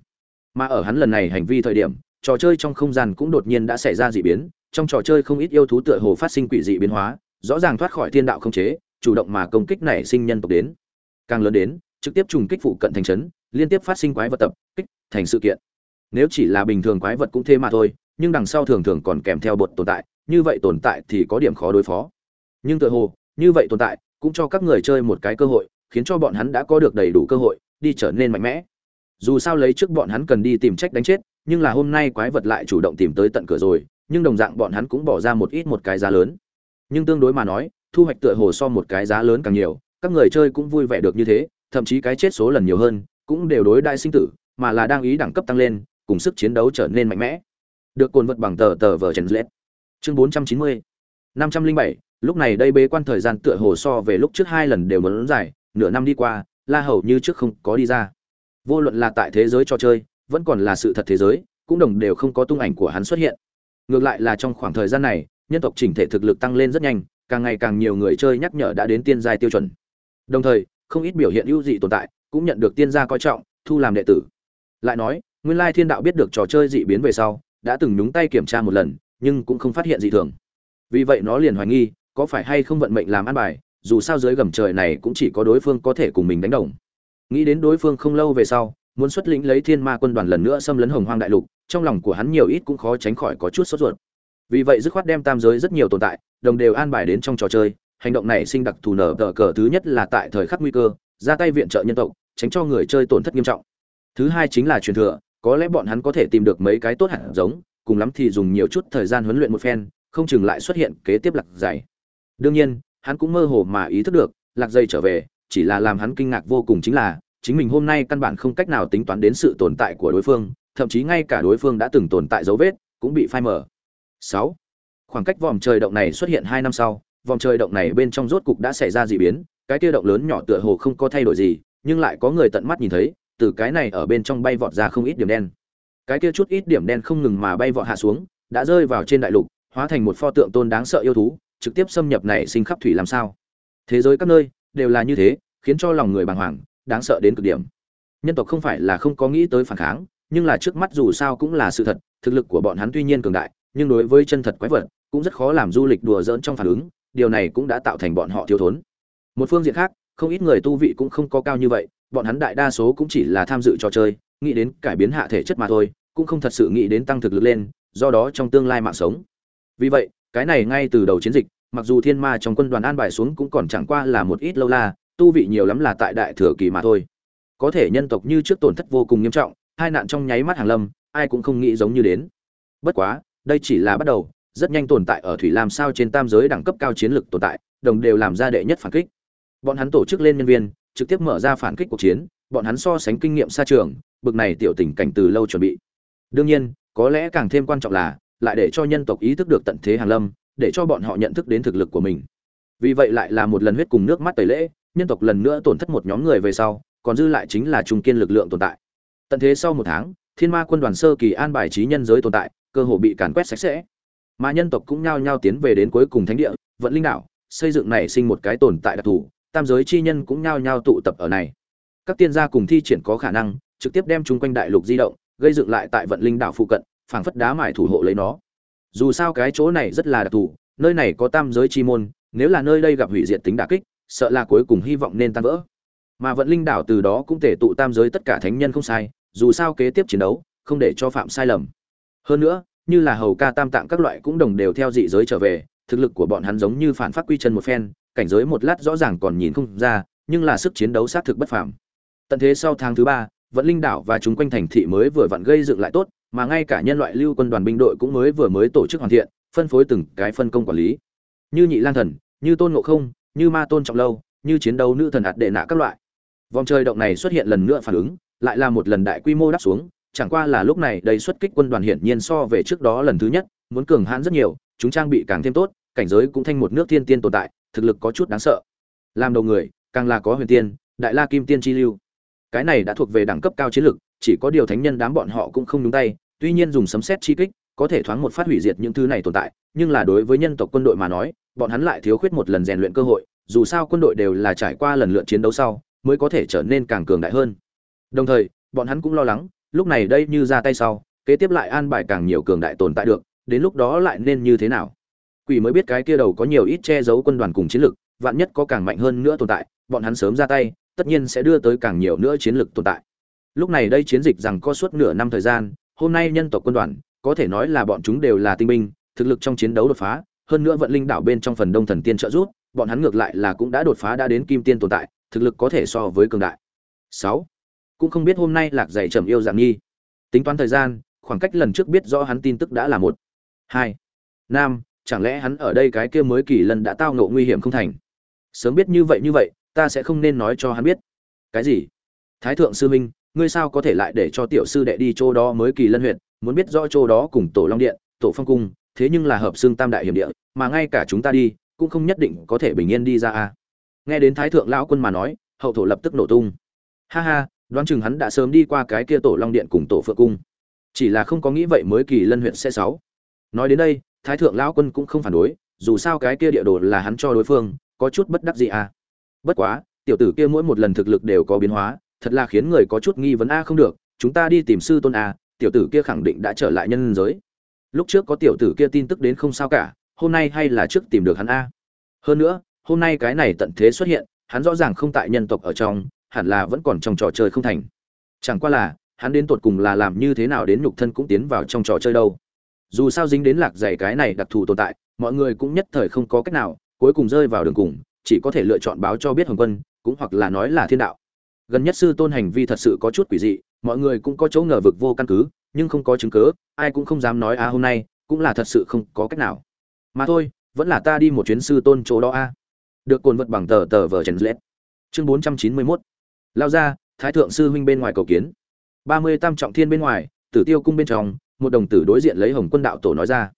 Mà ở hắn lần này hành vi thời điểm, trò chơi trong không gian cũng đột nhiên đã xảy ra dị biến, trong trò chơi không ít yêu thú tựa hồ phát sinh quỷ dị biến hóa, rõ ràng thoát khỏi thiên đạo không chế chủ động mà công kích nảy sinh nhân tộc đến. Càng lớn đến, trực tiếp trùng kích phụ cận thành trấn, liên tiếp phát sinh quái vật tập, kích, thành sự kiện. Nếu chỉ là bình thường quái vật cũng thế mà thôi, nhưng đằng sau thường thường còn kèm theo bột tồn tại, như vậy tồn tại thì có điểm khó đối phó. Nhưng tựa hồ, như vậy tồn tại cũng cho các người chơi một cái cơ hội, khiến cho bọn hắn đã có được đầy đủ cơ hội, đi trở nên mạnh mẽ. Dù sao lấy trước bọn hắn cần đi tìm trách đánh chết, nhưng là hôm nay quái vật lại chủ động tìm tới tận cửa rồi, nhưng đồng dạng bọn hắn cũng bỏ ra một ít một cái giá lớn. Nhưng tương đối mà nói thu hoạch tựa hồ so một cái giá lớn càng nhiều, các người chơi cũng vui vẻ được như thế, thậm chí cái chết số lần nhiều hơn, cũng đều đối đại sinh tử, mà là đang ý đẳng cấp tăng lên, cùng sức chiến đấu trở nên mạnh mẽ. Được cồn vật bằng tờ tờ vở trần lết chương bốn trăm chín mươi, năm trăm linh bảy, lúc này đây bế quan thời gian tựa hồ so về lúc trước hai lần đều muốn dài, nửa năm đi qua, la hầu như trước không có đi ra. Vô luận là tại thế giới trò chơi, vẫn còn là sự thật thế giới, cũng đồng đều không có tung ảnh của hắn xuất hiện. Ngược lại là trong khoảng thời gian này, nhân tộc chỉnh thể thực lực tăng lên rất nhanh càng ngày càng nhiều người chơi nhắc nhở đã đến tiên giai tiêu chuẩn. Đồng thời, không ít biểu hiện ưu dị tồn tại cũng nhận được tiên gia coi trọng, thu làm đệ tử. Lại nói, nguyên lai thiên đạo biết được trò chơi dị biến về sau, đã từng nhúng tay kiểm tra một lần, nhưng cũng không phát hiện gì thường. Vì vậy nó liền hoài nghi, có phải hay không vận mệnh làm ăn bài, dù sao dưới gầm trời này cũng chỉ có đối phương có thể cùng mình đánh đồng. Nghĩ đến đối phương không lâu về sau, muốn xuất lĩnh lấy thiên ma quân đoàn lần nữa xâm lấn hồng hoang đại lục, trong lòng của hắn nhiều ít cũng khó tránh khỏi có chút sốt ruột vì vậy dứt khoát đem tam giới rất nhiều tồn tại, đồng đều an bài đến trong trò chơi, hành động này sinh đặc thù nở tờ cờ thứ nhất là tại thời khắc nguy cơ, ra tay viện trợ nhân tộc, tránh cho người chơi tổn thất nghiêm trọng. Thứ hai chính là truyền thừa, có lẽ bọn hắn có thể tìm được mấy cái tốt hẳn giống, cùng lắm thì dùng nhiều chút thời gian huấn luyện một phen, không chừng lại xuất hiện kế tiếp lạc dày. Đương nhiên, hắn cũng mơ hồ mà ý thức được, lạc dây trở về, chỉ là làm hắn kinh ngạc vô cùng chính là, chính mình hôm nay căn bản không cách nào tính toán đến sự tồn tại của đối phương, thậm chí ngay cả đối phương đã từng tồn tại dấu vết, cũng bị phai mờ sáu. Khoảng cách vòm trời động này xuất hiện hai năm sau, vòm trời động này bên trong rốt cục đã xảy ra dị biến, cái kia động lớn nhỏ tựa hồ không có thay đổi gì, nhưng lại có người tận mắt nhìn thấy, từ cái này ở bên trong bay vọt ra không ít điểm đen. Cái kia chút ít điểm đen không ngừng mà bay vọt hạ xuống, đã rơi vào trên đại lục, hóa thành một pho tượng tôn đáng sợ yêu thú, trực tiếp xâm nhập này sinh khắp thủy làm sao. Thế giới các nơi, đều là như thế, khiến cho lòng người bàng hoàng, đáng sợ đến cực điểm. Nhân tộc không phải là không có nghĩ tới phản kháng, nhưng là trước mắt dù sao cũng là sự thật, thực lực của bọn hắn tuy nhiên cường đại nhưng đối với chân thật quái vật, cũng rất khó làm du lịch đùa dỡn trong phản ứng, điều này cũng đã tạo thành bọn họ thiếu thốn. Một phương diện khác, không ít người tu vị cũng không có cao như vậy, bọn hắn đại đa số cũng chỉ là tham dự trò chơi, nghĩ đến cải biến hạ thể chất mà thôi, cũng không thật sự nghĩ đến tăng thực lực lên, do đó trong tương lai mạng sống. Vì vậy, cái này ngay từ đầu chiến dịch, mặc dù thiên ma trong quân đoàn an bài xuống cũng còn chẳng qua là một ít lâu la, tu vị nhiều lắm là tại đại thừa kỳ mà thôi. Có thể nhân tộc như trước tổn thất vô cùng nghiêm trọng, hai nạn trong nháy mắt hàng lâm, ai cũng không nghĩ giống như đến. Bất quá đây chỉ là bắt đầu, rất nhanh tồn tại ở thủy lam sao trên tam giới đẳng cấp cao chiến lược tồn tại, đồng đều làm ra đệ nhất phản kích. Bọn hắn tổ chức lên nhân viên, trực tiếp mở ra phản kích cuộc chiến, bọn hắn so sánh kinh nghiệm xa trường, bực này tiểu tình cảnh từ lâu chuẩn bị. Đương nhiên, có lẽ càng thêm quan trọng là, lại để cho nhân tộc ý thức được tận thế hàng lâm, để cho bọn họ nhận thức đến thực lực của mình. Vì vậy lại là một lần huyết cùng nước mắt tẩy lễ, nhân tộc lần nữa tổn thất một nhóm người về sau, còn dư lại chính là trung kiên lực lượng tồn tại. Tận thế sau một tháng, thiên ma quân đoàn sơ kỳ an bài trí nhân giới tồn tại cơ hồ bị càn quét sạch sẽ. Mà nhân tộc cũng nhao nhao tiến về đến cuối cùng thánh địa, vận linh đảo, xây dựng này sinh một cái tồn tại đặc thù, tam giới chi nhân cũng nhao nhao tụ tập ở này. Các tiên gia cùng thi triển có khả năng, trực tiếp đem chung quanh đại lục di động, gây dựng lại tại vận linh đảo phụ cận, phảng phất đá mài thủ hộ lấy nó. Dù sao cái chỗ này rất là đặc thù, nơi này có tam giới chi môn, nếu là nơi đây gặp hủy diệt tính đả kích, sợ là cuối cùng hy vọng nên tan vỡ. Mà vận linh đảo từ đó cũng thể tụ tam giới tất cả thánh nhân không sai, dù sao kế tiếp chiến đấu, không để cho phạm sai lầm hơn nữa, như là hầu ca tam tạng các loại cũng đồng đều theo dị giới trở về, thực lực của bọn hắn giống như phản phát quy chân một phen, cảnh giới một lát rõ ràng còn nhìn không ra, nhưng là sức chiến đấu xác thực bất phàm. Tận thế sau tháng thứ ba vẫn linh đảo và chúng quanh thành thị mới vừa vặn gây dựng lại tốt, mà ngay cả nhân loại lưu quân đoàn binh đội cũng mới vừa mới tổ chức hoàn thiện, phân phối từng cái phân công quản lý. Như nhị lang thần, như tôn ngộ không, như ma tôn trọng lâu, như chiến đấu nữ thần hạt đệ nạ các loại. Vòng trời động này xuất hiện lần nữa phản ứng, lại là một lần đại quy mô đáp xuống chẳng qua là lúc này đây xuất kích quân đoàn hiển nhiên so về trước đó lần thứ nhất, muốn cường hãn rất nhiều, chúng trang bị càng thêm tốt, cảnh giới cũng thanh một nước thiên tiên tồn tại, thực lực có chút đáng sợ. Làm đầu người, càng là có huyền tiên, đại la kim tiên chi lưu. Cái này đã thuộc về đẳng cấp cao chiến lực, chỉ có điều thánh nhân đám bọn họ cũng không đúng tay, tuy nhiên dùng sấm xét chi kích, có thể thoáng một phát hủy diệt những thứ này tồn tại, nhưng là đối với nhân tộc quân đội mà nói, bọn hắn lại thiếu khuyết một lần rèn luyện cơ hội, dù sao quân đội đều là trải qua lần lượt chiến đấu sau, mới có thể trở nên càng cường đại hơn. Đồng thời, bọn hắn cũng lo lắng lúc này đây như ra tay sau, kế tiếp lại an bài càng nhiều cường đại tồn tại được, đến lúc đó lại nên như thế nào? Quỷ mới biết cái kia đầu có nhiều ít che giấu quân đoàn cùng chiến lực, vạn nhất có càng mạnh hơn nữa tồn tại, bọn hắn sớm ra tay, tất nhiên sẽ đưa tới càng nhiều nữa chiến lực tồn tại. Lúc này đây chiến dịch rằng có suốt nửa năm thời gian, hôm nay nhân tộc quân đoàn, có thể nói là bọn chúng đều là tinh binh, thực lực trong chiến đấu đột phá, hơn nữa vận linh đảo bên trong phần đông thần tiên trợ giúp, bọn hắn ngược lại là cũng đã đột phá đã đến kim tiên tồn tại, thực lực có thể so với cường đại. Sáu cũng không biết hôm nay lạc dạy trầm yêu dạng nghi. Tính toán thời gian, khoảng cách lần trước biết rõ hắn tin tức đã là một, hai. Nam, chẳng lẽ hắn ở đây cái kia mới kỳ lần đã tao ngộ nguy hiểm không thành? Sớm biết như vậy như vậy, ta sẽ không nên nói cho hắn biết. Cái gì? Thái thượng sư minh ngươi sao có thể lại để cho tiểu sư đệ đi chỗ đó mới kỳ lân huyện muốn biết rõ chỗ đó cùng tổ long điện, tổ phong cung, thế nhưng là hợp xương tam đại hiểm địa, mà ngay cả chúng ta đi, cũng không nhất định có thể bình yên đi ra a nghe đến thái thượng lão quân mà nói, hậu thổ lập tức nổ tung. Ha ha đoán chừng hắn đã sớm đi qua cái kia tổ long điện cùng tổ phượng cung. Chỉ là không có nghĩ vậy mới kỳ lân huyện sẽ sáu. Nói đến đây, thái thượng lão quân cũng không phản đối, dù sao cái kia địa đồ là hắn cho đối phương, có chút bất đắc gì à. Bất quá, tiểu tử kia mỗi một lần thực lực đều có biến hóa, thật là khiến người có chút nghi vấn a à không được, chúng ta đi tìm sư tôn a tiểu tử kia khẳng định đã trở lại nhân giới. Lúc trước có tiểu tử kia tin tức đến không sao cả, hôm nay hay là trước tìm được hắn a. Hơn nữa, hôm nay cái này tận thế xuất hiện, hắn rõ ràng không tại nhân tộc ở trong hẳn là vẫn còn trong trò chơi không thành. Chẳng qua là, hắn đến tột cùng là làm như thế nào đến nhục thân cũng tiến vào trong trò chơi đâu. Dù sao dính đến lạc dày cái này đặc thù tồn tại, mọi người cũng nhất thời không có cách nào, cuối cùng rơi vào đường cùng, chỉ có thể lựa chọn báo cho biết hồng quân, cũng hoặc là nói là thiên đạo. Gần nhất sư tôn hành vi thật sự có chút quỷ dị, mọi người cũng có chỗ ngờ vực vô căn cứ, nhưng không có chứng cớ ai cũng không dám nói a hôm nay cũng là thật sự không có cách nào. Mà thôi, vẫn là ta đi một chuyến sư tôn chỗ đó a. Được cồn vật bằng tờ tờ vờ trần lết chương bốn trăm chín mươi mốt lao ra, thái thượng sư huynh bên ngoài cầu kiến. Ba mươi tam trọng thiên bên ngoài, tử tiêu cung bên trong, một đồng tử đối diện lấy hồng quân đạo tổ nói ra.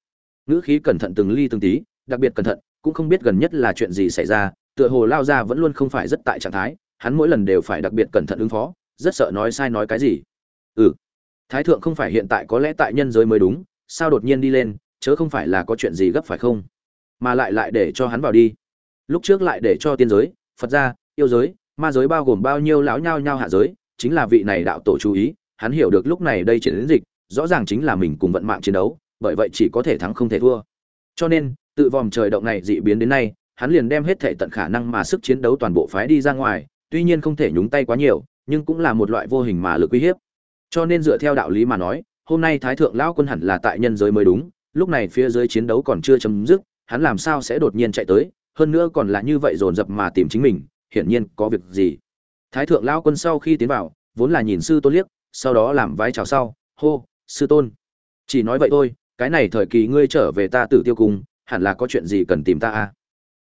Ngữ khí cẩn thận từng ly từng tí, đặc biệt cẩn thận, cũng không biết gần nhất là chuyện gì xảy ra, tựa hồ lao ra vẫn luôn không phải rất tại trạng thái, hắn mỗi lần đều phải đặc biệt cẩn thận ứng phó, rất sợ nói sai nói cái gì. Ừ thái thượng không phải hiện tại có lẽ tại nhân giới mới đúng, sao đột nhiên đi lên, chớ không phải là có chuyện gì gấp phải không? Mà lại lại để cho hắn vào đi. Lúc trước lại để cho tiên giới, phật gia, yêu giới ma giới bao gồm bao nhiêu lão nhao nhao hạ giới, chính là vị này đạo tổ chú ý, hắn hiểu được lúc này đây chiến đến dịch, rõ ràng chính là mình cùng vận mạng chiến đấu, bởi vậy chỉ có thể thắng không thể thua. Cho nên, tự vòm trời động này dị biến đến nay, hắn liền đem hết thể tận khả năng mà sức chiến đấu toàn bộ phái đi ra ngoài, tuy nhiên không thể nhúng tay quá nhiều, nhưng cũng là một loại vô hình mà lực uy hiếp. Cho nên dựa theo đạo lý mà nói, hôm nay thái thượng lão quân hẳn là tại nhân giới mới đúng, lúc này phía dưới chiến đấu còn chưa chấm dứt, hắn làm sao sẽ đột nhiên chạy tới, hơn nữa còn là như vậy dồn dập mà tìm chính mình hiển nhiên có việc gì. Thái thượng lão quân sau khi tiến vào, vốn là nhìn sư tôn liếc, sau đó làm vái chào sau, hô, sư tôn. Chỉ nói vậy thôi, cái này thời kỳ ngươi trở về ta tử tiêu cung hẳn là có chuyện gì cần tìm ta à?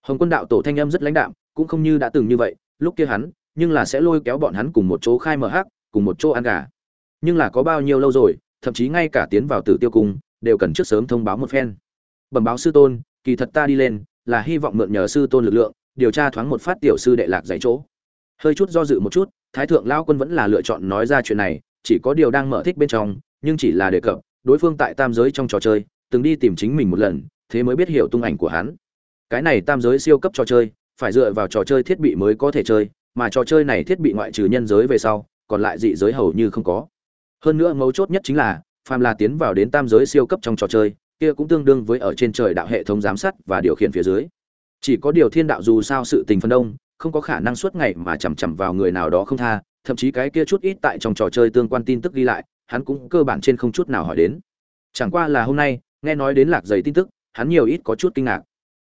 Hồng quân đạo tổ thanh âm rất lãnh đạm, cũng không như đã từng như vậy, lúc kia hắn, nhưng là sẽ lôi kéo bọn hắn cùng một chỗ khai mở hắc, cùng một chỗ ăn gà. Nhưng là có bao nhiêu lâu rồi, thậm chí ngay cả tiến vào tử tiêu cung đều cần trước sớm thông báo một phen. Bẩm báo sư tôn, kỳ thật ta đi lên, là hy vọng mượn nhờ sư tôn lực lượng điều tra thoáng một phát tiểu sư đệ lạc dạy chỗ. Hơi chút do dự một chút, thái thượng lao quân vẫn là lựa chọn nói ra chuyện này, chỉ có điều đang mở thích bên trong, nhưng chỉ là đề cập, đối phương tại tam giới trong trò chơi, từng đi tìm chính mình một lần, thế mới biết hiểu tung ảnh của hắn. Cái này tam giới siêu cấp trò chơi, phải dựa vào trò chơi thiết bị mới có thể chơi, mà trò chơi này thiết bị ngoại trừ nhân giới về sau, còn lại dị giới hầu như không có. Hơn nữa mấu chốt nhất chính là, phàm là tiến vào đến tam giới siêu cấp trong trò chơi, kia cũng tương đương với ở trên trời đạo hệ thống giám sát và điều khiển phía dưới chỉ có điều thiên đạo dù sao sự tình phân đông, không có khả năng suốt ngày mà chằm chằm vào người nào đó không tha, thậm chí cái kia chút ít tại trong trò chơi tương quan tin tức ghi lại, hắn cũng cơ bản trên không chút nào hỏi đến. Chẳng qua là hôm nay, nghe nói đến lạc giấy tin tức, hắn nhiều ít có chút kinh ngạc.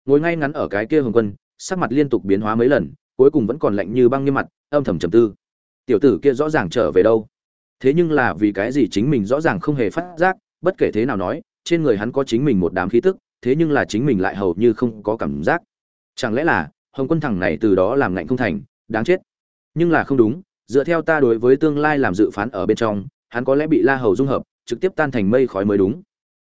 Ngồi ngay ngắn ở cái kia hồng quân, sắc mặt liên tục biến hóa mấy lần, cuối cùng vẫn còn lạnh như băng như mặt, âm thầm trầm tư. Tiểu tử kia rõ ràng trở về đâu? Thế nhưng là vì cái gì chính mình rõ ràng không hề phát giác, bất kể thế nào nói, trên người hắn có chính mình một đám khí tức, thế nhưng là chính mình lại hầu như không có cảm giác chẳng lẽ là, hồng quân thẳng này từ đó làm ngạnh không thành, đáng chết. Nhưng là không đúng, dựa theo ta đối với tương lai làm dự phán ở bên trong, hắn có lẽ bị la hầu dung hợp, trực tiếp tan thành mây khói mới đúng.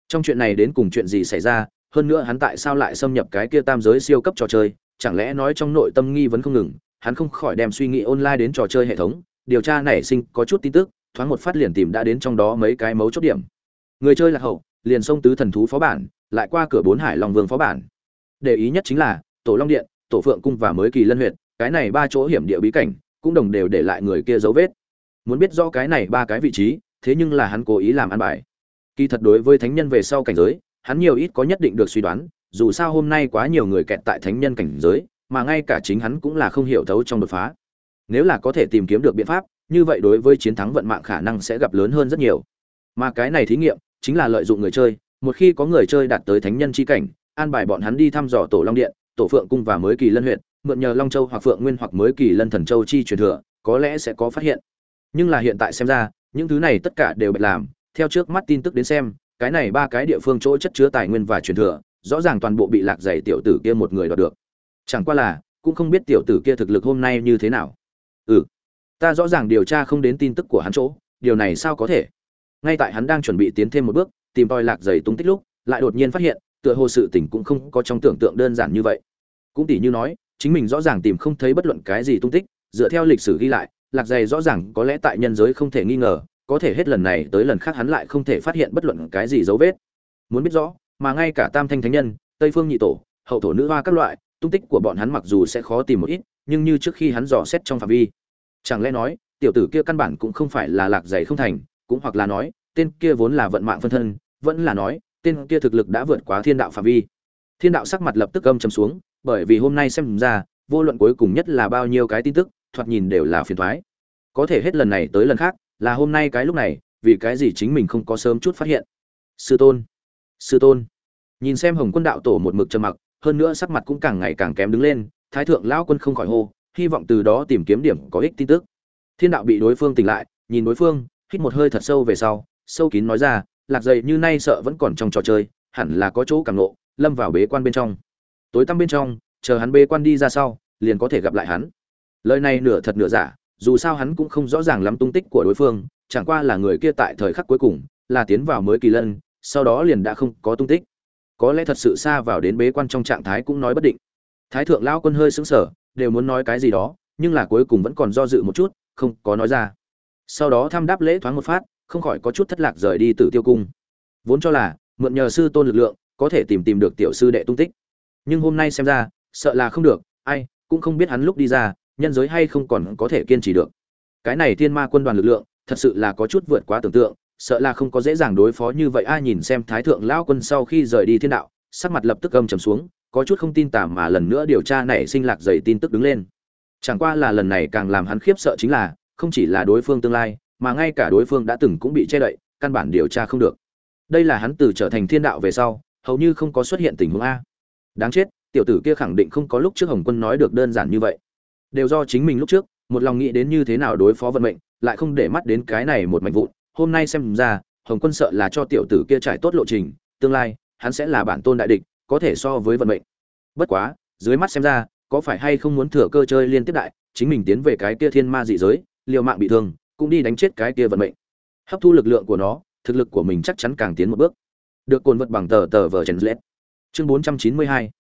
Trong chuyện này đến cùng chuyện gì xảy ra, hơn nữa hắn tại sao lại xâm nhập cái kia tam giới siêu cấp trò chơi, chẳng lẽ nói trong nội tâm nghi vấn không ngừng, hắn không khỏi đem suy nghĩ online đến trò chơi hệ thống, điều tra nảy sinh có chút tin tức, thoáng một phát liền tìm đã đến trong đó mấy cái mấu chốt điểm. Người chơi lạc hậu, liền xông tứ thần thú phó bản, lại qua cửa bốn hải long vương phó bản. Để ý nhất chính là tổ long điện, tổ phượng cung và mới kỳ lân huyện cái này ba chỗ hiểm địa bí cảnh cũng đồng đều để lại người kia dấu vết. Muốn biết rõ cái này ba cái vị trí, thế nhưng là hắn cố ý làm ăn bài. Kỳ thật đối với thánh nhân về sau cảnh giới, hắn nhiều ít có nhất định được suy đoán, dù sao hôm nay quá nhiều người kẹt tại thánh nhân cảnh giới, mà ngay cả chính hắn cũng là không hiểu thấu trong đột phá. Nếu là có thể tìm kiếm được biện pháp, như vậy đối với chiến thắng vận mạng khả năng sẽ gặp lớn hơn rất nhiều. Mà cái này thí nghiệm chính là lợi dụng người chơi, một khi có người chơi đạt tới thánh nhân chi cảnh, an bài bọn hắn đi thăm dò tổ long điện tổ phượng cung và mới kỳ lân huyện mượn nhờ long châu hoặc phượng nguyên hoặc mới kỳ lân thần châu chi truyền thừa, có lẽ sẽ có phát hiện. Nhưng là hiện tại xem ra, những thứ này tất cả đều bị làm, theo trước mắt tin tức đến xem, cái này ba cái địa phương chỗ chất chứa tài nguyên và truyền thừa, rõ ràng toàn bộ bị lạc dày tiểu tử kia một người đoạt được. Chẳng qua là, cũng không biết tiểu tử kia thực lực hôm nay như thế nào. Ừ ta rõ ràng điều tra không đến tin tức của hắn chỗ, điều này sao có thể? Ngay tại hắn đang chuẩn bị tiến thêm một bước, tìm tòi lạc dày tung tích lúc, lại đột nhiên phát hiện, tựa hồ sự tình cũng không có trong tưởng tượng đơn giản như vậy cũng tỷ như nói, chính mình rõ ràng tìm không thấy bất luận cái gì tung tích, dựa theo lịch sử ghi lại, lạc dày rõ ràng có lẽ tại nhân giới không thể nghi ngờ, có thể hết lần này tới lần khác hắn lại không thể phát hiện bất luận cái gì dấu vết. Muốn biết rõ, mà ngay cả tam thanh thánh nhân, tây phương nhị tổ, hậu thổ nữ hoa các loại, tung tích của bọn hắn mặc dù sẽ khó tìm một ít, nhưng như trước khi hắn dò xét trong phạm vi, chẳng lẽ nói, tiểu tử kia căn bản cũng không phải là lạc dày không thành, cũng hoặc là nói, tên kia vốn là vận mạng phân thân, vẫn là nói, tên kia thực lực đã vượt quá thiên đạo phạm vi. Thiên đạo sắc mặt lập tức âm chầm xuống bởi vì hôm nay xem ra, vô luận cuối cùng nhất là bao nhiêu cái tin tức, thoạt nhìn đều là phiền thoái. Có thể hết lần này tới lần khác, là hôm nay cái lúc này, vì cái gì chính mình không có sớm chút phát hiện? Sư tôn sư tôn. Nhìn xem hồng quân đạo tổ một mực trầm mặc, hơn nữa sắc mặt cũng càng ngày càng kém đứng lên, thái thượng lão quân không khỏi hô, hy vọng từ đó tìm kiếm điểm có ích tin tức. Thiên đạo bị đối phương tỉnh lại, nhìn đối phương, hít một hơi thật sâu về sau, sâu kín nói ra, lạc dậy như nay sợ vẫn còn trong trò chơi, hẳn là có chỗ càng nộ, lâm vào bế quan bên trong tối tăm bên trong, chờ hắn bế quan đi ra sau, liền có thể gặp lại hắn. Lời này nửa thật nửa giả, dù sao hắn cũng không rõ ràng lắm tung tích của đối phương, chẳng qua là người kia tại thời khắc cuối cùng, là tiến vào mới kỳ lân, sau đó liền đã không có tung tích. Có lẽ thật sự xa vào đến bế quan trong trạng thái cũng nói bất định. Thái thượng lao quân hơi sững sờ, đều muốn nói cái gì đó, nhưng là cuối cùng vẫn còn do dự một chút, không có nói ra. Sau đó thăm đáp lễ thoáng một phát, không khỏi có chút thất lạc rời đi từ tiêu cung. Vốn cho là, mượn nhờ sư tôn lực lượng, có thể tìm tìm được tiểu sư đệ tung tích nhưng hôm nay xem ra, sợ là không được, ai, cũng không biết hắn lúc đi ra, nhân giới hay không còn có thể kiên trì được. Cái này thiên ma quân đoàn lực lượng, thật sự là có chút vượt quá tưởng tượng, sợ là không có dễ dàng đối phó như vậy. Ai nhìn xem thái thượng lão quân sau khi rời đi thiên đạo, sắc mặt lập tức âm trầm xuống, có chút không tin tả mà lần nữa điều tra nảy sinh lạc dày tin tức đứng lên. Chẳng qua là lần này càng làm hắn khiếp sợ chính là, không chỉ là đối phương tương lai, mà ngay cả đối phương đã từng cũng bị che đậy, căn bản điều tra không được. Đây là hắn từ trở thành thiên đạo về sau, hầu như không có xuất hiện tình huống a đáng chết, tiểu tử kia khẳng định không có lúc trước hồng quân nói được đơn giản như vậy. Đều do chính mình lúc trước, một lòng nghĩ đến như thế nào đối phó vận mệnh, lại không để mắt đến cái này một mạch vụn. Hôm nay xem ra, hồng quân sợ là cho tiểu tử kia trải tốt lộ trình, tương lai, hắn sẽ là bản tôn đại địch, có thể so với vận mệnh. Bất quá, dưới mắt xem ra, có phải hay không muốn thừa cơ chơi liên tiếp đại, chính mình tiến về cái kia thiên ma dị giới, liều mạng bị thương, cũng đi đánh chết cái kia vận mệnh. Hấp thu lực lượng của nó, thực lực của mình chắc chắn càng tiến một bước. Được cồn vật bằng tờ tờ vờ chèn lết chương bốn trăm chín mươi hai.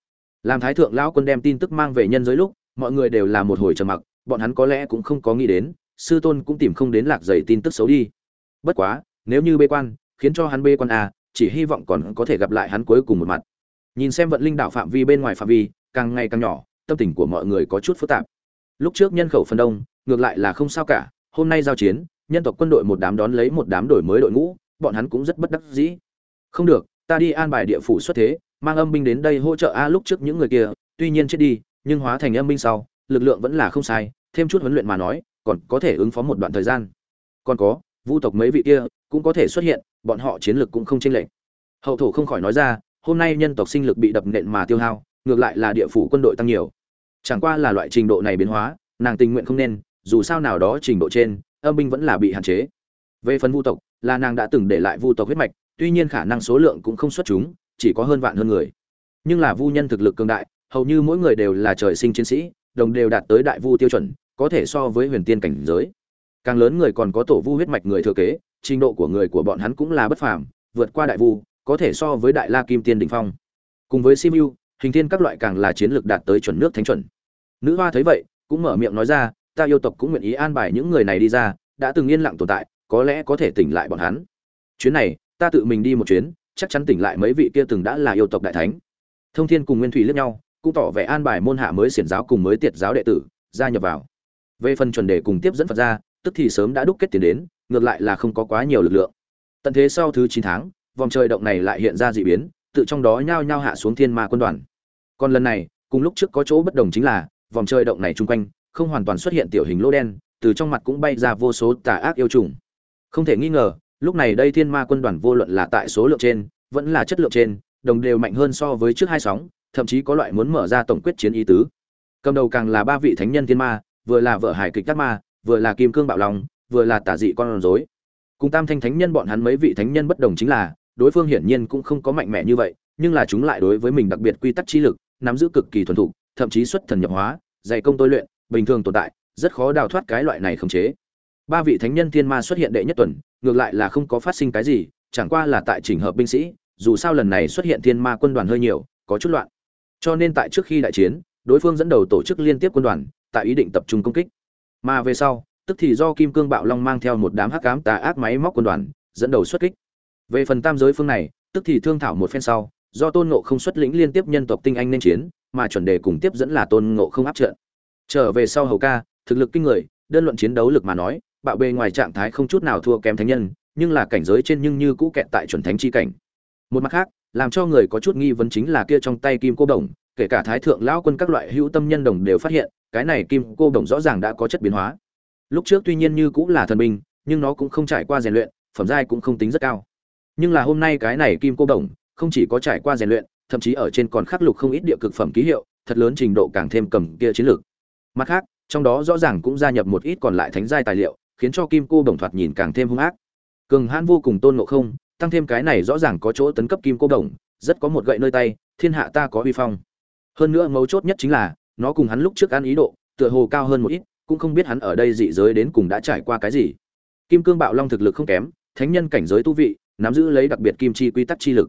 Làm thái thượng lão quân đem tin tức mang về nhân giới lúc, mọi người đều là một hồi trầm mặc, bọn hắn có lẽ cũng không có nghĩ đến, sư tôn cũng tìm không đến lạc dày tin tức xấu đi. Bất quá, nếu như bê quan, khiến cho hắn bê quan à chỉ hy vọng còn có thể gặp lại hắn cuối cùng một mặt. Nhìn xem vận linh đạo phạm vi bên ngoài phạm vi, càng ngày càng nhỏ, tâm tình của mọi người có chút phức tạp. Lúc trước nhân khẩu phần đông, ngược lại là không sao cả, hôm nay giao chiến, nhân tộc quân đội một đám đón lấy một đám đổi mới đội ngũ, bọn hắn cũng rất bất đắc dĩ. Không được, ta đi an bài địa phủ xuất thế mang âm binh đến đây hỗ trợ a lúc trước những người kia, tuy nhiên chết đi, nhưng hóa thành âm binh sau, lực lượng vẫn là không sai, thêm chút huấn luyện mà nói, còn có thể ứng phó một đoạn thời gian. Còn có, vu tộc mấy vị kia, cũng có thể xuất hiện, bọn họ chiến lược cũng không chênh lệch. Hậu thổ không khỏi nói ra, hôm nay nhân tộc sinh lực bị đập nện mà tiêu hao, ngược lại là địa phủ quân đội tăng nhiều. Chẳng qua là loại trình độ này biến hóa, nàng tình nguyện không nên, dù sao nào đó trình độ trên, âm binh vẫn là bị hạn chế. Về phần vu tộc, là nàng đã từng để lại vu tộc huyết mạch, tuy nhiên khả năng số lượng cũng không xuất chúng chỉ có hơn vạn hơn người. Nhưng là vu nhân thực lực cường đại, hầu như mỗi người đều là trời sinh chiến sĩ, đồng đều đạt tới đại vu tiêu chuẩn, có thể so với huyền tiên cảnh giới. Càng lớn người còn có tổ vu huyết mạch người thừa kế, trình độ của người của bọn hắn cũng là bất phàm, vượt qua đại vu, có thể so với đại la kim tiên đỉnh phong. Cùng với simu, hình thiên các loại càng là chiến lược đạt tới chuẩn nước thánh chuẩn. Nữ hoa thấy vậy, cũng mở miệng nói ra, ta yêu tộc cũng nguyện ý an bài những người này đi ra, đã từng yên lặng tồn tại, có lẽ có thể tỉnh lại bọn hắn. Chuyến này, ta tự mình đi một chuyến chắc chắn tỉnh lại mấy vị kia từng đã là yêu tộc đại thánh. Thông thiên cùng nguyên thủy liếc nhau, cũng tỏ vẻ an bài môn hạ mới xiển giáo cùng mới tiệt giáo đệ tử, gia nhập vào. Về phần chuẩn đề cùng tiếp dẫn phật ra tức thì sớm đã đúc kết tiền đến, ngược lại là không có quá nhiều lực lượng. Tận thế sau thứ chín tháng, vòng trời động này lại hiện ra dị biến, tự trong đó nhao nhao hạ xuống thiên ma quân đoàn. Còn lần này, cùng lúc trước có chỗ bất đồng chính là, vòng trời động này chung quanh, không hoàn toàn xuất hiện tiểu hình lỗ đen, từ trong mặt cũng bay ra vô số tà ác yêu trùng. Không thể nghi ngờ lúc này đây thiên ma quân đoàn vô luận là tại số lượng trên, vẫn là chất lượng trên, đồng đều mạnh hơn so với trước hai sóng, thậm chí có loại muốn mở ra tổng quyết chiến ý tứ. Cầm đầu càng là ba vị thánh nhân thiên ma, vừa là vợ hải kịch tác ma, vừa là kim cương bạo lòng vừa là tả dị con rối. Cùng tam thanh thánh nhân bọn hắn mấy vị thánh nhân bất đồng chính là, đối phương hiển nhiên cũng không có mạnh mẽ như vậy, nhưng là chúng lại đối với mình đặc biệt quy tắc chi lực, nắm giữ cực kỳ thuần thục, thậm chí xuất thần nhập hóa dạy công tôi luyện, bình thường tồn tại, rất khó đào thoát cái loại này khống chế ba vị thánh nhân thiên ma xuất hiện đệ nhất tuần, ngược lại là không có phát sinh cái gì, chẳng qua là tại chỉnh hợp binh sĩ, dù sao lần này xuất hiện thiên ma quân đoàn hơi nhiều, có chút loạn. Cho nên tại trước khi đại chiến, đối phương dẫn đầu tổ chức liên tiếp quân đoàn, tại ý định tập trung công kích. Mà về sau, tức thì do kim cương bạo long mang theo một đám hắc ám tà ác máy móc quân đoàn, dẫn đầu xuất kích. Về phần tam giới phương này, tức thì thương thảo một phen sau, do tôn ngộ không xuất lĩnh liên tiếp nhân tộc tinh anh nên chiến, mà chuẩn đề cùng tiếp dẫn là tôn ngộ không áp trận. Trở về sau hầu ca, thực lực kinh người, đơn luận chiến đấu lực mà nói bạo bề ngoài trạng thái không chút nào thua kém thánh nhân, nhưng là cảnh giới trên nhưng như cũ kẹt tại chuẩn thánh chi cảnh. Một mặt khác, làm cho người có chút nghi vấn chính là kia trong tay kim cô đồng, kể cả thái thượng lão quân các loại hữu tâm nhân đồng đều phát hiện, cái này kim cô đồng rõ ràng đã có chất biến hóa. Lúc trước tuy nhiên như cũng là thần binh, nhưng nó cũng không trải qua rèn luyện, phẩm giai cũng không tính rất cao. Nhưng là hôm nay cái này kim cô đồng, không chỉ có trải qua rèn luyện, thậm chí ở trên còn khắc lục không ít địa cực phẩm ký hiệu, thật lớn trình độ càng thêm cầm kia chiến lược. Mặt khác, trong đó rõ ràng cũng gia nhập một ít còn lại thánh giai tài liệu khiến cho kim cô đồng thoạt nhìn càng thêm hung ác. Cường hãn vô cùng tôn ngộ không, tăng thêm cái này rõ ràng có chỗ tấn cấp kim cô đồng, rất có một gậy nơi tay, thiên hạ ta có uy phong. Hơn nữa mấu chốt nhất chính là, nó cùng hắn lúc trước ăn ý độ, tựa hồ cao hơn một ít, cũng không biết hắn ở đây dị giới đến cùng đã trải qua cái gì. Kim cương bạo long thực lực không kém, thánh nhân cảnh giới tu vị, nắm giữ lấy đặc biệt kim chi quy tắc chi lực.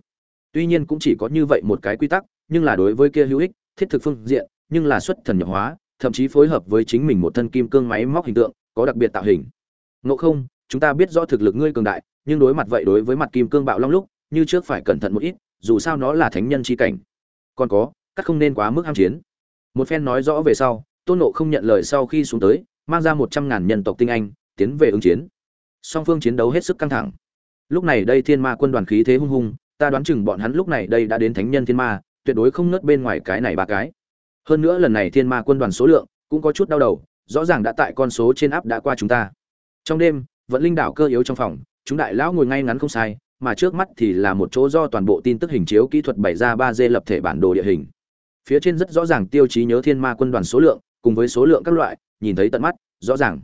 Tuy nhiên cũng chỉ có như vậy một cái quy tắc, nhưng là đối với kia hữu ích, thiết thực phương diện, nhưng là xuất thần nhập hóa, thậm chí phối hợp với chính mình một thân kim cương máy móc hình tượng, có đặc biệt tạo hình ngộ không, chúng ta biết rõ thực lực ngươi cường đại, nhưng đối mặt vậy đối với mặt kim cương bạo long lúc, như trước phải cẩn thận một ít, dù sao nó là thánh nhân chi cảnh. Còn có, các không nên quá mức ham chiến. Một phen nói rõ về sau, tôn nộ không nhận lời sau khi xuống tới, mang ra một trăm ngàn nhân tộc tinh anh, tiến về ứng chiến. Song phương chiến đấu hết sức căng thẳng. Lúc này đây thiên ma quân đoàn khí thế hung hung, ta đoán chừng bọn hắn lúc này đây đã đến thánh nhân thiên ma, tuyệt đối không nớt bên ngoài cái này ba cái. Hơn nữa lần này thiên ma quân đoàn số lượng cũng có chút đau đầu, rõ ràng đã tại con số trên áp đã qua chúng ta trong đêm vẫn linh đảo cơ yếu trong phòng, chúng đại lão ngồi ngay ngắn không sai, mà trước mắt thì là một chỗ do toàn bộ tin tức hình chiếu kỹ thuật bày ra ba d lập thể bản đồ địa hình. Phía trên rất rõ ràng tiêu chí nhớ thiên ma quân đoàn số lượng, cùng với số lượng các loại, nhìn thấy tận mắt, rõ ràng.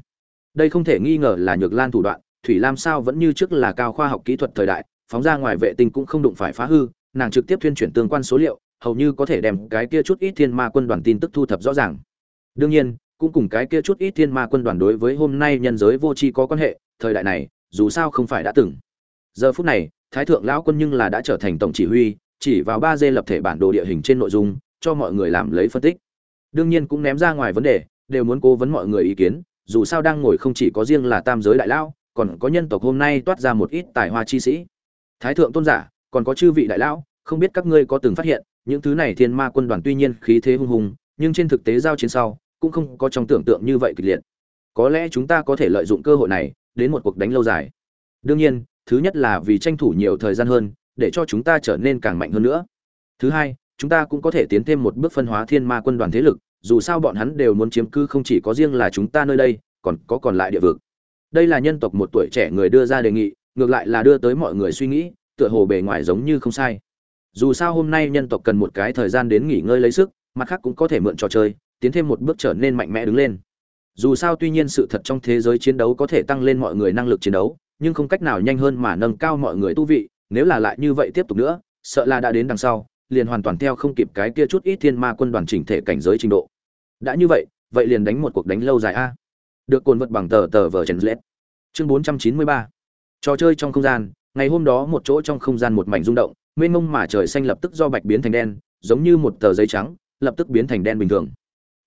Đây không thể nghi ngờ là nhược lan thủ đoạn, thủy lam sao vẫn như trước là cao khoa học kỹ thuật thời đại, phóng ra ngoài vệ tinh cũng không đụng phải phá hư, nàng trực tiếp thuyên chuyển tương quan số liệu, hầu như có thể đem cái kia chút ít thiên ma quân đoàn tin tức thu thập rõ ràng. Đương nhiên cũng cùng cái kia chút ít thiên ma quân đoàn đối với hôm nay nhân giới vô tri có quan hệ, thời đại này, dù sao không phải đã từng. Giờ phút này, thái thượng lão quân nhưng là đã trở thành tổng chỉ huy, chỉ vào ba d lập thể bản đồ địa hình trên nội dung, cho mọi người làm lấy phân tích. Đương nhiên cũng ném ra ngoài vấn đề, đều muốn cố vấn mọi người ý kiến, dù sao đang ngồi không chỉ có riêng là tam giới đại lão, còn có nhân tộc hôm nay toát ra một ít tài hoa chi sĩ. Thái thượng tôn giả, còn có chư vị đại lão, không biết các ngươi có từng phát hiện, những thứ này thiên ma quân đoàn tuy nhiên khí thế hung hùng, nhưng trên thực tế giao chiến sau cũng không có trong tưởng tượng như vậy kịch liệt. Có lẽ chúng ta có thể lợi dụng cơ hội này đến một cuộc đánh lâu dài. Đương nhiên, thứ nhất là vì tranh thủ nhiều thời gian hơn, để cho chúng ta trở nên càng mạnh hơn nữa. Thứ hai, chúng ta cũng có thể tiến thêm một bước phân hóa thiên ma quân đoàn thế lực, dù sao bọn hắn đều muốn chiếm cư không chỉ có riêng là chúng ta nơi đây, còn có còn lại địa vực. Đây là nhân tộc một tuổi trẻ người đưa ra đề nghị, ngược lại là đưa tới mọi người suy nghĩ, tựa hồ bề ngoài giống như không sai. Dù sao hôm nay nhân tộc cần một cái thời gian đến nghỉ ngơi lấy sức, mặt khác cũng có thể mượn trò chơi tiến thêm một bước trở nên mạnh mẽ đứng lên. Dù sao tuy nhiên sự thật trong thế giới chiến đấu có thể tăng lên mọi người năng lực chiến đấu, nhưng không cách nào nhanh hơn mà nâng cao mọi người tu vị, nếu là lại như vậy tiếp tục nữa, sợ là đã đến đằng sau, liền hoàn toàn theo không kịp cái kia chút ít thiên ma quân đoàn chỉnh thể cảnh giới trình độ. Đã như vậy vậy liền đánh một cuộc đánh lâu dài a. Được cồn vật bằng tờ tờ vờ trần lết. Chương bốn trăm chín mươi ba. Trò chơi trong không gian, ngày hôm đó một chỗ trong không gian một mảnh rung động, mênh mông mà trời xanh lập tức do bạch biến thành đen, giống như một tờ giấy trắng, lập tức biến thành đen bình thường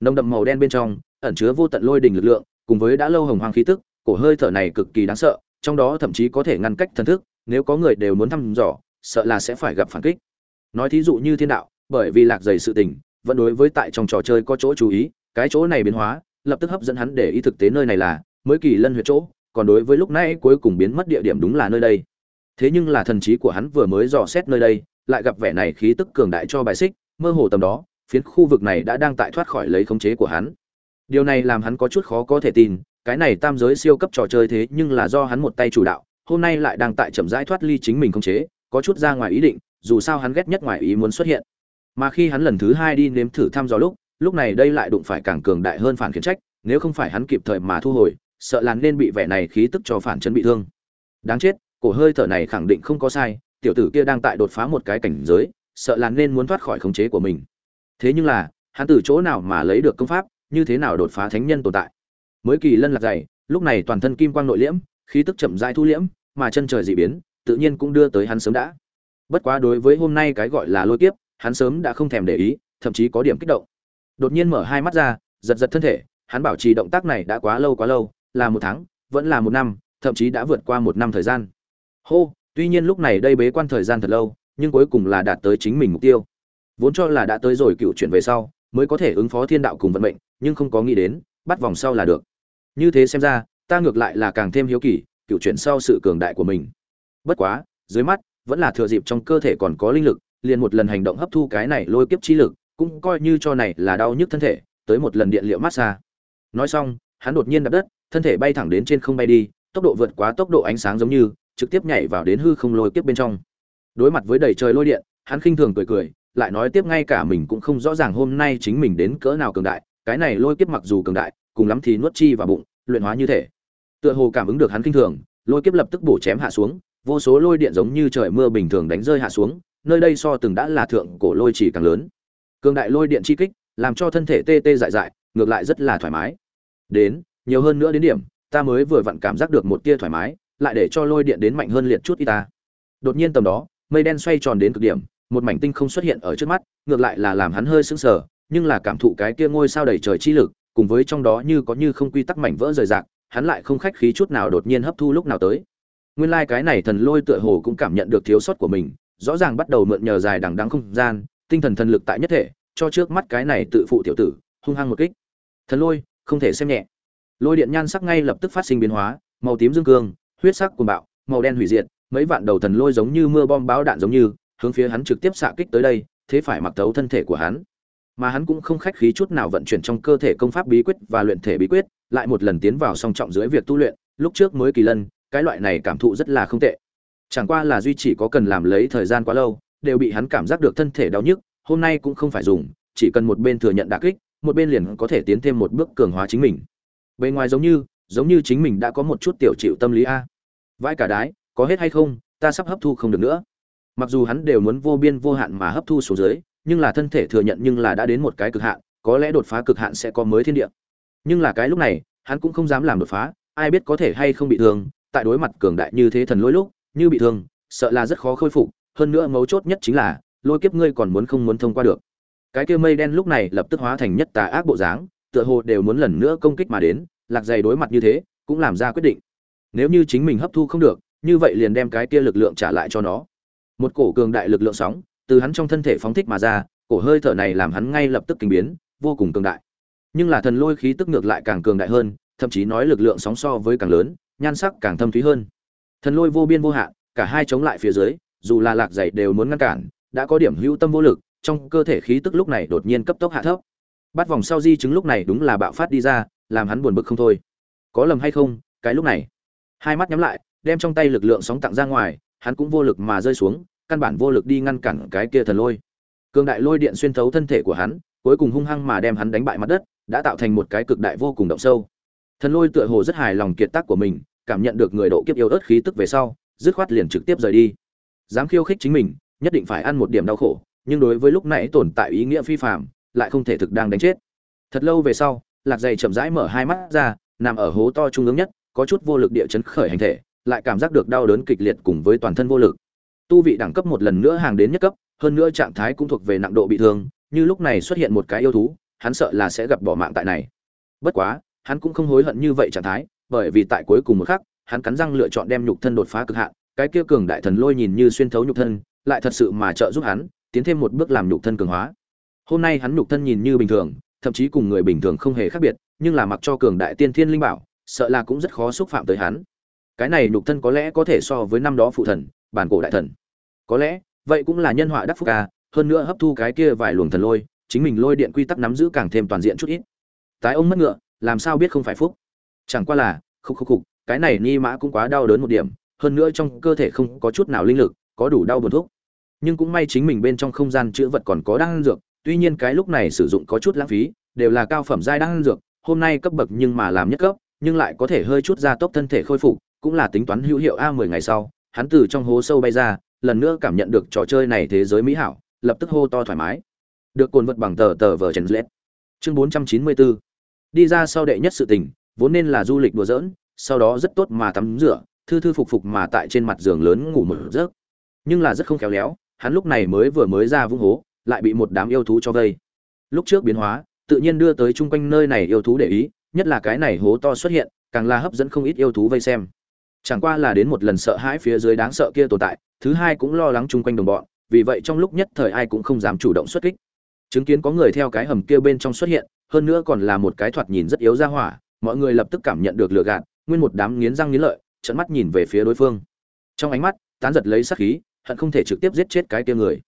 nồng đậm màu đen bên trong, ẩn chứa vô tận lôi đình lực lượng, cùng với đã lâu hồng hoàng khí tức, cổ hơi thở này cực kỳ đáng sợ, trong đó thậm chí có thể ngăn cách thần thức, nếu có người đều muốn thăm dò, sợ là sẽ phải gặp phản kích. Nói thí dụ như thiên đạo, bởi vì lạc dày sự tình, vẫn đối với tại trong trò chơi có chỗ chú ý, cái chỗ này biến hóa, lập tức hấp dẫn hắn để ý thực tế nơi này là, mới kỳ lân huyệt chỗ, còn đối với lúc nãy cuối cùng biến mất địa điểm đúng là nơi đây. Thế nhưng là thần trí của hắn vừa mới dò xét nơi đây, lại gặp vẻ này khí tức cường đại cho bài xích, mơ hồ tầm đó phiến khu vực này đã đang tại thoát khỏi lấy khống chế của hắn. Điều này làm hắn có chút khó có thể tin, cái này tam giới siêu cấp trò chơi thế nhưng là do hắn một tay chủ đạo, hôm nay lại đang tại chậm rãi thoát ly chính mình khống chế, có chút ra ngoài ý định, dù sao hắn ghét nhất ngoài ý muốn xuất hiện. Mà khi hắn lần thứ hai đi nếm thử thăm dò lúc lúc này đây lại đụng phải càng cường đại hơn phản khiển trách, nếu không phải hắn kịp thời mà thu hồi, sợ là nên bị vẻ này khí tức cho phản chấn bị thương. Đáng chết, cổ hơi thở này khẳng định không có sai, tiểu tử kia đang tại đột phá một cái cảnh giới, sợ là nên muốn thoát khỏi khống chế của mình thế nhưng là, hắn từ chỗ nào mà lấy được công pháp, như thế nào đột phá thánh nhân tồn tại? Mới kỳ lân lạc dày, lúc này toàn thân kim quang nội liễm, khí tức chậm rãi thu liễm, mà chân trời dị biến, tự nhiên cũng đưa tới hắn sớm đã. Bất quá đối với hôm nay cái gọi là lôi kiếp, hắn sớm đã không thèm để ý, thậm chí có điểm kích động. Đột nhiên mở hai mắt ra, giật giật thân thể, hắn bảo trì động tác này đã quá lâu quá lâu, là một tháng, vẫn là một năm, thậm chí đã vượt qua một năm thời gian. Hô, tuy nhiên lúc này đây bế quan thời gian thật lâu, nhưng cuối cùng là đạt tới chính mình mục tiêu vốn cho là đã tới rồi cựu chuyển về sau, mới có thể ứng phó thiên đạo cùng vận mệnh, nhưng không có nghĩ đến, bắt vòng sau là được. Như thế xem ra, ta ngược lại là càng thêm hiếu kỳ, cựu chuyển sau sự cường đại của mình. Bất quá, dưới mắt, vẫn là thừa dịp trong cơ thể còn có linh lực, liền một lần hành động hấp thu cái này lôi kiếp chi lực, cũng coi như cho này là đau nhức thân thể, tới một lần điện liệu massage nói xong, hắn đột nhiên đập đất, thân thể bay thẳng đến trên không bay đi, tốc độ vượt quá tốc độ ánh sáng giống như, trực tiếp nhảy vào đến hư không lôi kiếp bên trong. Đối mặt với đầy trời lôi điện, hắn khinh thường cười cười lại nói tiếp ngay cả mình cũng không rõ ràng hôm nay chính mình đến cỡ nào cường đại, cái này lôi kiếp mặc dù cường đại, cùng lắm thì nuốt chi vào bụng, luyện hóa như thể. Tựa hồ cảm ứng được hắn kinh thường, lôi kiếp lập tức bổ chém hạ xuống, vô số lôi điện giống như trời mưa bình thường đánh rơi hạ xuống, nơi đây so từng đã là thượng cổ lôi chỉ càng lớn. Cường đại lôi điện chi kích, làm cho thân thể tê tê dại dại, ngược lại rất là thoải mái. Đến, nhiều hơn nữa đến điểm, ta mới vừa vặn cảm giác được một tia thoải mái, lại để cho lôi điện đến mạnh hơn liệt chút y ta. Đột nhiên tầm đó, mây đen xoay tròn đến cực điểm một mảnh tinh không xuất hiện ở trước mắt, ngược lại là làm hắn hơi sững sờ, nhưng là cảm thụ cái kia ngôi sao đầy trời chi lực, cùng với trong đó như có như không quy tắc mảnh vỡ rời rạc, hắn lại không khách khí chút nào đột nhiên hấp thu lúc nào tới. Nguyên lai like cái này thần lôi tựa hồ cũng cảm nhận được thiếu sót của mình, rõ ràng bắt đầu mượn nhờ dài đằng đắng không gian, tinh thần thần lực tại nhất thể, cho trước mắt cái này tự phụ tiểu tử, hung hăng một kích. Thần lôi, không thể xem nhẹ. Lôi điện nhan sắc ngay lập tức phát sinh biến hóa, màu tím dương cương, huyết sắc cuồng bạo, màu đen hủy diệt, mấy vạn đầu thần lôi giống như mưa bom báo đạn giống như hướng phía hắn trực tiếp xạ kích tới đây, thế phải mặc tấu thân thể của hắn. Mà hắn cũng không khách khí chút nào vận chuyển trong cơ thể công pháp bí quyết và luyện thể bí quyết, lại một lần tiến vào song trọng dưới việc tu luyện, lúc trước mới kỳ lân, cái loại này cảm thụ rất là không tệ. Chẳng qua là duy chỉ có cần làm lấy thời gian quá lâu, đều bị hắn cảm giác được thân thể đau nhức, hôm nay cũng không phải dùng, chỉ cần một bên thừa nhận đả kích, một bên liền có thể tiến thêm một bước cường hóa chính mình. Bên ngoài giống như giống như chính mình đã có một chút tiểu chịu tâm lý a. Vai cả đái, có hết hay không, ta sắp hấp thu không được nữa mặc dù hắn đều muốn vô biên vô hạn mà hấp thu xuống dưới, nhưng là thân thể thừa nhận nhưng là đã đến một cái cực hạn, có lẽ đột phá cực hạn sẽ có mới thiên địa. Nhưng là cái lúc này, hắn cũng không dám làm đột phá, ai biết có thể hay không bị thương, tại đối mặt cường đại như thế thần lỗi lúc, như bị thương, sợ là rất khó khôi phục, hơn nữa mấu chốt nhất chính là, lôi kiếp ngươi còn muốn không muốn thông qua được. Cái kia mây đen lúc này lập tức hóa thành nhất tà ác bộ dáng, tựa hồ đều muốn lần nữa công kích mà đến, lạc dày đối mặt như thế, cũng làm ra quyết định. Nếu như chính mình hấp thu không được, như vậy liền đem cái kia lực lượng trả lại cho nó một cổ cường đại lực lượng sóng từ hắn trong thân thể phóng thích mà ra, cổ hơi thở này làm hắn ngay lập tức kinh biến, vô cùng cường đại. Nhưng là thần lôi khí tức ngược lại càng cường đại hơn, thậm chí nói lực lượng sóng so với càng lớn, nhan sắc càng thâm thúy hơn. Thần lôi vô biên vô hạn, cả hai chống lại phía dưới, dù là lạc dày đều muốn ngăn cản, đã có điểm hữu tâm vô lực, trong cơ thể khí tức lúc này đột nhiên cấp tốc hạ thấp. Bắt vòng sau di chứng lúc này đúng là bạo phát đi ra, làm hắn buồn bực không thôi. Có lầm hay không, cái lúc này. Hai mắt nhắm lại, đem trong tay lực lượng sóng tặng ra ngoài hắn cũng vô lực mà rơi xuống căn bản vô lực đi ngăn cản cái kia thần lôi. Cường đại lôi điện xuyên thấu thân thể của hắn cuối cùng hung hăng mà đem hắn đánh bại mặt đất đã tạo thành một cái cực đại vô cùng động sâu. Thần lôi tựa hồ rất hài lòng kiệt tác của mình cảm nhận được người độ kiếp yêu ớt khí tức về sau dứt khoát liền trực tiếp rời đi. Dám khiêu khích chính mình nhất định phải ăn một điểm đau khổ nhưng đối với lúc nãy tồn tại ý nghĩa phi phàm, lại không thể thực đang đánh chết. Thật lâu về sau lạc dày chậm rãi mở hai mắt ra nằm ở hố to trung ương nhất có chút vô lực địa chấn khởi hành thể lại cảm giác được đau đớn kịch liệt cùng với toàn thân vô lực. Tu vị đẳng cấp một lần nữa hàng đến nhất cấp, hơn nữa trạng thái cũng thuộc về nặng độ bị thương, như lúc này xuất hiện một cái yêu thú, hắn sợ là sẽ gặp bỏ mạng tại này. Bất quá, hắn cũng không hối hận như vậy trạng thái, bởi vì tại cuối cùng một khắc, hắn cắn răng lựa chọn đem nhục thân đột phá cực hạn, cái kia cường đại thần lôi nhìn như xuyên thấu nhục thân, lại thật sự mà trợ giúp hắn, tiến thêm một bước làm nhục thân cường hóa. Hôm nay hắn nhục thân nhìn như bình thường, thậm chí cùng người bình thường không hề khác biệt, nhưng là mặc cho cường đại tiên thiên linh bảo, sợ là cũng rất khó xúc phạm tới hắn cái này nhục thân có lẽ có thể so với năm đó phụ thần, bản cổ đại thần. Có lẽ, vậy cũng là nhân họa đắc phúc ca hơn nữa hấp thu cái kia vài luồng thần lôi, chính mình lôi điện quy tắc nắm giữ càng thêm toàn diện chút ít. Tái ông mất ngựa, làm sao biết không phải phúc? Chẳng qua là, khúc khúc khúc cái này ni mã cũng quá đau đớn một điểm, hơn nữa trong cơ thể không có chút nào linh lực, có đủ đau buồn thuốc nhưng cũng may chính mình bên trong không gian chữa vật còn có đan dược, tuy nhiên cái lúc này sử dụng có chút lãng phí, đều là cao phẩm giai đan dược, hôm nay cấp bậc nhưng mà làm nhất cấp, nhưng lại có thể hơi chút gia tốc thân thể khôi phục cũng là tính toán hữu hiệu a mười ngày sau, hắn từ trong hố sâu bay ra, lần nữa cảm nhận được trò chơi này thế giới mỹ hảo, lập tức hô to thoải mái. Được cồn vật bằng tờ tờ vờ trần lết chương bốn trăm chín mươi bốn đi ra sau đệ nhất sự tình, vốn nên là du lịch đùa giỡn, sau đó rất tốt mà tắm rửa, thư thư phục phục mà tại trên mặt giường lớn ngủ một giấc. Nhưng là rất không khéo léo, hắn lúc này mới vừa mới ra vung hố, lại bị một đám yêu thú cho vây. Lúc trước biến hóa, tự nhiên đưa tới chung quanh nơi này yêu thú để ý, nhất là cái này hố to xuất hiện, càng là hấp dẫn không ít yêu thú vây xem chẳng qua là đến một lần sợ hãi phía dưới đáng sợ kia tồn tại, thứ hai cũng lo lắng chung quanh đồng bọn, vì vậy trong lúc nhất thời ai cũng không dám chủ động xuất kích. Chứng kiến có người theo cái hầm kia bên trong xuất hiện, hơn nữa còn là một cái thoạt nhìn rất yếu ra hỏa, mọi người lập tức cảm nhận được lừa gạt, nguyên một đám nghiến răng nghiến lợi trận mắt nhìn về phía đối phương. Trong ánh mắt, tán giật lấy sát khí, hận không thể trực tiếp giết chết cái kia người.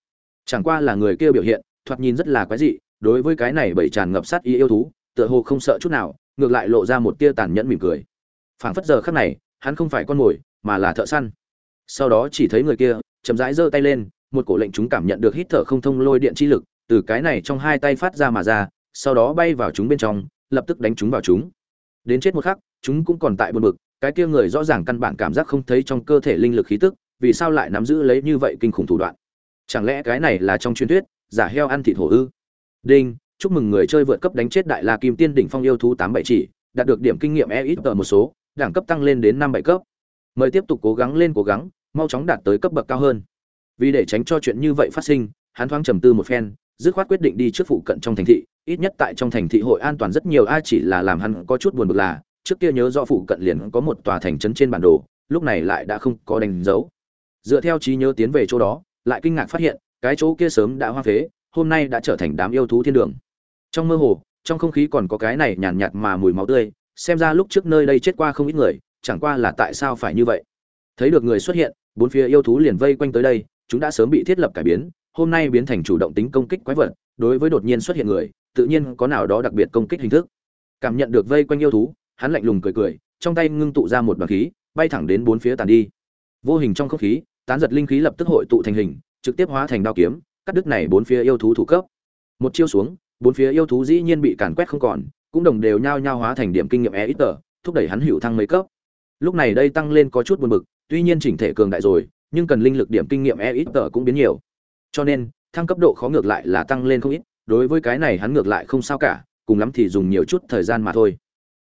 Chẳng qua là người kia biểu hiện, thoạt nhìn rất là quái dị, đối với cái này bảy tràn ngập sát ý yêu thú, tựa hồ không sợ chút nào, ngược lại lộ ra một tia tàn nhẫn mỉm cười. Phảng phất giờ khắc này hắn không phải con mồi, mà là thợ săn. Sau đó chỉ thấy người kia, chậm rãi giơ tay lên, một cổ lệnh chúng cảm nhận được hít thở không thông lôi điện chi lực, từ cái này trong hai tay phát ra mà ra, sau đó bay vào chúng bên trong, lập tức đánh chúng vào chúng. Đến chết một khắc, chúng cũng còn tại buồn bực, cái kia người rõ ràng căn bản cảm giác không thấy trong cơ thể linh lực khí tức, vì sao lại nắm giữ lấy như vậy kinh khủng thủ đoạn? Chẳng lẽ cái này là trong truyền thuyết, giả heo ăn thịt hổ ư? Đinh, chúc mừng người chơi vượt cấp đánh chết đại la kim tiên đỉnh phong yêu thú tám bảy chỉ, đạt được điểm kinh nghiệm e ít ở một số đẳng cấp tăng lên đến năm bảy cấp. Mời tiếp tục cố gắng lên cố gắng, mau chóng đạt tới cấp bậc cao hơn. Vì để tránh cho chuyện như vậy phát sinh, hắn thoáng trầm tư một phen, dứt khoát quyết định đi trước phụ cận trong thành thị, ít nhất tại trong thành thị hội an toàn rất nhiều, ai chỉ là làm hắn có chút buồn bực là, trước kia nhớ rõ phụ cận liền có một tòa thành trấn trên bản đồ, lúc này lại đã không có đánh dấu. Dựa theo trí nhớ tiến về chỗ đó, lại kinh ngạc phát hiện, cái chỗ kia sớm đã hoa phế, hôm nay đã trở thành đám yêu thú thiên đường. Trong mơ hồ, trong không khí còn có cái này nhàn nhạt mà mùi máu tươi xem ra lúc trước nơi đây chết qua không ít người, chẳng qua là tại sao phải như vậy? Thấy được người xuất hiện, bốn phía yêu thú liền vây quanh tới đây, chúng đã sớm bị thiết lập cải biến, hôm nay biến thành chủ động tính công kích quái vật, đối với đột nhiên xuất hiện người, tự nhiên có nào đó đặc biệt công kích hình thức. Cảm nhận được vây quanh yêu thú, hắn lạnh lùng cười cười, trong tay ngưng tụ ra một đoàn khí, bay thẳng đến bốn phía tàn đi. Vô hình trong không khí, tán giật linh khí lập tức hội tụ thành hình, trực tiếp hóa thành đao kiếm, cắt đứt này bốn phía yêu thú thủ cấp. Một chiêu xuống, bốn phía yêu thú dĩ nhiên bị càn quét không còn cũng đồng đều nhao nhao hóa thành điểm kinh nghiệm e ít tờ, thúc đẩy hắn hữu thăng mấy cấp. Lúc này đây tăng lên có chút buồn bực, tuy nhiên chỉnh thể cường đại rồi, nhưng cần linh lực điểm kinh nghiệm e ít tờ cũng biến nhiều. Cho nên, thăng cấp độ khó ngược lại là tăng lên không ít, đối với cái này hắn ngược lại không sao cả, cùng lắm thì dùng nhiều chút thời gian mà thôi.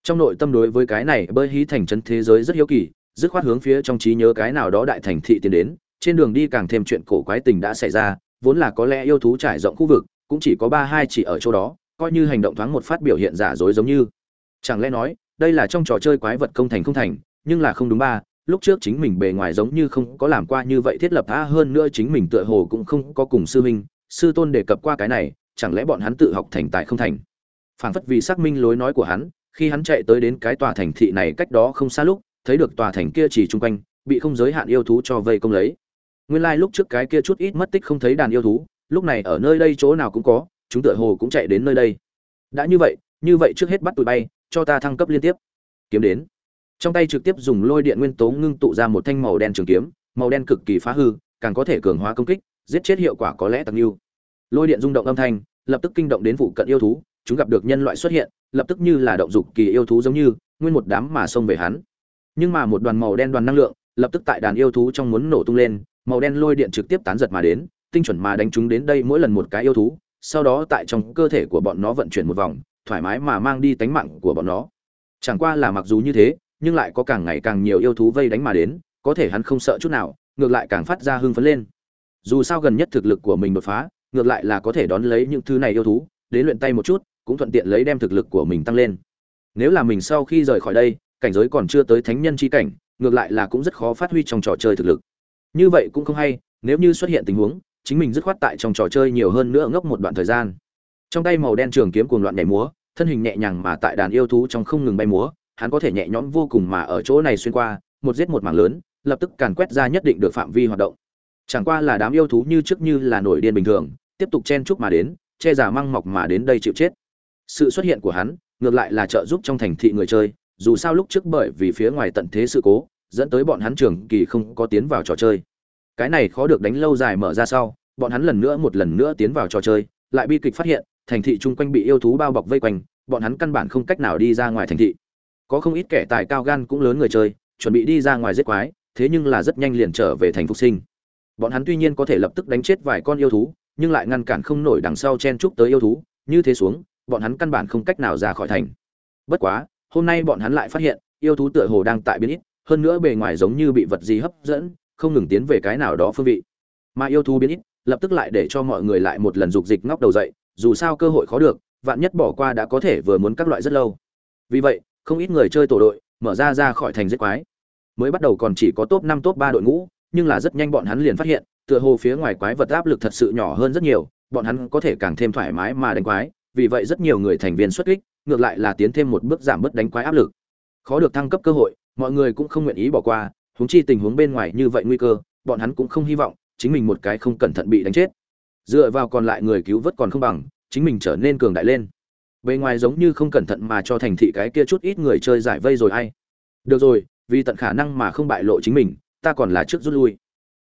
Trong nội tâm đối với cái này bơi hí thành chân thế giới rất hiếu kỳ, dứt khoát hướng phía trong trí nhớ cái nào đó đại thành thị tiến đến, trên đường đi càng thêm chuyện cổ quái tình đã xảy ra, vốn là có lẽ yêu thú trải rộng khu vực, cũng chỉ có ba hai chỉ ở chỗ đó coi như hành động thoáng một phát biểu hiện giả dối giống như. Chẳng lẽ nói, đây là trong trò chơi quái vật công thành không thành, nhưng là không đúng ba, lúc trước chính mình bề ngoài giống như không có làm qua như vậy thiết lập tha hơn nữa chính mình tựa hồ cũng không có cùng sư huynh, sư tôn đề cập qua cái này, chẳng lẽ bọn hắn tự học thành tài không thành? Phảng phất vì xác minh lối nói của hắn, khi hắn chạy tới đến cái tòa thành thị này cách đó không xa lúc, thấy được tòa thành kia chỉ chung quanh, bị không giới hạn yêu thú cho vây công lấy. Nguyên lai like lúc trước cái kia chút ít mất tích không thấy đàn yêu thú, lúc này ở nơi đây chỗ nào cũng có chúng tựa hồ cũng chạy đến nơi đây. Đã như vậy như vậy trước hết bắt tụi bay, cho ta thăng cấp liên tiếp. Kiếm đến. Trong tay trực tiếp dùng lôi điện nguyên tố ngưng tụ ra một thanh màu đen trường kiếm, màu đen cực kỳ phá hư, càng có thể cường hóa công kích, giết chết hiệu quả có lẽ tăng như lôi điện rung động âm thanh, lập tức kinh động đến vụ cận yêu thú, chúng gặp được nhân loại xuất hiện, lập tức như là động dục kỳ yêu thú giống như, nguyên một đám mà xông về hắn. Nhưng mà một đoàn màu đen đoàn năng lượng, lập tức tại đàn yêu thú trong muốn nổ tung lên, màu đen lôi điện trực tiếp tán giật mà đến, tinh chuẩn mà đánh chúng đến đây mỗi lần một cái yêu thú sau đó tại trong cơ thể của bọn nó vận chuyển một vòng, thoải mái mà mang đi tánh mạng của bọn nó. Chẳng qua là mặc dù như thế, nhưng lại có càng ngày càng nhiều yêu thú vây đánh mà đến, có thể hắn không sợ chút nào, ngược lại càng phát ra hưng phấn lên. Dù sao gần nhất thực lực của mình đột phá, ngược lại là có thể đón lấy những thứ này yêu thú, đến luyện tay một chút, cũng thuận tiện lấy đem thực lực của mình tăng lên. Nếu là mình sau khi rời khỏi đây, cảnh giới còn chưa tới thánh nhân chi cảnh, ngược lại là cũng rất khó phát huy trong trò chơi thực lực. Như vậy cũng không hay, nếu như xuất hiện tình huống chính mình dứt khoát tại trong trò chơi nhiều hơn nữa ngốc một đoạn thời gian. Trong tay màu đen trường kiếm cuồng loạn nhảy múa, thân hình nhẹ nhàng mà tại đàn yêu thú trong không ngừng bay múa, hắn có thể nhẹ nhõm vô cùng mà ở chỗ này xuyên qua, một giết một mảng lớn, lập tức càn quét ra nhất định được phạm vi hoạt động. Chẳng qua là đám yêu thú như trước như là nổi điên bình thường, tiếp tục chen chúc mà đến, che giả măng mọc mà đến đây chịu chết. Sự xuất hiện của hắn, ngược lại là trợ giúp trong thành thị người chơi, dù sao lúc trước bởi vì phía ngoài tận thế sự cố, dẫn tới bọn hắn trường kỳ không có tiến vào trò chơi cái này khó được đánh lâu dài mở ra sau, bọn hắn lần nữa một lần nữa tiến vào trò chơi, lại bi kịch phát hiện, thành thị chung quanh bị yêu thú bao bọc vây quanh, bọn hắn căn bản không cách nào đi ra ngoài thành thị. Có không ít kẻ tài cao gan cũng lớn người chơi, chuẩn bị đi ra ngoài giết quái, thế nhưng là rất nhanh liền trở về thành phục sinh. Bọn hắn tuy nhiên có thể lập tức đánh chết vài con yêu thú, nhưng lại ngăn cản không nổi đằng sau chen chúc tới yêu thú, như thế xuống, bọn hắn căn bản không cách nào ra khỏi thành. Bất quá, hôm nay bọn hắn lại phát hiện, yêu thú tựa hồ đang tại biến ít, hơn nữa bề ngoài giống như bị vật gì hấp dẫn không ngừng tiến về cái nào đó phương vị. Mà yêu thú biến ít, lập tức lại để cho mọi người lại một lần dục dịch ngóc đầu dậy, dù sao cơ hội khó được, vạn nhất bỏ qua đã có thể vừa muốn các loại rất lâu. Vì vậy, không ít người chơi tổ đội, mở ra ra khỏi thành giết quái. Mới bắt đầu còn chỉ có top năm, top ba đội ngũ, nhưng là rất nhanh bọn hắn liền phát hiện, tựa hồ phía ngoài quái vật áp lực thật sự nhỏ hơn rất nhiều, bọn hắn có thể càng thêm thoải mái mà đánh quái, vì vậy rất nhiều người thành viên xuất kích, ngược lại là tiến thêm một bước giảm bớt đánh quái áp lực. Khó được thăng cấp cơ hội, mọi người cũng không nguyện ý bỏ qua huống chi tình huống bên ngoài như vậy nguy cơ, bọn hắn cũng không hy vọng chính mình một cái không cẩn thận bị đánh chết. Dựa vào còn lại người cứu vớt còn không bằng, chính mình trở nên cường đại lên. Bề ngoài giống như không cẩn thận mà cho thành thị cái kia chút ít người chơi giải vây rồi ai. Được rồi, vì tận khả năng mà không bại lộ chính mình, ta còn là trước rút lui.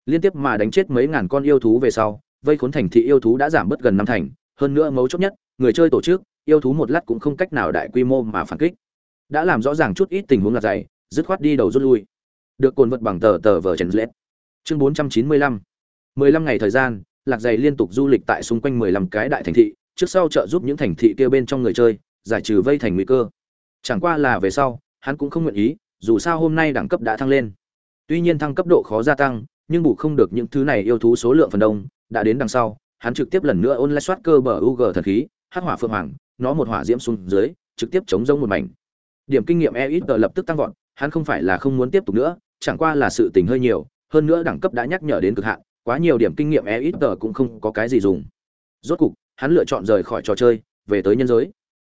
Liên tiếp mà đánh chết mấy ngàn con yêu thú về sau, vây khốn thành thị yêu thú đã giảm bớt gần năm thành. Hơn nữa mấu chốt nhất, người chơi tổ chức, yêu thú một lát cũng không cách nào đại quy mô mà phản kích. Đã làm rõ ràng chút ít tình huống là dày, dứt khoát đi đầu rút lui được cồn vật bằng tờ tờ vở trần lết. Chương bốn trăm chín mươi lăm. mười lăm ngày thời gian lạc dày liên tục du lịch tại xung quanh mười lăm cái đại thành thị trước sau trợ giúp những thành thị kia bên trong người chơi giải trừ vây thành nguy cơ. Chẳng qua là về sau hắn cũng không nguyện ý dù sao hôm nay đẳng cấp đã thăng lên. Tuy nhiên thăng cấp độ khó gia tăng nhưng bù không được những thứ này yêu thú số lượng phần đông đã đến đằng sau hắn trực tiếp lần nữa ôn lại soát cơ bờ UG thần khí, hắc hỏa phượng hoàng, nó một hỏa diễm xuống dưới, trực tiếp chống rông một mảnh. Điểm kinh nghiệm EXP lập tức tăng vọt, hắn không phải là không muốn tiếp tục nữa, chẳng qua là sự tình hơi nhiều, hơn nữa đẳng cấp đã nhắc nhở đến cực hạn, quá nhiều điểm kinh nghiệm EXP cũng không có cái gì dùng. Rốt cục, hắn lựa chọn rời khỏi trò chơi, về tới nhân giới.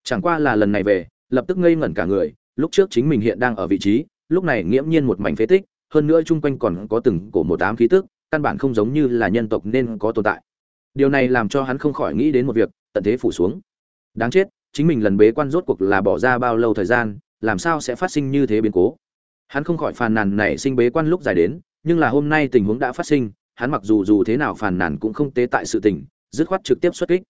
Chẳng qua là lần này về, lập tức ngây ngẩn cả người, lúc trước chính mình hiện đang ở vị trí, lúc này nghiễm nhiên một mảnh phế tích, hơn nữa chung quanh còn có từng cổ một ám khí tức, căn bản không giống như là nhân tộc nên có tồn tại điều này làm cho hắn không khỏi nghĩ đến một việc tận thế phủ xuống đáng chết chính mình lần bế quan rốt cuộc là bỏ ra bao lâu thời gian làm sao sẽ phát sinh như thế biến cố hắn không khỏi phàn nàn nảy sinh bế quan lúc dài đến, nhưng là hôm nay tình huống đã phát sinh, hắn mặc dù dù thế nào phàn nàn cũng không tế tại sự tình, dứt khoát trực tiếp xuất kích.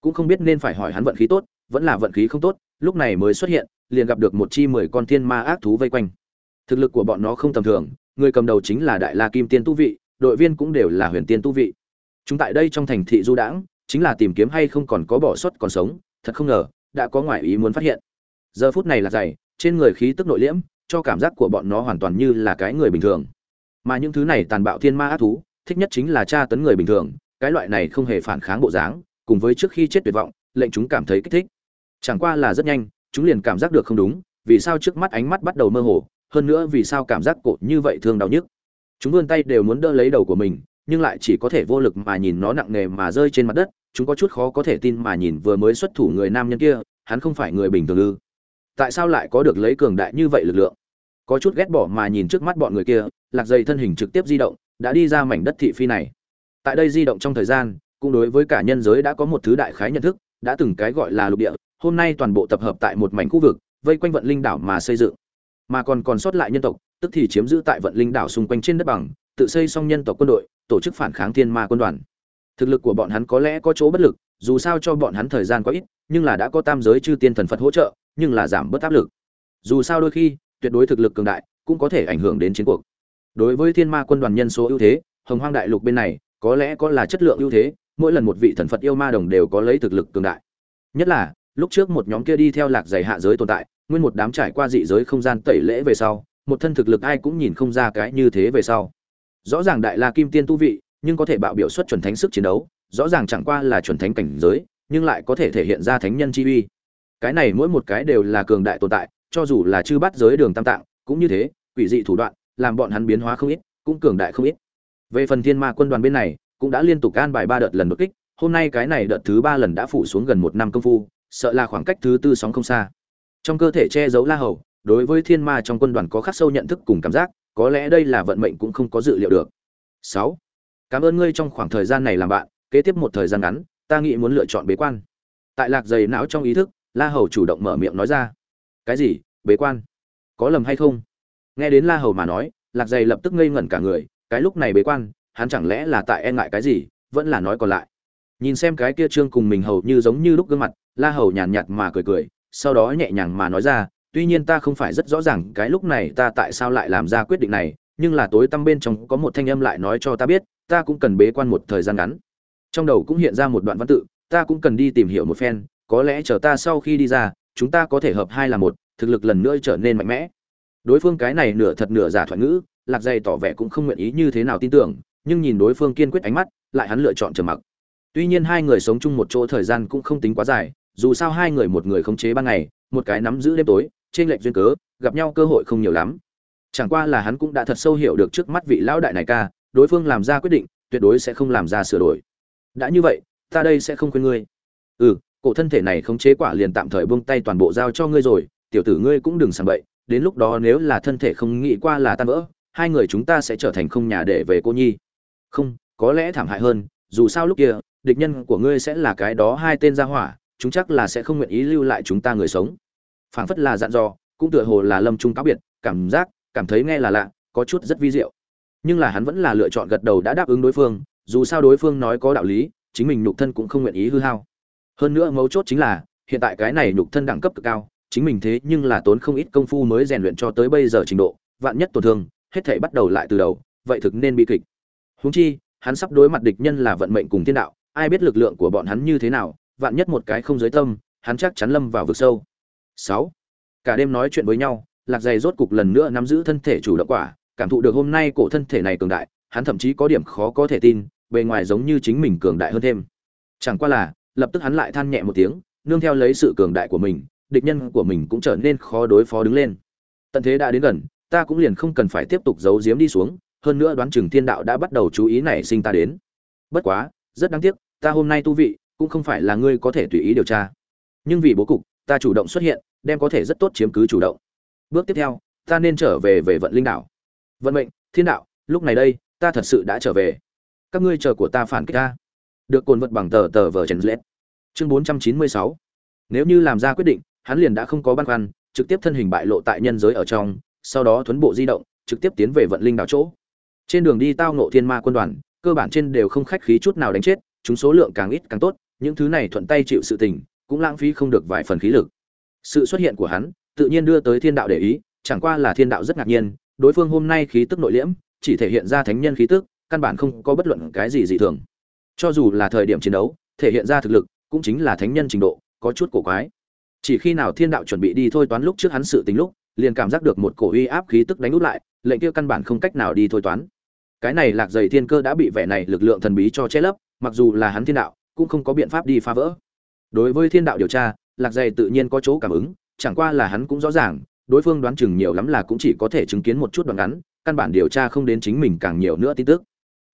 Cũng không biết nên phải hỏi hắn vận khí tốt, vẫn là vận khí không tốt, lúc này mới xuất hiện, liền gặp được một chi mười con thiên ma ác thú vây quanh. Thực lực của bọn nó không tầm thường, người cầm đầu chính là đại la kim tiên tu vị, đội viên cũng đều là huyền tiên tu vị. Chúng tại đây trong thành thị du đãng, chính là tìm kiếm hay không còn có bỏ sót còn sống, thật không ngờ, đã có ngoại ý muốn phát hiện. Giờ phút này là dày, trên người khí tức nội liễm cho cảm giác của bọn nó hoàn toàn như là cái người bình thường. Mà những thứ này tàn bạo thiên ma ác thú, thích nhất chính là tra tấn người bình thường, cái loại này không hề phản kháng bộ dáng, cùng với trước khi chết tuyệt vọng, lệnh chúng cảm thấy kích thích. Chẳng qua là rất nhanh, chúng liền cảm giác được không đúng, vì sao trước mắt ánh mắt bắt đầu mơ hồ, hơn nữa vì sao cảm giác cột như vậy thương đau nhức. Chúng vươn tay đều muốn đỡ lấy đầu của mình, nhưng lại chỉ có thể vô lực mà nhìn nó nặng nề mà rơi trên mặt đất, chúng có chút khó có thể tin mà nhìn vừa mới xuất thủ người nam nhân kia, hắn không phải người bình thường ư tại sao lại có được lấy cường đại như vậy lực lượng? Có chút ghét bỏ mà nhìn trước mắt bọn người kia, lạc dây thân hình trực tiếp di động, đã đi ra mảnh đất thị phi này. Tại đây di động trong thời gian, cũng đối với cả nhân giới đã có một thứ đại khái nhận thức, đã từng cái gọi là lục địa, hôm nay toàn bộ tập hợp tại một mảnh khu vực, vây quanh vận linh đảo mà xây dựng. Mà còn còn sót lại nhân tộc, tức thì chiếm giữ tại vận linh đảo xung quanh trên đất bằng, tự xây xong nhân tộc quân đội, tổ chức phản kháng thiên ma quân đoàn. Thực lực của bọn hắn có lẽ có chỗ bất lực, dù sao cho bọn hắn thời gian quá ít, nhưng là đã có tam giới chư tiên thần phật hỗ trợ nhưng là giảm bớt áp lực. Dù sao đôi khi, tuyệt đối thực lực cường đại cũng có thể ảnh hưởng đến chiến cuộc. Đối với thiên ma quân đoàn nhân số ưu thế, hồng hoang đại lục bên này, có lẽ có là chất lượng ưu thế, mỗi lần một vị thần phật yêu ma đồng đều có lấy thực lực cường đại. Nhất là, lúc trước một nhóm kia đi theo lạc giày hạ giới tồn tại, nguyên một đám trải qua dị giới không gian tẩy lễ về sau, một thân thực lực ai cũng nhìn không ra cái như thế về sau. Rõ ràng đại la kim tiên tu vị, nhưng có thể bạo biểu xuất chuẩn thánh sức chiến đấu, rõ ràng chẳng qua là chuẩn thánh cảnh giới, nhưng lại có thể thể hiện ra thánh nhân chi uy cái này mỗi một cái đều là cường đại tồn tại, cho dù là chư bắt giới đường tam tạng, cũng như thế, quỷ dị thủ đoạn, làm bọn hắn biến hóa không ít, cũng cường đại không ít. Về phần thiên ma quân đoàn bên này, cũng đã liên tục an bài ba đợt lần đột kích, hôm nay cái này đợt thứ ba lần đã phủ xuống gần một năm công phu, sợ là khoảng cách thứ tư sóng không xa. Trong cơ thể che giấu la hầu, đối với thiên ma trong quân đoàn có khắc sâu nhận thức cùng cảm giác, có lẽ đây là vận mệnh cũng không có dự liệu được. Sáu, cảm ơn ngươi trong khoảng thời gian này làm bạn, kế tiếp một thời gian ngắn, ta nghĩ muốn lựa chọn bế quan. Tại lạc dày não trong ý thức la hầu chủ động mở miệng nói ra. Cái gì, bế quan? Có lầm hay không? Nghe đến la hầu mà nói, lạc dày lập tức ngây ngẩn cả người, cái lúc này bế quan, hắn chẳng lẽ là tại e ngại cái gì, vẫn là nói còn lại. Nhìn xem cái kia trương cùng mình hầu như giống như lúc gương mặt, la hầu nhàn nhạt mà cười cười, sau đó nhẹ nhàng mà nói ra, tuy nhiên ta không phải rất rõ ràng cái lúc này ta tại sao lại làm ra quyết định này, nhưng là tối tăm bên trong có một thanh âm lại nói cho ta biết, ta cũng cần bế quan một thời gian ngắn. Trong đầu cũng hiện ra một đoạn văn tự, ta cũng cần đi tìm hiểu một phen có lẽ chờ ta sau khi đi ra, chúng ta có thể hợp hai là một, thực lực lần nữa trở nên mạnh mẽ. Đối phương cái này nửa thật nửa giả thoại ngữ, lạc dày tỏ vẻ cũng không nguyện ý như thế nào tin tưởng, nhưng nhìn đối phương kiên quyết ánh mắt, lại hắn lựa chọn trầm mặc. Tuy nhiên hai người sống chung một chỗ thời gian cũng không tính quá dài, dù sao hai người một người khống chế ban ngày, một cái nắm giữ đêm tối, trên lệnh duyên cớ, gặp nhau cơ hội không nhiều lắm. Chẳng qua là hắn cũng đã thật sâu hiểu được trước mắt vị lão đại này ca, đối phương làm ra quyết định, tuyệt đối sẽ không làm ra sửa đổi. Đã như vậy, ta đây sẽ không quên ngươi. Ừ cổ thân thể này khống chế quả liền tạm thời buông tay toàn bộ giao cho ngươi rồi, tiểu tử ngươi cũng đừng sảng bậy, đến lúc đó nếu là thân thể không nghĩ qua là tan vỡ, hai người chúng ta sẽ trở thành không nhà để về cô nhi. Không, có lẽ thảm hại hơn, dù sao lúc kia, địch nhân của ngươi sẽ là cái đó hai tên gia hỏa, chúng chắc là sẽ không nguyện ý lưu lại chúng ta người sống. Phảng phất là dặn dò, cũng tựa hồ là lâm trung cáo biệt, cảm giác, cảm thấy nghe là lạ, có chút rất vi diệu. Nhưng là hắn vẫn là lựa chọn gật đầu đã đáp ứng đối phương, dù sao đối phương nói có đạo lý, chính mình nhục thân cũng không nguyện ý hư hao hơn nữa mấu chốt chính là, hiện tại cái này nhục thân đẳng cấp cực cao, chính mình thế nhưng là tốn không ít công phu mới rèn luyện cho tới bây giờ trình độ, vạn nhất tổn thương, hết thể bắt đầu lại từ đầu, vậy thực nên bi kịch. Huống chi, hắn sắp đối mặt địch nhân là vận mệnh cùng thiên đạo, ai biết lực lượng của bọn hắn như thế nào, vạn nhất một cái không giới tâm, hắn chắc chắn lâm vào vực sâu. Sáu, cả đêm nói chuyện với nhau, lạc dày rốt cục lần nữa nắm giữ thân thể chủ động quả, cảm thụ được hôm nay cổ thân thể này cường đại, hắn thậm chí có điểm khó có thể tin, bề ngoài giống như chính mình cường đại hơn thêm. Chẳng qua là lập tức hắn lại than nhẹ một tiếng, nương theo lấy sự cường đại của mình, địch nhân của mình cũng trở nên khó đối phó đứng lên. Tận thế đã đến gần, ta cũng liền không cần phải tiếp tục giấu giếm đi xuống, hơn nữa đoán chừng thiên đạo đã bắt đầu chú ý nảy sinh ta đến. Bất quá, rất đáng tiếc, ta hôm nay tu vị, cũng không phải là ngươi có thể tùy ý điều tra. Nhưng vì bố cục, ta chủ động xuất hiện, đem có thể rất tốt chiếm cứ chủ động. Bước tiếp theo, ta nên trở về về vận linh đảo vận mệnh, thiên đạo, lúc này đây, ta thật sự đã trở về. Các ngươi chờ của ta phản kích ta được cồn vật bằng tờ tờ vờ chấn lết. Chương bốn trăm chín mươi sáu. Nếu như làm ra quyết định, hắn liền đã không có băn khoăn, trực tiếp thân hình bại lộ tại nhân giới ở trong, sau đó thuấn bộ di động, trực tiếp tiến về vận linh đảo chỗ. Trên đường đi tao ngộ thiên ma quân đoàn, cơ bản trên đều không khách khí chút nào đánh chết, chúng số lượng càng ít càng tốt, những thứ này thuận tay chịu sự tình, cũng lãng phí không được vài phần khí lực. Sự xuất hiện của hắn, tự nhiên đưa tới thiên đạo để ý, chẳng qua là thiên đạo rất ngạc nhiên, đối phương hôm nay khí tức nội liễm, chỉ thể hiện ra thánh nhân khí tức, căn bản không có bất luận cái gì dị thường cho dù là thời điểm chiến đấu, thể hiện ra thực lực, cũng chính là thánh nhân trình độ, có chút cổ quái. Chỉ khi nào thiên đạo chuẩn bị đi thôi toán lúc trước hắn sự tính lúc, liền cảm giác được một cổ uy áp khí tức đánh út lại, lệnh kia căn bản không cách nào đi thôi toán. Cái này lạc dày thiên cơ đã bị vẻ này lực lượng thần bí cho che lấp, mặc dù là hắn thiên đạo, cũng không có biện pháp đi phá vỡ. Đối với thiên đạo điều tra, lạc dày tự nhiên có chỗ cảm ứng, chẳng qua là hắn cũng rõ ràng, đối phương đoán chừng nhiều lắm là cũng chỉ có thể chứng kiến một chút đoạn ngắn, căn bản điều tra không đến chính mình càng nhiều nữa tin tức.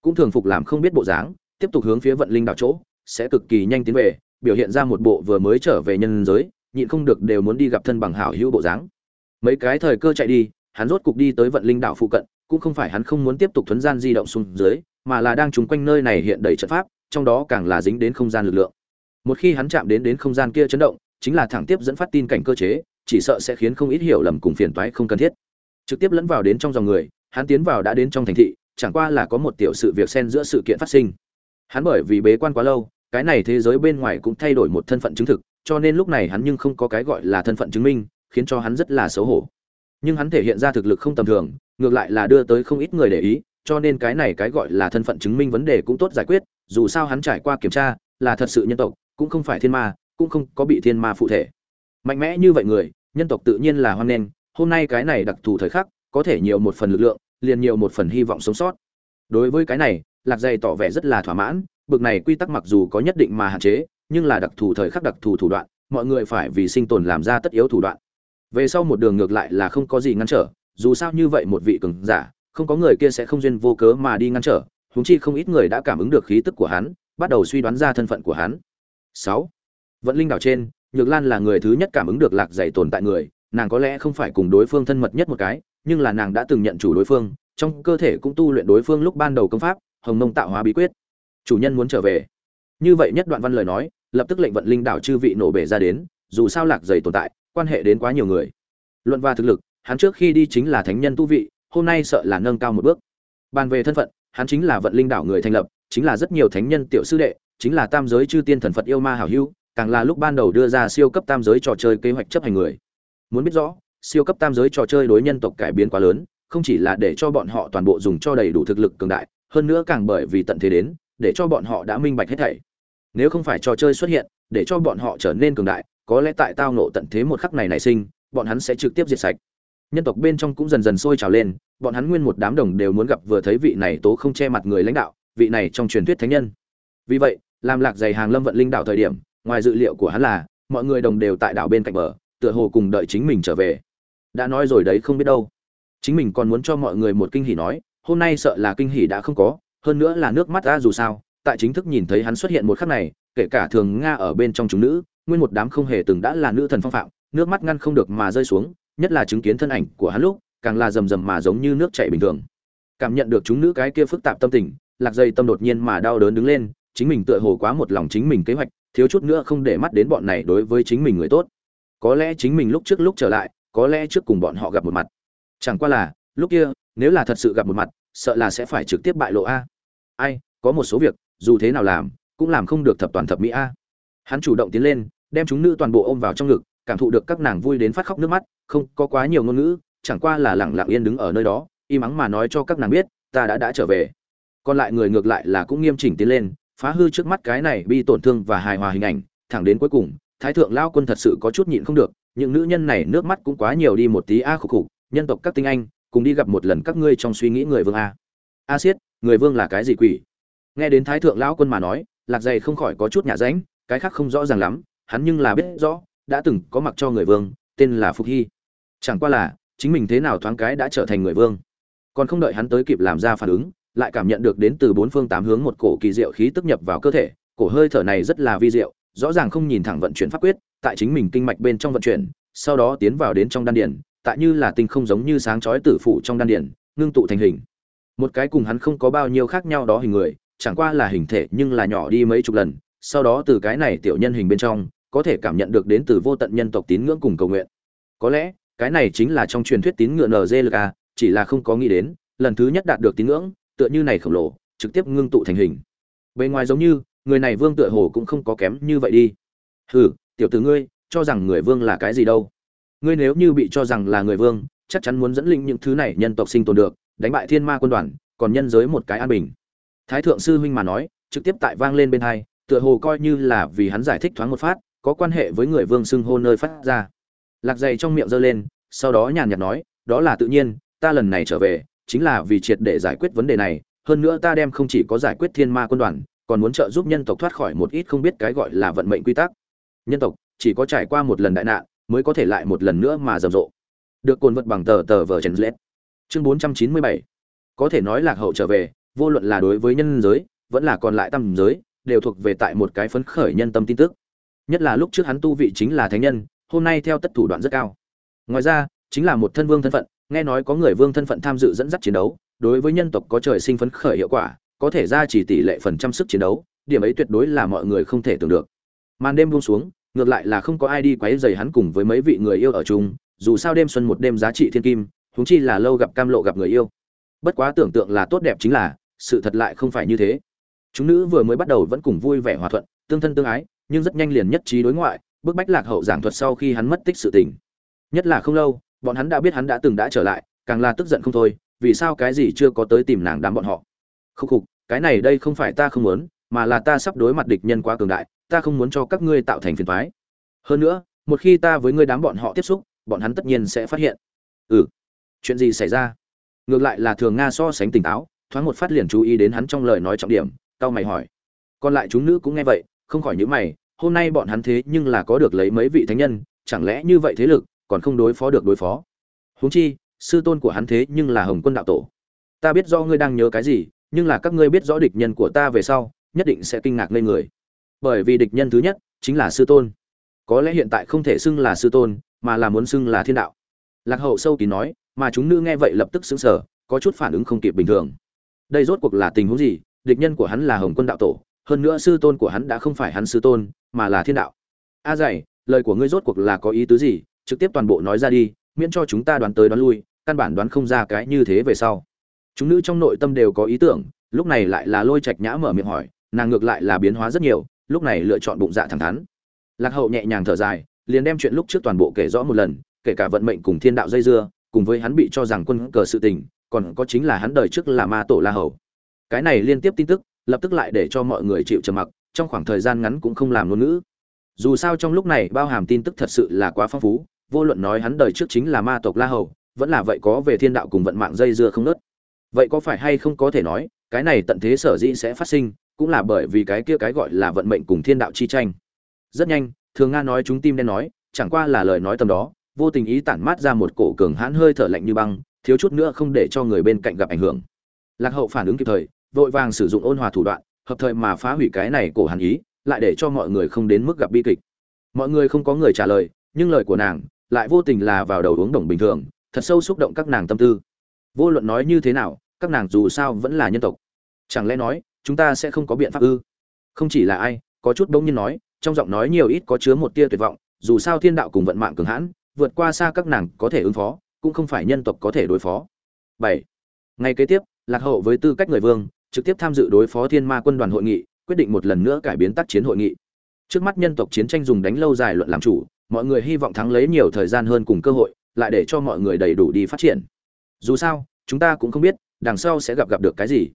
Cũng thường phục làm không biết bộ dáng tiếp tục hướng phía vận linh đảo chỗ, sẽ cực kỳ nhanh tiến về, biểu hiện ra một bộ vừa mới trở về nhân giới, nhịn không được đều muốn đi gặp thân bằng hảo hữu bộ dáng. Mấy cái thời cơ chạy đi, hắn rốt cục đi tới vận linh đảo phụ cận, cũng không phải hắn không muốn tiếp tục thuấn gian di động xuống dưới, mà là đang trùng quanh nơi này hiện đầy trận pháp, trong đó càng là dính đến không gian lực lượng. Một khi hắn chạm đến đến không gian kia chấn động, chính là thẳng tiếp dẫn phát tin cảnh cơ chế, chỉ sợ sẽ khiến không ít hiểu lầm cùng phiền toái không cần thiết. Trực tiếp lẫn vào đến trong dòng người, hắn tiến vào đã đến trong thành thị, chẳng qua là có một tiểu sự việc xen giữa sự kiện phát sinh hắn bởi vì bế quan quá lâu, cái này thế giới bên ngoài cũng thay đổi một thân phận chứng thực, cho nên lúc này hắn nhưng không có cái gọi là thân phận chứng minh, khiến cho hắn rất là xấu hổ. Nhưng hắn thể hiện ra thực lực không tầm thường, ngược lại là đưa tới không ít người để ý, cho nên cái này cái gọi là thân phận chứng minh vấn đề cũng tốt giải quyết, dù sao hắn trải qua kiểm tra, là thật sự nhân tộc, cũng không phải thiên ma, cũng không có bị thiên ma phụ thể. Mạnh mẽ như vậy người, nhân tộc tự nhiên là hoan nghênh, hôm nay cái này đặc thù thời khắc, có thể nhiều một phần lực lượng, liền nhiều một phần hy vọng sống sót. Đối với cái này lạc dày tỏ vẻ rất là thỏa mãn, bực này quy tắc mặc dù có nhất định mà hạn chế, nhưng là đặc thù thời khắc đặc thù thủ đoạn, mọi người phải vì sinh tồn làm ra tất yếu thủ đoạn. Về sau một đường ngược lại là không có gì ngăn trở, dù sao như vậy một vị cường giả, không có người kia sẽ không duyên vô cớ mà đi ngăn trở húng chi không ít người đã cảm ứng được khí tức của hắn, bắt đầu suy đoán ra thân phận của hắn. Sáu, vận linh đảo trên, nhược lan là người thứ nhất cảm ứng được lạc dày tồn tại người, nàng có lẽ không phải cùng đối phương thân mật nhất một cái, nhưng là nàng đã từng nhận chủ đối phương, trong cơ thể cũng tu luyện đối phương lúc ban đầu công pháp hồng mông tạo hóa bí quyết. Chủ nhân muốn trở về. Như vậy nhất đoạn văn lời nói, lập tức lệnh vận linh đảo chư vị nổ bể ra đến, dù sao lạc dày tồn tại, quan hệ đến quá nhiều người. Luận và thực lực, hắn trước khi đi chính là thánh nhân tu vị, hôm nay sợ là nâng cao một bước. Bàn về thân phận, hắn chính là vận linh đảo người thành lập, chính là rất nhiều thánh nhân tiểu sư đệ, chính là tam giới chư tiên thần phật yêu ma hảo hữu, càng là lúc ban đầu đưa ra siêu cấp tam giới trò chơi kế hoạch chấp hành người. Muốn biết rõ, siêu cấp tam giới trò chơi đối nhân tộc cải biến quá lớn, không chỉ là để cho bọn họ toàn bộ dùng cho đầy đủ thực lực cường đại hơn nữa càng bởi vì tận thế đến, để cho bọn họ đã minh bạch hết thảy. Nếu không phải trò chơi xuất hiện, để cho bọn họ trở nên cường đại, có lẽ tại tao nộ tận thế một khắc này nảy sinh, bọn hắn sẽ trực tiếp diệt sạch. Nhân tộc bên trong cũng dần dần sôi trào lên, bọn hắn nguyên một đám đồng đều muốn gặp vừa thấy vị này tố không che mặt người lãnh đạo, vị này trong truyền thuyết thánh nhân. Vì vậy, làm lạc dày hàng lâm vận linh đạo thời điểm, ngoài dự liệu của hắn là, mọi người đồng đều tại đảo bên cạnh bờ, tựa hồ cùng đợi chính mình trở về. Đã nói rồi đấy không biết đâu. Chính mình còn muốn cho mọi người một kinh hỉ nói hôm nay sợ là kinh hỉ đã không có, hơn nữa là nước mắt ra dù sao, tại chính thức nhìn thấy hắn xuất hiện một khắc này, kể cả thường nga ở bên trong chúng nữ, nguyên một đám không hề từng đã là nữ thần phong phạm, nước mắt ngăn không được mà rơi xuống, nhất là chứng kiến thân ảnh của hắn lúc, càng là rầm rầm mà giống như nước chảy bình thường. Cảm nhận được chúng nữ cái kia phức tạp tâm tình, lạc dây tâm đột nhiên mà đau đớn đứng lên, chính mình tựa hồ quá một lòng chính mình kế hoạch, thiếu chút nữa không để mắt đến bọn này đối với chính mình người tốt. Có lẽ chính mình lúc trước lúc trở lại, có lẽ trước cùng bọn họ gặp một mặt. Chẳng qua là, lúc kia nếu là thật sự gặp một mặt, sợ là sẽ phải trực tiếp bại lộ a. Ai, có một số việc, dù thế nào làm, cũng làm không được thập toàn thập mỹ a. Hắn chủ động tiến lên, đem chúng nữ toàn bộ ôm vào trong ngực, cảm thụ được các nàng vui đến phát khóc nước mắt, không, có quá nhiều ngôn ngữ, chẳng qua là lẳng lặng yên đứng ở nơi đó im ắng mà nói cho các nàng biết, ta đã đã trở về. Còn lại người ngược lại là cũng nghiêm chỉnh tiến lên, phá hư trước mắt cái này bị tổn thương và hài hòa hình ảnh, thẳng đến cuối cùng, thái thượng lao quân thật sự có chút nhịn không được, những nữ nhân này nước mắt cũng quá nhiều đi một tí a khục khục, nhân tộc các tinh anh cùng đi gặp một lần các ngươi trong suy nghĩ người vương a. A siết, người vương là cái gì quỷ? Nghe đến thái thượng lão quân mà nói, lạc dày không khỏi có chút nhả ránh, cái khác không rõ ràng lắm, hắn nhưng là biết rõ, đã từng có mặc cho người vương, tên là phục hy. Chẳng qua là, chính mình thế nào thoáng cái đã trở thành người vương. Còn không đợi hắn tới kịp làm ra phản ứng, lại cảm nhận được đến từ bốn phương tám hướng một cổ kỳ diệu khí tức nhập vào cơ thể, cổ hơi thở này rất là vi diệu, rõ ràng không nhìn thẳng vận chuyển pháp quyết, tại chính mình kinh mạch bên trong vận chuyển, sau đó tiến vào đến trong đan điển tại như là tinh không giống như sáng chói tử phụ trong đan điển ngưng tụ thành hình. Một cái cùng hắn không có bao nhiêu khác nhau đó hình người chẳng qua là hình thể nhưng là nhỏ đi mấy chục lần sau đó từ cái này tiểu nhân hình bên trong có thể cảm nhận được đến từ vô tận nhân tộc tín ngưỡng cùng cầu nguyện. Có lẽ cái này chính là trong truyền thuyết tín ngưỡng NZLK, chỉ là không có nghĩ đến lần thứ nhất đạt được tín ngưỡng tựa như này khổng lồ trực tiếp ngưng tụ thành hình. Bên ngoài giống như người này vương tựa hồ cũng không có kém như vậy đi. Hừ tiểu tử ngươi cho rằng người vương là cái gì đâu ngươi nếu như bị cho rằng là người vương, chắc chắn muốn dẫn linh những thứ này nhân tộc sinh tồn được, đánh bại thiên ma quân đoàn, còn nhân giới một cái an bình. Thái thượng sư huynh mà nói, trực tiếp tại vang lên bên hai, tựa hồ coi như là vì hắn giải thích thoáng một phát, có quan hệ với người vương xưng hô nơi phát ra. Lạc dày trong miệng giơ lên, sau đó nhàn nhạt nói, đó là tự nhiên, ta lần này trở về, chính là vì triệt để giải quyết vấn đề này, hơn nữa ta đem không chỉ có giải quyết thiên ma quân đoàn, còn muốn trợ giúp nhân tộc thoát khỏi một ít không biết cái gọi là vận mệnh quy tắc. Nhân tộc, chỉ có trải qua một lần đại nạn mới có thể lại một lần nữa mà rầm rộ. Được cồn vật bằng tờ tờ vở chen lết. Chương bốn trăm chín mươi bảy. Có thể nói lạc hậu trở về, vô luận là đối với nhân giới, vẫn là còn lại tâm giới, đều thuộc về tại một cái phấn khởi nhân tâm tin tức. Nhất là lúc trước hắn tu vị chính là thánh nhân, hôm nay theo tất thủ đoạn rất cao. Ngoài ra, chính là một thân vương thân phận, nghe nói có người vương thân phận tham dự dẫn dắt chiến đấu, đối với nhân tộc có trời sinh phấn khởi hiệu quả, có thể ra chỉ tỷ lệ phần trăm sức chiến đấu, điểm ấy tuyệt đối là mọi người không thể tưởng được. Màn đêm buông xuống ngược lại là không có ai đi quấy rầy hắn cùng với mấy vị người yêu ở chung, dù sao đêm xuân một đêm giá trị thiên kim, huống chi là lâu gặp cam lộ gặp người yêu. Bất quá tưởng tượng là tốt đẹp chính là, sự thật lại không phải như thế. Chúng nữ vừa mới bắt đầu vẫn cùng vui vẻ hòa thuận, tương thân tương ái, nhưng rất nhanh liền nhất trí đối ngoại, bức bách lạc hậu giảng thuật sau khi hắn mất tích sự tình. Nhất là không lâu, bọn hắn đã biết hắn đã từng đã trở lại, càng là tức giận không thôi, vì sao cái gì chưa có tới tìm nàng đám bọn họ. Khúc khục, cái này đây không phải ta không muốn, mà là ta sắp đối mặt địch nhân quá cường đại ta không muốn cho các ngươi tạo thành phiền toái. Hơn nữa, một khi ta với ngươi đám bọn họ tiếp xúc, bọn hắn tất nhiên sẽ phát hiện. Ừ chuyện gì xảy ra? Ngược lại là thường nga so sánh tỉnh táo, thoáng một phát liền chú ý đến hắn trong lời nói trọng điểm tao mày hỏi. Còn lại chúng nữ cũng nghe vậy, không khỏi nhíu mày, hôm nay bọn hắn thế nhưng là có được lấy mấy vị thánh nhân, chẳng lẽ như vậy thế lực còn không đối phó được đối phó? Huống chi, sư tôn của hắn thế nhưng là hồng quân đạo tổ. Ta biết do ngươi đang nhớ cái gì, nhưng là các ngươi biết rõ địch nhân của ta về sau, nhất định sẽ kinh ngạc lên người bởi vì địch nhân thứ nhất chính là sư tôn. Có lẽ hiện tại không thể xưng là sư tôn, mà là muốn xưng là thiên đạo. Lạc hậu sâu kín nói, mà chúng nữ nghe vậy lập tức xứng sở có chút phản ứng không kịp bình thường. Đây rốt cuộc là tình huống gì? Địch nhân của hắn là hồng quân đạo tổ, hơn nữa sư tôn của hắn đã không phải hắn sư tôn, mà là thiên đạo. A dày, lời của ngươi rốt cuộc là có ý tứ gì? Trực tiếp toàn bộ nói ra đi, miễn cho chúng ta đoán tới đoán lui, căn bản đoán không ra cái như thế về sau. Chúng nữ trong nội tâm đều có ý tưởng, lúc này lại là lôi trạch nhã mở miệng hỏi, nàng ngược lại là biến hóa rất nhiều lúc này lựa chọn bụng dạ thẳng thắn. Lạc hậu nhẹ nhàng thở dài, liền đem chuyện lúc trước toàn bộ kể rõ một lần, kể cả vận mệnh cùng thiên đạo dây dưa, cùng với hắn bị cho rằng quân cờ sự tình, còn có chính là hắn đời trước là ma tổ la hầu. Cái này liên tiếp tin tức, lập tức lại để cho mọi người chịu trầm mặc, trong khoảng thời gian ngắn cũng không làm ngôn ngữ. Dù sao trong lúc này bao hàm tin tức thật sự là quá phong phú, vô luận nói hắn đời trước chính là ma tộc la hầu, vẫn là vậy có về thiên đạo cùng vận mạng dây dưa không nớt. Vậy có phải hay không có thể nói, cái này tận thế sở dĩ sẽ phát sinh cũng là bởi vì cái kia cái gọi là vận mệnh cùng thiên đạo chi tranh. Rất nhanh, thường nga nói chúng tim đen nói, chẳng qua là lời nói tầm đó, vô tình ý tản mát ra một cổ cường hãn hơi thở lạnh như băng, thiếu chút nữa không để cho người bên cạnh gặp ảnh hưởng. Lạc hậu phản ứng kịp thời, vội vàng sử dụng ôn hòa thủ đoạn, hợp thời mà phá hủy cái này cổ hàn ý, lại để cho mọi người không đến mức gặp bi kịch. Mọi người không có người trả lời, nhưng lời của nàng lại vô tình là vào đầu uống đồng bình thường, thật sâu xúc động các nàng tâm tư. Vô luận nói như thế nào, các nàng dù sao vẫn là nhân tộc. Chẳng lẽ nói chúng ta sẽ không có biện pháp ư? Không chỉ là ai, có chút bỗng nhiên nói, trong giọng nói nhiều ít có chứa một tia tuyệt vọng, dù sao thiên đạo cùng vận mạng cường hãn, vượt qua xa các nàng có thể ứng phó, cũng không phải nhân tộc có thể đối phó. Bảy. Ngày kế tiếp, lạc hậu với tư cách người vương, trực tiếp tham dự đối phó thiên ma quân đoàn hội nghị, quyết định một lần nữa cải biến tác chiến hội nghị. Trước mắt nhân tộc chiến tranh dùng đánh lâu dài luận làm chủ, mọi người hy vọng thắng lấy nhiều thời gian hơn cùng cơ hội, lại để cho mọi người đầy đủ đi phát triển. Dù sao, chúng ta cũng không biết, đằng sau sẽ gặp gặp được cái gì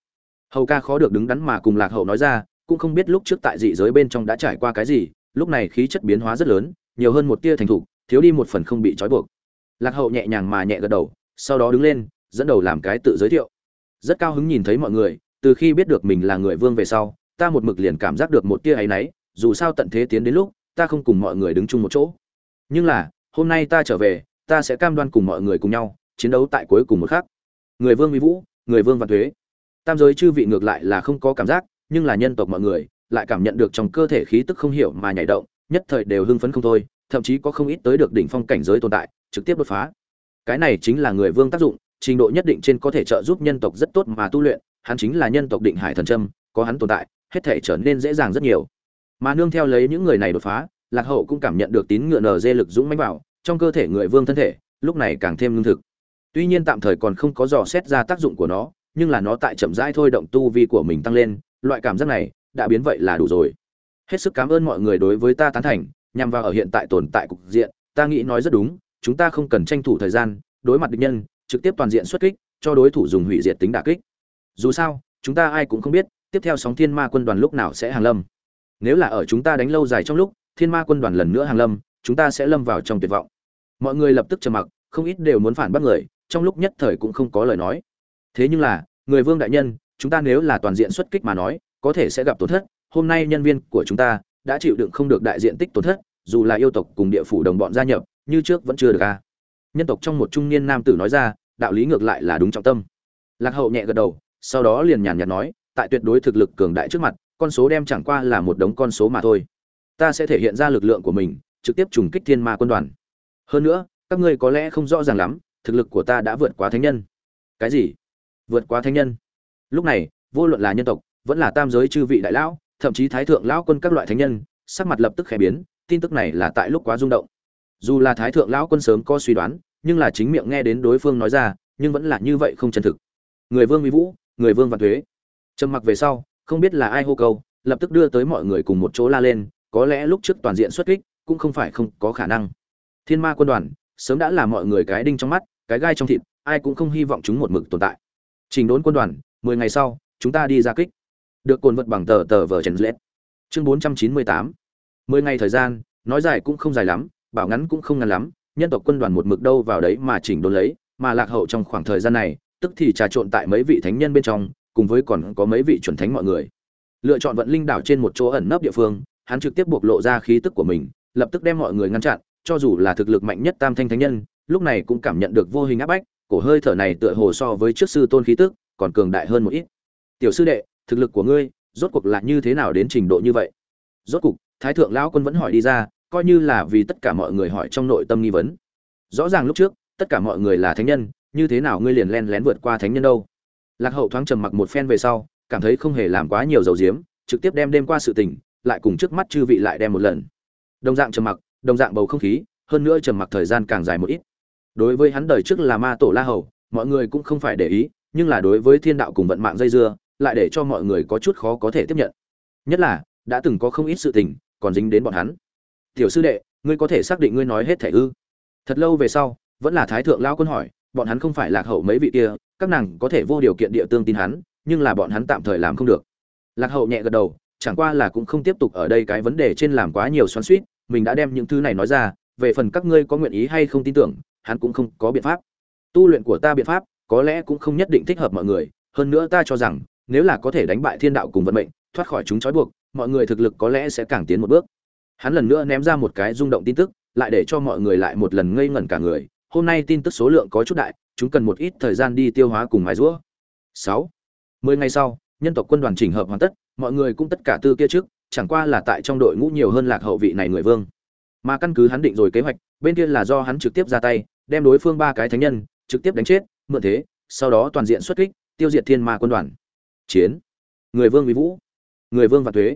hầu ca khó được đứng đắn mà cùng lạc hậu nói ra, cũng không biết lúc trước tại dị giới bên trong đã trải qua cái gì, lúc này khí chất biến hóa rất lớn, nhiều hơn một tia thành thục, thiếu đi một phần không bị trói buộc. Lạc hậu nhẹ nhàng mà nhẹ gật đầu, sau đó đứng lên, dẫn đầu làm cái tự giới thiệu. Rất cao hứng nhìn thấy mọi người, từ khi biết được mình là người vương về sau, ta một mực liền cảm giác được một tia áy náy, dù sao tận thế tiến đến lúc, ta không cùng mọi người đứng chung một chỗ. Nhưng là, hôm nay ta trở về, ta sẽ cam đoan cùng mọi người cùng nhau, chiến đấu tại cuối cùng một khắc. Người vương mỹ vũ, người vương văn thuế tam giới chư vị ngược lại là không có cảm giác, nhưng là nhân tộc mọi người lại cảm nhận được trong cơ thể khí tức không hiểu mà nhảy động, nhất thời đều hưng phấn không thôi, thậm chí có không ít tới được đỉnh phong cảnh giới tồn tại, trực tiếp đột phá. Cái này chính là người vương tác dụng, trình độ nhất định trên có thể trợ giúp nhân tộc rất tốt mà tu luyện, hắn chính là nhân tộc định hải thần trâm có hắn tồn tại, hết thể trở nên dễ dàng rất nhiều. Mà nương theo lấy những người này đột phá, lạc hậu cũng cảm nhận được tín ngựa nở dê lực dũng mãnh vào trong cơ thể người vương thân thể, lúc này càng thêm lương thực. Tuy nhiên tạm thời còn không có dò xét ra tác dụng của nó nhưng là nó tại chậm rãi thôi động tu vi của mình tăng lên, loại cảm giác này đã biến vậy là đủ rồi. Hết sức cảm ơn mọi người đối với ta tán thành, nhằm vào ở hiện tại tồn tại cục diện, ta nghĩ nói rất đúng, chúng ta không cần tranh thủ thời gian, đối mặt địch nhân, trực tiếp toàn diện xuất kích, cho đối thủ dùng hủy diệt tính đả kích. Dù sao, chúng ta ai cũng không biết, tiếp theo sóng thiên ma quân đoàn lúc nào sẽ hàng lâm. Nếu là ở chúng ta đánh lâu dài trong lúc, thiên ma quân đoàn lần nữa hàng lâm, chúng ta sẽ lâm vào trong tuyệt vọng. Mọi người lập tức trầm mặc, không ít đều muốn phản bác người, trong lúc nhất thời cũng không có lời nói thế nhưng là, người vương đại nhân, chúng ta nếu là toàn diện xuất kích mà nói, có thể sẽ gặp tổn thất. Hôm nay nhân viên của chúng ta đã chịu đựng không được đại diện tích tổn thất, dù là yêu tộc cùng địa phủ đồng bọn gia nhập, như trước vẫn chưa được a nhân tộc trong một trung niên nam tử nói ra, đạo lý ngược lại là đúng trọng tâm. Lạc hậu nhẹ gật đầu, sau đó liền nhàn nhạt nói, tại tuyệt đối thực lực cường đại trước mặt, con số đem chẳng qua là một đống con số mà thôi. Ta sẽ thể hiện ra lực lượng của mình, trực tiếp trùng kích thiên ma quân đoàn. Hơn nữa, các ngươi có lẽ không rõ ràng lắm, thực lực của ta đã vượt quá thánh nhân. Cái gì? Vượt qua thánh nhân. Lúc này, vô luận là nhân tộc, vẫn là tam giới chư vị đại lão, thậm chí thái thượng lão quân các loại thánh nhân, sắc mặt lập tức khẽ biến, tin tức này là tại lúc quá rung động. Dù là thái thượng lão quân sớm có suy đoán, nhưng là chính miệng nghe đến đối phương nói ra, nhưng vẫn là như vậy không chân thực. Người vương mỹ vũ, người vương văn thuế. Trầm mặc về sau, không biết là ai hô câu, lập tức đưa tới mọi người cùng một chỗ la lên, có lẽ lúc trước toàn diện xuất kích, cũng không phải không có khả năng. Thiên ma quân đoàn, sớm đã là mọi người cái đinh trong mắt, cái gai trong thịt, ai cũng không hy vọng chúng một mực tồn tại trình đốn quân đoàn, mười ngày sau, chúng ta đi ra kích. Được cuộn vật bằng tờ tờ vở trần lết. Chương bốn trăm chín mươi tám. Mười ngày thời gian, nói dài cũng không dài lắm, bảo ngắn cũng không ngắn lắm, nhân tộc quân đoàn một mực đâu vào đấy mà chỉnh đốn lấy, mà lạc hậu trong khoảng thời gian này, tức thì trà trộn tại mấy vị thánh nhân bên trong, cùng với còn có mấy vị chuẩn thánh mọi người. Lựa chọn vận linh đảo trên một chỗ ẩn nấp địa phương, hắn trực tiếp bộc lộ ra khí tức của mình, lập tức đem mọi người ngăn chặn, cho dù là thực lực mạnh nhất tam thanh thánh nhân, lúc này cũng cảm nhận được vô hình áp bách cổ hơi thở này tựa hồ so với trước sư tôn khí tức, còn cường đại hơn một ít. Tiểu sư đệ, thực lực của ngươi, rốt cuộc là như thế nào đến trình độ như vậy? Rốt cuộc thái thượng lão quân vẫn hỏi đi ra, coi như là vì tất cả mọi người hỏi trong nội tâm nghi vấn. Rõ ràng lúc trước, tất cả mọi người là thánh nhân, như thế nào ngươi liền len lén vượt qua thánh nhân đâu? Lạc hậu thoáng trầm mặc một phen về sau, cảm thấy không hề làm quá nhiều dầu diếm, trực tiếp đem đêm qua sự tình, lại cùng trước mắt chư vị lại đem một lần. Đồng dạng trầm mặc, đồng dạng bầu không khí, hơn nữa trầm mặc thời gian càng dài một ít đối với hắn đời trước là ma tổ la hầu, mọi người cũng không phải để ý, nhưng là đối với thiên đạo cùng vận mạng dây dưa, lại để cho mọi người có chút khó có thể tiếp nhận. Nhất là, đã từng có không ít sự tình, còn dính đến bọn hắn. Tiểu sư đệ, ngươi có thể xác định ngươi nói hết thể ư? Thật lâu về sau, vẫn là thái thượng lao quân hỏi, bọn hắn không phải lạc hậu mấy vị kia, các nàng có thể vô điều kiện địa tương tin hắn, nhưng là bọn hắn tạm thời làm không được. Lạc hậu nhẹ gật đầu, chẳng qua là cũng không tiếp tục ở đây cái vấn đề trên làm quá nhiều xoắn suýt mình đã đem những thứ này nói ra, về phần các ngươi có nguyện ý hay không tin tưởng hắn cũng không có biện pháp. Tu luyện của ta biện pháp, có lẽ cũng không nhất định thích hợp mọi người, hơn nữa ta cho rằng, nếu là có thể đánh bại thiên đạo cùng vận mệnh, thoát khỏi chúng trói buộc, mọi người thực lực có lẽ sẽ càng tiến một bước. Hắn lần nữa ném ra một cái rung động tin tức, lại để cho mọi người lại một lần ngây ngẩn cả người. Hôm nay tin tức số lượng có chút đại, chúng cần một ít thời gian đi tiêu hóa cùng mài rũa sáu. Mười ngày sau, nhân tộc quân đoàn chỉnh hợp hoàn tất, mọi người cũng tất cả tư kia trước, chẳng qua là tại trong đội ngũ nhiều hơn lạc hậu vị này người vương. Mà căn cứ hắn định rồi kế hoạch, bên kia là do hắn trực tiếp ra tay đem đối phương ba cái thánh nhân, trực tiếp đánh chết, mượn thế, sau đó toàn diện xuất kích, tiêu diệt thiên ma quân đoàn. Chiến. Người vương vì vũ. Người vương và thuế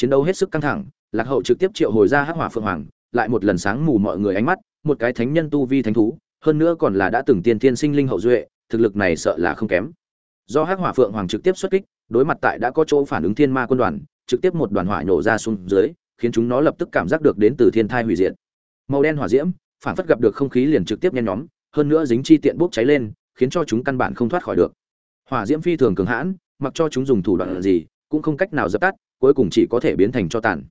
chiến đấu hết sức căng thẳng, lạc hậu trực tiếp triệu hồi ra hắc hỏa phượng hoàng, lại một lần sáng mù mọi người ánh mắt, một cái thánh nhân tu vi thánh thú, hơn nữa còn là đã từng tiên tiên sinh linh hậu duệ, thực lực này sợ là không kém. Do hắc hỏa phượng hoàng trực tiếp xuất kích, đối mặt tại đã có chỗ phản ứng thiên ma quân đoàn, trực tiếp một đoàn hỏa nổ ra xuống dưới, khiến chúng nó lập tức cảm giác được đến từ thiên thai hủy diệt. Màu đen hỏa diễm phản phất gặp được không khí liền trực tiếp nhen nhóm, hơn nữa dính chi tiện bốc cháy lên, khiến cho chúng căn bản không thoát khỏi được. Hỏa diễm phi thường cường hãn, mặc cho chúng dùng thủ đoạn gì, cũng không cách nào dập tắt, cuối cùng chỉ có thể biến thành cho tàn.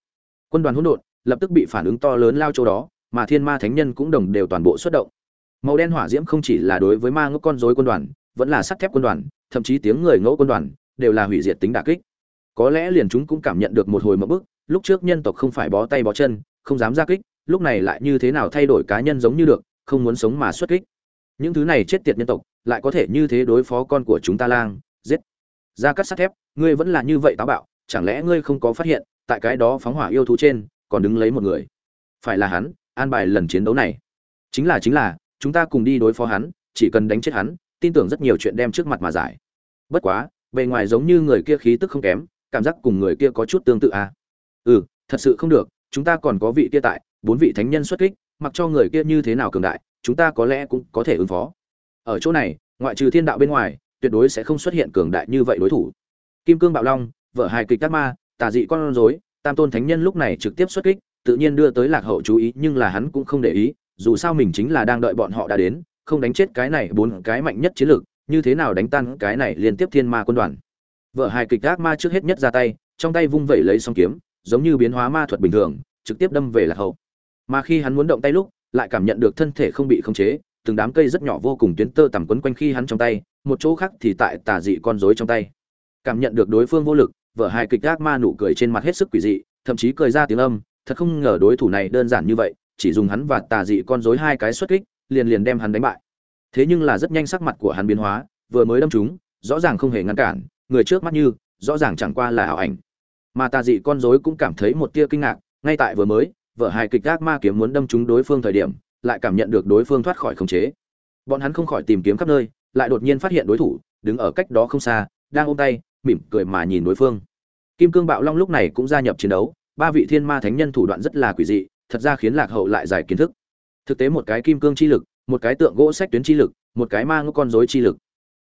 Quân đoàn hỗn độn lập tức bị phản ứng to lớn lao chỗ đó, mà thiên ma thánh nhân cũng đồng đều toàn bộ xuất động. Màu đen hỏa diễm không chỉ là đối với ma ngốc con rối quân đoàn, vẫn là sắt thép quân đoàn, thậm chí tiếng người ngẫu quân đoàn, đều là hủy diệt tính đả kích. Có lẽ liền chúng cũng cảm nhận được một hồi mậu bức, lúc trước nhân tộc không phải bó tay bó chân, không dám ra kích lúc này lại như thế nào thay đổi cá nhân giống như được, không muốn sống mà xuất kích. Những thứ này chết tiệt nhân tộc, lại có thể như thế đối phó con của chúng ta lang, giết. Ra cắt sắt thép, ngươi vẫn là như vậy táo bạo, chẳng lẽ ngươi không có phát hiện, tại cái đó phóng hỏa yêu thú trên, còn đứng lấy một người? Phải là hắn, an bài lần chiến đấu này. Chính là chính là, chúng ta cùng đi đối phó hắn, chỉ cần đánh chết hắn, tin tưởng rất nhiều chuyện đem trước mặt mà giải. Bất quá, bề ngoài giống như người kia khí tức không kém, cảm giác cùng người kia có chút tương tự à? Ừ thật sự không được, chúng ta còn có vị kia tại bốn vị thánh nhân xuất kích, mặc cho người kia như thế nào cường đại, chúng ta có lẽ cũng có thể ứng phó. Ở chỗ này, ngoại trừ thiên đạo bên ngoài, tuyệt đối sẽ không xuất hiện cường đại như vậy đối thủ. Kim cương bạo long, vợ hài kịch tác ma, tà dị con rối, tam tôn thánh nhân lúc này trực tiếp xuất kích, tự nhiên đưa tới lạc hậu chú ý, nhưng là hắn cũng không để ý, dù sao mình chính là đang đợi bọn họ đã đến, không đánh chết cái này bốn cái mạnh nhất chiến lược như thế nào đánh tan cái này liên tiếp thiên ma quân đoàn. Vợ hài kịch ác ma trước hết nhất ra tay, trong tay vung vẩy lấy song kiếm, giống như biến hóa ma thuật bình thường, trực tiếp đâm về lạc hậu mà khi hắn muốn động tay lúc, lại cảm nhận được thân thể không bị khống chế, từng đám cây rất nhỏ vô cùng tuyến tơ tằm quấn quanh khi hắn trong tay, một chỗ khác thì tại tà dị con rối trong tay. Cảm nhận được đối phương vô lực, vợ hài kịch ác ma nụ cười trên mặt hết sức quỷ dị, thậm chí cười ra tiếng âm, thật không ngờ đối thủ này đơn giản như vậy, chỉ dùng hắn và tà dị con rối hai cái xuất kích, liền liền đem hắn đánh bại. Thế nhưng là rất nhanh sắc mặt của hắn biến hóa, vừa mới đâm chúng rõ ràng không hề ngăn cản, người trước mắt như, rõ ràng chẳng qua là ảo ảnh. Mà tà dị con rối cũng cảm thấy một tia kinh ngạc, ngay tại vừa mới vở hài kịch ác ma kiếm muốn đâm trúng đối phương thời điểm, lại cảm nhận được đối phương thoát khỏi khống chế. Bọn hắn không khỏi tìm kiếm khắp nơi, lại đột nhiên phát hiện đối thủ, đứng ở cách đó không xa, đang ôm tay, mỉm cười mà nhìn đối phương. Kim cương bạo long lúc này cũng gia nhập chiến đấu, ba vị thiên ma thánh nhân thủ đoạn rất là quỷ dị, thật ra khiến lạc hậu lại giải kiến thức. Thực tế một cái kim cương chi lực, một cái tượng gỗ sách tuyến chi lực, một cái ma ngũ con rối chi lực.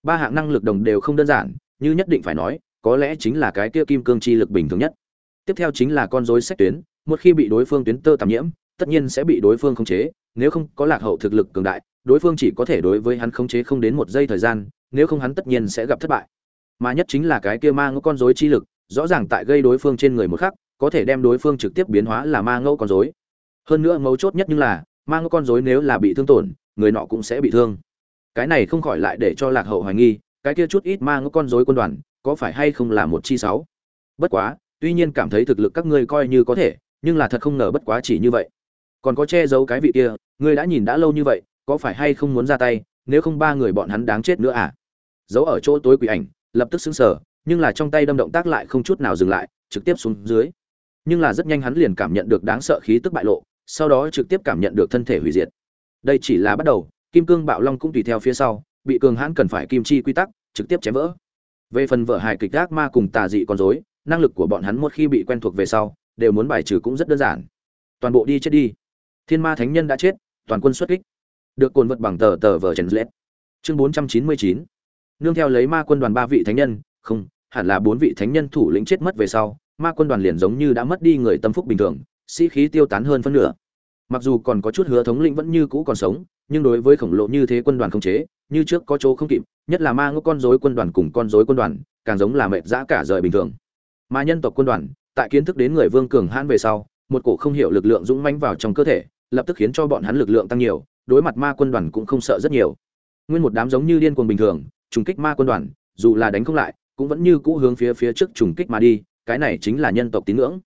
Ba hạng năng lực đồng đều không đơn giản, như nhất định phải nói, có lẽ chính là cái kia kim cương chi lực bình thường nhất. Tiếp theo chính là con rối sách tuyến một khi bị đối phương tuyến tơ tạm nhiễm, tất nhiên sẽ bị đối phương khống chế, nếu không có lạc hậu thực lực cường đại, đối phương chỉ có thể đối với hắn khống chế không đến một giây thời gian, nếu không hắn tất nhiên sẽ gặp thất bại. Mà nhất chính là cái kia ma ngẫu con rối chi lực, rõ ràng tại gây đối phương trên người một khắc, có thể đem đối phương trực tiếp biến hóa là ma ngẫu con rối. Hơn nữa mấu chốt nhất nhưng là, ma ngẫu con rối nếu là bị thương tổn, người nọ cũng sẽ bị thương. Cái này không khỏi lại để cho lạc hậu hoài nghi, cái kia chút ít ma ngẫu con rối quân đoàn, có phải hay không là một chi sáu? Bất quá, tuy nhiên cảm thấy thực lực các ngươi coi như có thể nhưng là thật không ngờ bất quá chỉ như vậy. Còn có che giấu cái vị kia, ngươi đã nhìn đã lâu như vậy, có phải hay không muốn ra tay, nếu không ba người bọn hắn đáng chết nữa à? Giấu ở chỗ tối quỷ ảnh, lập tức xứng sở nhưng là trong tay đâm động tác lại không chút nào dừng lại, trực tiếp xuống dưới. Nhưng là rất nhanh hắn liền cảm nhận được đáng sợ khí tức bại lộ, sau đó trực tiếp cảm nhận được thân thể hủy diệt. Đây chỉ là bắt đầu, kim cương bạo long cũng tùy theo phía sau, bị cường hãn cần phải kim chi quy tắc, trực tiếp chém vỡ. Về phần vợ hài kịch ác ma cùng tà dị con dối năng lực của bọn hắn một khi bị quen thuộc về sau đều muốn bài trừ cũng rất đơn giản. Toàn bộ đi chết đi. Thiên ma thánh nhân đã chết, toàn quân xuất kích. Được cồn vật bằng tờ tờ vờ trần lết chương bốn trăm chín mươi chín. Nương theo lấy ma quân đoàn ba vị thánh nhân, không, hẳn là bốn vị thánh nhân thủ lĩnh chết mất về sau, ma quân đoàn liền giống như đã mất đi người tâm phúc bình thường, sĩ khí tiêu tán hơn phân nửa. Mặc dù còn có chút hứa thống lĩnh vẫn như cũ còn sống, nhưng đối với khổng lồ như thế quân đoàn không chế, như trước có chỗ không kịp, nhất là ma ngô con rối quân đoàn cùng con rối quân đoàn, càng giống là mệt dã cả rời bình thường. Mà nhân tộc quân đoàn tại kiến thức đến người vương cường hãn về sau, một cổ không hiểu lực lượng dũng mãnh vào trong cơ thể, lập tức khiến cho bọn hắn lực lượng tăng nhiều, đối mặt ma quân đoàn cũng không sợ rất nhiều. Nguyên một đám giống như điên cuồng bình thường, trùng kích ma quân đoàn, dù là đánh không lại, cũng vẫn như cũ hướng phía phía trước trùng kích mà đi, cái này chính là nhân tộc tín ngưỡng.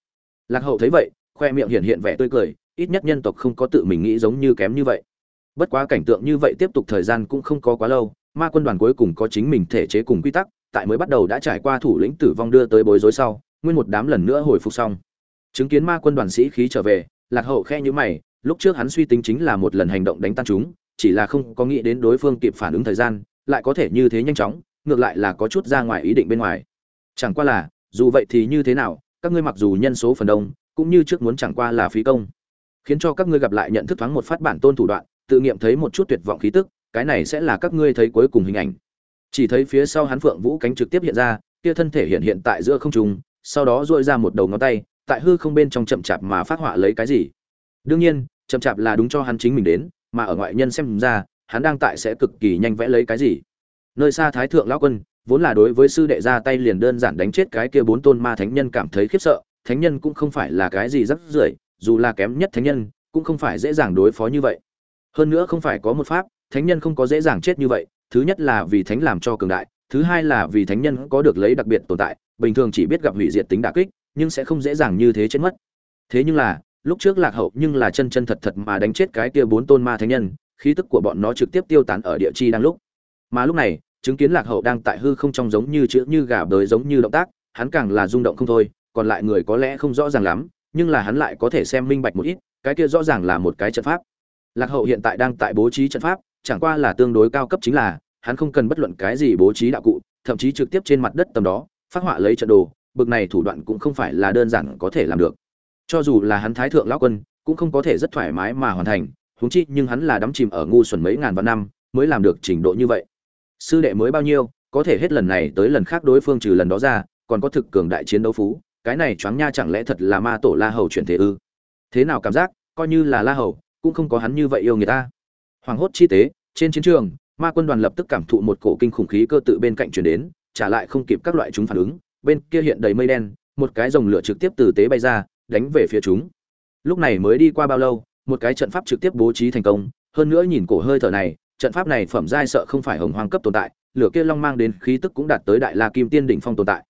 Lạc hậu thấy vậy, khoe miệng hiện hiện vẻ tươi cười, ít nhất nhân tộc không có tự mình nghĩ giống như kém như vậy. Bất quá cảnh tượng như vậy tiếp tục thời gian cũng không có quá lâu, ma quân đoàn cuối cùng có chính mình thể chế cùng quy tắc, tại mới bắt đầu đã trải qua thủ lĩnh tử vong đưa tới bối rối sau nguyên một đám lần nữa hồi phục xong. Chứng kiến ma quân đoàn sĩ khí trở về, lạc hậu khe nhữ mày, lúc trước hắn suy tính chính là một lần hành động đánh tan chúng, chỉ là không có nghĩ đến đối phương kịp phản ứng thời gian, lại có thể như thế nhanh chóng, ngược lại là có chút ra ngoài ý định bên ngoài. Chẳng qua là, dù vậy thì như thế nào, các ngươi mặc dù nhân số phần đông, cũng như trước muốn chẳng qua là phí công. Khiến cho các ngươi gặp lại nhận thức thoáng một phát bản tôn thủ đoạn, tự nghiệm thấy một chút tuyệt vọng khí tức, cái này sẽ là các ngươi thấy cuối cùng hình ảnh. Chỉ thấy phía sau hắn phượng vũ cánh trực tiếp hiện ra, kia thân thể hiện hiện tại giữa không trung sau đó dội ra một đầu ngón tay, tại hư không bên trong chậm chạp mà phát họa lấy cái gì. Đương nhiên, chậm chạp là đúng cho hắn chính mình đến, mà ở ngoại nhân xem ra, hắn đang tại sẽ cực kỳ nhanh vẽ lấy cái gì. Nơi xa thái thượng lão quân, vốn là đối với sư đệ ra tay liền đơn giản đánh chết cái kia bốn tôn ma thánh nhân cảm thấy khiếp sợ, thánh nhân cũng không phải là cái gì rất rưởi, dù là kém nhất thánh nhân, cũng không phải dễ dàng đối phó như vậy. Hơn nữa không phải có một pháp, thánh nhân không có dễ dàng chết như vậy, thứ nhất là vì thánh làm cho cường đại, thứ hai là vì thánh nhân có được lấy đặc biệt tồn tại bình thường chỉ biết gặp hủy diệt tính đả kích, nhưng sẽ không dễ dàng như thế chết mất. Thế nhưng là, lúc trước lạc hậu nhưng là chân chân thật thật mà đánh chết cái kia bốn tôn ma thánh nhân, khí tức của bọn nó trực tiếp tiêu tán ở địa chi đang lúc. Mà lúc này, chứng kiến lạc hậu đang tại hư không trong giống như chữ như gà bới giống như động tác, hắn càng là rung động không thôi, còn lại người có lẽ không rõ ràng lắm, nhưng là hắn lại có thể xem minh bạch một ít, cái kia rõ ràng là một cái trận pháp. Lạc hậu hiện tại đang tại bố trí trận pháp, chẳng qua là tương đối cao cấp chính là, hắn không cần bất luận cái gì bố trí đạo cụ, thậm chí trực tiếp trên mặt đất tầm đó phát họa lấy trận đồ, bực này thủ đoạn cũng không phải là đơn giản có thể làm được. Cho dù là hắn thái thượng lão quân, cũng không có thể rất thoải mái mà hoàn thành, huống chi nhưng hắn là đắm chìm ở ngu xuẩn mấy ngàn vạn năm, mới làm được trình độ như vậy. Sư đệ mới bao nhiêu, có thể hết lần này tới lần khác đối phương trừ lần đó ra, còn có thực cường đại chiến đấu phú, cái này choáng nha chẳng lẽ thật là ma tổ la hầu chuyển thế ư? Thế nào cảm giác, coi như là la hầu, cũng không có hắn như vậy yêu người ta. Hoàng hốt chi tế, trên chiến trường, ma quân đoàn lập tức cảm thụ một cổ kinh khủng khí cơ tự bên cạnh chuyển đến trả lại không kịp các loại chúng phản ứng, bên kia hiện đầy mây đen, một cái dòng lửa trực tiếp từ tế bay ra, đánh về phía chúng. Lúc này mới đi qua bao lâu, một cái trận pháp trực tiếp bố trí thành công, hơn nữa nhìn cổ hơi thở này, trận pháp này phẩm giai sợ không phải hồng hoang cấp tồn tại, lửa kia long mang đến khí tức cũng đạt tới đại la kim tiên đỉnh phong tồn tại.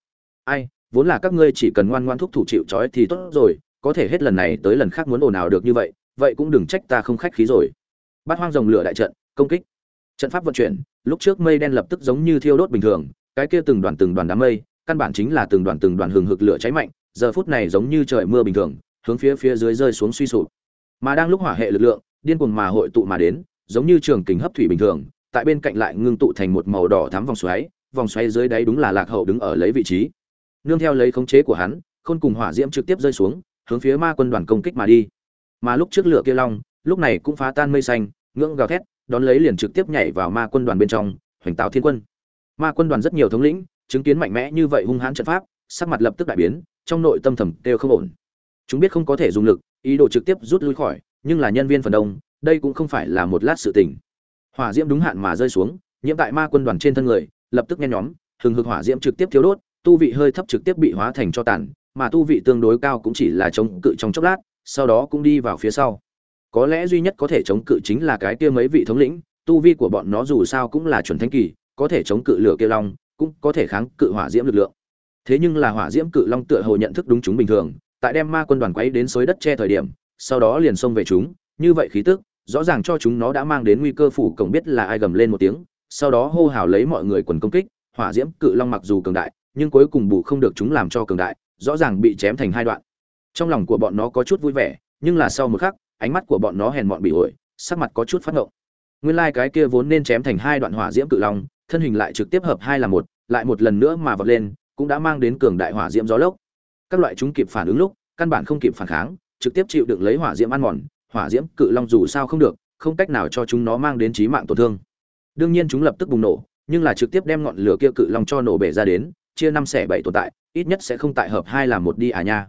Ai, vốn là các ngươi chỉ cần ngoan ngoan thúc thủ chịu trói thì tốt rồi, có thể hết lần này tới lần khác muốn ồn ào được như vậy vậy cũng đừng trách ta không khách khí rồi. Bát hoang rồng lửa đại trận, công kích. Trận pháp vận chuyển, lúc trước mây đen lập tức giống như thiêu đốt bình thường cái kia từng đoàn từng đoàn đám mây, căn bản chính là từng đoàn từng đoàn hừng hực lửa cháy mạnh, giờ phút này giống như trời mưa bình thường, hướng phía phía dưới rơi xuống suy sụp. Mà đang lúc hỏa hệ lực lượng, điên cuồng mà hội tụ mà đến, giống như trường kính hấp thủy bình thường, tại bên cạnh lại ngưng tụ thành một màu đỏ thắm vòng xoáy vòng xoáy dưới đáy đúng là lạc hậu đứng ở lấy vị trí. Nương theo lấy khống chế của hắn, khôn cùng hỏa diễm trực tiếp rơi xuống, hướng phía ma quân đoàn công kích mà đi. Mà lúc trước lửa kia long, lúc này cũng phá tan mây xanh, ngưỡng gào thét, đón lấy liền trực tiếp nhảy vào ma quân đoàn bên trong, hoành tạo thiên quân ma quân đoàn rất nhiều thống lĩnh, chứng kiến mạnh mẽ như vậy hung hãn trận pháp, sắc mặt lập tức đại biến, trong nội tâm thầm đều không ổn. Chúng biết không có thể dùng lực, ý đồ trực tiếp rút lui khỏi, nhưng là nhân viên phần đông, đây cũng không phải là một lát sự tình. Hỏa diễm đúng hạn mà rơi xuống, nhiễm tại ma quân đoàn trên thân người, lập tức nhen nhóm, hừng hực hỏa diễm trực tiếp thiếu đốt, tu vị hơi thấp trực tiếp bị hóa thành cho tàn, mà tu vị tương đối cao cũng chỉ là chống cự trong chốc lát, sau đó cũng đi vào phía sau. Có lẽ duy nhất có thể chống cự chính là cái kia mấy vị thống lĩnh, tu vi của bọn nó dù sao cũng là chuẩn thánh kỳ có thể chống cự lửa kia long, cũng có thể kháng cự hỏa diễm lực lượng. Thế nhưng là hỏa diễm cự long tựa hồ nhận thức đúng chúng bình thường, tại đem ma quân đoàn quấy đến xới đất che thời điểm, sau đó liền xông về chúng, như vậy khí tức, rõ ràng cho chúng nó đã mang đến nguy cơ phủ cổng biết là ai gầm lên một tiếng, sau đó hô hào lấy mọi người quần công kích, hỏa diễm cự long mặc dù cường đại, nhưng cuối cùng bù không được chúng làm cho cường đại, rõ ràng bị chém thành hai đoạn. Trong lòng của bọn nó có chút vui vẻ, nhưng là sau một khắc, ánh mắt của bọn nó hèn mọn bị ổi sắc mặt có chút phát ngộng. Nguyên lai cái kia vốn nên chém thành hai đoạn hỏa diễm cự long thân hình lại trực tiếp hợp hai là một, lại một lần nữa mà vọt lên, cũng đã mang đến cường đại hỏa diễm gió lốc. Các loại chúng kịp phản ứng lúc, căn bản không kịp phản kháng, trực tiếp chịu đựng lấy hỏa diễm ăn mòn, hỏa diễm cự long dù sao không được, không cách nào cho chúng nó mang đến chí mạng tổn thương. Đương nhiên chúng lập tức bùng nổ, nhưng là trực tiếp đem ngọn lửa kia cự long cho nổ bể ra đến, chia năm xẻ bảy tồn tại, ít nhất sẽ không tại hợp hai làm một đi à nha.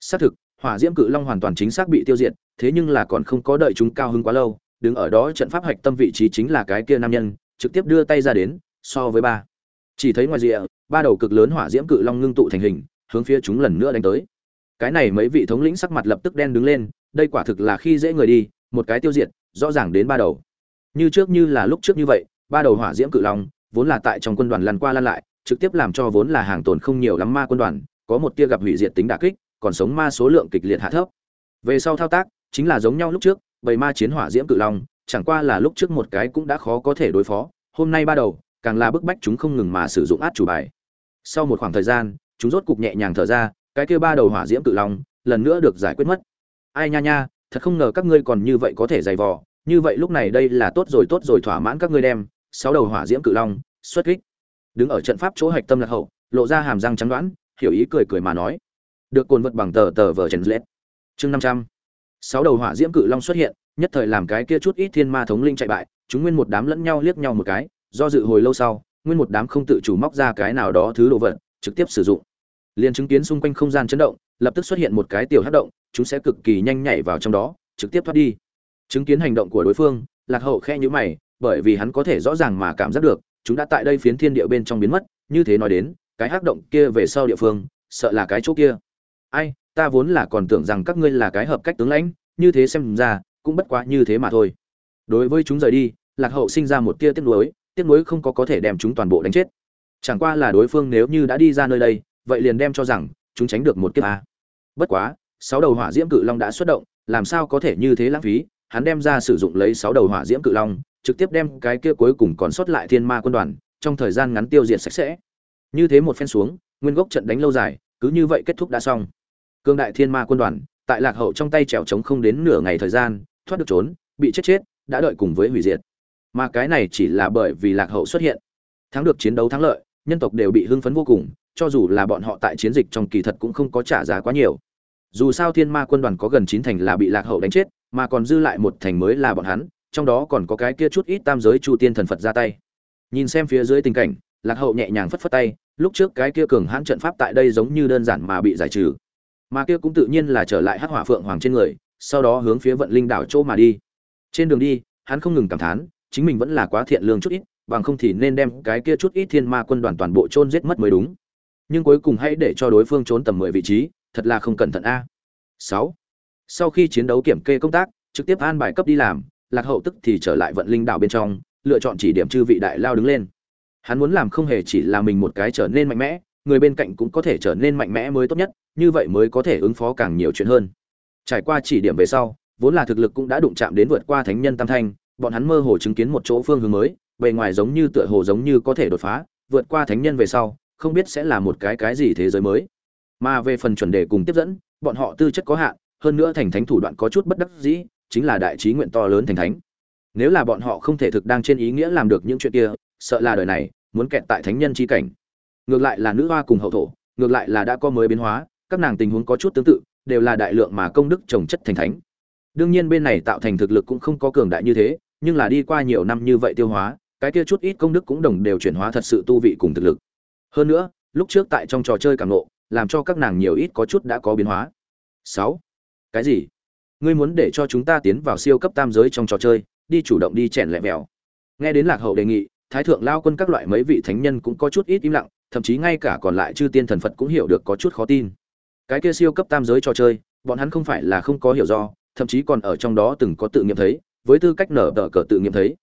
Xác thực, hỏa diễm cự long hoàn toàn chính xác bị tiêu diệt, thế nhưng là còn không có đợi chúng cao hứng quá lâu, đứng ở đó trận pháp hạch tâm vị trí chính là cái kia nam nhân trực tiếp đưa tay ra đến, so với ba. Chỉ thấy ngoài rìa, ba đầu cực lớn hỏa diễm cự long ngưng tụ thành hình, hướng phía chúng lần nữa đánh tới. Cái này mấy vị thống lĩnh sắc mặt lập tức đen đứng lên, đây quả thực là khi dễ người đi, một cái tiêu diệt, rõ ràng đến ba đầu. Như trước như là lúc trước như vậy, ba đầu hỏa diễm cự long, vốn là tại trong quân đoàn lăn qua lăn lại, trực tiếp làm cho vốn là hàng tồn không nhiều lắm ma quân đoàn, có một tia gặp hủy diệt tính đả kích, còn sống ma số lượng kịch liệt hạ thấp. Về sau thao tác, chính là giống nhau lúc trước, bầy ma chiến hỏa diễm cự long chẳng qua là lúc trước một cái cũng đã khó có thể đối phó, hôm nay ba đầu, càng là bức bách chúng không ngừng mà sử dụng át chủ bài. Sau một khoảng thời gian, chúng rốt cục nhẹ nhàng thở ra, cái kia ba đầu hỏa diễm cự long, lần nữa được giải quyết mất. Ai nha nha, thật không ngờ các ngươi còn như vậy có thể dày vò, như vậy lúc này đây là tốt rồi tốt rồi thỏa mãn các ngươi đem, sáu đầu hỏa diễm cự long, xuất kích. Đứng ở trận pháp chỗ hạch tâm lạc hậu, lộ ra hàm răng trắng đoán, hiểu ý cười cười mà nói. Được cuốn vật bằng tờ tờ vở trần lết chương năm trăm. Sáu đầu hỏa diễm cự long xuất hiện nhất thời làm cái kia chút ít thiên ma thống linh chạy bại, chúng nguyên một đám lẫn nhau liếc nhau một cái, do dự hồi lâu sau, nguyên một đám không tự chủ móc ra cái nào đó thứ đồ vật, trực tiếp sử dụng. Liền chứng kiến xung quanh không gian chấn động, lập tức xuất hiện một cái tiểu hát động, chúng sẽ cực kỳ nhanh nhảy vào trong đó, trực tiếp thoát đi. Chứng kiến hành động của đối phương, lạc hậu khe nhữ mày, bởi vì hắn có thể rõ ràng mà cảm giác được, chúng đã tại đây phiến thiên địa bên trong biến mất, như thế nói đến, cái hát động kia về sau địa phương, sợ là cái chỗ kia. Ai, ta vốn là còn tưởng rằng các ngươi là cái hợp cách tướng lãnh, như thế xem ra cũng bất quá như thế mà thôi. Đối với chúng rời đi, lạc hậu sinh ra một tia tiếc nuối tiếc nuối không có có thể đem chúng toàn bộ đánh chết. Chẳng qua là đối phương nếu như đã đi ra nơi đây, vậy liền đem cho rằng, chúng tránh được một kiếp a. Bất quá, sáu đầu hỏa diễm cự long đã xuất động, làm sao có thể như thế lãng phí? Hắn đem ra sử dụng lấy sáu đầu hỏa diễm cự long, trực tiếp đem cái kia cuối cùng còn sót lại thiên ma quân đoàn, trong thời gian ngắn tiêu diệt sạch sẽ. Như thế một phen xuống, nguyên gốc trận đánh lâu dài, cứ như vậy kết thúc đã xong. Cương đại thiên ma quân đoàn, tại lạc hậu trong tay trèo trống không đến nửa ngày thời gian thoát được trốn, bị chết chết, đã đợi cùng với hủy diệt. Mà cái này chỉ là bởi vì lạc hậu xuất hiện. Thắng được chiến đấu thắng lợi, nhân tộc đều bị hưng phấn vô cùng, cho dù là bọn họ tại chiến dịch trong kỳ thật cũng không có trả giá quá nhiều. Dù sao thiên ma quân đoàn có gần chín thành là bị lạc hậu đánh chết, mà còn dư lại một thành mới là bọn hắn, trong đó còn có cái kia chút ít tam giới chu tiên thần phật ra tay. Nhìn xem phía dưới tình cảnh, lạc hậu nhẹ nhàng phất phất tay, lúc trước cái kia cường hãn trận pháp tại đây giống như đơn giản mà bị giải trừ. Mà kia cũng tự nhiên là trở lại hắc hỏa phượng hoàng trên người sau đó hướng phía vận linh đảo chỗ mà đi. Trên đường đi, hắn không ngừng cảm thán, chính mình vẫn là quá thiện lương chút ít, bằng không thì nên đem cái kia chút ít thiên ma quân đoàn toàn bộ chôn giết mất mới đúng. Nhưng cuối cùng hãy để cho đối phương trốn tầm mười vị trí, thật là không cẩn thận a. Sáu. Sau khi chiến đấu kiểm kê công tác, trực tiếp an bài cấp đi làm, lạc hậu tức thì trở lại vận linh đảo bên trong, lựa chọn chỉ điểm chư vị đại lao đứng lên. Hắn muốn làm không hề chỉ là mình một cái trở nên mạnh mẽ, người bên cạnh cũng có thể trở nên mạnh mẽ mới tốt nhất, như vậy mới có thể ứng phó càng nhiều chuyện hơn trải qua chỉ điểm về sau, vốn là thực lực cũng đã đụng chạm đến vượt qua thánh nhân tam thanh, bọn hắn mơ hồ chứng kiến một chỗ phương hướng mới, bề ngoài giống như tựa hồ giống như có thể đột phá, vượt qua thánh nhân về sau, không biết sẽ là một cái cái gì thế giới mới. Mà về phần chuẩn đề cùng tiếp dẫn, bọn họ tư chất có hạn, hơn nữa thành thánh thủ đoạn có chút bất đắc dĩ, chính là đại trí nguyện to lớn thành thánh. Nếu là bọn họ không thể thực đang trên ý nghĩa làm được những chuyện kia, sợ là đời này, muốn kẹt tại thánh nhân chi cảnh. Ngược lại là nữ hoa cùng hậu thổ, ngược lại là đã có mới biến hóa, các nàng tình huống có chút tương tự đều là đại lượng mà công đức trồng chất thành thánh. Đương nhiên bên này tạo thành thực lực cũng không có cường đại như thế, nhưng là đi qua nhiều năm như vậy tiêu hóa, cái kia chút ít công đức cũng đồng đều chuyển hóa thật sự tu vị cùng thực lực. Hơn nữa, lúc trước tại trong trò chơi càng nộ làm cho các nàng nhiều ít có chút đã có biến hóa. Sáu. Cái gì? Ngươi muốn để cho chúng ta tiến vào siêu cấp tam giới trong trò chơi, đi chủ động đi chèn lẹ mèo nghe đến lạc hậu đề nghị, thái thượng lao quân các loại mấy vị thánh nhân cũng có chút ít im lặng, thậm chí ngay cả còn lại chư tiên thần phật cũng hiểu được có chút khó tin cái kia siêu cấp tam giới trò chơi, bọn hắn không phải là không có hiểu do, thậm chí còn ở trong đó từng có tự nghiệm thấy, với tư cách nở tờ cờ tự nghiệm thấy.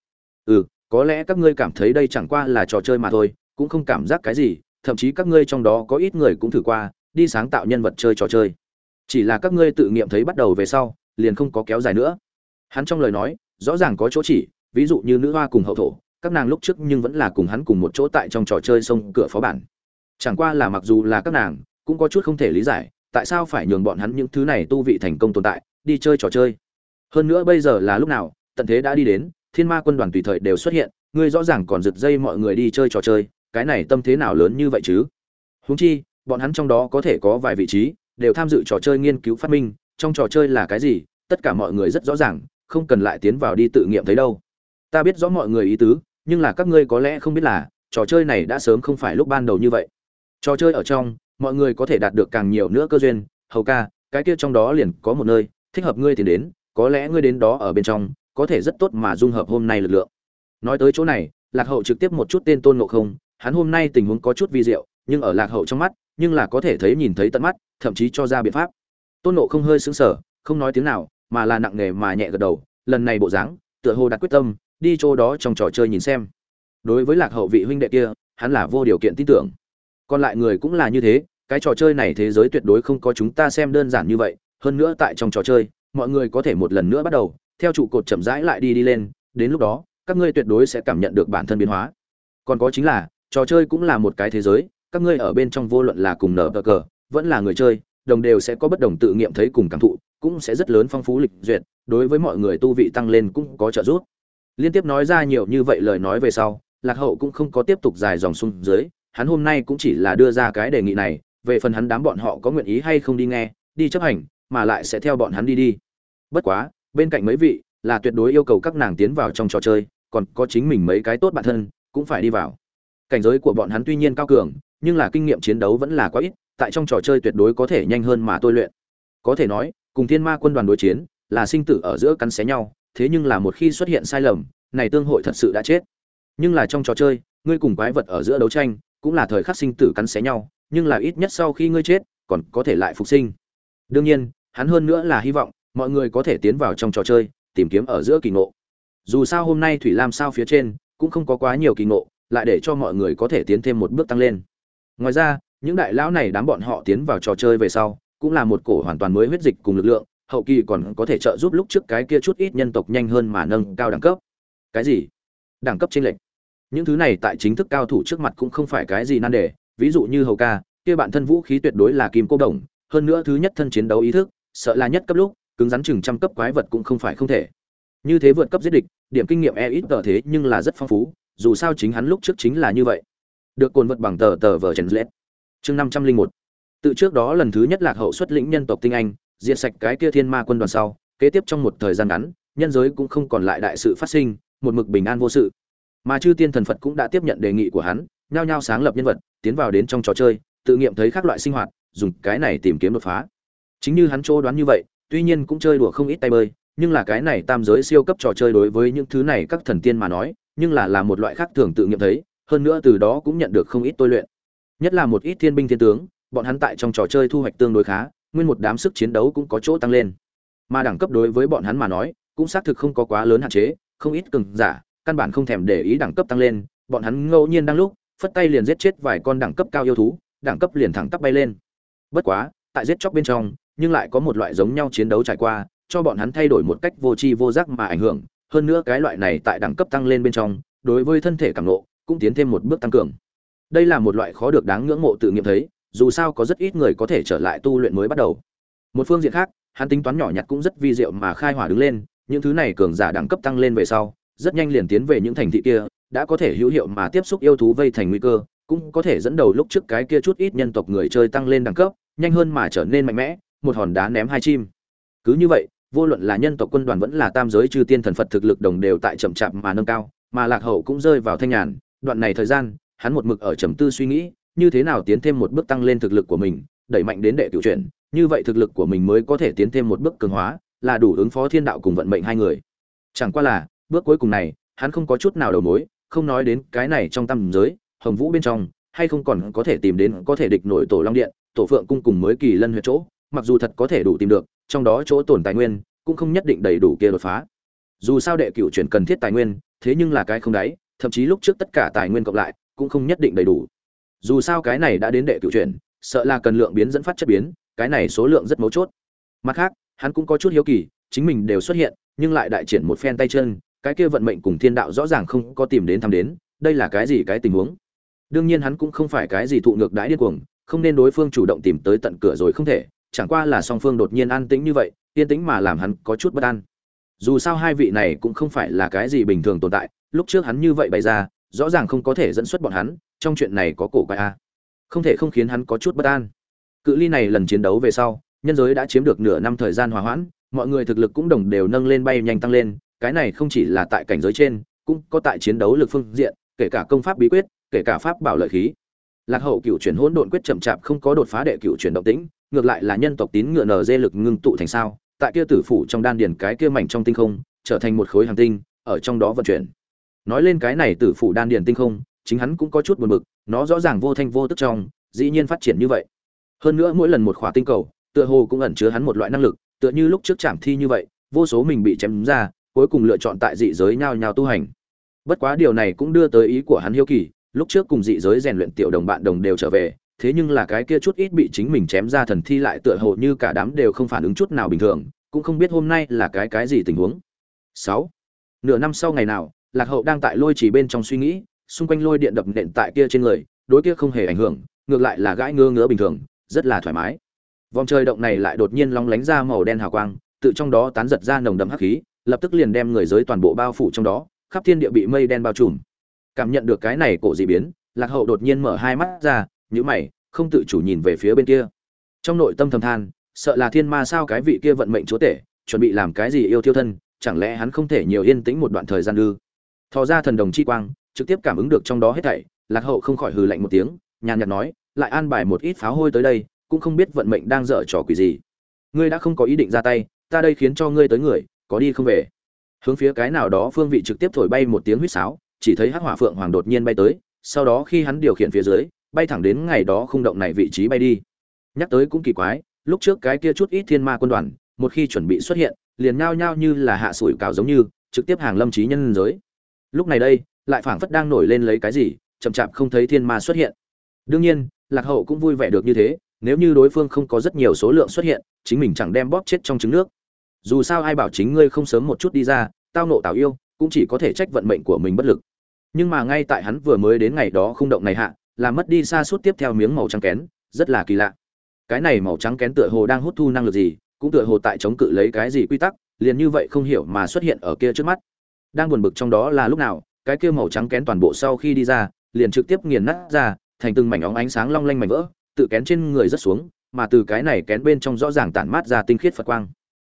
Ừ có lẽ các ngươi cảm thấy đây chẳng qua là trò chơi mà thôi, cũng không cảm giác cái gì, thậm chí các ngươi trong đó có ít người cũng thử qua, đi sáng tạo nhân vật chơi trò chơi. Chỉ là các ngươi tự nghiệm thấy bắt đầu về sau, liền không có kéo dài nữa. Hắn trong lời nói, rõ ràng có chỗ chỉ, ví dụ như nữ hoa cùng hậu thổ, các nàng lúc trước nhưng vẫn là cùng hắn cùng một chỗ tại trong trò chơi sông cửa phó bản. Chẳng qua là mặc dù là các nàng cũng có chút không thể lý giải, tại sao phải nhường bọn hắn những thứ này tu vị thành công tồn tại, đi chơi trò chơi. Hơn nữa bây giờ là lúc nào, tận thế đã đi đến, thiên ma quân đoàn tùy thời đều xuất hiện, ngươi rõ ràng còn giật dây mọi người đi chơi trò chơi, cái này tâm thế nào lớn như vậy chứ? Huống chi, bọn hắn trong đó có thể có vài vị trí, đều tham dự trò chơi nghiên cứu phát minh, trong trò chơi là cái gì, tất cả mọi người rất rõ ràng, không cần lại tiến vào đi tự nghiệm thấy đâu. Ta biết rõ mọi người ý tứ, nhưng là các ngươi có lẽ không biết là, trò chơi này đã sớm không phải lúc ban đầu như vậy. Trò chơi ở trong mọi người có thể đạt được càng nhiều nữa cơ duyên. Hầu ca, cái kia trong đó liền có một nơi, thích hợp ngươi thì đến, có lẽ ngươi đến đó ở bên trong, có thể rất tốt mà dung hợp hôm nay lực lượng. Nói tới chỗ này, lạc hậu trực tiếp một chút tên tôn ngộ không, hắn hôm nay tình huống có chút vi diệu, nhưng ở lạc hậu trong mắt, nhưng là có thể thấy nhìn thấy tận mắt, thậm chí cho ra biện pháp. Tôn ngộ không hơi sững sờ, không nói tiếng nào, mà là nặng nề mà nhẹ gật đầu, lần này bộ dáng, tựa hồ đặt quyết tâm, đi chỗ đó trong trò chơi nhìn xem. Đối với lạc hậu vị huynh đệ kia, hắn là vô điều kiện tin tưởng. Còn lại người cũng là như thế cái trò chơi này thế giới tuyệt đối không có chúng ta xem đơn giản như vậy, hơn nữa tại trong trò chơi, mọi người có thể một lần nữa bắt đầu, theo trụ cột chậm rãi lại đi đi lên, đến lúc đó, các ngươi tuyệt đối sẽ cảm nhận được bản thân biến hóa. Còn có chính là, trò chơi cũng là một cái thế giới, các ngươi ở bên trong vô luận là cùng nở cờ, vẫn là người chơi, đồng đều sẽ có bất đồng tự nghiệm thấy cùng cảm thụ, cũng sẽ rất lớn phong phú lịch duyệt, đối với mọi người tu vị tăng lên cũng có trợ giúp. Liên tiếp nói ra nhiều như vậy lời nói về sau, lạc hậu cũng không có tiếp tục dài dòng xuống dưới, hắn hôm nay cũng chỉ là đưa ra cái đề nghị này về phần hắn đám bọn họ có nguyện ý hay không đi nghe, đi chấp hành, mà lại sẽ theo bọn hắn đi đi. Bất quá, bên cạnh mấy vị là tuyệt đối yêu cầu các nàng tiến vào trong trò chơi, còn có chính mình mấy cái tốt bản thân, cũng phải đi vào. Cảnh giới của bọn hắn tuy nhiên cao cường, nhưng là kinh nghiệm chiến đấu vẫn là quá ít, tại trong trò chơi tuyệt đối có thể nhanh hơn mà tôi luyện. Có thể nói, cùng thiên ma quân đoàn đối chiến, là sinh tử ở giữa cắn xé nhau, thế nhưng là một khi xuất hiện sai lầm, này tương hội thật sự đã chết. Nhưng là trong trò chơi, ngươi cùng quái vật ở giữa đấu tranh, cũng là thời khắc sinh tử cắn xé nhau nhưng là ít nhất sau khi ngươi chết, còn có thể lại phục sinh. Đương nhiên, hắn hơn nữa là hy vọng, mọi người có thể tiến vào trong trò chơi, tìm kiếm ở giữa kỳ ngộ. Dù sao hôm nay thủy lam sao phía trên, cũng không có quá nhiều kỳ ngộ, lại để cho mọi người có thể tiến thêm một bước tăng lên. Ngoài ra, những đại lão này đám bọn họ tiến vào trò chơi về sau, cũng là một cổ hoàn toàn mới huyết dịch cùng lực lượng, hậu kỳ còn có thể trợ giúp lúc trước cái kia chút ít nhân tộc nhanh hơn mà nâng cao đẳng cấp. Cái gì? Đẳng cấp trên lệnh những thứ này tại chính thức cao thủ trước mặt cũng không phải cái gì nan đề ví dụ như hầu ca, kia bản thân vũ khí tuyệt đối là kim cô đồng, hơn nữa thứ nhất thân chiến đấu ý thức, sợ là nhất cấp lúc, cứng rắn chừng trăm cấp quái vật cũng không phải không thể. Như thế vượt cấp giết địch, điểm kinh nghiệm e ít tờ thế nhưng là rất phong phú, dù sao chính hắn lúc trước chính là như vậy. Được cồn vật bằng tờ tờ vờ trần lết chương năm trăm linh một. Tự trước đó lần thứ nhất lạc hậu xuất lĩnh nhân tộc tinh anh, diệt sạch cái kia thiên ma quân đoàn sau, kế tiếp trong một thời gian ngắn, nhân giới cũng không còn lại đại sự phát sinh, một mực bình an vô sự. Mà chư tiên thần phật cũng đã tiếp nhận đề nghị của hắn, nhao nhao sáng lập nhân vật tiến vào đến trong trò chơi, tự nghiệm thấy các loại sinh hoạt, dùng cái này tìm kiếm đột phá. Chính như hắn chỗ đoán như vậy, tuy nhiên cũng chơi đùa không ít tay bơi, nhưng là cái này tam giới siêu cấp trò chơi đối với những thứ này các thần tiên mà nói, nhưng là là một loại khác thường tự nghiệm thấy, hơn nữa từ đó cũng nhận được không ít tôi luyện. Nhất là một ít thiên binh thiên tướng, bọn hắn tại trong trò chơi thu hoạch tương đối khá, nguyên một đám sức chiến đấu cũng có chỗ tăng lên. Mà đẳng cấp đối với bọn hắn mà nói, cũng xác thực không có quá lớn hạn chế, không ít cường giả, căn bản không thèm để ý đẳng cấp tăng lên, bọn hắn ngẫu nhiên đang lúc phất tay liền giết chết vài con đẳng cấp cao yêu thú, đẳng cấp liền thẳng tắp bay lên. Bất quá, tại giết chóc bên trong, nhưng lại có một loại giống nhau chiến đấu trải qua, cho bọn hắn thay đổi một cách vô tri vô giác mà ảnh hưởng. Hơn nữa cái loại này tại đẳng cấp tăng lên bên trong, đối với thân thể cảm ngộ, cũng tiến thêm một bước tăng cường. Đây là một loại khó được đáng ngưỡng mộ tự nghiệm thấy, dù sao có rất ít người có thể trở lại tu luyện mới bắt đầu. Một phương diện khác, hắn tính toán nhỏ nhặt cũng rất vi diệu mà khai hỏa đứng lên, những thứ này cường giả đẳng cấp tăng lên về sau, rất nhanh liền tiến về những thành thị kia đã có thể hữu hiệu mà tiếp xúc yêu thú vây thành nguy cơ, cũng có thể dẫn đầu lúc trước cái kia chút ít nhân tộc người chơi tăng lên đẳng cấp, nhanh hơn mà trở nên mạnh mẽ, một hòn đá ném hai chim. Cứ như vậy, vô luận là nhân tộc quân đoàn vẫn là tam giới chư tiên thần phật thực lực đồng đều tại chậm chạp mà nâng cao, mà lạc hậu cũng rơi vào thanh nhàn, đoạn này thời gian, hắn một mực ở trầm tư suy nghĩ, như thế nào tiến thêm một bước tăng lên thực lực của mình, đẩy mạnh đến đệ tiểu chuyển, như vậy thực lực của mình mới có thể tiến thêm một bước cường hóa, là đủ ứng phó thiên đạo cùng vận mệnh hai người. Chẳng qua là, bước cuối cùng này, hắn không có chút nào đầu mối không nói đến cái này trong tâm giới, hồng vũ bên trong, hay không còn có thể tìm đến, có thể địch nổi tổ long điện, tổ phượng cung cùng mới kỳ lân huyệt chỗ, mặc dù thật có thể đủ tìm được, trong đó chỗ tổn tài nguyên, cũng không nhất định đầy đủ kia đột phá. Dù sao đệ cửu chuyển cần thiết tài nguyên, thế nhưng là cái không đáy, thậm chí lúc trước tất cả tài nguyên cộng lại, cũng không nhất định đầy đủ. Dù sao cái này đã đến đệ cửu chuyển, sợ là cần lượng biến dẫn phát chất biến, cái này số lượng rất mấu chốt. Mặt khác, hắn cũng có chút hiếu kỳ, chính mình đều xuất hiện, nhưng lại đại triển một phen tay chân cái kia vận mệnh cùng thiên đạo rõ ràng không có tìm đến thăm đến, đây là cái gì cái tình huống? Đương nhiên hắn cũng không phải cái gì thụ ngược đãi điên cuồng, không nên đối phương chủ động tìm tới tận cửa rồi không thể, chẳng qua là song phương đột nhiên an tĩnh như vậy, yên tĩnh mà làm hắn có chút bất an. Dù sao hai vị này cũng không phải là cái gì bình thường tồn tại, lúc trước hắn như vậy bày ra, rõ ràng không có thể dẫn xuất bọn hắn, trong chuyện này có cổ quái a không thể không khiến hắn có chút bất an. Cự ly này lần chiến đấu về sau, nhân giới đã chiếm được nửa năm thời gian hòa hoãn, mọi người thực lực cũng đồng đều nâng lên bay nhanh tăng lên cái này không chỉ là tại cảnh giới trên, cũng có tại chiến đấu lực phương diện, kể cả công pháp bí quyết, kể cả pháp bảo lợi khí. Lạc hậu cựu chuyển hỗn độn quyết chậm chạp không có đột phá đệ cựu chuyển động tĩnh, ngược lại là nhân tộc tín ngựa nở dê lực ngưng tụ thành sao, tại kia tử phủ trong đan điền cái kia mảnh trong tinh không, trở thành một khối hành tinh, ở trong đó vận chuyển. Nói lên cái này tử phủ đan điền tinh không, chính hắn cũng có chút buồn bực, nó rõ ràng vô thanh vô tức trong, dĩ nhiên phát triển như vậy. Hơn nữa mỗi lần một khỏa tinh cầu, tựa hồ cũng ẩn chứa hắn một loại năng lực, tựa như lúc trước chạm thi như vậy, vô số mình bị chém ra cuối cùng lựa chọn tại dị giới nhao nhao tu hành. Bất quá điều này cũng đưa tới ý của hắn hiếu kỳ, lúc trước cùng dị giới rèn luyện tiểu đồng bạn đồng đều trở về, thế nhưng là cái kia chút ít bị chính mình chém ra thần thi lại tựa hồ như cả đám đều không phản ứng chút nào bình thường, cũng không biết hôm nay là cái cái gì tình huống. Sáu. Nửa năm sau ngày nào, lạc hậu đang tại lôi chỉ bên trong suy nghĩ, xung quanh lôi điện đập nện tại kia trên người, đối kia không hề ảnh hưởng, ngược lại là gãi ngơ ngứa bình thường, rất là thoải mái. Vòng trời động này lại đột nhiên long lánh ra màu đen hào quang, tự trong đó tán giật ra nồng đậm hắc khí lập tức liền đem người giới toàn bộ bao phủ trong đó, khắp thiên địa bị mây đen bao trùm. Cảm nhận được cái này cổ dị biến, lạc hậu đột nhiên mở hai mắt ra, nhíu mày, không tự chủ nhìn về phía bên kia. Trong nội tâm thầm than, sợ là thiên ma sao cái vị kia vận mệnh chúa tể, chuẩn bị làm cái gì yêu thiêu thân, chẳng lẽ hắn không thể nhiều yên tĩnh một đoạn thời gian ư? Thò ra thần đồng chi quang, trực tiếp cảm ứng được trong đó hết thảy, lạc hậu không khỏi hừ lạnh một tiếng, nhàn nhạt nói, lại an bài một ít pháo hôi tới đây, cũng không biết vận mệnh đang dở trò quỷ gì. Ngươi đã không có ý định ra tay, ta đây khiến cho ngươi tới người có đi không về. Hướng phía cái nào đó phương vị trực tiếp thổi bay một tiếng huýt sáo, chỉ thấy hắc hỏa phượng hoàng đột nhiên bay tới, sau đó khi hắn điều khiển phía dưới, bay thẳng đến ngày đó không động này vị trí bay đi. Nhắc tới cũng kỳ quái, lúc trước cái kia chút ít thiên ma quân đoàn, một khi chuẩn bị xuất hiện, liền nhao nhao như là hạ sủi cào giống như, trực tiếp hàng lâm trí nhân giới. Lúc này đây, lại phảng phất đang nổi lên lấy cái gì, chậm chạp không thấy thiên ma xuất hiện. Đương nhiên, lạc hậu cũng vui vẻ được như thế, nếu như đối phương không có rất nhiều số lượng xuất hiện, chính mình chẳng đem bóp chết trong trứng nước dù sao ai bảo chính ngươi không sớm một chút đi ra, tao nộ tào yêu, cũng chỉ có thể trách vận mệnh của mình bất lực. Nhưng mà ngay tại hắn vừa mới đến ngày đó không động này hạ, là mất đi xa suốt tiếp theo miếng màu trắng kén, rất là kỳ lạ. Cái này màu trắng kén tựa hồ đang hút thu năng lực gì, cũng tựa hồ tại chống cự lấy cái gì quy tắc, liền như vậy không hiểu mà xuất hiện ở kia trước mắt. Đang buồn bực trong đó là lúc nào, cái kia màu trắng kén toàn bộ sau khi đi ra, liền trực tiếp nghiền nát ra, thành từng mảnh óng ánh sáng long lanh mảnh vỡ, tự kén trên người rất xuống, mà từ cái này kén bên trong rõ ràng tản mát ra tinh khiết phật quang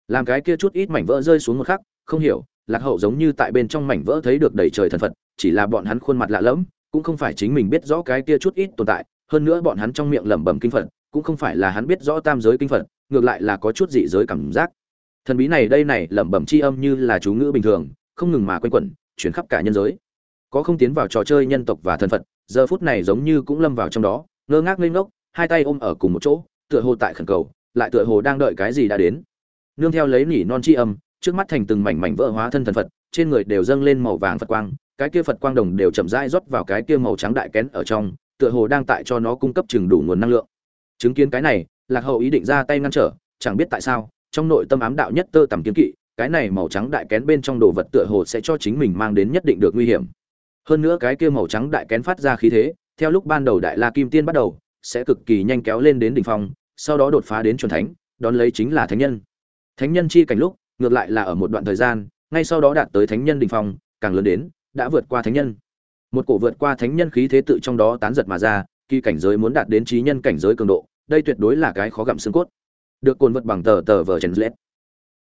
làm cái kia chút ít mảnh vỡ rơi xuống một khắc, không hiểu, lạc hậu giống như tại bên trong mảnh vỡ thấy được đầy trời thần phật, chỉ là bọn hắn khuôn mặt lạ lẫm, cũng không phải chính mình biết rõ cái kia chút ít tồn tại, hơn nữa bọn hắn trong miệng lẩm bẩm kinh phật, cũng không phải là hắn biết rõ tam giới kinh phật, ngược lại là có chút dị giới cảm giác. Thần bí này đây này lẩm bẩm chi âm như là chú ngữ bình thường, không ngừng mà quanh quẩn, chuyển khắp cả nhân giới. Có không tiến vào trò chơi nhân tộc và thần phật, giờ phút này giống như cũng lâm vào trong đó, ngơ ngác lên ngốc, hai tay ôm ở cùng một chỗ, tựa hồ tại khẩn cầu, lại tựa hồ đang đợi cái gì đã đến nương theo lấy nỉ non chi âm, trước mắt thành từng mảnh mảnh vỡ hóa thân thần phật, trên người đều dâng lên màu vàng phật quang, cái kia phật quang đồng đều chậm rãi rót vào cái kia màu trắng đại kén ở trong, tựa hồ đang tại cho nó cung cấp chừng đủ nguồn năng lượng. Chứng kiến cái này, lạc hậu ý định ra tay ngăn trở, chẳng biết tại sao, trong nội tâm ám đạo nhất tơ tầm kiến kỵ, cái này màu trắng đại kén bên trong đồ vật tựa hồ sẽ cho chính mình mang đến nhất định được nguy hiểm. Hơn nữa cái kia màu trắng đại kén phát ra khí thế, theo lúc ban đầu đại la kim tiên bắt đầu, sẽ cực kỳ nhanh kéo lên đến đỉnh phong, sau đó đột phá đến chuẩn thánh, đón lấy chính là thánh nhân thánh nhân chi cảnh lúc, ngược lại là ở một đoạn thời gian, ngay sau đó đạt tới thánh nhân đỉnh phong, càng lớn đến, đã vượt qua thánh nhân. Một cổ vượt qua thánh nhân khí thế tự trong đó tán giật mà ra khi cảnh giới muốn đạt đến trí nhân cảnh giới cường độ, đây tuyệt đối là cái khó gặm xương cốt. Được cồn vật bằng tờ tờ vờ chèn lết